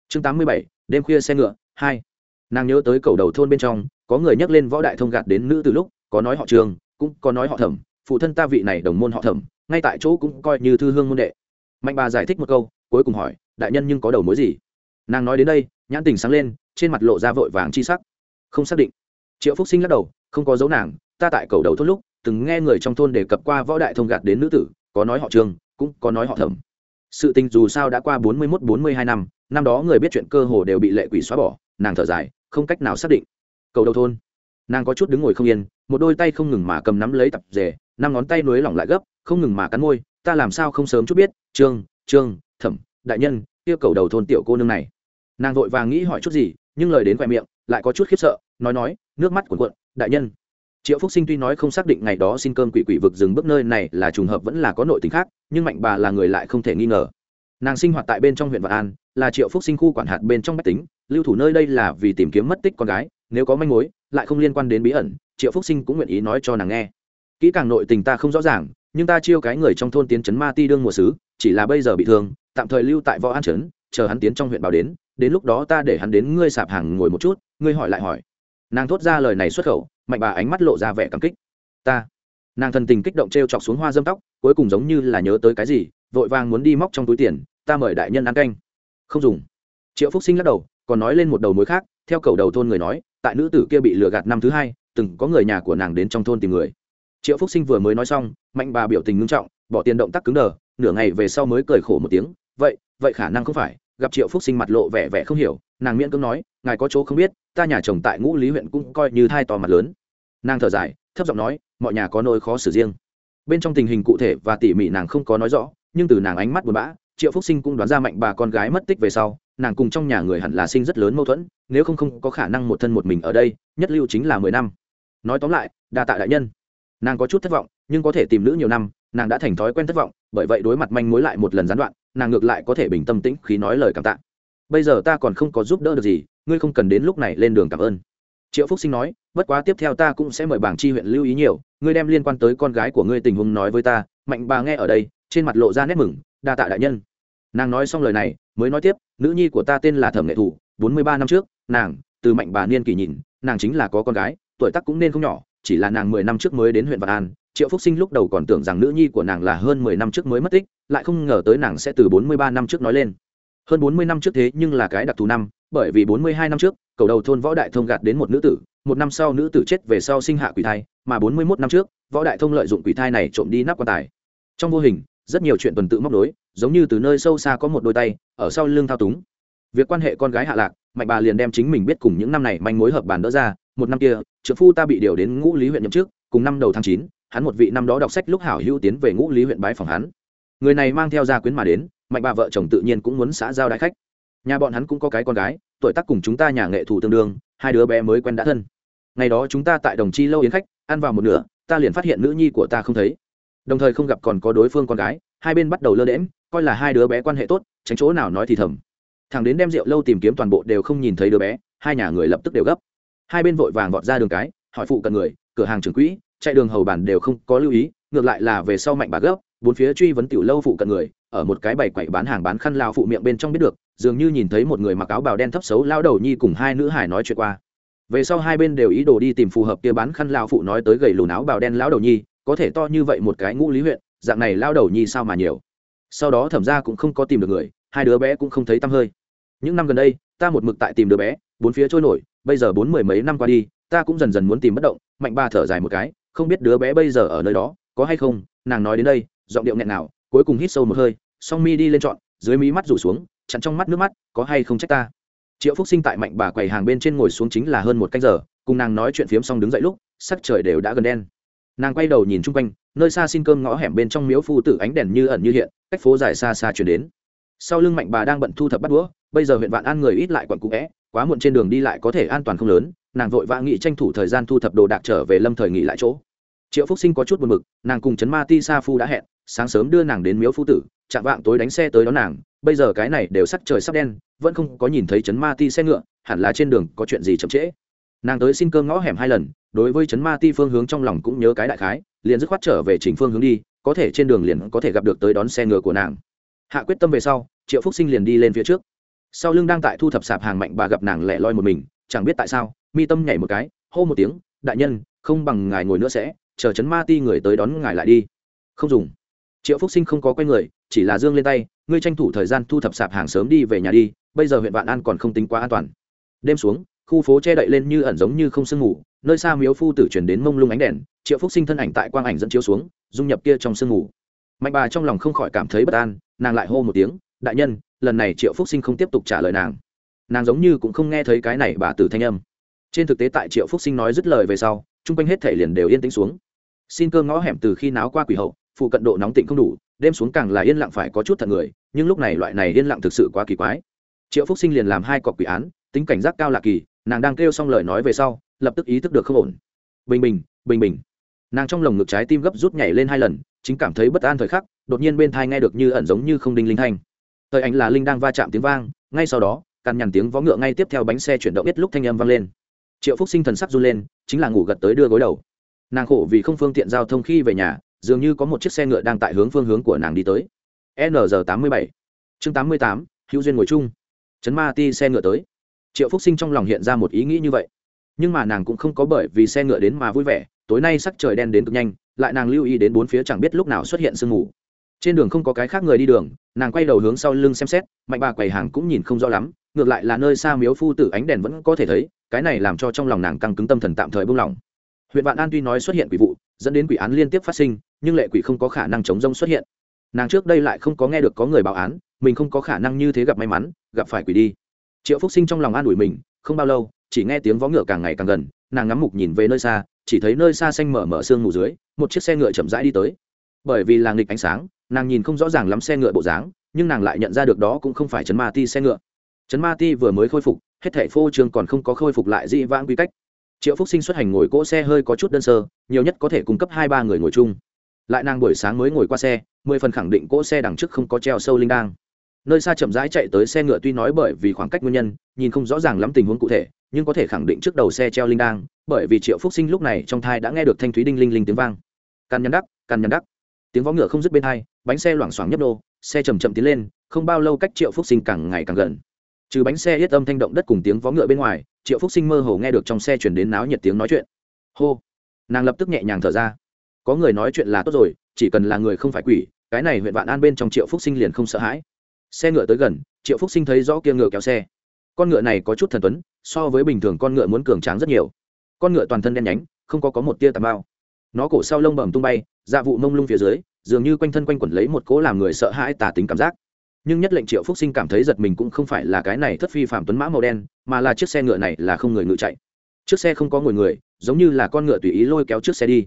Chương tám mươi bảy, đêm khuya xe ngựa, hai. Nàng nhớ tới cầu đầu thôn bên trong, có người nhắc lên võ đại thông gạt đến nữ từ lúc, có nói họ trường, cũng có nói họ thẩm phụ thân ta vị này đồng môn họ thẩm, ngay tại chỗ cũng coi như thư hương môn đệ. Mạnh bà giải thích một câu, cuối cùng hỏi, đại nhân nhưng có đầu mối gì? Nàng nói đến đây, nhãn tình sáng lên, trên mặt lộ ra vội vàng chi sắc. Không xác định. Triệu phúc sinh lắc đầu, không có dấu nàng, ta tại cầu đầu thốt lúc, từng nghe người trong thôn đề cập qua võ đại thông gạt đến nữ tử, có nói họ trường cũng có nói họ thẩm. Sự tình dù sao đã qua bốn mươi mốt, bốn mươi hai năm năm đó người biết chuyện cơ hồ đều bị lệ quỷ xóa bỏ, nàng thở dài, không cách nào xác định. Cầu đầu thôn. Nàng có chút đứng ngồi không yên, một đôi tay không ngừng mà cầm nắm lấy tập rể năm ngón tay nối lỏng lại gấp, không ngừng mà cắn môi, ta làm sao không sớm chút biết, trương trương, thẩm, đại nhân, yêu cầu đầu thôn tiểu cô nương này. Nàng vội vàng nghĩ hỏi chút gì, nhưng lời đến khoe miệng, lại có chút khiếp sợ, nói nói, nước mắt cuộn cuộn, đại nhân. Triệu phúc sinh tuy nói không xác định ngày đó xin cơm quỷ quỷ vực dừng bước nơi này là trùng hợp vẫn là có nội tình khác, nhưng mạnh bà là người lại không thể nghi ngờ. Nàng sinh hoạt tại bên trong huyện vạn an, là triệu phúc sinh khu quản hạt bên trong bách tính, lưu thủ nơi đây là vì tìm kiếm mất tích con gái, nếu có manh mối, lại không liên quan đến bí ẩn, triệu phúc sinh cũng nguyện ý nói cho nàng nghe kỹ càng nội tình ta không rõ ràng, nhưng ta chiêu cái người trong thôn tiến trấn ma ti đương mùa sứ, chỉ là bây giờ bị thương, tạm thời lưu tại võ an trấn chờ hắn tiến trong huyện bảo đến đến lúc đó ta để hắn đến ngươi sạp hàng ngồi một chút, ngươi hỏi lại hỏi. Nàng thốt ra lời này xuất khẩu, mạnh bà ánh mắt lộ ra vẻ cảm kích. Ta. Nàng thần tình kích động t r e o chọc xuống hoa dâm tóc, cuối cùng giống như là nhớ tới cái gì, vội vàng muốn đi móc trong túi tiền, ta mời đại nhân ăn canh. Không dùng. Triệu phúc sinh lắc đầu, còn nói lên một đầu mối khác, theo cầu đầu thôn người nói, tại nữ tử kia bị lừa gạt năm thứ hai, từng có người nhà của nàng đến trong thôn tìm người triệu phúc sinh vừa mới nói xong, mạnh bà biểu tình ngưng trọng, bỏ tiền động tác cứng đờ, nửa ngày về sau mới cười khổ một tiếng, vậy vậy khả năng không phải. Gặp triệu phúc sinh mặt lộ vẻ vẻ không hiểu, nàng miễn cưỡng nói, ngài có chỗ không biết, ta nhà chồng tại ngũ lý huyện cũng coi như thai to mặt lớn. Nàng thở dài, thấp giọng nói, mọi nhà có nỗi khó xử riêng. Bên trong tình hình cụ thể và tỉ mỉ nàng không có nói rõ, nhưng từ nàng ánh mắt buồn bã, triệu phúc sinh cũng đoán ra mạnh bà con gái mất tích về sau, nàng cùng trong nhà người hẳn là sinh rất lớn mâu thuẫn, nếu không không có khả năng một thân một mình ở đây, nhất lưu chính là mười năm. Nói tóm lại, đa tạ đại nhân nàng có chút thất vọng, nhưng có thể tìm nữ nhiều năm, nàng đã thành thói quen thất vọng, bởi vậy đối mặt manh mối lại một lần gián đoạn, nàng ngược lại có thể bình tâm tĩnh khí nói lời cảm tạ. Bây giờ ta còn không có giúp đỡ được gì, ngươi không cần đến lúc này lên đường cảm ơn. Triệu phúc sinh nói, bất quá tiếp theo ta cũng sẽ mời bảng chi huyện lưu ý nhiều, ngươi đem liên quan tới con gái của ngươi tình huống nói với ta, mạnh bà nghe ở đây, trên mặt lộ ra nét mừng, đa tạ đại nhân. Nàng nói xong lời này, mới nói tiếp, nữ nhi của ta tên là thẩm nghệ thủ, bốn mươi ba năm trước, nàng, từ mạnh bà niên kỳ nhìn, nàng chính là có con gái, tuổi tác cũng nên không nhỏ chỉ là nàng mười năm trước mới đến huyện vạn an, triệu phúc sinh lúc đầu còn tưởng rằng nữ nhi của nàng là hơn mười năm trước mới mất tích, lại không ngờ tới nàng sẽ từ bốn mươi ba năm trước nói lên. Hơn bốn mươi năm trước thế nhưng là cái đặc thù năm, bởi vì bốn mươi hai năm trước, cầu đầu thôn võ đại thông gạt đến một nữ tử, một năm sau nữ tử chết về sau sinh hạ quỷ thai, mà bốn mươi mốt năm trước, võ đại thông lợi dụng quỷ thai này trộm đi nắp quan tài. Trong vô hình, rất nhiều chuyện tuần tự móc nối, giống như từ nơi sâu xa có một đôi tay, ở sau lưng thao túng. Việc quan hệ con gái hạ lạc, mạnh bà liền đem chính mình biết cùng những năm này manh mối hợp bàn đỡ ra một năm kia trợ phu ta bị điều đến ngũ lý huyện nhậm chức. cùng năm đầu tháng chín, hắn một vị năm đó đọc sách lúc hảo hữu tiến về ngũ lý huyện bái phòng hắn. Người này mang theo gia quyến mà đến, mạnh bà vợ chồng tự nhiên cũng muốn xã giao đại khách. Nhà bọn hắn cũng có cái con gái, tuổi tác cùng chúng ta nhà nghệ thủ tương đương, hai đứa bé mới quen đã thân. Ngày đó chúng ta tại đồng chi lâu yến khách, ăn vào một nửa, ta liền phát hiện nữ nhi của ta không thấy. Đồng thời không gặp còn có đối phương con gái, hai bên bắt đầu lơ đễm coi là hai đứa bé quan hệ tốt, tránh chỗ nào nói thì thầm. Thằng đến đem rượu lâu tìm kiếm toàn bộ đều không nhìn thấy đứa bé, hai nhà người lập tức đều gấp hai bên vội vàng vọt ra đường cái, hỏi phụ cận người, cửa hàng trưởng quỹ, chạy đường hầu bản đều không có lưu ý, ngược lại là về sau mạnh bà gấp, bốn phía truy vấn tiểu lâu phụ cận người, ở một cái bày quậy bán hàng bán khăn lao phụ miệng bên trong biết được, dường như nhìn thấy một người mặc áo bào đen thấp xấu lao đầu nhi cùng hai nữ hải nói chuyện qua. Về sau hai bên đều ý đồ đi tìm phù hợp kia bán khăn lao phụ nói tới gầy lùn áo bào đen lao đầu nhi, có thể to như vậy một cái ngũ lý huyện, dạng này lao đầu nhi sao mà nhiều. Sau đó thẩm ra cũng không có tìm được người, hai đứa bé cũng không thấy tăm hơi. Những năm gần đây, ta một mực tại tìm đứa bé, bốn phía trôi nổi bây giờ bốn mười mấy năm qua đi, ta cũng dần dần muốn tìm bất động, mạnh ba thở dài một cái, không biết đứa bé bây giờ ở nơi đó, có hay không, nàng nói đến đây, giọng điệu nghẹn nào cuối cùng hít sâu một hơi, song mi đi lên trọn, dưới mí mắt rủ xuống, chặn trong mắt nước mắt, có hay không trách ta? Triệu phúc sinh tại mạnh bà quầy hàng bên trên ngồi xuống chính là hơn một canh giờ, cùng nàng nói chuyện phiếm xong đứng dậy lúc, sắc trời đều đã gần đen. Nàng quay đầu nhìn chung quanh, nơi xa xin cơm ngõ hẻm bên trong miếu phu tử ánh đèn như ẩn như hiện, cách phố dài xa xa chuyển đến. Sau lưng mạnh bà đang bận thu thập bắt đũa, bây giờ huyện vạn an người ít lại quận cũ vẽ quá muộn trên đường đi lại có thể an toàn không lớn, nàng vội vã nghĩ tranh thủ thời gian thu thập đồ đạc trở về lâm thời nghỉ lại chỗ. Triệu phúc sinh có chút buồn b ự c nàng cùng trấn ma ti sa phu đã hẹn, sáng sớm đưa nàng đến miếu phu tử, chạm vạng tối đánh xe tới đón nàng, bây giờ cái này đều sắc trời sắp đen, vẫn không có nhìn thấy trấn ma ti xe ngựa, hẳn là trên đường có chuyện gì chậm trễ. Nàng tới xin cơm ngõ hẻm hai lần, đối với trấn ma ti phương hướng trong lòng cũng nhớ cái đại khái, liền dứt khoát trở về chính phương hướng đi, có thể trên đường liền có thể gặp được tới đón xe ngựa của nàng. Hạ quyết tâm về sau, triệu phúc sinh liền đi lên phía trước sau lưng đang tại thu thập sạp hàng mạnh bà gặp nàng lẻ loi một mình, chẳng biết tại sao, mi tâm nhảy một cái, hô một tiếng, đại nhân, không bằng ngài ngồi nữa sẽ, chờ chấn ma ti người tới đón ngài lại đi. Không dùng. Triệu phúc sinh không có quay người, chỉ là dương lên tay, ngươi tranh thủ thời gian thu thập sạp hàng sớm đi về nhà đi, bây giờ huyện vạn an còn không tính quá an toàn. Đêm xuống, khu phố che đậy lên như ẩn giống như không sương ngủ nơi xa miếu phu tử chuyển đến mông lung ánh đèn, triệu phúc sinh thân ảnh tại quang ảnh dẫn chiếu xuống, dung nhập kia trong sương ngủ mạnh bà trong lòng không khỏi cảm thấy bất an, nàng lại hô một tiếng, đại nhân lần này triệu phúc sinh không tiếp tục trả lời nàng. Nàng giống như cũng không nghe thấy cái này bà tử thanh âm. Trên thực tế tại triệu phúc sinh nói dứt lời về sau, chung quanh hết thể liền đều yên tĩnh xuống. Xin cơm ngõ hẻm từ khi náo qua quỷ hậu, phụ cận độ nóng tịnh không đủ, đêm xuống càng là yên lặng phải có chút thật người, nhưng lúc này loại này yên lặng thực sự quá kỳ quái. Triệu phúc sinh liền làm hai cọc quỷ án, tính cảnh giác cao lạ kỳ, nàng đang kêu xong lời nói về sau, lập tức ý thức được không ổn. Bình bình bình bình. Nàng trong lồng ngực trái tim gấp rút nhảy lên hai lần, chính cảm thấy bất an thời khắc, đột nhiên bên thai nghe được như ẩn giống như không đinh linh thanh thời ảnh là linh đang va chạm tiếng vang, ngay sau đó, càn nhằn tiếng vó ngựa ngay tiếp theo bánh xe chuyển động biết lúc thanh âm vang lên. Triệu phúc sinh thần sắc run lên, chính là ngủ gật tới đưa gối đầu. Nàng khổ vì không phương tiện giao thông khi về nhà, dường như có một chiếc xe ngựa đang tại hướng phương hướng của nàng đi tới. N tám mươi bảy. Chương tám mươi tám, hữu duyên ngồi chung. Chấn ma ti xe ngựa tới. Triệu phúc sinh trong lòng hiện ra một ý nghĩ như vậy. Nhưng mà nàng cũng không có bởi vì xe ngựa đến mà vui vẻ, tối nay sắc trời đen đến cực nhanh, lại nàng lưu ý đến bốn phía chẳng biết lúc nào xuất hiện sương mù trên đường không có cái khác người đi đường, nàng quay đầu hướng sau lưng xem xét, mạnh bà quầy hàng cũng nhìn không rõ lắm, ngược lại là nơi xa miếu phu tử ánh đèn vẫn có thể thấy, cái này làm cho trong lòng nàng căng cứng tâm thần tạm thời buông lỏng. Huyện vạn an tuy nói xuất hiện quỷ vụ, dẫn đến quỷ án liên tiếp phát sinh, nhưng lệ quỷ không có khả năng chống rông xuất hiện. Nàng trước đây lại không có nghe được có người báo án, mình không có khả năng như thế gặp may mắn, gặp phải quỷ đi. Triệu phúc sinh trong lòng an ủi mình, không bao lâu, chỉ nghe tiếng vó ngựa càng ngày càng gần, nàng ngắm mục nhìn về nơi xa, chỉ thấy nơi xa xanh mở mở sương mù dưới, một chiếc xe ngựa chậm rãi đi tới. Bởi vì làng nghịch ánh sáng nàng nhìn không rõ ràng lắm xe ngựa bộ dáng, nhưng nàng lại nhận ra được đó cũng không phải chấn ma ti xe ngựa. Chấn ma ti vừa mới khôi phục, hết thảy phô trường còn không có khôi phục lại dị vãng quy cách. Triệu phúc sinh xuất hành ngồi cỗ xe hơi có chút đơn sơ, nhiều nhất có thể cung cấp hai ba người ngồi chung. Lại nàng buổi sáng mới ngồi qua xe, mười phần khẳng định cỗ xe đằng trước không có treo sâu linh đang nơi xa chậm rãi chạy tới xe ngựa tuy nói bởi vì khoảng cách nguyên nhân, nhìn không rõ ràng lắm tình huống cụ thể, nhưng có thể khẳng định trước đầu xe treo linh đang bởi vì triệu phúc sinh lúc này trong thai đã nghe được thanh thúy đinh linh linh tiếng vang. Căn nhắn đắc căn nhắn đắc tiếng vó ngựa không dứt bên hai, bánh xe loảng xoảng nhấp đô xe chầm chậm tiến lên, không bao lâu cách triệu phúc sinh càng ngày càng gần. Trừ bánh xe yết âm thanh động đất cùng tiếng vó ngựa bên ngoài, triệu phúc sinh mơ hồ nghe được trong xe chuyển đến náo nhiệt tiếng nói chuyện. Hô! Nàng lập tức nhẹ nhàng thở ra. Có người nói chuyện là tốt rồi, chỉ cần là người không phải quỷ, cái này huyện vạn an bên trong triệu phúc sinh liền không sợ hãi. Xe ngựa tới gần, triệu phúc sinh thấy rõ kia ngựa kéo xe. Con ngựa này có chút thần tuấn, so với bình thường con ngựa muốn cường tráng rất nhiều. Con ngựa toàn thân đen nhánh, không có có một tia tà bao nó cổ sau lông bầm tung bay dạ vụ mông lung phía dưới, dường như quanh thân quanh quẩn lấy một cỗ làm người sợ hãi tả tính cảm giác. Nhưng nhất lệnh triệu phúc sinh cảm thấy giật mình cũng không phải là cái này thất phi phạm tuấn mã màu đen, mà là chiếc xe ngựa này là không người ngựa chạy. Chiếc xe không có ngồi người, giống như là con ngựa tùy ý lôi kéo chiếc xe đi.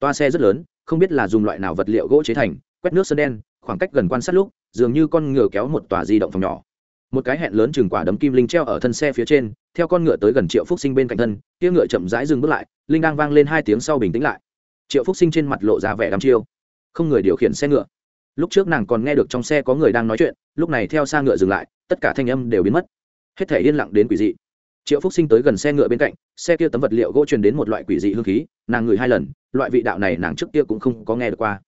Toa xe rất lớn, không biết là dùng loại nào vật liệu gỗ chế thành, quét nước sơn đen, khoảng cách gần quan sát lúc, dường như con ngựa kéo một tòa di động phòng nhỏ. Một cái hẹn lớn chừng quả đấm kim linh treo ở thân xe phía trên, theo con ngựa tới gần triệu phúc sinh bên cạnh thân kia ngựa chậm rãi dừng bước lại, linh đang vang lên hai tiếng sau bình tĩnh lại triệu phúc sinh trên mặt lộ ra vẻ đăm chiêu. Không người điều khiển xe ngựa. Lúc trước nàng còn nghe được trong xe có người đang nói chuyện, lúc này theo xa ngựa dừng lại, tất cả thanh âm đều biến mất. Hết thể yên lặng đến quỷ dị. Triệu phúc sinh tới gần xe ngựa bên cạnh, xe kia tấm vật liệu gỗ truyền đến một loại quỷ dị hương khí, nàng ngửi hai lần, loại vị đạo này nàng trước kia cũng không có nghe được qua.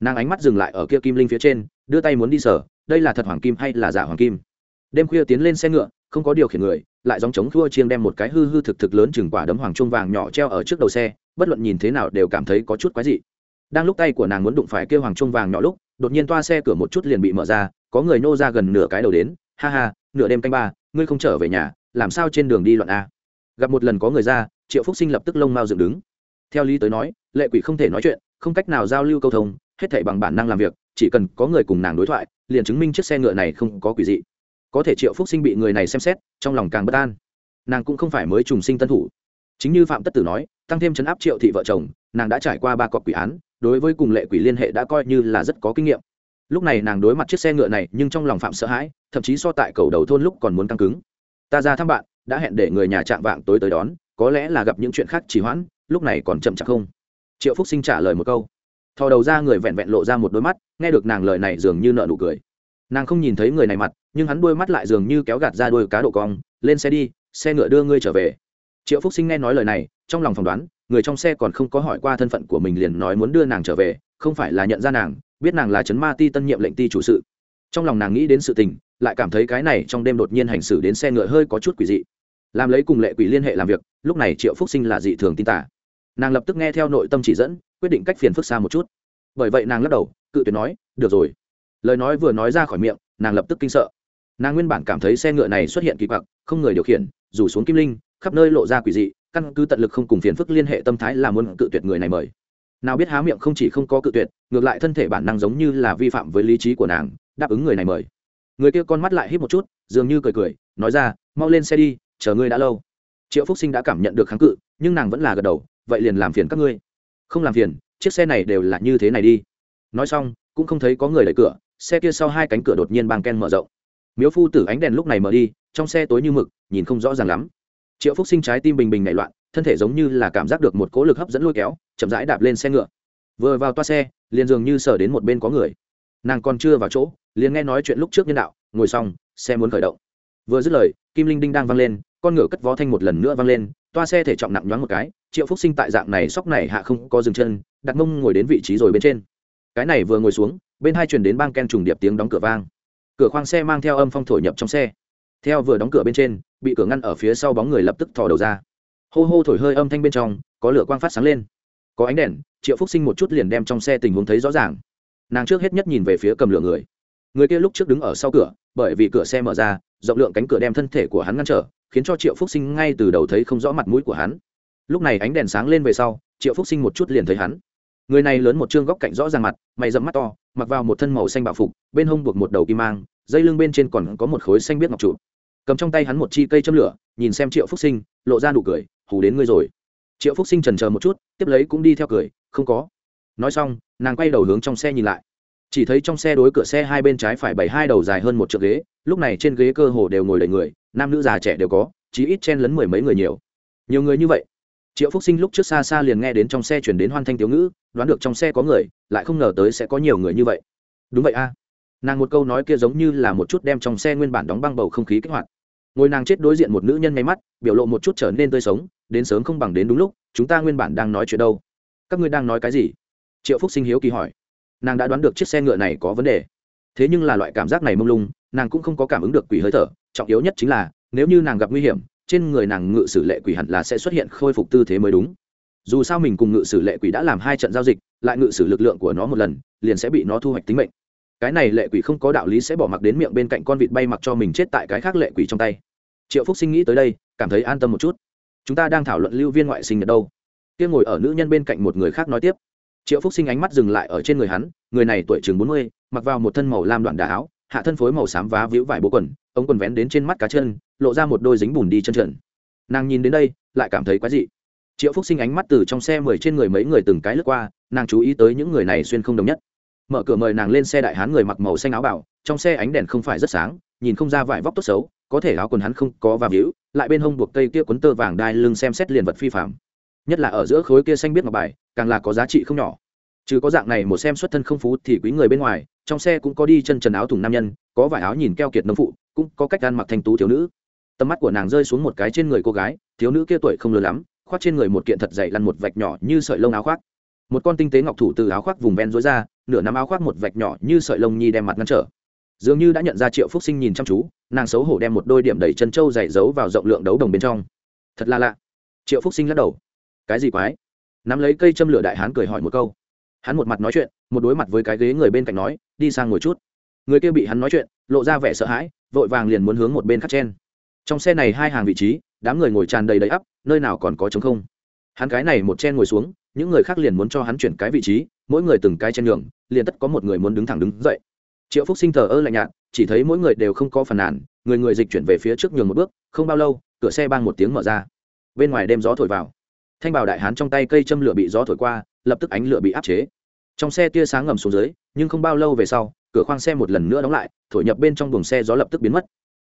Nàng ánh mắt dừng lại ở kia kim linh phía trên, đưa tay muốn đi sở đây là thật hoàng kim hay là giả hoàng kim? Đêm khuya tiến lên xe ngựa, không có điều khiển người, lại dòng chống thua chiêng đem một cái hư hư thực thực lớn chừng quả đấm hoàng trung vàng nhỏ treo ở trước đầu xe bất luận nhìn thế nào đều cảm thấy có chút quái dị. Đang lúc tay của nàng muốn đụng phải kêu hoàng trung vàng nhỏ lúc, đột nhiên toa xe cửa một chút liền bị mở ra, có người nô ra gần nửa cái đầu đến, ha ha, nửa đêm canh ba, ngươi không trở về nhà, làm sao trên đường đi loạn a? Gặp một lần có người ra, triệu phúc sinh lập tức lông mao dựng đứng. Theo lý tới nói, lệ quỷ không thể nói chuyện, không cách nào giao lưu câu thông, hết thảy bằng bản năng làm việc, chỉ cần có người cùng nàng đối thoại, liền chứng minh chiếc xe ngựa này không có quỷ dị. Có thể triệu phúc sinh bị người này xem xét, trong lòng càng bất an. Nàng cũng không phải mới trùng sinh tân thủ. Chính như phạm tất tử nói tăng thêm chấn áp triệu thị vợ chồng, nàng đã trải qua ba cọc quỷ án, đối với cùng lệ quỷ liên hệ đã coi như là rất có kinh nghiệm. Lúc này nàng đối mặt chiếc xe ngựa này nhưng trong lòng phạm sợ hãi, thậm chí so tại cầu đầu thôn lúc còn muốn căng cứng. Ta ra thăm bạn, đã hẹn để người nhà chạm vạng tối tới đón, có lẽ là gặp những chuyện khác trì hoãn, lúc này còn chậm chạp không? Triệu phúc sinh trả lời một câu. Thò đầu ra người vẹn vẹn lộ ra một đôi mắt, nghe được nàng lời này dường như nợ nụ cười. Nàng không nhìn thấy người này mặt, nhưng hắn đôi mắt lại dường như kéo gạt ra đôi cá độ cong, lên xe đi, xe ngựa đưa ngươi trở về. Triệu phúc sinh nghe nói lời này trong lòng phỏng đoán, người trong xe còn không có hỏi qua thân phận của mình liền nói muốn đưa nàng trở về, không phải là nhận ra nàng, biết nàng là trấn ma ti tân nhiệm lệnh ti chủ sự. Trong lòng nàng nghĩ đến sự tình, lại cảm thấy cái này trong đêm đột nhiên hành xử đến xe ngựa hơi có chút quỷ dị. Làm lấy cùng lệ quỷ liên hệ làm việc, lúc này triệu phúc sinh là dị thường tin tả. Nàng lập tức nghe theo nội tâm chỉ dẫn, quyết định cách phiền phức xa một chút. Bởi vậy nàng lắc đầu, cự tuyệt nói, được rồi. Lời nói vừa nói ra khỏi miệng, nàng lập tức kinh sợ. Nàng nguyên bản cảm thấy xe ngựa này xuất hiện kỳ quặc, không người điều khiển rủ xuống kim linh, khắp nơi lộ ra quỷ dị căn cứ tận lực không cùng phiền phức liên hệ tâm thái là muốn cự tuyệt người này mời. Nào biết há miệng không chỉ không có cự tuyệt, ngược lại thân thể bản năng giống như là vi phạm với lý trí của nàng, đáp ứng người này mời. Người kia con mắt lại hít một chút, dường như cười cười, nói ra, mau lên xe đi, chờ ngươi đã lâu. Triệu phúc sinh đã cảm nhận được kháng cự, nhưng nàng vẫn là gật đầu, vậy liền làm phiền các ngươi. Không làm phiền, chiếc xe này đều là như thế này đi. Nói xong, cũng không thấy có người đẩy cửa, xe kia sau hai cánh cửa đột nhiên bang ken mở rộng. Miếu phu tử ánh đèn lúc này mở đi, trong xe tối như mực, nhìn không rõ ràng lắm triệu phúc sinh trái tim bình bình nảy loạn, thân thể giống như là cảm giác được một cố lực hấp dẫn lôi kéo, chậm rãi đạp lên xe ngựa. Vừa vào toa xe, liền dường như sờ đến một bên có người. Nàng còn chưa vào chỗ, liền nghe nói chuyện lúc trước nhân đạo, ngồi xong, xe muốn khởi động. Vừa dứt lời, kim linh đinh đang văng lên, con ngựa cất vó thanh một lần nữa văng lên, toa xe thể trọng nặng nhoáng một cái, triệu phúc sinh tại dạng này sóc này hạ không có dừng chân, đặt mông ngồi đến vị trí rồi bên trên. Cái này vừa ngồi xuống, bên hai truyền đến bang ken trùng điệp tiếng đóng cửa vang. Cửa khoang xe mang theo âm phong thổi nhập trong xe. Theo vừa đóng cửa bên trên bị cửa ngăn ở phía sau bóng người lập tức thò đầu ra. Hô hô thổi hơi âm thanh bên trong, có lửa quang phát sáng lên. Có ánh đèn, triệu phúc sinh một chút liền đem trong xe tình huống thấy rõ ràng. Nàng trước hết nhất nhìn về phía cầm lửa người. Người kia lúc trước đứng ở sau cửa, bởi vì cửa xe mở ra, rộng lượng cánh cửa đem thân thể của hắn ngăn trở, khiến cho triệu phúc sinh ngay từ đầu thấy không rõ mặt mũi của hắn. Lúc này ánh đèn sáng lên về sau, triệu phúc sinh một chút liền thấy hắn. Người này lớn một chương góc cạnh rõ ràng mặt, mày dẫm mắt to, mặc vào một thân màu xanh bạo phục, bên hông buộc một đầu kim mang, dây lưng bên trên còn có một khối xanh biết ngọc trụ cầm trong tay hắn một chi cây châm lửa, nhìn xem triệu phúc sinh, lộ ra nụ cười, hù đến ngươi rồi. Triệu phúc sinh trần chờ một chút, tiếp lấy cũng đi theo cười, không có. Nói xong, nàng quay đầu hướng trong xe nhìn lại. Chỉ thấy trong xe đối cửa xe hai bên trái phải bảy hai đầu dài hơn một chiếc ghế, lúc này trên ghế cơ hồ đều ngồi đầy người, nam nữ già trẻ đều có, chí ít chen lấn mười mấy người nhiều. Nhiều người như vậy. Triệu phúc sinh lúc trước xa xa liền nghe đến trong xe chuyển đến hoan thanh tiểu ngữ, đoán được trong xe có người, lại không ngờ tới sẽ có nhiều người như vậy. Đúng vậy a. Nàng một câu nói kia giống như là một chút đem trong xe nguyên bản đóng băng bầu không khí kích hoạt. Ngôi nàng chết đối diện một nữ nhân may mắt, biểu lộ một chút trở nên tươi sống, đến sớm không bằng đến đúng lúc, chúng ta nguyên bản đang nói chuyện đâu. Các ngươi đang nói cái gì? Triệu phúc sinh hiếu kỳ hỏi. Nàng đã đoán được chiếc xe ngựa này có vấn đề. Thế nhưng là loại cảm giác này mông lung, nàng cũng không có cảm ứng được quỷ hơi thở, trọng yếu nhất chính là, nếu như nàng gặp nguy hiểm, trên người nàng ngự sử lệ quỷ hẳn là sẽ xuất hiện khôi phục tư thế mới đúng. Dù sao mình cùng ngự sử lệ quỷ đã làm hai trận giao dịch, lại ngự sử lực lượng của nó một lần, liền sẽ bị nó thu hoạch tính mệnh cái này lệ quỷ không có đạo lý sẽ bỏ mặc đến miệng bên cạnh con vịt bay mặc cho mình chết tại cái khác lệ quỷ trong tay. Triệu phúc sinh nghĩ tới đây, cảm thấy an tâm một chút. Chúng ta đang thảo luận lưu viên ngoại sinh nhật đâu? Kia ngồi ở nữ nhân bên cạnh một người khác nói tiếp. Triệu phúc sinh ánh mắt dừng lại ở trên người hắn, người này tuổi chừng bốn mươi, mặc vào một thân màu lam đoạn đà áo, hạ thân phối màu xám vá víu vải bố quần, ống quần vén đến trên mắt cá chân, lộ ra một đôi dính bùn đi chân trần. Nàng nhìn đến đây, lại cảm thấy quái dị. Triệu phúc sinh ánh mắt từ trong xe mười trên người mấy người từng cái lướt qua, nàng chú ý tới những người này xuyên không đồng nhất mở cửa mời nàng lên xe đại hán người mặc màu xanh áo bảo, trong xe ánh đèn không phải rất sáng, nhìn không ra vải vóc tốt xấu, có thể áo quần hắn không có và víu, lại bên hông buộc cây kia quấn tơ vàng đai lưng xem xét liền vật phi phạm. Nhất là ở giữa khối kia xanh biết ngọc bài, càng là có giá trị không nhỏ. Chứ có dạng này một xem xuất thân không phú thì quý người bên ngoài, trong xe cũng có đi chân trần áo thùng nam nhân, có vải áo nhìn keo kiệt nông phụ, cũng có cách ăn mặc thanh tú thiếu nữ. Tầm mắt của nàng rơi xuống một cái trên người cô gái, thiếu nữ kia tuổi không lớn lắm, khoác trên người một kiện thật dày lăn một vạch nhỏ như sợi lông áo khoác một con tinh tế ngọc thủ từ áo khoác vùng ven rối ra, nửa nắm áo khoác một vạch nhỏ như sợi lông nhi đem mặt ngăn trở. Dường như đã nhận ra triệu phúc sinh nhìn chăm chú, nàng xấu hổ đem một đôi điểm đẩy chân trâu dày giấu vào rộng lượng đấu đồng bên trong. Thật là lạ. Triệu phúc sinh lắc đầu. Cái gì quái? Nắm lấy cây châm lửa đại hán cười hỏi một câu. Hắn một mặt nói chuyện, một đối mặt với cái ghế người bên cạnh nói, đi sang ngồi chút. Người kia bị hắn nói chuyện, lộ ra vẻ sợ hãi, vội vàng liền muốn hướng một bên khắc chen. Trong xe này hai hàng vị trí, đám người ngồi tràn đầy đầy ắp, nơi nào còn có trống không. Hắn cái này một chen ngồi xuống những người khác liền muốn cho hắn chuyển cái vị trí, mỗi người từng cái chen nhường, liền tất có một người muốn đứng thẳng đứng dậy. Triệu phúc sinh thờ ơ lạnh nhạt, chỉ thấy mỗi người đều không có phần nàn, người người dịch chuyển về phía trước nhường một bước, không bao lâu, cửa xe bang một tiếng mở ra. Bên ngoài đêm gió thổi vào. Thanh bảo đại hán trong tay cây châm lửa bị gió thổi qua, lập tức ánh lửa bị áp chế. Trong xe tia sáng ngầm xuống dưới, nhưng không bao lâu về sau, cửa khoang xe một lần nữa đóng lại, thổi nhập bên trong buồng xe gió lập tức biến mất.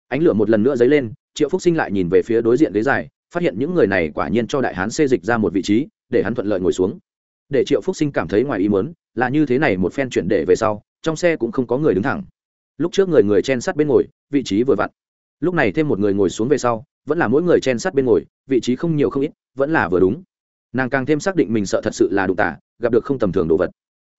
Ánh lửa một lần nữa dấy lên, triệu phúc sinh lại nhìn về phía đối diện ghế dài, phát hiện những người này quả nhiên cho đại hán xê dịch ra một vị trí để hắn thuận lợi ngồi xuống. Để triệu phúc sinh cảm thấy ngoài ý muốn, là như thế này một phen chuyển để về sau, trong xe cũng không có người đứng thẳng. Lúc trước người người chen sát bên ngồi, vị trí vừa vặn. Lúc này thêm một người ngồi xuống về sau, vẫn là mỗi người chen sát bên ngồi, vị trí không nhiều không ít, vẫn là vừa đúng. Nàng càng thêm xác định mình sợ thật sự là đụng tả gặp được không tầm thường đồ vật.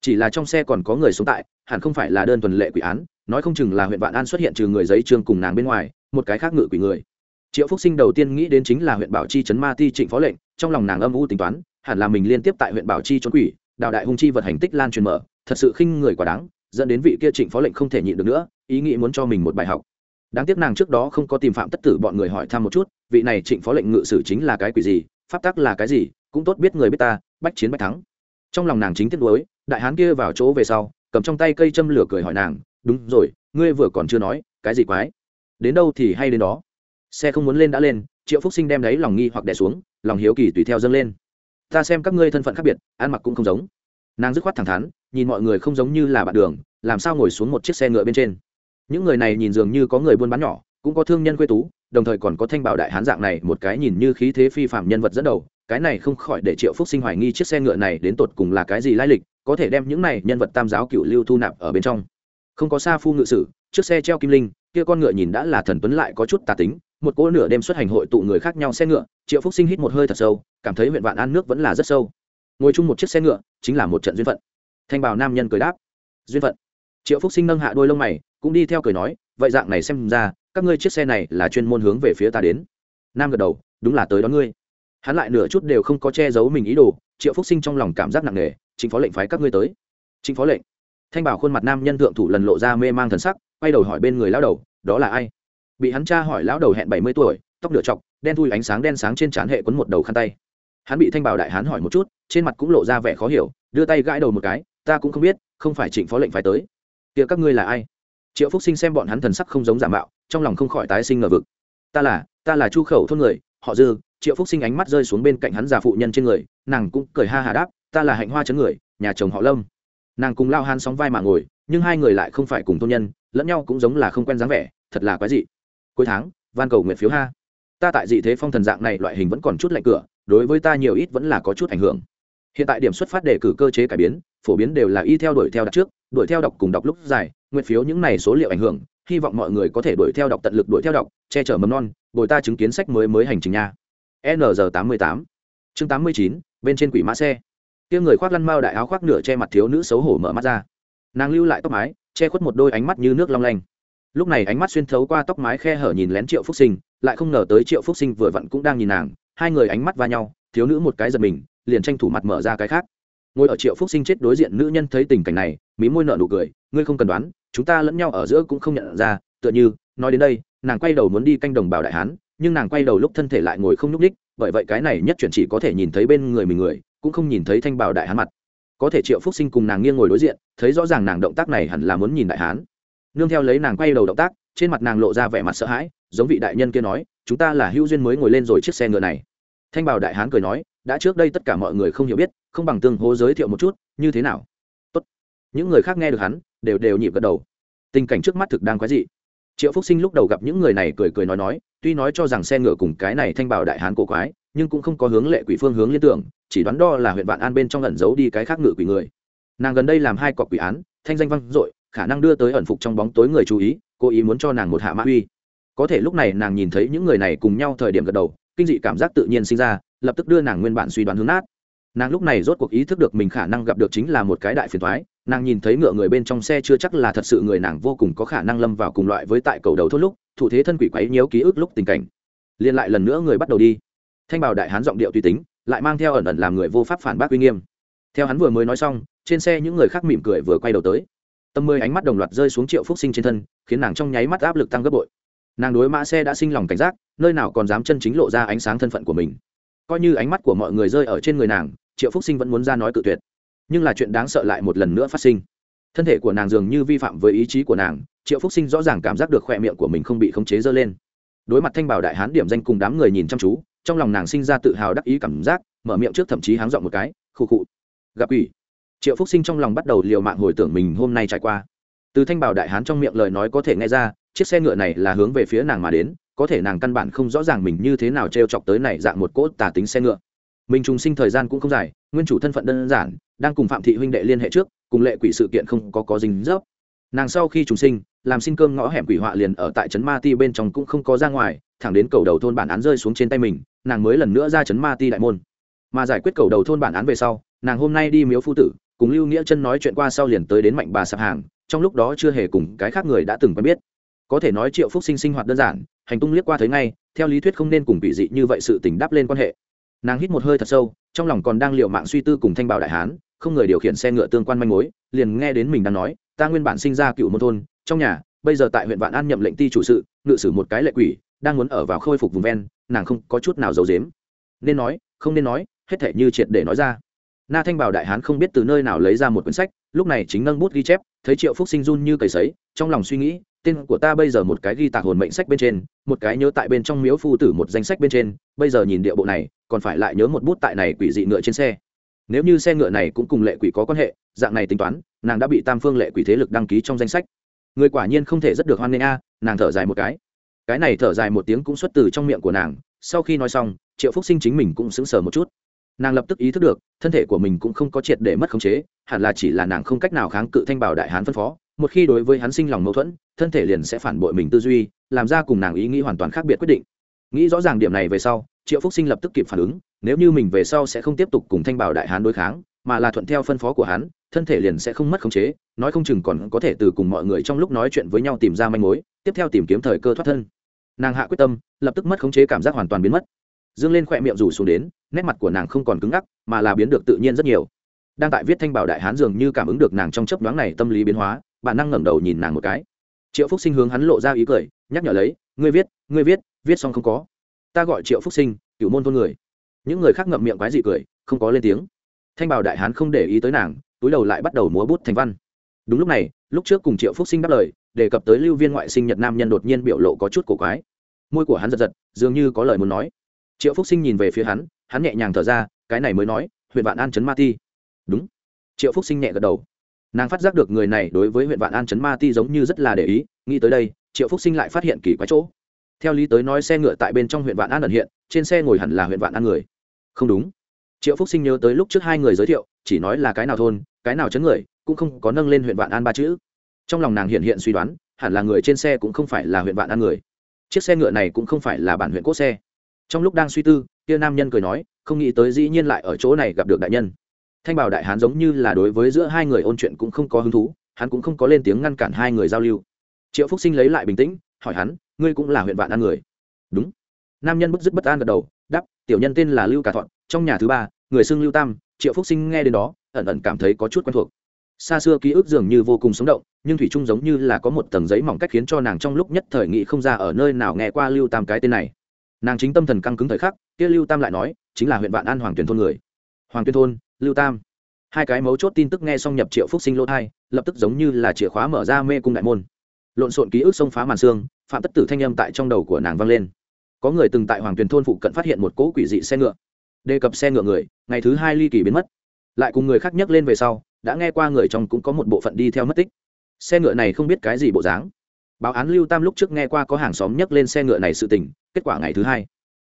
Chỉ là trong xe còn có người sống tại, hẳn không phải là đơn thuần lệ quỷ án, nói không chừng là huyện vạn an xuất hiện trừ người giấy trương cùng nàng bên ngoài, một cái khác ngự quỷ người. Triệu phúc sinh đầu tiên nghĩ đến chính là huyện bảo chi trấn ma ti trịnh phó lệnh, trong lòng nàng âm u tính toán hẳn là mình liên tiếp tại huyện bảo chi trốn quỷ, đạo đại hung chi vật hành tích lan truyền mở, thật sự khinh người quá đáng, dẫn đến vị kia trịnh phó lệnh không thể nhịn được nữa, ý nghĩ muốn cho mình một bài học. Đáng tiếc nàng trước đó không có tìm phạm tất tử bọn người hỏi thăm một chút, vị này trịnh phó lệnh ngự sử chính là cái quỷ gì, pháp tắc là cái gì, cũng tốt biết người biết ta, bách chiến bách thắng. Trong lòng nàng chính tiếc đối đại hán kia vào chỗ về sau, cầm trong tay cây châm lửa cười hỏi nàng, đúng rồi, ngươi vừa còn chưa nói, cái gì quái? Đến đâu thì hay đến đó? Xe không muốn lên đã lên, triệu phúc sinh đem đấy lòng nghi hoặc đẻ xuống, lòng hiếu kỳ tùy theo dâng lên ta xem các ngươi thân phận khác biệt, ăn mặc cũng không giống. Nàng dứt khoát thẳng thắn, nhìn mọi người không giống như là bạn đường, làm sao ngồi xuống một chiếc xe ngựa bên trên. Những người này nhìn dường như có người buôn bán nhỏ, cũng có thương nhân quê tú, đồng thời còn có thanh bảo đại hán dạng này, một cái nhìn như khí thế phi phạm nhân vật dẫn đầu, cái này không khỏi để triệu phúc sinh hoài nghi chiếc xe ngựa này đến tột cùng là cái gì lai lịch, có thể đem những này nhân vật tam giáo cựu lưu thu nạp ở bên trong. Không có xa phu ngự sử, chiếc xe treo kim linh, kia con ngựa nhìn đã là thần tuấn lại có chút tà tính một cỗ nửa đêm xuất hành hội tụ người khác nhau xe ngựa, triệu phúc sinh hít một hơi thật sâu, cảm thấy huyện vạn an nước vẫn là rất sâu. Ngồi chung một chiếc xe ngựa, chính là một trận duyên phận. Thanh bảo nam nhân cười đáp, duyên phận. Triệu phúc sinh nâng hạ đôi lông mày, cũng đi theo cười nói, vậy dạng này xem ra, các ngươi chiếc xe này là chuyên môn hướng về phía ta đến. Nam gật đầu, đúng là tới đón ngươi. Hắn lại nửa chút đều không có che giấu mình ý đồ, triệu phúc sinh trong lòng cảm giác nặng nề, chính phó lệnh phái các ngươi tới. Chính phó lệnh. Thanh bảo khuôn mặt nam nhân thượng thủ lần lộ ra mê mang thần sắc, quay đầu hỏi bên người lão đầu, đó là ai? Bị hắn tra hỏi lão đầu hẹn bảy mươi tuổi, tóc nửa chọc đen thui ánh sáng đen sáng trên trán hệ quấn một đầu khăn tay. Hắn bị thanh bảo đại hán hỏi một chút, trên mặt cũng lộ ra vẻ khó hiểu, đưa tay gãi đầu một cái, ta cũng không biết, không phải trịnh phó lệnh phải tới. Kia các ngươi là ai? Triệu phúc sinh xem bọn hắn thần sắc không giống giả mạo, trong lòng không khỏi tái sinh ngờ vực. Ta là ta là chu khẩu thôn người, họ dư. Triệu phúc sinh ánh mắt rơi xuống bên cạnh hắn già phụ nhân trên người, nàng cũng cười ha hà đáp, ta là hạnh hoa chấn người, nhà chồng họ lâm. Nàng cùng lao han sóng vai mà ngồi, nhưng hai người lại không phải cùng thôn nhân, lẫn nhau cũng giống là không quen dáng vẻ, thật là quái dị cuối tháng, van cầu nguyện phiếu ha. Ta tại dị thế phong thần dạng này loại hình vẫn còn chút lạnh cửa, đối với ta nhiều ít vẫn là có chút ảnh hưởng. Hiện tại điểm xuất phát đề cử cơ chế cải biến, phổ biến đều là y theo đuổi theo đặt trước, đuổi theo đọc cùng đọc lúc dài, nguyện phiếu những này số liệu ảnh hưởng, hy vọng mọi người có thể đuổi theo đọc tận lực đuổi theo đọc, che chở mầm non, bồi ta chứng kiến sách mới mới hành trình nha. Nr tám mươi tám. Chương tám mươi chín, bên trên quỷ mã xe. Kia người khoác lăn mao đại áo khoác nửa che mặt thiếu nữ xấu hổ mở mắt ra. Nàng lưu lại tóc mái, che khuất một đôi ánh mắt như nước long lanh lúc này ánh mắt xuyên thấu qua tóc mái khe hở nhìn lén triệu phúc sinh, lại không ngờ tới triệu phúc sinh vừa vặn cũng đang nhìn nàng, hai người ánh mắt va nhau, thiếu nữ một cái giật mình, liền tranh thủ mặt mở ra cái khác. Ngồi ở triệu phúc sinh chết đối diện nữ nhân thấy tình cảnh này, mí môi nợ nụ cười, ngươi không cần đoán, chúng ta lẫn nhau ở giữa cũng không nhận ra, tựa như, nói đến đây, nàng quay đầu muốn đi canh đồng bào đại hán, nhưng nàng quay đầu lúc thân thể lại ngồi không nhúc ních bởi vậy cái này nhất chuyển chỉ có thể nhìn thấy bên người mình người, cũng không nhìn thấy thanh bảo đại hán mặt. Có thể triệu phúc sinh cùng nàng nghiêng ngồi đối diện, thấy rõ ràng nàng động tác này hẳn là muốn nhìn đại hán nương theo lấy nàng quay đầu động tác, trên mặt nàng lộ ra vẻ mặt sợ hãi, giống vị đại nhân kia nói, chúng ta là hữu duyên mới ngồi lên rồi chiếc xe ngựa này. Thanh bảo đại hán cười nói, đã trước đây tất cả mọi người không hiểu biết, không bằng tương hố giới thiệu một chút, như thế nào? Tốt. những người khác nghe được hắn, đều đều nhịp gật đầu. Tình cảnh trước mắt thực đang quái dị. Triệu phúc sinh lúc đầu gặp những người này cười cười nói nói, tuy nói cho rằng xe ngựa cùng cái này thanh bảo đại hán cổ quái, nhưng cũng không có hướng lệ quỷ phương hướng liên tưởng, chỉ đoán đo là huyện vạn an bên trong lẩn giấu đi cái khác ngự quỷ người. Nàng gần đây làm hai cọc quỷ án, thanh danh văn dội khả năng đưa tới ẩn phục trong bóng tối người chú ý, cố ý muốn cho nàng một hạ mã uy. Có thể lúc này nàng nhìn thấy những người này cùng nhau thời điểm gật đầu, kinh dị cảm giác tự nhiên sinh ra, lập tức đưa nàng nguyên bản suy đoán hướng nát. Nàng lúc này rốt cuộc ý thức được mình khả năng gặp được chính là một cái đại phiền thoái nàng nhìn thấy ngựa người bên trong xe chưa chắc là thật sự người nàng vô cùng có khả năng lâm vào cùng loại với tại cầu đầu thốt lúc, thủ thế thân quỷ quấy nhớ ký ức lúc tình cảnh. Liên lại lần nữa người bắt đầu đi. Thanh bảo đại hán giọng điệu tùy tính, lại mang theo ẩn ẩn làm người vô pháp phản bác uy nghiêm. Theo hắn vừa mới nói xong, trên xe những người khác mỉm cười vừa quay đầu tới tâm mười ánh mắt đồng loạt rơi xuống triệu phúc sinh trên thân, khiến nàng trong nháy mắt áp lực tăng gấp bội. Nàng đối mã xe đã sinh lòng cảnh giác, nơi nào còn dám chân chính lộ ra ánh sáng thân phận của mình. Coi như ánh mắt của mọi người rơi ở trên người nàng, triệu phúc sinh vẫn muốn ra nói cự tuyệt. Nhưng là chuyện đáng sợ lại một lần nữa phát sinh. Thân thể của nàng dường như vi phạm với ý chí của nàng, triệu phúc sinh rõ ràng cảm giác được khoe miệng của mình không bị khống chế dơ lên. Đối mặt thanh bảo đại hán điểm danh cùng đám người nhìn chăm chú, trong lòng nàng sinh ra tự hào đắc ý cảm giác, mở miệng trước thậm chí háng dọn một cái, khụ khụ, gặp ủy triệu phúc sinh trong lòng bắt đầu liều mạng hồi tưởng mình hôm nay trải qua. Từ thanh bảo đại hán trong miệng lời nói có thể nghe ra, chiếc xe ngựa này là hướng về phía nàng mà đến, có thể nàng căn bản không rõ ràng mình như thế nào t r e o chọc tới này dạng một cỗ tà tính xe ngựa. Mình trùng sinh thời gian cũng không dài, nguyên chủ thân phận đơn giản, đang cùng phạm thị huynh đệ liên hệ trước, cùng lệ quỷ sự kiện không có có dính dấp. Nàng sau khi trùng sinh, làm xin cơm ngõ hẻm quỷ họa liền ở tại trấn ma ti bên trong cũng không có ra ngoài, thẳng đến cầu đầu thôn bản án rơi xuống trên tay mình, nàng mới lần nữa ra trấn ma ti đại môn. Mà giải quyết cầu đầu thôn bản án về sau, nàng hôm nay đi miếu phu tử cùng lưu nghĩa chân nói chuyện qua sau liền tới đến mạnh bà sạp hàng, trong lúc đó chưa hề cùng cái khác người đã từng quen biết. Có thể nói triệu phúc sinh sinh hoạt đơn giản, hành tung liếc qua thấy ngay, theo lý thuyết không nên cùng bị dị như vậy sự tình đáp lên quan hệ. Nàng hít một hơi thật sâu, trong lòng còn đang liệu mạng suy tư cùng thanh bảo đại hán, không người điều khiển xe ngựa tương quan manh mối, liền nghe đến mình đang nói, ta nguyên bản sinh ra cựu môn thôn, trong nhà, bây giờ tại huyện vạn an nhậm lệnh ti chủ sự, ngự sử một cái lệ quỷ, đang muốn ở vào khôi phục vùng ven, nàng không có chút nào giấu dếm nên nói, không nên nói, hết thể như triệt để nói ra na thanh bảo đại hán không biết từ nơi nào lấy ra một quyển sách, lúc này chính nâng bút ghi chép, thấy triệu phúc sinh run như cầy sấy, trong lòng suy nghĩ, tên của ta bây giờ một cái ghi tạc hồn mệnh sách bên trên, một cái nhớ tại bên trong miếu phu tử một danh sách bên trên, bây giờ nhìn địa bộ này, còn phải lại nhớ một bút tại này quỷ dị ngựa trên xe. Nếu như xe ngựa này cũng cùng lệ quỷ có quan hệ, dạng này tính toán, nàng đã bị tam phương lệ quỷ thế lực đăng ký trong danh sách. Người quả nhiên không thể rất được hoan nghênh a, nàng thở dài một cái. Cái này thở dài một tiếng cũng xuất từ trong miệng của nàng. Sau khi nói xong, triệu phúc sinh chính mình cũng sững sờ một chút nàng lập tức ý thức được, thân thể của mình cũng không có triệt để mất khống chế, hẳn là chỉ là nàng không cách nào kháng cự thanh bảo đại hán phân phó. Một khi đối với hắn sinh lòng mâu thuẫn, thân thể liền sẽ phản bội mình tư duy, làm ra cùng nàng ý nghĩ hoàn toàn khác biệt quyết định. Nghĩ rõ ràng điểm này về sau, triệu phúc sinh lập tức kịp phản ứng, nếu như mình về sau sẽ không tiếp tục cùng thanh bảo đại hán đối kháng, mà là thuận theo phân phó của hắn, thân thể liền sẽ không mất khống chế, nói không chừng còn có thể từ cùng mọi người trong lúc nói chuyện với nhau tìm ra manh mối, tiếp theo tìm kiếm thời cơ thoát thân. Nàng hạ quyết tâm, lập tức mất khống chế cảm giác hoàn toàn biến mất dương lên khỏe miệng rủ xuống đến, nét mặt của nàng không còn cứng ngắc, mà là biến được tự nhiên rất nhiều. Đang tại viết thanh bảo đại hán dường như cảm ứng được nàng trong chấp đoán này tâm lý biến hóa, bản năng ngẩng đầu nhìn nàng một cái. Triệu phúc sinh hướng hắn lộ ra ý cười, nhắc nhở lấy, ngươi viết ngươi viết viết xong không có. Ta gọi triệu phúc sinh cựu môn thôn người. Những người khác ngậm miệng quái dị cười, không có lên tiếng. Thanh bảo đại hán không để ý tới nàng, túi đầu lại bắt đầu múa bút thành văn. Đúng lúc này, lúc trước cùng triệu phúc sinh đáp lời, đề cập tới lưu viên ngoại sinh nhật nam nhân đột nhiên biểu lộ có chút cổ quái. Môi của hắn giật giật, dường như có lời muốn nói triệu phúc sinh nhìn về phía hắn hắn nhẹ nhàng thở ra cái này mới nói huyện vạn an chấn ma ti đúng triệu phúc sinh nhẹ gật đầu nàng phát giác được người này đối với huyện vạn an chấn ma ti giống như rất là để ý nghĩ tới đây triệu phúc sinh lại phát hiện kỳ quái chỗ theo lý tới nói xe ngựa tại bên trong huyện vạn an ẩn hiện trên xe ngồi hẳn là huyện vạn an người không đúng triệu phúc sinh nhớ tới lúc trước hai người giới thiệu chỉ nói là cái nào thôn cái nào chấn người cũng không có nâng lên huyện vạn an ba chữ trong lòng nàng hiện hiện suy đoán hẳn là người trên xe cũng không phải là huyện vạn an người chiếc xe ngựa này cũng không phải là bản huyện cốt xe trong lúc đang suy tư, kia nam nhân cười nói, không nghĩ tới dĩ nhiên lại ở chỗ này gặp được đại nhân. Thanh bảo đại hán giống như là đối với giữa hai người ôn chuyện cũng không có hứng thú, hắn cũng không có lên tiếng ngăn cản hai người giao lưu. Triệu phúc sinh lấy lại bình tĩnh, hỏi hắn, ngươi cũng là huyện vạn an người? Đúng. Nam nhân bức dứt bất an gật đầu đắp tiểu nhân tên là lưu cả thọn, trong nhà thứ ba, người xưng lưu tam. Triệu phúc sinh nghe đến đó, ẩn ẩn cảm thấy có chút quen thuộc. Xa xưa ký ức dường như vô cùng sống động, nhưng thủy trung giống như là có một tầng giấy mỏng cách khiến cho nàng trong lúc nhất thời nghị không ra ở nơi nào nghe qua lưu tam cái tên này nàng chính tâm thần căng cứng thời khắc, kia lưu tam lại nói, chính là huyện vạn an hoàng tuyển thôn người. Hoàng tuyên thôn, lưu tam. Hai cái mấu chốt tin tức nghe xong nhập triệu phúc sinh lỗ thai lập tức giống như là chìa khóa mở ra mê cung đại môn. Lộn xộn ký ức xông phá màn xương, phạm tất tử thanh âm tại trong đầu của nàng vang lên. Có người từng tại hoàng tuyền thôn phụ cận phát hiện một cỗ quỷ dị xe ngựa. Đề cập xe ngựa người, ngày thứ hai ly kỳ biến mất. Lại cùng người khác nhắc lên về sau, đã nghe qua người trong cũng có một bộ phận đi theo mất tích. Xe ngựa này không biết cái gì bộ dáng. Báo án lưu tam lúc trước nghe qua có hàng xóm nhắc lên xe ngựa này sự tình kết quả ngày thứ hai.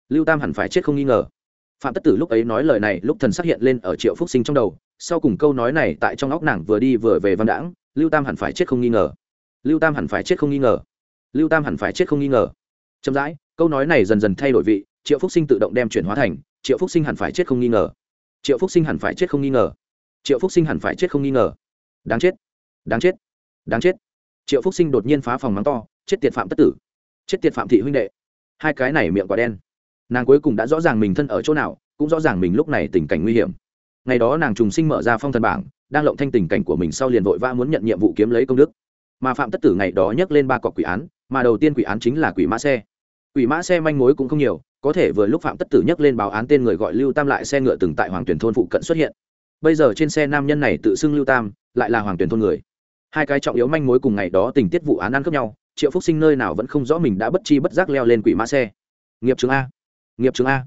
Lưu tam hẳn phải chết không nghi ngờ. Phạm tất tử lúc ấy nói lời này, lúc thần xác hiện lên ở triệu phúc sinh trong đầu, sau cùng câu nói này tại trong óc nàng vừa đi vừa về văn đãng, lưu tam hẳn phải chết không nghi ngờ. Lưu tam hẳn phải chết không nghi ngờ. Lưu tam hẳn phải chết không nghi ngờ. Chậm rãi, câu nói này dần dần thay đổi vị, triệu phúc sinh tự động đem chuyển hóa thành, triệu phúc sinh hẳn phải chết không nghi ngờ. Triệu phúc sinh hẳn phải chết không nghi ngờ. Triệu phúc sinh hẳn phải chết không nghi ngờ. Đáng chết. Đáng chết. Đáng chết. Triệu phúc sinh đột nhiên phá phòng mắng to, chết tiệt phạm tất tử. Chết tiệt phạm thị huynh đệ hai cái này miệng quả đen. Nàng cuối cùng đã rõ ràng mình thân ở chỗ nào, cũng rõ ràng mình lúc này tình cảnh nguy hiểm. Ngày đó nàng trùng sinh mở ra phong thần bảng, đang lộng thanh tình cảnh của mình sau liền vội vã muốn nhận nhiệm vụ kiếm lấy công đức. Mà phạm tất tử ngày đó nhắc lên ba cọc quỷ án, mà đầu tiên quỷ án chính là quỷ mã xe. Quỷ mã xe manh mối cũng không nhiều, có thể vừa lúc phạm tất tử nhắc lên báo án tên người gọi lưu tam lại xe ngựa từng tại hoàng tuyển thôn phụ cận xuất hiện. Bây giờ trên xe nam nhân này tự xưng lưu tam, lại là hoàng tuyển thôn người. Hai cái trọng yếu manh mối cùng ngày đó tình tiết vụ án ăn khớp nhau triệu phúc sinh nơi nào vẫn không rõ mình đã bất chi bất giác leo lên quỷ mã xe. Nghiệp chứng a. Nghiệp chứng a.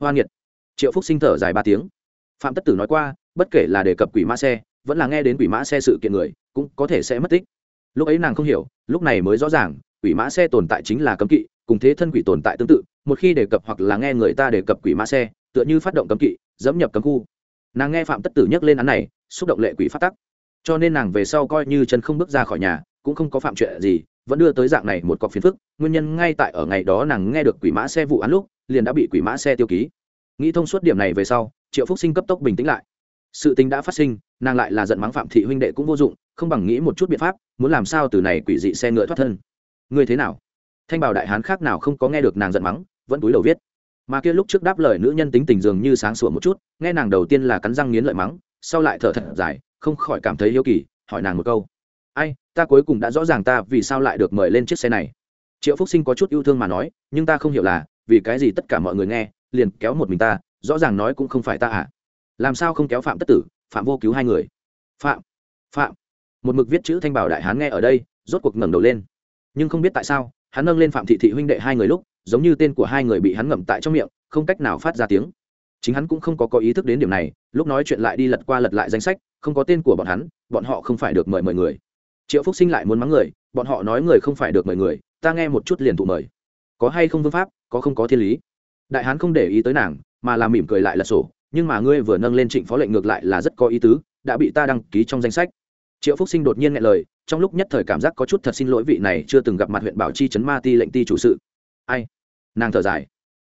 Hoa nghiệt. Triệu phúc sinh thở dài ba tiếng. Phạm tất tử nói qua, bất kể là đề cập quỷ mã xe, vẫn là nghe đến quỷ mã xe sự kiện người, cũng có thể sẽ mất tích. Lúc ấy nàng không hiểu, lúc này mới rõ ràng, quỷ mã xe tồn tại chính là cấm kỵ, cùng thế thân quỷ tồn tại tương tự, một khi đề cập hoặc là nghe người ta đề cập quỷ mã xe, tựa như phát động cấm kỵ, dẫm nhập cấm khu. Nàng nghe phạm tất tử nhắc lên án này, xúc động lệ quỷ phát tắc. Cho nên nàng về sau coi như chân không bước ra khỏi nhà, cũng không có phạm chuyện gì vẫn đưa tới dạng này một cọc phiền phức, nguyên nhân ngay tại ở ngày đó nàng nghe được quỷ mã xe vụ án lúc, liền đã bị quỷ mã xe tiêu ký. Nghĩ thông suốt điểm này về sau, triệu phúc sinh cấp tốc bình tĩnh lại. Sự tình đã phát sinh, nàng lại là giận mắng phạm thị huynh đệ cũng vô dụng, không bằng nghĩ một chút biện pháp, muốn làm sao từ này quỷ dị xe ngựa thoát thân. Ngươi thế nào? Thanh bảo đại hán khác nào không có nghe được nàng giận mắng, vẫn túi đầu viết. Mà kia lúc trước đáp lời nữ nhân tính tình dường như sáng sủa một chút, nghe nàng đầu tiên là cắn răng nghiến lợi mắng, sau lại thở thật dài, không khỏi cảm thấy hiếu kỳ, hỏi nàng một câu ai, ta cuối cùng đã rõ ràng ta vì sao lại được mời lên chiếc xe này. Triệu phúc sinh có chút yêu thương mà nói, nhưng ta không hiểu là, vì cái gì tất cả mọi người nghe, liền kéo một mình ta, rõ ràng nói cũng không phải ta à? Làm sao không kéo phạm tất tử, phạm vô cứu hai người? Phạm phạm. Một mực viết chữ thanh bảo đại hán nghe ở đây, rốt cuộc ngẩng đầu lên. Nhưng không biết tại sao, hắn nâng lên phạm thị thị huynh đệ hai người lúc, giống như tên của hai người bị hắn ngậm tại trong miệng, không cách nào phát ra tiếng. Chính hắn cũng không có có ý thức đến điểm này, lúc nói chuyện lại đi lật qua lật lại danh sách, không có tên của bọn hắn, bọn họ không phải được mời mời người triệu phúc sinh lại muốn mắng người, bọn họ nói người không phải được mời người, ta nghe một chút liền thụ mời. Có hay không vương pháp, có không có thiên lý. Đại hán không để ý tới nàng, mà làm mỉm cười lại là sổ, nhưng mà ngươi vừa nâng lên trịnh phó lệnh ngược lại là rất có ý tứ, đã bị ta đăng ký trong danh sách. Triệu phúc sinh đột nhiên nghe lời, trong lúc nhất thời cảm giác có chút thật xin lỗi vị này chưa từng gặp mặt huyện bảo chi chấn ma ti lệnh ti chủ sự. Ai? Nàng thở dài.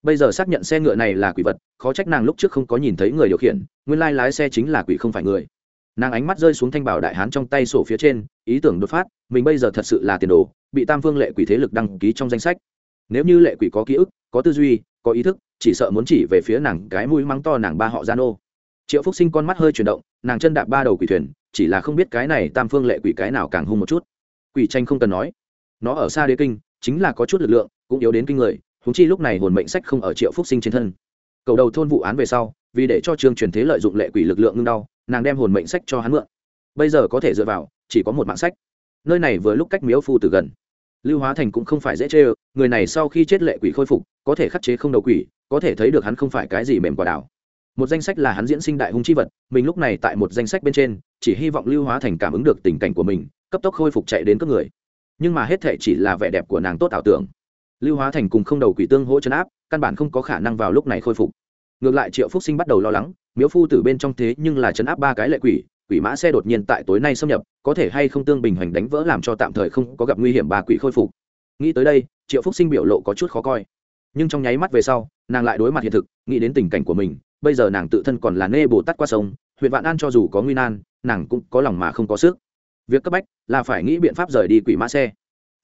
Bây giờ xác nhận xe ngựa này là quỷ vật, khó trách nàng lúc trước không có nhìn thấy người điều khiển, nguyên lai lái xe chính là quỷ không phải người nàng ánh mắt rơi xuống thanh bảo đại hán trong tay sổ phía trên, ý tưởng đột phát, mình bây giờ thật sự là tiền đồ, bị tam phương lệ quỷ thế lực đăng ký trong danh sách. Nếu như lệ quỷ có ký ức, có tư duy, có ý thức, chỉ sợ muốn chỉ về phía nàng cái mũi mắng to nàng ba họ gian ô triệu phúc sinh con mắt hơi chuyển động, nàng chân đạp ba đầu quỷ thuyền, chỉ là không biết cái này tam phương lệ quỷ cái nào càng hung một chút. Quỷ tranh không cần nói. Nó ở xa đế kinh, chính là có chút lực lượng, cũng yếu đến kinh người húng chi lúc này hồn mệnh sách không ở triệu phúc sinh trên thân. Cầu đầu thôn vụ án về sau, vì để cho trường truyền thế lợi dụng lệ quỷ lực lượng ngưng đau nàng đem hồn mệnh sách cho hắn mượn. Bây giờ có thể dựa vào, chỉ có một mạng sách. Nơi này vừa lúc cách miếu phu từ gần. Lưu hóa thành cũng không phải dễ chê ơ, người này sau khi chết lệ quỷ khôi phục, có thể khắc chế không đầu quỷ, có thể thấy được hắn không phải cái gì mềm quả đảo. Một danh sách là hắn diễn sinh đại hung chi vật, mình lúc này tại một danh sách bên trên, chỉ hy vọng lưu hóa thành cảm ứng được tình cảnh của mình, cấp tốc khôi phục chạy đến cấp người. Nhưng mà hết thệ chỉ là vẻ đẹp của nàng tốt ảo tưởng. Lưu hóa thành cùng không đầu quỷ tương hỗ chấn áp, căn bản không có khả năng vào lúc này khôi phục. Ngược lại triệu phúc sinh bắt đầu lo lắng miếu phu từ bên trong thế nhưng là chấn áp ba cái lệ quỷ quỷ mã xe đột nhiên tại tối nay xâm nhập, có thể hay không tương bình hoành đánh vỡ làm cho tạm thời không có gặp nguy hiểm bà quỷ khôi phục. Nghĩ tới đây, triệu phúc sinh biểu lộ có chút khó coi. Nhưng trong nháy mắt về sau, nàng lại đối mặt hiện thực, nghĩ đến tình cảnh của mình, bây giờ nàng tự thân còn là nê bồ tát qua sông, huyện vạn an cho dù có nguy nan, nàng cũng có lòng mà không có sức. Việc cấp bách là phải nghĩ biện pháp rời đi quỷ mã xe.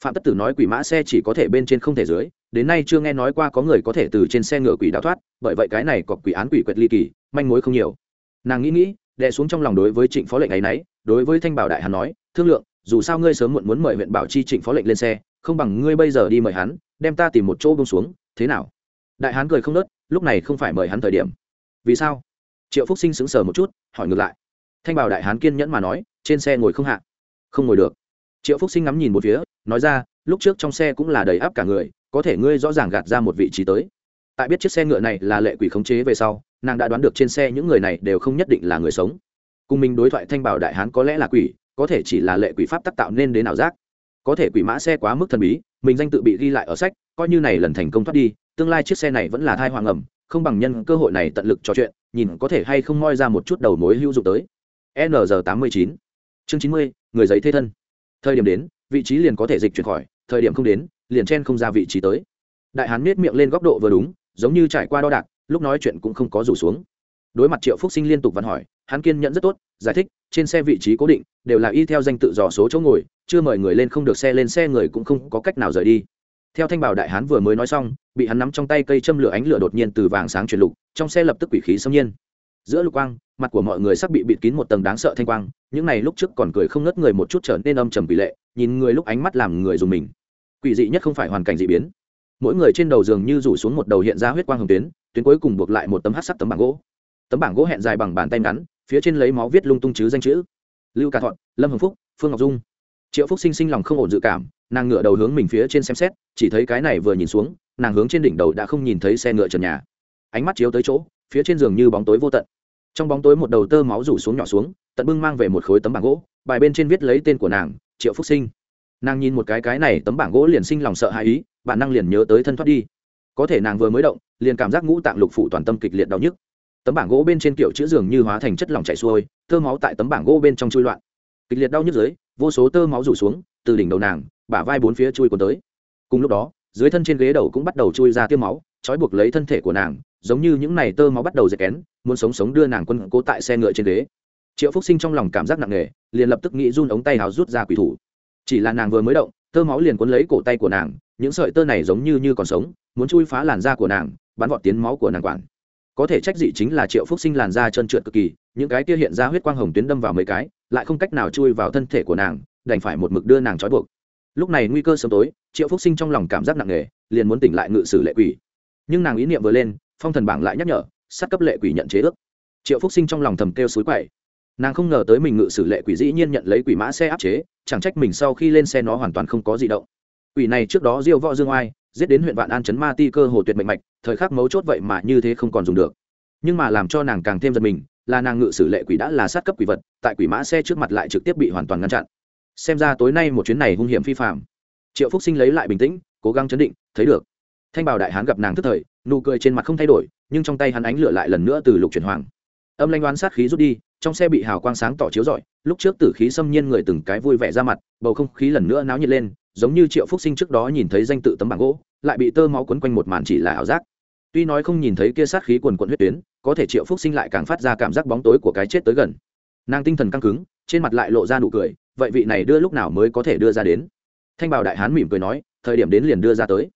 Phạm tất tử nói quỷ mã xe chỉ có thể bên trên không thể dưới đến nay chưa nghe nói qua có người có thể từ trên xe ngựa quỷ đào thoát, bởi vậy cái này có quỷ án quỷ quyệt ly kỳ, manh mối không nhiều. Nàng nghĩ nghĩ, đè xuống trong lòng đối với trịnh phó lệnh ấy nấy, đối với thanh bảo đại hắn nói, thương lượng, dù sao ngươi sớm muộn muốn mời huyện bảo chi trịnh phó lệnh lên xe, không bằng ngươi bây giờ đi mời hắn, đem ta tìm một chỗ bông xuống, thế nào? Đại hán cười không nớt, lúc này không phải mời hắn thời điểm. Vì sao? Triệu phúc sinh sững sờ một chút, hỏi ngược lại. Thanh bảo đại hán kiên nhẫn mà nói, trên xe ngồi không hạ. Không ngồi được. Triệu phúc sinh ngắm nhìn một phía, nói ra, lúc trước trong xe cũng là đầy áp cả người có thể ngươi rõ ràng gạt ra một vị trí tới. Tại biết chiếc xe ngựa này là lệ quỷ khống chế về sau, nàng đã đoán được trên xe những người này đều không nhất định là người sống. Cùng mình đối thoại thanh bảo đại hán có lẽ là quỷ, có thể chỉ là lệ quỷ pháp tác tạo nên đến ảo giác. Có thể quỷ mã xe quá mức thần bí, mình danh tự bị ghi lại ở sách, coi như này lần thành công thoát đi, tương lai chiếc xe này vẫn là thai hoàng ẩm, không bằng nhân cơ hội này tận lực trò chuyện, nhìn có thể hay không moi ra một chút đầu mối hữu dụng tới. N tám mươi chín. Chương chín mươi, người giấy thế thân. Thời điểm đến, vị trí liền có thể dịch chuyển khỏi thời điểm không đến, liền chen không ra vị trí tới. Đại hán miết miệng lên góc độ vừa đúng, giống như trải qua đo đạc, lúc nói chuyện cũng không có rủ xuống. Đối mặt triệu phúc sinh liên tục văn hỏi, hắn kiên nhẫn rất tốt, giải thích, trên xe vị trí cố định, đều là y theo danh tự dò số chỗ ngồi, chưa mời người lên không được xe lên xe người cũng không có cách nào rời đi. Theo thanh bảo đại hán vừa mới nói xong, bị hắn nắm trong tay cây châm lửa ánh lửa đột nhiên từ vàng sáng chuyển lục, trong xe lập tức quỷ khí xâm nhiên. Giữa lục quang, mặt của mọi người sắp bị bịt kín một tầng đáng sợ thanh quang, những này lúc trước còn cười không ngất người một chút trở nên âm trầm bị lệ, nhìn người lúc ánh mắt làm người dùng mình quỷ dị nhất không phải hoàn cảnh dị biến. Mỗi người trên đầu giường như rủ xuống một đầu hiện ra huyết quang hồng tuyến tuyến cuối cùng buộc lại một tấm hát sắc tấm bảng gỗ. Tấm bảng gỗ hẹn dài bằng bàn tay ngắn, phía trên lấy máu viết lung tung chứ danh chữ. Lưu cà thọn, lâm hồng phúc, phương ngọc dung. Triệu phúc sinh sinh lòng không ổn dự cảm, nàng ngựa đầu hướng mình phía trên xem xét, chỉ thấy cái này vừa nhìn xuống, nàng hướng trên đỉnh đầu đã không nhìn thấy xe ngựa trần nhà. Ánh mắt chiếu tới chỗ, phía trên giường như bóng tối vô tận. Trong bóng tối một đầu tơ máu rủ xuống nhỏ xuống, tận bưng mang về một khối tấm bảng gỗ, bài bên trên viết lấy tên của nàng, triệu phúc sinh nàng nhìn một cái cái này tấm bảng gỗ liền sinh lòng sợ hãi ý, bản năng liền nhớ tới thân thoát đi. Có thể nàng vừa mới động, liền cảm giác ngũ tạng lục phủ toàn tâm kịch liệt đau nhức. Tấm bảng gỗ bên trên kiểu chữ dường như hóa thành chất lỏng chảy xuôi tơ máu tại tấm bảng gỗ bên trong chui loạn. Kịch liệt đau nhức dưới, vô số tơ máu rủ xuống, từ đỉnh đầu nàng, bả vai bốn phía chui cuốn tới. Cùng lúc đó, dưới thân trên ghế đầu cũng bắt đầu chui ra tiêu máu, trói buộc lấy thân thể của nàng, giống như những này tơ máu bắt đầu dệt kén, muốn sống sống đưa nàng quân cố tại xe ngựa trên ghế. Triệu phúc sinh trong lòng cảm giác nặng nề, liền lập tức nghĩ run ống tay hào rút ra quỷ thủ chỉ là nàng vừa mới động, tơ máu liền cuốn lấy cổ tay của nàng, những sợi tơ này giống như như còn sống, muốn chui phá làn da của nàng, bắn vọt tiến máu của nàng quản. Có thể trách dị chính là triệu phúc sinh làn da trơn trượt cực kỳ, những cái kia hiện ra huyết quang hồng tuyến đâm vào mấy cái, lại không cách nào chui vào thân thể của nàng, đành phải một mực đưa nàng trói buộc. Lúc này nguy cơ sớm tối, triệu phúc sinh trong lòng cảm giác nặng nề, liền muốn tỉnh lại ngự sử lệ quỷ. Nhưng nàng ý niệm vừa lên, phong thần bảng lại nhắc nhở, sát cấp lệ quỷ nhận chế ước. Triệu phúc sinh trong lòng thầm kêu suối quậy nàng không ngờ tới mình ngự sử lệ quỷ dĩ nhiên nhận lấy quỷ mã xe áp chế, chẳng trách mình sau khi lên xe nó hoàn toàn không có gì động. Quỷ này trước đó diêu võ dương oai, giết đến huyện vạn an chấn ma ti cơ hồ tuyệt mệnh mạch, thời khắc mấu chốt vậy mà như thế không còn dùng được. Nhưng mà làm cho nàng càng thêm giật mình, là nàng ngự sử lệ quỷ đã là sát cấp quỷ vật, tại quỷ mã xe trước mặt lại trực tiếp bị hoàn toàn ngăn chặn. Xem ra tối nay một chuyến này hung hiểm phi phạm triệu phúc sinh lấy lại bình tĩnh, cố gắng chấn định, thấy được. Thanh bảo đại hán gặp nàng tức thời, nụ cười trên mặt không thay đổi, nhưng trong tay hắn ánh lửa lại lần nữa từ lục chuyển hoàng âm lanh oán sát khí rút đi, trong xe bị hào quang sáng tỏ chiếu rọi, lúc trước tử khí xâm nhiên người từng cái vui vẻ ra mặt, bầu không khí lần nữa náo nhiệt lên, giống như triệu phúc sinh trước đó nhìn thấy danh tự tấm bảng gỗ, lại bị tơ máu quấn quanh một màn chỉ là ảo giác. Tuy nói không nhìn thấy kia sát khí quần quận huyết tuyến, có thể triệu phúc sinh lại càng phát ra cảm giác bóng tối của cái chết tới gần. Nàng tinh thần căng cứng, trên mặt lại lộ ra nụ cười, vậy vị này đưa lúc nào mới có thể đưa ra đến? Thanh bảo đại hán mỉm cười nói, thời điểm đến liền đưa ra tới.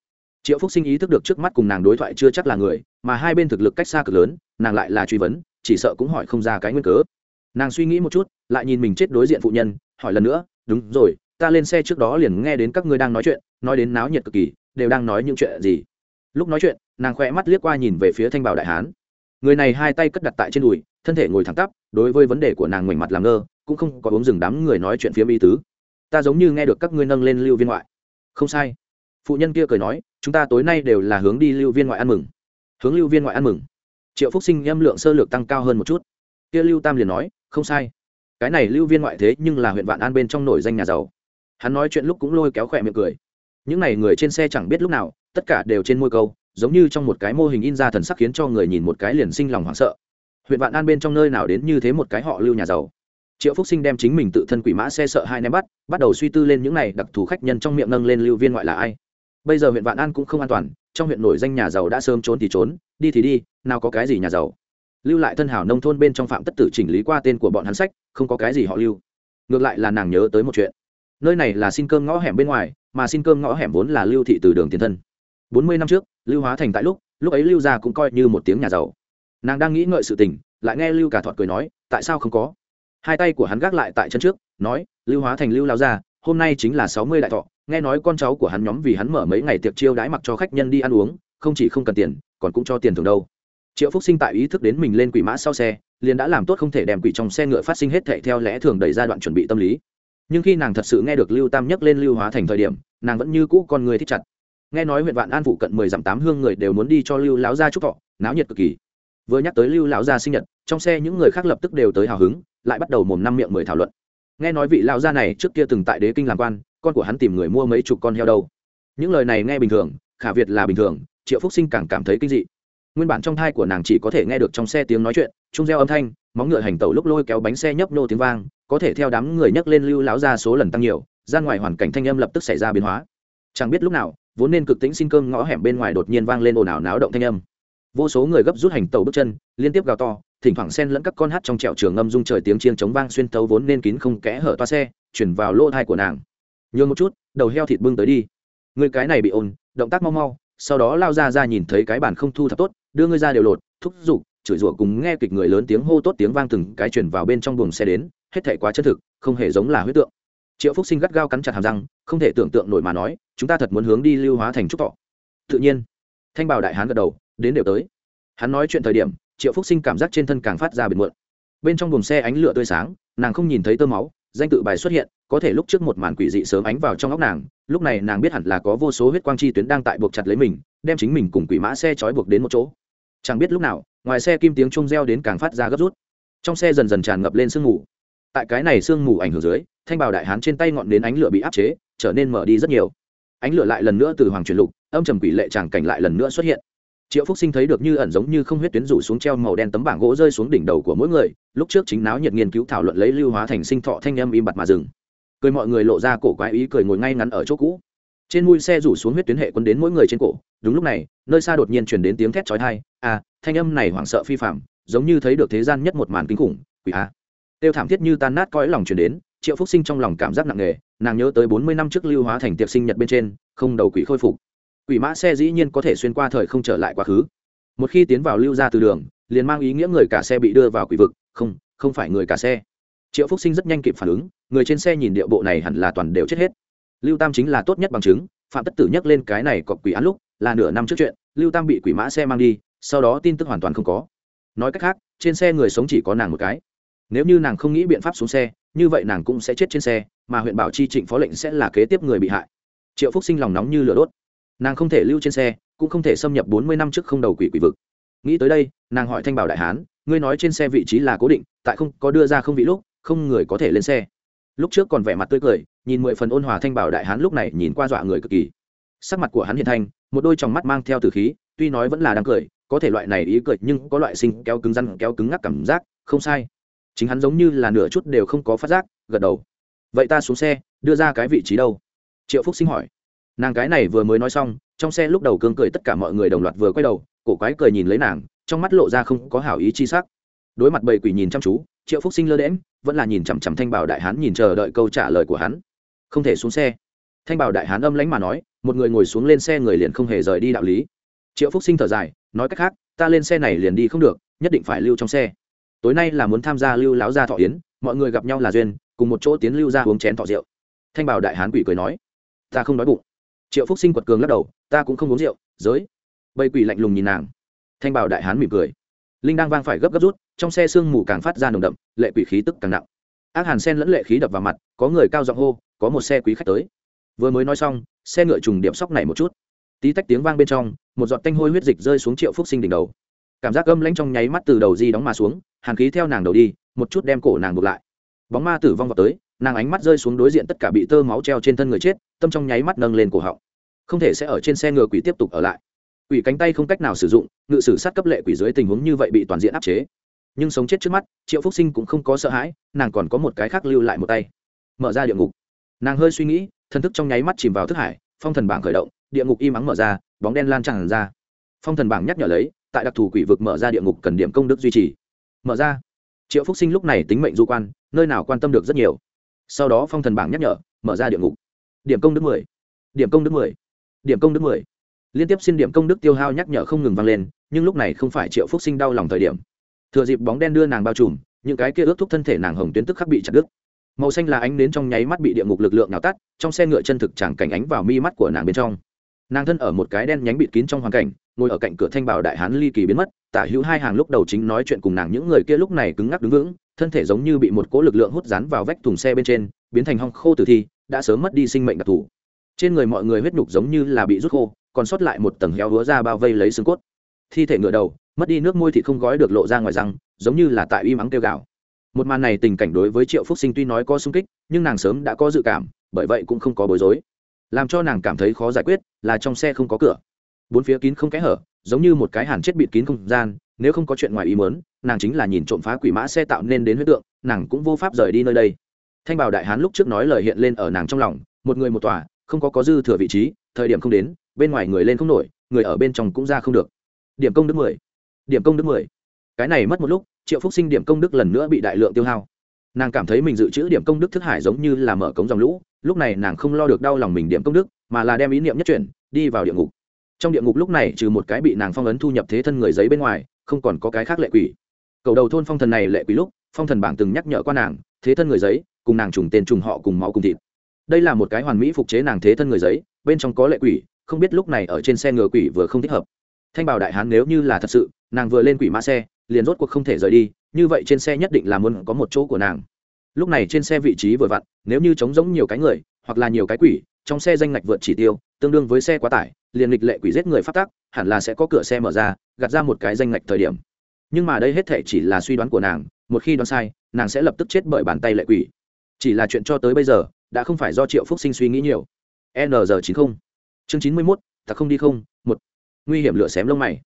Triệu phúc sinh ý thức được trước mắt cùng nàng đối thoại chưa chắc là người, mà hai bên thực lực cách xa cực lớn, nàng lại là truy vấn chỉ sợ cũng hỏi không ra cái nguyên cớ. Nàng suy nghĩ một chút, lại nhìn mình chết đối diện phụ nhân, hỏi lần nữa, đúng rồi, ta lên xe trước đó liền nghe đến các ngươi đang nói chuyện, nói đến náo nhiệt cực kỳ, đều đang nói những chuyện gì? Lúc nói chuyện, nàng khoe mắt liếc qua nhìn về phía thanh bảo đại hán. Người này hai tay cất đặt tại trên đùi, thân thể ngồi thẳng tắp, đối với vấn đề của nàng ngoảnh mặt làm ngơ, cũng không có uống rừng đám người nói chuyện phía y tứ. Ta giống như nghe được các ngươi nâng lên lưu viên ngoại. Không sai. Phụ nhân kia cười nói, chúng ta tối nay đều là hướng đi lưu viên ngoại ăn mừng. Hướng lưu viên ngoại ăn mừng? Triệu phúc sinh âm lượng sơ lược tăng cao hơn một chút. Kia lưu tam liền nói, không sai. Cái này lưu viên ngoại thế nhưng là huyện vạn an bên trong nổi danh nhà giàu. Hắn nói chuyện lúc cũng lôi kéo khỏe miệng cười. Những n à y người trên xe chẳng biết lúc nào, tất cả đều trên môi câu, giống như trong một cái mô hình in ra thần sắc khiến cho người nhìn một cái liền sinh lòng hoảng sợ. Huyện vạn an bên trong nơi nào đến như thế một cái họ lưu nhà giàu. Triệu phúc sinh đem chính mình tự thân quỷ mã xe sợ hai ném bắt bắt đầu suy tư lên những này đặc thù khách nhân trong miệng nâng lên lưu viên ngoại là ai. Bây giờ huyện vạn an cũng không an toàn trong huyện nổi danh nhà giàu đã sớm trốn thì trốn, đi thì đi, nào có cái gì nhà giàu. Lưu lại thân hảo nông thôn bên trong phạm tất tử chỉnh lý qua tên của bọn hắn sách, không có cái gì họ lưu. Ngược lại là nàng nhớ tới một chuyện. Nơi này là xin cơm ngõ hẻm bên ngoài, mà xin cơm ngõ hẻm vốn là lưu thị từ đường tiền thân. Bốn mươi năm trước, lưu hóa thành tại lúc lúc ấy lưu gia cũng coi như một tiếng nhà giàu. Nàng đang nghĩ ngợi sự tình, lại nghe lưu cả thọt cười nói, tại sao không có? Hai tay của hắn gác lại tại chân trước, nói, lưu hóa thành, lưu lao gia, hôm nay chính là sáu mươi đại thọ nghe nói con cháu của hắn nhóm vì hắn mở mấy ngày tiệc chiêu đãi mặc cho khách nhân đi ăn uống, không chỉ không cần tiền, còn cũng cho tiền thường đâu. Triệu phúc sinh tại ý thức đến mình lên quỷ mã sau xe, liền đã làm tốt không thể đem quỷ trong xe ngựa phát sinh hết thệ theo lẽ thường đẩy ra đoạn chuẩn bị tâm lý. Nhưng khi nàng thật sự nghe được lưu tam nhắc lên lưu hóa thành thời điểm, nàng vẫn như cũ con người thích chặt. Nghe nói huyện vạn an phụ cận mười dặm tám hương người đều muốn đi cho lưu Láo gia chúc thọ, náo nhiệt cực kỳ. Vừa nhắc tới lưu Láo gia sinh nhật, trong xe những người khác lập tức đều tới hào hứng, lại bắt đầu mồm năm miệng mười thảo luận nghe nói vị lão gia này trước kia từng tại đế kinh làm quan, con của hắn tìm người mua mấy chục con heo đâu. Những lời này nghe bình thường, khả việt là bình thường, triệu phúc sinh càng cảm thấy kinh dị. Nguyên bản trong thai của nàng chỉ có thể nghe được trong xe tiếng nói chuyện, chung reo âm thanh, móng ngựa hành tẩu lúc lôi kéo bánh xe nhấp nô tiếng vang, có thể theo đám người nhấc lên lưu lão ra số lần tăng nhiều ra ngoài hoàn cảnh thanh âm lập tức xảy ra biến hóa. Chẳng biết lúc nào, vốn nên cực tĩnh xin cơm ngõ hẻm bên ngoài đột nhiên vang lên ồn ào náo động thanh âm vô số người gấp rút hành tàu bước chân, liên tiếp gào to, thỉnh thoảng xen lẫn các con hát trong trẹo trường âm dung trời tiếng chiên chống vang xuyên tấu vốn nên kín không kẽ hở toa xe, chuyển vào lỗ thai của nàng. Nhường một chút, đầu heo thịt bưng tới đi. Người cái này bị ồn, động tác mau mau, sau đó lao ra ra nhìn thấy cái bản không thu thập tốt, đưa ngươi ra đều lột, thúc giục, chửi rủa cùng nghe kịch người lớn tiếng hô tốt tiếng vang từng cái chuyển vào bên trong buồng xe đến, hết thể quá chân thực, không hề giống là huyết tượng. Triệu phúc sinh gắt gao cắn chặt hàm răng, không thể tưởng tượng nổi mà nói, chúng ta thật muốn hướng đi lưu hóa thành trúc thọ. Tự nhiên, thanh bảo đại hán gật đầu đến đều tới. Hắn nói chuyện thời điểm, triệu phúc sinh cảm giác trên thân càng phát ra bền mượn bên trong buồng xe ánh lửa tươi sáng, nàng không nhìn thấy tơ máu, danh tự bài xuất hiện, có thể lúc trước một màn quỷ dị sớm ánh vào trong óc nàng, lúc này nàng biết hẳn là có vô số huyết quang chi tuyến đang tại buộc chặt lấy mình, đem chính mình cùng quỷ mã xe trói buộc đến một chỗ. Chẳng biết lúc nào, ngoài xe kim tiếng chung reo đến càng phát ra gấp rút. Trong xe dần dần tràn ngập lên sương mù. Tại cái này sương mù ảnh hưởng dưới, thanh bảo đại hán trên tay ngọn đến ánh lửa bị áp chế, trở nên mở đi rất nhiều. Ánh lửa lại lần nữa từ hoàng truyền lục, âm trầm quỷ lệ tràng cảnh lại lần nữa xuất hiện triệu phúc sinh thấy được như ẩn giống như không huyết tuyến rủ xuống treo màu đen tấm bảng gỗ rơi xuống đỉnh đầu của mỗi người, lúc trước chính náo nhiệt nghiên cứu thảo luận lấy lưu hóa thành sinh thọ thanh âm im bặt mà dừng. Cười mọi người lộ ra cổ quái ý cười ngồi ngay ngắn ở chỗ cũ. Trên mui xe rủ xuống huyết tuyến hệ quân đến mỗi người trên cổ, đúng lúc này, nơi xa đột nhiên chuyển đến tiếng thét chói thai à thanh âm này hoảng sợ phi phạm giống như thấy được thế gian nhất một màn kinh khủng, quỷ a. Tiêu thảm thiết như tan nát cõi lòng chuyển đến, triệu phúc sinh trong lòng cảm giác nặng nề, nàng nhớ tới bốn mươi năm trước lưu hóa thành tiệc sinh nhật bên trên, không đầu quỷ khôi phục quỷ mã xe dĩ nhiên có thể xuyên qua thời không trở lại quá khứ. Một khi tiến vào lưu ra từ đường, liền mang ý nghĩa người cả xe bị đưa vào quỷ vực. Không không phải người cả xe. Triệu phúc sinh rất nhanh kịp phản ứng, người trên xe nhìn điệu bộ này hẳn là toàn đều chết hết. Lưu tam chính là tốt nhất bằng chứng, phạm tất tử nhắc lên cái này cọc quỷ án lúc, là nửa năm trước chuyện, lưu tam bị quỷ mã xe mang đi, sau đó tin tức hoàn toàn không có. Nói cách khác, trên xe người sống chỉ có nàng một cái. Nếu như nàng không nghĩ biện pháp xuống xe, như vậy nàng cũng sẽ chết trên xe, mà huyện bảo chi trịnh phó lệnh sẽ là kế tiếp người bị hại. Triệu phúc sinh lòng nóng như lửa đốt nàng không thể lưu trên xe, cũng không thể xâm nhập bốn mươi năm trước không đầu quỷ quỷ vực. Nghĩ tới đây, nàng hỏi thanh bảo đại hán, ngươi nói trên xe vị trí là cố định, tại không có đưa ra không vị lúc, không người có thể lên xe. Lúc trước còn vẻ mặt tươi cười, nhìn mười phần ôn hòa thanh bảo đại hán lúc này nhìn qua dọa người cực kỳ. Sắc mặt của hắn hiện thanh một đôi tròng mắt mang theo từ khí, tuy nói vẫn là đang cười, có thể loại này ý cười nhưng có loại sinh kéo cứng răn kéo cứng ngắc cảm giác, không sai. Chính hắn giống như là nửa chút đều không có phát giác, gật đầu. Vậy ta xuống xe, đưa ra cái vị trí đâu? Triệu phúc sinh hỏi nàng cái này vừa mới nói xong, trong xe lúc đầu cương cười tất cả mọi người đồng loạt vừa quay đầu, cổ quái cười nhìn lấy nàng, trong mắt lộ ra không có hảo ý chi sắc. Đối mặt bầy quỷ nhìn chăm chú, triệu phúc sinh lơ đễm vẫn là nhìn chằm chằm thanh bảo đại hán nhìn chờ đợi câu trả lời của hắn. Không thể xuống xe. Thanh bảo đại hán âm lãnh mà nói, một người ngồi xuống lên xe người liền không hề rời đi đạo lý. Triệu phúc sinh thở dài, nói cách khác, ta lên xe này liền đi không được, nhất định phải lưu trong xe. Tối nay là muốn tham gia lưu láo gia thọ yến, mọi người gặp nhau là duyên, cùng một chỗ tiến lưu ra uống chén thọ rượu. Thanh bảo đại hán quỷ cười nói, ta không đói bụng triệu phúc sinh quật cường lắc đầu, ta cũng không uống rượu, giới. Bầy quỷ lạnh lùng nhìn nàng. Thanh bảo đại hán mỉm cười. Linh đang vang phải gấp gấp rút, trong xe sương mù càng phát ra nồng đậm, lệ quỷ khí tức càng nặng. Ác hàn sen lẫn lệ khí đập vào mặt, có người cao giọng hô, có một xe quý khách tới. Vừa mới nói xong, xe ngựa trùng điểm sóc này một chút. Tí tách tiếng vang bên trong, một giọt tanh hôi huyết dịch rơi xuống triệu phúc sinh đỉnh đầu. Cảm giác gâm lãnh trong nháy mắt từ đầu di đóng mà xuống, hàn khí theo nàng đầu đi, một chút đem cổ nàng buộc lại. Bóng ma tử vong vào tới, nàng ánh mắt rơi xuống đối diện tất cả bị tơ máu treo trên thân người chết, tâm trong nháy mắt nâng lên cổ họng không thể sẽ ở trên xe ngựa quỷ tiếp tục ở lại. Quỷ cánh tay không cách nào sử dụng, ngự sử sát cấp lệ quỷ dưới tình huống như vậy bị toàn diện áp chế. Nhưng sống chết trước mắt, triệu phúc sinh cũng không có sợ hãi, nàng còn có một cái khác lưu lại một tay. Mở ra địa ngục. Nàng hơi suy nghĩ, thần thức trong nháy mắt chìm vào thức hải, phong thần bảng khởi động, địa ngục im ắng mở ra, bóng đen lan tràn ra. Phong thần bảng nhắc nhở lấy, tại đặc thù quỷ vực mở ra địa ngục cần điểm công đức duy trì. Mở ra. Triệu phúc sinh lúc này tính mệnh du quan, nơi nào quan tâm được rất nhiều. Sau đó phong thần bảng nhắc nhở, mở ra địa ngục. Điểm công đức mười. Điểm công đức mười điểm công đức mười. Liên tiếp xin điểm công đức tiêu hao nhắc nhở không ngừng vang lên, nhưng lúc này không phải triệu phúc sinh đau lòng thời điểm. Thừa dịp bóng đen đưa nàng bao trùm, những cái kia ước thúc thân thể nàng hồng tuyến tức khắc bị chặt đứt. Màu xanh là ánh đến trong nháy mắt bị địa ngục lực lượng nào tắt, trong xe ngựa chân thực chẳng cảnh ánh vào mi mắt của nàng bên trong. Nàng thân ở một cái đen nhánh bịt kín trong hoàn cảnh, ngồi ở cạnh cửa thanh bảo đại hán ly kỳ biến mất, tả hữu hai hàng lúc đầu chính nói chuyện cùng nàng những người kia lúc này cứng ngắc đứng vững, thân thể giống như bị một cỗ lực lượng hút rán vào vách thùng xe bên trên, biến thành hong khô tử thi, đã sớm mất đi sinh mệnh đặc thù trên người mọi người huyết nhục giống như là bị rút khô, còn sót lại một tầng héo húa ra bao vây lấy xương cốt. Thi thể ngựa đầu, mất đi nước môi thì không gói được lộ ra ngoài răng, giống như là tại uy mắng kêu gào. Một màn này tình cảnh đối với triệu phúc sinh tuy nói có sung kích, nhưng nàng sớm đã có dự cảm, bởi vậy cũng không có bối rối. Làm cho nàng cảm thấy khó giải quyết là trong xe không có cửa. Bốn phía kín không kẽ hở, giống như một cái hàn chết bịt kín không gian, nếu không có chuyện ngoài ý mớn nàng chính là nhìn trộm phá quỷ mã xe tạo nên đến huyết tượng, nàng cũng vô pháp rời đi nơi đây. Thanh bảo đại hán lúc trước nói lời hiện lên ở nàng trong lòng, một người một tòa không có có dư thừa vị trí, thời điểm không đến, bên ngoài người lên không nổi, người ở bên trong cũng ra không được. Điểm công đức mười. Điểm công đức mười. Cái này mất một lúc, triệu phúc sinh điểm công đức lần nữa bị đại lượng tiêu hao. Nàng cảm thấy mình dự trữ điểm công đức thức hải giống như là mở cống dòng lũ, lúc này nàng không lo được đau lòng mình điểm công đức, mà là đem ý niệm nhất chuyển, đi vào địa ngục. Trong địa ngục lúc này, trừ một cái bị nàng phong ấn thu nhập thế thân người giấy bên ngoài, không còn có cái khác lệ quỷ. Cầu đầu thôn phong thần này lệ quỷ lúc, phong thần bảng từng nhắc nhở qua nàng, thế thân người giấy, cùng nàng trùng tên trùng họ cùng máu cùng thịt đây là một cái hoàn mỹ phục chế nàng thế thân người giấy, bên trong có lệ quỷ, không biết lúc này ở trên xe ngựa quỷ vừa không thích hợp. Thanh bảo đại hán nếu như là thật sự, nàng vừa lên quỷ mã xe, liền rốt cuộc không thể rời đi, như vậy trên xe nhất định là muốn có một chỗ của nàng. Lúc này trên xe vị trí vừa vặn, nếu như trống giống nhiều cái người, hoặc là nhiều cái quỷ, trong xe danh ngạch vượt chỉ tiêu, tương đương với xe quá tải, liền lịch lệ quỷ giết người phát tác, hẳn là sẽ có cửa xe mở ra, gạt ra một cái danh ngạch thời điểm. Nhưng mà đây hết thể chỉ là suy đoán của nàng, một khi đoán sai, nàng sẽ lập tức chết bởi bàn tay lệ quỷ. Chỉ là chuyện cho tới bây giờ đã không phải do triệu phúc sinh suy nghĩ nhiều. N giờ chín không chương chín mươi mốt, ta không đi không, một. Nguy hiểm lửa xém lông mày.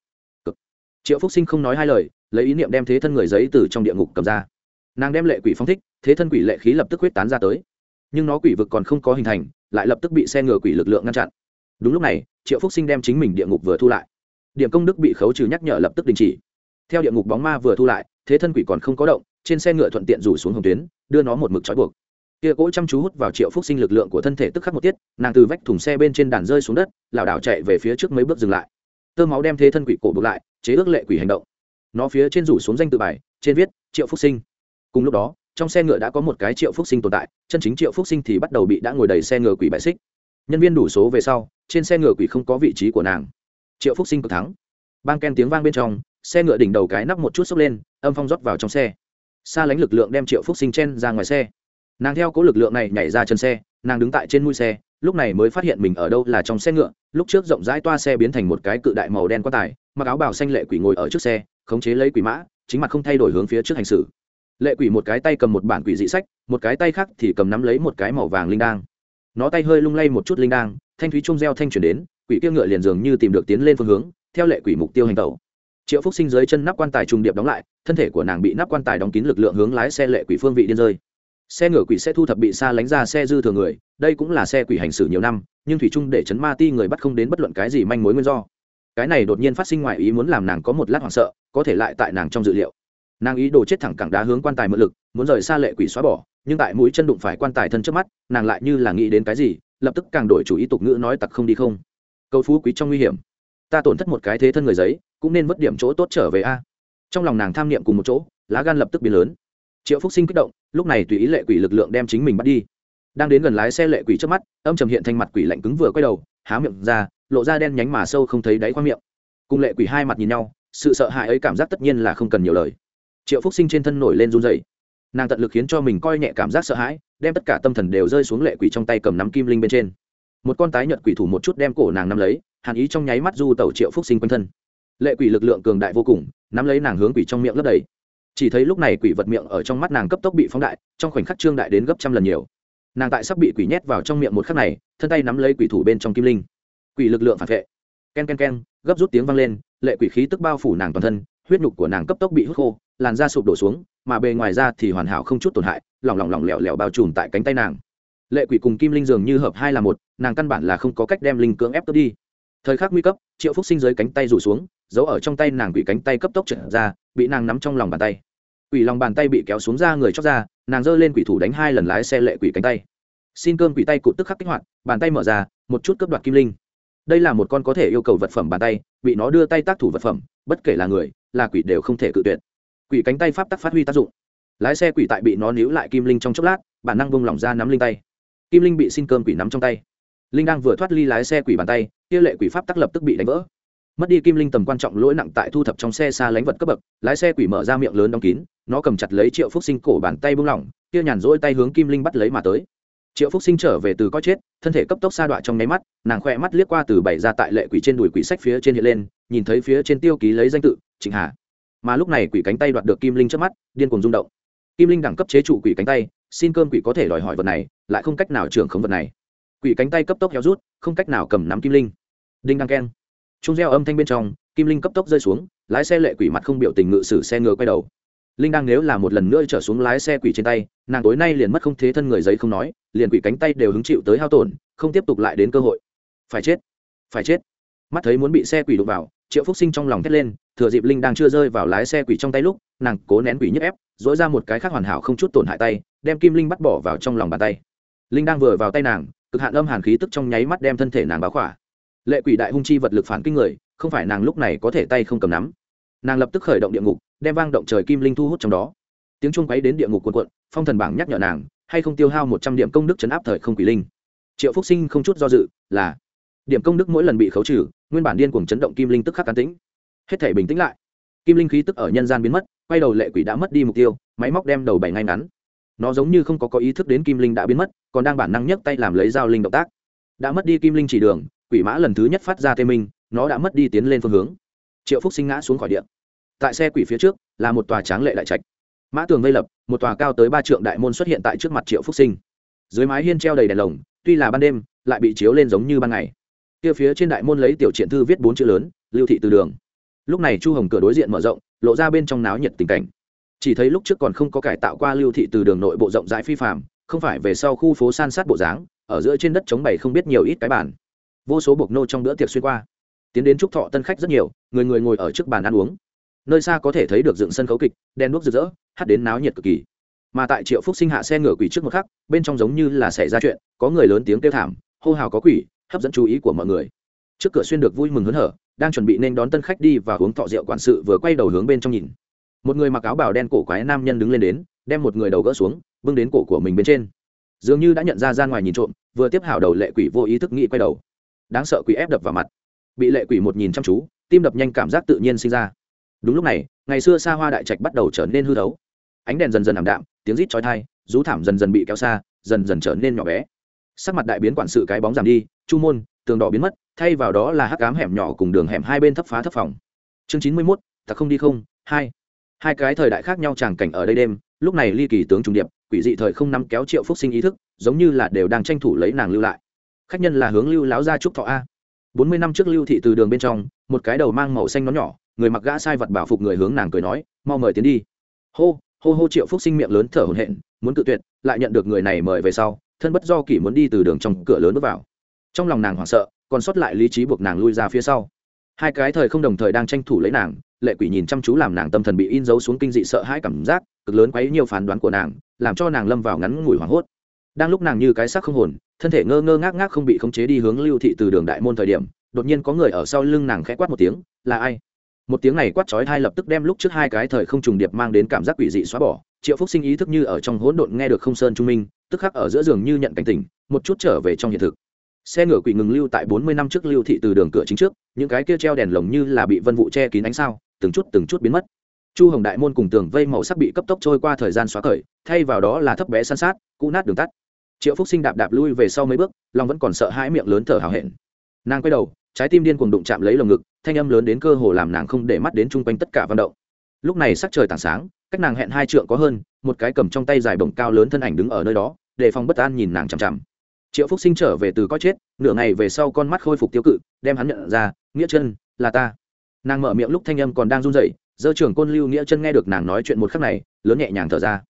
Cực. triệu phúc sinh không nói hai lời, lấy ý niệm đem thế thân người giấy từ trong địa ngục cầm ra. Nàng đem lệ quỷ phong thích, thế thân quỷ lệ khí lập tức huyết tán ra tới. Nhưng nó quỷ vực còn không có hình thành, lại lập tức bị xe ngựa quỷ lực lượng ngăn chặn. Đúng lúc này, triệu phúc sinh đem chính mình địa ngục vừa thu lại. Điểm công đức bị khấu trừ nhắc nhở lập tức đình chỉ. Theo địa ngục bóng ma vừa thu lại, thế thân quỷ còn không có động, trên xe ngựa thuận tiện rủ xuống hồng tuyến, đưa nó một mực trói buộc kia cỗ chăm chú hút vào triệu phúc sinh lực lượng của thân thể tức khắc một tiết, nàng từ vách thùng xe bên trên đàn rơi xuống đất, lảo đảo chạy về phía trước mấy bước dừng lại. Tơ máu đem thế thân quỷ cổ buộc lại, chế ước lệ quỷ hành động. Nó phía trên rủ xuống danh tự bài, trên viết, triệu phúc sinh. Cùng lúc đó, trong xe ngựa đã có một cái triệu phúc sinh tồn tại, chân chính triệu phúc sinh thì bắt đầu bị đã ngồi đầy xe ngựa quỷ bại xích. Nhân viên đủ số về sau, trên xe ngựa quỷ không có vị trí của nàng. Triệu phúc sinh cực thắng. Bang ken tiếng vang bên trong, xe ngựa đỉnh đầu cái nắp một chút sốc lên, âm phong rót vào trong xe. Xa lánh lực lượng đem triệu phúc sinh chen ra ngoài xe nàng theo cố lực lượng này nhảy ra chân xe, nàng đứng tại trên mũi xe, lúc này mới phát hiện mình ở đâu là trong xe ngựa, lúc trước rộng rãi toa xe biến thành một cái cự đại màu đen quá tải mặc áo bào xanh lệ quỷ ngồi ở trước xe, khống chế lấy quỷ mã, chính mặt không thay đổi hướng phía trước hành xử. Lệ quỷ một cái tay cầm một bản quỷ dị sách, một cái tay khác thì cầm nắm lấy một cái màu vàng linh đang nó tay hơi lung lay một chút linh đang thanh thúy trung reo thanh chuyển đến, quỷ kia ngựa liền dường như tìm được tiến lên phương hướng, theo lệ quỷ mục tiêu hành tẩu. Triệu phúc sinh dưới chân nắp quan tài trùng điệp đóng lại, thân thể của nàng bị nắp quan tài đóng kín lực lượng hướng lái xe lệ quỷ phương vị điên rơi xe ngựa quỷ sẽ thu thập bị xa lánh ra xe dư thừa người, đây cũng là xe quỷ hành xử nhiều năm, nhưng thủy trung để chấn ma ti người bắt không đến bất luận cái gì manh mối nguyên do. Cái này đột nhiên phát sinh ngoài ý muốn làm nàng có một lát hoảng sợ, có thể lại tại nàng trong dự liệu. Nàng ý đồ chết thẳng cẳng đá hướng quan tài mượn lực, muốn rời xa lệ quỷ xóa bỏ, nhưng tại mũi chân đụng phải quan tài thân trước mắt, nàng lại như là nghĩ đến cái gì, lập tức càng đổi chủ ý tục ngữ nói tặc không đi không. Câu phú quý trong nguy hiểm. Ta tổn thất một cái thế thân người giấy, cũng nên mất điểm chỗ tốt trở về a. Trong lòng nàng tham niệm cùng một chỗ, lá gan lập tức biến lớn triệu phúc sinh kích động, lúc này tùy ý lệ quỷ lực lượng đem chính mình bắt đi. Đang đến gần lái xe lệ quỷ trước mắt, âm trầm hiện thành mặt quỷ lạnh cứng vừa quay đầu, há miệng ra, lộ ra đen nhánh mà sâu không thấy đáy khoang miệng. Cùng lệ quỷ hai mặt nhìn nhau, sự sợ hãi ấy cảm giác tất nhiên là không cần nhiều lời. Triệu phúc sinh trên thân nổi lên run dày nàng tận lực khiến cho mình coi nhẹ cảm giác sợ hãi, đem tất cả tâm thần đều rơi xuống lệ quỷ trong tay cầm nắm kim linh bên trên. Một con tái nhợt quỷ thủ một chút đem cổ nàng nắm lấy, hàn ý trong nháy mắt du tẩu triệu phúc sinh quanh thân. Lệ quỷ lực lượng cường đại vô cùng, nắm lấy nàng hướng quỷ trong miệng lấp đầy chỉ thấy lúc này quỷ vật miệng ở trong mắt nàng cấp tốc bị phóng đại, trong khoảnh khắc trương đại đến gấp trăm lần nhiều. Nàng tại sắp bị quỷ nhét vào trong miệng một khắc này, thân tay nắm lấy quỷ thủ bên trong kim linh. Quỷ lực lượng phản vệ. K e n k e n k e n gấp rút tiếng vang lên, lệ quỷ khí tức bao phủ nàng toàn thân, huyết nhục của nàng cấp tốc bị hút khô, làn da sụp đổ xuống, mà bề ngoài ra thì hoàn hảo không chút tổn hại, lỏng lỏng lỏng lẻo lẻo bao trùm tại cánh tay nàng. Lệ quỷ cùng kim linh dường như hợp hai là một, nàng căn bản là không có cách đem linh cưỡng ép cướp đi. Thời khắc nguy cấp, triệu phúc sinh dưới cánh tay rủ xuống giấu ở trong tay nàng quỷ cánh tay cấp tốc trở ra, bị nàng nắm trong lòng bàn tay. Quỷ lòng bàn tay bị kéo xuống ra người chóc ra, nàng giơ lên quỷ thủ đánh hai lần lái xe lệ quỷ cánh tay. Xin cơm quỷ tay cụt tức khắc kích hoạt, bàn tay mở ra, một chút cướp đoạt kim linh. Đây là một con có thể yêu cầu vật phẩm bàn tay, bị nó đưa tay tác thủ vật phẩm, bất kể là người, là quỷ đều không thể cự tuyệt. Quỷ cánh tay pháp tắc phát huy tác dụng. Lái xe quỷ tại bị nó níu lại kim linh trong chốc lát, bản năng bông lỏng ra nắm linh tay. Kim linh bị xin cơm quỷ nắm trong tay. Linh đang vừa thoát ly lái xe quỷ bàn tay, kia lệ quỷ pháp tắc lập tức bị đánh vỡ mất đi kim linh tầm quan trọng lỗi nặng tại thu thập trong xe xa lánh vật cấp bậc, lái xe quỷ mở ra miệng lớn đóng kín, nó cầm chặt lấy triệu phúc sinh cổ bàn tay buông lỏng, kia nhàn rỗi tay hướng kim linh bắt lấy mà tới. Triệu phúc sinh trở về từ có chết, thân thể cấp tốc sa đoạn trong nháy mắt, nàng khoe mắt liếc qua từ bảy ra tại lệ quỷ trên đùi quỷ sách phía trên hiện lên, nhìn thấy phía trên tiêu ký lấy danh tự, trịnh hà. Mà lúc này quỷ cánh tay đoạt được kim linh trước mắt, điên cuồng rung động. Kim linh đẳng cấp chế trụ quỷ cánh tay, xin cơm quỷ có thể đòi hỏi vật này, lại không cách nào trưởng khống vật này. Quỷ cánh tay cấp tốc héo rút, không cách nào cầm nắm kim linh. Đinh đăng keng trung reo âm thanh bên trong, kim linh cấp tốc rơi xuống, lái xe lệ quỷ mặt không biểu tình ngự sử xe ngựa quay đầu. Linh đang nếu là một lần nữa trở xuống lái xe quỷ trên tay, nàng tối nay liền mất không thế thân người giấy không nói, liền quỷ cánh tay đều hứng chịu tới hao tổn, không tiếp tục lại đến cơ hội. Phải chết phải chết. Mắt thấy muốn bị xe quỷ đụng vào, triệu phúc sinh trong lòng thét lên, thừa dịp linh đang chưa rơi vào lái xe quỷ trong tay lúc, nàng cố nén quỷ nhức ép, dỗi ra một cái khác hoàn hảo không chút tổn hại tay, đem kim linh bắt bỏ vào trong lòng bàn tay. Linh đang vừa vào tay nàng, cực hạn âm hàn khí tức trong nháy mắt đem thân thể nàng báo khỏa lệ quỷ đại hung chi vật lực phản kinh người, không phải nàng lúc này có thể tay không cầm nắm. Nàng lập tức khởi động địa ngục, đem vang động trời kim linh thu hút trong đó. Tiếng chuông quấy đến địa ngục quần quận phong thần bảng nhắc nhở nàng, hay không tiêu hao một trăm điểm công đức chấn áp thời không quỷ linh. Triệu phúc sinh không chút do dự, là, điểm công đức mỗi lần bị khấu trừ, nguyên bản điên cuồng chấn động kim linh tức khắc cán tĩnh. Hết thể bình tĩnh lại. Kim linh khí tức ở nhân gian biến mất, quay đầu lệ quỷ đã mất đi mục tiêu, máy móc đem đầu bảy ngay ngắn. Nó giống như không có có ý thức đến kim linh đã biến mất, còn đang bản năng nhấc tay làm lấy dao linh động tác. Đã mất đi kim linh chỉ đường quỷ mã lần thứ nhất phát ra tê minh, nó đã mất đi tiến lên phương hướng. Triệu phúc sinh ngã xuống khỏi điện tại xe quỷ phía trước, là một tòa tráng lệ đại trạch. Mã tường vây lập, một tòa cao tới ba trượng đại môn xuất hiện tại trước mặt triệu phúc sinh. Dưới mái hiên treo đầy đèn lồng, tuy là ban đêm, lại bị chiếu lên giống như ban ngày. Kia phía trên đại môn lấy tiểu triện thư viết bốn chữ lớn, lưu thị từ đường. Lúc này chu hồng cửa đối diện mở rộng, lộ ra bên trong náo nhiệt tình cảnh. Chỉ thấy lúc trước còn không có cải tạo qua lưu thị từ đường nội bộ rộng rãi phi phạm không phải về sau khu phố san sát bộ dáng, ở giữa trên đất chống bày không biết nhiều ít cái bản vô số bộc nô trong bữa tiệc xuyên qua. Tiến đến trúc thọ tân khách rất nhiều, người người ngồi ở trước bàn ăn uống. Nơi xa có thể thấy được dựng sân khấu kịch đen đuốc rực rỡ, hát đến náo nhiệt cực kỳ. Mà tại triệu phúc sinh hạ xe ngựa quỷ trước một khắc, bên trong giống như là xảy ra chuyện, có người lớn tiếng kêu thảm, hô hào có quỷ, hấp dẫn chú ý của mọi người. Trước cửa xuyên được vui mừng hớn hở, đang chuẩn bị nên đón tân khách đi và uống thọ rượu quản sự vừa quay đầu hướng bên trong nhìn. Một người mặc áo bào đen cổ quái nam nhân đứng lên đến, đem một người đầu gỡ xuống, bưng đến cổ của mình bên trên. Dường như đã nhận ra ra ngoài nhìn trộm, vừa tiếp hảo đầu lệ quỷ vô ý thức nghĩ quay đầu đáng sợ quỷ ép đập vào mặt. Bị lệ quỷ một nhìn chăm chú, tim đập nhanh cảm giác tự nhiên sinh ra. Đúng lúc này, ngày xưa xa hoa đại trạch bắt đầu trở nên hư thấu. Ánh đèn dần dần ảm đạm, tiếng rít chói thai rú thảm dần dần bị kéo xa, dần dần trở nên nhỏ bé. Sắc mặt đại biến quản sự cái bóng giảm đi, chu môn, tường đỏ biến mất, thay vào đó là hắc cám hẻm nhỏ cùng đường hẻm hai bên thấp phá thấp phòng. Chương chín mươi mốt, ta không đi không, hai. Hai cái thời đại khác nhau tràng cảnh ở đây đêm, lúc này ly kỳ tướng trung điệp, quỷ dị thời không năm kéo triệu phúc sinh ý thức, giống như là đều đang tranh thủ lấy nàng lưu lại khách nhân là hướng lưu láo ra trúc thọ a. Bốn mươi năm trước lưu thị từ đường bên trong, một cái đầu mang màu xanh nó nhỏ, người mặc gã sai vật bảo phục người hướng nàng cười nói, mau mời tiến đi. Hô hô hô triệu phúc sinh miệng lớn thở hổn hển, muốn cự tuyệt, lại nhận được người này mời về sau, thân bất do kỷ muốn đi từ đường trong cửa lớn bước vào. Trong lòng nàng hoảng sợ, còn sót lại lý trí buộc nàng lui ra phía sau. Hai cái thời không đồng thời đang tranh thủ lấy nàng, lệ quỷ nhìn chăm chú làm nàng tâm thần bị in dấu xuống kinh dị sợ hãi cảm giác, cực lớn quấy nhiều phán đoán của nàng, làm cho nàng lâm vào ngắn ngủi hoảng hốt. Đang lúc nàng như cái xác không hồn thân thể ngơ ngơ ngác ngác không bị khống chế đi hướng lưu thị từ đường đại môn thời điểm, đột nhiên có người ở sau lưng nàng khẽ quát một tiếng, là ai? Một tiếng này quát chói thai lập tức đem lúc trước hai cái thời không trùng điệp mang đến cảm giác quỷ dị xóa bỏ, triệu phúc sinh ý thức như ở trong hỗn độn nghe được không sơn trung minh, tức khắc ở giữa giường như nhận cảnh tỉnh, một chút trở về trong hiện thực. Xe ngựa quỷ ngừng lưu tại bốn mươi năm trước lưu thị từ đường cửa chính trước, những cái kia treo đèn lồng như là bị vân vụ che kín ánh sao, từng chút từng chút biến mất. Chu hồng đại môn cùng tường vây màu sắc bị cấp tốc trôi qua thời gian xóa cởi, thay vào đó là thấp bé san sát, cũ nát đường tắt triệu phúc sinh đạp đạp lui về sau mấy bước long vẫn còn sợ hãi miệng lớn thở hào hẹn nàng quay đầu trái tim điên cuồng đụng chạm lấy lồng ngực thanh âm lớn đến cơ hồ làm nàng không để mắt đến chung quanh tất cả văn động lúc này sắc trời tảng sáng cách nàng hẹn hai trượng có hơn một cái cầm trong tay dài bồng cao lớn thân ảnh đứng ở nơi đó đề phòng bất an nhìn nàng chằm chằm triệu phúc sinh trở về từ có chết nửa ngày về sau con mắt khôi phục tiêu cự đem hắn nhận ra nghĩa chân là ta nàng mở miệng lúc thanh âm còn đang run rẩy dơ trưởng côn lưu nghĩa chân nghe được nàng nói chuyện một khắc này, lớn nhẹ nhàng thở ra.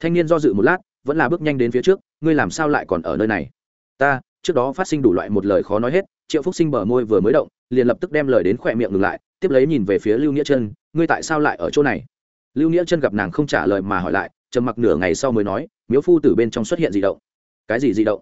Thanh niên do dự một lát vẫn là bước nhanh đến phía trước, ngươi làm sao lại còn ở nơi này? Ta, trước đó phát sinh đủ loại một lời khó nói hết, triệu phúc sinh bờ môi vừa mới động, liền lập tức đem lời đến khỏe miệng ngừng lại, tiếp lấy nhìn về phía lưu nghĩa chân ngươi tại sao lại ở chỗ này? Lưu nghĩa chân gặp nàng không trả lời mà hỏi lại, trầm mặc nửa ngày sau mới nói, miếu phu từ bên trong xuất hiện di động. Cái gì di động?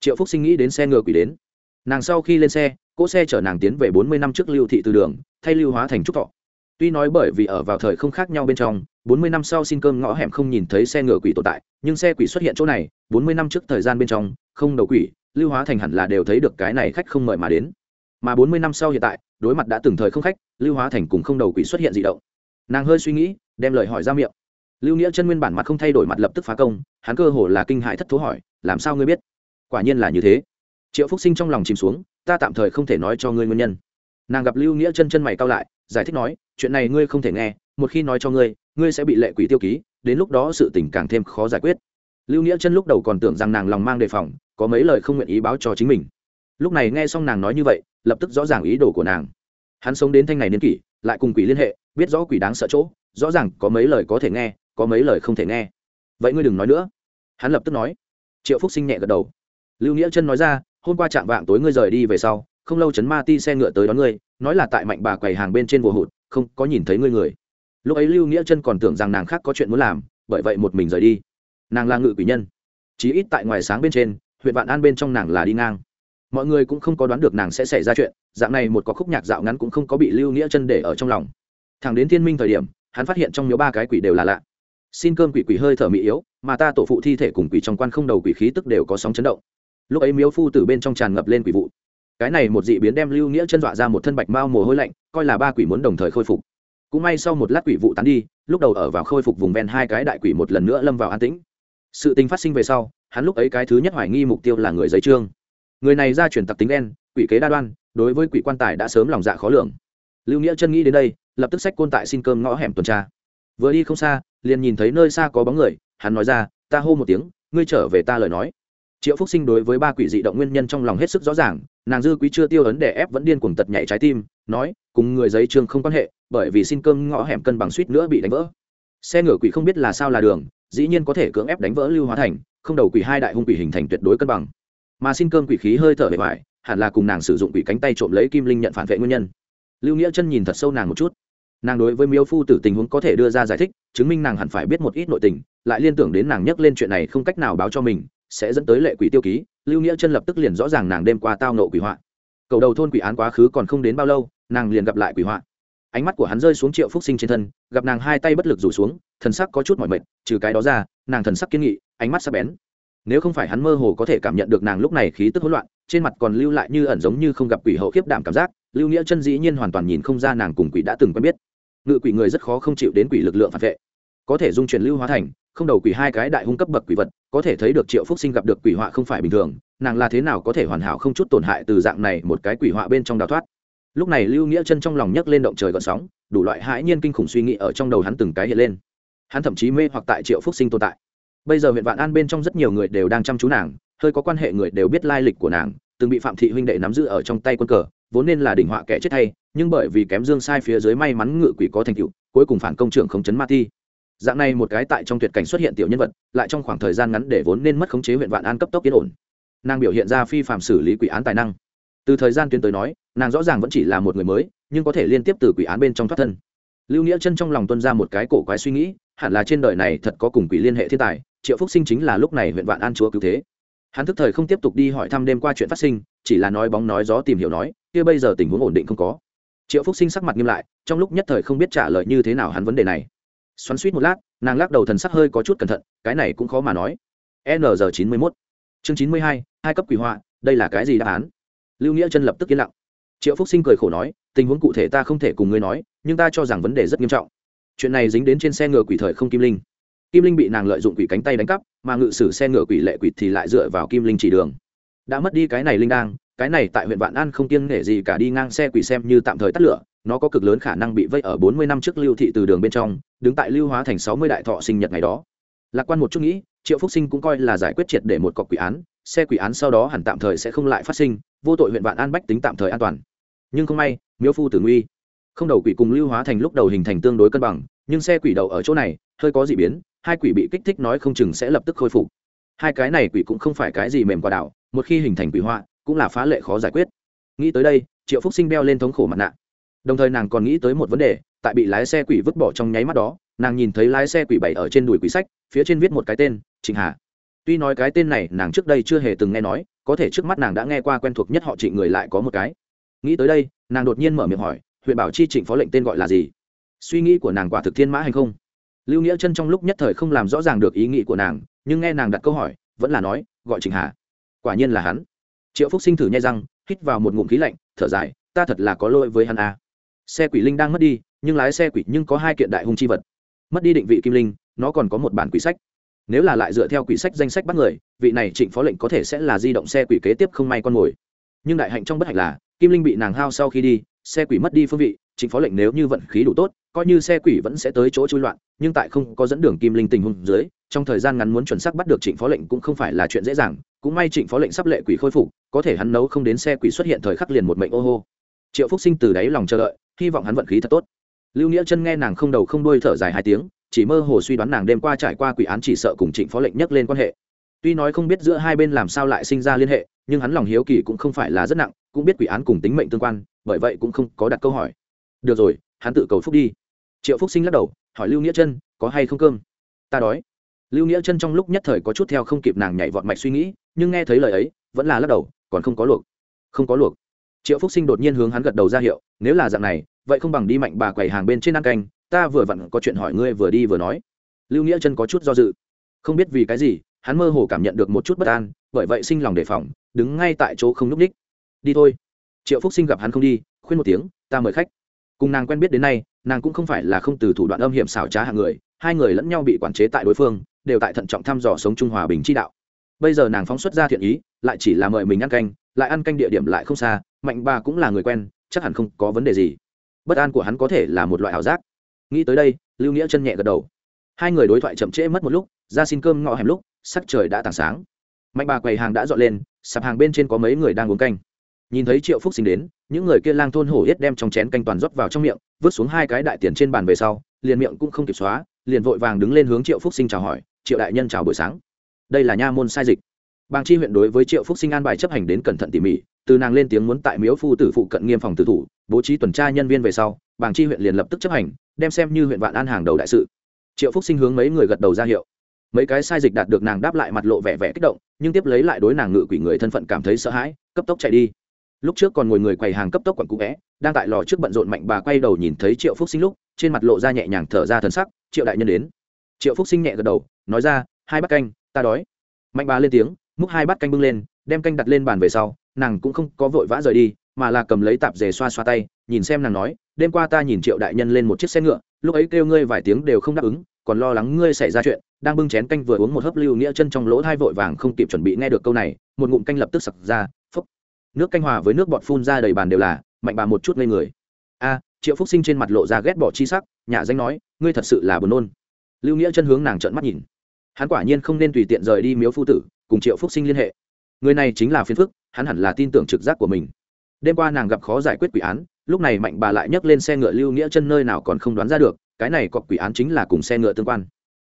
Triệu phúc sinh nghĩ đến xe ngựa quỷ đến. Nàng sau khi lên xe, cỗ xe chở nàng tiến về bốn mươi năm trước lưu thị từ đường, thay lưu hóa thành trúc thọ tuy nói bởi vì ở vào thời không khác nhau bên trong, bốn mươi năm sau xin cơm ngõ hẻm không nhìn thấy xe ngựa quỷ tồn tại, nhưng xe quỷ xuất hiện chỗ này, bốn mươi năm trước thời gian bên trong, không đầu quỷ, lưu hóa thành hẳn là đều thấy được cái này khách không mời mà đến. Mà bốn mươi năm sau hiện tại, đối mặt đã từng thời không khách, lưu hóa thành cùng không đầu quỷ xuất hiện dị động. Nàng hơi suy nghĩ, đem lời hỏi ra miệng. Lưu nghĩa chân nguyên bản mặt không thay đổi mặt lập tức phá công, hắn cơ hồ là kinh hãi thất thố hỏi, làm sao ngươi biết? Quả nhiên là như thế. Triệu phúc sinh trong lòng chìm xuống, ta tạm thời không thể nói cho ngươi nguyên nhân nàng gặp lưu nghĩa chân chân mày cao lại, giải thích nói, chuyện này ngươi không thể nghe, một khi nói cho ngươi ngươi sẽ bị lệ quỷ tiêu ký, đến lúc đó sự tình càng thêm khó giải quyết. Lưu nghĩa chân lúc đầu còn tưởng rằng nàng lòng mang đề phòng, có mấy lời không nguyện ý báo cho chính mình. Lúc này nghe xong nàng nói như vậy, lập tức rõ ràng ý đồ của nàng. Hắn sống đến thanh này niên kỷ, lại cùng quỷ liên hệ, biết rõ quỷ đáng sợ chỗ, rõ ràng có mấy lời có thể nghe, có mấy lời không thể nghe. Vậy ngươi đừng nói nữa. Hắn lập tức nói. Triệu phúc sinh nhẹ gật đầu. Lưu nghĩa chân nói ra, hôm qua chạm vạng tối ngươi rời đi về sau không lâu chấn ma ti xe ngựa tới đón ngươi, nói là tại mạnh bà quầy hàng bên trên vô hụt, không có nhìn thấy ngươi người. Lúc ấy lưu nghĩa chân còn tưởng rằng nàng khác có chuyện muốn làm, bởi vậy một mình rời đi. Nàng là ngự quỷ nhân. Chí ít tại ngoài sáng bên trên, huyện vạn an bên trong nàng là đi ngang. Mọi người cũng không có đoán được nàng sẽ xảy ra chuyện, dạng này một có khúc nhạc dạo ngắn cũng không có bị lưu nghĩa chân để ở trong lòng. Thẳng đến thiên minh thời điểm, hắn phát hiện trong miếu ba cái quỷ đều là lạ. Xin cơm quỷ quỷ hơi thở mỹ yếu, mà ta tổ phụ thi thể cùng quỷ trong quan không đầu quỷ khí tức đều có sóng chấn động. Lúc ấy miếu phu từ bên trong tràn ngập lên quỷ vụ cái này một dị biến đem lưu nghĩa chân dọa ra một thân bạch mao mồ hôi lạnh, coi là ba quỷ muốn đồng thời khôi phục. Cũng may sau một lát quỷ vụ tán đi, lúc đầu ở vào khôi phục vùng ven hai cái đại quỷ một lần nữa lâm vào an tĩnh. Sự tình phát sinh về sau, hắn lúc ấy cái thứ nhất hoài nghi mục tiêu là người giấy trương. Người này ra chuyển tặc tính đen, quỷ kế đa đoan, đối với quỷ quan tài đã sớm lòng dạ khó lường. Lưu nghĩa chân nghĩ đến đây, lập tức xách côn tại xin cơm ngõ hẻm tuần tra. Vừa đi không xa, liền nhìn thấy nơi xa có bóng người, hắn nói ra, ta hô một tiếng, ngươi trở về ta lời nói triệu phúc sinh đối với ba quỷ dị động nguyên nhân trong lòng hết sức rõ ràng, nàng dư quý chưa tiêu ấn để ép vẫn điên cuồng tật nhảy trái tim, nói, cùng người giấy trương không quan hệ, bởi vì xin cơm ngõ hẻm cân bằng suýt nữa bị đánh vỡ. Xe ngửa quỷ không biết là sao là đường, dĩ nhiên có thể cưỡng ép đánh vỡ lưu hóa thành, không đầu quỷ hai đại hung quỷ hình thành tuyệt đối cân bằng. Mà xin cơm quỷ khí hơi thở bề ngoài, hẳn là cùng nàng sử dụng quỷ cánh tay trộm lấy kim linh nhận phản vệ nguyên nhân. Lưu nghĩa chân nhìn thật sâu nàng một chút. Nàng đối với miêu phu tử tình huống có thể đưa ra giải thích, chứng minh nàng hẳn phải biết một ít nội tình, lại liên tưởng đến nàng nhắc lên chuyện này không cách nào báo cho mình sẽ dẫn tới lệ quỷ tiêu ký, lưu nghĩa chân lập tức liền rõ ràng nàng đêm qua tao nộ quỷ họa. Cầu đầu thôn quỷ án quá khứ còn không đến bao lâu, nàng liền gặp lại quỷ họa. Ánh mắt của hắn rơi xuống triệu phúc sinh trên thân, gặp nàng hai tay bất lực rủ xuống, thần sắc có chút mỏi mệt, trừ cái đó ra, nàng thần sắc kiên nghị, ánh mắt sắc bén. Nếu không phải hắn mơ hồ có thể cảm nhận được nàng lúc này khí tức hỗn loạn, trên mặt còn lưu lại như ẩn giống như không gặp quỷ hậu khiếp đảm cảm giác, lưu nghĩa chân dĩ nhiên hoàn toàn nhìn không ra nàng cùng quỷ đã từng quen biết. Ngự quỷ người rất khó không chịu đến quỷ lực lượng phản vệ. Có thể dung chuyển lưu hóa thành không đầu quỷ hai cái đại hung cấp bậc quỷ vật, có thể thấy được triệu phúc sinh gặp được quỷ họa không phải bình thường, nàng là thế nào có thể hoàn hảo không chút tổn hại từ dạng này một cái quỷ họa bên trong đào thoát. Lúc này lưu nghĩa chân trong lòng nhấc lên động trời gợn sóng, đủ loại hãi nhiên kinh khủng suy nghĩ ở trong đầu hắn từng cái hiện lên. Hắn thậm chí mê hoặc tại triệu phúc sinh tồn tại. Bây giờ huyện vạn an bên trong rất nhiều người đều đang chăm chú nàng, hơi có quan hệ người đều biết lai lịch của nàng, từng bị phạm thị huynh đệ nắm giữ ở trong tay quân cờ, vốn nên là đỉnh họa kẻ chết thay nhưng bởi vì kém dương sai phía dưới may mắn ngự quỷ có thành tựu, cuối cùng phản công trưởng không chấn ma ti dạng này một cái tại trong tuyệt cảnh xuất hiện tiểu nhân vật, lại trong khoảng thời gian ngắn để vốn nên mất khống chế huyện vạn an cấp tốc yên ổn. Nàng biểu hiện ra phi phạm xử lý quỷ án tài năng. Từ thời gian tuyến tới nói, nàng rõ ràng vẫn chỉ là một người mới, nhưng có thể liên tiếp từ quỷ án bên trong thoát thân. Lưu nghĩa chân trong lòng tuân ra một cái cổ quái suy nghĩ, hẳn là trên đời này thật có cùng quỷ liên hệ thiên tài, triệu phúc sinh chính là lúc này huyện vạn an chúa cứu thế. Hắn thức thời không tiếp tục đi hỏi thăm đêm qua chuyện phát sinh, chỉ là nói bóng nói gió tìm hiểu nói, kia bây giờ tình huống ổn định không có. Triệu phúc sinh sắc mặt nghiêm lại, trong lúc nhất thời không biết trả lời như thế nào hắn vấn đề này xoắn suýt một lát, nàng lắc đầu thần sắc hơi có chút cẩn thận, cái này cũng khó mà nói. N giờ chín mươi mốt, chương chín mươi hai hai cấp quỷ họa, đây là cái gì đáp án? Lưu nghĩa chân lập tức yên lặng. Triệu phúc sinh cười khổ nói, tình huống cụ thể ta không thể cùng ngươi nói, nhưng ta cho rằng vấn đề rất nghiêm trọng. Chuyện này dính đến trên xe ngựa quỷ thời không kim linh. Kim linh bị nàng lợi dụng quỷ cánh tay đánh cắp, mà ngự sử xe ngựa quỷ lệ quỷ thì lại dựa vào kim linh chỉ đường. Đã mất đi cái này linh đang cái này tại huyện vạn an không kiêng nể gì cả đi ngang xe quỷ xem như tạm thời tắt lửa nó có cực lớn khả năng bị vây ở bốn mươi năm trước lưu thị từ đường bên trong, đứng tại lưu hóa thành sáu mươi đại thọ sinh nhật ngày đó. Lạc quan một chút nghĩ, triệu phúc sinh cũng coi là giải quyết triệt để một cọc quỷ án, xe quỷ án sau đó hẳn tạm thời sẽ không lại phát sinh, vô tội huyện vạn an bách tính tạm thời an toàn. Nhưng không may miếu phu tử nguy. Không đầu quỷ cùng lưu hóa thành lúc đầu hình thành tương đối cân bằng, nhưng xe quỷ đầu ở chỗ này, hơi có d ị biến, hai quỷ bị kích thích nói không chừng sẽ lập tức khôi phục. Hai cái này quỷ cũng không phải cái gì mềm qua đảo, một khi hình thành quỷ họa, cũng là phá lệ khó giải quyết. Nghĩ tới đây, triệu phúc sinh đeo lên thống khổ mặt nạ đồng thời nàng còn nghĩ tới một vấn đề, tại bị lái xe quỷ vứt bỏ trong nháy mắt đó, nàng nhìn thấy lái xe quỷ bảy ở trên đùi quỷ sách, phía trên viết một cái tên, trịnh hà. Tuy nói cái tên này nàng trước đây chưa hề từng nghe nói, có thể trước mắt nàng đã nghe qua quen thuộc nhất họ trịnh người lại có một cái. Nghĩ tới đây, nàng đột nhiên mở miệng hỏi, huyện bảo chi trịnh phó lệnh tên gọi là gì? Suy nghĩ của nàng quả thực thiên mã hay không? Lưu nghĩa chân trong lúc nhất thời không làm rõ ràng được ý nghĩ của nàng, nhưng nghe nàng đặt câu hỏi, vẫn là nói, gọi trịnh hà. Quả nhiên là hắn. Triệu phúc sinh thử nhai răng, hít vào một ngụm khí lạnh, thở dài, ta thật là có lỗi với hắn à xe quỷ linh đang mất đi, nhưng lái xe quỷ nhưng có hai kiện đại hung chi vật. Mất đi định vị kim linh, nó còn có một bản quỷ sách. Nếu là lại dựa theo quỷ sách danh sách bắt người, vị này trịnh phó lệnh có thể sẽ là di động xe quỷ kế tiếp không may con mồi. Nhưng đại hạnh trong bất hạnh là, kim linh bị nàng hao sau khi đi, xe quỷ mất đi phương vị, trịnh phó lệnh nếu như vận khí đủ tốt, coi như xe quỷ vẫn sẽ tới chỗ chui loạn, nhưng tại không có dẫn đường kim linh tình huống dưới, trong thời gian ngắn muốn chuẩn xác bắt được trịnh phó lệnh cũng không phải là chuyện dễ dàng, cũng may trịnh phó lệnh sắp lệ quỷ khôi phục, có thể hắn nấu không đến xe quỷ xuất hiện thời khắc liền một mệnh ô hô. Triệu phúc sinh từ đáy lòng chờ đợi hy vọng hắn vận khí thật tốt. Lưu nghĩa chân nghe nàng không đầu không đuôi thở dài hai tiếng, chỉ mơ hồ suy đoán nàng đêm qua trải qua quỷ án chỉ sợ cùng trịnh phó lệnh nhắc lên quan hệ. Tuy nói không biết giữa hai bên làm sao lại sinh ra liên hệ, nhưng hắn lòng hiếu kỳ cũng không phải là rất nặng, cũng biết quỷ án cùng tính mệnh tương quan, bởi vậy cũng không có đặt câu hỏi. Được rồi, hắn tự cầu phúc đi. Triệu phúc sinh lắc đầu, hỏi lưu nghĩa chân có hay không cơm? Ta đói. Lưu nghĩa chân trong lúc nhất thời có chút theo không kịp nàng nhảy vọt mạch suy nghĩ, nhưng nghe thấy lời ấy, vẫn là lắc đầu, còn không có luộc. Không có luộc triệu phúc sinh đột nhiên hướng hắn gật đầu ra hiệu, nếu là dạng này, vậy không bằng đi mạnh bà quầy hàng bên trên ăn canh, ta vừa vặn có chuyện hỏi ngươi vừa đi vừa nói. Lưu nghĩa chân có chút do dự. Không biết vì cái gì, hắn mơ hồ cảm nhận được một chút bất an, bởi vậy sinh lòng đề phòng, đứng ngay tại chỗ không n ú c ních. Đi thôi. Triệu phúc sinh gặp hắn không đi, khuyên một tiếng, ta mời khách. Cùng nàng quen biết đến nay, nàng cũng không phải là không từ thủ đoạn âm hiểm xảo trá hạng người, hai người lẫn nhau bị quản chế tại đối phương, đều tại thận trọng thăm dò sống trung hòa bình chi đạo. Bây giờ nàng phóng xuất ra thiện ý, lại chỉ là mời mình ăn canh lại ăn canh địa điểm lại không xa, mạnh bà cũng là người quen, chắc hẳn không có vấn đề gì. Bất an của hắn có thể là một loại ảo giác. Nghĩ tới đây, lưu nghĩa chân nhẹ gật đầu. Hai người đối thoại chậm trễ mất một lúc, ra xin cơm ngọ hẻm lúc, sắc trời đã tảng sáng. Mạnh bà quầy hàng đã dọn lên, sạp hàng bên trên có mấy người đang uống canh. Nhìn thấy triệu phúc sinh đến, những người kia lang thôn hổ yết đem trong chén canh toàn rót vào trong miệng, vứt xuống hai cái đại tiền trên bàn về sau, liền miệng cũng không kịp xóa, liền vội vàng đứng lên hướng triệu phúc sinh chào hỏi, triệu đại nhân chào buổi sáng. Đây là nha môn sai dịch bàng chi huyện đối với triệu phúc sinh an bài chấp hành đến cẩn thận tỉ mỉ, từ nàng lên tiếng muốn tại miếu phu tử phụ cận nghiêm phòng tử thủ, bố trí tuần tra nhân viên về sau, bàng chi huyện liền lập tức chấp hành, đem xem như huyện vạn an hàng đầu đại sự. Triệu phúc sinh hướng mấy người gật đầu ra hiệu. Mấy cái sai dịch đạt được nàng đáp lại mặt lộ vẻ vẻ kích động, nhưng tiếp lấy lại đối nàng ngự quỷ người thân phận cảm thấy sợ hãi, cấp tốc chạy đi. Lúc trước còn ngồi người quầy hàng cấp tốc quặn cũ vẽ đang tại lò trước bận rộn mạnh bà quay đầu nhìn thấy triệu phúc sinh lúc, trên mặt lộ ra nhẹ nhàng thở ra thần sắc, triệu đại nhân đến. Triệu phúc sinh nhẹ gật đầu, nói ra, hai bát canh, ta đói. Mạnh bà lên tiếng múc hai bát canh bưng lên, đem canh đặt lên bàn về sau, nàng cũng không có vội vã rời đi, mà là cầm lấy tạp dề xoa xoa tay, nhìn xem nàng nói, đêm qua ta nhìn triệu đại nhân lên một chiếc xe ngựa, lúc ấy kêu ngươi vài tiếng đều không đáp ứng, còn lo lắng ngươi xảy ra chuyện, đang bưng chén canh vừa uống một hớp lưu nghĩa chân trong lỗ thai vội vàng không kịp chuẩn bị nghe được câu này, một ngụm canh lập tức sặc ra phúc nước canh hòa với nước bọt phun ra đầy bàn đều là, mạnh bà một chút ngây người. A, triệu phúc sinh trên mặt lộ ra ghét bỏ chi sắc nhà danh nói, ngươi thật sự là buồn nôn. Lưu nghĩa chân hướng nàng trợn mắt nhìn. Hắn quả nhiên không nên tùy tiện rời đi miếu phu tử cùng triệu phúc sinh liên hệ. Người này chính là phiên phức, hắn hẳn là tin tưởng trực giác của mình. Đêm qua nàng gặp khó giải quyết quỷ án, lúc này mạnh bà lại nhấc lên xe ngựa lưu nghĩa chân nơi nào còn không đoán ra được, cái này có quỷ án chính là cùng xe ngựa tương quan.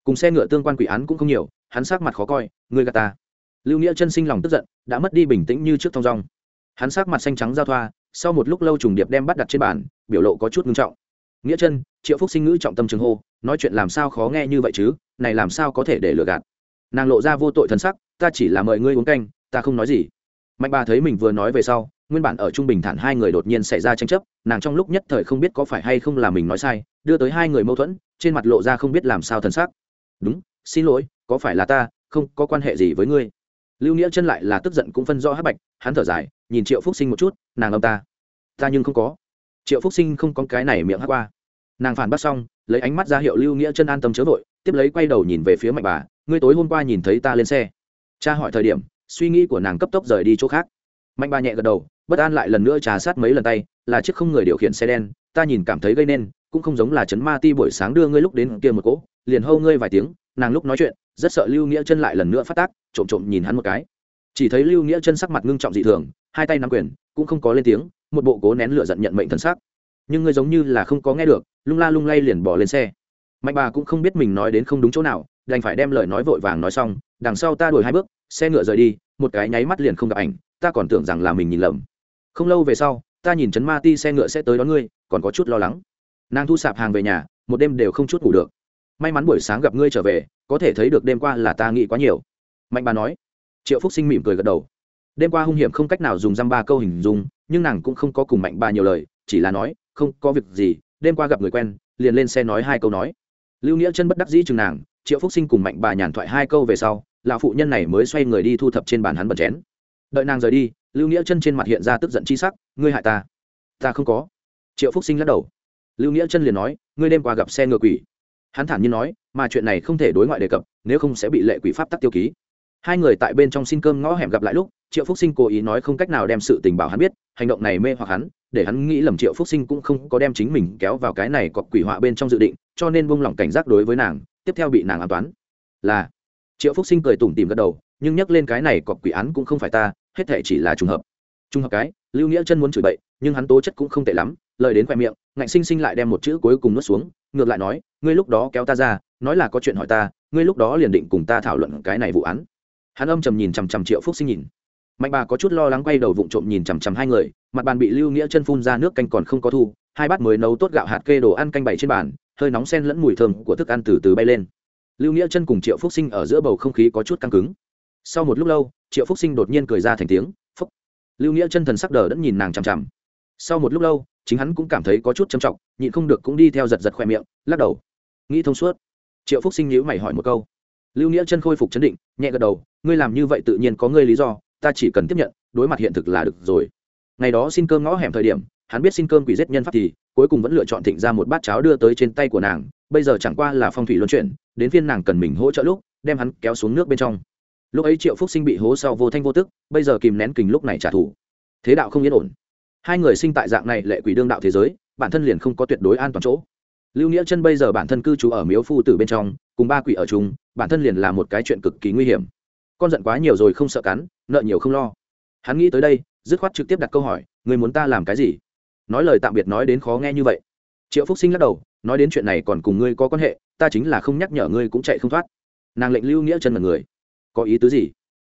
Cùng xe ngựa tương quan quỷ án cũng không nhiều, hắn sắc mặt khó coi, người gà ta. Lưu nghĩa chân sinh lòng tức giận, đã mất đi bình tĩnh như trước thong dong. Hắn sắc mặt xanh trắng giao thoa, sau một lúc lâu trùng điệp đem bắt đặt trên bàn, biểu lộ có chút ngưng trọng. Nghĩa chân triệu phúc sinh ngữ trọng tâm trường hô, nói chuyện làm sao khó nghe như vậy chứ, này làm sao có thể để lừa gạt nàng lộ ra vô tội thần sắc, ta chỉ là mời ngươi uống canh, ta không nói gì. Mạnh bà thấy mình vừa nói về sau, nguyên bản ở trung bình thản hai người đột nhiên xảy ra tranh chấp, nàng trong lúc nhất thời không biết có phải hay không là mình nói sai, đưa tới hai người mâu thuẫn, trên mặt lộ ra không biết làm sao thần sắc. Đúng, xin lỗi, có phải là ta, không có quan hệ gì với ngươi. Lưu nghĩa chân lại là tức giận cũng phân rõ hắc bạch, hắn thở dài, nhìn triệu phúc sinh một chút, nàng âm ta ta nhưng không có. Triệu phúc sinh không có cái này miệng hắc qua. Nàng phản bác xong, lấy ánh mắt ra hiệu lưu nghĩa chân an tâm chớ vội, tiếp lấy quay đầu nhìn về phía mạnh bà ngươi tối hôm qua nhìn thấy ta lên xe. Cha hỏi thời điểm, suy nghĩ của nàng cấp tốc rời đi chỗ khác. Mạnh Ba nhẹ gật đầu, bất an lại lần nữa trà sát mấy lần tay, là chiếc không người điều khiển xe đen, ta nhìn cảm thấy gây nên, cũng không giống là chấn ma ti buổi sáng đưa ngươi lúc đến kia một cỗ, liền hâu ngươi vài tiếng, nàng lúc nói chuyện, rất sợ lưu nghĩa chân lại lần nữa phát tác, trộm trộm nhìn hắn một cái. Chỉ thấy lưu nghĩa chân sắc mặt ngưng trọng dị thường, hai tay nắm quyền, cũng không có lên tiếng, một bộ cố nén lửa giận nhận mệnh thần sắc. Nhưng ngươi giống như là không có nghe được, lung la lung lay liền bỏ lên xe. Mạnh bà cũng không biết mình nói đến không đúng chỗ nào đành phải đem lời nói vội vàng nói xong, đằng sau ta đuổi hai bước, xe ngựa rời đi, một cái nháy mắt liền không gặp ảnh, ta còn tưởng rằng là mình nhìn lầm. Không lâu về sau, ta nhìn chấn ma ti xe ngựa sẽ tới đón ngươi, còn có chút lo lắng. Nàng thu sạp hàng về nhà, một đêm đều không chút ngủ được. May mắn buổi sáng gặp ngươi trở về, có thể thấy được đêm qua là ta nghĩ quá nhiều. Mạnh bà nói. Triệu phúc sinh mỉm cười gật đầu. Đêm qua hung hiểm không cách nào dùng dăm ba câu hình dung, nhưng nàng cũng không có cùng mạnh bà nhiều lời, chỉ là nói, không có việc gì, đêm qua gặp người quen, liền lên xe nói hai câu nói. Lưu nghĩa chân bất đắc dĩ chừng nàng triệu phúc sinh cùng mạnh bà nhàn thoại hai câu về sau, lão phụ nhân này mới xoay người đi thu thập trên bàn hắn bẩn chén. Đợi nàng rời đi, lưu nghĩa chân trên mặt hiện ra tức giận chi sắc, ngươi hại ta. Ta không có. Triệu phúc sinh lắc đầu. Lưu nghĩa chân liền nói, ngươi đêm qua gặp xe ngựa quỷ. Hắn thản nhiên nói, mà chuyện này không thể đối ngoại đề cập, nếu không sẽ bị lệ quỷ pháp tắc tiêu ký. Hai người tại bên trong xin cơm ngõ hẻm gặp lại lúc, triệu phúc sinh cố ý nói không cách nào đem sự tình bảo hắn biết, hành động này mê hoặc hắn, để hắn nghĩ lầm triệu phúc sinh cũng không có đem chính mình kéo vào cái này cọc quỷ họa bên trong dự định, cho nên buông lỏng cảnh giác đối với nàng tiếp theo bị nàng an toán. Là, triệu phúc sinh cười tủm tìm gật đầu, nhưng nhắc lên cái này cọc quỷ án cũng không phải ta, hết thể chỉ là trùng hợp. Trùng hợp cái, lưu nghĩa chân muốn chửi bậy, nhưng hắn tố chất cũng không tệ lắm, lời đến khoe miệng, ngạnh sinh sinh lại đem một chữ cuối cùng nuốt xuống, ngược lại nói, ngươi lúc đó kéo ta ra, nói là có chuyện hỏi ta, ngươi lúc đó liền định cùng ta thảo luận cái này vụ án. Hắn âm trầm nhìn chằm chằm triệu phúc sinh nhìn. Mạnh bà có chút lo lắng quay đầu vụng trộm nhìn chằm chằm hai người, mặt bàn bị lưu nghĩa chân phun ra nước canh còn không có thu, hai bát mới nấu tốt gạo hạt kê đồ ăn canh bày trên bàn hơi nóng sen lẫn mùi thơm của thức ăn từ từ bay lên. Lưu nghĩa chân cùng triệu phúc sinh ở giữa bầu không khí có chút căng cứng. Sau một lúc lâu, triệu phúc sinh đột nhiên cười ra thành tiếng, phúc. Lưu nghĩa chân thần sắc đờ đẫn nhìn nàng chằm chằm. Sau một lúc lâu, chính hắn cũng cảm thấy có chút trầm trọng, nhịn không được cũng đi theo giật giật khoe miệng, lắc đầu. Nghĩ thông suốt, triệu phúc sinh nhữ mày hỏi một câu. Lưu nghĩa chân khôi phục chấn định, nhẹ gật đầu, ngươi làm như vậy tự nhiên có ngươi lý do, ta chỉ cần tiếp nhận, đối mặt hiện thực là được rồi. Ngày đó xin cơm ngõ hẻm thời điểm hắn biết xin cơm quỷ giết nhân pháp thì cuối cùng vẫn lựa chọn thịnh ra một bát cháo đưa tới trên tay của nàng, bây giờ chẳng qua là phong thủy luân chuyển, đến phiên nàng cần mình hỗ trợ lúc, đem hắn kéo xuống nước bên trong. Lúc ấy triệu phúc sinh bị hố sau vô thanh vô tức, bây giờ kìm nén kình lúc này trả thù. Thế đạo không yên ổn. Hai người sinh tại dạng này lệ quỷ đương đạo thế giới, bản thân liền không có tuyệt đối an toàn chỗ. Lưu nghĩa chân bây giờ bản thân cư trú ở miếu phu tử bên trong, cùng ba quỷ ở chung, bản thân liền là một cái chuyện cực kỳ nguy hiểm. Con giận quá nhiều rồi không sợ cắn, nợ nhiều không lo. Hắn nghĩ tới đây, dứt khoát trực tiếp đặt câu hỏi người muốn ta làm cái gì? Nói lời tạm biệt nói đến khó nghe như vậy. Triệu phúc sinh lắc đầu, nói đến chuyện này còn cùng ngươi có quan hệ, ta chính là không nhắc nhở ngươi cũng chạy không thoát. Nàng lệnh lưu nghĩa chân mật người. Có ý tứ gì?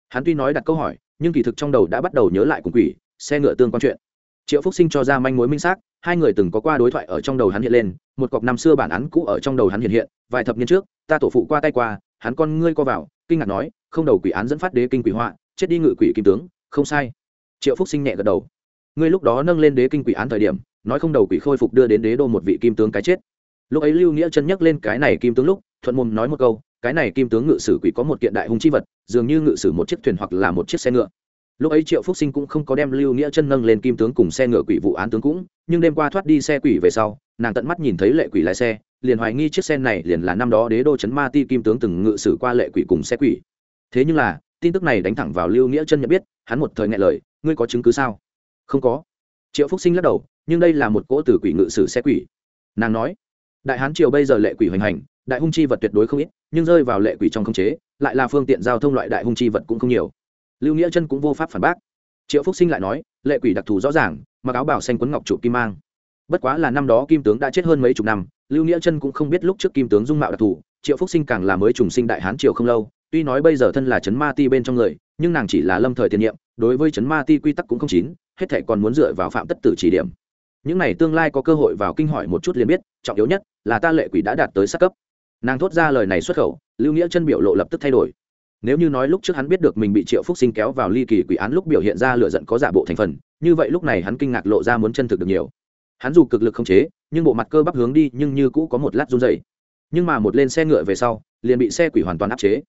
Hắn tuy nói đặt câu hỏi, nhưng kỳ thực trong đầu đã bắt đầu nhớ lại cùng quỷ, xe ngựa tương quan chuyện. Triệu phúc sinh cho ra manh mối minh xác, hai người từng có qua đối thoại ở trong đầu hắn hiện lên, một cọc năm xưa bản án cũ ở trong đầu hắn hiện hiện, vài thập niên trước, ta tổ phụ qua tay qua, hắn con ngươi co vào, kinh ngạc nói, không đầu quỷ án dẫn phát đế kinh quỷ họa, chết đi ngự quỷ kim tướng, không sai. Triệu phúc sinh nhẹ gật đầu ngươi lúc đó nâng lên đế kinh quỷ án thời điểm, nói không đầu quỷ khôi phục đưa đến đế đô một vị kim tướng cái chết. Lúc ấy lưu nghĩa chân nhắc lên cái này kim tướng lúc, thuận mồm nói một câu, cái này kim tướng ngự sử quỷ có một kiện đại hung chi vật, dường như ngự sử một chiếc thuyền hoặc là một chiếc xe ngựa. Lúc ấy triệu phúc sinh cũng không có đem lưu nghĩa chân nâng lên kim tướng cùng xe ngựa quỷ vụ án tướng cũng, nhưng đêm qua thoát đi xe quỷ về sau, nàng tận mắt nhìn thấy lệ quỷ lái xe, liền hoài nghi chiếc xe này liền là năm đó đế đô trấn ma ti kim tướng từng ngự sử qua lệ quỷ cùng xe quỷ. Thế nhưng là, tin tức này đánh thẳng vào lưu nghĩa chân nhận biết, hắn một thời ngại lời, ngươi có chứng cứ sao? Không có. Triệu phúc sinh lắc đầu, nhưng đây là một cỗ từ quỷ ngự sử xe quỷ. Nàng nói, đại hán triều bây giờ lệ quỷ hoành hành, đại hung chi vật tuyệt đối không ít, nhưng rơi vào lệ quỷ trong khống chế, lại là phương tiện giao thông loại đại hung chi vật cũng không nhiều. Lưu nghĩa chân cũng vô pháp phản bác. Triệu phúc sinh lại nói, lệ quỷ đặc thù rõ ràng, mặc áo bảo xanh quấn ngọc trụ kim mang. Bất quá là năm đó kim tướng đã chết hơn mấy chục năm, lưu nghĩa chân cũng không biết lúc trước kim tướng dung mạo đặc thù, triệu phúc sinh càng là mới trùng sinh đại hán triều không lâu, tuy nói bây giờ thân là chấn ma ti bên trong người, nhưng nàng chỉ là lâm thời tiền nhiệm, đối với chấn ma ti quy tắc cũng không chín hết thệ còn muốn dựa vào phạm tất tử chỉ điểm. Những này tương lai có cơ hội vào kinh hỏi một chút liền biết, trọng yếu nhất là ta lệ quỷ đã đạt tới sát cấp. Nàng thốt ra lời này xuất khẩu, lưu nghĩa chân biểu lộ lập tức thay đổi. Nếu như nói lúc trước hắn biết được mình bị triệu phúc sinh kéo vào ly kỳ quỷ án lúc biểu hiện ra lựa giận có giả bộ thành phần, như vậy lúc này hắn kinh ngạc lộ ra muốn chân thực được nhiều. Hắn dù cực lực không chế, nhưng bộ mặt cơ bắp hướng đi nhưng như cũ có một lát run dày nhưng mà một lên xe ngựa về sau, liền bị xe quỷ hoàn toàn áp chế.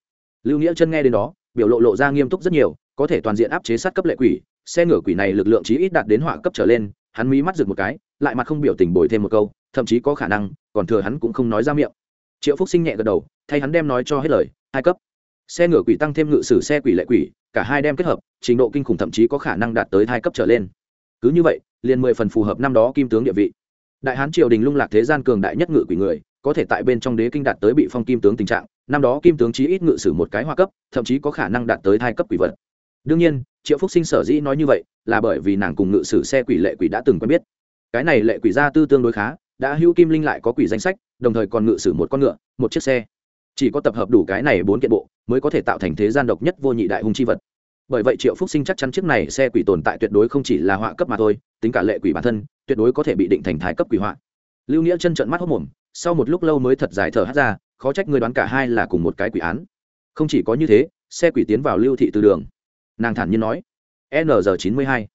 Lưu nghĩa chân nghe đến đó, biểu lộ lộ ra nghiêm túc rất nhiều có thể toàn diện áp chế sát cấp lệ quỷ, xe ngựa quỷ này lực lượng chí ít đạt đến họa cấp trở lên, hắn mí mắt rực một cái, lại mặt không biểu tình bồi thêm một câu, thậm chí có khả năng, còn thừa hắn cũng không nói ra miệng. Triệu phúc sinh nhẹ gật đầu, thay hắn đem nói cho hết lời, hai cấp. Xe ngựa quỷ tăng thêm ngự sử xe quỷ lệ quỷ, cả hai đem kết hợp, trình độ kinh khủng thậm chí có khả năng đạt tới hai cấp trở lên. Cứ như vậy, liền mười phần phù hợp năm đó kim tướng địa vị. Đại hán triều đình lung lạc thế gian cường đại nhất ngự quỷ người, có thể tại bên trong đế kinh đạt tới bị phong kim tướng tình trạng, năm đó kim tướng chí ít ngự sử một cái hoa cấp, thậm chí có khả năng đạt tới hai cấp quỷ vật đương nhiên, triệu phúc sinh sở dĩ nói như vậy là bởi vì nàng cùng ngự sử xe quỷ lệ quỷ đã từng quen biết. Cái này lệ quỷ gia tư tương đối khá, đã hữu kim linh lại có quỷ danh sách, đồng thời còn ngự sử một con ngựa, một chiếc xe. Chỉ có tập hợp đủ cái này bốn kiện bộ mới có thể tạo thành thế gian độc nhất vô nhị đại hung chi vật. Bởi vậy triệu phúc sinh chắc chắn chiếc này xe quỷ tồn tại tuyệt đối không chỉ là họa cấp mà thôi, tính cả lệ quỷ bản thân, tuyệt đối có thể bị định thành thái cấp quỷ họa. Lưu nghĩa chân trận mắt hốc mồm, sau một lúc lâu mới thật dài thở hát ra, khó trách người đoán cả hai là cùng một cái quỷ án. Không chỉ có như thế, xe quỷ tiến vào lưu thị từ đường nàng thản nhiên nói n g chín mươi hai.